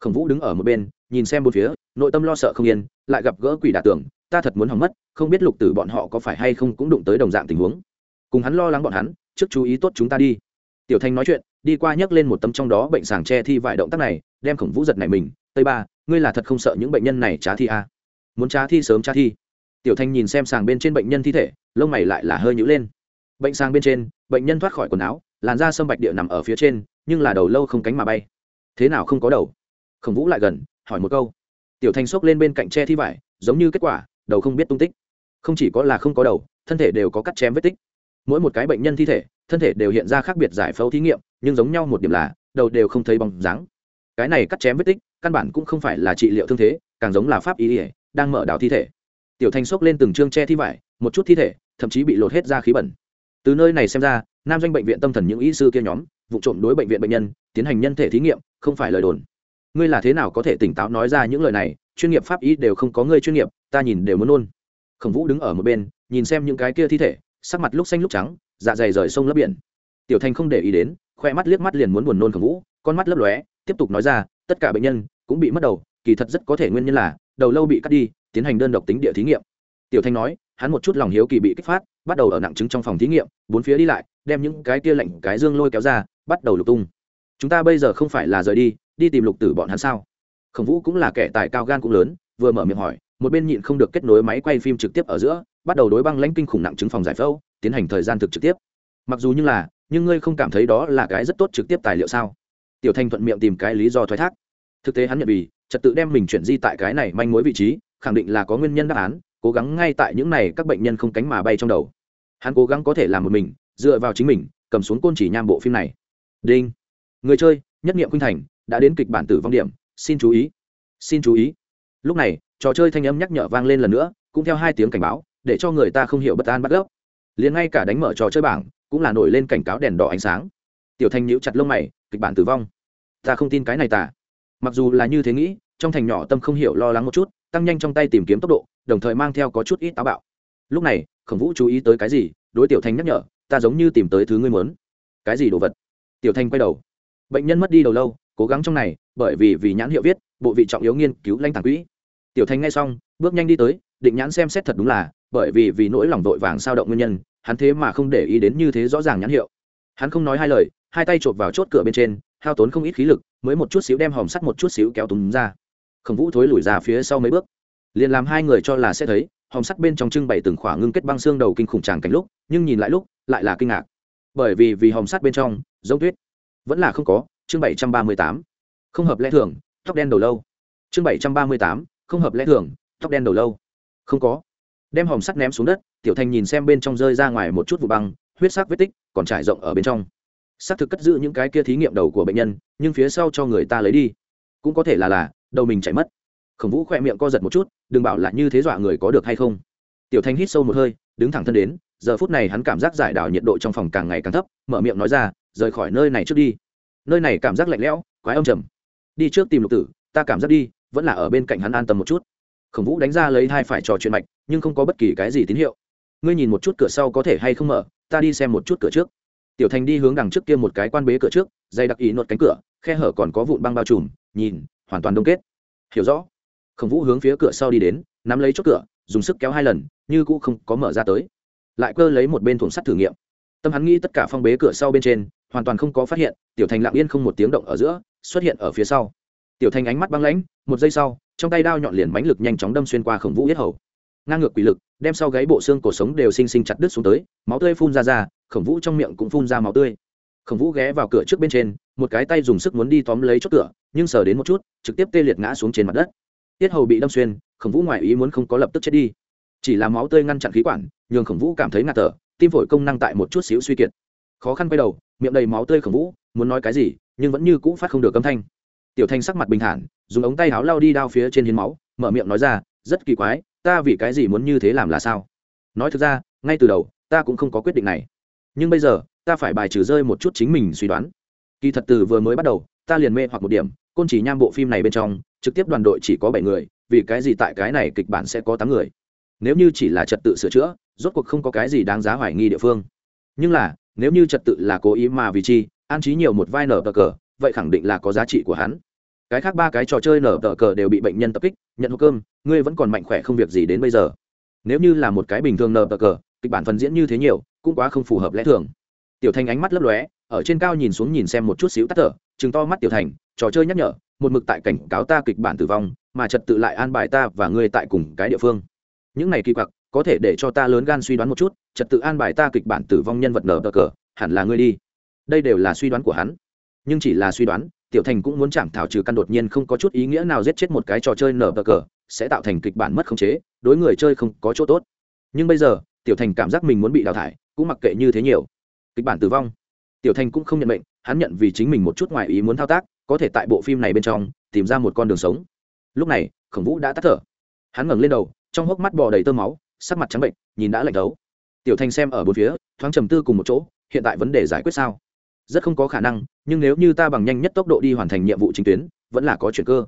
Khổng vũ đứng ở một bên, nhìn xem một phía, nội tâm lo sợ không yên, lại gặp gỡ quỷ đả tưởng, ta thật muốn hỏng mất, không biết lục tử bọn họ có phải hay không cũng đụng tới đồng dạng tình huống. Cùng hắn lo lắng bọn hắn, trước chú ý tốt chúng ta đi. Tiểu thanh nói chuyện, đi qua nhấc lên một tấm trong đó bệnh sàng che thi vài động tác này, đem khổng vũ giật này mình, tây ba ngươi là thật không sợ những bệnh nhân này trá thi à? muốn trá thi sớm trá thi. Tiểu thanh nhìn xem sàng bên trên bệnh nhân thi thể, lông mày lại là hơi nhữ lên. Bệnh sàng bên trên, bệnh nhân thoát khỏi quần áo, làn da sâm bạch địa nằm ở phía trên, nhưng là đầu lâu không cánh mà bay. Thế nào không có đầu? Khổng vũ lại gần, hỏi một câu. Tiểu thanh xốc lên bên cạnh tre thi vải, giống như kết quả, đầu không biết tung tích. Không chỉ có là không có đầu, thân thể đều có cắt chém vết tích. Mỗi một cái bệnh nhân thi thể, thân thể đều hiện ra khác biệt giải phẫu thí nghiệm, nhưng giống nhau một điểm là, đầu đều không thấy bóng dáng cái này cắt chém vết tích, căn bản cũng không phải là trị liệu thương thế, càng giống là pháp ý ỉa đang mở đào thi thể. Tiểu thanh xốc lên từng chương che thi vải, một chút thi thể, thậm chí bị lột hết ra khí bẩn. Từ nơi này xem ra, nam doanh bệnh viện tâm thần những y sư kia nhóm, vụ trộm đối bệnh viện bệnh nhân, tiến hành nhân thể thí nghiệm, không phải lời đồn. Ngươi là thế nào có thể tỉnh táo nói ra những lời này, chuyên nghiệp pháp y đều không có ngươi chuyên nghiệp, ta nhìn đều muốn nôn. Khổng vũ đứng ở một bên, nhìn xem những cái kia thi thể, sắc mặt lúc xanh lúc trắng dạ dày rời sông lấp biển. Tiểu thành không để ý đến, khoe mắt liếc mắt liền muốn buồn nôn khổng vũ, con mắt lấp lóe tiếp tục nói ra, tất cả bệnh nhân cũng bị mất đầu, kỳ thật rất có thể nguyên nhân là, đầu lâu bị cắt đi, tiến hành đơn độc tính địa thí nghiệm. Tiểu thanh nói, hắn một chút lòng hiếu kỳ bị kích phát, bắt đầu ở nặng chứng trong phòng thí nghiệm, bốn phía đi lại, đem những cái kia lạnh, cái dương lôi kéo ra, bắt đầu lục tung. Chúng ta bây giờ không phải là rời đi đi tìm lục tử bọn hắn sao? Khổng vũ cũng là kẻ tài cao gan cũng lớn, vừa mở miệng hỏi, một bên nhịn không được kết nối máy quay phim trực tiếp ở giữa, bắt đầu đối băng lãnh kinh khủng nặng chứng phòng giải phẫu, tiến hành thời gian thực trực tiếp. Mặc dù như là, nhưng ngươi không cảm thấy đó là cái rất tốt trực tiếp tài liệu sao? Tiểu thanh thuận miệng tìm cái lý do thoái thác. Thực tế hắn nhận vì, trật tự đem mình chuyển di tại cái này manh mối vị trí, khẳng định là có nguyên nhân đáp án, cố gắng ngay tại những này các bệnh nhân không cánh mà bay trong đầu. Hắn cố gắng có thể làm một mình, dựa vào chính mình, cầm xuống côn chỉ nham bộ phim này. Đinh. Người chơi, nhất nghiệm khuynh thành, đã đến kịch bản tử vong điểm, xin chú ý. Xin chú ý. Lúc này, trò chơi thanh âm nhắc nhở vang lên lần nữa, cũng theo hai tiếng cảnh báo, để cho người ta không hiểu bất an bắt gốc. Liền ngay cả đánh mở trò chơi bảng, cũng là nổi lên cảnh cáo đèn đỏ ánh sáng tiểu thanh nhíu chặt lông mày, kịch bản tử vong. Ta không tin cái này tả mặc dù là như thế nghĩ, trong thành nhỏ tâm không hiểu lo lắng một chút, tăng nhanh trong tay tìm kiếm tốc độ, đồng thời mang theo có chút ít táo bạo. Lúc này, khổng vũ chú ý tới cái gì, đối tiểu thanh nhắc nhở, ta giống như tìm tới thứ ngươi muốn. Cái gì đồ vật? Tiểu thanh quay đầu. Bệnh nhân mất đi đầu lâu, cố gắng trong này, bởi vì vì nhãn hiệu viết, bộ vị trọng yếu nghiên cứu lanh tàng quỹ. Tiểu thanh nghe xong, bước nhanh đi tới, định nhãn xem xét thật đúng là, bởi vì vì nỗi lòng vội vàng sao động nguyên nhân, hắn thế mà không để ý đến như thế rõ ràng nhãn hiệu. Hắn không nói hai lời hai tay chộp vào chốt cửa bên trên, hao tốn không ít khí lực, mới một chút xíu đem hòm sắt một chút xíu kéo tung ra. Khổng vũ thối lùi ra phía sau mấy bước, liền làm hai người cho là sẽ thấy, hòm sắt bên trong trưng bày từng khỏa ngưng kết băng xương đầu kinh khủng tràng cảnh lúc, nhưng nhìn lại lúc, lại là kinh ngạc. Bởi vì vì hòm sắt bên trong, giống tuyết, vẫn là không có, chương bảy trăm ba mươi tám, không hợp lẽ thường, tóc đen đầu lâu. Chương bảy trăm ba mươi tám, không hợp lẽ thường, tóc đen đầu lâu. Không có. Đem hòm sắt ném xuống đất, tiểu thành nhìn xem bên trong rơi ra ngoài một chút vụ băng, huyết sắc vết tích còn trải rộng ở bên trong xác thực cất giữ những cái kia thí nghiệm đầu của bệnh nhân, nhưng phía sau cho người ta lấy đi. Cũng có thể là là, đầu mình chảy mất. Khổng vũ khỏe miệng co giật một chút, đừng bảo là như thế dọa người có được hay không. Tiểu thanh hít sâu một hơi, đứng thẳng thân đến, giờ phút này hắn cảm giác giải đảo nhiệt độ trong phòng càng ngày càng thấp, mở miệng nói ra, rời khỏi nơi này trước đi. Nơi này cảm giác lạnh lẽo, quái âm trầm. Đi trước tìm lục tử, ta cảm giác đi, vẫn là ở bên cạnh hắn an tâm một chút. Khổng vũ đánh ra lấy hai phải trò chuyện mạch, nhưng không có bất kỳ cái gì tín hiệu. Ngươi nhìn một chút cửa sau có thể hay không mở, ta đi xem một chút cửa trước tiểu thành đi hướng đằng trước kia một cái quan bế cửa trước, dây đặc ý nốt cánh cửa, khe hở còn có vụn băng bao trùm, nhìn, hoàn toàn đông kết. Hiểu rõ. Khổng vũ hướng phía cửa sau đi đến, nắm lấy chốt cửa, dùng sức kéo hai lần, như cũ không có mở ra tới. Lại cơ lấy một bên thùng sắt thử nghiệm. Tâm hắn nghĩ tất cả phong bế cửa sau bên trên, hoàn toàn không có phát hiện, tiểu thành lặng yên không một tiếng động ở giữa, xuất hiện ở phía sau. Tiểu thành ánh mắt băng lãnh, một giây sau, trong tay đao nhọn liền bánh lực nhanh chóng đâm xuyên qua khổng vũ yết hầu ngang ngược quỷ lực, đem sau gáy bộ xương cổ sống đều xinh xinh chặt đứt xuống tới, máu tươi phun ra ra, khổng vũ trong miệng cũng phun ra máu tươi. Khổng vũ ghé vào cửa trước bên trên, một cái tay dùng sức muốn đi tóm lấy chốt cửa, nhưng sờ đến một chút, trực tiếp tê liệt ngã xuống trên mặt đất. Tiết hầu bị đâm xuyên, khổng vũ ngoài ý muốn không có lập tức chết đi. Chỉ là máu tươi ngăn chặn khí quản, nhường khổng vũ cảm thấy ngạt thở, tim phổi công năng tại một chút xíu suy kiệt. Khó khăn quay đầu, miệng đầy máu tươi khổng vũ, muốn nói cái gì, nhưng vẫn như cũ phát không được âm thanh. Tiểu thanh sắc mặt bình thản, dùng ống tay áo lao đi đao phía trên hiến máu, mở miệng nói ra, rất kỳ quái ta vì cái gì muốn như thế làm là sao? Nói thực ra, ngay từ đầu, ta cũng không có quyết định này. Nhưng bây giờ, ta phải bài trừ rơi một chút chính mình suy đoán. Kỳ thật từ vừa mới bắt đầu, ta liền mê hoặc một điểm, côn chỉ nham bộ phim này bên trong, trực tiếp đoàn đội chỉ có bảy người, vì cái gì tại cái này kịch bản sẽ có tám người? Nếu như chỉ là trật tự sửa chữa, rốt cuộc không có cái gì đáng giá hoài nghi địa phương. Nhưng là, nếu như trật tự là cố ý mà vì chi, an trí nhiều một vai nở tờ cờ, vậy khẳng định là có giá trị của hắn cái khác ba cái trò chơi nở tờ cờ đều bị bệnh nhân tập kích, nhận hộp cơm, ngươi vẫn còn mạnh khỏe không việc gì đến bây giờ. Nếu như là một cái bình thường nở tờ cờ, kịch bản phần diễn như thế nhiều, cũng quá không phù hợp lẽ thường. Tiểu thành ánh mắt lấp lóe, ở trên cao nhìn xuống nhìn xem một chút xíu tắt thở, chừng to mắt tiểu thành, trò chơi nhắc nhở, một mực tại cảnh cáo ta kịch bản tử vong, mà trật tự lại an bài ta và ngươi tại cùng cái địa phương. Những này kỳ quặc, có thể để cho ta lớn gan suy đoán một chút, trật tự an bài ta kịch bản tử vong nhân vật nở tờ cờ, hẳn là ngươi đi. Đây đều là suy đoán của hắn. Nhưng chỉ là suy đoán tiểu thành cũng muốn chạm thảo trừ căn đột nhiên không có chút ý nghĩa nào giết chết một cái trò chơi nở bờ cờ, sẽ tạo thành kịch bản mất khống chế, đối người chơi không có chỗ tốt. Nhưng bây giờ, tiểu thành cảm giác mình muốn bị đào thải, cũng mặc kệ như thế nhiều. Kịch bản tử vong. Tiểu thành cũng không nhận mệnh, hắn nhận vì chính mình một chút ngoài ý muốn thao tác, có thể tại bộ phim này bên trong, tìm ra một con đường sống. Lúc này, khổng vũ đã tắt thở. Hắn ngẩng lên đầu, trong hốc mắt bò đầy tơ máu, sắc mặt trắng bệnh nhìn đã lạnh thấu. Tiểu thành xem ở bốn phía, thoáng trầm tư cùng một chỗ, hiện tại vấn đề giải quyết sao? Rất không có khả năng, nhưng nếu như ta bằng nhanh nhất tốc độ đi hoàn thành nhiệm vụ chính tuyến, vẫn là có chuyện cơ.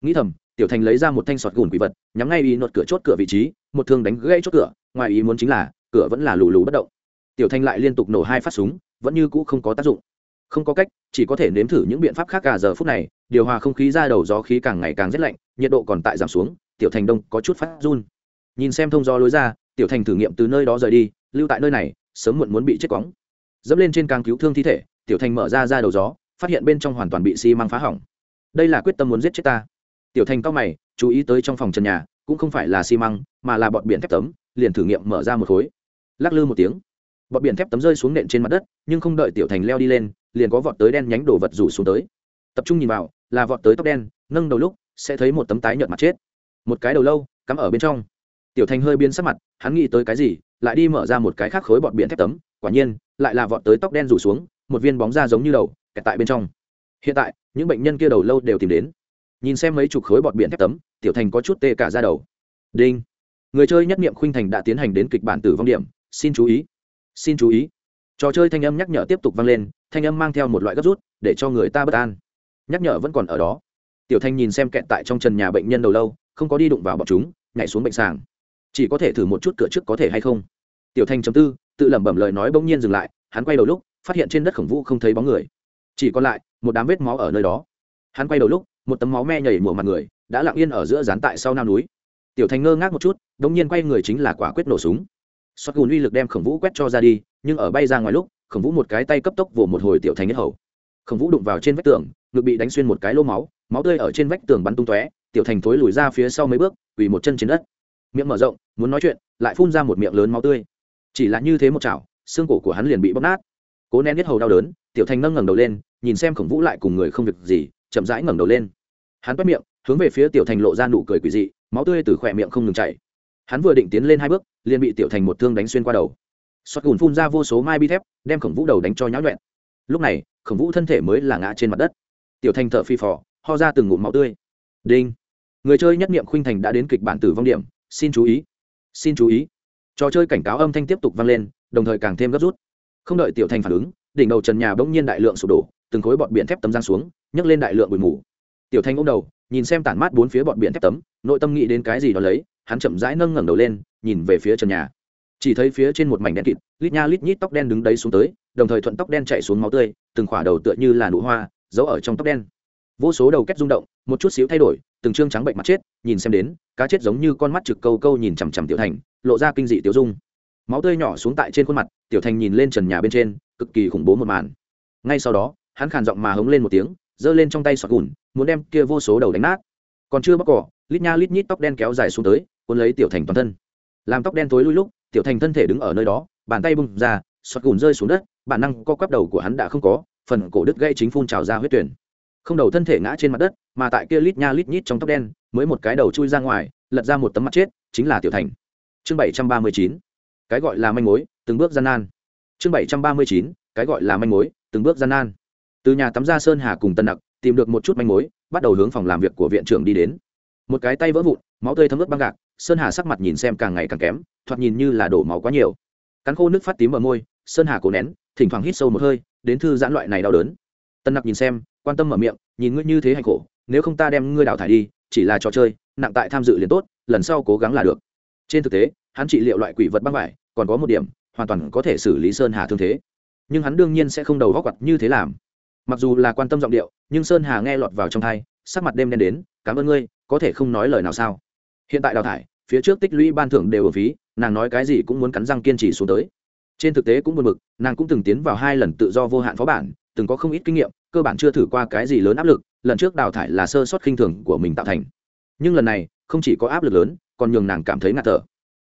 Nghĩ thầm, tiểu thành lấy ra một thanh sọt gùn quỷ vật, nhắm ngay y nột cửa chốt cửa vị trí, một thương đánh gãy chốt cửa, ngoài ý muốn chính là, cửa vẫn là lù lù bất động. Tiểu thành lại liên tục nổ hai phát súng, vẫn như cũ không có tác dụng. Không có cách, chỉ có thể nếm thử những biện pháp khác cả giờ phút này, điều hòa không khí ra đầu gió khí càng ngày càng rét lạnh, nhiệt độ còn tại giảm xuống, tiểu thành đông có chút phát run. Nhìn xem thông gió lối ra, tiểu thành thử nghiệm từ nơi đó rời đi, lưu tại nơi này, sớm muộn muốn bị chết cóng dẫm lên trên càng cứu thương thi thể tiểu thành mở ra ra đầu gió, phát hiện bên trong hoàn toàn bị xi、si、măng phá hỏng. Đây là quyết tâm muốn giết chết ta. Tiểu thành cao mày, chú ý tới trong phòng trần nhà, cũng không phải là xi、si、măng, mà là bọn biển thép tấm, liền thử nghiệm mở ra một khối. Lắc lư một tiếng bọn biển thép tấm rơi xuống nện trên mặt đất, nhưng không đợi tiểu thành leo đi lên, liền có vọt tới đen nhánh đổ vật rủ xuống tới. Tập trung nhìn vào, là vọt tới tóc đen, nâng đầu lúc, sẽ thấy một tấm tái nhợt mặt chết. Một cái đầu lâu, cắm ở bên trong. Tiểu thành hơi biến sắc mặt, hắn nghĩ tới cái gì, lại đi mở ra một cái khác khối bọt biển thép tấm, quả nhiên, lại là vọt tới tóc đen rủ xuống một viên bóng da giống như đầu, kẹt tại bên trong. Hiện tại, những bệnh nhân kia đầu lâu đều tìm đến. Nhìn xem mấy chục khối bọt biển thép tấm, tiểu thành có chút tê cả ra đầu. Đinh. Người chơi nhất niệm khuynh thành đã tiến hành đến kịch bản tử vong điểm. Xin chú ý. Xin chú ý. Trò chơi thanh âm nhắc nhở tiếp tục vang lên, thanh âm mang theo một loại gấp rút, để cho người ta bất an. Nhắc nhở vẫn còn ở đó. Tiểu thanh nhìn xem kẹt tại trong trần nhà bệnh nhân đầu lâu, không có đi đụng vào bọn chúng, nhảy xuống bệnh sàng. Chỉ có thể thử một chút cửa trước có thể hay không. Tiểu thanh chấm tư, tự lẩm bẩm lời nói bỗng nhiên dừng lại, hắn quay đầu lúc phát hiện trên đất khổng vũ không thấy bóng người. Chỉ còn lại, một đám vết máu ở nơi đó. Hắn quay đầu lúc, một tấm máu me nhảy mùa mặt người, đã lặng yên ở giữa dán tại sau nam núi. Tiểu thành ngơ ngác một chút đ ỗ n g nhiên quay người chính là quả quyết nổ súng. Xoát gùn uy lực đem khổng vũ quét cho ra đi, nhưng ở bay ra ngoài lúc, khổng vũ một cái tay cấp tốc vồ một hồi tiểu thành nhất hầu. Khổng vũ đụng vào trên vách tường, ngực bị đánh xuyên một cái lô máu máu tươi ở trên vách tường bắn tung tóe, tiểu thành thối lùi ra phía sau mấy bước, quỳ một chân trên đất. Miệng mở rộng, muốn nói chuyện, lại phun ra một miệng lớn máu tươi. Chỉ là như thế một chảo, xương cổ của hắn liền bị bóc nát cố nén biết hầu đau đớn, tiểu thành nâng ngẩng đầu lên, nhìn xem khổng vũ lại cùng người không việc gì, chậm rãi ngẩng đầu lên. Hắn quét miệng, hướng về phía tiểu thành lộ ra nụ cười quỷ dị, máu tươi từ khỏe miệng không ngừng chảy. Hắn vừa định tiến lên hai bước, liền bị tiểu thành một thương đánh xuyên qua đầu. Xoát gùn phun ra vô số mai bi thép, đem khổng vũ đầu đánh cho nháo nhuẹn lúc này, khổng vũ thân thể mới là ngã trên mặt đất. Tiểu thành thở phi phò, ho ra từng ngụm máu tươi. Đinh. Người chơi nhất niệm khuynh thành đã đến kịch bản tử vong điểm, xin chú ý. Xin chú ý. Trò chơi cảnh cáo âm thanh tiếp tục vang lên, đồng thời càng thêm gấp rút không đợi tiểu thành phản ứng, đỉnh đầu trần nhà bỗng nhiên đại lượng sụp đổ, từng khối bọt biển thép tấm giang xuống, nhấc lên đại lượng bụi mù. Tiểu thành ôm đầu, nhìn xem tản mát bốn phía bọt biển thép tấm, nội tâm nghĩ đến cái gì đó lấy, hắn chậm rãi nâng ngẩng đầu lên, nhìn về phía trần nhà. Chỉ thấy phía trên một mảnh đen kịt, lít nha lít nhít tóc đen đứng đấy xuống tới, đồng thời thuận tóc đen chạy xuống máu tươi, từng khỏa đầu tựa như là nụ hoa, giấu ở trong tóc đen. Vô số đầu kết rung động, một chút xíu thay đổi, từng trương trắng bệnh mặt chết, nhìn xem đến, cá chết giống như con mắt trực câu câu nhìn chằm chằm tiểu thành, lộ ra kinh dị tiểu dung máu tươi nhỏ xuống tại trên khuôn mặt, tiểu thành nhìn lên trần nhà bên trên, cực kỳ khủng bố một màn. Ngay sau đó, hắn khàn giọng mà hống lên một tiếng, giơ lên trong tay sọt gùn, muốn đem kia vô số đầu đánh nát. Còn chưa bóc cỏ, lít nha lít nhít tóc đen kéo dài xuống tới, cuốn lấy tiểu thành toàn thân. Làm tóc đen tối lui lúc, tiểu thành thân thể đứng ở nơi đó, bàn tay bung ra, sọt gùn rơi xuống đất, bản năng co quắp đầu của hắn đã không có, phần cổ đứt gây chính phun trào ra huyết tuyển. Không đầu thân thể ngã trên mặt đất, mà tại kia lít nha lít nhít trong tóc đen, mới một cái đầu chui ra ngoài, lật ra một tấm mặt chết, chính là tiểu thành. Chương bảy trăm ba mươi chín cái gọi là manh mối, từng bước gian nan. Chương bảy trăm ba mươi chín, cái gọi là manh mối, từng bước gian nan. Từ nhà tắm ra sơn hà cùng tân nặc, tìm được một chút manh mối, bắt đầu hướng phòng làm việc của viện trưởng đi đến. Một cái tay vỡ vụn, máu tươi thấm ướt băng gạc, sơn hà sắc mặt nhìn xem càng ngày càng kém, thoạt nhìn như là đổ máu quá nhiều. Cắn khô nước phát tím ở môi, sơn hà cố nén, thỉnh thoảng hít sâu một hơi, đến thư giãn loại này đau đớn. Tân nặc nhìn xem, quan tâm mở miệng, nhìn ngươi như thế hành khổ, nếu không ta đem ngươi đào thải đi, chỉ là trò chơi, nặng tại tham dự liền tốt, lần sau cố gắng là được. Trên thực tế hắn trị liệu loại quỷ vật băng vải, còn có một điểm, hoàn toàn có thể xử lý sơn hà thương thế. Nhưng hắn đương nhiên sẽ không đầu góc quặt như thế làm. Mặc dù là quan tâm giọng điệu, nhưng sơn hà nghe lọt vào trong thai, sắc mặt đêm đen đến, cảm ơn ngươi, có thể không nói lời nào sao? Hiện tại đào thải, phía trước tích lũy ban thưởng đều ở phí, nàng nói cái gì cũng muốn cắn răng kiên trì xuống tới. Trên thực tế cũng buồn bực, nàng cũng từng tiến vào hai lần tự do vô hạn phó bản, từng có không ít kinh nghiệm, cơ bản chưa thử qua cái gì lớn áp lực, lần trước đào thải là sơ sót khinh thường của mình tạo thành. Nhưng lần này, không chỉ có áp lực lớn, còn nhường nàng cảm thấy ngạt thở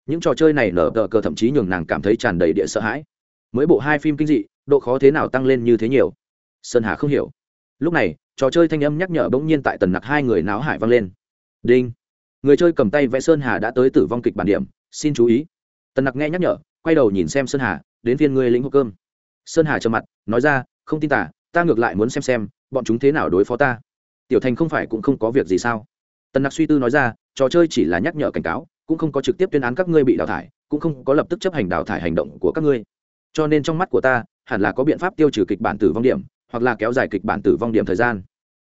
những trò chơi này nở tờ cờ thậm chí nhường nàng cảm thấy tràn đầy địa sợ hãi. Mới bộ hai phim kinh dị, độ khó thế nào tăng lên như thế nhiều? Sơn hà không hiểu. Lúc này, trò chơi thanh âm nhắc nhở bỗng nhiên tại tần nặc hai người náo hải vang lên. Đinh. Người chơi cầm tay vẽ sơn hà đã tới tử vong kịch bản điểm, xin chú ý. Tần nặc nghe nhắc nhở, quay đầu nhìn xem sơn hà, đến phiên ngươi lĩnh hộp cơm. Sơn hà trầm mặt, nói ra, không tin tả, ta ngược lại muốn xem xem, bọn chúng thế nào đối phó ta. Tiểu thành không phải cũng không có việc gì sao? Tần nặc suy tư nói ra, trò chơi chỉ là nhắc nhở cảnh cáo cũng không có trực tiếp tuyên án các ngươi bị đào thải, cũng không có lập tức chấp hành đào thải hành động của các ngươi. Cho nên trong mắt của ta, hẳn là có biện pháp tiêu trừ kịch bản tử vong điểm, hoặc là kéo dài kịch bản tử vong điểm thời gian.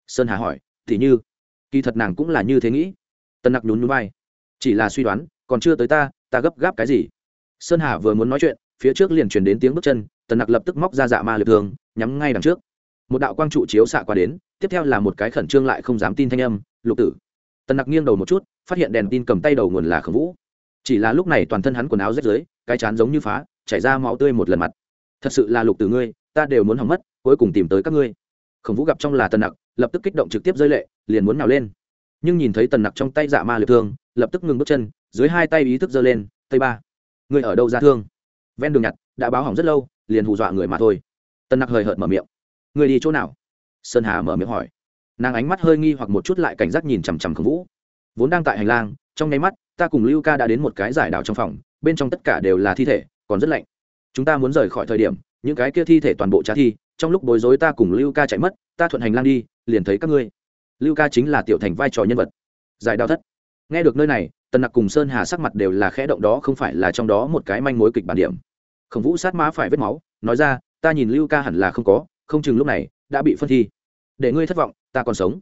Sơn hà hỏi. Thì như? Kỳ thật nàng cũng là như thế nghĩ. Tân nặc nhún nhún vai. Chỉ là suy đoán, còn chưa tới ta ta gấp gáp cái gì? Sơn hà vừa muốn nói chuyện, phía trước liền truyền đến tiếng bước chân tần nặc lập tức móc ra dạ ma lực thường nhắm ngay đằng trước. Một đạo quang trụ chiếu xạ qua đến, tiếp theo là một cái khẩn trương lại không dám tin thanh âm, lục tử tần nặc nghiêng đầu một chút, phát hiện đèn tin cầm tay đầu nguồn là khổng vũ. Chỉ là lúc này toàn thân hắn quần áo rách dưới, cái chán giống như phá, chảy ra máu tươi một lần mặt. Thật sự là lục từ ngươi, ta đều muốn hỏng mất, cuối cùng tìm tới các ngươi. Khổng vũ gặp trong là tần nặc, lập tức kích động trực tiếp rơi lệ, liền muốn nào lên. Nhưng nhìn thấy tần nặc trong tay dạ ma liệt thương, lập tức ngừng bước chân, dưới hai tay ý thức giơ lên, tây ba, Ngươi ở đâu ra thương? Ven đường nhặt, đã báo hỏng rất lâu, liền hù dọa người mà thôi. Tần nặc hời hợt mở miệng. Người đi chỗ nào? Sơn hà mở miệng hỏi nàng ánh mắt hơi nghi hoặc một chút lại cảnh giác nhìn chằm chằm khổng vũ. Vốn đang tại hành lang, trong nháy mắt, ta cùng lưu ca đã đến một cái giải đảo trong phòng, bên trong tất cả đều là thi thể, còn rất lạnh. Chúng ta muốn rời khỏi thời điểm, những cái kia thi thể toàn bộ trả thi, trong lúc bối rối ta cùng lưu ca chạy mất, ta thuận hành lang đi, liền thấy các ngươi. Lưu ca chính là tiểu thành vai trò nhân vật. Giải đao thất. Nghe được nơi này, tần nặc cùng sơn hà sắc mặt đều là khẽ động đó, không phải là trong đó một cái manh mối kịch bản điểm. Khổng vũ sát má phải vết máu, nói ra, ta nhìn lưu ca hẳn là không có, không chừng lúc này, đã bị phân thi để ngươi thất vọng, ta còn sống.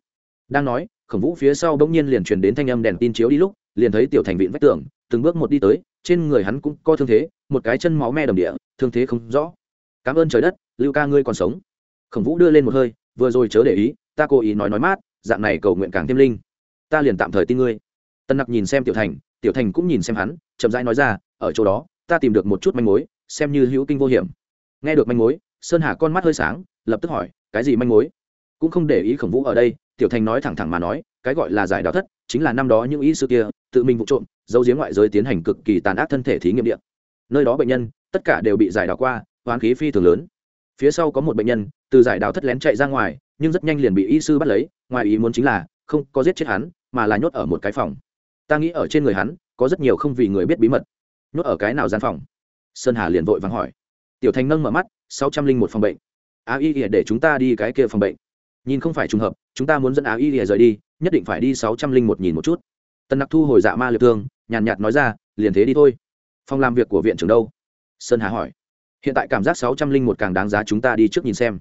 Đang nói, khổng vũ phía sau bỗng nhiên liền truyền đến thanh âm đèn tin chiếu đi lúc, liền thấy tiểu thành vịn vách tường, từng bước một đi tới, trên người hắn cũng có thương thế, một cái chân máu me đầm địa, thương thế không rõ. Cảm ơn trời đất, lưu ca ngươi còn sống. Khổng vũ đưa lên một hơi, vừa rồi chớ để ý, ta cố ý nói nói mát, dạng này cầu nguyện càng thêm linh. Ta liền tạm thời tin ngươi. Tân nặc nhìn xem tiểu thành tiểu thành cũng nhìn xem hắn, chậm rãi nói ra, ở chỗ đó, ta tìm được một chút manh mối, xem như hữu kinh vô hiểm. Nghe được manh mối, sơn hà con mắt hơi sáng, lập tức hỏi, cái gì manh mối? Cũng không để ý khổng vũ ở đây, tiểu thành nói thẳng thẳng mà nói, cái gọi là giải đạo thất, chính là năm đó những ý sư kia, tự mình vụ trộm, giấu giếm ngoại giới tiến hành cực kỳ tàn ác thân thể thí nghiệm điện nơi đó bệnh nhân, tất cả đều bị giải đào qua, hoán khí phi thường lớn. Phía sau có một bệnh nhân, từ giải đào thất lén chạy ra ngoài, nhưng rất nhanh liền bị y sư bắt lấy, ngoài ý muốn chính là, không có giết chết hắn, mà là nhốt ở một cái phòng. Ta nghĩ ở trên người hắn, có rất nhiều không vì người biết bí mật. Nhốt ở cái nào gian phòng? Sơn hà liền vội vắng hỏi. Tiểu thành nâng mở mắt, sáu trăm linh một phòng bệnh. A y để chúng ta đi cái kia phòng bệnh nhìn không phải trùng hợp, chúng ta muốn dẫn áo y lìa rời đi, nhất định phải đi sáu trăm linh một nhìn một chút. Tần nặc thu hồi dạ ma liệt thương, nhàn nhạt nói ra, liền thế đi thôi. Phòng làm việc của viện trưởng đâu? Sơn hà hỏi. Hiện tại cảm giác sáu trăm linh một càng đáng giá chúng ta đi trước nhìn xem.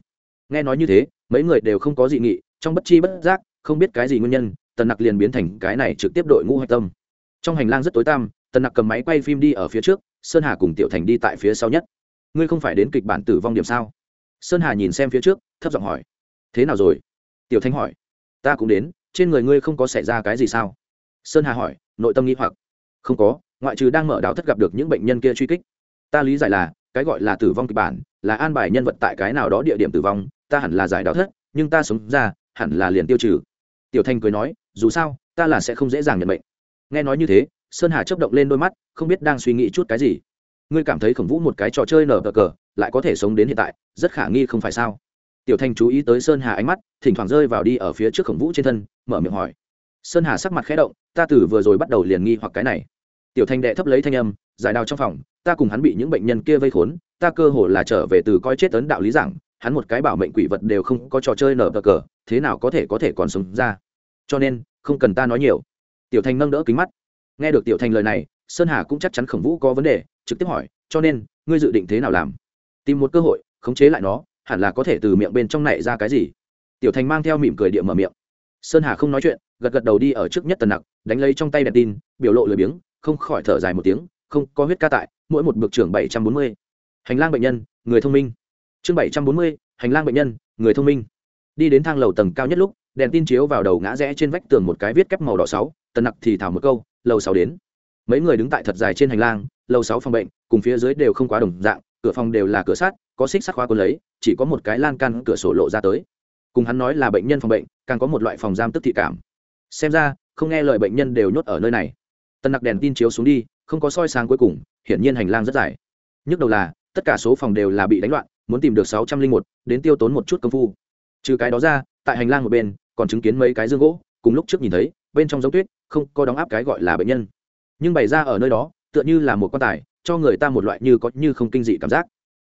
Nghe nói như thế, mấy người đều không có dị nghị, trong bất chi bất giác, không biết cái gì nguyên nhân tần nặc liền biến thành cái này trực tiếp đội ngũ hạch tâm. Trong hành lang rất tối tăm tần nặc cầm máy quay phim đi ở phía trước, sơn hà cùng tiểu thành đi tại phía sau nhất. Ngươi không phải đến kịch bản tử vong điểm sao? Sơn hà nhìn xem phía trước, thấp giọng hỏi thế nào rồi? Tiểu thanh hỏi. Ta cũng đến, trên người ngươi không có xảy ra cái gì sao? Sơn hà hỏi, nội tâm nghĩ hoặc. Không có, ngoại trừ đang mở đào thất gặp được những bệnh nhân kia truy kích. Ta lý giải là, cái gọi là tử vong kịch bản, là an bài nhân vật tại cái nào đó địa điểm tử vong, ta hẳn là giải đào thất, nhưng ta sống ra, hẳn là liền tiêu trừ. Tiểu thanh cười nói, dù sao, ta là sẽ không dễ dàng nhận bệnh. Nghe nói như thế, sơn hà chấp động lên đôi mắt, không biết đang suy nghĩ chút cái gì. Ngươi cảm thấy khổng vũ một cái trò chơi nở cờ cờ, lại có thể sống đến hiện tại, rất khả nghi không phải sao? Tiểu thanh chú ý tới sơn hà ánh mắt, thỉnh thoảng rơi vào đi ở phía trước khổng vũ trên thân, mở miệng hỏi. Sơn hà sắc mặt khẽ động, ta từ vừa rồi bắt đầu liền nghi hoặc cái này. Tiểu thanh đệ thấp lấy thanh âm, giải đào trong phòng, ta cùng hắn bị những bệnh nhân kia vây khốn, ta cơ hồ là trở về từ coi chết tấn đạo lý giảng, hắn một cái bảo mệnh quỷ vật đều không có trò chơi nở bờ cờ, thế nào có thể có thể còn sống ra. Cho nên, không cần ta nói nhiều. Tiểu thanh nâng đỡ kính mắt. Nghe được tiểu thanh lời này, sơn hà cũng chắc chắn khổng vũ có vấn đề, trực tiếp hỏi, cho nên, ngươi dự định thế nào làm? Tìm một cơ hội, khống chế lại nó hẳn là có thể từ miệng bên trong này ra cái gì? Tiểu thành mang theo mỉm cười địa mở miệng. Sơn hà không nói chuyện, gật gật đầu đi ở trước nhất tần nặc, đánh lấy trong tay đèn tin, biểu lộ lười biếng, không khỏi thở dài một tiếng, không có huyết ca tại, mỗi một bậc trưởng bảy trăm bốn mươi. Hành lang bệnh nhân, người thông minh. Chương bảy trăm bốn mươi, hành lang bệnh nhân, người thông minh. Đi đến thang lầu tầng cao nhất lúc, đèn tin chiếu vào đầu ngã rẽ trên vách tường một cái viết kép màu đỏ sáu, tần nặc thì thảo một câu, lầu sáu đến. Mấy người đứng tại thật dài trên hành lang, lầu sáu phòng bệnh, cùng phía dưới đều không quá đồng dạng, cửa phòng đều là cửa sắt có xích sắt khóa cuốn lấy, chỉ có một cái lan can cửa sổ lộ ra tới. Cùng hắn nói là bệnh nhân phòng bệnh, càng có một loại phòng giam tức thị cảm. Xem ra, không nghe lời bệnh nhân đều nhốt ở nơi này. Tân nặc đèn tin chiếu xuống đi, không có soi sáng cuối cùng, hiển nhiên hành lang rất dài. Nhức đầu là, tất cả số phòng đều là bị đánh loạn, muốn tìm được sáu trăm linh một, đến tiêu tốn một chút công phu. Trừ cái đó ra, tại hành lang một bên, còn chứng kiến mấy cái dương gỗ, cùng lúc trước nhìn thấy, bên trong giống tuyết, không có đóng áp cái gọi là bệnh nhân. Nhưng bày ra ở nơi đó, tựa như là một quan tài, cho người ta một loại như có như không kinh dị cảm giác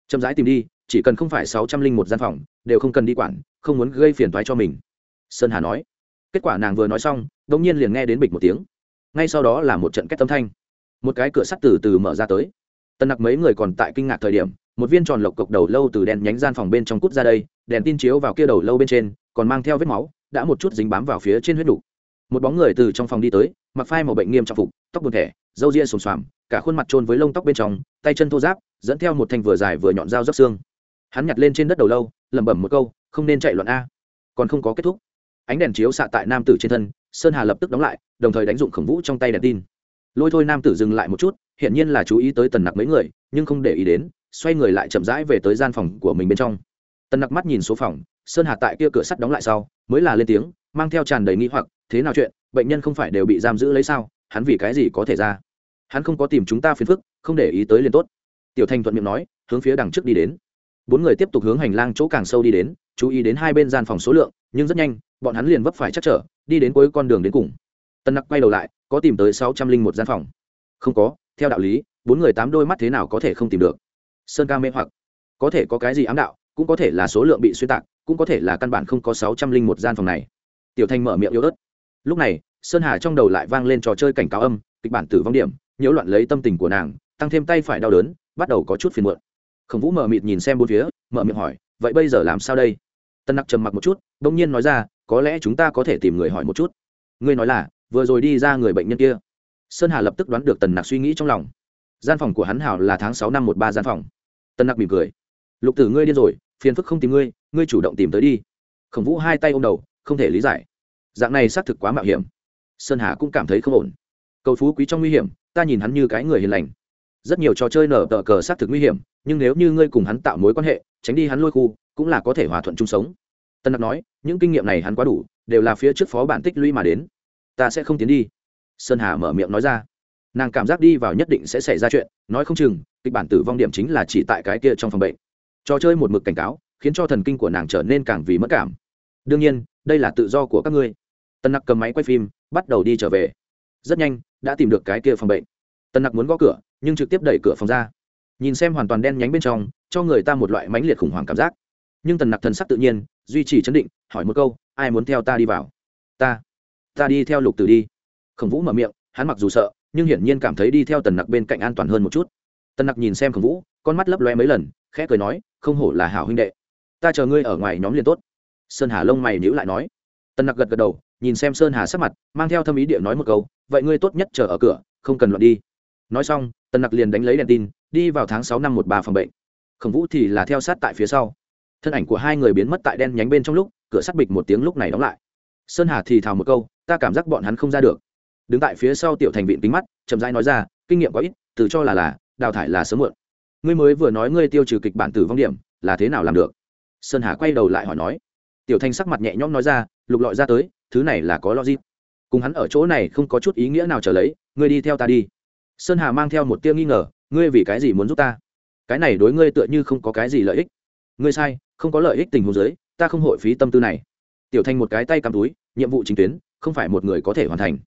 chậm rãi tìm đi, chỉ cần không phải sáu trăm linh một gian phòng, đều không cần đi quản, không muốn gây phiền toái cho mình. Sơn hà nói. Kết quả nàng vừa nói xong đ ỗ n g nhiên liền nghe đến bịch một tiếng. Ngay sau đó là một trận kết tâm thanh. Một cái cửa sắt từ từ mở ra tới. Tân nặc mấy người còn tại kinh ngạc thời điểm, một viên tròn lộc cộc đầu lâu từ đèn nhánh gian phòng bên trong cút ra đây, đèn tin chiếu vào kia đầu lâu bên trên, còn mang theo vết máu, đã một chút dính bám vào phía trên huyết đủ. một bóng người từ trong phòng đi tới, mặc phai màu bệnh nghiêm trọng phục, tóc buồn thẻ râu ria xồm xoàm, cả khuôn mặt trôn với lông tóc bên trong, tay chân thô giáp dẫn theo một thanh vừa dài vừa nhọn dao rắc xương. Hắn nhặt lên trên đất đầu lâu, lẩm bẩm một câu, không nên chạy loạn a. Còn không có kết thúc, ánh đèn chiếu xạ tại nam tử trên thân, sơn hà lập tức đóng lại, đồng thời đánh dụng khổng vũ trong tay đèn tin. Lôi thôi nam tử dừng lại một chút, hiển nhiên là chú ý tới tần nặc mấy người, nhưng không để ý đến, xoay người lại chậm rãi về tới gian phòng của mình bên trong. Tần nặc mắt nhìn số phòng, sơn hà tại kia cửa sắt đóng lại sau, mới là lên tiếng, mang theo tràn đầy nghĩ hoặc, thế nào chuyện? Bệnh nhân không phải đều bị giam giữ lấy sao? Hắn vì cái gì có thể ra? Hắn không có tìm chúng ta phiền phức, không để ý tới liền tốt. Tiểu thanh thuận miệng nói, hướng phía đằng trước đi đến. Bốn người tiếp tục hướng hành lang chỗ càng sâu đi đến, chú ý đến hai bên gian phòng số lượng, nhưng rất nhanh, bọn hắn liền vấp phải chắc trở, đi đến cuối con đường đến cùng. Tân nặc quay đầu lại, có tìm tới sáu trăm linh một gian phòng. Không có, theo đạo lý, bốn người tám đôi mắt thế nào có thể không tìm được? Sơn ca mê hoặc. Có thể có cái gì ám đạo, cũng có thể là số lượng bị xuyên tạc, cũng có thể là căn bản không có sáu trăm linh một gian phòng này. Tiểu thanh mở miệng yếu ớt. Lúc này, sơn hà trong đầu lại vang lên trò chơi cảnh cáo âm, kịch bản tử vong điểm nhiễu loạn lấy tâm tình của nàng, tăng thêm tay phải đau đớn, bắt đầu có chút phiền muộn. Khổng vũ mở mịt nhìn xem bốn phía, mở miệng hỏi, vậy bây giờ làm sao đây? Tân nặc trầm mặc một chút đ ỗ n g nhiên nói ra, có lẽ chúng ta có thể tìm người hỏi một chút. Ngươi nói là, vừa rồi đi ra người bệnh nhân kia. Sơn hà lập tức đoán được tần nặc suy nghĩ trong lòng. Gian phòng của hắn hảo là tháng sáu năm một ba gian phòng. Tân nặc mỉm cười. Lục tử ngươi điên rồi, phiền phức không tìm ngươi ngươi chủ động tìm tới đi. Khổng vũ hai tay ô m đầu, không thể lý giải. Dạng này xác thực quá mạo hiểm. Sơn hà cũng cảm thấy không ổn. Cầu phú quý trong nguy hiểm ta nhìn hắn như cái người hiền lành. Rất nhiều trò chơi nở tờ cờ xác thực nguy hiểm, nhưng nếu như ngươi cùng hắn tạo mối quan hệ, tránh đi hắn lôi khu, cũng là có thể hòa thuận chung sống. Tân đặc nói, những kinh nghiệm này hắn quá đủ, đều là phía trước phó bản tích lũy mà đến. Ta sẽ không tiến đi. Sơn hà mở miệng nói ra. Nàng cảm giác đi vào nhất định sẽ xảy ra chuyện, nói không chừng, kịch bản tử vong điểm chính là chỉ tại cái kia trong phòng bệnh. Trò chơi một mực cảnh cáo, khiến cho thần kinh của nàng trở nên càng vì mất cảm. Đương nhiên, đây là tự do của các ngươi. Tân nặc cầm máy quay phim, bắt đầu đi trở về rất nhanh, đã tìm được cái kia phòng bệnh. Tần nặc muốn gõ cửa, nhưng trực tiếp đẩy cửa phòng ra. Nhìn xem hoàn toàn đen nhánh bên trong, cho người ta một loại mãnh liệt khủng hoảng cảm giác. Nhưng tần nặc thần sắc tự nhiên, duy trì chấn định, hỏi một câu, ai muốn theo ta đi vào? Ta ta đi theo lục tử đi. Khổng vũ mở miệng, hắn mặc dù sợ, nhưng hiển nhiên cảm thấy đi theo tần nặc bên cạnh an toàn hơn một chút. Tần nặc nhìn xem khổng vũ, con mắt lấp loe mấy lần, khẽ cười nói, không hổ là hảo huynh đệ. Ta chờ ngươi ở ngoài nhóm liền tốt. Sơn hà lông mày nhữ lại nói. Tần nặc gật gật đầu, nhìn xem sơn hà sắc mặt, mang theo thâm ý địa nói một câu vậy ngươi tốt nhất chờ ở cửa, không cần loạn đi. Nói xong, tần nặc liền đánh lấy đèn tin, đi vào tháng sáu năm một bà phòng bệnh. Khổng vũ thì là theo sát tại phía sau. Thân ảnh của hai người biến mất tại đen nhánh bên trong lúc, cửa sắt bịch một tiếng lúc này đóng lại. Sơn hà thì thào một câu, ta cảm giác bọn hắn không ra được. Đứng tại phía sau tiểu thành viện tính mắt, chậm rãi nói ra, kinh nghiệm có ít, từ cho là là, đào thải là sớm muộn. Ngươi mới vừa nói ngươi tiêu trừ kịch bản tử vong điểm, là thế nào làm được? Sơn hà quay đầu lại hỏi nói. Tiểu thanh sắc mặt nhẹ nhõm nói ra, lục lọi ra tới, thứ này là có logic cùng hắn ở chỗ này không có chút ý nghĩa nào trở lấy, ngươi đi theo ta đi. Sơn hà mang theo một tia nghi ngờ, ngươi vì cái gì muốn giúp ta? Cái này đối ngươi tựa như không có cái gì lợi ích. Ngươi sai, không có lợi ích tình huống giới ta không hội phí tâm tư này. Tiểu thành một cái tay cầm túi, nhiệm vụ chính tuyến, không phải một người có thể hoàn thành.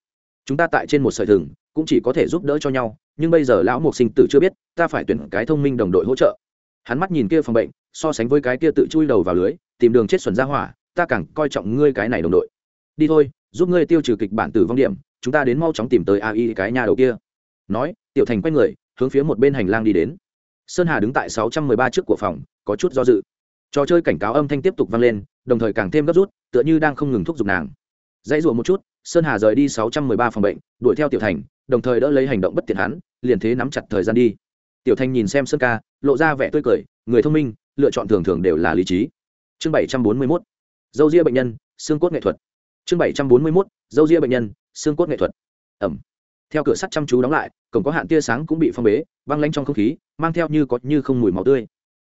Chúng ta tại trên một sợi thừng, cũng chỉ có thể giúp đỡ cho nhau, nhưng bây giờ lão mục sinh tử chưa biết, ta phải tuyển cái thông minh đồng đội hỗ trợ. Hắn mắt nhìn kia phòng bệnh, so sánh với cái kia tự chui đầu vào lưới, tìm đường chết xuẩn ra hỏa, ta càng coi trọng ngươi cái này đồng đội. Đi thôi giúp ngươi tiêu trừ kịch bản tử vong điểm, chúng ta đến mau chóng tìm tới ai cái nhà đầu kia. Nói, tiểu thành quay người, hướng phía một bên hành lang đi đến. Sơn hà đứng tại sáu trăm mười ba trước của phòng, có chút do dự. Trò chơi cảnh cáo âm thanh tiếp tục vang lên, đồng thời càng thêm gấp rút, tựa như đang không ngừng thúc giục nàng. Dãy rụa một chút, sơn hà rời đi sáu trăm mười ba phòng bệnh, đuổi theo tiểu thành, đồng thời đỡ lấy hành động bất tiện hắn, liền thế nắm chặt thời gian đi. Tiểu thành nhìn xem sơn ca, lộ ra vẻ tươi cười, người thông minh, lựa chọn thường thường đều là lý trí. Chương bảy trăm bốn mươi mốt. Dâu ria bệnh nhân, xương cốt nghệ thuật chương bảy trăm bốn mươi mốt, dâu ria bệnh nhân, xương cốt nghệ thuật. Ẩm. Theo cửa sắt chăm chú đóng lại, cổng có hạn tia sáng cũng bị phong bế băng lanh trong không khí, mang theo như có như không mùi máu tươi.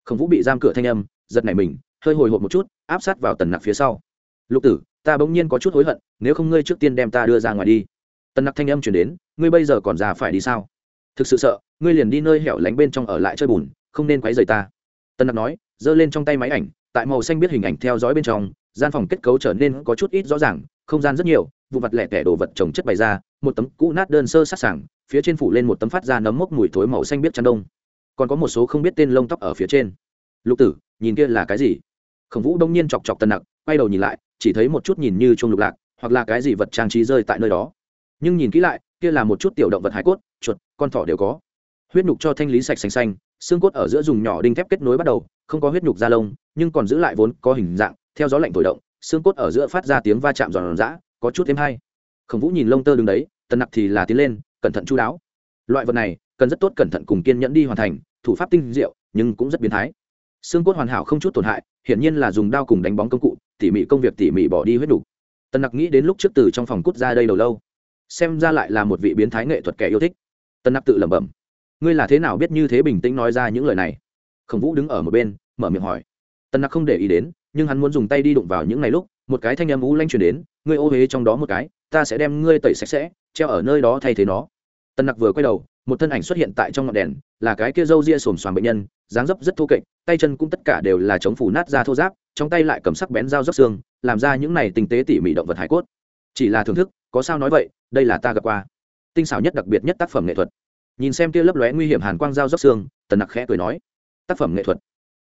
Khổng vũ bị giam cửa thanh âm, giật nảy mình, hơi hồi hộp một chút, áp sát vào tần nặc phía sau. Lục tử, ta bỗng nhiên có chút hối hận, nếu không ngươi trước tiên đem ta đưa ra ngoài đi. Tần nặc thanh âm chuyển đến, ngươi bây giờ còn già phải đi sao? Thực sự sợ, ngươi liền đi nơi hẻo lánh bên trong ở lại chơi bùn, không nên quấy rầy ta. Tần nặc nói, giơ lên trong tay máy ảnh, tại màu xanh biết hình ảnh theo dõi bên trong gian phòng kết cấu trở nên có chút ít rõ ràng, không gian rất nhiều vụ vật lẻ tẻ đồ vật trồng chất bày ra, một tấm cũ nát đơn sơ sát sảng, phía trên phủ lên một tấm phát ra nấm mốc mùi thối màu xanh biết chăn đông. Còn có một số không biết tên lông tóc ở phía trên. Lục tử, nhìn kia là cái gì? Khổng vũ đông nhiên chọc chọc tân nặc, quay đầu nhìn lại, chỉ thấy một chút nhìn như chuông lục lạc, hoặc là cái gì vật trang trí rơi tại nơi đó. Nhưng nhìn kỹ lại, kia là một chút tiểu động vật hải cốt, chuột, con thỏ đều có. Huyết nhục cho thanh lý sạch xanh xanh, xương cốt ở giữa dùng nhỏ đinh thép kết nối bắt đầu, không có huyết nhục da lông, nhưng còn giữ lại vốn có hình dạng theo gió lạnh thổi động, xương cốt ở giữa phát ra tiếng va chạm giòn giã, có chút thêm hay. Khổng vũ nhìn lông tơ đứng đấy, tần nặc thì là tiến lên, cẩn thận chú đáo. Loại vật này, cần rất tốt cẩn thận cùng kiên nhẫn đi hoàn thành, thủ pháp tinh diệu, nhưng cũng rất biến thái. Xương cốt hoàn hảo không chút tổn hại, hiển nhiên là dùng đao cùng đánh bóng công cụ, tỉ mỉ công việc tỉ mỉ bỏ đi huyết đủ. tần nặc nghĩ đến lúc trước từ trong phòng cút ra đây đầu lâu. Xem ra lại là một vị biến thái nghệ thuật kẻ yêu thích. Tần nặc tự lẩm bẩm. Ngươi là thế nào biết như thế bình tĩnh nói ra những lời này? Khổng vũ đứng ở một bên, mở miệng hỏi. Tần nặc không để ý đến nhưng hắn muốn dùng tay đi đụng vào những ngày lúc, một cái thanh âm u lanh chuyển đến, ngươi ô huế trong đó một cái, ta sẽ đem ngươi tẩy sạch sẽ, treo ở nơi đó thay thế nó. Tần nặc vừa quay đầu, một thân ảnh xuất hiện tại trong ngọn đèn, là cái kia râu ria xồm xoàm bệnh nhân, dáng dấp rất thô kệch, tay chân cũng tất cả đều là chống phủ nát ra thô giáp trong tay lại cầm sắc bén dao dốc xương, làm ra những này tinh tế tỉ mỉ động vật hải cốt. Chỉ là thưởng thức, có sao nói vậy, đây là ta gặp qua. Tinh xảo nhất đặc biệt nhất tác phẩm nghệ thuật. Nhìn xem kia lấp lóe nguy hiểm hàn quang dao dốc xương, tần nặc khẽ cười nói, tác phẩm nghệ thuật?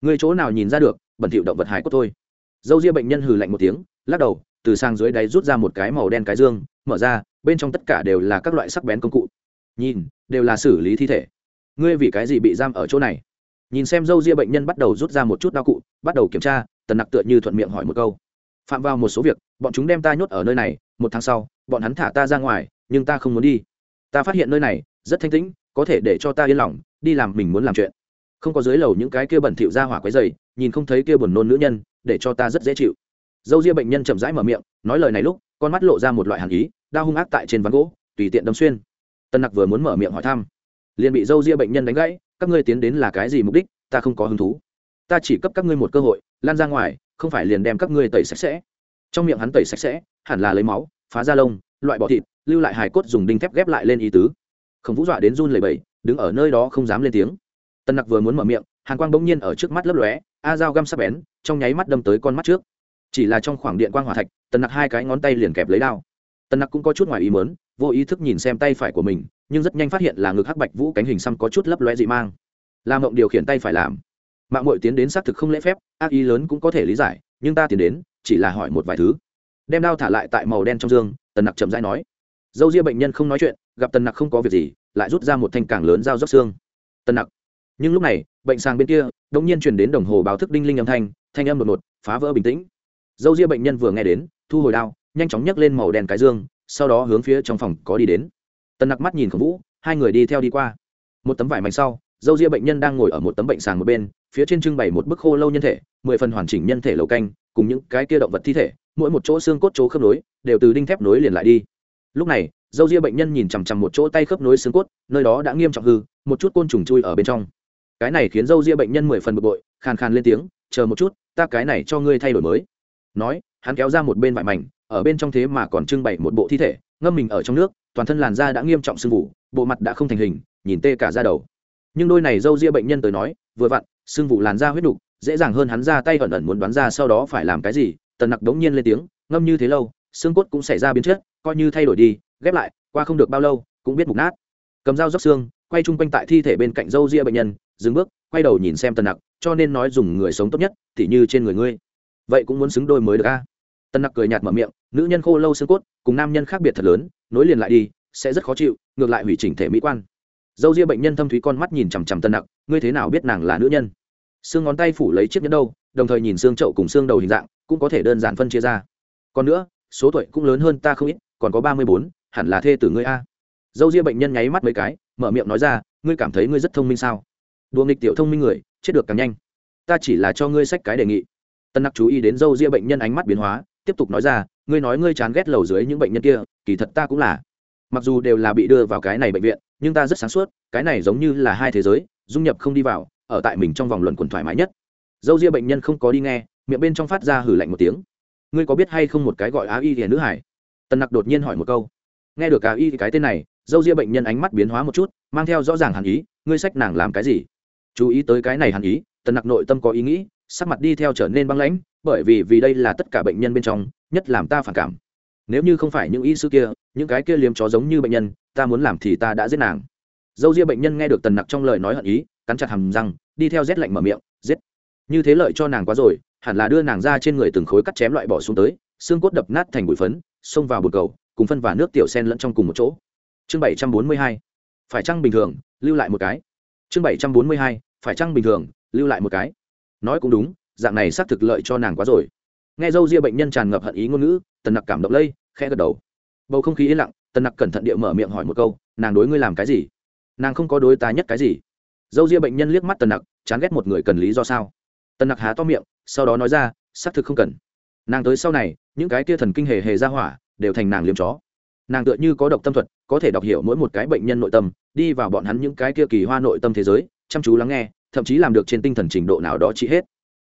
Người chỗ nào nhìn ra được? Bẩn thỉu động vật hải cốt thôi. Dâu ria bệnh nhân hừ lạnh một tiếng, lắc đầu, từ sang dưới đáy rút ra một cái màu đen cái dương, mở ra, bên trong tất cả đều là các loại sắc bén công cụ. Nhìn, đều là xử lý thi thể. Ngươi vì cái gì bị giam ở chỗ này? Nhìn xem dâu ria bệnh nhân bắt đầu rút ra một chút dao cụ, bắt đầu kiểm tra, tần nặc tựa như thuận miệng hỏi một câu. Phạm vào một số việc, bọn chúng đem ta nhốt ở nơi này, một tháng sau, bọn hắn thả ta ra ngoài, nhưng ta không muốn đi. Ta phát hiện nơi này, rất thanh tĩnh, có thể để cho ta yên lòng, đi làm mình muốn làm chuyện không có dưới lầu những cái kia bẩn thỉu ra hỏa quấy dày nhìn không thấy kia buồn nôn nữ nhân, để cho ta rất dễ chịu. Dâu ria bệnh nhân chậm rãi mở miệng, nói lời này lúc, con mắt lộ ra một loại hàn ý đau hung ác tại trên ván gỗ, tùy tiện đâm xuyên. Tân nặc vừa muốn mở miệng hỏi thăm, liền bị dâu ria bệnh nhân đánh gãy, các ngươi tiến đến là cái gì mục đích, ta không có hứng thú. Ta chỉ cấp các ngươi một cơ hội, lan ra ngoài, không phải liền đem các ngươi tẩy sạch sẽ. Trong miệng hắn tẩy sạch sẽ, hẳn là lấy máu, phá da lông, loại bỏ thịt, lưu lại hài cốt dùng đinh thép ghép lại lên ý tứ. Không vũ dọa đến run lầy bầy đứng ở nơi đó không dám lên tiếng tân nặc vừa muốn mở miệng, hàn quang bỗng nhiên ở trước mắt lấp lóe, a dao găm sắp bén, trong nháy mắt đâm tới con mắt trước. Chỉ là trong khoảng điện quang hỏa thạch, tần nặc hai cái ngón tay liền kẹp lấy đao. Tần nặc cũng có chút ngoài ý mớn vô ý thức nhìn xem tay phải của mình, nhưng rất nhanh phát hiện là ngực hắc bạch vũ cánh hình xăm có chút lấp lóe dị mang. Làm mộng điều khiển tay phải làm. Mạng mội tiến đến xác thực không lễ phép, ác ý lớn cũng có thể lý giải, nhưng ta tiến đến, chỉ là hỏi một vài thứ. Đem đao thả lại tại màu đen trong dương, tần nặc chậm rãi nói. Dâu ria bệnh nhân không nói chuyện, gặp tần nặc không có việc gì, lại rút ra một thanh càng lớn dao dốc xương. Tần nặc nhưng lúc này, bệnh sàng bên kia đ ỗ n g nhiên truyền đến đồng hồ báo thức đinh linh âm thanh thanh âm đột ngột, phá vỡ bình tĩnh. Dâu ria bệnh nhân vừa nghe đến, thu hồi đao, nhanh chóng nhấc lên màu đen cái dương, sau đó hướng phía trong phòng có đi đến. Tần nặc mắt nhìn khổng vũ, hai người đi theo đi qua. Một tấm vải mạnh sau, dâu ria bệnh nhân đang ngồi ở một tấm bệnh sàng một bên, phía trên trưng bày một bức khô lâu nhân thể, mười phần hoàn chỉnh nhân thể lầu canh, cùng những cái kia động vật thi thể, mỗi một chỗ xương cốt chỗ khớp nối, đều từ đinh thép nối liền lại đi. Lúc này, dâu ria bệnh nhân nhìn chằm chằm một chỗ tay khớp nối xương cốt, nơi đó đã nghiêm trọng hư, một chút côn trùng chui ở bên trong cái này khiến dâu ria bệnh nhân mười phần bực bội, khàn khàn lên tiếng, chờ một chút, ta cái này cho ngươi thay đổi mới. Nói, hắn kéo ra một bên vải mảnh, ở bên trong thế mà còn trưng bày một bộ thi thể, ngâm mình ở trong nước, toàn thân làn da đã nghiêm trọng sưng vụ bộ mặt đã không thành hình, nhìn tê cả ra đầu. Nhưng đôi này dâu ria bệnh nhân tới nói, vừa vặn, sưng vụ làn da huyết đục, dễ dàng hơn hắn ra tay ẩn ẩn muốn đoán ra sau đó phải làm cái gì, tần nặc đống nhiên lên tiếng, ngâm như thế lâu, xương cốt cũng xảy ra biến chất, coi như thay đổi đi, ghép lại, qua không được bao lâu, cũng biết mục nát. Cầm dao dốc xương, quay chung quanh tại thi thể bên cạnh dâu ria bệnh nhân dừng bước, quay đầu nhìn xem tần nặc, cho nên nói dùng người sống tốt nhất thì như trên người ngươi. Vậy cũng muốn xứng đôi mới được a? Tần nặc cười nhạt mở miệng, nữ nhân khô lâu xương cốt, cùng nam nhân khác biệt thật lớn, nối liền lại đi, sẽ rất khó chịu, ngược lại hủy chỉnh thể mỹ quan. Dâu ria bệnh nhân thâm thúy con mắt nhìn chằm chằm tân nặc, ngươi thế nào biết nàng là nữ nhân? Xương ngón tay phủ lấy chiếc nhẫn đâu, đồng thời nhìn xương trậu cùng xương đầu hình dạng, cũng có thể đơn giản phân chia ra. Còn nữa, số tuổi cũng lớn hơn ta không ít, còn có ba mươi bốn, hẳn là thê tử ngươi a. Dâu ria bệnh nhân nháy mắt mấy cái, mở miệng nói ra, ngươi cảm thấy ngươi rất thông minh sao? Đùa nghịch tiểu thông minh người, chết được càng nhanh. Ta chỉ là cho ngươi sách cái đề nghị. Tân nặc chú ý đến dâu ria bệnh nhân ánh mắt biến hóa, tiếp tục nói ra, ngươi nói ngươi chán ghét lầu dưới những bệnh nhân kia, kỳ thật ta cũng là. Mặc dù đều là bị đưa vào cái này bệnh viện, nhưng ta rất sáng suốt, cái này giống như là hai thế giới, dung nhập không đi vào, ở tại mình trong vòng luận quần thoải mái nhất. Dâu ria bệnh nhân không có đi nghe, miệng bên trong phát ra hử lạnh một tiếng. Ngươi có biết hay không một cái gọi á y thì nữ hải? Tần nặc đột nhiên hỏi một câu. Nghe được á y cái tên này, dâu ria bệnh nhân ánh mắt biến hóa một chút, mang theo rõ ràng hàn ý, ngươi sách nàng làm cái gì? Chú ý tới cái này hàn ý, tần nặc nội tâm có ý nghĩ, sắc mặt đi theo trở nên băng lãnh, bởi vì vì đây là tất cả bệnh nhân bên trong, nhất làm ta phản cảm. Nếu như không phải những y sư kia, những cái kia liếm chó giống như bệnh nhân, ta muốn làm thì ta đã giết nàng. Dâu ria bệnh nhân nghe được tần nặc trong lời nói hận ý, cắn chặt hầm răng, đi theo rét lạnh mở miệng, giết. Như thế lợi cho nàng quá rồi, hẳn là đưa nàng ra trên người từng khối cắt chém loại bỏ xuống tới, xương cốt đập nát thành bụi phấn, xông vào bột cầu, cùng phân và nước tiểu sen lẫn trong cùng một chỗ. Chương bảy trăm bốn mươi hai. Phải chăng bình thường, lưu lại một cái chương bảy trăm bốn mươi hai, phải chăng bình thường? Lưu lại một cái. Nói cũng đúng, dạng này xác thực lợi cho nàng quá rồi. Nghe dâu ria bệnh nhân tràn ngập hận ý ngôn ngữ, tần nặc cảm động lây, khẽ gật đầu. Bầu không khí yên lặng, tần nặc cẩn thận địa mở miệng hỏi một câu, nàng đối ngươi làm cái gì? Nàng không có đối ta nhất cái gì. Dâu ria bệnh nhân liếc mắt tần nặc, chán ghét một người cần lý do sao? Tần nặc há to miệng, sau đó nói ra, xác thực không cần. Nàng tới sau này, những cái tia thần kinh hề hề ra hỏa, đều thành nàng liếm chó. Nàng tựa như có độc tâm thuật, có thể đọc hiểu mỗi một cái bệnh nhân nội tâm đi vào bọn hắn những cái kia kỳ hoa nội tâm thế giới, chăm chú lắng nghe, thậm chí làm được trên tinh thần trình độ nào đó trị hết.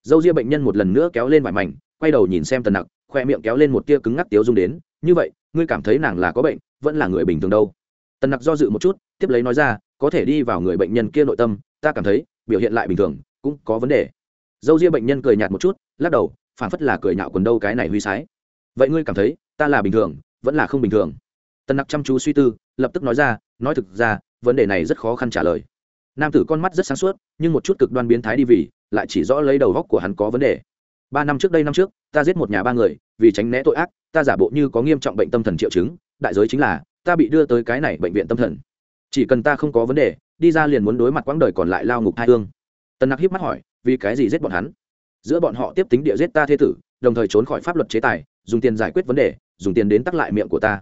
Dâu ria bệnh nhân một lần nữa kéo lên vải mảnh, quay đầu nhìn xem tần nặc, khoe miệng kéo lên một tia cứng ngắc tiếu dung đến, như vậy, ngươi cảm thấy nàng là có bệnh, vẫn là người bình thường đâu? Tần nặc do dự một chút, tiếp lấy nói ra, có thể đi vào người bệnh nhân kia nội tâm, ta cảm thấy, biểu hiện lại bình thường, cũng có vấn đề. Dâu ria bệnh nhân cười nhạt một chút, lắc đầu phản phất là cười nhạo quần đâu cái này huy sái. Vậy ngươi cảm thấy, ta là bình thường, vẫn là không bình thường? Tần nặc chăm chú suy tư, lập tức nói ra, nói thực ra vấn đề này rất khó khăn trả lời. Nam tử con mắt rất sáng suốt, nhưng một chút cực đoan biến thái đi vì, lại chỉ rõ lấy đầu góc của hắn có vấn đề. Ba năm trước đây năm trước, ta giết một nhà ba người, vì tránh né tội ác, ta giả bộ như có nghiêm trọng bệnh tâm thần triệu chứng, đại giới chính là, ta bị đưa tới cái này bệnh viện tâm thần. Chỉ cần ta không có vấn đề, đi ra liền muốn đối mặt quãng đời còn lại lao ngục hai hương. Tần nặc hiếp mắt hỏi, vì cái gì giết bọn hắn? Giữa bọn họ tiếp tính địa giết ta thê tử, đồng thời trốn khỏi pháp luật chế tài, dùng tiền giải quyết vấn đề, dùng tiền đến tắc lại miệng của ta.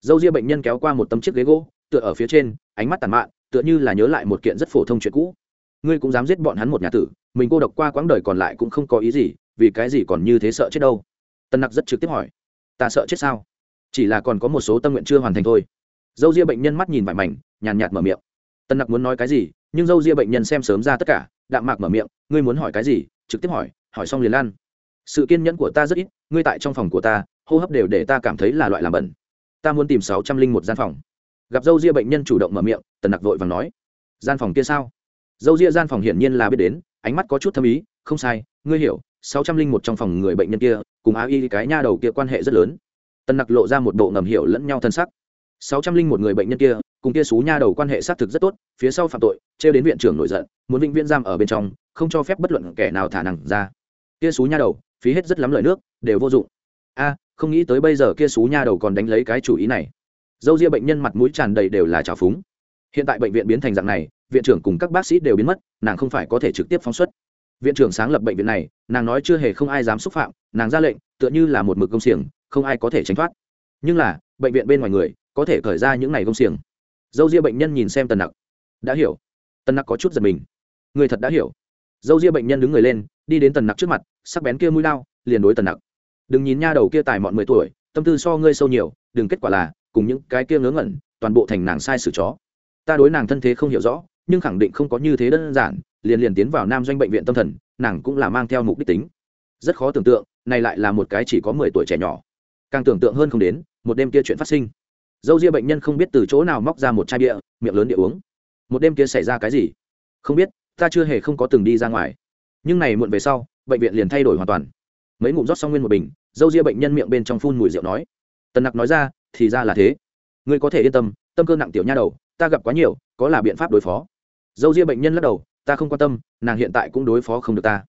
Dâu ria bệnh nhân kéo qua một tấm chiếc ghế gỗ tựa ở phía trên, ánh mắt tàn mạn, tựa như là nhớ lại một kiện rất phổ thông chuyện cũ. Ngươi cũng dám giết bọn hắn một nhà tử, mình cô độc qua quãng đời còn lại cũng không có ý gì, vì cái gì còn như thế sợ chết đâu? Tân nặc rất trực tiếp hỏi. Ta sợ chết sao? Chỉ là còn có một số tâm nguyện chưa hoàn thành thôi. Dâu ria bệnh nhân mắt nhìn vải mảnh, nhàn nhạt mở miệng. Tân nặc muốn nói cái gì, nhưng dâu ria bệnh nhân xem sớm ra tất cả, đạm mạc mở miệng, ngươi muốn hỏi cái gì? Trực tiếp hỏi hỏi xong liền lan. Sự kiên nhẫn của ta rất ít, ngươi tại trong phòng của ta, hô hấp đều để ta cảm thấy là loại làm bẩn. Ta muốn tìm sáu trăm linh một gian phòng gặp dâu ria bệnh nhân chủ động mở miệng, tần nặc vội và nói, gian phòng kia sao? Dâu ria gian phòng hiển nhiên là biết đến, ánh mắt có chút thâm ý, không sai, ngươi hiểu, sáu trăm linh một trong phòng người bệnh nhân kia, cùng á y cái nha đầu kia quan hệ rất lớn. Tần nặc lộ ra một bộ ngầm hiểu lẫn nhau thân sắc. Sáu trăm linh một người bệnh nhân kia, cùng kia xú nha đầu quan hệ xác thực rất tốt, phía sau phạm tội, trêu đến viện trưởng nổi giận, muốn vĩnh viễn giam ở bên trong, không cho phép bất luận kẻ nào thả nặng ra. Kia xú nha đầu, phí hết rất lắm lời nước, đều vô dụng. A, không nghĩ tới bây giờ kia xú nha đầu còn đánh lấy cái chủ ý này dâu ria bệnh nhân mặt mũi tràn đầy đều là trào phúng. Hiện tại bệnh viện biến thành dạng này, viện trưởng cùng các bác sĩ đều biến mất, nàng không phải có thể trực tiếp phóng xuất. Viện trưởng sáng lập bệnh viện này, nàng nói chưa hề không ai dám xúc phạm, nàng ra lệnh, tựa như là một mực công xiềng, không ai có thể tránh thoát. Nhưng là, bệnh viện bên ngoài người, có thể khởi ra những ngày công xiềng. Dâu ria bệnh nhân nhìn xem tần nặc. Đã hiểu. Tần nặc có chút giật mình. Người thật đã hiểu. Dâu ria bệnh nhân đứng người lên, đi đến tần nặc trước mặt, sắc bén kia mũi lao, liền đối tần nặc. Đừng nhìn nha đầu kia tài mọn mười tuổi, tâm tư so ngươi sâu nhiều, đừng kết quả là cùng những cái kia ngớ ngẩn, toàn bộ thành nàng sai sử chó. Ta đối nàng thân thế không hiểu rõ, nhưng khẳng định không có như thế đơn giản, liền liền tiến vào nam doanh bệnh viện tâm thần, nàng cũng là mang theo mục đích tính. Rất khó tưởng tượng, này lại là một cái chỉ có mười tuổi trẻ nhỏ. Càng tưởng tượng hơn không đến, một đêm kia chuyện phát sinh. Dâu ria bệnh nhân không biết từ chỗ nào móc ra một chai bia, miệng lớn địa uống. Một đêm kia xảy ra cái gì? Không biết, ta chưa hề không có từng đi ra ngoài. Nhưng này muộn về sau, bệnh viện liền thay đổi hoàn toàn. Mấy ngụm rót xong nguyên một bình, dâu ria bệnh nhân miệng bên trong phun mùi rượu nói. Tần nặc nói ra thì ra là thế. Ngươi có thể yên tâm tâm cơ nặng tiểu nha đầu, ta gặp quá nhiều, có là biện pháp đối phó. Dâu ria bệnh nhân lắc đầu, ta không quan tâm, nàng hiện tại cũng đối phó không được ta.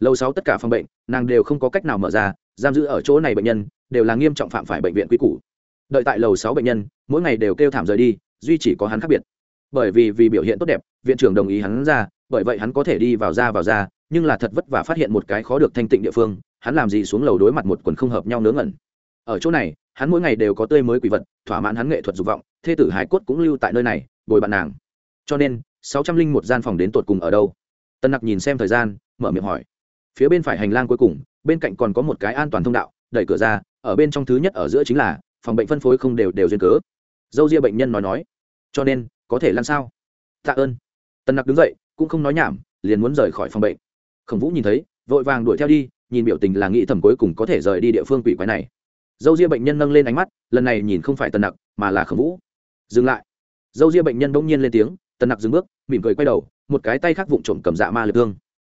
Lâu sáu tất cả phòng bệnh, nàng đều không có cách nào mở ra, giam giữ ở chỗ này bệnh nhân, đều là nghiêm trọng phạm phải bệnh viện quy củ. Đợi tại lầu sáu bệnh nhân, mỗi ngày đều kêu thảm rời đi, duy chỉ có hắn khác biệt. Bởi vì vì biểu hiện tốt đẹp, viện trưởng đồng ý hắn ra, bởi vậy hắn có thể đi vào ra vào ra, nhưng là thật vất vả phát hiện một cái khó được thanh tịnh địa phương, hắn làm gì xuống lầu đối mặt một quần không hợp nhau nướng ngẩn ở chỗ này hắn mỗi ngày đều có tươi mới quỷ vật, thỏa mãn hắn nghệ thuật dục vọng, thê tử hải cốt cũng lưu tại nơi này, bồi bạn nàng. Cho nên, sáu trăm linh một gian phòng đến tột cùng ở đâu? Tân nặc nhìn xem thời gian, mở miệng hỏi. Phía bên phải hành lang cuối cùng, bên cạnh còn có một cái an toàn thông đạo, đẩy cửa ra, ở bên trong thứ nhất ở giữa chính là, phòng bệnh phân phối không đều đều duyên cớ. Dâu ria bệnh nhân nói nói. Cho nên, có thể làm sao? Tạ ơn. Tân nặc đứng dậy, cũng không nói nhảm, liền muốn rời khỏi phòng bệnh. Khổng vũ nhìn thấy, vội vàng đuổi theo đi, nhìn biểu tình là nghĩ thầm cuối cùng có thể rời đi địa phương quỷ quái này dâu ria bệnh nhân nâng lên ánh mắt, lần này nhìn không phải tần nặc, mà là khổng vũ. Dừng lại. Dâu ria bệnh nhân bỗng nhiên lên tiếng, tần nặc dừng bước, mỉm cười quay đầu, một cái tay khác vụng trộm cầm dạ ma lực thương.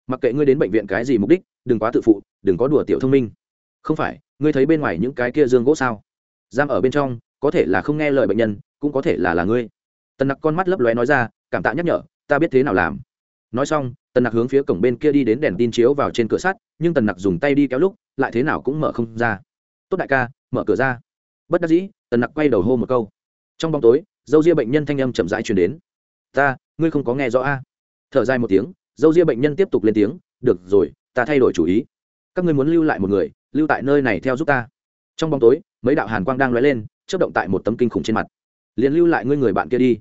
Mặc kệ ngươi đến bệnh viện cái gì mục đích, đừng quá tự phụ, đừng có đùa tiểu thông minh. Không phải, ngươi thấy bên ngoài những cái kia dương gỗ sao? Giam ở bên trong, có thể là không nghe lời bệnh nhân, cũng có thể là là ngươi. Tần nặc con mắt lấp lóe nói ra, cảm tạ nhắc nhở, ta biết thế nào làm. Nói xong, tần nặc hướng phía cổng bên kia đi đến đèn tin chiếu vào trên cửa sắt, nhưng tần nặc dùng tay đi kéo lúc, lại thế nào cũng mở không ra tốt đại ca, mở cửa ra. Bất đắc dĩ, tần nặc quay đầu hô một câu. Trong bóng tối, dâu ria bệnh nhân thanh âm chậm rãi chuyển đến. Ta, ngươi không có nghe rõ a? Thở dài một tiếng, dâu ria bệnh nhân tiếp tục lên tiếng. Được rồi, ta thay đổi chủ ý. Các ngươi muốn lưu lại một người, lưu tại nơi này theo giúp ta. Trong bóng tối, mấy đạo hàn quang đang lóe lên, chớp động tại một tấm kinh khủng trên mặt. Liền lưu lại ngươi người bạn kia đi.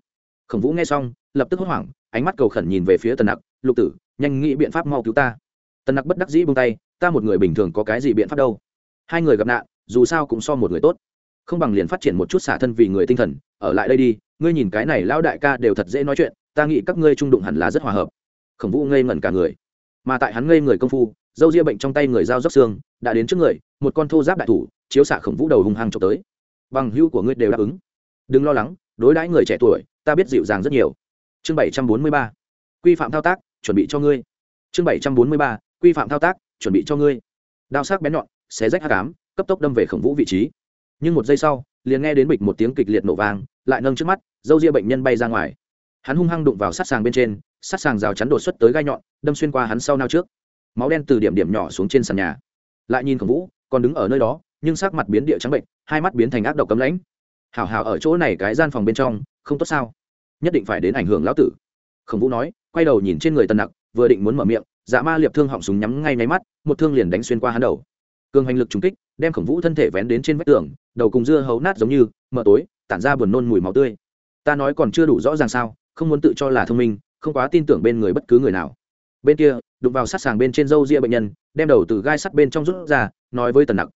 Khổng vũ nghe xong, lập tức hốt hoảng, ánh mắt cầu khẩn nhìn về phía tần nặc. Lục tử, nhanh nghĩ biện pháp mau cứu ta. Tần nặc bất đắc dĩ buông tay. Ta một người bình thường có cái gì biện pháp đâu? Hai người gặp nạn dù sao cũng so một người tốt. Không bằng liền phát triển một chút xả thân vì người tinh thần, ở lại đây đi, ngươi nhìn cái này lão đại ca đều thật dễ nói chuyện, ta nghĩ các ngươi trung đụng hẳn là rất hòa hợp. Khổng vũ ngây ngẩn cả người. Mà tại hắn ngây người công phu, dâu ria bệnh trong tay người dao dốc xương, đã đến trước người, một con thô giáp đại thủ, chiếu xạ khổng vũ đầu hung hăng trộm tới. Bằng hưu của ngươi đều đáp ứng. Đừng lo lắng, đối đãi người trẻ tuổi, ta biết dịu dàng rất nhiều. Chương bảy trăm bốn mươi ba. Quy phạm thao tác, chuẩn bị cho ngươi. Chương bảy trăm bốn mươi ba. Quy phạm thao tác, chuẩn bị cho ngươi. Đao sắc bén nhọn, xé rách hạ cám cấp tốc đâm về khổng vũ vị trí. Nhưng một giây sau, liền nghe đến bịch một tiếng kịch liệt nổ vang, lại nâng trước mắt, dâu ria bệnh nhân bay ra ngoài. Hắn hung hăng đụng vào sát sàng bên trên, sát sàng rào chắn đột xuất tới gai nhọn, đâm xuyên qua hắn sau nao trước. Máu đen từ điểm điểm nhỏ xuống trên sàn nhà. Lại nhìn khổng vũ, còn đứng ở nơi đó, nhưng sắc mặt biến địa trắng bệnh, hai mắt biến thành ác độc cấm lãnh. Hảo hảo ở chỗ này cái gian phòng bên trong, không tốt sao? Nhất định phải đến ảnh hưởng lão tử. Khổng vũ nói, quay đầu nhìn trên người tần nặc, vừa định muốn mở miệng dạ ma liệp thương họng súng nhắm ngay nháy mắt, một thương liền đánh xuyên qua hắn đầu. Cường hành lực trúng kích đem khổng vũ thân thể vén đến trên vách tường, đầu cùng dưa hấu nát giống như, mở tối, tản ra buồn nôn mùi máu tươi. Ta nói còn chưa đủ rõ ràng sao, không muốn tự cho là thông minh, không quá tin tưởng bên người bất cứ người nào. Bên kia, đụng vào sát sàng bên trên râu ria bệnh nhân, đem đầu từ gai sắt bên trong rút ra, nói với tần nặc.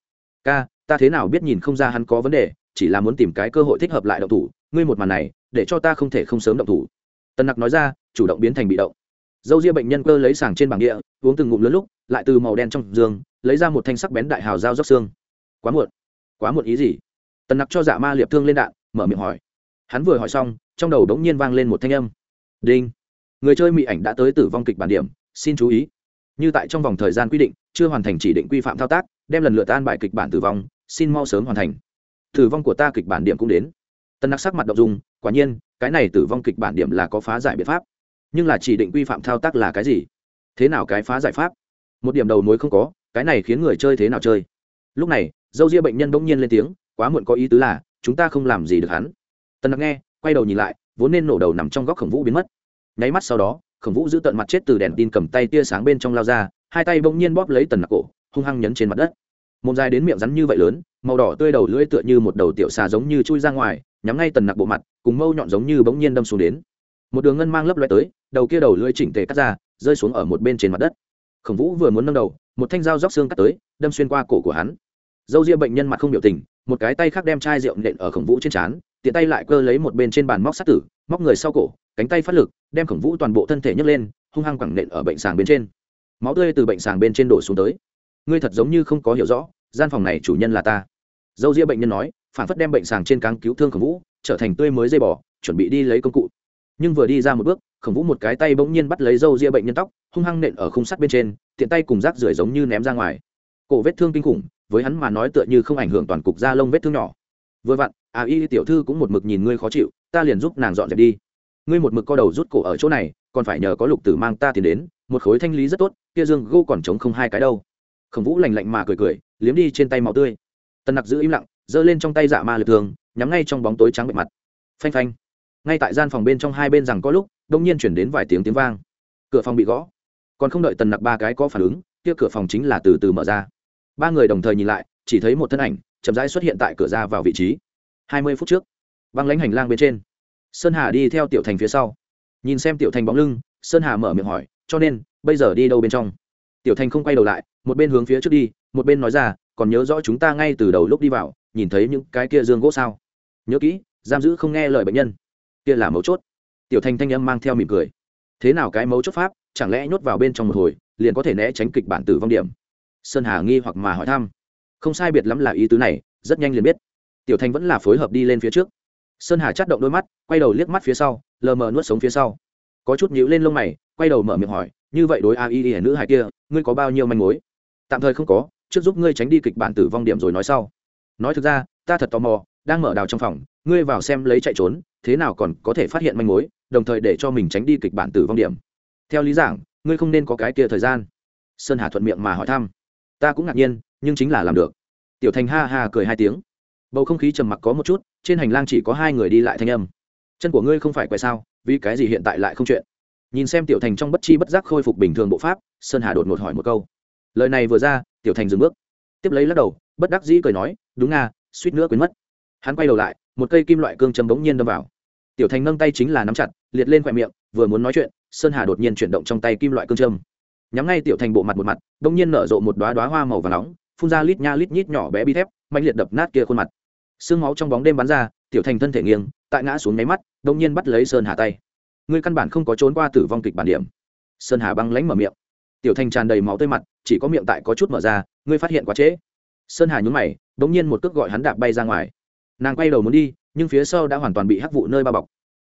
Ca, ta thế nào biết nhìn không ra hắn có vấn đề, chỉ là muốn tìm cái cơ hội thích hợp lại động thủ, ngươi một màn này, để cho ta không thể không sớm động thủ. Tần nặc nói ra, chủ động biến thành bị động dâu ria bệnh nhân cơ lấy sàng trên bảng địa, uống từng ngụm lớn lúc, lại từ màu đen trong giường, lấy ra một thanh sắc bén đại hào dao dốc xương. Quá muộn. Quá muộn ý gì? Tần nặc cho dạ ma liệp thương lên đạn, mở miệng hỏi. Hắn vừa hỏi xong, trong đầu đống nhiên vang lên một thanh âm. Đinh. Người chơi mỹ ảnh đã tới tử vong kịch bản điểm, xin chú ý. Như tại trong vòng thời gian quy định, chưa hoàn thành chỉ định quy phạm thao tác, đem lần lượt tan bài kịch bản tử vong, xin mau sớm hoàn thành. Tử vong của ta kịch bản điểm cũng đến. Tân nặc sắc mặt đ ộ n g dung quả nhiên, cái này tử vong kịch bản điểm là có phá giải biện pháp nhưng là chỉ định quy phạm thao tác là cái gì? Thế nào cái phá giải pháp? Một điểm đầu mối không có, cái này khiến người chơi thế nào chơi? Lúc này, dâu ria bệnh nhân bỗng nhiên lên tiếng, quá muộn có ý tứ là, chúng ta không làm gì được hắn. Tần nặc nghe, quay đầu nhìn lại, vốn nên nổ đầu nằm trong góc khổng vũ biến mất. Nháy mắt sau đó, khổng vũ giữ tận mặt chết từ đèn tin cầm tay tia sáng bên trong lao ra, hai tay bỗng nhiên bóp lấy tần nặc cổ, hung hăng nhấn trên mặt đất. Một dài đến miệng rắn như vậy lớn, màu đỏ tươi đầu lưỡi tựa như một đầu tiểu xà giống như chui ra ngoài, nhắm ngay tần nặc bộ mặt, cùng mâu nhọn giống như bỗng nhiên đâm xuống đến một đường ngân mang lấp loe tới, đầu kia đầu lưỡi chỉnh tề cắt ra, rơi xuống ở một bên trên mặt đất. Khổng vũ vừa muốn nâng đầu, một thanh dao róc xương cắt tới, đâm xuyên qua cổ của hắn. Dâu ria bệnh nhân mặt không biểu tình, một cái tay khác đem chai rượu nện ở khổng vũ trên trán, tiện tay lại cơ lấy một bên trên bàn móc sắt tử, móc người sau cổ, cánh tay phát lực, đem khổng vũ toàn bộ thân thể nhấc lên, hung hăng quẳng nện ở bệnh sàng bên trên. Máu tươi từ bệnh sàng bên trên đổ xuống tới. Ngươi thật giống như không có hiểu rõ, gian phòng này chủ nhân là ta. Dâu ria bệnh nhân nói, phản phất đem bệnh sàng trên cáng cứu thương khổng vũ, trở thành tươi mới dây bỏ chuẩn bị đi lấy công cụ nhưng vừa đi ra một bước, khổng vũ một cái tay bỗng nhiên bắt lấy dâu ria bệnh nhân tóc, hung hăng nện ở khung sắt bên trên, tiện tay cùng rác rưởi giống như ném ra ngoài. Cổ vết thương kinh khủng, với hắn mà nói tựa như không ảnh hưởng toàn cục da lông vết thương nhỏ. Vừa vặn à y tiểu thư cũng một mực nhìn ngươi khó chịu, ta liền giúp nàng dọn dẹp đi. Ngươi một mực co đầu rút cổ ở chỗ này, còn phải nhờ có lục tử mang ta tiền đến, một khối thanh lý rất tốt, kia dương gô còn trống không hai cái đâu. Khổng vũ lành lạnh mà cười cười, liếm đi trên tay màu tươi. Tần nặc giữ im lặng, giơ lên trong tay dạ ma lực thường nhắm ngay trong bóng tối trắng bệ mặt. Phanh phanh ngay tại gian phòng bên trong hai bên rằng có lúc đông nhiên chuyển đến vài tiếng tiếng vang. Cửa phòng bị gõ. Còn không đợi tần nặc ba cái có phản ứng, kia cửa phòng chính là từ từ mở ra. Ba người đồng thời nhìn lại, chỉ thấy một thân ảnh chậm rãi xuất hiện tại cửa ra vào vị trí. Hai mươi phút trước, băng lãnh hành lang bên trên. Sơn hà đi theo tiểu thành phía sau. Nhìn xem tiểu thành bóng lưng, sơn hà mở miệng hỏi, cho nên, bây giờ đi đâu bên trong? Tiểu thành không quay đầu lại, một bên hướng phía trước đi, một bên nói ra, còn nhớ rõ chúng ta ngay từ đầu lúc đi vào, nhìn thấy những cái kia dương gỗ sao? Nhớ kỹ, giam giữ không nghe lời bệnh nhân kia là mấu chốt. Tiểu thành thanh âm mang theo mỉm cười. Thế nào cái mấu chốt pháp, chẳng lẽ nhốt vào bên trong một hồi, liền có thể né tránh kịch bản tử vong điểm? Sơn hà nghi hoặc mà hỏi thăm. Không sai biệt lắm là ý tứ này, rất nhanh liền biết. Tiểu thành vẫn là phối hợp đi lên phía trước. Sơn hà chắt động đôi mắt, quay đầu liếc mắt phía sau, lờ mờ nuốt sống phía sau. Có chút nhíu lên lông mày, quay đầu mở miệng hỏi, như vậy đối a y y nữ hải kia, ngươi có bao nhiêu manh mối? Tạm thời không có, trước giúp ngươi tránh đi kịch bản tử vong điểm rồi nói sau. Nói thực ra, ta thật tò mò, đang mở đào trong phòng, ngươi vào xem lấy chạy trốn thế nào còn có thể phát hiện manh mối, đồng thời để cho mình tránh đi kịch bản tử vong điểm. Theo lý giảng, ngươi không nên có cái kia thời gian. Sơn hà thuận miệng mà hỏi thăm. Ta cũng ngạc nhiên, nhưng chính là làm được. Tiểu thành ha ha cười hai tiếng. Bầu không khí trầm mặc có một chút, trên hành lang chỉ có hai người đi lại thanh âm. Chân của ngươi không phải quay sao, vì cái gì hiện tại lại không chuyện? Nhìn xem tiểu thành trong bất chi bất giác khôi phục bình thường bộ pháp, sơn hà đột ngột hỏi một câu. Lời này vừa ra, tiểu thành dừng bước. Tiếp lấy lắc đầu, bất đắc dĩ cười nói, đúng nga, suýt nữa quên mất. Hắn quay đầu lại một cây kim loại cương châm bỗng nhiên đâm vào. Tiểu thành nâng tay chính là nắm chặt, liệt lên khoe miệng, vừa muốn nói chuyện, sơn hà đột nhiên chuyển động trong tay kim loại cương châm. Nhắm ngay tiểu thành bộ mặt một mặt, bỗng nhiên nở rộ một đoá đoá hoa màu và nóng, phun ra lít nha lít nhít nhỏ bé bi thép mạnh liệt đập nát kia khuôn mặt. Sương máu trong bóng đêm bắn ra, tiểu thành thân thể nghiêng, tại ngã xuống nháy mắt, bỗng nhiên bắt lấy sơn hà tay. Ngươi căn bản không có trốn qua tử vong kịch bản điểm. Sơn hà băng lánh mở miệng. Tiểu thành tràn đầy máu tơi mặt, chỉ có miệng tại có chút mở ra, ngươi phát hiện quá trễ. Sơn hà nhún mày, bỗng nhiên một cước gọi hắn đạp bay ra ngoài nàng quay đầu muốn đi, nhưng phía sau đã hoàn toàn bị hắc vụ nơi bao bọc.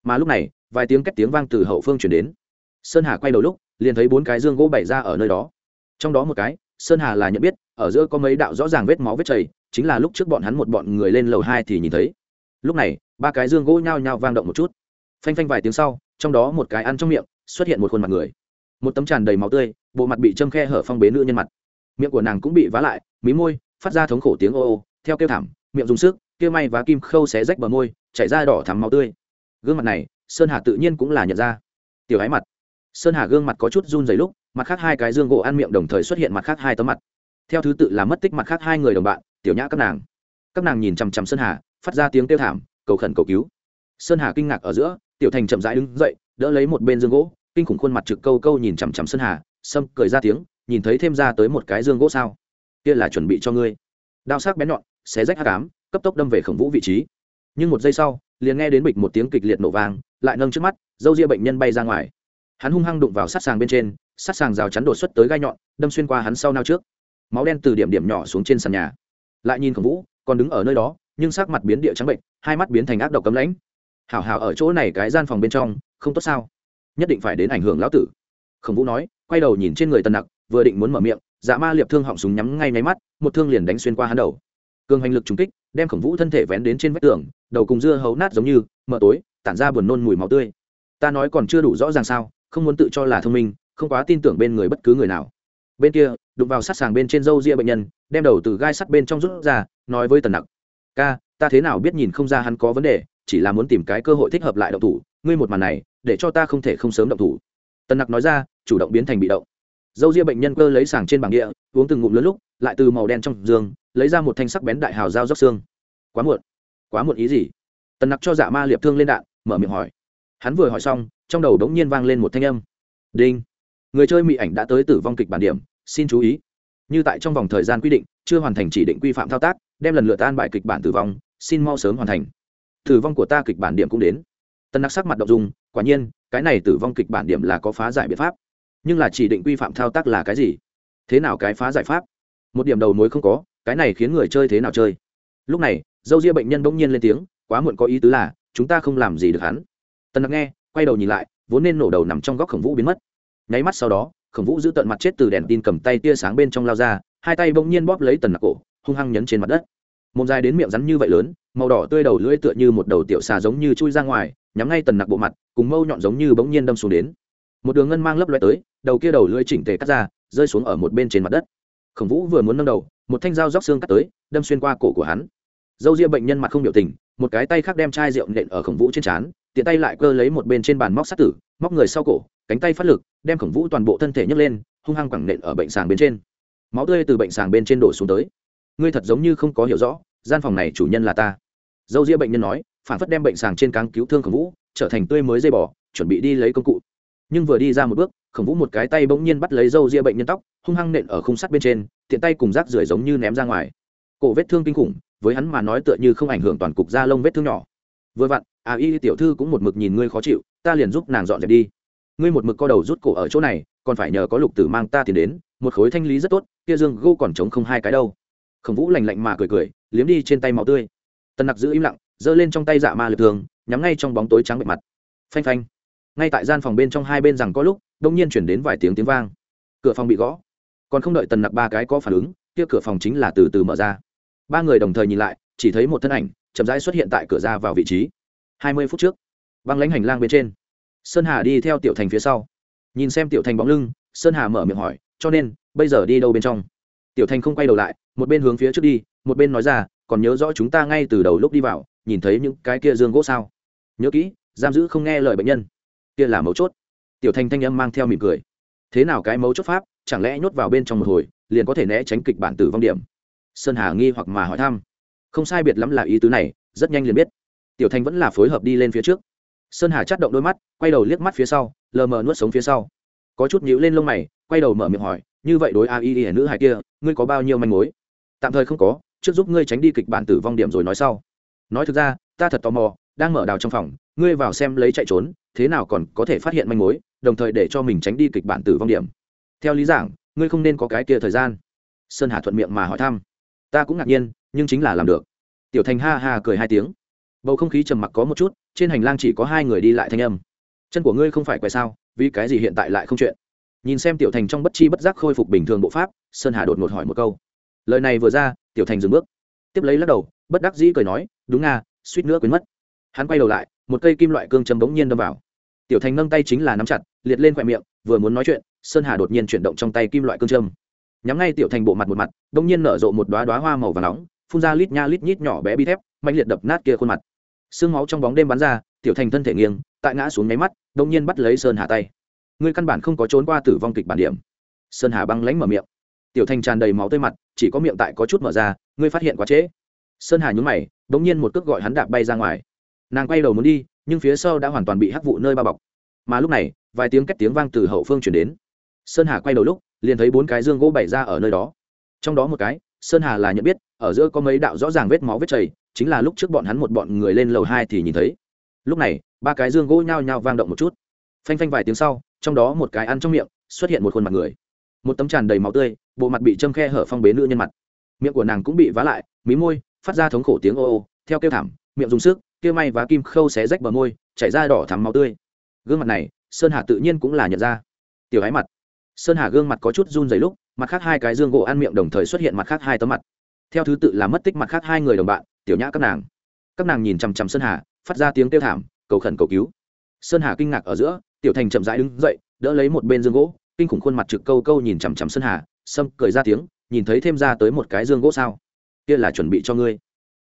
Mà lúc này, vài tiếng cách tiếng vang từ hậu phương chuyển đến. Sơn hà quay đầu lúc, liền thấy bốn cái dương gỗ bày ra ở nơi đó. Trong đó một cái, sơn hà là nhận biết, ở giữa có mấy đạo rõ ràng vết máu vết chảy, chính là lúc trước bọn hắn một bọn người lên lầu hai thì nhìn thấy. Lúc này, ba cái dương gỗ nhao nhao vang động một chút. Phanh phanh vài tiếng sau, trong đó một cái ăn trong miệng, xuất hiện một khuôn mặt người. Một tấm tràn đầy máu tươi, bộ mặt bị châm khe hở phong bế nữ nhân mặt. Miệng của nàng cũng bị vá lại, mí môi, phát ra thống khổ tiếng ô ô, theo kêu thảm, miệng dùng sức kia may và kim khâu xé rách bờ môi, chảy ra đỏ thắm máu tươi. Gương mặt này, sơn hà tự nhiên cũng là nhận ra. Tiểu ái mặt. Sơn hà gương mặt có chút run dày lúc, mặt khác hai cái dương gỗ ăn miệng đồng thời xuất hiện mặt khác hai tấm mặt. Theo thứ tự là mất tích mặt khác hai người đồng bạn, tiểu nhã các nàng. Các nàng nhìn chằm chằm sơn hà, phát ra tiếng kêu thảm, cầu khẩn cầu cứu. Sơn hà kinh ngạc ở giữa, tiểu thành chậm rãi đứng dậy, đỡ lấy một bên dương gỗ, kinh khủng khuôn mặt trực câu câu nhìn chằm chằm sơn hà, sâm cười ra tiếng, nhìn thấy thêm ra tới một cái dương gỗ sao. Kia là chuẩn bị cho ngươi. Đao sắc bén nhọn, xé rách hát cám cấp tốc đâm về khổng vũ vị trí. Nhưng một giây sau, liền nghe đến bịch một tiếng kịch liệt nổ vang, lại nâng trước mắt, dâu ria bệnh nhân bay ra ngoài. Hắn hung hăng đụng vào sát sàng bên trên sát sàng rào chắn đột xuất tới gai nhọn, đâm xuyên qua hắn sau nao trước. Máu đen từ điểm điểm nhỏ xuống trên sàn nhà. Lại nhìn khổng vũ, còn đứng ở nơi đó, nhưng sắc mặt biến địa trắng bệnh, hai mắt biến thành ác độc cấm lãnh. Hảo hảo ở chỗ này cái gian phòng bên trong, không tốt sao? Nhất định phải đến ảnh hưởng lão tử. Khổng vũ nói, quay đầu nhìn trên người tần nặc, vừa định muốn mở miệng dạ ma liệp thương họng súng nhắm ngay nháy mắt, một thương liền đánh xuyên qua hắn đầu. Cường hành lực trúng kích đem khổng vũ thân thể vén đến trên vách tường, đầu cùng dưa hấu nát giống như mở tối, tản ra buồn nôn mùi máu tươi. Ta nói còn chưa đủ rõ ràng sao, không muốn tự cho là thông minh, không quá tin tưởng bên người bất cứ người nào. Bên kia, đụng vào sát sàng bên trên râu ria bệnh nhân, đem đầu từ gai sắt bên trong rút ra, nói với tần nặc. Ca, ta thế nào biết nhìn không ra hắn có vấn đề, chỉ là muốn tìm cái cơ hội thích hợp lại động thủ, ngươi một màn này, để cho ta không thể không sớm động thủ. Tần nặc nói ra, chủ động biến thành bị động. Dâu ria bệnh nhân cơ lấy sàng trên bảng địa, uống từng ngụm lớn lúc, lại từ màu đen trong giường lấy ra một thanh sắc bén đại hào dao dốc xương. Quá muộn. Quá muộn ý gì? Tần nặc cho dạ ma liệp thương lên đạn, mở miệng hỏi. Hắn vừa hỏi xong, trong đầu đống nhiên vang lên một thanh âm. Đinh. Người chơi mỹ ảnh đã tới tử vong kịch bản điểm, xin chú ý. Như tại trong vòng thời gian quy định, chưa hoàn thành chỉ định quy phạm thao tác, đem lần lượt tan bại kịch bản tử vong, xin mau sớm hoàn thành. Tử vong của ta kịch bản điểm cũng đến. Tân nặc sắc mặt động dung, quả nhiên, cái này tử vong kịch bản điểm là có phá giải biện pháp. Nhưng là chỉ định quy phạm thao tác là cái gì? Thế nào cái phá giải pháp? Một điểm đầu mối không có cái này khiến người chơi thế nào chơi? Lúc này, dâu ria bệnh nhân bỗng nhiên lên tiếng, quá muộn có ý tứ là, chúng ta không làm gì được hắn. Tần nặc nghe, quay đầu nhìn lại, vốn nên nổ đầu nằm trong góc khổng vũ biến mất. Nháy mắt sau đó, khổng vũ giữ tận mặt chết từ đèn tin cầm tay tia sáng bên trong lao ra, hai tay bỗng nhiên bóp lấy tần nặc cổ, hung hăng nhấn trên mặt đất. Một dài đến miệng rắn như vậy lớn, màu đỏ tươi đầu lưỡi tựa như một đầu tiểu xà giống như chui ra ngoài, nhắm ngay tần nặc bộ mặt, cùng mâu nhọn giống như bỗng nhiên đâm xuống đến. Một đường ngân mang lấp loe tới, đầu kia đầu lưỡi chỉnh tề cắt ra, rơi xuống ở một bên trên mặt đất. Khổng vũ vừa muốn nâng đầu một thanh dao róc xương cắt tới, đâm xuyên qua cổ của hắn. Dâu ria bệnh nhân mặt không biểu tình, một cái tay khác đem chai rượu nện ở khổng vũ trên trán, tiện tay lại cơ lấy một bên trên bàn móc sắt tử, móc người sau cổ, cánh tay phát lực, đem khổng vũ toàn bộ thân thể nhấc lên, hung hăng quẳng nện ở bệnh sàng bên trên. Máu tươi từ bệnh sàng bên trên đổ xuống tới. Ngươi thật giống như không có hiểu rõ, gian phòng này chủ nhân là ta. Dâu ria bệnh nhân nói, phản phất đem bệnh sàng trên cáng cứu thương khổng vũ, trở thành tươi mới dây bỏ chuẩn bị đi lấy công cụ. Nhưng vừa đi ra một bước khổng vũ một cái tay bỗng nhiên bắt lấy râu ria bệnh nhân tóc, hung hăng nện ở khung sắt bên trên, tiện tay cùng rác rưởi giống như ném ra ngoài. Cổ vết thương kinh khủng, với hắn mà nói tựa như không ảnh hưởng toàn cục da lông vết thương nhỏ. Vừa vặn à y tiểu thư cũng một mực nhìn ngươi khó chịu, ta liền giúp nàng dọn dẹp đi. Ngươi một mực co đầu rút cổ ở chỗ này, còn phải nhờ có lục tử mang ta tiền đến, một khối thanh lý rất tốt, kia dương gô còn trống không hai cái đâu. Khổng vũ lành lạnh mà cười cười, liếm đi trên tay máu tươi. Tần nặc giữ im lặng, giơ lên trong tay dạ ma lực thường nhắm ngay trong bóng tối trắng bệ mặt. Phanh phanh. Ngay tại gian phòng bên trong hai bên rằng có lúc đông nhiên chuyển đến vài tiếng tiếng vang. Cửa phòng bị gõ. Còn không đợi tần nặc ba cái có phản ứng, kia cửa phòng chính là từ từ mở ra. Ba người đồng thời nhìn lại, chỉ thấy một thân ảnh chậm rãi xuất hiện tại cửa ra vào vị trí. Hai mươi phút trước, băng lãnh hành lang bên trên. Sơn hà đi theo tiểu thành phía sau. Nhìn xem tiểu thành bóng lưng, sơn hà mở miệng hỏi, cho nên, bây giờ đi đâu bên trong? Tiểu thành không quay đầu lại, một bên hướng phía trước đi, một bên nói ra, còn nhớ rõ chúng ta ngay từ đầu lúc đi vào, nhìn thấy những cái kia dương gỗ sao? Nhớ kỹ, giam giữ không nghe lời bệnh nhân. Kia là mấu chốt tiểu thành thanh âm mang theo mỉm cười. Thế nào cái mấu chốt pháp, chẳng lẽ nhốt vào bên trong một hồi, liền có thể né tránh kịch bản tử vong điểm? Sơn hà nghi hoặc mà hỏi thăm. Không sai biệt lắm là ý tứ này, rất nhanh liền biết. Tiểu thành vẫn là phối hợp đi lên phía trước. Sơn hà chắt động đôi mắt, quay đầu liếc mắt phía sau, lờ mờ nuốt sống phía sau. Có chút nhíu lên lông mày, quay đầu mở miệng hỏi, như vậy đối a y y nữ hài kia, ngươi có bao nhiêu manh mối? Tạm thời không có, trước giúp ngươi tránh đi kịch bản tử vong điểm rồi nói sau. Nói thực ra, ta thật tò mò, đang mở đào trong phòng, ngươi vào xem lấy chạy trốn, thế nào còn có thể phát hiện manh mối? Đồng thời để cho mình tránh đi kịch bản tử vong điểm. Theo lý giảng, ngươi không nên có cái kia thời gian. Sơn hà thuận miệng mà hỏi thăm. Ta cũng ngạc nhiên, nhưng chính là làm được. Tiểu thành ha ha cười hai tiếng. Bầu không khí trầm mặc có một chút, trên hành lang chỉ có hai người đi lại thanh âm. Chân của ngươi không phải quay sao, vì cái gì hiện tại lại không chuyện? Nhìn xem tiểu thành trong bất chi bất giác khôi phục bình thường bộ pháp, sơn hà đột ngột hỏi một câu. Lời này vừa ra, tiểu thành dừng bước. Tiếp lấy lắc đầu, bất đắc dĩ cười nói, đúng nga, suýt nữa quên mất. Hắn quay đầu lại, một cây kim loại cương châm bỗng nhiên đâm vào tiểu thành nâng tay chính là nắm chặt, liệt lên khoe miệng, vừa muốn nói chuyện, sơn hà đột nhiên chuyển động trong tay kim loại cương trâm nhắm ngay tiểu thành bộ mặt một mặt, đông nhiên nở rộ một đoá đoá hoa màu và nóng, phun ra lít nha lít nhít nhỏ bé bi thép mạnh liệt đập nát kia khuôn mặt. Sương máu trong bóng đêm bắn ra, tiểu thành thân thể nghiêng, tại ngã xuống nháy mắt, đông nhiên bắt lấy sơn hà tay. Ngươi căn bản không có trốn qua tử vong kịch bản điểm. Sơn hà băng lánh mở miệng. Tiểu thành tràn đầy máu tơi mặt, chỉ có miệng tại có chút mở ra, ngươi phát hiện quá trễ. Sơn hà nhún mày, đông nhiên một cước gọi hắn đạp bay ra ngoài. Nàng quay đầu muốn đi nhưng phía sau đã hoàn toàn bị hắc vụ nơi bao bọc. Mà lúc này, vài tiếng két tiếng vang từ hậu phương chuyển đến. Sơn hà quay đầu lúc, liền thấy bốn cái dương gỗ bày ra ở nơi đó. Trong đó một cái, sơn hà là nhận biết, ở giữa có mấy đạo rõ ràng vết máu vết chảy, chính là lúc trước bọn hắn một bọn người lên lầu hai thì nhìn thấy. Lúc này, ba cái dương gỗ nhao nhao vang động một chút. Phanh phanh vài tiếng sau, trong đó một cái ăn trong miệng, xuất hiện một khuôn mặt người. Một tấm tràn đầy máu tươi, bộ mặt bị châm khe hở phong bế nữ nhân mặt. Miệng của nàng cũng bị vá lại, mí môi, phát ra thống khổ tiếng ô ô, theo kêu thảm miệng dùng sức, kia may và kim khâu xé rách bờ môi, chảy ra đỏ thắm máu tươi. Gương mặt này, sơn hà tự nhiên cũng là nhận ra. Tiểu ái mặt. Sơn hà gương mặt có chút run dày lúc, mặt khác hai cái dương gỗ ăn miệng đồng thời xuất hiện mặt khác hai tấm mặt. Theo thứ tự là mất tích mặt khác hai người đồng bạn, tiểu nhã các nàng. Các nàng nhìn chằm chằm sơn hà, phát ra tiếng kêu thảm, cầu khẩn cầu cứu. Sơn hà kinh ngạc ở giữa, tiểu thành chậm rãi đứng dậy, đỡ lấy một bên dương gỗ, kinh khủng khuôn mặt trực câu câu nhìn chằm chằm sơn hà, sâm cười ra tiếng, nhìn thấy thêm ra tới một cái dương gỗ sao. Kia là chuẩn bị cho ngươi.